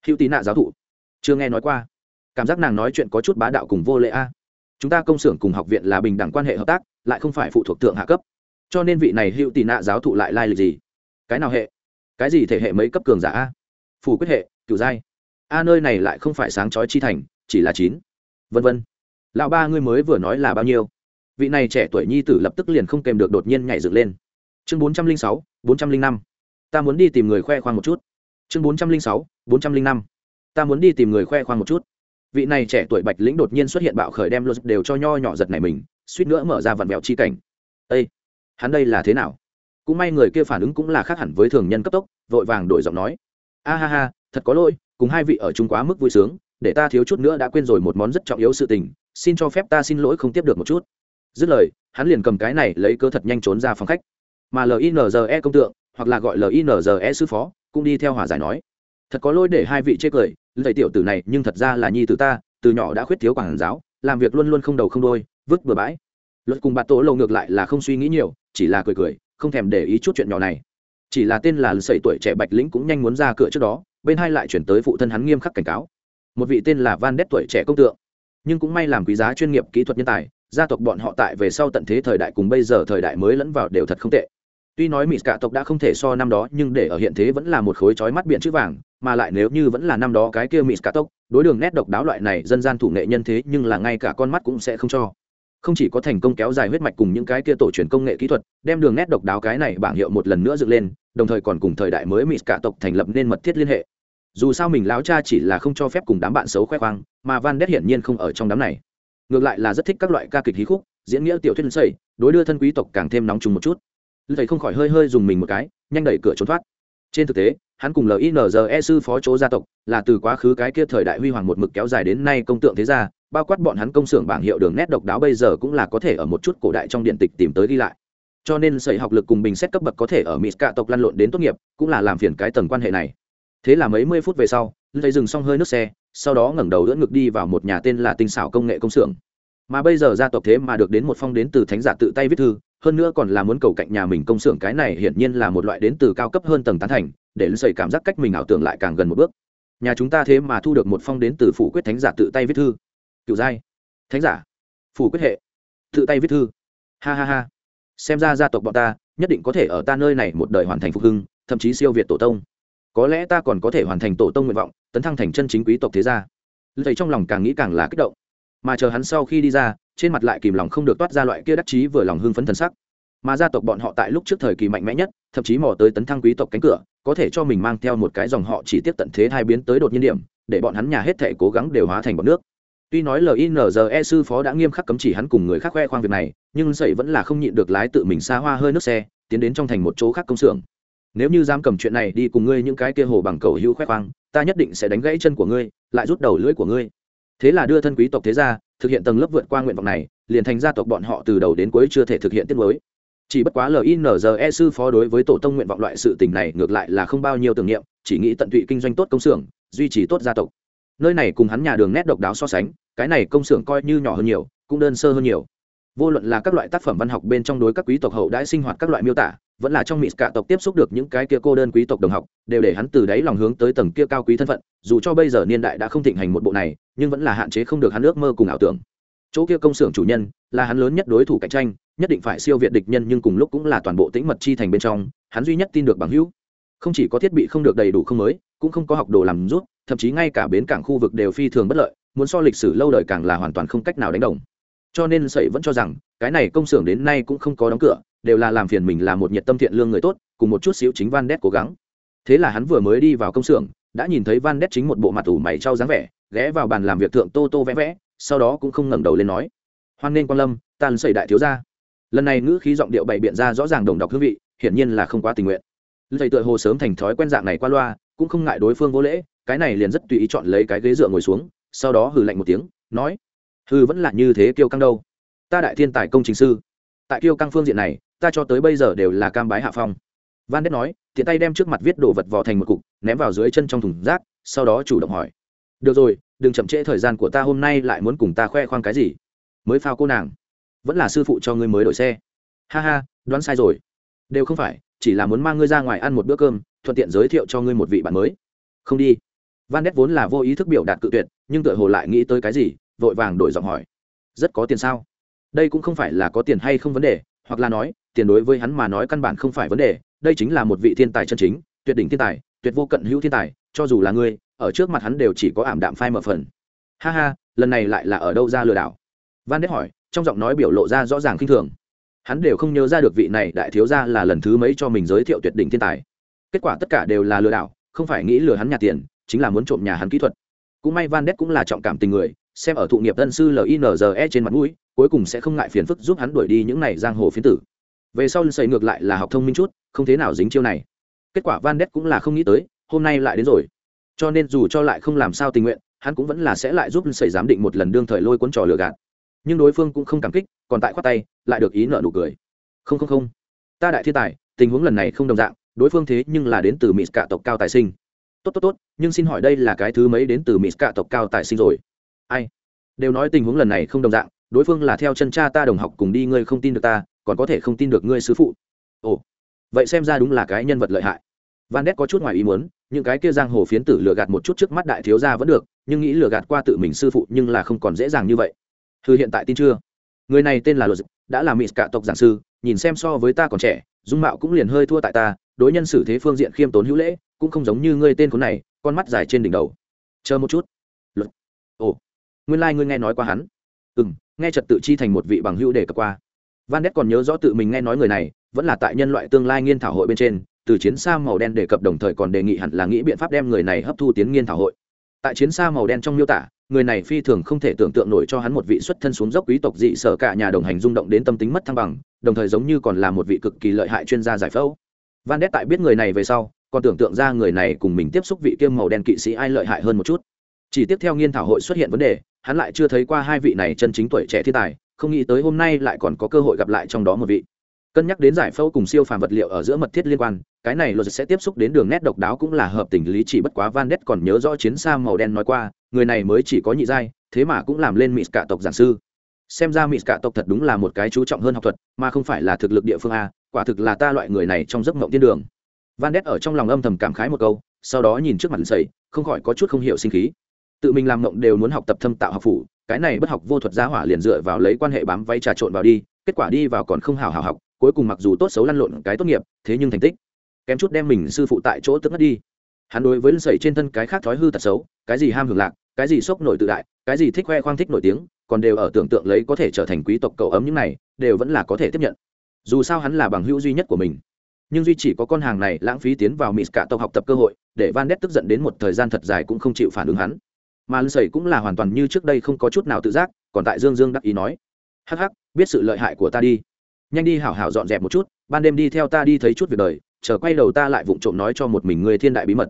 hữu tí nạ giáo thụ, chưa nghe nói qua. Cảm giác nàng nói chuyện có chút bá đạo cùng vô lệ a. Chúng ta công xưởng cùng học viện là bình đẳng quan hệ hợp tác, lại không phải phụ thuộc tượng hạ cấp. Cho nên vị này hữu tị nạ giáo thụ lại lai lịch gì? Cái nào hệ? Cái gì thể hệ mấy cấp cường giả a? Phủ quyết hệ cựu giai. A nơi này lại không phải sáng chói chi thành, chỉ là chín. Vân vân. Lão ba ngươi mới vừa nói là bao nhiêu? Vị này trẻ tuổi nhi tử lập tức liền không kèm được đột nhiên nhảy dựng lên chương bốn trăm linh sáu, bốn trăm linh năm. Ta muốn đi tìm người khoe khoang một chút. Chương bốn trăm linh sáu, bốn trăm linh năm. Ta muốn đi tìm người khoe khoang một chút. Vị này trẻ tuổi bạch lĩnh đột nhiên xuất hiện bạo khởi đem luật đều cho nho nhỏ giật này mình, suýt nữa mở ra vặn vẹo chi cảnh. Ây hắn đây là thế nào? Cũng may người kia phản ứng cũng là khác hẳn với thường nhân cấp tốc, vội vàng đổi giọng nói. A ha ha, thật có lỗi, cùng hai vị ở chung quá mức vui sướng, để ta thiếu chút nữa đã quên rồi một món rất trọng yếu sự tình, xin cho phép ta xin lỗi không tiếp được một chút. Dứt lời, hắn liền cầm cái này lấy cơ thật nhanh trốn ra phòng khách mà linze công tượng, hoặc là gọi linze sư phó, cũng đi theo hòa giải nói. Thật có lỗi để hai vị chê cười thầy tiểu tử này nhưng thật ra là nhi tử ta, từ nhỏ đã khuyết thiếu quản giáo, làm việc luôn luôn không đầu không đôi vứt bừa bãi. Luật cùng bạt tổ lầu ngược lại là không suy nghĩ nhiều, chỉ là cười cười, không thèm để ý chút chuyện nhỏ này. Chỉ là tên là sẩy tuổi trẻ bạch lĩnh cũng nhanh muốn ra cửa trước đó, bên hai lại chuyển tới phụ thân hắn nghiêm khắc cảnh cáo. Một vị tên là van đét tuổi trẻ công tượng, nhưng cũng may làm quý giá chuyên nghiệp kỹ thuật nhân tài, gia tộc bọn họ tại về sau tận thế thời đại cùng bây giờ thời đại mới lẫn vào đều thật không tệ tuy nói mỹ cả tộc đã không thể so năm đó, nhưng để ở hiện thế vẫn là một khối chói mắt biển chữ vàng, mà lại nếu như vẫn là năm đó cái kia mỹ cả tộc, đối đường nét độc đáo loại này dân gian thủ nghệ nhân thế, nhưng là ngay cả con mắt cũng sẽ không cho. Không chỉ có thành công kéo dài huyết mạch cùng những cái kia tổ truyền công nghệ kỹ thuật, đem đường nét độc đáo cái này bảng hiệu một lần nữa dựng lên, đồng thời còn cùng thời đại mới mỹ cả tộc thành lập nên mật thiết liên hệ. Dù sao mình lão cha chỉ là không cho phép cùng đám bạn xấu khoe khoang, mà van đét hiển nhiên không ở trong đám này. Ngược lại là rất thích các loại ca kịch hí khúc, diễn nghĩa tiểu thuyết sầy đối đưa thân quý tộc càng thêm nóng trùng một chút thầy không khỏi hơi hơi dùng mình một cái, nhanh đẩy cửa trốn thoát. Trên thực tế, hắn cùng linze sư phó chỗ gia tộc là từ quá khứ cái kia thời đại huy hoàng một mực kéo dài đến nay công tượng thế gia, bao quát bọn hắn công xưởng bảng hiệu đường nét độc đáo bây giờ cũng là có thể ở một chút cổ đại trong điện tịch tìm tới đi lại. Cho nên sợi học lực cùng bình xét cấp bậc có thể ở mỹ cạ tộc lăn lộn đến tốt nghiệp, cũng là làm phiền cái tầng quan hệ này. Thế là mấy mươi phút về sau thấy dừng xong hơi nước xe, sau đó ngẩng đầu đỡ ngực đi vào một nhà tên là tinh xảo công nghệ công xưởng mà bây giờ gia tộc thế mà được đến một phong đến từ thánh giả tự tay viết thư, hơn nữa còn là muốn cầu cạnh nhà mình công xưởng cái này hiển nhiên là một loại đến từ cao cấp hơn tầng tán thành, để lưu sầy cảm giác cách mình ảo tưởng lại càng gần một bước. Nhà chúng ta thế mà thu được một phong đến từ phủ quyết thánh giả tự tay viết thư. Cựu giai thánh giả. Phủ quyết hệ. Tự tay viết thư. Ha ha ha. Xem ra gia tộc bọn ta nhất định có thể ở ta nơi này một đời hoàn thành phục hưng, thậm chí siêu việt tổ tông. Có lẽ ta còn có thể hoàn thành tổ tông nguyện vọng, tấn thăng thành chân chính quý tộc thế gia. Thầy trong lòng càng nghĩ càng là kích động mà chờ hắn sau khi đi ra, trên mặt lại kìm lòng không được toát ra loại kia đắc chí vừa lòng hưng phấn thần sắc. Mà gia tộc bọn họ tại lúc trước thời kỳ mạnh mẽ nhất, thậm chí mò tới tấn thăng quý tộc cánh cửa, có thể cho mình mang theo một cái dòng họ chỉ tiếp tận thế hai biến tới đột nhiên điểm, để bọn hắn nhà hết thể cố gắng đều hóa thành bọn nước. Tuy nói linze sư phó đã nghiêm khắc cấm chỉ hắn cùng người khác khoe khoang việc này, nhưng sậy vẫn là không nhịn được lái tự mình xa hoa hơi nước xe, tiến đến trong thành một chỗ khác công xưởng. Nếu như dám cầm chuyện này đi cùng ngươi những cái kia hồ bằng cầu hữu khoe khoang, ta nhất định sẽ đánh gãy chân của ngươi, lại rút đầu lưỡi của ngươi thế là đưa thân quý tộc thế gia, thực hiện tầng lớp vượt qua nguyện vọng này, liền thành gia tộc bọn họ từ đầu đến cuối chưa thể thực hiện tiết mới. Chỉ bất quá linze sư phó đối với tổ tông nguyện vọng loại sự tình này ngược lại là không bao nhiêu tưởng niệm, chỉ nghĩ tận tụy kinh doanh tốt công xưởng, duy trì tốt gia tộc. Nơi này cùng hắn nhà đường nét độc đáo so sánh, cái này công xưởng coi như nhỏ hơn nhiều, cũng đơn sơ hơn nhiều. Vô luận là các loại tác phẩm văn học bên trong đối các quý tộc hậu đãi sinh hoạt các loại miêu tả vẫn là trong mỹ cả tộc tiếp xúc được những cái kia cô đơn quý tộc đồng học, đều để hắn từ đáy lòng hướng tới tầng kia cao quý thân phận, dù cho bây giờ niên đại đã không thịnh hành một bộ này, nhưng vẫn là hạn chế không được hắn ước mơ cùng ảo tưởng. Chỗ kia công xưởng chủ nhân, là hắn lớn nhất đối thủ cạnh tranh, nhất định phải siêu việt địch nhân nhưng cùng lúc cũng là toàn bộ tĩnh mật chi thành bên trong, hắn duy nhất tin được bằng hữu. Không chỉ có thiết bị không được đầy đủ không mới, cũng không có học đồ làm rút, thậm chí ngay cả bến cảng khu vực đều phi thường bất lợi, muốn so lịch sử lâu đời càng là hoàn toàn không cách nào đánh đồng. Cho nên sậy vẫn cho rằng, cái này công xưởng đến nay cũng không có đóng cửa đều là làm phiền mình là một nhiệt tâm thiện lương người tốt, cùng một chút xíu chính van đét cố gắng. Thế là hắn vừa mới đi vào công xưởng, đã nhìn thấy van đét chính một bộ mặt ủ mày trao dáng vẻ, ghé vào bàn làm việc thượng tô tô vẽ vẽ, sau đó cũng không ngẩng đầu lên nói, hoan nên quan lâm tàn xảy đại thiếu gia. Lần này ngữ khí giọng điệu bày biện ra rõ ràng đồng đọc hương vị, hiển nhiên là không quá tình nguyện. Thầy tựa hồ sớm thành thói quen dạng này qua loa, cũng không ngại đối phương vô lễ, cái này liền rất tùy ý chọn lấy cái ghế dựa ngồi xuống, sau đó hừ lạnh một tiếng, nói, hừ, vẫn là như thế kiêu căng đâu. Ta đại thiên tài công trình sư. Tại kiêu căng phương diện này ta cho tới bây giờ đều là cam bái hạ phong. Van đét nói, tiện tay đem trước mặt viết đồ vật vò thành một cục, ném vào dưới chân trong thùng rác, sau đó chủ động hỏi. Được rồi, đừng chậm trễ thời gian của ta, hôm nay lại muốn cùng ta khoe khoang cái gì? Mới phao cô nàng. Vẫn là sư phụ cho ngươi mới đổi xe. Ha ha, đoán sai rồi. Đều không phải, chỉ là muốn mang ngươi ra ngoài ăn một bữa cơm, thuận tiện giới thiệu cho ngươi một vị bạn mới. Không đi. Van đét vốn là vô ý thức biểu đạt cự tuyệt, nhưng tựa hồ lại nghĩ tới cái gì, vội vàng đổi giọng hỏi. Rất có tiền sao? Đây cũng không phải là có tiền hay không vấn đề, hoặc là nói tiền đối với hắn mà nói căn bản không phải vấn đề, đây chính là một vị thiên tài chân chính, tuyệt đỉnh thiên tài, tuyệt vô cận hữu thiên tài, cho dù là ngươi, ở trước mặt hắn đều chỉ có ảm đạm phai mở phần. Ha ha, lần này lại là ở đâu ra lừa đảo? Van đét hỏi, trong giọng nói biểu lộ ra rõ ràng khinh thường. Hắn đều không nhớ ra được vị này đại thiếu gia là lần thứ mấy cho mình giới thiệu tuyệt đỉnh thiên tài. Kết quả tất cả đều là lừa đảo, không phải nghĩ lừa hắn nhà tiền, chính là muốn trộm nhà hắn kỹ thuật. Cũng may van đét cũng là trọng cảm tình người, xem ở thụ nghiệp tân sư linze trên mặt mũi, cuối cùng sẽ không ngại phiền phức giúp hắn đuổi đi những này giang hồ phiến tử về sau xây ngược lại là học thông minh chút, không thế nào dính chiêu này. Kết quả van đét cũng là không nghĩ tới, hôm nay lại đến rồi. Cho nên dù cho lại không làm sao tình nguyện, hắn cũng vẫn là sẽ lại giúp xảy giám định một lần đương thời lôi cuốn trò lừa gạt. Nhưng đối phương cũng không cảm kích, còn tại khoát tay, lại được ý nợ nụ cười. Không không không. Ta đại thiên tài, tình huống lần này không đồng dạng, đối phương thế nhưng là đến từ mỹ cả tộc cao tài sinh. Tốt tốt tốt, nhưng xin hỏi đây là cái thứ mấy đến từ mỹ cả tộc cao tài sinh rồi? Ai? Đều nói tình huống lần này không đồng dạng, đối phương là theo chân cha ta đồng học cùng đi, ngươi không tin được ta còn có thể không tin được ngươi sứ phụ. Ồ, vậy xem ra đúng là cái nhân vật lợi hại. Van đét có chút ngoài ý muốn, những cái kia giang hồ phiến tử lừa gạt một chút trước mắt đại thiếu gia vẫn được, nhưng nghĩ lừa gạt qua tự mình sư phụ nhưng là không còn dễ dàng như vậy. Thư hiện tại tin chưa? Người này tên là luật đã là mỹ cả tộc giảng sư, nhìn xem so với ta còn trẻ, dung mạo cũng liền hơi thua tại ta, đối nhân xử thế phương diện khiêm tốn hữu lễ, cũng không giống như ngươi tên khốn này, con mắt dài trên đỉnh đầu. Chờ một chút. Luật ồ, nguyên lai、like、ngươi nghe nói qua hắn. Ừ m nghe trật tự chi thành một vị bằng hữu đề cập qua van ness còn nhớ rõ tự mình nghe nói người này, vẫn là tại nhân loại tương lai nghiên thảo hội bên trên, từ chiến xa màu đen đề cập đồng thời còn đề nghị hẳn là nghĩ biện pháp đem người này hấp thu tiến nghiên thảo hội. Tại chiến xa màu đen trong miêu tả, người này phi thường không thể tưởng tượng nổi cho hắn một vị xuất thân xuống dốc quý tộc dị sở cả nhà đồng hành rung động đến tâm tính mất thăng bằng, đồng thời giống như còn là một vị cực kỳ lợi hại chuyên gia giải phẫu. Van đét tại biết người này về sau, còn tưởng tượng ra người này cùng mình tiếp xúc vị kiêm màu đen kỵ sĩ ai lợi hại hơn một chút. Chỉ tiếp theo nghiên thảo hội xuất hiện vấn đề, hắn lại chưa thấy qua hai vị này chân chính tuổi trẻ thiên tài không nghĩ tới hôm nay lại còn có cơ hội gặp lại trong đó một vị. Cân nhắc đến giải phẫu cùng siêu phàm vật liệu ở giữa mật thiết liên quan, cái này luật sẽ tiếp xúc đến đường nét độc đáo cũng là hợp tình lý chỉ bất quá van đét còn nhớ rõ chiến xa màu đen nói qua, người này mới chỉ có nhị giai, thế mà cũng làm lên mỹ cả tộc giảng sư. Xem ra mỹ cả tộc thật đúng là một cái chú trọng hơn học thuật, mà không phải là thực lực địa phương a, quả thực là ta loại người này trong giấc mộng tiên đường. Van đét ở trong lòng âm thầm cảm khái một câu, sau đó nhìn trước mặt sầy không khỏi có chút không hiểu sinh khí. Tự mình làm mộng đều muốn học tập thâm tạo học phủ cái này bất học vô thuật gia hỏa liền dựa vào lấy quan hệ bám vay trà trộn vào đi, kết quả đi vào còn không hào hào học, cuối cùng mặc dù tốt xấu lăn lộn cái tốt nghiệp, thế nhưng thành tích. Kém chút đem mình sư phụ tại chỗ tức ngất đi. Hắn đối với sẩy trên thân cái khác thói hư tật xấu, cái gì ham hưởng lạc, cái gì sốc nổi tự đại, cái gì thích khoe khoang thích nổi tiếng, còn đều ở tưởng tượng lấy có thể trở thành quý tộc cậu ấm những này, đều vẫn là có thể tiếp nhận. Dù sao hắn là bằng hữu duy nhất của mình. Nhưng duy chỉ có con hàng này lãng phí tiến vào mỹ cả tộc học tập cơ hội, để van đét tức giận đến một thời gian thật dài cũng không chịu phản ứng hắn mà lưng sẩy cũng là hoàn toàn như trước đây không có chút nào tự giác, còn tại dương dương đắc ý nói, hắc hắc, biết sự lợi hại của ta đi. Nhanh đi hảo hảo dọn dẹp một chút, ban đêm đi theo ta đi thấy chút việc đời, chờ quay đầu ta lại vụng trộm nói cho một mình người thiên đại bí mật.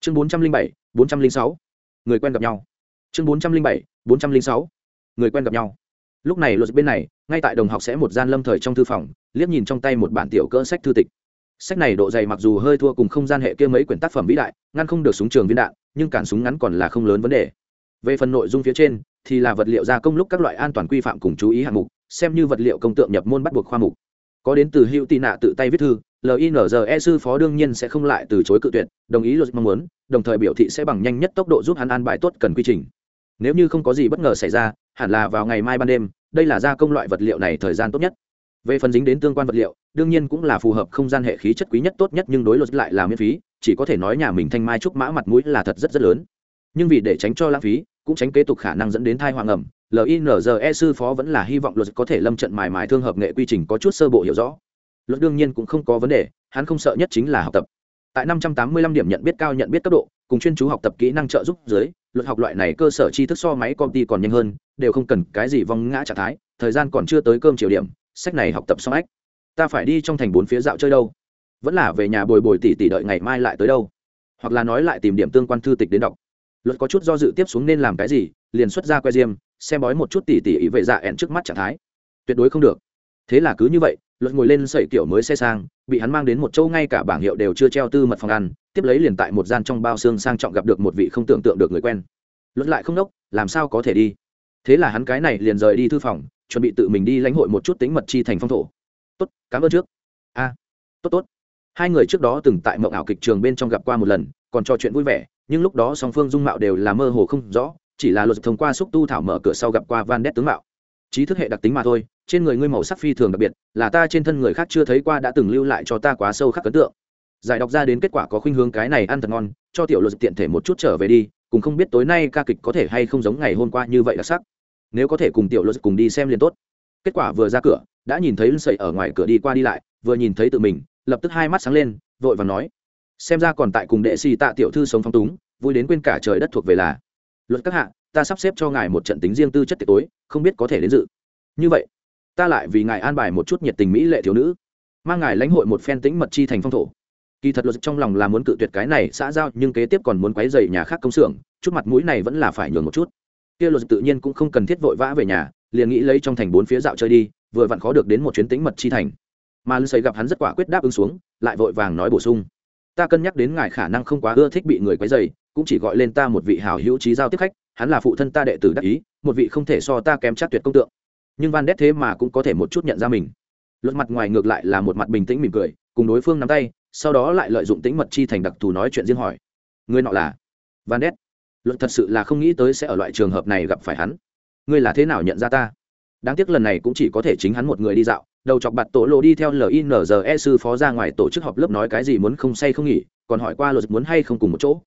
Chương bốn trăm linh bảy, bốn trăm linh sáu. Người quen gặp nhau. Chương bốn trăm linh bảy, bốn trăm linh sáu. Người quen gặp nhau. Lúc này luật bên này, ngay tại đồng học sẽ một gian lâm thời trong thư phòng, liếc nhìn trong tay một bản tiểu cỡ sách thư tịch. Sách này độ dày mặc dù hơi thua cùng không gian hệ kia mấy quyển tác phẩm vĩ đại, ngăn không được súng trường viên đạn, nhưng cản súng ngắn còn là không lớn vấn đề về phần nội dung phía trên, thì là vật liệu gia công lúc các loại an toàn quy phạm cùng chú ý hạng mục, xem như vật liệu công tượng nhập môn bắt buộc khoa mục. Có đến từ hữu tị nạ tự tay viết thư linze sư phó đương nhiên sẽ không lại từ chối cự tuyệt, đồng ý luật mong muốn, đồng thời biểu thị sẽ bằng nhanh nhất tốc độ giúp hắn an bài tốt cần quy trình. Nếu như không có gì bất ngờ xảy ra, hẳn là vào ngày mai ban đêm, đây là gia công loại vật liệu này thời gian tốt nhất. Về phần dính đến tương quan vật liệu, đương nhiên cũng là phù hợp không gian hệ khí chất quý nhất tốt nhất nhưng đối luật lại là miễn phí, chỉ có thể nói nhà mình thanh mai trúc mã mặt mũi là thật rất rất lớn. Nhưng vì để tránh cho lãng phí cũng tránh kế tục khả năng dẫn đến thai hoàng ẩm linze sư phó vẫn là hy vọng luật có thể lâm trận mài mài thương hợp nghệ quy trình có chút sơ bộ hiểu rõ. Luật đương nhiên cũng không có vấn đề, hắn không sợ nhất chính là học tập. Tại năm trăm tám mươi lăm điểm nhận biết cao nhận biết cấp độ, cùng chuyên chú học tập kỹ năng trợ giúp dưới, luật học loại này cơ sở tri thức so máy công ty còn nhanh hơn, đều không cần cái gì vong ngã trạng thái, thời gian còn chưa tới cơm chiều điểm, sách này học tập xong ách. Ta phải đi trong thành bốn phía dạo chơi đâu. Vẫn là về nhà bồi bồi tỉ tỉ đợi ngày mai lại tới đâu. Hoặc là nói lại tìm điểm tương quan thư tịch đến đọc luật có chút do dự tiếp xuống nên làm cái gì, liền xuất ra que diêm, xem bói một chút tỉ tỉ ý vệ dạ ẹn trước mắt trạng thái. Tuyệt đối không được. Thế là cứ như vậy, luật ngồi lên sậy kiểu mới xe sang, bị hắn mang đến một châu ngay cả bảng hiệu đều chưa treo tư mật phòng ăn, tiếp lấy liền tại một gian trong bao xương sang trọng gặp được một vị không tưởng tượng được người quen. Luật lại không đốc, làm sao có thể đi? Thế là hắn cái này liền rời đi thư phòng, chuẩn bị tự mình đi lãnh hội một chút tính mật chi thành phong thổ. Tốt, cảm ơn trước. A, tốt tốt. Hai người trước đó từng tại mộng ảo kịch trường bên trong gặp qua một lần, còn trò chuyện vui vẻ nhưng lúc đó song phương dung mạo đều là mơ hồ không rõ, chỉ là luật thông qua xúc tu thảo mở cửa sau gặp qua van đét tướng mạo. Trí thức hệ đặc tính mà thôi, trên người ngươi màu sắc phi thường đặc biệt, là ta trên thân người khác chưa thấy qua đã từng lưu lại cho ta quá sâu khắc ấn tượng. Giải đọc ra đến kết quả có khuynh hướng cái này ăn thật ngon, cho tiểu luật tiện thể một chút trở về đi cùng không biết tối nay ca kịch có thể hay không giống ngày hôm qua như vậy đặc sắc. Nếu có thể cùng tiểu luật cùng đi xem liền tốt. Kết quả vừa ra cửa, đã nhìn thấy sậy ở ngoài cửa đi qua đi lại, vừa nhìn thấy tự mình, lập tức hai mắt sáng lên, vội và nói xem ra còn tại cùng đệ xì tạ tiểu thư sống phong túng, vui đến quên cả trời đất thuộc về là. Luật các hạ, ta sắp xếp cho ngài một trận tính riêng tư chất tiệc tối, không biết có thể đến dự. Như vậy, ta lại vì ngài an bài một chút nhiệt tình mỹ lệ thiếu nữ, mang ngài lãnh hội một phen tĩnh mật chi thành phong thổ. Kỳ thật luật trong lòng là muốn cự tuyệt cái này xã giao, nhưng kế tiếp còn muốn quấy dày nhà khác công xưởng, chút mặt mũi này vẫn là phải nhường một chút. Kia luật tự nhiên cũng không cần thiết vội vã về nhà, liền nghĩ lấy trong thành bốn phía dạo chơi đi, vừa vặn khó được đến một chuyến tĩnh mật chi thành. Mà lưu xây gặp hắn rất quả quyết đáp ứng xuống, lại vội vàng nói bổ sung ta cân nhắc đến ngài khả năng không quá ưa thích bị người quấy dày cũng chỉ gọi lên ta một vị hào hữu trí giao tiếp khách, hắn là phụ thân ta đệ tử đắc ý, một vị không thể so ta kém chắc tuyệt công tượng. Nhưng van đét thế mà cũng có thể một chút nhận ra mình. Luật mặt ngoài ngược lại là một mặt bình tĩnh mỉm cười, cùng đối phương nắm tay, sau đó lại lợi dụng tính mật chi thành đặc thù nói chuyện riêng hỏi. Người nọ là? Van đét. Luật thật sự là không nghĩ tới sẽ ở loại trường hợp này gặp phải hắn. Ngươi là thế nào nhận ra ta? Đáng tiếc lần này cũng chỉ có thể chính hắn một người đi dạo đầu chọc bạt tổ lộ đi theo linze sư phó ra ngoài tổ chức họp lớp nói cái gì muốn không say không nghỉ, còn hỏi qua luật muốn hay không cùng một chỗ.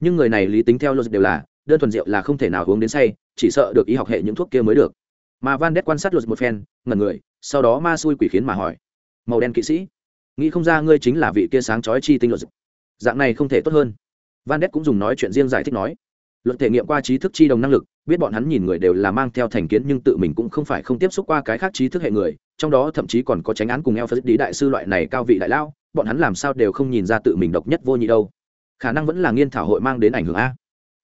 Nhưng người này lý tính theo luật đều là, đơn thuần rượu là không thể nào uống đến say, chỉ sợ được y học hệ những thuốc kia mới được. Mà van đét quan sát luật một phen ngần người, sau đó ma xui quỷ khiến mà hỏi, màu đen kỵ sĩ, nghĩ không ra ngươi chính là vị kia sáng chói chi tinh luật. Dạng này không thể tốt hơn. Van đét cũng dùng nói chuyện riêng giải thích nói, luật thể nghiệm qua trí thức chi đồng năng lực, biết bọn hắn nhìn người đều là mang theo thành kiến nhưng tự mình cũng không phải không tiếp xúc qua cái khác trí thức hệ người trong đó thậm chí còn có tránh án cùng eo phật đi đại sư loại này cao vị đại lao, bọn hắn làm sao đều không nhìn ra tự mình độc nhất vô nhị đâu. Khả năng vẫn là nghiên thảo hội mang đến ảnh hưởng a.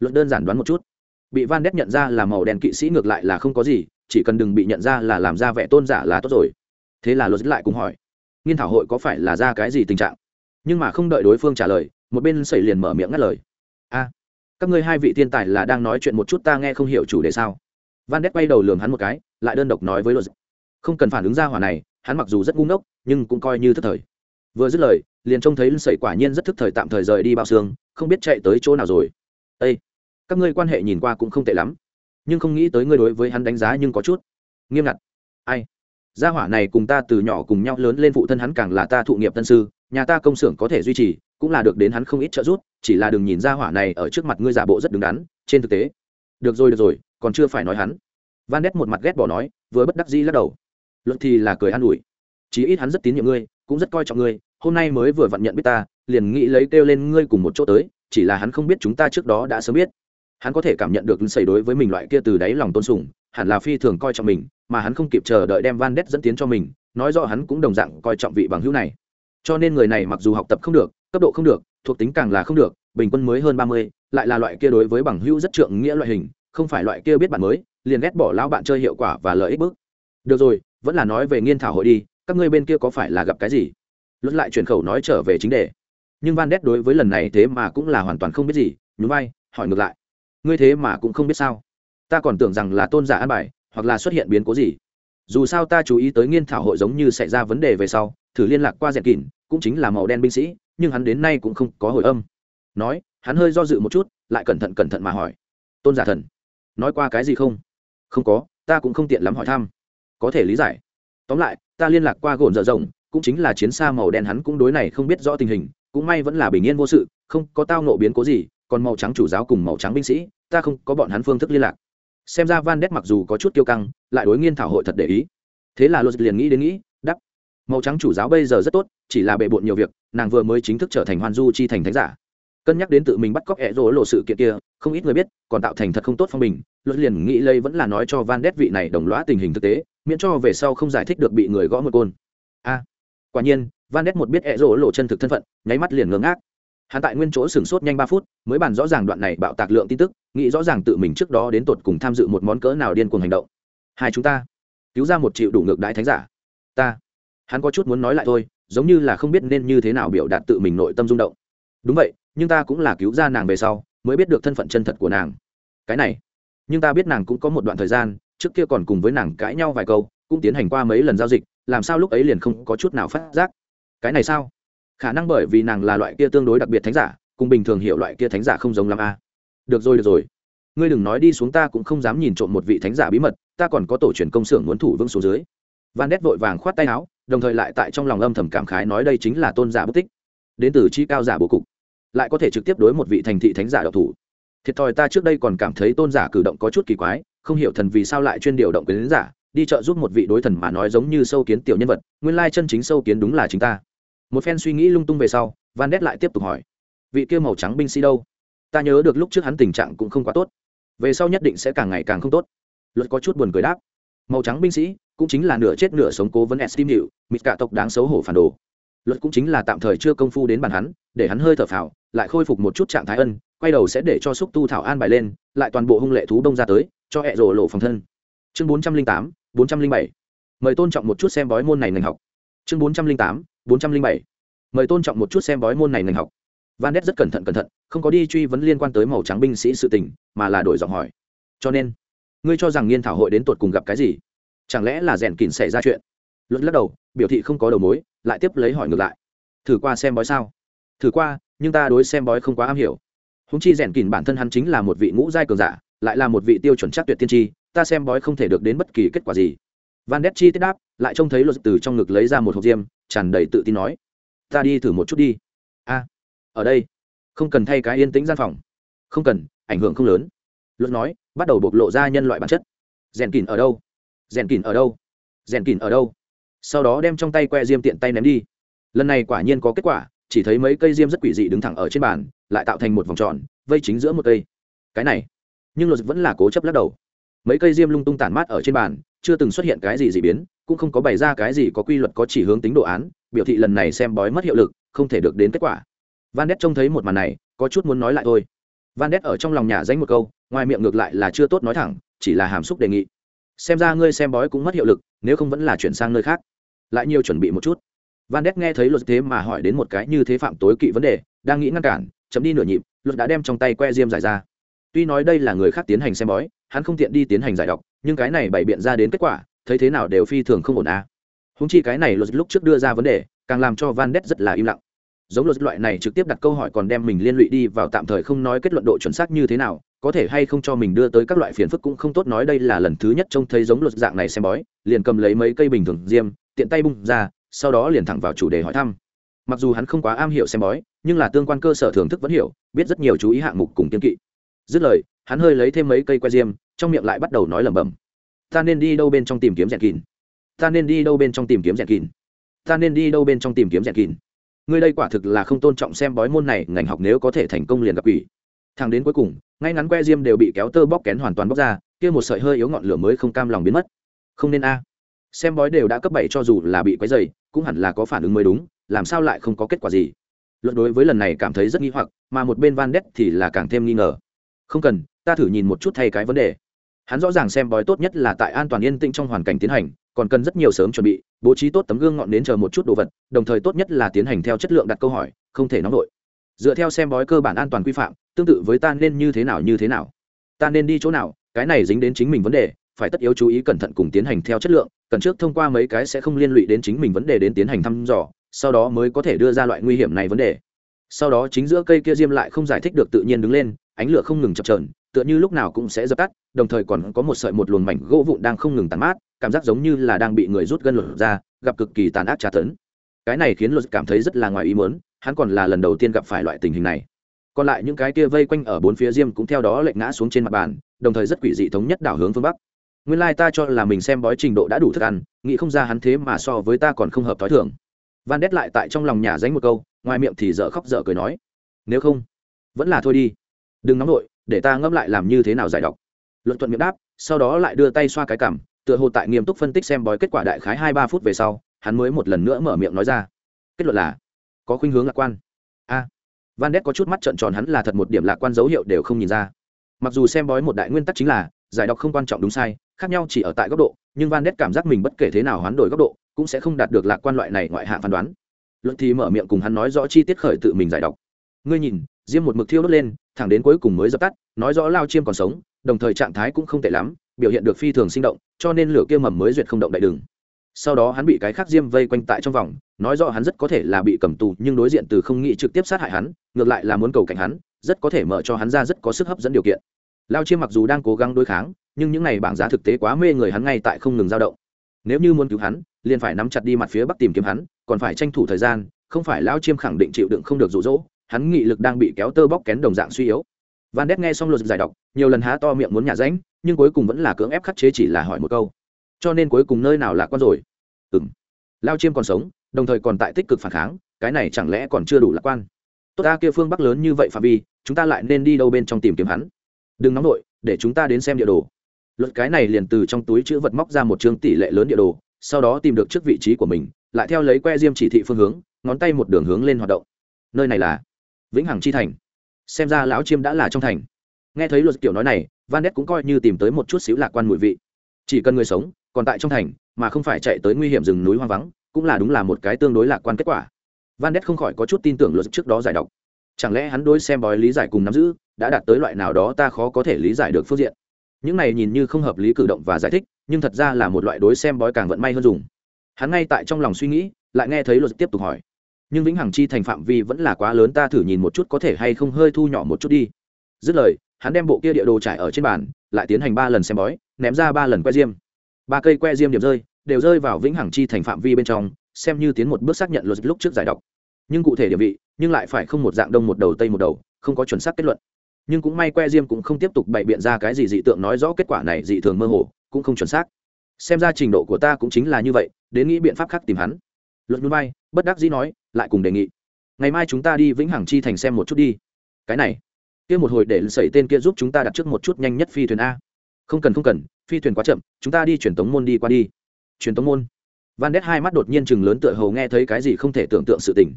Luận đơn giản đoán một chút. Bị van đét nhận ra là màu đen kỵ sĩ ngược lại là không có gì, chỉ cần đừng bị nhận ra là làm ra vẻ tôn giả là tốt rồi. Thế là luật lại cùng hỏi, nghiên thảo hội có phải là ra cái gì tình trạng? Nhưng mà không đợi đối phương trả lời, một bên sẩy liền mở miệng ngắt lời. A, các ngươi hai vị thiên tài là đang nói chuyện một chút ta nghe không hiểu chủ đề sao? Van đét quay đầu lường hắn một cái, lại đơn độc nói với luật không cần phản ứng ra hỏa này, hắn mặc dù rất ngu ngốc, nhưng cũng coi như thức thời. Vừa dứt lời, liền trông thấy sẩy quả nhiên rất thức thời tạm thời rời đi bao xương, không biết chạy tới chỗ nào rồi. Ây các ngươi quan hệ nhìn qua cũng không tệ lắm, nhưng không nghĩ tới ngươi đối với hắn đánh giá nhưng có chút nghiêm ngặt. Ai? Gia hỏa này cùng ta từ nhỏ cùng nhau lớn lên phụ thân hắn càng là ta thụ nghiệp tân sư, nhà ta công xưởng có thể duy trì, cũng là được đến hắn không ít trợ giúp, chỉ là đừng nhìn gia hỏa này ở trước mặt ngươi giả bộ rất đứng đắn, trên thực tế. Được rồi được rồi, còn chưa phải nói hắn. Van đét một mặt ghét bỏ nói, vừa bất đắc dĩ lắc đầu luật thì là cười an ủi. Chí ít hắn rất tín nhiệm ngươi, cũng rất coi trọng ngươi, hôm nay mới vừa vặn nhận biết ta, liền nghĩ lấy kêu lên ngươi cùng một chỗ tới, chỉ là hắn không biết chúng ta trước đó đã sớm biết. Hắn có thể cảm nhận được xảy đối với mình loại kia từ đáy lòng tôn sùng, hẳn là phi thường coi trọng mình, mà hắn không kịp chờ đợi đem van đét dẫn tiến cho mình, nói rõ hắn cũng đồng dạng coi trọng vị bằng hữu này. Cho nên người này mặc dù học tập không được, cấp độ không được, thuộc tính càng là không được, bình quân mới hơn ba mươi, lại là loại kia đối với bằng hữu rất trượng nghĩa loại hình, không phải loại kia biết bạn mới, liền ghét bỏ lão bạn chơi hiệu quả và lợi ích bước được rồi vẫn là nói về nghiên thảo hội đi, các ngươi bên kia có phải là gặp cái gì? Luật lại chuyển khẩu nói trở về chính đề. Nhưng van đét đối với lần này thế mà cũng là hoàn toàn không biết gì, nhún vai, hỏi ngược lại. Ngươi thế mà cũng không biết sao? Ta còn tưởng rằng là tôn giả an bài, hoặc là xuất hiện biến cố gì. Dù sao ta chú ý tới nghiên thảo hội giống như xảy ra vấn đề về sau, thử liên lạc qua dẹn kỉn cũng chính là màu đen binh sĩ, nhưng hắn đến nay cũng không có hồi âm. Nói, hắn hơi do dự một chút, lại cẩn thận cẩn thận mà hỏi. Tôn giả thần, nói qua cái gì không? Không có, ta cũng không tiện lắm hỏi thăm có thể lý giải. Tóm lại, ta liên lạc qua gồn dở rộng, cũng chính là chiến xa màu đen hắn cũng đối này không biết rõ tình hình, cũng may vẫn là bình yên vô sự, không có tao nộ biến cố gì, còn màu trắng chủ giáo cùng màu trắng binh sĩ, ta không có bọn hắn phương thức liên lạc. Xem ra van đét mặc dù có chút kiêu căng, lại đối nghiên thảo hội thật để ý. Thế là luật liền nghĩ đến nghĩ đắp màu trắng chủ giáo bây giờ rất tốt, chỉ là bề bộn nhiều việc, nàng vừa mới chính thức trở thành Hoan du chi thành thánh giả. Cân nhắc đến tự mình bắt cóc ẹ rỗ lộ sự kiện kia, không ít người biết, còn tạo thành thật không tốt phong bình. Luật liền nghĩ lây vẫn là nói cho van đét vị này đồng lõa tình hình thực tế miễn cho về sau không giải thích được bị người gõ một côn. A, quả nhiên, van đét một biết ẹ rỗ lộ chân thực thân phận, nháy mắt liền ngớ ngác. hắn tại nguyên chỗ sửng sốt nhanh ba phút, mới bàn rõ ràng đoạn này bạo tạc lượng tin tức, nghĩ rõ ràng tự mình trước đó đến tột cùng tham dự một món cỡ nào điên cuồng hành động. Hai chúng ta, cứu ra một triệu đủ ngược đại thánh giả. Ta, hắn có chút muốn nói lại thôi, giống như là không biết nên như thế nào biểu đạt tự mình nội tâm rung động. Đúng vậy, nhưng ta cũng là cứu ra nàng về sau, mới biết được thân phận chân thật của nàng. Cái này, nhưng ta biết nàng cũng có một đoạn thời gian trước kia còn cùng với nàng cãi nhau vài câu, cũng tiến hành qua mấy lần giao dịch, làm sao lúc ấy liền không có chút nào phát giác. Cái này sao? Khả năng bởi vì nàng là loại kia tương đối đặc biệt thánh giả, cùng bình thường hiểu loại kia thánh giả không giống lắm a. À. được rồi được rồi. Ngươi đừng nói đi xuống ta cũng không dám nhìn trộm một vị thánh giả bí mật, ta còn có tổ truyền công xưởng muốn thủ vững số dưới. Van đét vội vàng khoát tay áo, đồng thời lại tại trong lòng âm thầm cảm khái nói đây chính là tôn giả bất tích. Đến từ chi cao giả bố cục, lại có thể trực tiếp đối một vị thành thị thánh giả độc thủ. Thiệt thòi ta trước đây còn cảm thấy tôn giả cử động có chút kỳ quái không hiểu thần vì sao lại chuyên điều động quyến giả, đi chợ giúp một vị đối thần mà nói giống như sâu kiến tiểu nhân vật, nguyên lai chân chính sâu kiến đúng là chính ta. Một phen suy nghĩ lung tung về sau, van đét lại tiếp tục hỏi, vị kia màu trắng binh sĩ đâu? Ta nhớ được lúc trước hắn tình trạng cũng không quá tốt, về sau nhất định sẽ càng ngày càng không tốt. Luật có chút buồn cười đáp, màu trắng binh sĩ cũng chính là nửa chết nửa sống cố vấn estim hiệu mịt cả tộc đáng xấu hổ phản đồ. Luật cũng chính là tạm thời chưa công phu đến bàn hắn, để hắn hơi thở phào, lại khôi phục một chút trạng thái ân, quay đầu sẽ để cho xúc tu thảo an bài lên, lại toàn bộ hung lệ thú đông ra tới cho hẹ rổ lộ phòng thân. Chương bốn trăm linh tám, bốn trăm linh bảy. Mời tôn trọng một chút xem bói môn này ngành học. Chương bốn trăm linh tám, bốn trăm linh bảy. Mời tôn trọng một chút xem bói môn này ngành học. Van đét rất cẩn thận cẩn thận, không có đi truy vấn liên quan tới màu trắng binh sĩ sự tình, mà là đổi giọng hỏi. Cho nên, ngươi cho rằng nghiên thảo hội đến tột cùng gặp cái gì? Chẳng lẽ là rèn kìn xảy ra chuyện? Luật lắc đầu, biểu thị không có đầu mối, lại tiếp lấy hỏi ngược lại. Thử qua xem bói sao? Thử qua, nhưng ta đối xem bói không quá am hiểu. Húng chi rèn kìn bản thân hắn chính là một vị ngũ giai cường giả lại là một vị tiêu chuẩn chắc tuyệt tiên tri, ta xem bói không thể được đến bất kỳ kết quả gì. Van đét chi tiết đáp, lại trông thấy luật từ trong ngực lấy ra một hộp diêm, tràn đầy tự tin nói, ta đi thử một chút đi. A, ở đây. Không cần thay cái yên tĩnh gian phòng. Không cần, ảnh hưởng không lớn. Luật nói, bắt đầu bộc lộ ra nhân loại bản chất. Rèn kìn ở đâu? Rèn kìn ở đâu? Rèn kìn ở đâu? Sau đó đem trong tay que diêm tiện tay ném đi. Lần này quả nhiên có kết quả, chỉ thấy mấy cây diêm rất quỷ dị đứng thẳng ở trên bàn, lại tạo thành một vòng tròn, vây chính giữa một cây. Cái này nhưng luật vẫn là cố chấp lắc đầu. Mấy cây diêm lung tung tản mát ở trên bàn, chưa từng xuất hiện cái gì dị biến, cũng không có bày ra cái gì có quy luật có chỉ hướng tính đồ án, biểu thị lần này xem bói mất hiệu lực, không thể được đến kết quả. Van đét trông thấy một màn này, có chút muốn nói lại thôi. Van đét ở trong lòng nhà danh một câu, ngoài miệng ngược lại là chưa tốt nói thẳng, chỉ là hàm xúc đề nghị. Xem ra ngươi xem bói cũng mất hiệu lực, nếu không vẫn là chuyển sang nơi khác. Lại nhiều chuẩn bị một chút. Van đét nghe thấy luật thế mà hỏi đến một cái như thế phạm tối kỵ vấn đề, đang nghĩ ngăn cản chấm đi nửa nhịp, luật đã đem trong tay que diêm giải ra tuy nói đây là người khác tiến hành xem bói, hắn không tiện đi tiến hành giải đọc. nhưng cái này bày biện ra đến kết quả, thấy thế nào đều phi thường không ổn à. húng chi cái này luật lúc trước đưa ra vấn đề, càng làm cho van đét rất là im lặng giống luật loại này trực tiếp đặt câu hỏi còn đem mình liên lụy đi vào tạm thời không nói kết luận độ chuẩn xác như thế nào, có thể hay không cho mình đưa tới các loại phiền phức cũng không tốt nói đây là lần thứ nhất trông thấy giống luật dạng này xem bói, liền cầm lấy mấy cây bình thường diêm, tiện tay bung ra, sau đó liền thẳng vào chủ đề hỏi thăm mặc dù hắn không quá am hiểu xem bói, nhưng là tương quan cơ sở thưởng thức vẫn hiểu, biết rất nhiều chú ý hạng mục cùng kiên kỵ dứt lời, hắn hơi lấy thêm mấy cây que diêm, trong miệng lại bắt đầu nói lẩm bẩm. Ta nên đi đâu bên trong tìm kiếm rèn kín? Ta nên đi đâu bên trong tìm kiếm rèn kín? Ta nên đi đâu bên trong tìm kiếm rèn kín? Người đây quả thực là không tôn trọng xem bói môn này, ngành học nếu có thể thành công liền gặp quỷ. Thằng đến cuối cùng, ngay ngắn que diêm đều bị kéo tơ bóc kén hoàn toàn bóc ra, kia một sợi hơi yếu ngọn lửa mới không cam lòng biến mất. Không nên a. Xem bói đều đã cấp bảy cho dù là bị quấy dày cũng hẳn là có phản ứng mới đúng, làm sao lại không có kết quả gì? Luận đối với lần này cảm thấy rất nghi hoặc, mà một bên van đét thì là càng thêm nghi ngờ không cần, ta thử nhìn một chút thay cái vấn đề. Hắn rõ ràng xem bói tốt nhất là tại an toàn yên tĩnh trong hoàn cảnh tiến hành, còn cần rất nhiều sớm chuẩn bị, bố trí tốt tấm gương ngọn đến chờ một chút đồ vật, đồng thời tốt nhất là tiến hành theo chất lượng đặt câu hỏi, không thể nóng nổi dựa theo xem bói cơ bản an toàn quy phạm, tương tự với ta nên như thế nào như thế nào. Ta nên đi chỗ nào, cái này dính đến chính mình vấn đề, phải tất yếu chú ý cẩn thận cùng tiến hành theo chất lượng, cần trước thông qua mấy cái sẽ không liên lụy đến chính mình vấn đề đến tiến hành thăm dò, sau đó mới có thể đưa ra loại nguy hiểm này vấn đề. Sau đó chính giữa cây kia diêm lại không giải thích được tự nhiên đứng lên ánh lửa không ngừng chập trờn tựa như lúc nào cũng sẽ dập tắt, đồng thời còn có một sợi một luồng mảnh gỗ vụn đang không ngừng tàn mát, cảm giác giống như là đang bị người rút gân lột ra, gặp cực kỳ tàn ác tra tấn. Cái này khiến luật cảm thấy rất là ngoài ý mớn hắn còn là lần đầu tiên gặp phải loại tình hình này. Còn lại những cái kia vây quanh ở bốn phía diêm cũng theo đó lệnh ngã xuống trên mặt bàn, đồng thời rất quỷ dị thống nhất đảo hướng phương bắc. Nguyên lai ta cho là mình xem bói trình độ đã đủ thức ăn, nghĩ không ra hắn thế mà so với ta còn không hợp t h ó i thường. Van đét lại tại trong lòng nhà dánh một câu, ngoài miệng thì dở khóc dở cười nói, nếu không, vẫn là thôi đi đừng nóng nổi để ta ngẫm lại làm như thế nào giải độc. Luận thuận miệng đáp, sau đó lại đưa tay xoa cái cảm tựa hồ tại nghiêm túc phân tích xem bói kết quả đại khái hai ba phút về sau, hắn mới một lần nữa mở miệng nói ra. Kết luận là, có khuynh hướng lạc quan. A. Van đét có chút mắt trợn tròn, hắn là thật một điểm lạc quan dấu hiệu đều không nhìn ra. Mặc dù xem bói một đại nguyên tắc chính là, giải độc không quan trọng đúng sai, khác nhau chỉ ở tại góc độ, nhưng van đét cảm giác mình bất kể thế nào hoán đổi góc độ, cũng sẽ không đạt được lạc quan loại này ngoại hạng phán đoán. Luận thì mở miệng cùng hắn nói rõ chi tiết khởi tự mình giải độc. Ngươi nhìn diêm một mực thiêu đốt lên, thẳng đến cuối cùng mới dập tắt, nói rõ lao chiêm còn sống, đồng thời trạng thái cũng không tệ lắm, biểu hiện được phi thường sinh động, cho nên lửa kia mầm mới duyệt không động đại đường. Sau đó hắn bị cái khác diêm vây quanh tại trong vòng, nói rõ hắn rất có thể là bị cầm tù, nhưng đối diện từ không nghĩ trực tiếp sát hại hắn, ngược lại là muốn cầu cảnh hắn, rất có thể mở cho hắn ra rất có sức hấp dẫn điều kiện. Lao chiêm mặc dù đang cố gắng đối kháng, nhưng những ngày bảng giá thực tế quá mê người hắn ngay tại không ngừng dao động. Nếu như muốn cứu hắn, liền phải nắm chặt đi mặt phía bắc tìm kiếm hắn, còn phải tranh thủ thời gian, không phải lao chiêm khẳng định chịu đựng không được rụ rỗ hắn nghị lực đang bị kéo tơ bóc kén đồng dạng suy yếu. Van đét nghe xong luật giải đọc, nhiều lần há to miệng muốn nhả ránh, nhưng cuối cùng vẫn là cưỡng ép khắc chế chỉ là hỏi một câu. Cho nên cuối cùng nơi nào là con rồi? Ừ m lao chiêm còn sống, đồng thời còn tại tích cực phản kháng, cái này chẳng lẽ còn chưa đủ lạc quan? Tốt ta kia phương bắc lớn như vậy phạm vi, chúng ta lại nên đi đâu bên trong tìm kiếm hắn? Đừng nóng nổi để chúng ta đến xem địa đồ. Luật cái này liền từ trong túi chữ vật móc ra một chương tỷ lệ lớn địa đồ, sau đó tìm được trước vị trí của mình, lại theo lấy que diêm chỉ thị phương hướng, ngón tay một đường hướng lên hoạt động. Nơi này là vĩnh hằng chi thành. Xem ra lão chiêm đã là trong thành. Nghe thấy luật kiểu nói này, van đét cũng coi như tìm tới một chút xíu lạc quan mùi vị. Chỉ cần người sống, còn tại trong thành, mà không phải chạy tới nguy hiểm rừng núi hoang vắng, cũng là đúng là một cái tương đối lạc quan kết quả. Van đét không khỏi có chút tin tưởng luật trước đó giải độc. Chẳng lẽ hắn đối xem bói lý giải cùng nắm giữ, đã đạt tới loại nào đó ta khó có thể lý giải được phương diện. Những này nhìn như không hợp lý cử động và giải thích, nhưng thật ra là một loại đối xem bói càng vận may hơn dùng. Hắn ngay tại trong lòng suy nghĩ, lại nghe thấy luật tiếp tục hỏi nhưng vĩnh hằng chi thành phạm vi vẫn là quá lớn, ta thử nhìn một chút có thể hay không hơi thu nhỏ một chút đi. Dứt lời, hắn đem bộ kia địa đồ trải ở trên bàn, lại tiến hành ba lần xem bói, ném ra ba lần que diêm. Ba cây que diêm điểm rơi, đều rơi vào vĩnh hằng chi thành phạm vi bên trong, xem như tiến một bước xác nhận luật lúc trước giải đọc nhưng cụ thể địa vị, nhưng lại phải không một dạng đông một đầu, tây một đầu, không có chuẩn xác kết luận. Nhưng cũng may que diêm cũng không tiếp tục bày biện ra cái gì dị tượng nói rõ kết quả này, dị thường mơ hồ, cũng không chuẩn xác. Xem ra trình độ của ta cũng chính là như vậy, đến nghĩ biện pháp khác tìm hắn. Luật núi bay bất đắc dĩ nói lại cùng đề nghị. Ngày mai chúng ta đi vĩnh hằng chi thành xem một chút đi. Cái này, kia một hồi để xảy tên kia giúp chúng ta đặt trước một chút nhanh nhất phi thuyền a. Không cần không cần, phi thuyền quá chậm, chúng ta đi truyền tống môn đi qua đi. Truyền tống môn. Van đét hai mắt đột nhiên chừng lớn tựa hầu nghe thấy cái gì không thể tưởng tượng sự tình.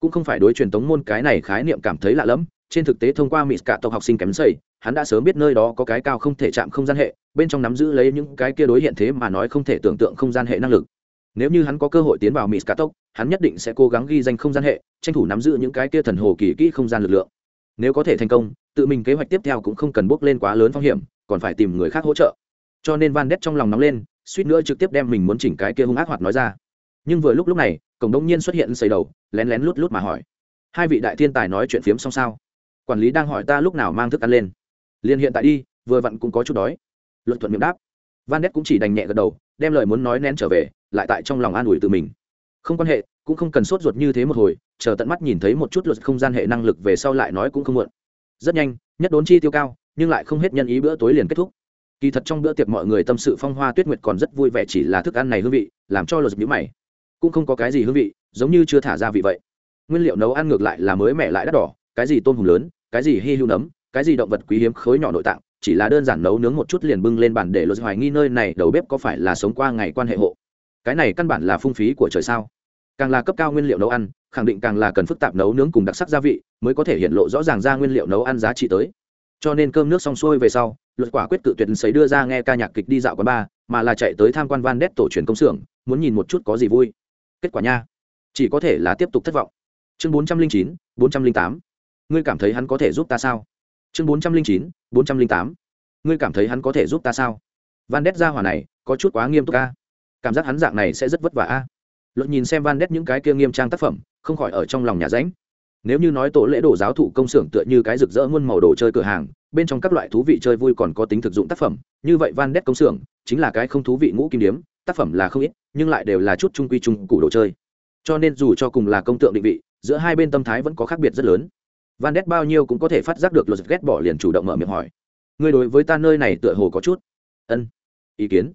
Cũng không phải đối truyền tống môn cái này khái niệm cảm thấy lạ lẫm, trên thực tế thông qua mỹ cả tộc học sinh kém xây hắn đã sớm biết nơi đó có cái cao không thể chạm không gian hệ, bên trong nắm giữ lấy những cái kia đối hiện thế mà nói không thể tưởng tượng không gian hệ năng lực nếu như hắn có cơ hội tiến vào mỹ cả Tốc, hắn nhất định sẽ cố gắng ghi danh không gian hệ tranh thủ nắm giữ những cái kia thần hồ kỳ kỹ không gian lực lượng. Nếu có thể thành công tự mình kế hoạch tiếp theo cũng không cần bước lên quá lớn phong hiểm còn phải tìm người khác hỗ trợ. Cho nên van đét trong lòng nóng lên suýt nữa trực tiếp đem mình muốn chỉnh cái kia hung ác hoạt nói ra. Nhưng vừa lúc lúc này cổng đông nhiên xuất hiện xây đầu lén lén lút lút mà hỏi. Hai vị đại thiên tài nói chuyện phiếm xong sao? Quản lý đang hỏi ta lúc nào mang thức ăn lên. Liền hiện tại đi vừa vặn cũng có chút đói. Luận thuận miệng đáp. Van đét cũng chỉ đành nhẹ gật đầu đem lời muốn nói nén trở về lại tại trong lòng an ủi tự mình. Không quan hệ, cũng không cần sốt ruột như thế một hồi, chờ tận mắt nhìn thấy một chút luật không gian hệ năng lực về sau lại nói cũng không muộn. Rất nhanh, nhất đốn chi tiêu cao, nhưng lại không hết nhân ý bữa tối liền kết thúc. Kỳ thật trong bữa tiệc mọi người tâm sự phong hoa tuyết nguyệt còn rất vui vẻ chỉ là thức ăn này hương vị, làm cho luật nhữ mày. Cũng không có cái gì hương vị, giống như chưa thả ra vị vậy. Nguyên liệu nấu ăn ngược lại là mới mẻ lại đắt đỏ, cái gì tôm hùm lớn, cái gì hy hưu nấm, cái gì động vật quý hiếm khối nhỏ nội tạng, chỉ là đơn giản nấu nướng một chút liền bưng lên bàn để luật hoài nghi nơi này đầu bếp có phải là sống qua ngày quan hệ hộ cái này căn bản là phung phí của trời sao? Càng là cấp cao nguyên liệu nấu ăn, khẳng định càng là cần phức tạp nấu nướng cùng đặc sắc gia vị, mới có thể hiện lộ rõ ràng ra nguyên liệu nấu ăn giá trị tới. Cho nên cơm nước xong xuôi về sau, luật quả quyết cự tuyệt sấy đưa ra nghe ca nhạc kịch đi dạo quán bar, mà là chạy tới tham quan van đét tổ truyền công xưởng, muốn nhìn một chút có gì vui. Kết quả nha, chỉ có thể là tiếp tục thất vọng. Chương bốn trăm linh chín, bốn trăm linh tám. Ngươi cảm thấy hắn có thể giúp ta sao? Chương bốn trăm linh chín, bốn trăm linh tám. Ngươi cảm thấy hắn có thể giúp ta sao? Van đét ra hỏa này, có chút quá nghiêm túc ca cảm giác hắn dạng này sẽ rất vất vả a. Luận nhìn xem van đét những cái kia nghiêm trang tác phẩm, không khỏi ở trong lòng nhà ránh. Nếu như nói tổ lễ đồ giáo thụ công xưởng tựa như cái rực rỡ muôn màu đồ chơi cửa hàng, bên trong các loại thú vị chơi vui còn có tính thực dụng tác phẩm, như vậy van đét công xưởng chính là cái không thú vị ngũ kim điếm, tác phẩm là không ít, nhưng lại đều là chút trung quy trung cụ đồ chơi. Cho nên dù cho cùng là công tượng định vị, giữa hai bên tâm thái vẫn có khác biệt rất lớn. Van đét bao nhiêu cũng có thể phát giác được luật ghét bỏ liền chủ động mở miệng hỏi. Ngươi đối với ta nơi này tựa hồ có chút. Ân, ý kiến.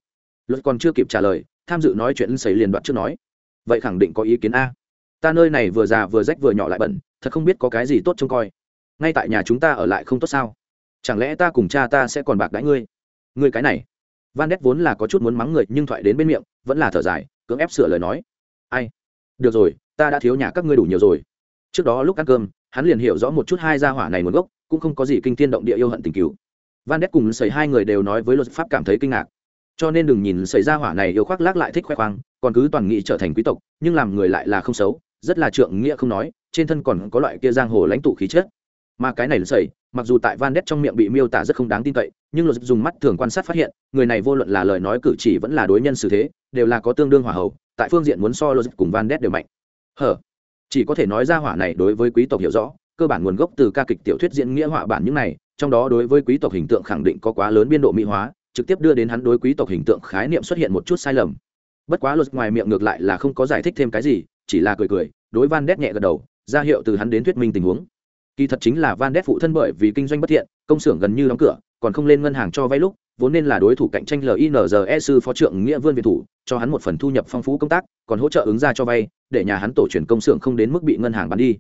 Luật còn chưa kịp trả lời tham dự nói chuyện xảy liền đoạn trước nói. Vậy khẳng định có ý kiến a. Ta nơi này vừa già vừa rách vừa nhỏ lại bẩn, thật không biết có cái gì tốt trông coi. Ngay tại nhà chúng ta ở lại không tốt sao? Chẳng lẽ ta cùng cha ta sẽ còn bạc đãi ngươi? Ngươi cái này. Van đét vốn là có chút muốn mắng người, nhưng thoại đến bên miệng, vẫn là thở dài, cưỡng ép sửa lời nói. Ai? Được rồi, ta đã thiếu nhà các ngươi đủ nhiều rồi. Trước đó lúc ăn cơm, hắn liền hiểu rõ một chút hai gia hỏa này nguồn gốc, cũng không có gì kinh thiên động địa yêu hận tình cứu van đét cùng xảy hai người đều nói với luật pháp cảm thấy kinh ngạc cho nên đừng nhìn xảy ra hỏa này yêu khoác lác lại thích khoe khoang, còn cứ toàn nghĩ trở thành quý tộc, nhưng làm người lại là không xấu, rất là trượng nghĩa không nói, trên thân còn có loại kia giang hồ lãnh tụ khí chất. Mà cái này là sẩy, mặc dù tại van đét trong miệng bị miêu tả rất không đáng tin cậy, nhưng luật dùng mắt thường quan sát phát hiện, người này vô luận là lời nói cử chỉ vẫn là đối nhân xử thế, đều là có tương đương hỏa hậu tại phương diện muốn so luật cùng van đét đều mạnh. Hở? Chỉ có thể nói ra hỏa này đối với quý tộc hiểu rõ, cơ bản nguồn gốc từ ca kịch tiểu thuyết diễn nghĩa họa bản những này, trong đó đối với quý tộc hình tượng khẳng định có quá lớn biên độ mỹ hóa trực tiếp đưa đến hắn đối quý tộc hình tượng khái niệm xuất hiện một chút sai lầm. Bất quá luật ngoài miệng ngược lại là không có giải thích thêm cái gì, chỉ là cười cười, đối van đét nhẹ gật đầu, ra hiệu từ hắn đến thuyết minh tình huống. Kỳ thật chính là van đét phụ thân bởi vì kinh doanh bất thiện, công xưởng gần như đóng cửa, còn không lên ngân hàng cho vay lúc, vốn nên là đối thủ cạnh tranh linze sư phó trưởng nghĩa vươn việt thủ, cho hắn một phần thu nhập phong phú công tác, còn hỗ trợ ứng ra cho vay, để nhà hắn tổ truyền công xưởng không đến mức bị ngân hàng bán đi.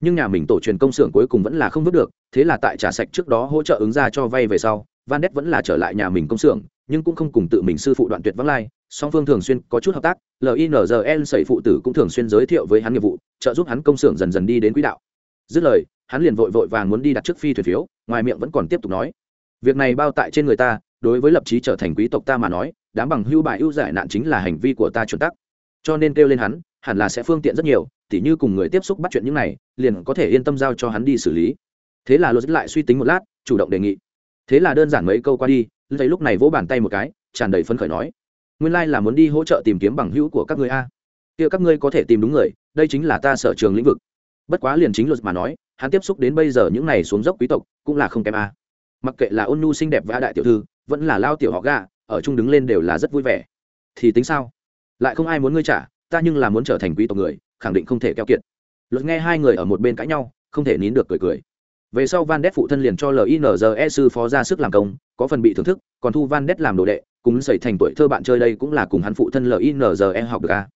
Nhưng nhà mình tổ truyền công xưởng cuối cùng vẫn là không vứt được, thế là tại trả sạch trước đó hỗ trợ ứng ra cho vay về sau van đét vẫn là trở lại nhà mình công xưởng, nhưng cũng không cùng tự mình sư phụ đoạn tuyệt vắng lai. Song phương thường xuyên có chút hợp tác linzl sẩy phụ tử cũng thường xuyên giới thiệu với hắn nghiệp vụ, trợ giúp hắn công xưởng dần dần đi đến quỹ đạo. Dứt lời, hắn liền vội vội vàng muốn đi đặt trước phi thuyền phiếu, ngoài miệng vẫn còn tiếp tục nói. Việc này bao tại trên người ta, đối với lập trí trở thành quý tộc ta mà nói, đám bằng hưu bài ưu giải nạn chính là hành vi của ta chuẩn tắc. Cho nên kêu lên hắn, hẳn là sẽ phương tiện rất nhiều, tỉ như cùng người tiếp xúc bắt chuyện những này, liền có thể yên tâm giao cho hắn đi xử lý. Thế là lột lại suy tính một lát, chủ động đề nghị thế là đơn giản mấy câu qua đi thấy lúc này vỗ bàn tay một cái, tràn đầy phấn khởi nói, nguyên lai là muốn đi hỗ trợ tìm kiếm bằng hữu của các người a. Kia các ngươi có thể tìm đúng người, đây chính là ta sở trường lĩnh vực. Bất quá liền chính luật mà nói, hắn tiếp xúc đến bây giờ những này xuống dốc quý tộc, cũng là không kém a. Mặc kệ là ôn nhu xinh đẹp và đại tiểu thư, vẫn là lao tiểu họ gà, ở chung đứng lên đều là rất vui vẻ. Thì tính sao? Lại không ai muốn ngươi trả, ta nhưng là muốn trở thành quý tộc người, khẳng định không thể keo kiệt. Luật nghe hai người ở một bên cãi nhau, không thể nín được cười cười về sau van đét phụ thân liền cho linze sư phó ra sức làm công có phần bị thưởng thức còn thu van đét làm đồ đệ cùng xảy thành tuổi thơ bạn chơi đây cũng là cùng hắn phụ thân linze học được a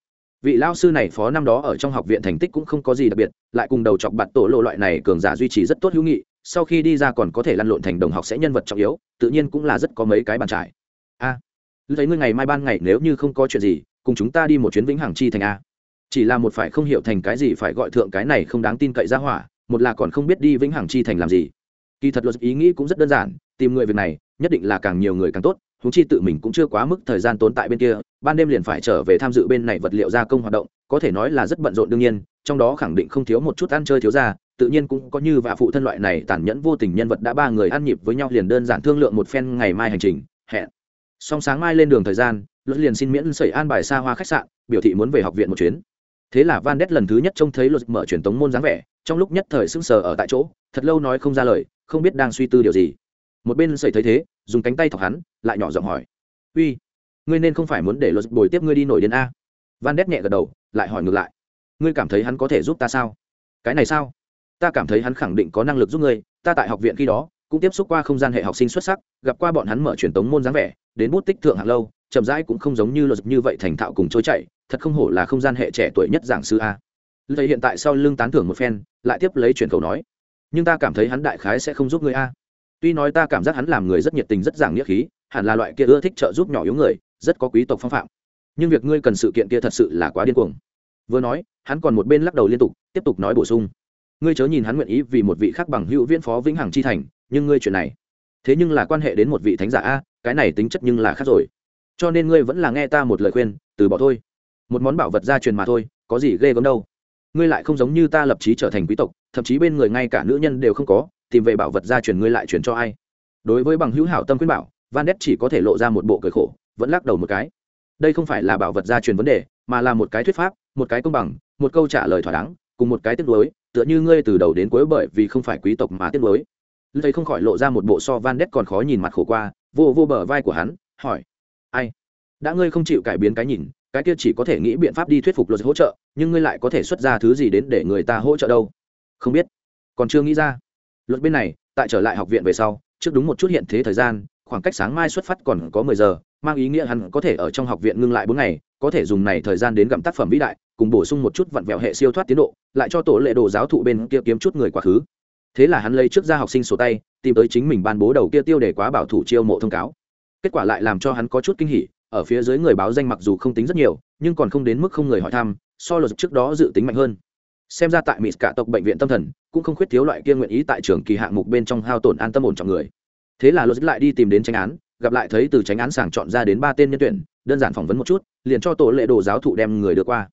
vị lao sư này phó năm đó ở trong học viện thành tích cũng không có gì đặc biệt lại cùng đầu chọc bạt tổ lộ loại này cường giả duy trì rất tốt hữu nghị sau khi đi ra còn có thể lăn lộn thành đồng học sẽ nhân vật trọng yếu tự nhiên cũng là rất có mấy cái bàn trải. A à, thấy ngươi ngày mai ban ngày nếu như không có chuyện gì cùng chúng ta đi một chuyến vĩnh hằng chi thành a chỉ là một phải không hiểu thành cái gì phải gọi thượng cái này không đáng tin cậy ra hỏa một là còn không biết đi vĩnh hằng chi thành làm gì. Kỳ thật luật ý nghĩ cũng rất đơn giản, tìm người việc này, nhất định là càng nhiều người càng tốt húng chi tự mình cũng chưa quá mức thời gian tốn tại bên kia, ban đêm liền phải trở về tham dự bên này vật liệu gia công hoạt động, có thể nói là rất bận rộn đương nhiên, trong đó khẳng định không thiếu một chút ăn chơi thiếu ra tự nhiên cũng có như vạ phụ thân loại này tàn nhẫn vô tình nhân vật đã ba người ăn nhịp với nhau liền đơn giản thương lượng một phen ngày mai hành trình, hẹn. Song sáng mai lên đường thời gian, luật liền xin miễn sẩy an bài xa hoa khách sạn, biểu thị muốn về học viện một chuyến. Thế là van đét lần thứ nhất trông thấy luật mở truyền tống môn dáng vẻ trong lúc nhất thời sững sờ ở tại chỗ, thật lâu nói không ra lời, không biết đang suy tư điều gì. Một bên sẩy thấy thế, dùng cánh tay thọc hắn, lại nhỏ giọng hỏi. Uy, ngươi nên không phải muốn để luật bồi tiếp ngươi đi nổi đến a? Van đét nhẹ gật đầu, lại hỏi ngược lại. Ngươi cảm thấy hắn có thể giúp ta sao? Cái này sao? Ta cảm thấy hắn khẳng định có năng lực giúp ngươi, ta tại học viện khi đó, cũng tiếp xúc qua không gian hệ học sinh xuất sắc, gặp qua bọn hắn mở truyền tống môn dáng vẻ, đến bút tích thượng hạng lâu, chậm rãi cũng không giống như luật như vậy thành thạo cùng trôi chạy thật không hổ là không gian hệ trẻ tuổi nhất giảng sư a thầy hiện tại sau lưng tán thưởng một phen, lại tiếp lấy chuyển cầu nói. Nhưng ta cảm thấy hắn đại khái sẽ không giúp ngươi a. Tuy nói ta cảm giác hắn làm người rất nhiệt tình, rất giảng nghĩa khí, hẳn là loại kia ưa thích trợ giúp nhỏ yếu người, rất có quý tộc phong phạm. Nhưng việc ngươi cần sự kiện kia thật sự là quá điên cuồng. Vừa nói, hắn còn một bên lắc đầu liên tục, tiếp tục nói bổ sung. Ngươi chớ nhìn hắn nguyện ý vì một vị khác bằng hữu viễn phó vĩnh hằng chi thành, nhưng ngươi chuyện này, thế nhưng là quan hệ đến một vị thánh giả a, cái này tính chất nhưng là khác rồi. Cho nên ngươi vẫn là nghe ta một lời khuyên, từ bỏ thôi. Một món bảo vật gia truyền mà thôi, có gì ghê gớm đâu ngươi lại không giống như ta lập trí trở thành quý tộc, thậm chí bên người ngay cả nữ nhân đều không có, tìm về bảo vật gia truyền ngươi lại truyền cho ai? Đối với bằng hữu hảo tâm khuyên bảo, van đét chỉ có thể lộ ra một bộ cười khổ, vẫn lắc đầu một cái. Đây không phải là bảo vật gia truyền vấn đề, mà là một cái thuyết pháp, một cái công bằng, một câu trả lời thỏa đáng, cùng một cái tiếp đối tựa như ngươi từ đầu đến cuối bởi vì không phải quý tộc mà tiếp đối lưu thấy không khỏi lộ ra một bộ so van đét còn khó nhìn mặt khổ qua, vô vô bờ vai của hắn, hỏi, ai, đã ngươi không chịu cải biến cái nhìn cái kia chỉ có thể nghĩ biện pháp đi thuyết phục luật hỗ trợ, nhưng ngươi lại có thể xuất ra thứ gì đến để người ta hỗ trợ đâu? Không biết. Còn chưa nghĩ ra. Luật bên này, tại trở lại học viện về sau, trước đúng một chút hiện thế thời gian, khoảng cách sáng mai xuất phát còn có mười giờ, mang ý nghĩa hắn có thể ở trong học viện ngưng lại bốn ngày, có thể dùng này thời gian đến gặm tác phẩm vĩ đại, cùng bổ sung một chút vặn vẹo hệ siêu thoát tiến độ, lại cho tổ lệ đồ giáo thụ bên kia kiếm chút người quá khứ. Thế là hắn lấy trước ra học sinh sổ tay, tìm tới chính mình ban bố đầu kia tiêu để quá bảo thủ chiêu mộ thông cáo. Kết quả lại làm cho hắn có chút kinh hỉ ở phía dưới người báo danh mặc dù không tính rất nhiều, nhưng còn không đến mức không người hỏi thăm, so luật trước đó dự tính mạnh hơn. Xem ra tại mỹ cả tộc bệnh viện tâm thần, cũng không khuyết thiếu loại kia nguyện ý tại trường kỳ hạng mục bên trong hao tổn an tâm ổn trọng người. Thế là luật lại đi tìm đến tranh án, gặp lại thấy từ tránh án sàng chọn ra đến ba tên nhân tuyển, đơn giản phỏng vấn một chút, liền cho tổ lệ đồ giáo thụ đem người đưa qua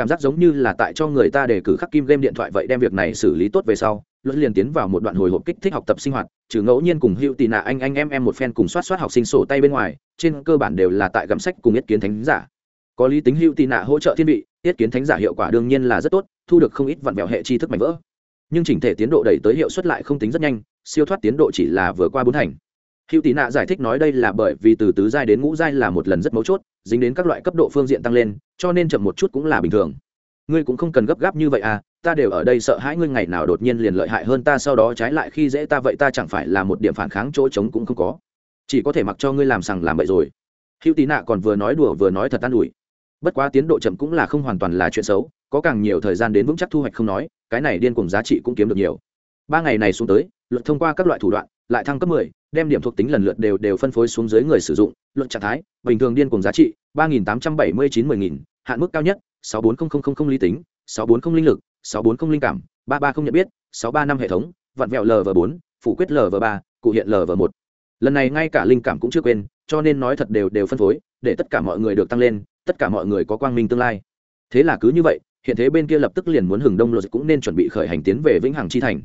cảm giác giống như là tại cho người ta đề cử khắc kim game điện thoại vậy đem việc này xử lý tốt về sau luật liền tiến vào một đoạn hồi hộp kích thích học tập sinh hoạt, trừ ngẫu nhiên cùng hữu tì nạ anh anh em em một phen cùng soát soát học sinh sổ tay bên ngoài, trên cơ bản đều là tại gặm sách cùng yết kiến thánh giả. Có lý tính hữu tì nạ hỗ trợ thiên vị, yết kiến thánh giả hiệu quả đương nhiên là rất tốt, thu được không ít vặn vẹo hệ tri thức mạnh vỡ. Nhưng chỉnh thể tiến độ đẩy tới hiệu suất lại không tính rất nhanh, siêu thoát tiến độ chỉ là vừa qua bốn thành hữu tì nạ giải thích nói đây là bởi vì từ tứ giai đến ngũ giai là một lần rất mấu chốt dính đến các loại cấp độ phương diện tăng lên cho nên chậm một chút cũng là bình thường. Ngươi cũng không cần gấp gáp như vậy à ta đều ở đây sợ hãi ngươi ngày nào đột nhiên liền lợi hại hơn ta sau đó trái lại khi dễ ta vậy ta chẳng phải là một điểm phản kháng chỗ trống cũng không có. Chỉ có thể mặc cho ngươi làm sằng làm bậy rồi. Hữu tí nạ còn vừa nói đùa vừa nói thật an ủi. Bất quá tiến độ chậm cũng là không hoàn toàn là chuyện xấu có càng nhiều thời gian đến vững chắc thu hoạch không nói cái này điên cùng giá trị cũng kiếm được nhiều. Ba ngày này xuống tới luật thông qua các loại thủ đoạn lại thăng cấp 10, đem điểm thuộc tính lần lượt đều đều phân phối xuống dưới người sử dụng, luận trạng thái, bình thường điên cùng giá trị, ba nghìn tám trăm bảy mươi chín mười nghìn, hạn mức cao nhất, sáu bốn nghìn lý tính, sáu bốn linh lực, sáu bốn linh cảm, ba ba không nhận biết, sáu ba năm hệ thống, vặn vẹo lv bốn, phủ quyết lv ba, cụ hiện lv một. Lần này ngay cả linh cảm cũng chưa quên, cho nên nói thật đều đều phân phối, để tất cả mọi người được tăng lên, tất cả mọi người có quang minh tương lai. Thế là cứ như vậy, hiện thế bên kia lập tức liền muốn hừng đông luật cũng nên chuẩn bị khởi hành tiến về vĩnh hằng chi thành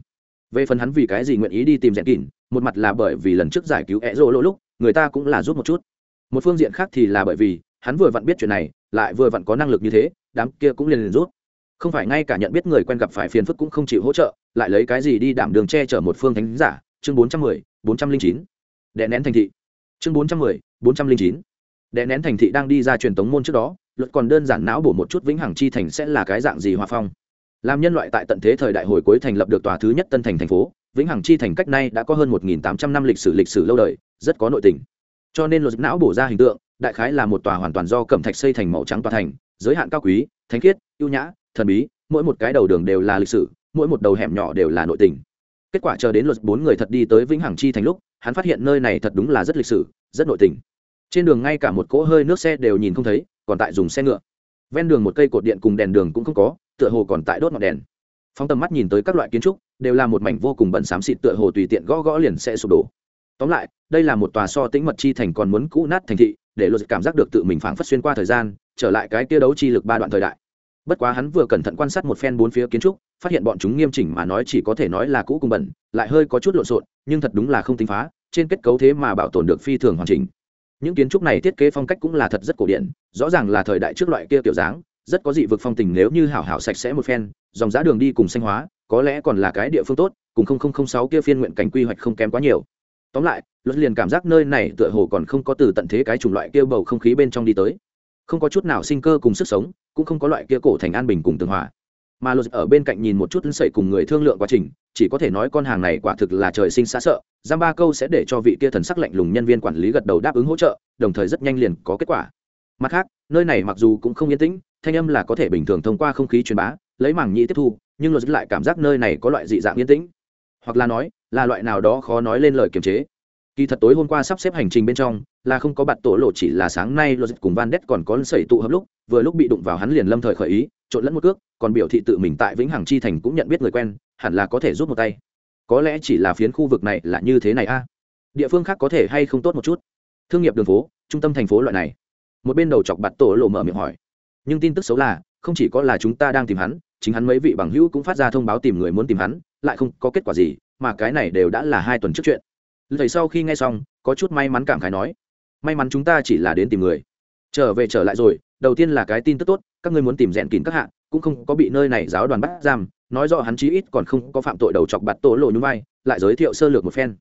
về phần hắn vì cái gì nguyện ý đi tìm rèn kỉn một mặt là bởi vì lần trước giải cứu e rô lỗ lúc, người ta cũng là giúp một chút. Một phương diện khác thì là bởi vì, hắn vừa vặn biết chuyện này, lại vừa vặn có năng lực như thế, đám kia cũng liền liền rút không phải ngay cả nhận biết người quen gặp phải phiền phức cũng không chịu hỗ trợ, lại lấy cái gì đi đảm đường che chở một phương thánh giả, chương bốn trăm mười, bốn trăm linh chín. Đè nén thành thị. Chương bốn trăm mười, bốn trăm linh chín. Đè nén thành thị đang đi ra truyền tống môn trước đó, luật còn đơn giản não bổ một chút vĩnh hằng chi thành sẽ là cái dạng gì hòa phong làm nhân loại tại tận thế thời đại hồi cuối thành lập được tòa thứ nhất tân thành thành phố, vĩnh hằng chi thành cách nay đã có hơn một nghìn tám trăm năm lịch sử lịch sử lâu đời, rất có nội tình. Cho nên luật não bổ ra hình tượng, đại khái là một tòa hoàn toàn do cẩm thạch xây thành màu trắng tòa thành, giới hạn cao quý, thánh khiết, ưu nhã, thần bí, mỗi một cái đầu đường đều là lịch sử, mỗi một đầu hẻm nhỏ đều là nội tình. Kết quả chờ đến luật bốn người thật đi tới vĩnh hằng chi thành lúc, hắn phát hiện nơi này thật đúng là rất lịch sử, rất nội tình. Trên đường ngay cả một cỗ hơi nước xe đều nhìn không thấy, còn tại dùng xe ngựa. Ven đường một cây cột điện cùng đèn đường cũng không có tựa hồ còn tại đốt ngọn đèn. Phóng tầm mắt nhìn tới các loại kiến trúc, đều là một mảnh vô cùng bẩn xám xịt tựa hồ tùy tiện gõ gõ liền sẽ sụp đổ. Tóm lại, đây là một tòa so tĩnh mật chi thành còn muốn cũ nát thành thị, để luật cảm giác được tự mình phảng phất xuyên qua thời gian, trở lại cái kia đấu chi lực ba đoạn thời đại. Bất quá hắn vừa cẩn thận quan sát một phen bốn phía kiến trúc, phát hiện bọn chúng nghiêm chỉnh mà nói chỉ có thể nói là cũ cùng bẩn, lại hơi có chút lộn xộn, nhưng thật đúng là không tính phá, trên kết cấu thế mà bảo tồn được phi thường hoàn chỉnh. Những kiến trúc này thiết kế phong cách cũng là thật rất cổ điển, rõ ràng là thời đại trước loại kia kiểu dáng rất có dị vực phong tình nếu như hảo hảo sạch sẽ một phen, dòng giá đường đi cùng xanh hóa, có lẽ còn là cái địa phương tốt, cùng không không không sáu kia phiên nguyện cảnh quy hoạch không kém quá nhiều. Tóm lại, luật liền cảm giác nơi này tựa hồ còn không có từ tận thế cái chủng loại kia bầu không khí bên trong đi tới. Không có chút nào sinh cơ cùng sức sống, cũng không có loại kia cổ thành an bình cùng tường hòa. Mà luật ở bên cạnh nhìn một chút sậy cùng người thương lượng quá trình, chỉ có thể nói con hàng này quả thực là trời sinh xa sợ, giam ba câu sẽ để cho vị kia thần sắc lạnh lùng nhân viên quản lý gật đầu đáp ứng hỗ trợ, đồng thời rất nhanh liền có kết quả mặt khác, nơi này mặc dù cũng không yên tĩnh, thanh âm là có thể bình thường thông qua không khí truyền bá, lấy mảng nhĩ tiếp thu, nhưng luật lại cảm giác nơi này có loại dị dạng yên tĩnh. Hoặc là nói, là loại nào đó khó nói lên lời kiềm chế. Kỳ thật tối hôm qua sắp xếp hành trình bên trong, là không có bạt tổ lộ chỉ là sáng nay luật cùng van đét còn có sẩy tụ hợp lúc, vừa lúc bị đụng vào hắn liền lâm thời khởi ý, trộn lẫn một cước, còn biểu thị tự mình tại vĩnh hằng chi thành cũng nhận biết người quen, hẳn là có thể rút một tay. Có lẽ chỉ là phiến khu vực này là như thế này a. Địa phương khác có thể hay không tốt một chút? Thương nghiệp đường phố, trung tâm thành phố loại này một bên đầu chọc bạt tổ lộ mở miệng hỏi. Nhưng tin tức xấu là, không chỉ có là chúng ta đang tìm hắn, chính hắn mấy vị bằng hữu cũng phát ra thông báo tìm người muốn tìm hắn, lại không có kết quả gì, mà cái này đều đã là hai tuần trước chuyện. Thầy sau khi nghe xong, có chút may mắn cảm khái nói, may mắn chúng ta chỉ là đến tìm người. Trở về trở lại rồi, đầu tiên là cái tin tức tốt, các ngươi muốn tìm rèn kín các hạng cũng không có bị nơi này giáo đoàn bắt giam, nói rõ hắn chí ít còn không có phạm tội đầu chọc bạt tổ lộ nhún vai, lại giới thiệu sơ lược một phen.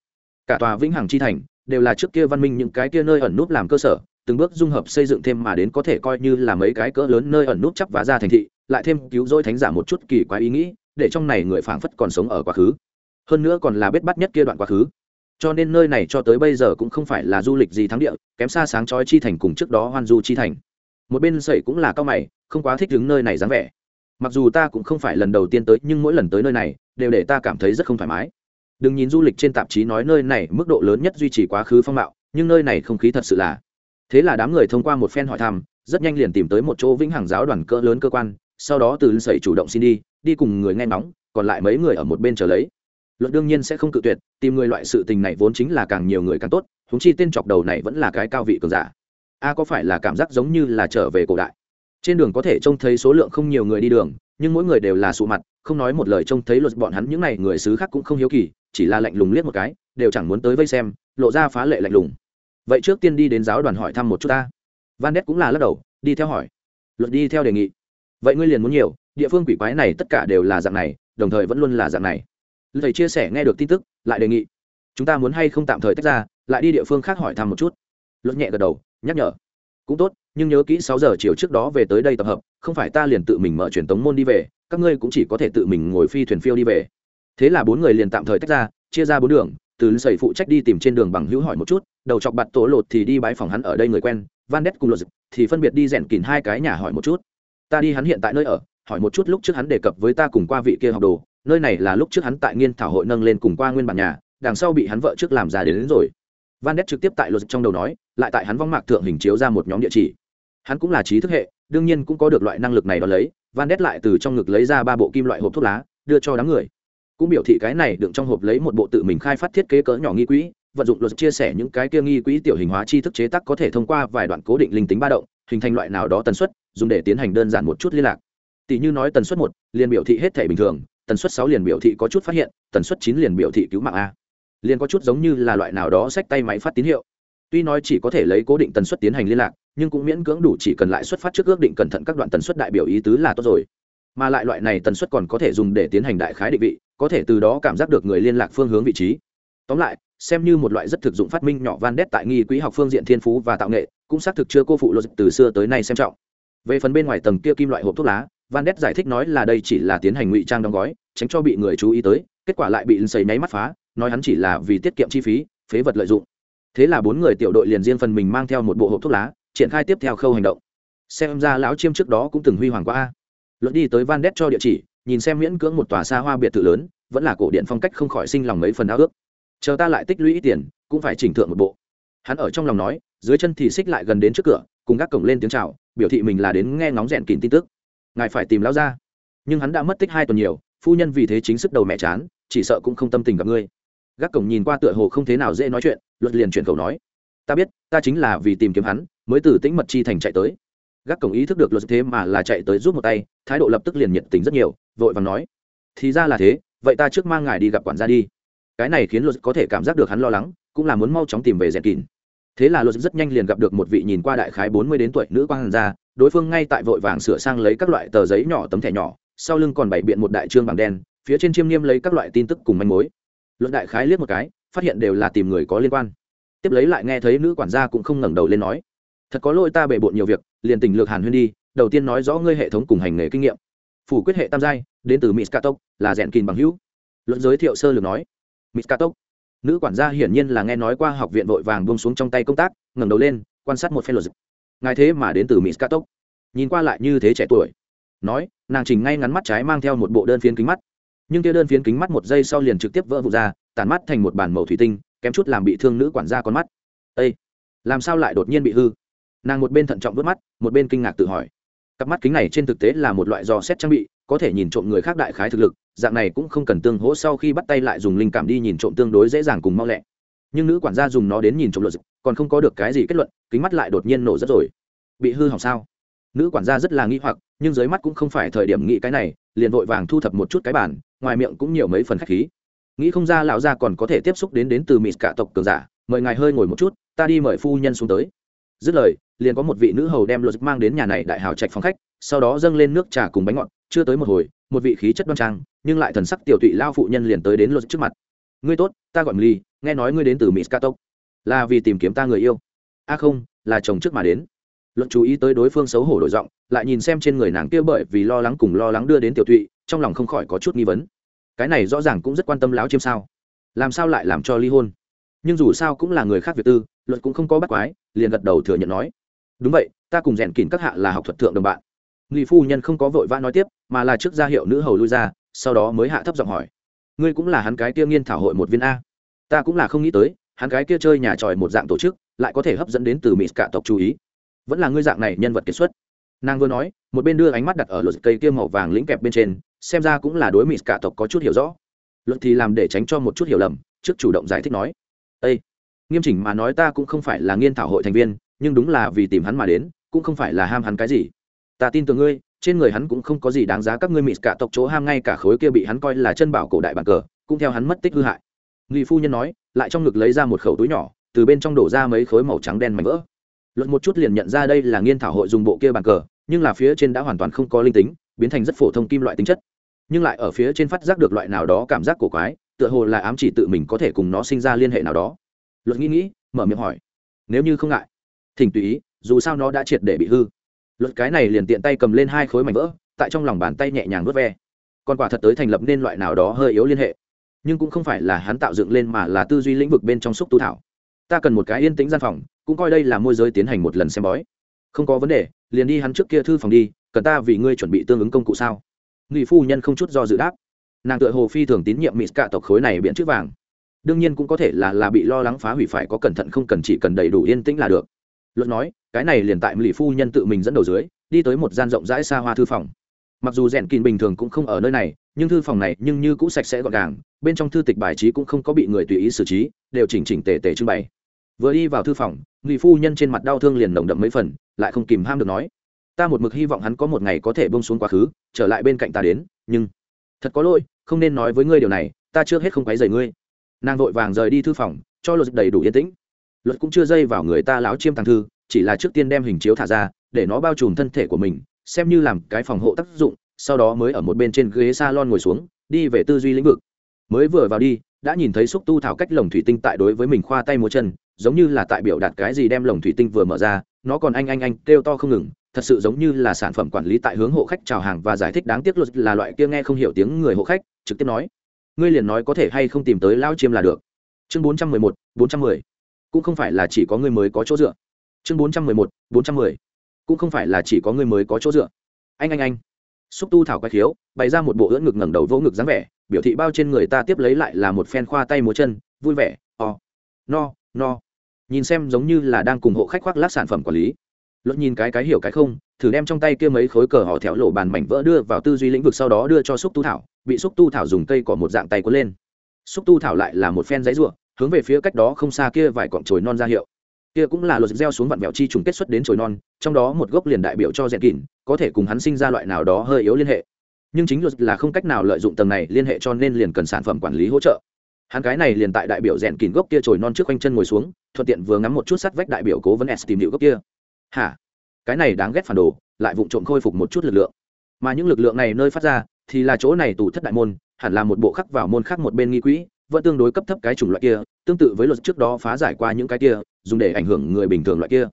Cả tòa vĩnh hằng chi thành, đều là trước kia văn minh những cái kia nơi ẩn núp làm cơ sở từng bước dung hợp xây dựng thêm mà đến có thể coi như là mấy cái cỡ lớn nơi ẩn núp chắp vá ra thành thị, lại thêm cứu rỗi thánh giả một chút kỳ quái ý nghĩ, để trong này người phảng phất còn sống ở quá khứ. Hơn nữa còn là bết bắt nhất kia đoạn quá khứ. Cho nên nơi này cho tới bây giờ cũng không phải là du lịch gì thắng địa, kém xa sáng chói chi thành cùng trước đó hoan du chi thành. Một bên sẩy cũng là cao mày, không quá thích đứng nơi này dáng vẻ. Mặc dù ta cũng không phải lần đầu tiên tới, nhưng mỗi lần tới nơi này, đều để ta cảm thấy rất không thoải mái. Đừng nhìn du lịch trên tạp chí nói nơi này mức độ lớn nhất duy trì quá khứ phong mạo nhưng nơi này không khí thật sự là thế là đám người thông qua một phen hỏi thăm, rất nhanh liền tìm tới một chỗ vĩnh hằng giáo đoàn cỡ lớn cơ quan, sau đó từ sẩy chủ động xin đi đi cùng người nghe nóng còn lại mấy người ở một bên chờ lấy. Luật đương nhiên sẽ không cự tuyệt, tìm người loại sự tình này vốn chính là càng nhiều người càng tốt húng chi tên chọc đầu này vẫn là cái cao vị cường giả. A, có phải là cảm giác giống như là trở về cổ đại? Trên đường có thể trông thấy số lượng không nhiều người đi đường, nhưng mỗi người đều là sụ mặt, không nói một lời trông thấy luật bọn hắn những n à y người xứ khác cũng không hiếu kỳ, chỉ là lạnh lùng liếc một cái, đều chẳng muốn tới vây xem, lộ ra phá lệ lạnh lùng vậy trước tiên đi đến giáo đoàn hỏi thăm một chút ta. Van đét cũng là lắc đầu, đi theo hỏi. Luật đi theo đề nghị. Vậy ngươi liền muốn nhiều, địa phương quỷ quái này tất cả đều là dạng này, đồng thời vẫn luôn là dạng này. Thầy chia sẻ nghe được tin tức, lại đề nghị. Chúng ta muốn hay không tạm thời tách ra, lại đi địa phương khác hỏi thăm một chút. Luật nhẹ gật đầu, nhắc nhở. Cũng tốt, nhưng nhớ kỹ sáu giờ chiều trước đó về tới đây tập hợp, không phải ta liền tự mình mở truyền tống môn đi về, các ngươi cũng chỉ có thể tự mình ngồi phi thuyền phiêu đi về. Thế là bốn người liền tạm thời tách ra, chia ra bốn đường từ sầy phụ trách đi tìm trên đường bằng hữu hỏi một chút đầu chọc bạt tổ lột thì đi bãi phòng hắn ở đây người quen van đét cùng lột thì phân biệt đi rèn kín hai cái nhà hỏi một chút. Ta đi hắn hiện tại nơi ở hỏi một chút lúc trước hắn đề cập với ta cùng qua vị kia học đồ nơi này là lúc trước hắn tại nghiên thảo hội nâng lên cùng qua nguyên bản nhà đằng sau bị hắn vợ trước làm già đến, đến rồi. Van đét trực tiếp tại lột trong đầu nói lại tại hắn vong mạc thượng hình chiếu ra một nhóm địa chỉ. Hắn cũng là trí thức hệ đương nhiên cũng có được loại năng lực này đó lấy van đét lại từ trong ngực lấy ra ba bộ kim loại hộp thuốc lá đưa cho đám người cũng biểu thị cái này đựng trong hộp lấy một bộ tự mình khai phát thiết kế cỡ nhỏ nghi quỹ, vận dụng luật chia sẻ những cái kia nghi quỹ tiểu hình hóa chi thức chế tác có thể thông qua vài đoạn cố định linh tính ba động, hình thành loại nào đó tần suất, dùng để tiến hành đơn giản một chút liên lạc. Tỷ như nói tần suất một, liền biểu thị hết thể bình thường, tần suất sáu liền biểu thị có chút phát hiện, tần suất chín liền biểu thị cứu mạng a. Liền có chút giống như là loại nào đó sách tay máy phát tín hiệu. Tuy nói chỉ có thể lấy cố định tần suất tiến hành liên lạc, nhưng cũng miễn cưỡng đủ chỉ cần lại xuất phát trước ước định cẩn thận các đoạn tần suất đại biểu ý tứ là tốt rồi. Mà lại loại này tần suất còn có thể dùng để tiến hành đại khái định vị có thể từ đó cảm giác được người liên lạc phương hướng vị trí. Tóm lại, xem như một loại rất thực dụng phát minh nhỏ van đét tại nghi quỹ học phương diện thiên phú và tạo nghệ, cũng xác thực chưa cô phụ luật từ xưa tới nay xem trọng. Về phần bên ngoài tầng kia kim loại hộp thuốc lá, van đét giải thích nói là đây chỉ là tiến hành ngụy trang đóng gói, tránh cho bị người chú ý tới, kết quả lại bị xây nháy mắt phá, nói hắn chỉ là vì tiết kiệm chi phí, phế vật lợi dụng. Thế là bốn người tiểu đội liền riêng phần mình mang theo một bộ hộp thuốc lá, triển khai tiếp theo khâu hành động. Xem ra lão chiêm trước đó cũng từng huy hoàng qua a. Luận đi tới van đét cho địa chỉ nhìn xem miễn cưỡng một tòa xa hoa biệt thự lớn, vẫn là cổ điện phong cách không khỏi sinh lòng mấy phần ao ước. Chờ ta lại tích lũy ít tiền, cũng phải chỉnh thượng một bộ. Hắn ở trong lòng nói, dưới chân thì xích lại gần đến trước cửa, cùng gác cổng lên tiếng chào, biểu thị mình là đến nghe ngóng rèn kín tin tức. Ngài phải tìm lão ra nhưng hắn đã mất tích hai tuần nhiều, phu nhân vì thế chính sức đầu mẹ chán, chỉ sợ cũng không tâm tình gặp ngươi. Gác cổng nhìn qua tựa hồ không thế nào dễ nói chuyện, luật liền chuyển cầu nói, ta biết, ta chính là vì tìm kiếm hắn, mới từ tĩnh mật chi thành chạy tới. Gác cổng ý thức được luật thế mà là chạy tới giúp một tay, thái độ lập tức liền nhiệt tình rất nhiều vội vàng nói, thì ra là thế, vậy ta trước mang ngài đi gặp quản gia đi. Cái này khiến luật có thể cảm giác được hắn lo lắng, cũng là muốn mau chóng tìm về rèn kín thế là luật rất nhanh liền gặp được một vị nhìn qua đại khái bốn mươi đến tuổi nữ quan gia, đối phương ngay tại vội vàng sửa sang lấy các loại tờ giấy nhỏ tấm thẻ nhỏ, sau lưng còn bày biện một đại trương bằng đen, phía trên chiêm niêm lấy các loại tin tức cùng manh mối. Luật đại khái liếc một cái, phát hiện đều là tìm người có liên quan. Tiếp lấy lại nghe thấy nữ quản gia cũng không ngẩng đầu lên nói, thật có lỗi ta bề bộn nhiều việc, liền tình lược hàn huyên đi, đầu tiên nói rõ ngươi hệ thống cùng hành nghề kinh nghiệm phủ quyết hệ tam giai, đến từ mỹ scatok là rèn kìn bằng hữu. Luận giới thiệu sơ lược nói mỹ scatok nữ quản gia hiển nhiên là nghe nói qua học viện vội vàng buông xuống trong tay công tác, ngẩng đầu lên, quan sát một phen luật. Ngài thế mà đến từ mỹ scatok nhìn qua lại như thế trẻ tuổi. Nói, nàng chỉnh ngay ngắn mắt trái mang theo một bộ đơn phiến kính mắt. Nhưng kia đơn phiến kính mắt một giây sau liền trực tiếp vỡ vụt ra tàn mắt thành một bản màu thủy tinh, kém chút làm bị thương nữ quản gia con mắt. Ây làm sao lại đột nhiên bị hư? Nàng một bên thận trọng vớt mắt, một bên kinh ngạc tự hỏi cặp mắt kính này trên thực tế là một loại dò xét trang bị, có thể nhìn trộm người khác đại khái thực lực, dạng này cũng không cần tương hỗ sau khi bắt tay lại dùng linh cảm đi nhìn trộm tương đối dễ dàng cùng mau lẹ. Nhưng nữ quản gia dùng nó đến nhìn trộm luật còn không có được cái gì kết luận, kính mắt lại đột nhiên nổ rất rồi. Bị hư hỏng sao? Nữ quản gia rất là nghi hoặc, nhưng dưới mắt cũng không phải thời điểm nghĩ cái này, liền vội vàng thu thập một chút cái bản, ngoài miệng cũng nhiều mấy phần khách khí. Nghĩ không ra lão gia còn có thể tiếp xúc đến đến từ mỹ cả tộc cường giả, mời ngài hơi ngồi một chút, ta đi mời phu nhân xuống tới. Dứt lời liền có một vị nữ hầu đem luật mang đến nhà này đại hào trạch phòng khách, sau đó dâng lên nước trà cùng bánh ngọt, chưa tới một hồi, một vị khí chất đoan trang, nhưng lại thần sắc tiểu tụy lao phụ nhân liền tới đến luật trước mặt. Ngươi tốt, ta gọi ly nghe nói ngươi đến từ mỹ scatok là vì tìm kiếm ta người yêu. A không, là chồng trước mà đến. Luận chú ý tới đối phương xấu hổ đổi giọng, lại nhìn xem trên người nàng kia bởi vì lo lắng cùng lo lắng đưa đến tiểu tụy, trong lòng không khỏi có chút nghi vấn. Cái này rõ ràng cũng rất quan tâm láo chiêm sao. Làm sao lại làm cho ly hôn? Nhưng dù sao cũng là người khác việt tư luật cũng không có bắt quái, liền gật đầu thừa nhận nói đúng vậy, ta cùng rèn kín các hạ là học thuật thượng đồng bạn. Nghị phu nhân không có vội vã nói tiếp, mà là trước ra hiệu nữ hầu lui ra, sau đó mới hạ thấp giọng hỏi. Ngươi cũng là hắn cái kia nghiên thảo hội một viên a. Ta cũng là không nghĩ tới, hắn cái kia chơi nhà tròi một dạng tổ chức, lại có thể hấp dẫn đến từ mỹ cả tộc chú ý. Vẫn là ngươi dạng này nhân vật kiệt xuất. Nàng vừa nói, một bên đưa ánh mắt đặt ở luật cây kia màu vàng lĩnh kẹp bên trên, xem ra cũng là đối mỹ cả tộc có chút hiểu rõ. Luật thì làm để tránh cho một chút hiểu lầm, trước chủ động giải thích nói. Ây nghiêm chỉnh mà nói ta cũng không phải là nghiên thảo hội thành viên nhưng đúng là vì tìm hắn mà đến, cũng không phải là ham hắn cái gì. Ta tin tưởng ngươi, trên người hắn cũng không có gì đáng giá các ngươi mịt cả tộc chỗ ham ngay cả khối kia bị hắn coi là chân bảo cổ đại bàn cờ, cũng theo hắn mất tích hư hại. Nghị phu nhân nói, lại trong ngực lấy ra một khẩu túi nhỏ, từ bên trong đổ ra mấy khối màu trắng đen mảnh vỡ. Luận một chút liền nhận ra đây là nghiên thảo hội dùng bộ kia bàn cờ, nhưng là phía trên đã hoàn toàn không có linh tính, biến thành rất phổ thông kim loại tính chất. Nhưng lại ở phía trên phát giác được loại nào đó cảm giác cổ quái, tựa hồ là ám chỉ tự mình có thể cùng nó sinh ra liên hệ nào đó. Luật nghĩ nghĩ, mở miệng hỏi, nếu như không ngại thỉnh tùy ý, dù sao nó đã triệt để bị hư. Luật cái này liền tiện tay cầm lên hai khối mảnh vỡ, tại trong lòng bàn tay nhẹ nhàng vớt ve. Còn quả thật tới thành lập nên loại nào đó hơi yếu liên hệ. Nhưng cũng không phải là hắn tạo dựng lên mà là tư duy lĩnh vực bên trong xúc tu thảo. Ta cần một cái yên tĩnh gian phòng, cũng coi đây là môi giới tiến hành một lần xem bói. Không có vấn đề, liền đi hắn trước kia thư phòng đi, cần ta vì ngươi chuẩn bị tương ứng công cụ sao? Nghị phu nhân không chút do dự đáp. Nàng tựa hồ phi thường tín nhiệm mỹ cả tộc khối này biện chữ vàng. Đương nhiên cũng có thể là là bị lo lắng phá hủy phải có cẩn thận không cần chỉ cần đầy đủ yên tĩnh là được luật nói, cái này liền tại mỹ phu nhân tự mình dẫn đầu dưới, đi tới một gian rộng rãi xa hoa thư phòng. Mặc dù rèn kín bình thường cũng không ở nơi này, nhưng thư phòng này nhưng như cũng sạch sẽ gọn gàng, bên trong thư tịch bài trí cũng không có bị người tùy ý xử trí, đều chỉnh chỉnh tề tề trưng bày. Vừa đi vào thư phòng người phu nhân trên mặt đau thương liền nồng đậm mấy phần, lại không kìm ham được nói, ta một mực hy vọng hắn có một ngày có thể bông xuống quá khứ, trở lại bên cạnh ta đến, nhưng thật có lỗi, không nên nói với ngươi điều này, ta trước hết không quấy rầy ngươi. Nàng vội vàng rời đi thư phòng, cho luật đầy đủ yên tĩnh luật cũng chưa dây vào người ta láo chiêm tàng thư, chỉ là trước tiên đem hình chiếu thả ra, để nó bao trùm thân thể của mình, xem như làm cái phòng hộ tác dụng, sau đó mới ở một bên trên ghế salon ngồi xuống, đi về tư duy lĩnh vực. Mới vừa vào đi, đã nhìn thấy xúc tu thảo cách lồng thủy tinh tại đối với mình khoa tay múa chân, giống như là tại biểu đạt cái gì đem lồng thủy tinh vừa mở ra, nó còn anh anh anh kêu to không ngừng, thật sự giống như là sản phẩm quản lý tại hướng hộ khách chào hàng và giải thích đáng tiếc luật là loại kia nghe không hiểu tiếng người hộ khách, trực tiếp nói. Ngươi liền nói có thể hay không tìm tới lao chiêm là được. Chương bốn trăm mười một, bốn trăm mười cũng không phải là chỉ có ngươi mới có chỗ dựa. Chương bốn trăm mười một, bốn trăm mười. Cũng không phải là chỉ có ngươi mới có chỗ dựa. Anh anh anh. Xúc tu thảo quái khiếu, bày ra một bộ ưỡn ngực ngẩng đầu vỗ ngực dáng vẻ, biểu thị bao trên người ta tiếp lấy lại là một phen khoa tay múa chân, vui vẻ oh no no. Nhìn xem giống như là đang cùng hộ khách khoác lác sản phẩm quản lý. Luận nhìn cái cái hiểu cái không, thử đem trong tay kia mấy khối cờ họ thẹo lộ bàn mảnh vỡ đưa vào tư duy lĩnh vực sau đó đưa cho xúc tu thảo, bị xúc tu thảo dùng cây cỏ một dạng tay cuốn lên. Xúc tu thảo lại là một phen giấy ruộng hướng về phía cách đó không xa kia vài cọng chồi non ra hiệu. Kia cũng là luật gieo xuống vạn vẹo chi trùng kết xuất đến chồi non, trong đó một gốc liền đại biểu cho rèn kỉn, có thể cùng hắn sinh ra loại nào đó hơi yếu liên hệ. Nhưng chính luật là không cách nào lợi dụng tầng này liên hệ cho nên liền cần sản phẩm quản lý hỗ trợ. Hắn cái này liền tại đại biểu rèn kỉn gốc kia chồi non trước quanh chân ngồi xuống, thuận tiện vừa ngắm một chút sắt vách đại biểu cố vấn s tìm hiệu gốc kia. Hả? Cái này đáng ghét phản đồ, lại vụng trộm khôi phục một chút lực lượng. Mà những lực lượng này nơi phát ra, thì là chỗ này tủ thất đại môn, hẳn là một bộ khắc vào môn khác một bên nghi quỹ vẫn tương đối cấp thấp cái chủng loại kia, tương tự với luật trước đó phá giải qua những cái kia, dùng để ảnh hưởng người bình thường loại kia.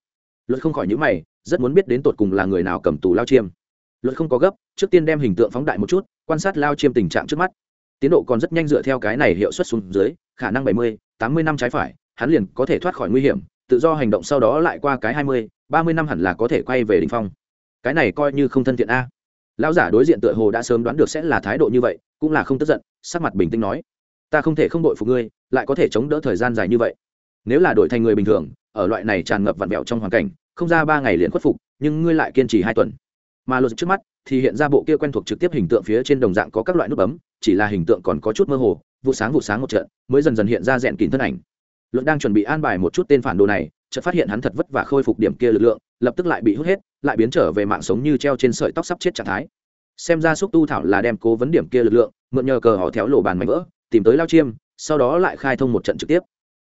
Luật không khỏi những mày, rất muốn biết đến tột cùng là người nào cầm tù lao chiêm. Luật không có gấp, trước tiên đem hình tượng phóng đại một chút, quan sát lao chiêm tình trạng trước mắt. Tiến độ còn rất nhanh dựa theo cái này hiệu suất xuống dưới, khả năng bảy mươi, tám mươi năm trái phải, hắn liền có thể thoát khỏi nguy hiểm, tự do hành động sau đó lại qua cái hai mươi, ba mươi năm hẳn là có thể quay về đ ỉ n h phong. Cái này coi như không thân thiện a. Lão giả đối diện tựa hồ đã sớm đoán được sẽ là thái độ như vậy, cũng là không tức giận, sắc mặt bình tĩnh nói ta không thể không đội phục ngươi, lại có thể chống đỡ thời gian dài như vậy. Nếu là đổi thành người bình thường, ở loại này tràn ngập vặn vẹo trong hoàn cảnh, không ra ba ngày liền khuất phục, nhưng ngươi lại kiên trì hai tuần. Mà luật trước mắt, thì hiện ra bộ kia quen thuộc trực tiếp hình tượng phía trên đồng dạng có các loại nút bấm, chỉ là hình tượng còn có chút mơ hồ, vụ sáng vụ sáng một trận, mới dần dần hiện ra rẽn kín thân ảnh. Luật đang chuẩn bị an bài một chút tên phản đồ này, chợt phát hiện hắn thật vất vả khôi phục điểm kia lực lượng, lập tức lại bị hút hết, lại biến trở về mạng sống như treo trên sợi tóc sắp chết trạng thái. Xem ra xúc tu thảo là đem cố vấn điểm kia lực lượng, mượn nhờ cờ họ théo lộ bàn mảnh vỡ tìm tới lao chiêm, sau đó lại khai thông một trận trực tiếp.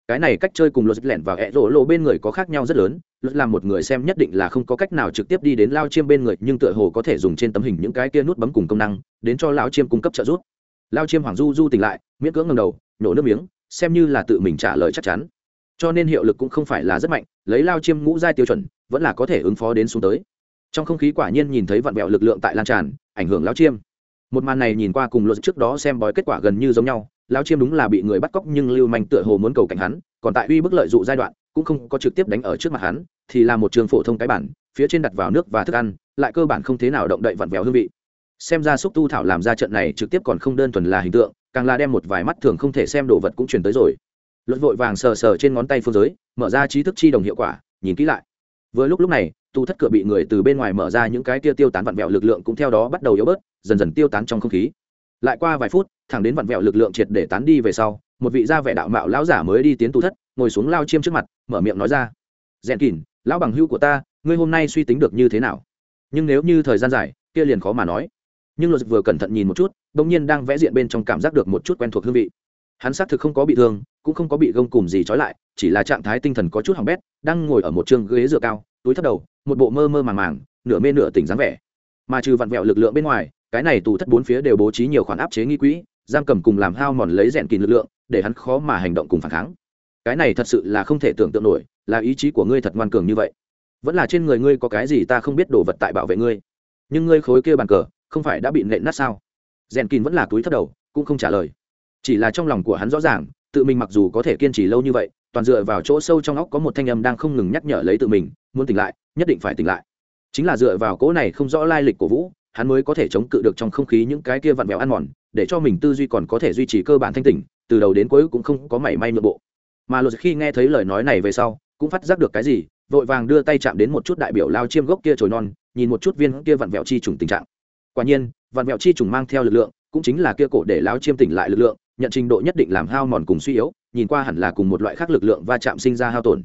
Cái này cách chơi cùng luật lẻn và ẹ rổ lộ bên người có khác nhau rất lớn luật làm một người xem nhất định là không có cách nào trực tiếp đi đến lao chiêm bên người, nhưng tựa hồ có thể dùng trên tấm hình những cái kia nút bấm cùng công năng, đến cho lao chiêm cung cấp trợ giúp. Lao chiêm hoàng du du tỉnh lại, miễn cưỡng ngầm đầu, nhổ nước miếng, xem như là tự mình trả lời chắc chắn. Cho nên hiệu lực cũng không phải là rất mạnh, lấy lao chiêm ngũ giai tiêu chuẩn, vẫn là có thể ứng phó đến xuống tới. Trong không khí quả nhiên nhìn thấy vặn vẹo lực lượng tại lan tràn, ảnh hưởng lao chiêm. Một màn này nhìn qua cùng luật trước đó xem bói kết quả gần như giống nhau lao chiêm đúng là bị người bắt cóc nhưng lưu manh tựa hồ muốn cầu cảnh hắn, còn tại uy bức lợi dụ giai đoạn, cũng không có trực tiếp đánh ở trước mặt hắn, thì là một trường phổ thông cái bản, phía trên đặt vào nước và thức ăn, lại cơ bản không thế nào động đậy vặn vẹo hương vị. Xem ra xúc tu thảo làm ra trận này trực tiếp còn không đơn thuần là hình tượng, càng là đem một vài mắt thường không thể xem đồ vật cũng truyền tới rồi. Luật vội vàng sờ sờ trên ngón tay phương giới, mở ra trí thức chi đồng hiệu quả, nhìn kỹ lại. Vừa lúc lúc này, tu thất cửa bị người từ bên ngoài mở ra những cái tia tiêu tán vặn vẹo lực lượng cũng theo đó bắt đầu yếu bớt, dần dần tiêu tán trong không khí lại qua vài phút, thẳng đến vặn vẹo lực lượng triệt để tán đi về sau, một vị gia vẻ đạo mạo lão giả mới đi tiến tu thất, ngồi xuống lao chiêm trước mặt, mở miệng nói ra. Rèn kỉn lão bằng hữu của ta, ngươi hôm nay suy tính được như thế nào? Nhưng nếu như thời gian dài, kia liền khó mà nói. Nhưng luật vừa cẩn thận nhìn một chút, bỗng nhiên đang vẽ diện bên trong cảm giác được một chút quen thuộc hương vị. Hắn xác thực không có bị thương, cũng không có bị gông cùm gì trói lại, chỉ là trạng thái tinh thần có chút hỏng bét, đang ngồi ở một chương ghế dựa cao, túi thấp đầu, một bộ mơ mơ màng màng, nửa mê nửa tỉnh dáng vẻ. Mà trừ vặn vẹo lực lượng bên ngoài cái này tù thất bốn phía đều bố trí nhiều khoản áp chế nghi quỹ, giam cầm cùng làm hao mòn lấy rèn kỳ lực lượng, để hắn khó mà hành động cùng phản kháng. Cái này thật sự là không thể tưởng tượng nổi, là ý chí của ngươi thật ngoan cường như vậy. Vẫn là trên người ngươi có cái gì ta không biết đồ vật tại bảo vệ ngươi. Nhưng ngươi khối kia bàn cờ, không phải đã bị nện nát sao? Rèn kín vẫn là túi thất đầu, cũng không trả lời. Chỉ là trong lòng của hắn rõ ràng, tự mình mặc dù có thể kiên trì lâu như vậy, toàn dựa vào chỗ sâu trong óc có một thanh âm đang không ngừng nhắc nhở lấy tự mình, muốn tỉnh lại, nhất định phải tỉnh lại. Chính là dựa vào cỗ này không rõ lai lịch của vũ hắn mới có thể chống cự được trong không khí những cái kia vặn vẹo ăn mòn, để cho mình tư duy còn có thể duy trì cơ bản thanh tỉnh, từ đầu đến cuối cũng không có mảy may nội bộ. Mà luật khi nghe thấy lời nói này về sau, cũng phát giác được cái gì, vội vàng đưa tay chạm đến một chút đại biểu lao chiêm gốc kia trồi non, nhìn một chút viên kia vặn vẹo chi trùng tình trạng. Quả nhiên, vặn vẹo chi trùng mang theo lực lượng, cũng chính là kia cổ để lao chiêm tỉnh lại lực lượng, nhận trình độ nhất định làm hao mòn cùng suy yếu, nhìn qua hẳn là cùng một loại khác lực lượng va chạm sinh ra hao tổn.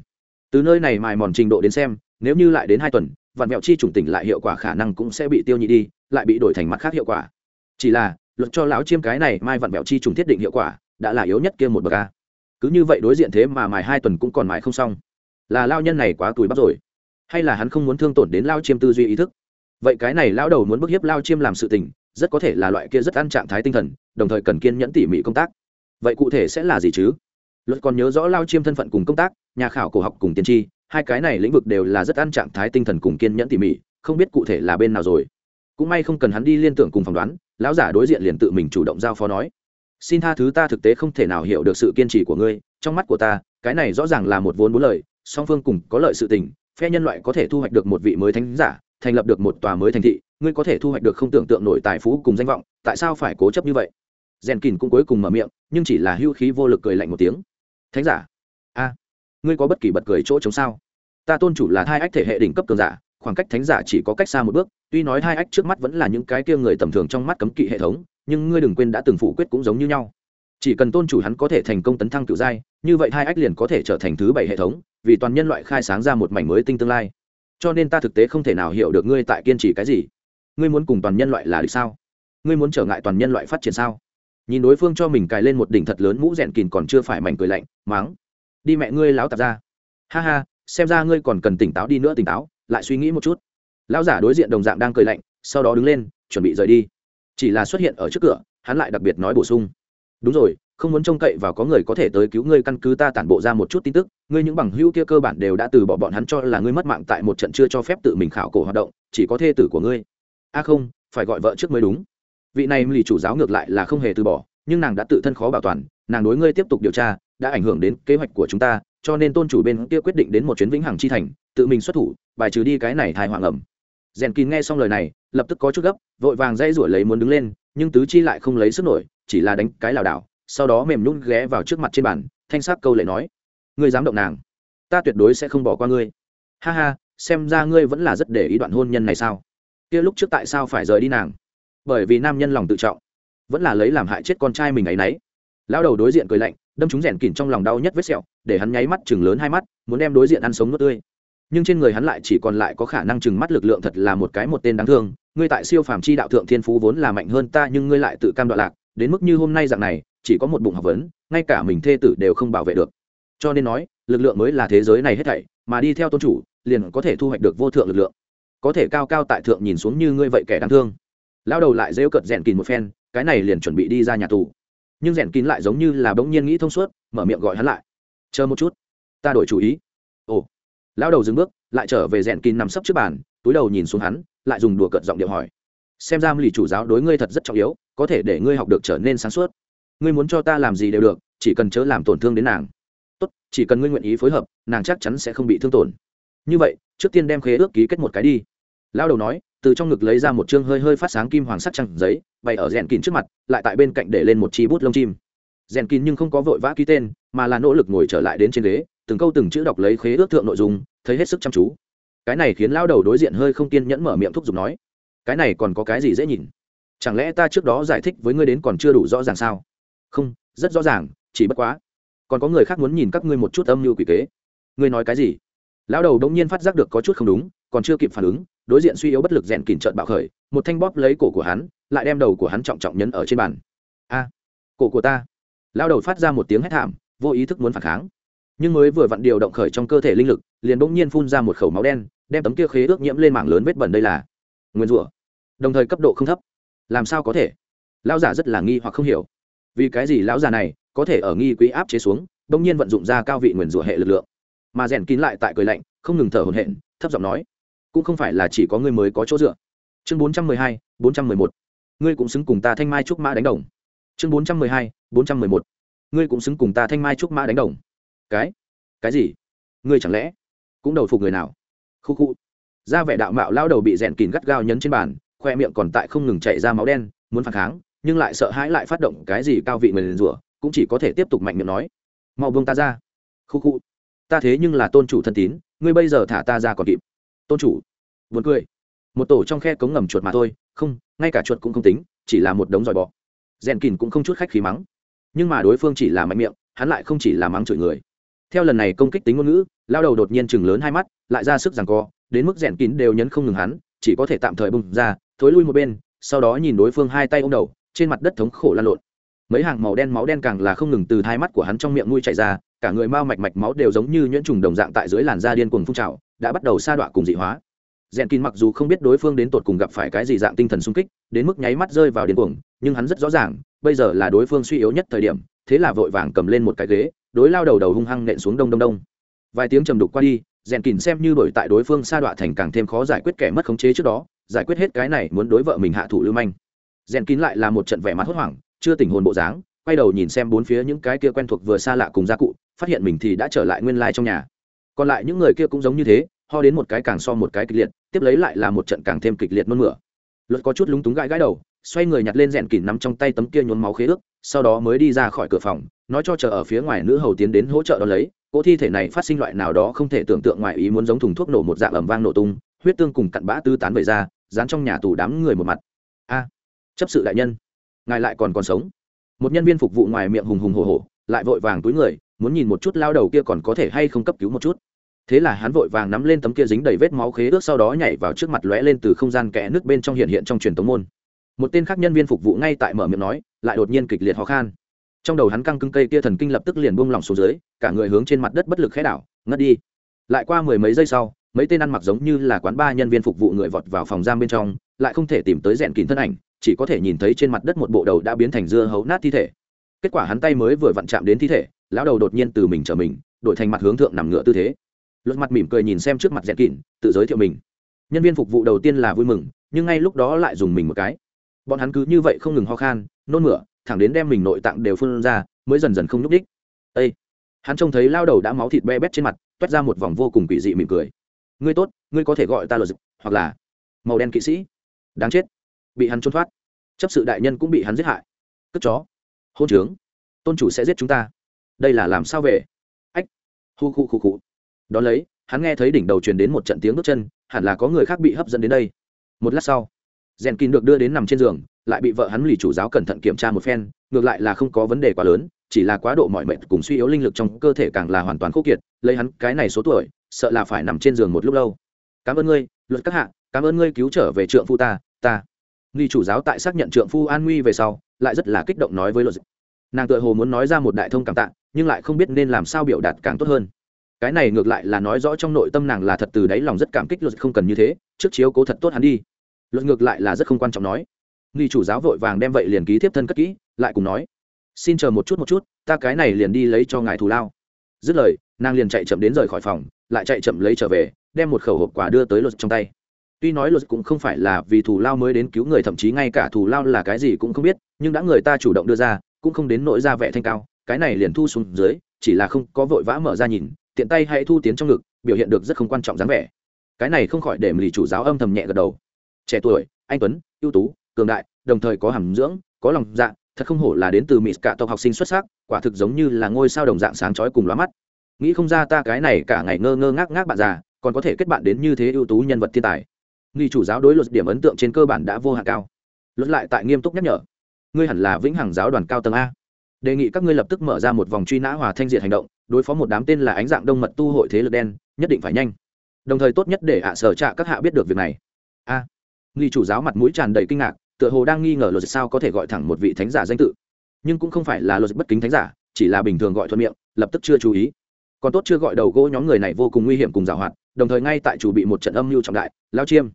Từ nơi này mài mòn trình độ đến xem, nếu như lại đến hai tuần vạn mẹo chi trùng tỉnh lại hiệu quả khả năng cũng sẽ bị tiêu nhị đi lại bị đổi thành mặt khác hiệu quả. Chỉ là, luật cho lão chiêm cái này mai vặn bẹo chi trùng thiết định hiệu quả, đã là yếu nhất kia một bậc a. Cứ như vậy đối diện thế mà mài hai tuần cũng còn mài không xong. Là lao nhân này quá tuổi bắp rồi. Hay là hắn không muốn thương tổn đến lao chiêm tư duy ý thức? Vậy cái này lao đầu muốn bức hiếp lao chiêm làm sự tình, rất có thể là loại kia rất ăn trạng thái tinh thần, đồng thời cần kiên nhẫn tỉ mỉ công tác. Vậy cụ thể sẽ là gì chứ? Luật còn nhớ rõ lao chiêm thân phận cùng công tác, nhà khảo cổ học cùng tiên tri, hai cái này lĩnh vực đều là rất ăn trạng thái tinh thần cùng kiên nhẫn tỉ mỉ, không biết cụ thể là bên nào rồi cũng may không cần hắn đi liên tưởng cùng phỏng đoán, lão giả đối diện liền tự mình chủ động giao phó nói. Xin tha thứ ta thực tế không thể nào hiểu được sự kiên trì của ngươi, trong mắt của ta, cái này rõ ràng là một vốn bốn lời, song phương cùng có lợi sự tình, phe nhân loại có thể thu hoạch được một vị mới thánh giả, thành lập được một tòa mới thành thị, ngươi có thể thu hoạch được không tưởng tượng nổi tài phú cùng danh vọng, tại sao phải cố chấp như vậy? Rèn kìn cũng cuối cùng mở miệng, nhưng chỉ là hưu khí vô lực cười lạnh một tiếng. Thánh giả? A, ngươi có bất kỳ bật cười chỗ chống sao? Ta tôn chủ là hai ách thể hệ đỉnh cấp cường giả, khoảng cách thánh giả chỉ có cách xa một bước tuy nói hai ách trước mắt vẫn là những cái kia người tầm thường trong mắt cấm kỵ hệ thống, nhưng ngươi đừng quên đã từng phủ quyết cũng giống như nhau. Chỉ cần tôn chủ hắn có thể thành công tấn thăng cựu giai, như vậy hai ách liền có thể trở thành thứ bảy hệ thống, vì toàn nhân loại khai sáng ra một mảnh mới tinh tương lai. Cho nên ta thực tế không thể nào hiểu được ngươi tại kiên trì cái gì. Ngươi muốn cùng toàn nhân loại là địch sao? Ngươi muốn trở ngại toàn nhân loại phát triển sao? Nhìn đối phương cho mình cài lên một đỉnh thật lớn mũ rèn kìn còn chưa phải mảnh cười lạnh máng đi mẹ ngươi láo tạp ra. Ha ha, xem ra ngươi còn cần tỉnh táo đi nữa tỉnh táo, lại suy nghĩ một chút lão giả đối diện đồng dạng đang cười lạnh, sau đó đứng lên, chuẩn bị rời đi. Chỉ là xuất hiện ở trước cửa, hắn lại đặc biệt nói bổ sung. Đúng rồi, không muốn trông cậy vào có người có thể tới cứu ngươi căn cứ ta tản bộ ra một chút tin tức, ngươi những bằng hữu kia cơ bản đều đã từ bỏ bọn hắn cho là ngươi mất mạng tại một trận chưa cho phép tự mình khảo cổ hoạt động, chỉ có thê tử của ngươi. A à không, phải gọi vợ trước mới đúng. Vị này lì chủ giáo ngược lại là không hề từ bỏ, nhưng nàng đã tự thân khó bảo toàn, nàng đối ngươi tiếp tục điều tra, đã ảnh hưởng đến kế hoạch của chúng ta, cho nên tôn chủ bên kia quyết định đến một chuyến vĩnh hằng chi thành, tự mình xuất thủ, bài trừ đi cái này thai hoàng ẩm rèn kín nghe xong lời này, lập tức có chút gấp, vội vàng dây rủi lấy muốn đứng lên, nhưng tứ chi lại không lấy sức nổi, chỉ là đánh cái lảo đảo, sau đó mềm nhún ghé vào trước mặt trên bàn, thanh sắc câu lệ nói, ngươi dám động nàng, ta tuyệt đối sẽ không bỏ qua ngươi. Ha ha, xem ra ngươi vẫn là rất để ý đoạn hôn nhân này sao? Kia lúc trước tại sao phải rời đi nàng? Bởi vì nam nhân lòng tự trọng, vẫn là lấy làm hại chết con trai mình ấy nấy. Lão đầu đối diện cười lạnh, đâm chúng rèn kỉn trong lòng đau nhất vết sẹo, để hắn nháy mắt chừng lớn hai mắt, muốn đem đối diện ăn sống nuốt tươi nhưng trên người hắn lại chỉ còn lại có khả năng chừng mắt lực lượng thật là một cái một tên đáng thương. Ngươi tại siêu phàm chi đạo thượng thiên phú vốn là mạnh hơn ta, nhưng ngươi lại tự cam đoạn lạc, đến mức như hôm nay dạng này, chỉ có một bụng học vấn, ngay cả mình thê tử đều không bảo vệ được. Cho nên nói, lực lượng mới là thế giới này hết thảy, mà đi theo tôn chủ, liền có thể thu hoạch được vô thượng lực lượng. Có thể cao cao tại thượng nhìn xuống như ngươi vậy kẻ đáng thương. Lao đầu lại rêu cợt rèn kín một phen, cái này liền chuẩn bị đi ra nhà tù. Nhưng rèn kín lại giống như là bỗng nhiên nghĩ thông suốt, mở miệng gọi hắn lại. Chờ một chút, ta đổi chủ ý. Ồ lao đầu dừng bước, lại trở về rèn kín nằm sấp trước bàn, túi đầu nhìn xuống hắn, lại dùng đùa cợt giọng điệu hỏi. Xem ra lì chủ giáo đối ngươi thật rất trọng yếu, có thể để ngươi học được trở nên sáng suốt. Ngươi muốn cho ta làm gì đều được, chỉ cần chớ làm tổn thương đến nàng. Tốt, chỉ cần ngươi nguyện ý phối hợp, nàng chắc chắn sẽ không bị thương tổn. Như vậy, trước tiên đem khế ước ký kết một cái đi. Lao đầu nói, từ trong ngực lấy ra một chương hơi hơi phát sáng kim hoàng sắc trăng giấy, bày ở rèn kín trước mặt, lại tại bên cạnh để lên một chi bút lông chim. Rèn kín nhưng không có vội vã ký tên, mà là nỗ lực ngồi trở lại đến trên ghế từng câu từng chữ đọc lấy khế ước thượng nội dung, thấy hết sức chăm chú. Cái này khiến lao đầu đối diện hơi không kiên nhẫn mở miệng thúc giục nói, cái này còn có cái gì dễ nhìn? Chẳng lẽ ta trước đó giải thích với ngươi đến còn chưa đủ rõ ràng sao? Không, rất rõ ràng, chỉ bất quá, còn có người khác muốn nhìn các ngươi một chút âm mưu quỷ kế. Ngươi nói cái gì? Lão đầu đống nhiên phát giác được có chút không đúng, còn chưa kịp phản ứng, đối diện suy yếu bất lực rèn kìm trợn bạo khởi, một thanh bóp lấy cổ của hắn, lại đem đầu của hắn trọng trọng nhấn ở trên bàn. A, cổ của ta. Lão đầu phát ra một tiếng hét thảm, vô ý thức muốn phản kháng nhưng mới vừa vặn điều động khởi trong cơ thể linh lực, liền bỗng nhiên phun ra một khẩu máu đen, đem tấm kia khế ước nhiễm lên mảng lớn vết bẩn đây là nguyên rủa. Đồng thời cấp độ không thấp. Làm sao có thể? Lão giả rất là nghi hoặc không hiểu. Vì cái gì lão già này có thể ở nghi quý áp chế xuống, bỗng nhiên vận dụng ra cao vị nguyền rủa hệ lực lượng? Mà rèn kín lại tại cười lạnh, không ngừng thở hổn hển, thấp giọng nói, cũng không phải là chỉ có ngươi mới có chỗ dựa. Chương bốn trăm mười hai, bốn trăm mười một. Ngươi cũng xứng cùng ta thanh mai trúc mã đánh đồng. Chương bốn trăm mười hai, bốn trăm mười một. Ngươi cũng xứng cùng ta thanh mai trúc mã đánh đồng cái? Cái gì? Ngươi chẳng lẽ cũng đầu phục người nào? Khu khu. Ra vẻ đạo mạo lao đầu bị rèn kín gắt gao nhấn trên bàn, khoe miệng còn tại không ngừng chạy ra máu đen, muốn phản kháng, nhưng lại sợ hãi lại phát động cái gì cao vị người rủa, cũng chỉ có thể tiếp tục mạnh miệng nói. Mau buông ta ra. Khu khu. Ta thế nhưng là tôn chủ thân tín, ngươi bây giờ thả ta ra còn kịp. Tôn chủ. Vượt cười. Một tổ trong khe cống ngầm chuột mà thôi, không, ngay cả chuột cũng không tính, chỉ là một đống dòi bọ. Rèn kìn cũng không chút khách khí mắng. Nhưng mà đối phương chỉ là mạnh miệng, hắn lại không chỉ là mắng chửi người theo lần này công kích tính ngôn ngữ, lao đầu đột nhiên chừng lớn hai mắt, lại ra sức rằng co, đến mức rèn kín đều nhấn không ngừng hắn, chỉ có thể tạm thời bung ra, thối lui một bên, sau đó nhìn đối phương hai tay ô m đầu, trên mặt đất thống khổ lan lộn. Mấy hàng màu đen máu đen càng là không ngừng từ hai mắt của hắn trong miệng nuôi chảy ra, cả người mau mạch mạch máu đều giống như nhuyễn trùng đồng dạng tại dưới làn da điên cuồng phun trào, đã bắt đầu sa đọa cùng dị hóa. Rèn kín mặc dù không biết đối phương đến tột cùng gặp phải cái gì dạng tinh thần sung kích, đến mức nháy mắt rơi vào điên cuồng, nhưng hắn rất rõ ràng, bây giờ là đối phương suy yếu nhất thời điểm thế là vội vàng cầm lên một cái ghế, đối lao đầu đầu hung hăng nện xuống đông đông đông. Vài tiếng trầm đục qua đi, rèn kín xem như đổi tại đối phương sa đọa thành càng thêm khó giải quyết kẻ mất khống chế trước đó, giải quyết hết cái này muốn đối vợ mình hạ thủ lưu manh. Rèn kín lại là một trận vẻ mặt hốt hoảng, chưa tỉnh hồn bộ dáng, quay đầu nhìn xem bốn phía những cái kia quen thuộc vừa xa lạ cùng gia cụ, phát hiện mình thì đã trở lại nguyên lai trong nhà. Còn lại những người kia cũng giống như thế, ho đến một cái càng so một cái kịch liệt, tiếp lấy lại là một trận càng thêm kịch liệt nôn mửa. Luật có chút lúng túng gãi gãi đầu xoay người nhặt lên rèn kỉn nắm trong tay tấm kia nhuốm máu khế ước, sau đó mới đi ra khỏi cửa phòng, nói cho chờ ở phía ngoài nữ hầu tiến đến hỗ trợ đ ó lấy. Cỗ thi thể này phát sinh loại nào đó không thể tưởng tượng ngoài ý muốn giống thùng thuốc nổ một dạng ẩm vang nổ tung, huyết tương cùng cặn bã tư tán về ra, dán trong nhà tù đám người một mặt. A, chấp sự đại nhân, ngài lại còn còn sống. Một nhân viên phục vụ ngoài miệng hùng hùng hồ hồ lại vội vàng túi người, muốn nhìn một chút lao đầu kia còn có thể hay không cấp cứu một chút. Thế là hắn vội vàng nắm lên tấm kia dính đầy vết máu khế ước sau đó nhảy vào trước mặt lóe lên từ không gian kẽ nước bên trong hiện hiện trong truyền tống môn một tên khác nhân viên phục vụ ngay tại mở miệng nói, lại đột nhiên kịch liệt ho khan. Trong đầu hắn căng cưng cây kia thần kinh lập tức liền buông lỏng xuống dưới, cả người hướng trên mặt đất bất lực khẽ đảo, ngất đi. Lại qua mười mấy giây sau, mấy tên ăn mặc giống như là quán ba nhân viên phục vụ người vọt vào phòng giam bên trong, lại không thể tìm tới rèn kín thân ảnh, chỉ có thể nhìn thấy trên mặt đất một bộ đầu đã biến thành dưa hấu nát thi thể. Kết quả hắn tay mới vừa vặn chạm đến thi thể, lão đầu đột nhiên từ mình trở mình, đổi thành mặt hướng thượng nằm ngựa tư thế. Luật mặt mỉm cười nhìn xem trước mặt rèn kín, tự giới thiệu mình. Nhân viên phục vụ đầu tiên là vui mừng, nhưng ngay lúc đó lại dùng mình một cái bọn hắn cứ như vậy không ngừng ho khan, nôn mửa, thẳng đến đem mình nội tạng đều phun ra, mới dần dần không nhúc đích ây hắn trông thấy lao đầu đã máu thịt be bét trên mặt, toét ra một vòng vô cùng quỷ dị mỉm cười. Ngươi tốt, ngươi có thể gọi ta là dịch, hoặc là màu đen kỵ sĩ. Đáng chết. Bị hắn trốn thoát. Chấp sự đại nhân cũng bị hắn giết hại. Cất chó. Hôn trướng. Tôn chủ sẽ giết chúng ta. Đây là làm sao về? Ách! Hu khu khu khu. Đón lấy, hắn nghe thấy đỉnh đầu truyền đến một trận tiếng bước chân, hẳn là có người khác bị hấp dẫn đến đây. Một lát sau rèn kín được đưa đến nằm trên giường, lại bị vợ hắn lì chủ giáo cẩn thận kiểm tra một phen, ngược lại là không có vấn đề quá lớn, chỉ là quá độ mọi mệnh cùng suy yếu linh lực trong cơ thể càng là hoàn toàn khô kiệt, lấy hắn cái này số tuổi, sợ là phải nằm trên giường một lúc lâu. Cảm ơn ngươi, luật các hạ, cảm ơn ngươi cứu trở về trượng phu ta ta. Nghi chủ giáo tại xác nhận trượng phu an nguy về sau, lại rất là kích động nói với luật nàng tự hồ muốn nói ra một đại thông cảm tạ, nhưng lại không biết nên làm sao biểu đạt càng tốt hơn. Cái này ngược lại là nói rõ trong nội tâm nàng là thật từ đáy lòng rất cảm kích luật không cần như thế, trước chiếu cố thật tốt hắn đi luật ngược lại là rất không quan trọng nói. Nghi chủ giáo vội vàng đem vậy liền ký tiếp thân cất kỹ, lại cùng nói, xin chờ một chút một chút, ta cái này liền đi lấy cho ngài thù lao. Dứt lời, nàng liền chạy chậm đến rời khỏi phòng, lại chạy chậm lấy trở về, đem một khẩu hộp quà đưa tới luật trong tay. Tuy nói luật cũng không phải là vì thù lao mới đến cứu người, thậm chí ngay cả thù lao là cái gì cũng không biết, nhưng đã người ta chủ động đưa ra, cũng không đến nỗi ra vẻ thanh cao, cái này liền thu xuống dưới, chỉ là không có vội vã mở ra nhìn, tiện tay hãy thu tiến trong ngực, biểu hiện được rất không quan trọng dáng vẻ. Cái này không khỏi để lì chủ giáo âm thầm nhẹ gật đầu trẻ tuổi anh tuấn ưu tú cường đại đồng thời có hàm dưỡng có lòng dạ thật không hổ là đến từ mỹ cả tộc học sinh xuất sắc quả thực giống như là ngôi sao đồng dạng sáng chói cùng lóa mắt. Nghĩ không ra ta cái này cả ngày ngơ ngơ ngác ngác bạn già còn có thể kết bạn đến như thế ưu tú nhân vật thiên tài. Nghi chủ giáo đối luật điểm ấn tượng trên cơ bản đã vô hạn cao. Luật lại tại nghiêm túc nhắc nhở. Ngươi hẳn là vĩnh hằng giáo đoàn cao tầng a. Đề nghị các ngươi lập tức mở ra một vòng truy nã hòa thanh diệt hành động đối phó một đám tên là ánh dạng đông mật tu hội thế lực đen nhất định phải nhanh. Đồng thời tốt nhất để hạ sở trạ các hạ biết được việc này. A. à, nghi chủ giáo mặt mũi tràn đầy kinh ngạc, tựa hồ đang nghi ngờ luật sao có thể gọi thẳng một vị thánh giả danh tự. Nhưng cũng không phải là luật bất kính thánh giả, chỉ là bình thường gọi thuận miệng, lập tức chưa chú ý. Còn tốt chưa gọi đầu gỗ nhóm người này vô cùng nguy hiểm cùng giảo hoạt, đồng thời ngay tại chủ bị một trận âm mưu trọng đại, lao chiêm.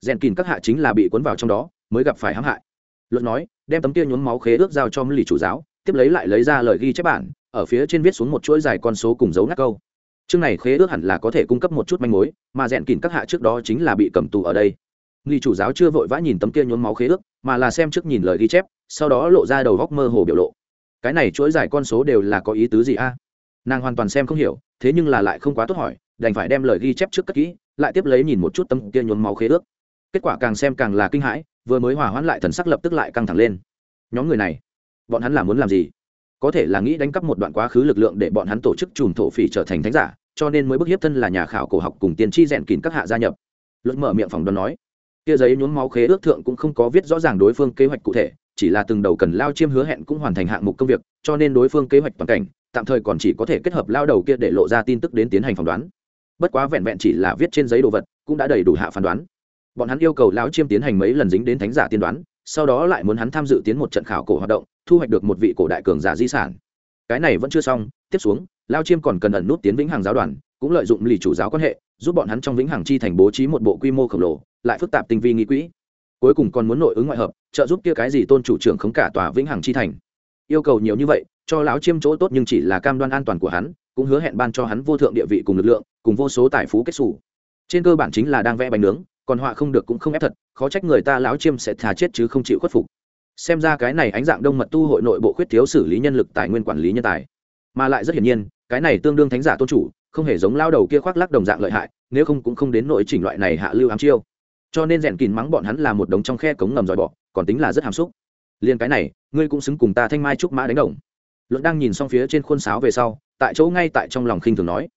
Rèn kìn các hạ chính là bị cuốn vào trong đó, mới gặp phải hãm hại. Luật nói, đem tấm kia nhuốm máu khế ước giao cho lì chủ giáo, tiếp lấy lại lấy ra lời ghi chép bản, ở phía trên viết xuống một chuỗi dài con số cùng dấu ngắt câu. Chương này khế ước hẳn là có thể cung cấp một chút manh mối, mà rèn kìn các hạ trước đó chính là bị cầm tù ở đây nghi chủ giáo chưa vội vã nhìn tấm kia nhuốm máu khế ước, mà là xem trước nhìn lời ghi chép, sau đó lộ ra đầu góc mơ hồ biểu lộ. Cái này chuỗi dài con số đều là có ý tứ gì a? Nàng hoàn toàn xem không hiểu, thế nhưng là lại không quá tốt hỏi, đành phải đem lời ghi chép trước cất kỹ, lại tiếp lấy nhìn một chút tấm kia nhuốm máu khế ước. Kết quả càng xem càng là kinh hãi, vừa mới hòa hoãn lại thần sắc lập tức lại căng thẳng lên. Nhóm người này, bọn hắn là muốn làm gì? Có thể là nghĩ đánh cắp một đoạn quá khứ lực lượng để bọn hắn tổ chức chùm thổ phỉ trở thành thánh giả, cho nên mới bức hiếp thân là nhà khảo cổ học cùng tiên tri rèn kín các hạ gia nhập. Luận mở miệng phòng đoán nói kia giấy nhuốm máu khế ước thượng cũng không có viết rõ ràng đối phương kế hoạch cụ thể, chỉ là từng đầu cần lao chiêm hứa hẹn cũng hoàn thành hạng mục công việc, cho nên đối phương kế hoạch toàn cảnh, tạm thời còn chỉ có thể kết hợp lao đầu kia để lộ ra tin tức đến tiến hành phỏng đoán. Bất quá vẹn vẹn chỉ là viết trên giấy đồ vật, cũng đã đầy đủ hạ phán đoán. Bọn hắn yêu cầu lao chiêm tiến hành mấy lần dính đến thánh giả tiên đoán, sau đó lại muốn hắn tham dự tiến một trận khảo cổ hoạt động, thu hoạch được một vị cổ đại cường giả di sản. Cái này vẫn chưa xong, tiếp xuống, lao chiêm còn cần ẩn nút tiến vĩnh hằng giáo đoàn, cũng lợi dụng lì chủ giáo quan hệ, giúp bọn hắn trong vĩnh hằng chi thành bố trí một bộ quy mô khổng lồ lại phức tạp tinh vi nghĩ quỹ. Cuối cùng còn muốn nội ứng ngoại hợp, trợ giúp kia cái gì tôn chủ trưởng khống cả tòa vĩnh hằng chi thành. Yêu cầu nhiều như vậy, cho lão chiêm chỗ tốt nhưng chỉ là cam đoan an toàn của hắn, cũng hứa hẹn ban cho hắn vô thượng địa vị cùng lực lượng, cùng vô số tài phú kết xù. Trên cơ bản chính là đang vẽ bánh nướng, còn họa không được cũng không ép thật, khó trách người ta lão chiêm sẽ thà chết chứ không chịu khuất phục. Xem ra cái này ánh dạng đông mật tu hội nội bộ khuyết thiếu xử lý nhân lực tài nguyên quản lý nhân tài. Mà lại rất hiển nhiên, cái này tương đương thánh giả tôn chủ, không hề giống lao đầu kia khoác lắc đồng dạng lợi hại, nếu không cũng không đến nội chỉnh loại này hạ lưu ám chiêu cho nên rèn kín mắng bọn hắn là một đống trong khe cống ngầm dòi bỏ còn tính là rất hàm xúc. Liền cái này, ngươi cũng xứng cùng ta thanh mai trúc mã đánh đồng. Luận đang nhìn xong phía trên khuôn sáo về sau, tại chỗ ngay tại trong lòng khinh thường nói,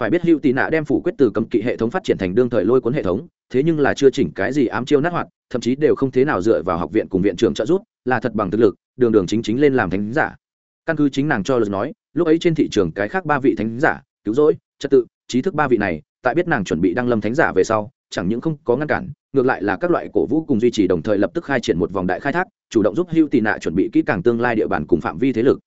phải biết hữu tị nạ đem phủ quyết từ cấm kỵ hệ thống phát triển thành đương thời lôi cuốn hệ thống, thế nhưng là chưa chỉnh cái gì ám chiêu nát hoạt, thậm chí đều không thế nào dựa vào học viện cùng viện trưởng trợ giúp, là thật bằng thực lực, đường đường chính chính lên làm thánh giả. Căn cứ chính nàng cho lời nói, lúc ấy trên thị trường cái khác ba vị thánh giả, cứu rỗi, trật tự, trí thức ba vị này, tại biết nàng chuẩn bị đăng lâm thánh giả về sau chẳng những không có ngăn cản, ngược lại là các loại cổ vũ cùng duy trì đồng thời lập tức khai triển một vòng đại khai thác, chủ động giúp hưu tị nạ chuẩn bị kỹ càng tương lai địa bàn cùng phạm vi thế lực.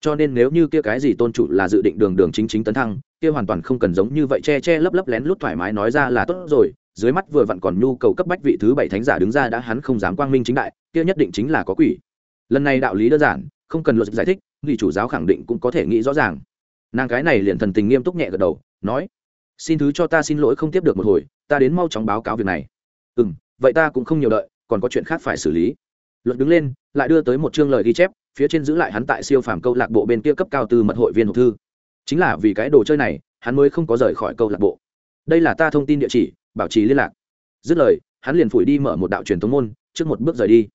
Cho nên nếu như kia cái gì tôn chủ là dự định đường đường chính chính tấn thăng, kia hoàn toàn không cần giống như vậy che che lấp lấp lén lút thoải mái nói ra là tốt rồi, dưới mắt vừa vặn còn nhu cầu cấp bách vị thứ bảy thánh giả đứng ra đã hắn không dám quang minh chính đại, kia nhất định chính là có quỷ. Lần này đạo lý đơn giản, không cần luật giải thích, nghị chủ giáo khẳng định cũng có thể nghĩ rõ ràng. Nàng cái này liền thần tình nghiêm túc nhẹ gật đầu, nói xin thứ cho ta xin lỗi không tiếp được một hồi, ta đến mau chóng báo cáo việc này. Ừ m vậy ta cũng không nhiều đợi, còn có chuyện khác phải xử lý. Luật đứng lên, lại đưa tới một chương lời ghi chép, phía trên giữ lại hắn tại siêu phàm câu lạc bộ bên kia cấp cao từ mật hội viên hộp thư. Chính là vì cái đồ chơi này, hắn mới không có rời khỏi câu lạc bộ. Đây là ta thông tin địa chỉ, bảo trì liên lạc. Dứt lời, hắn liền phủi đi mở một đạo truyền thống môn, trước một bước rời đi.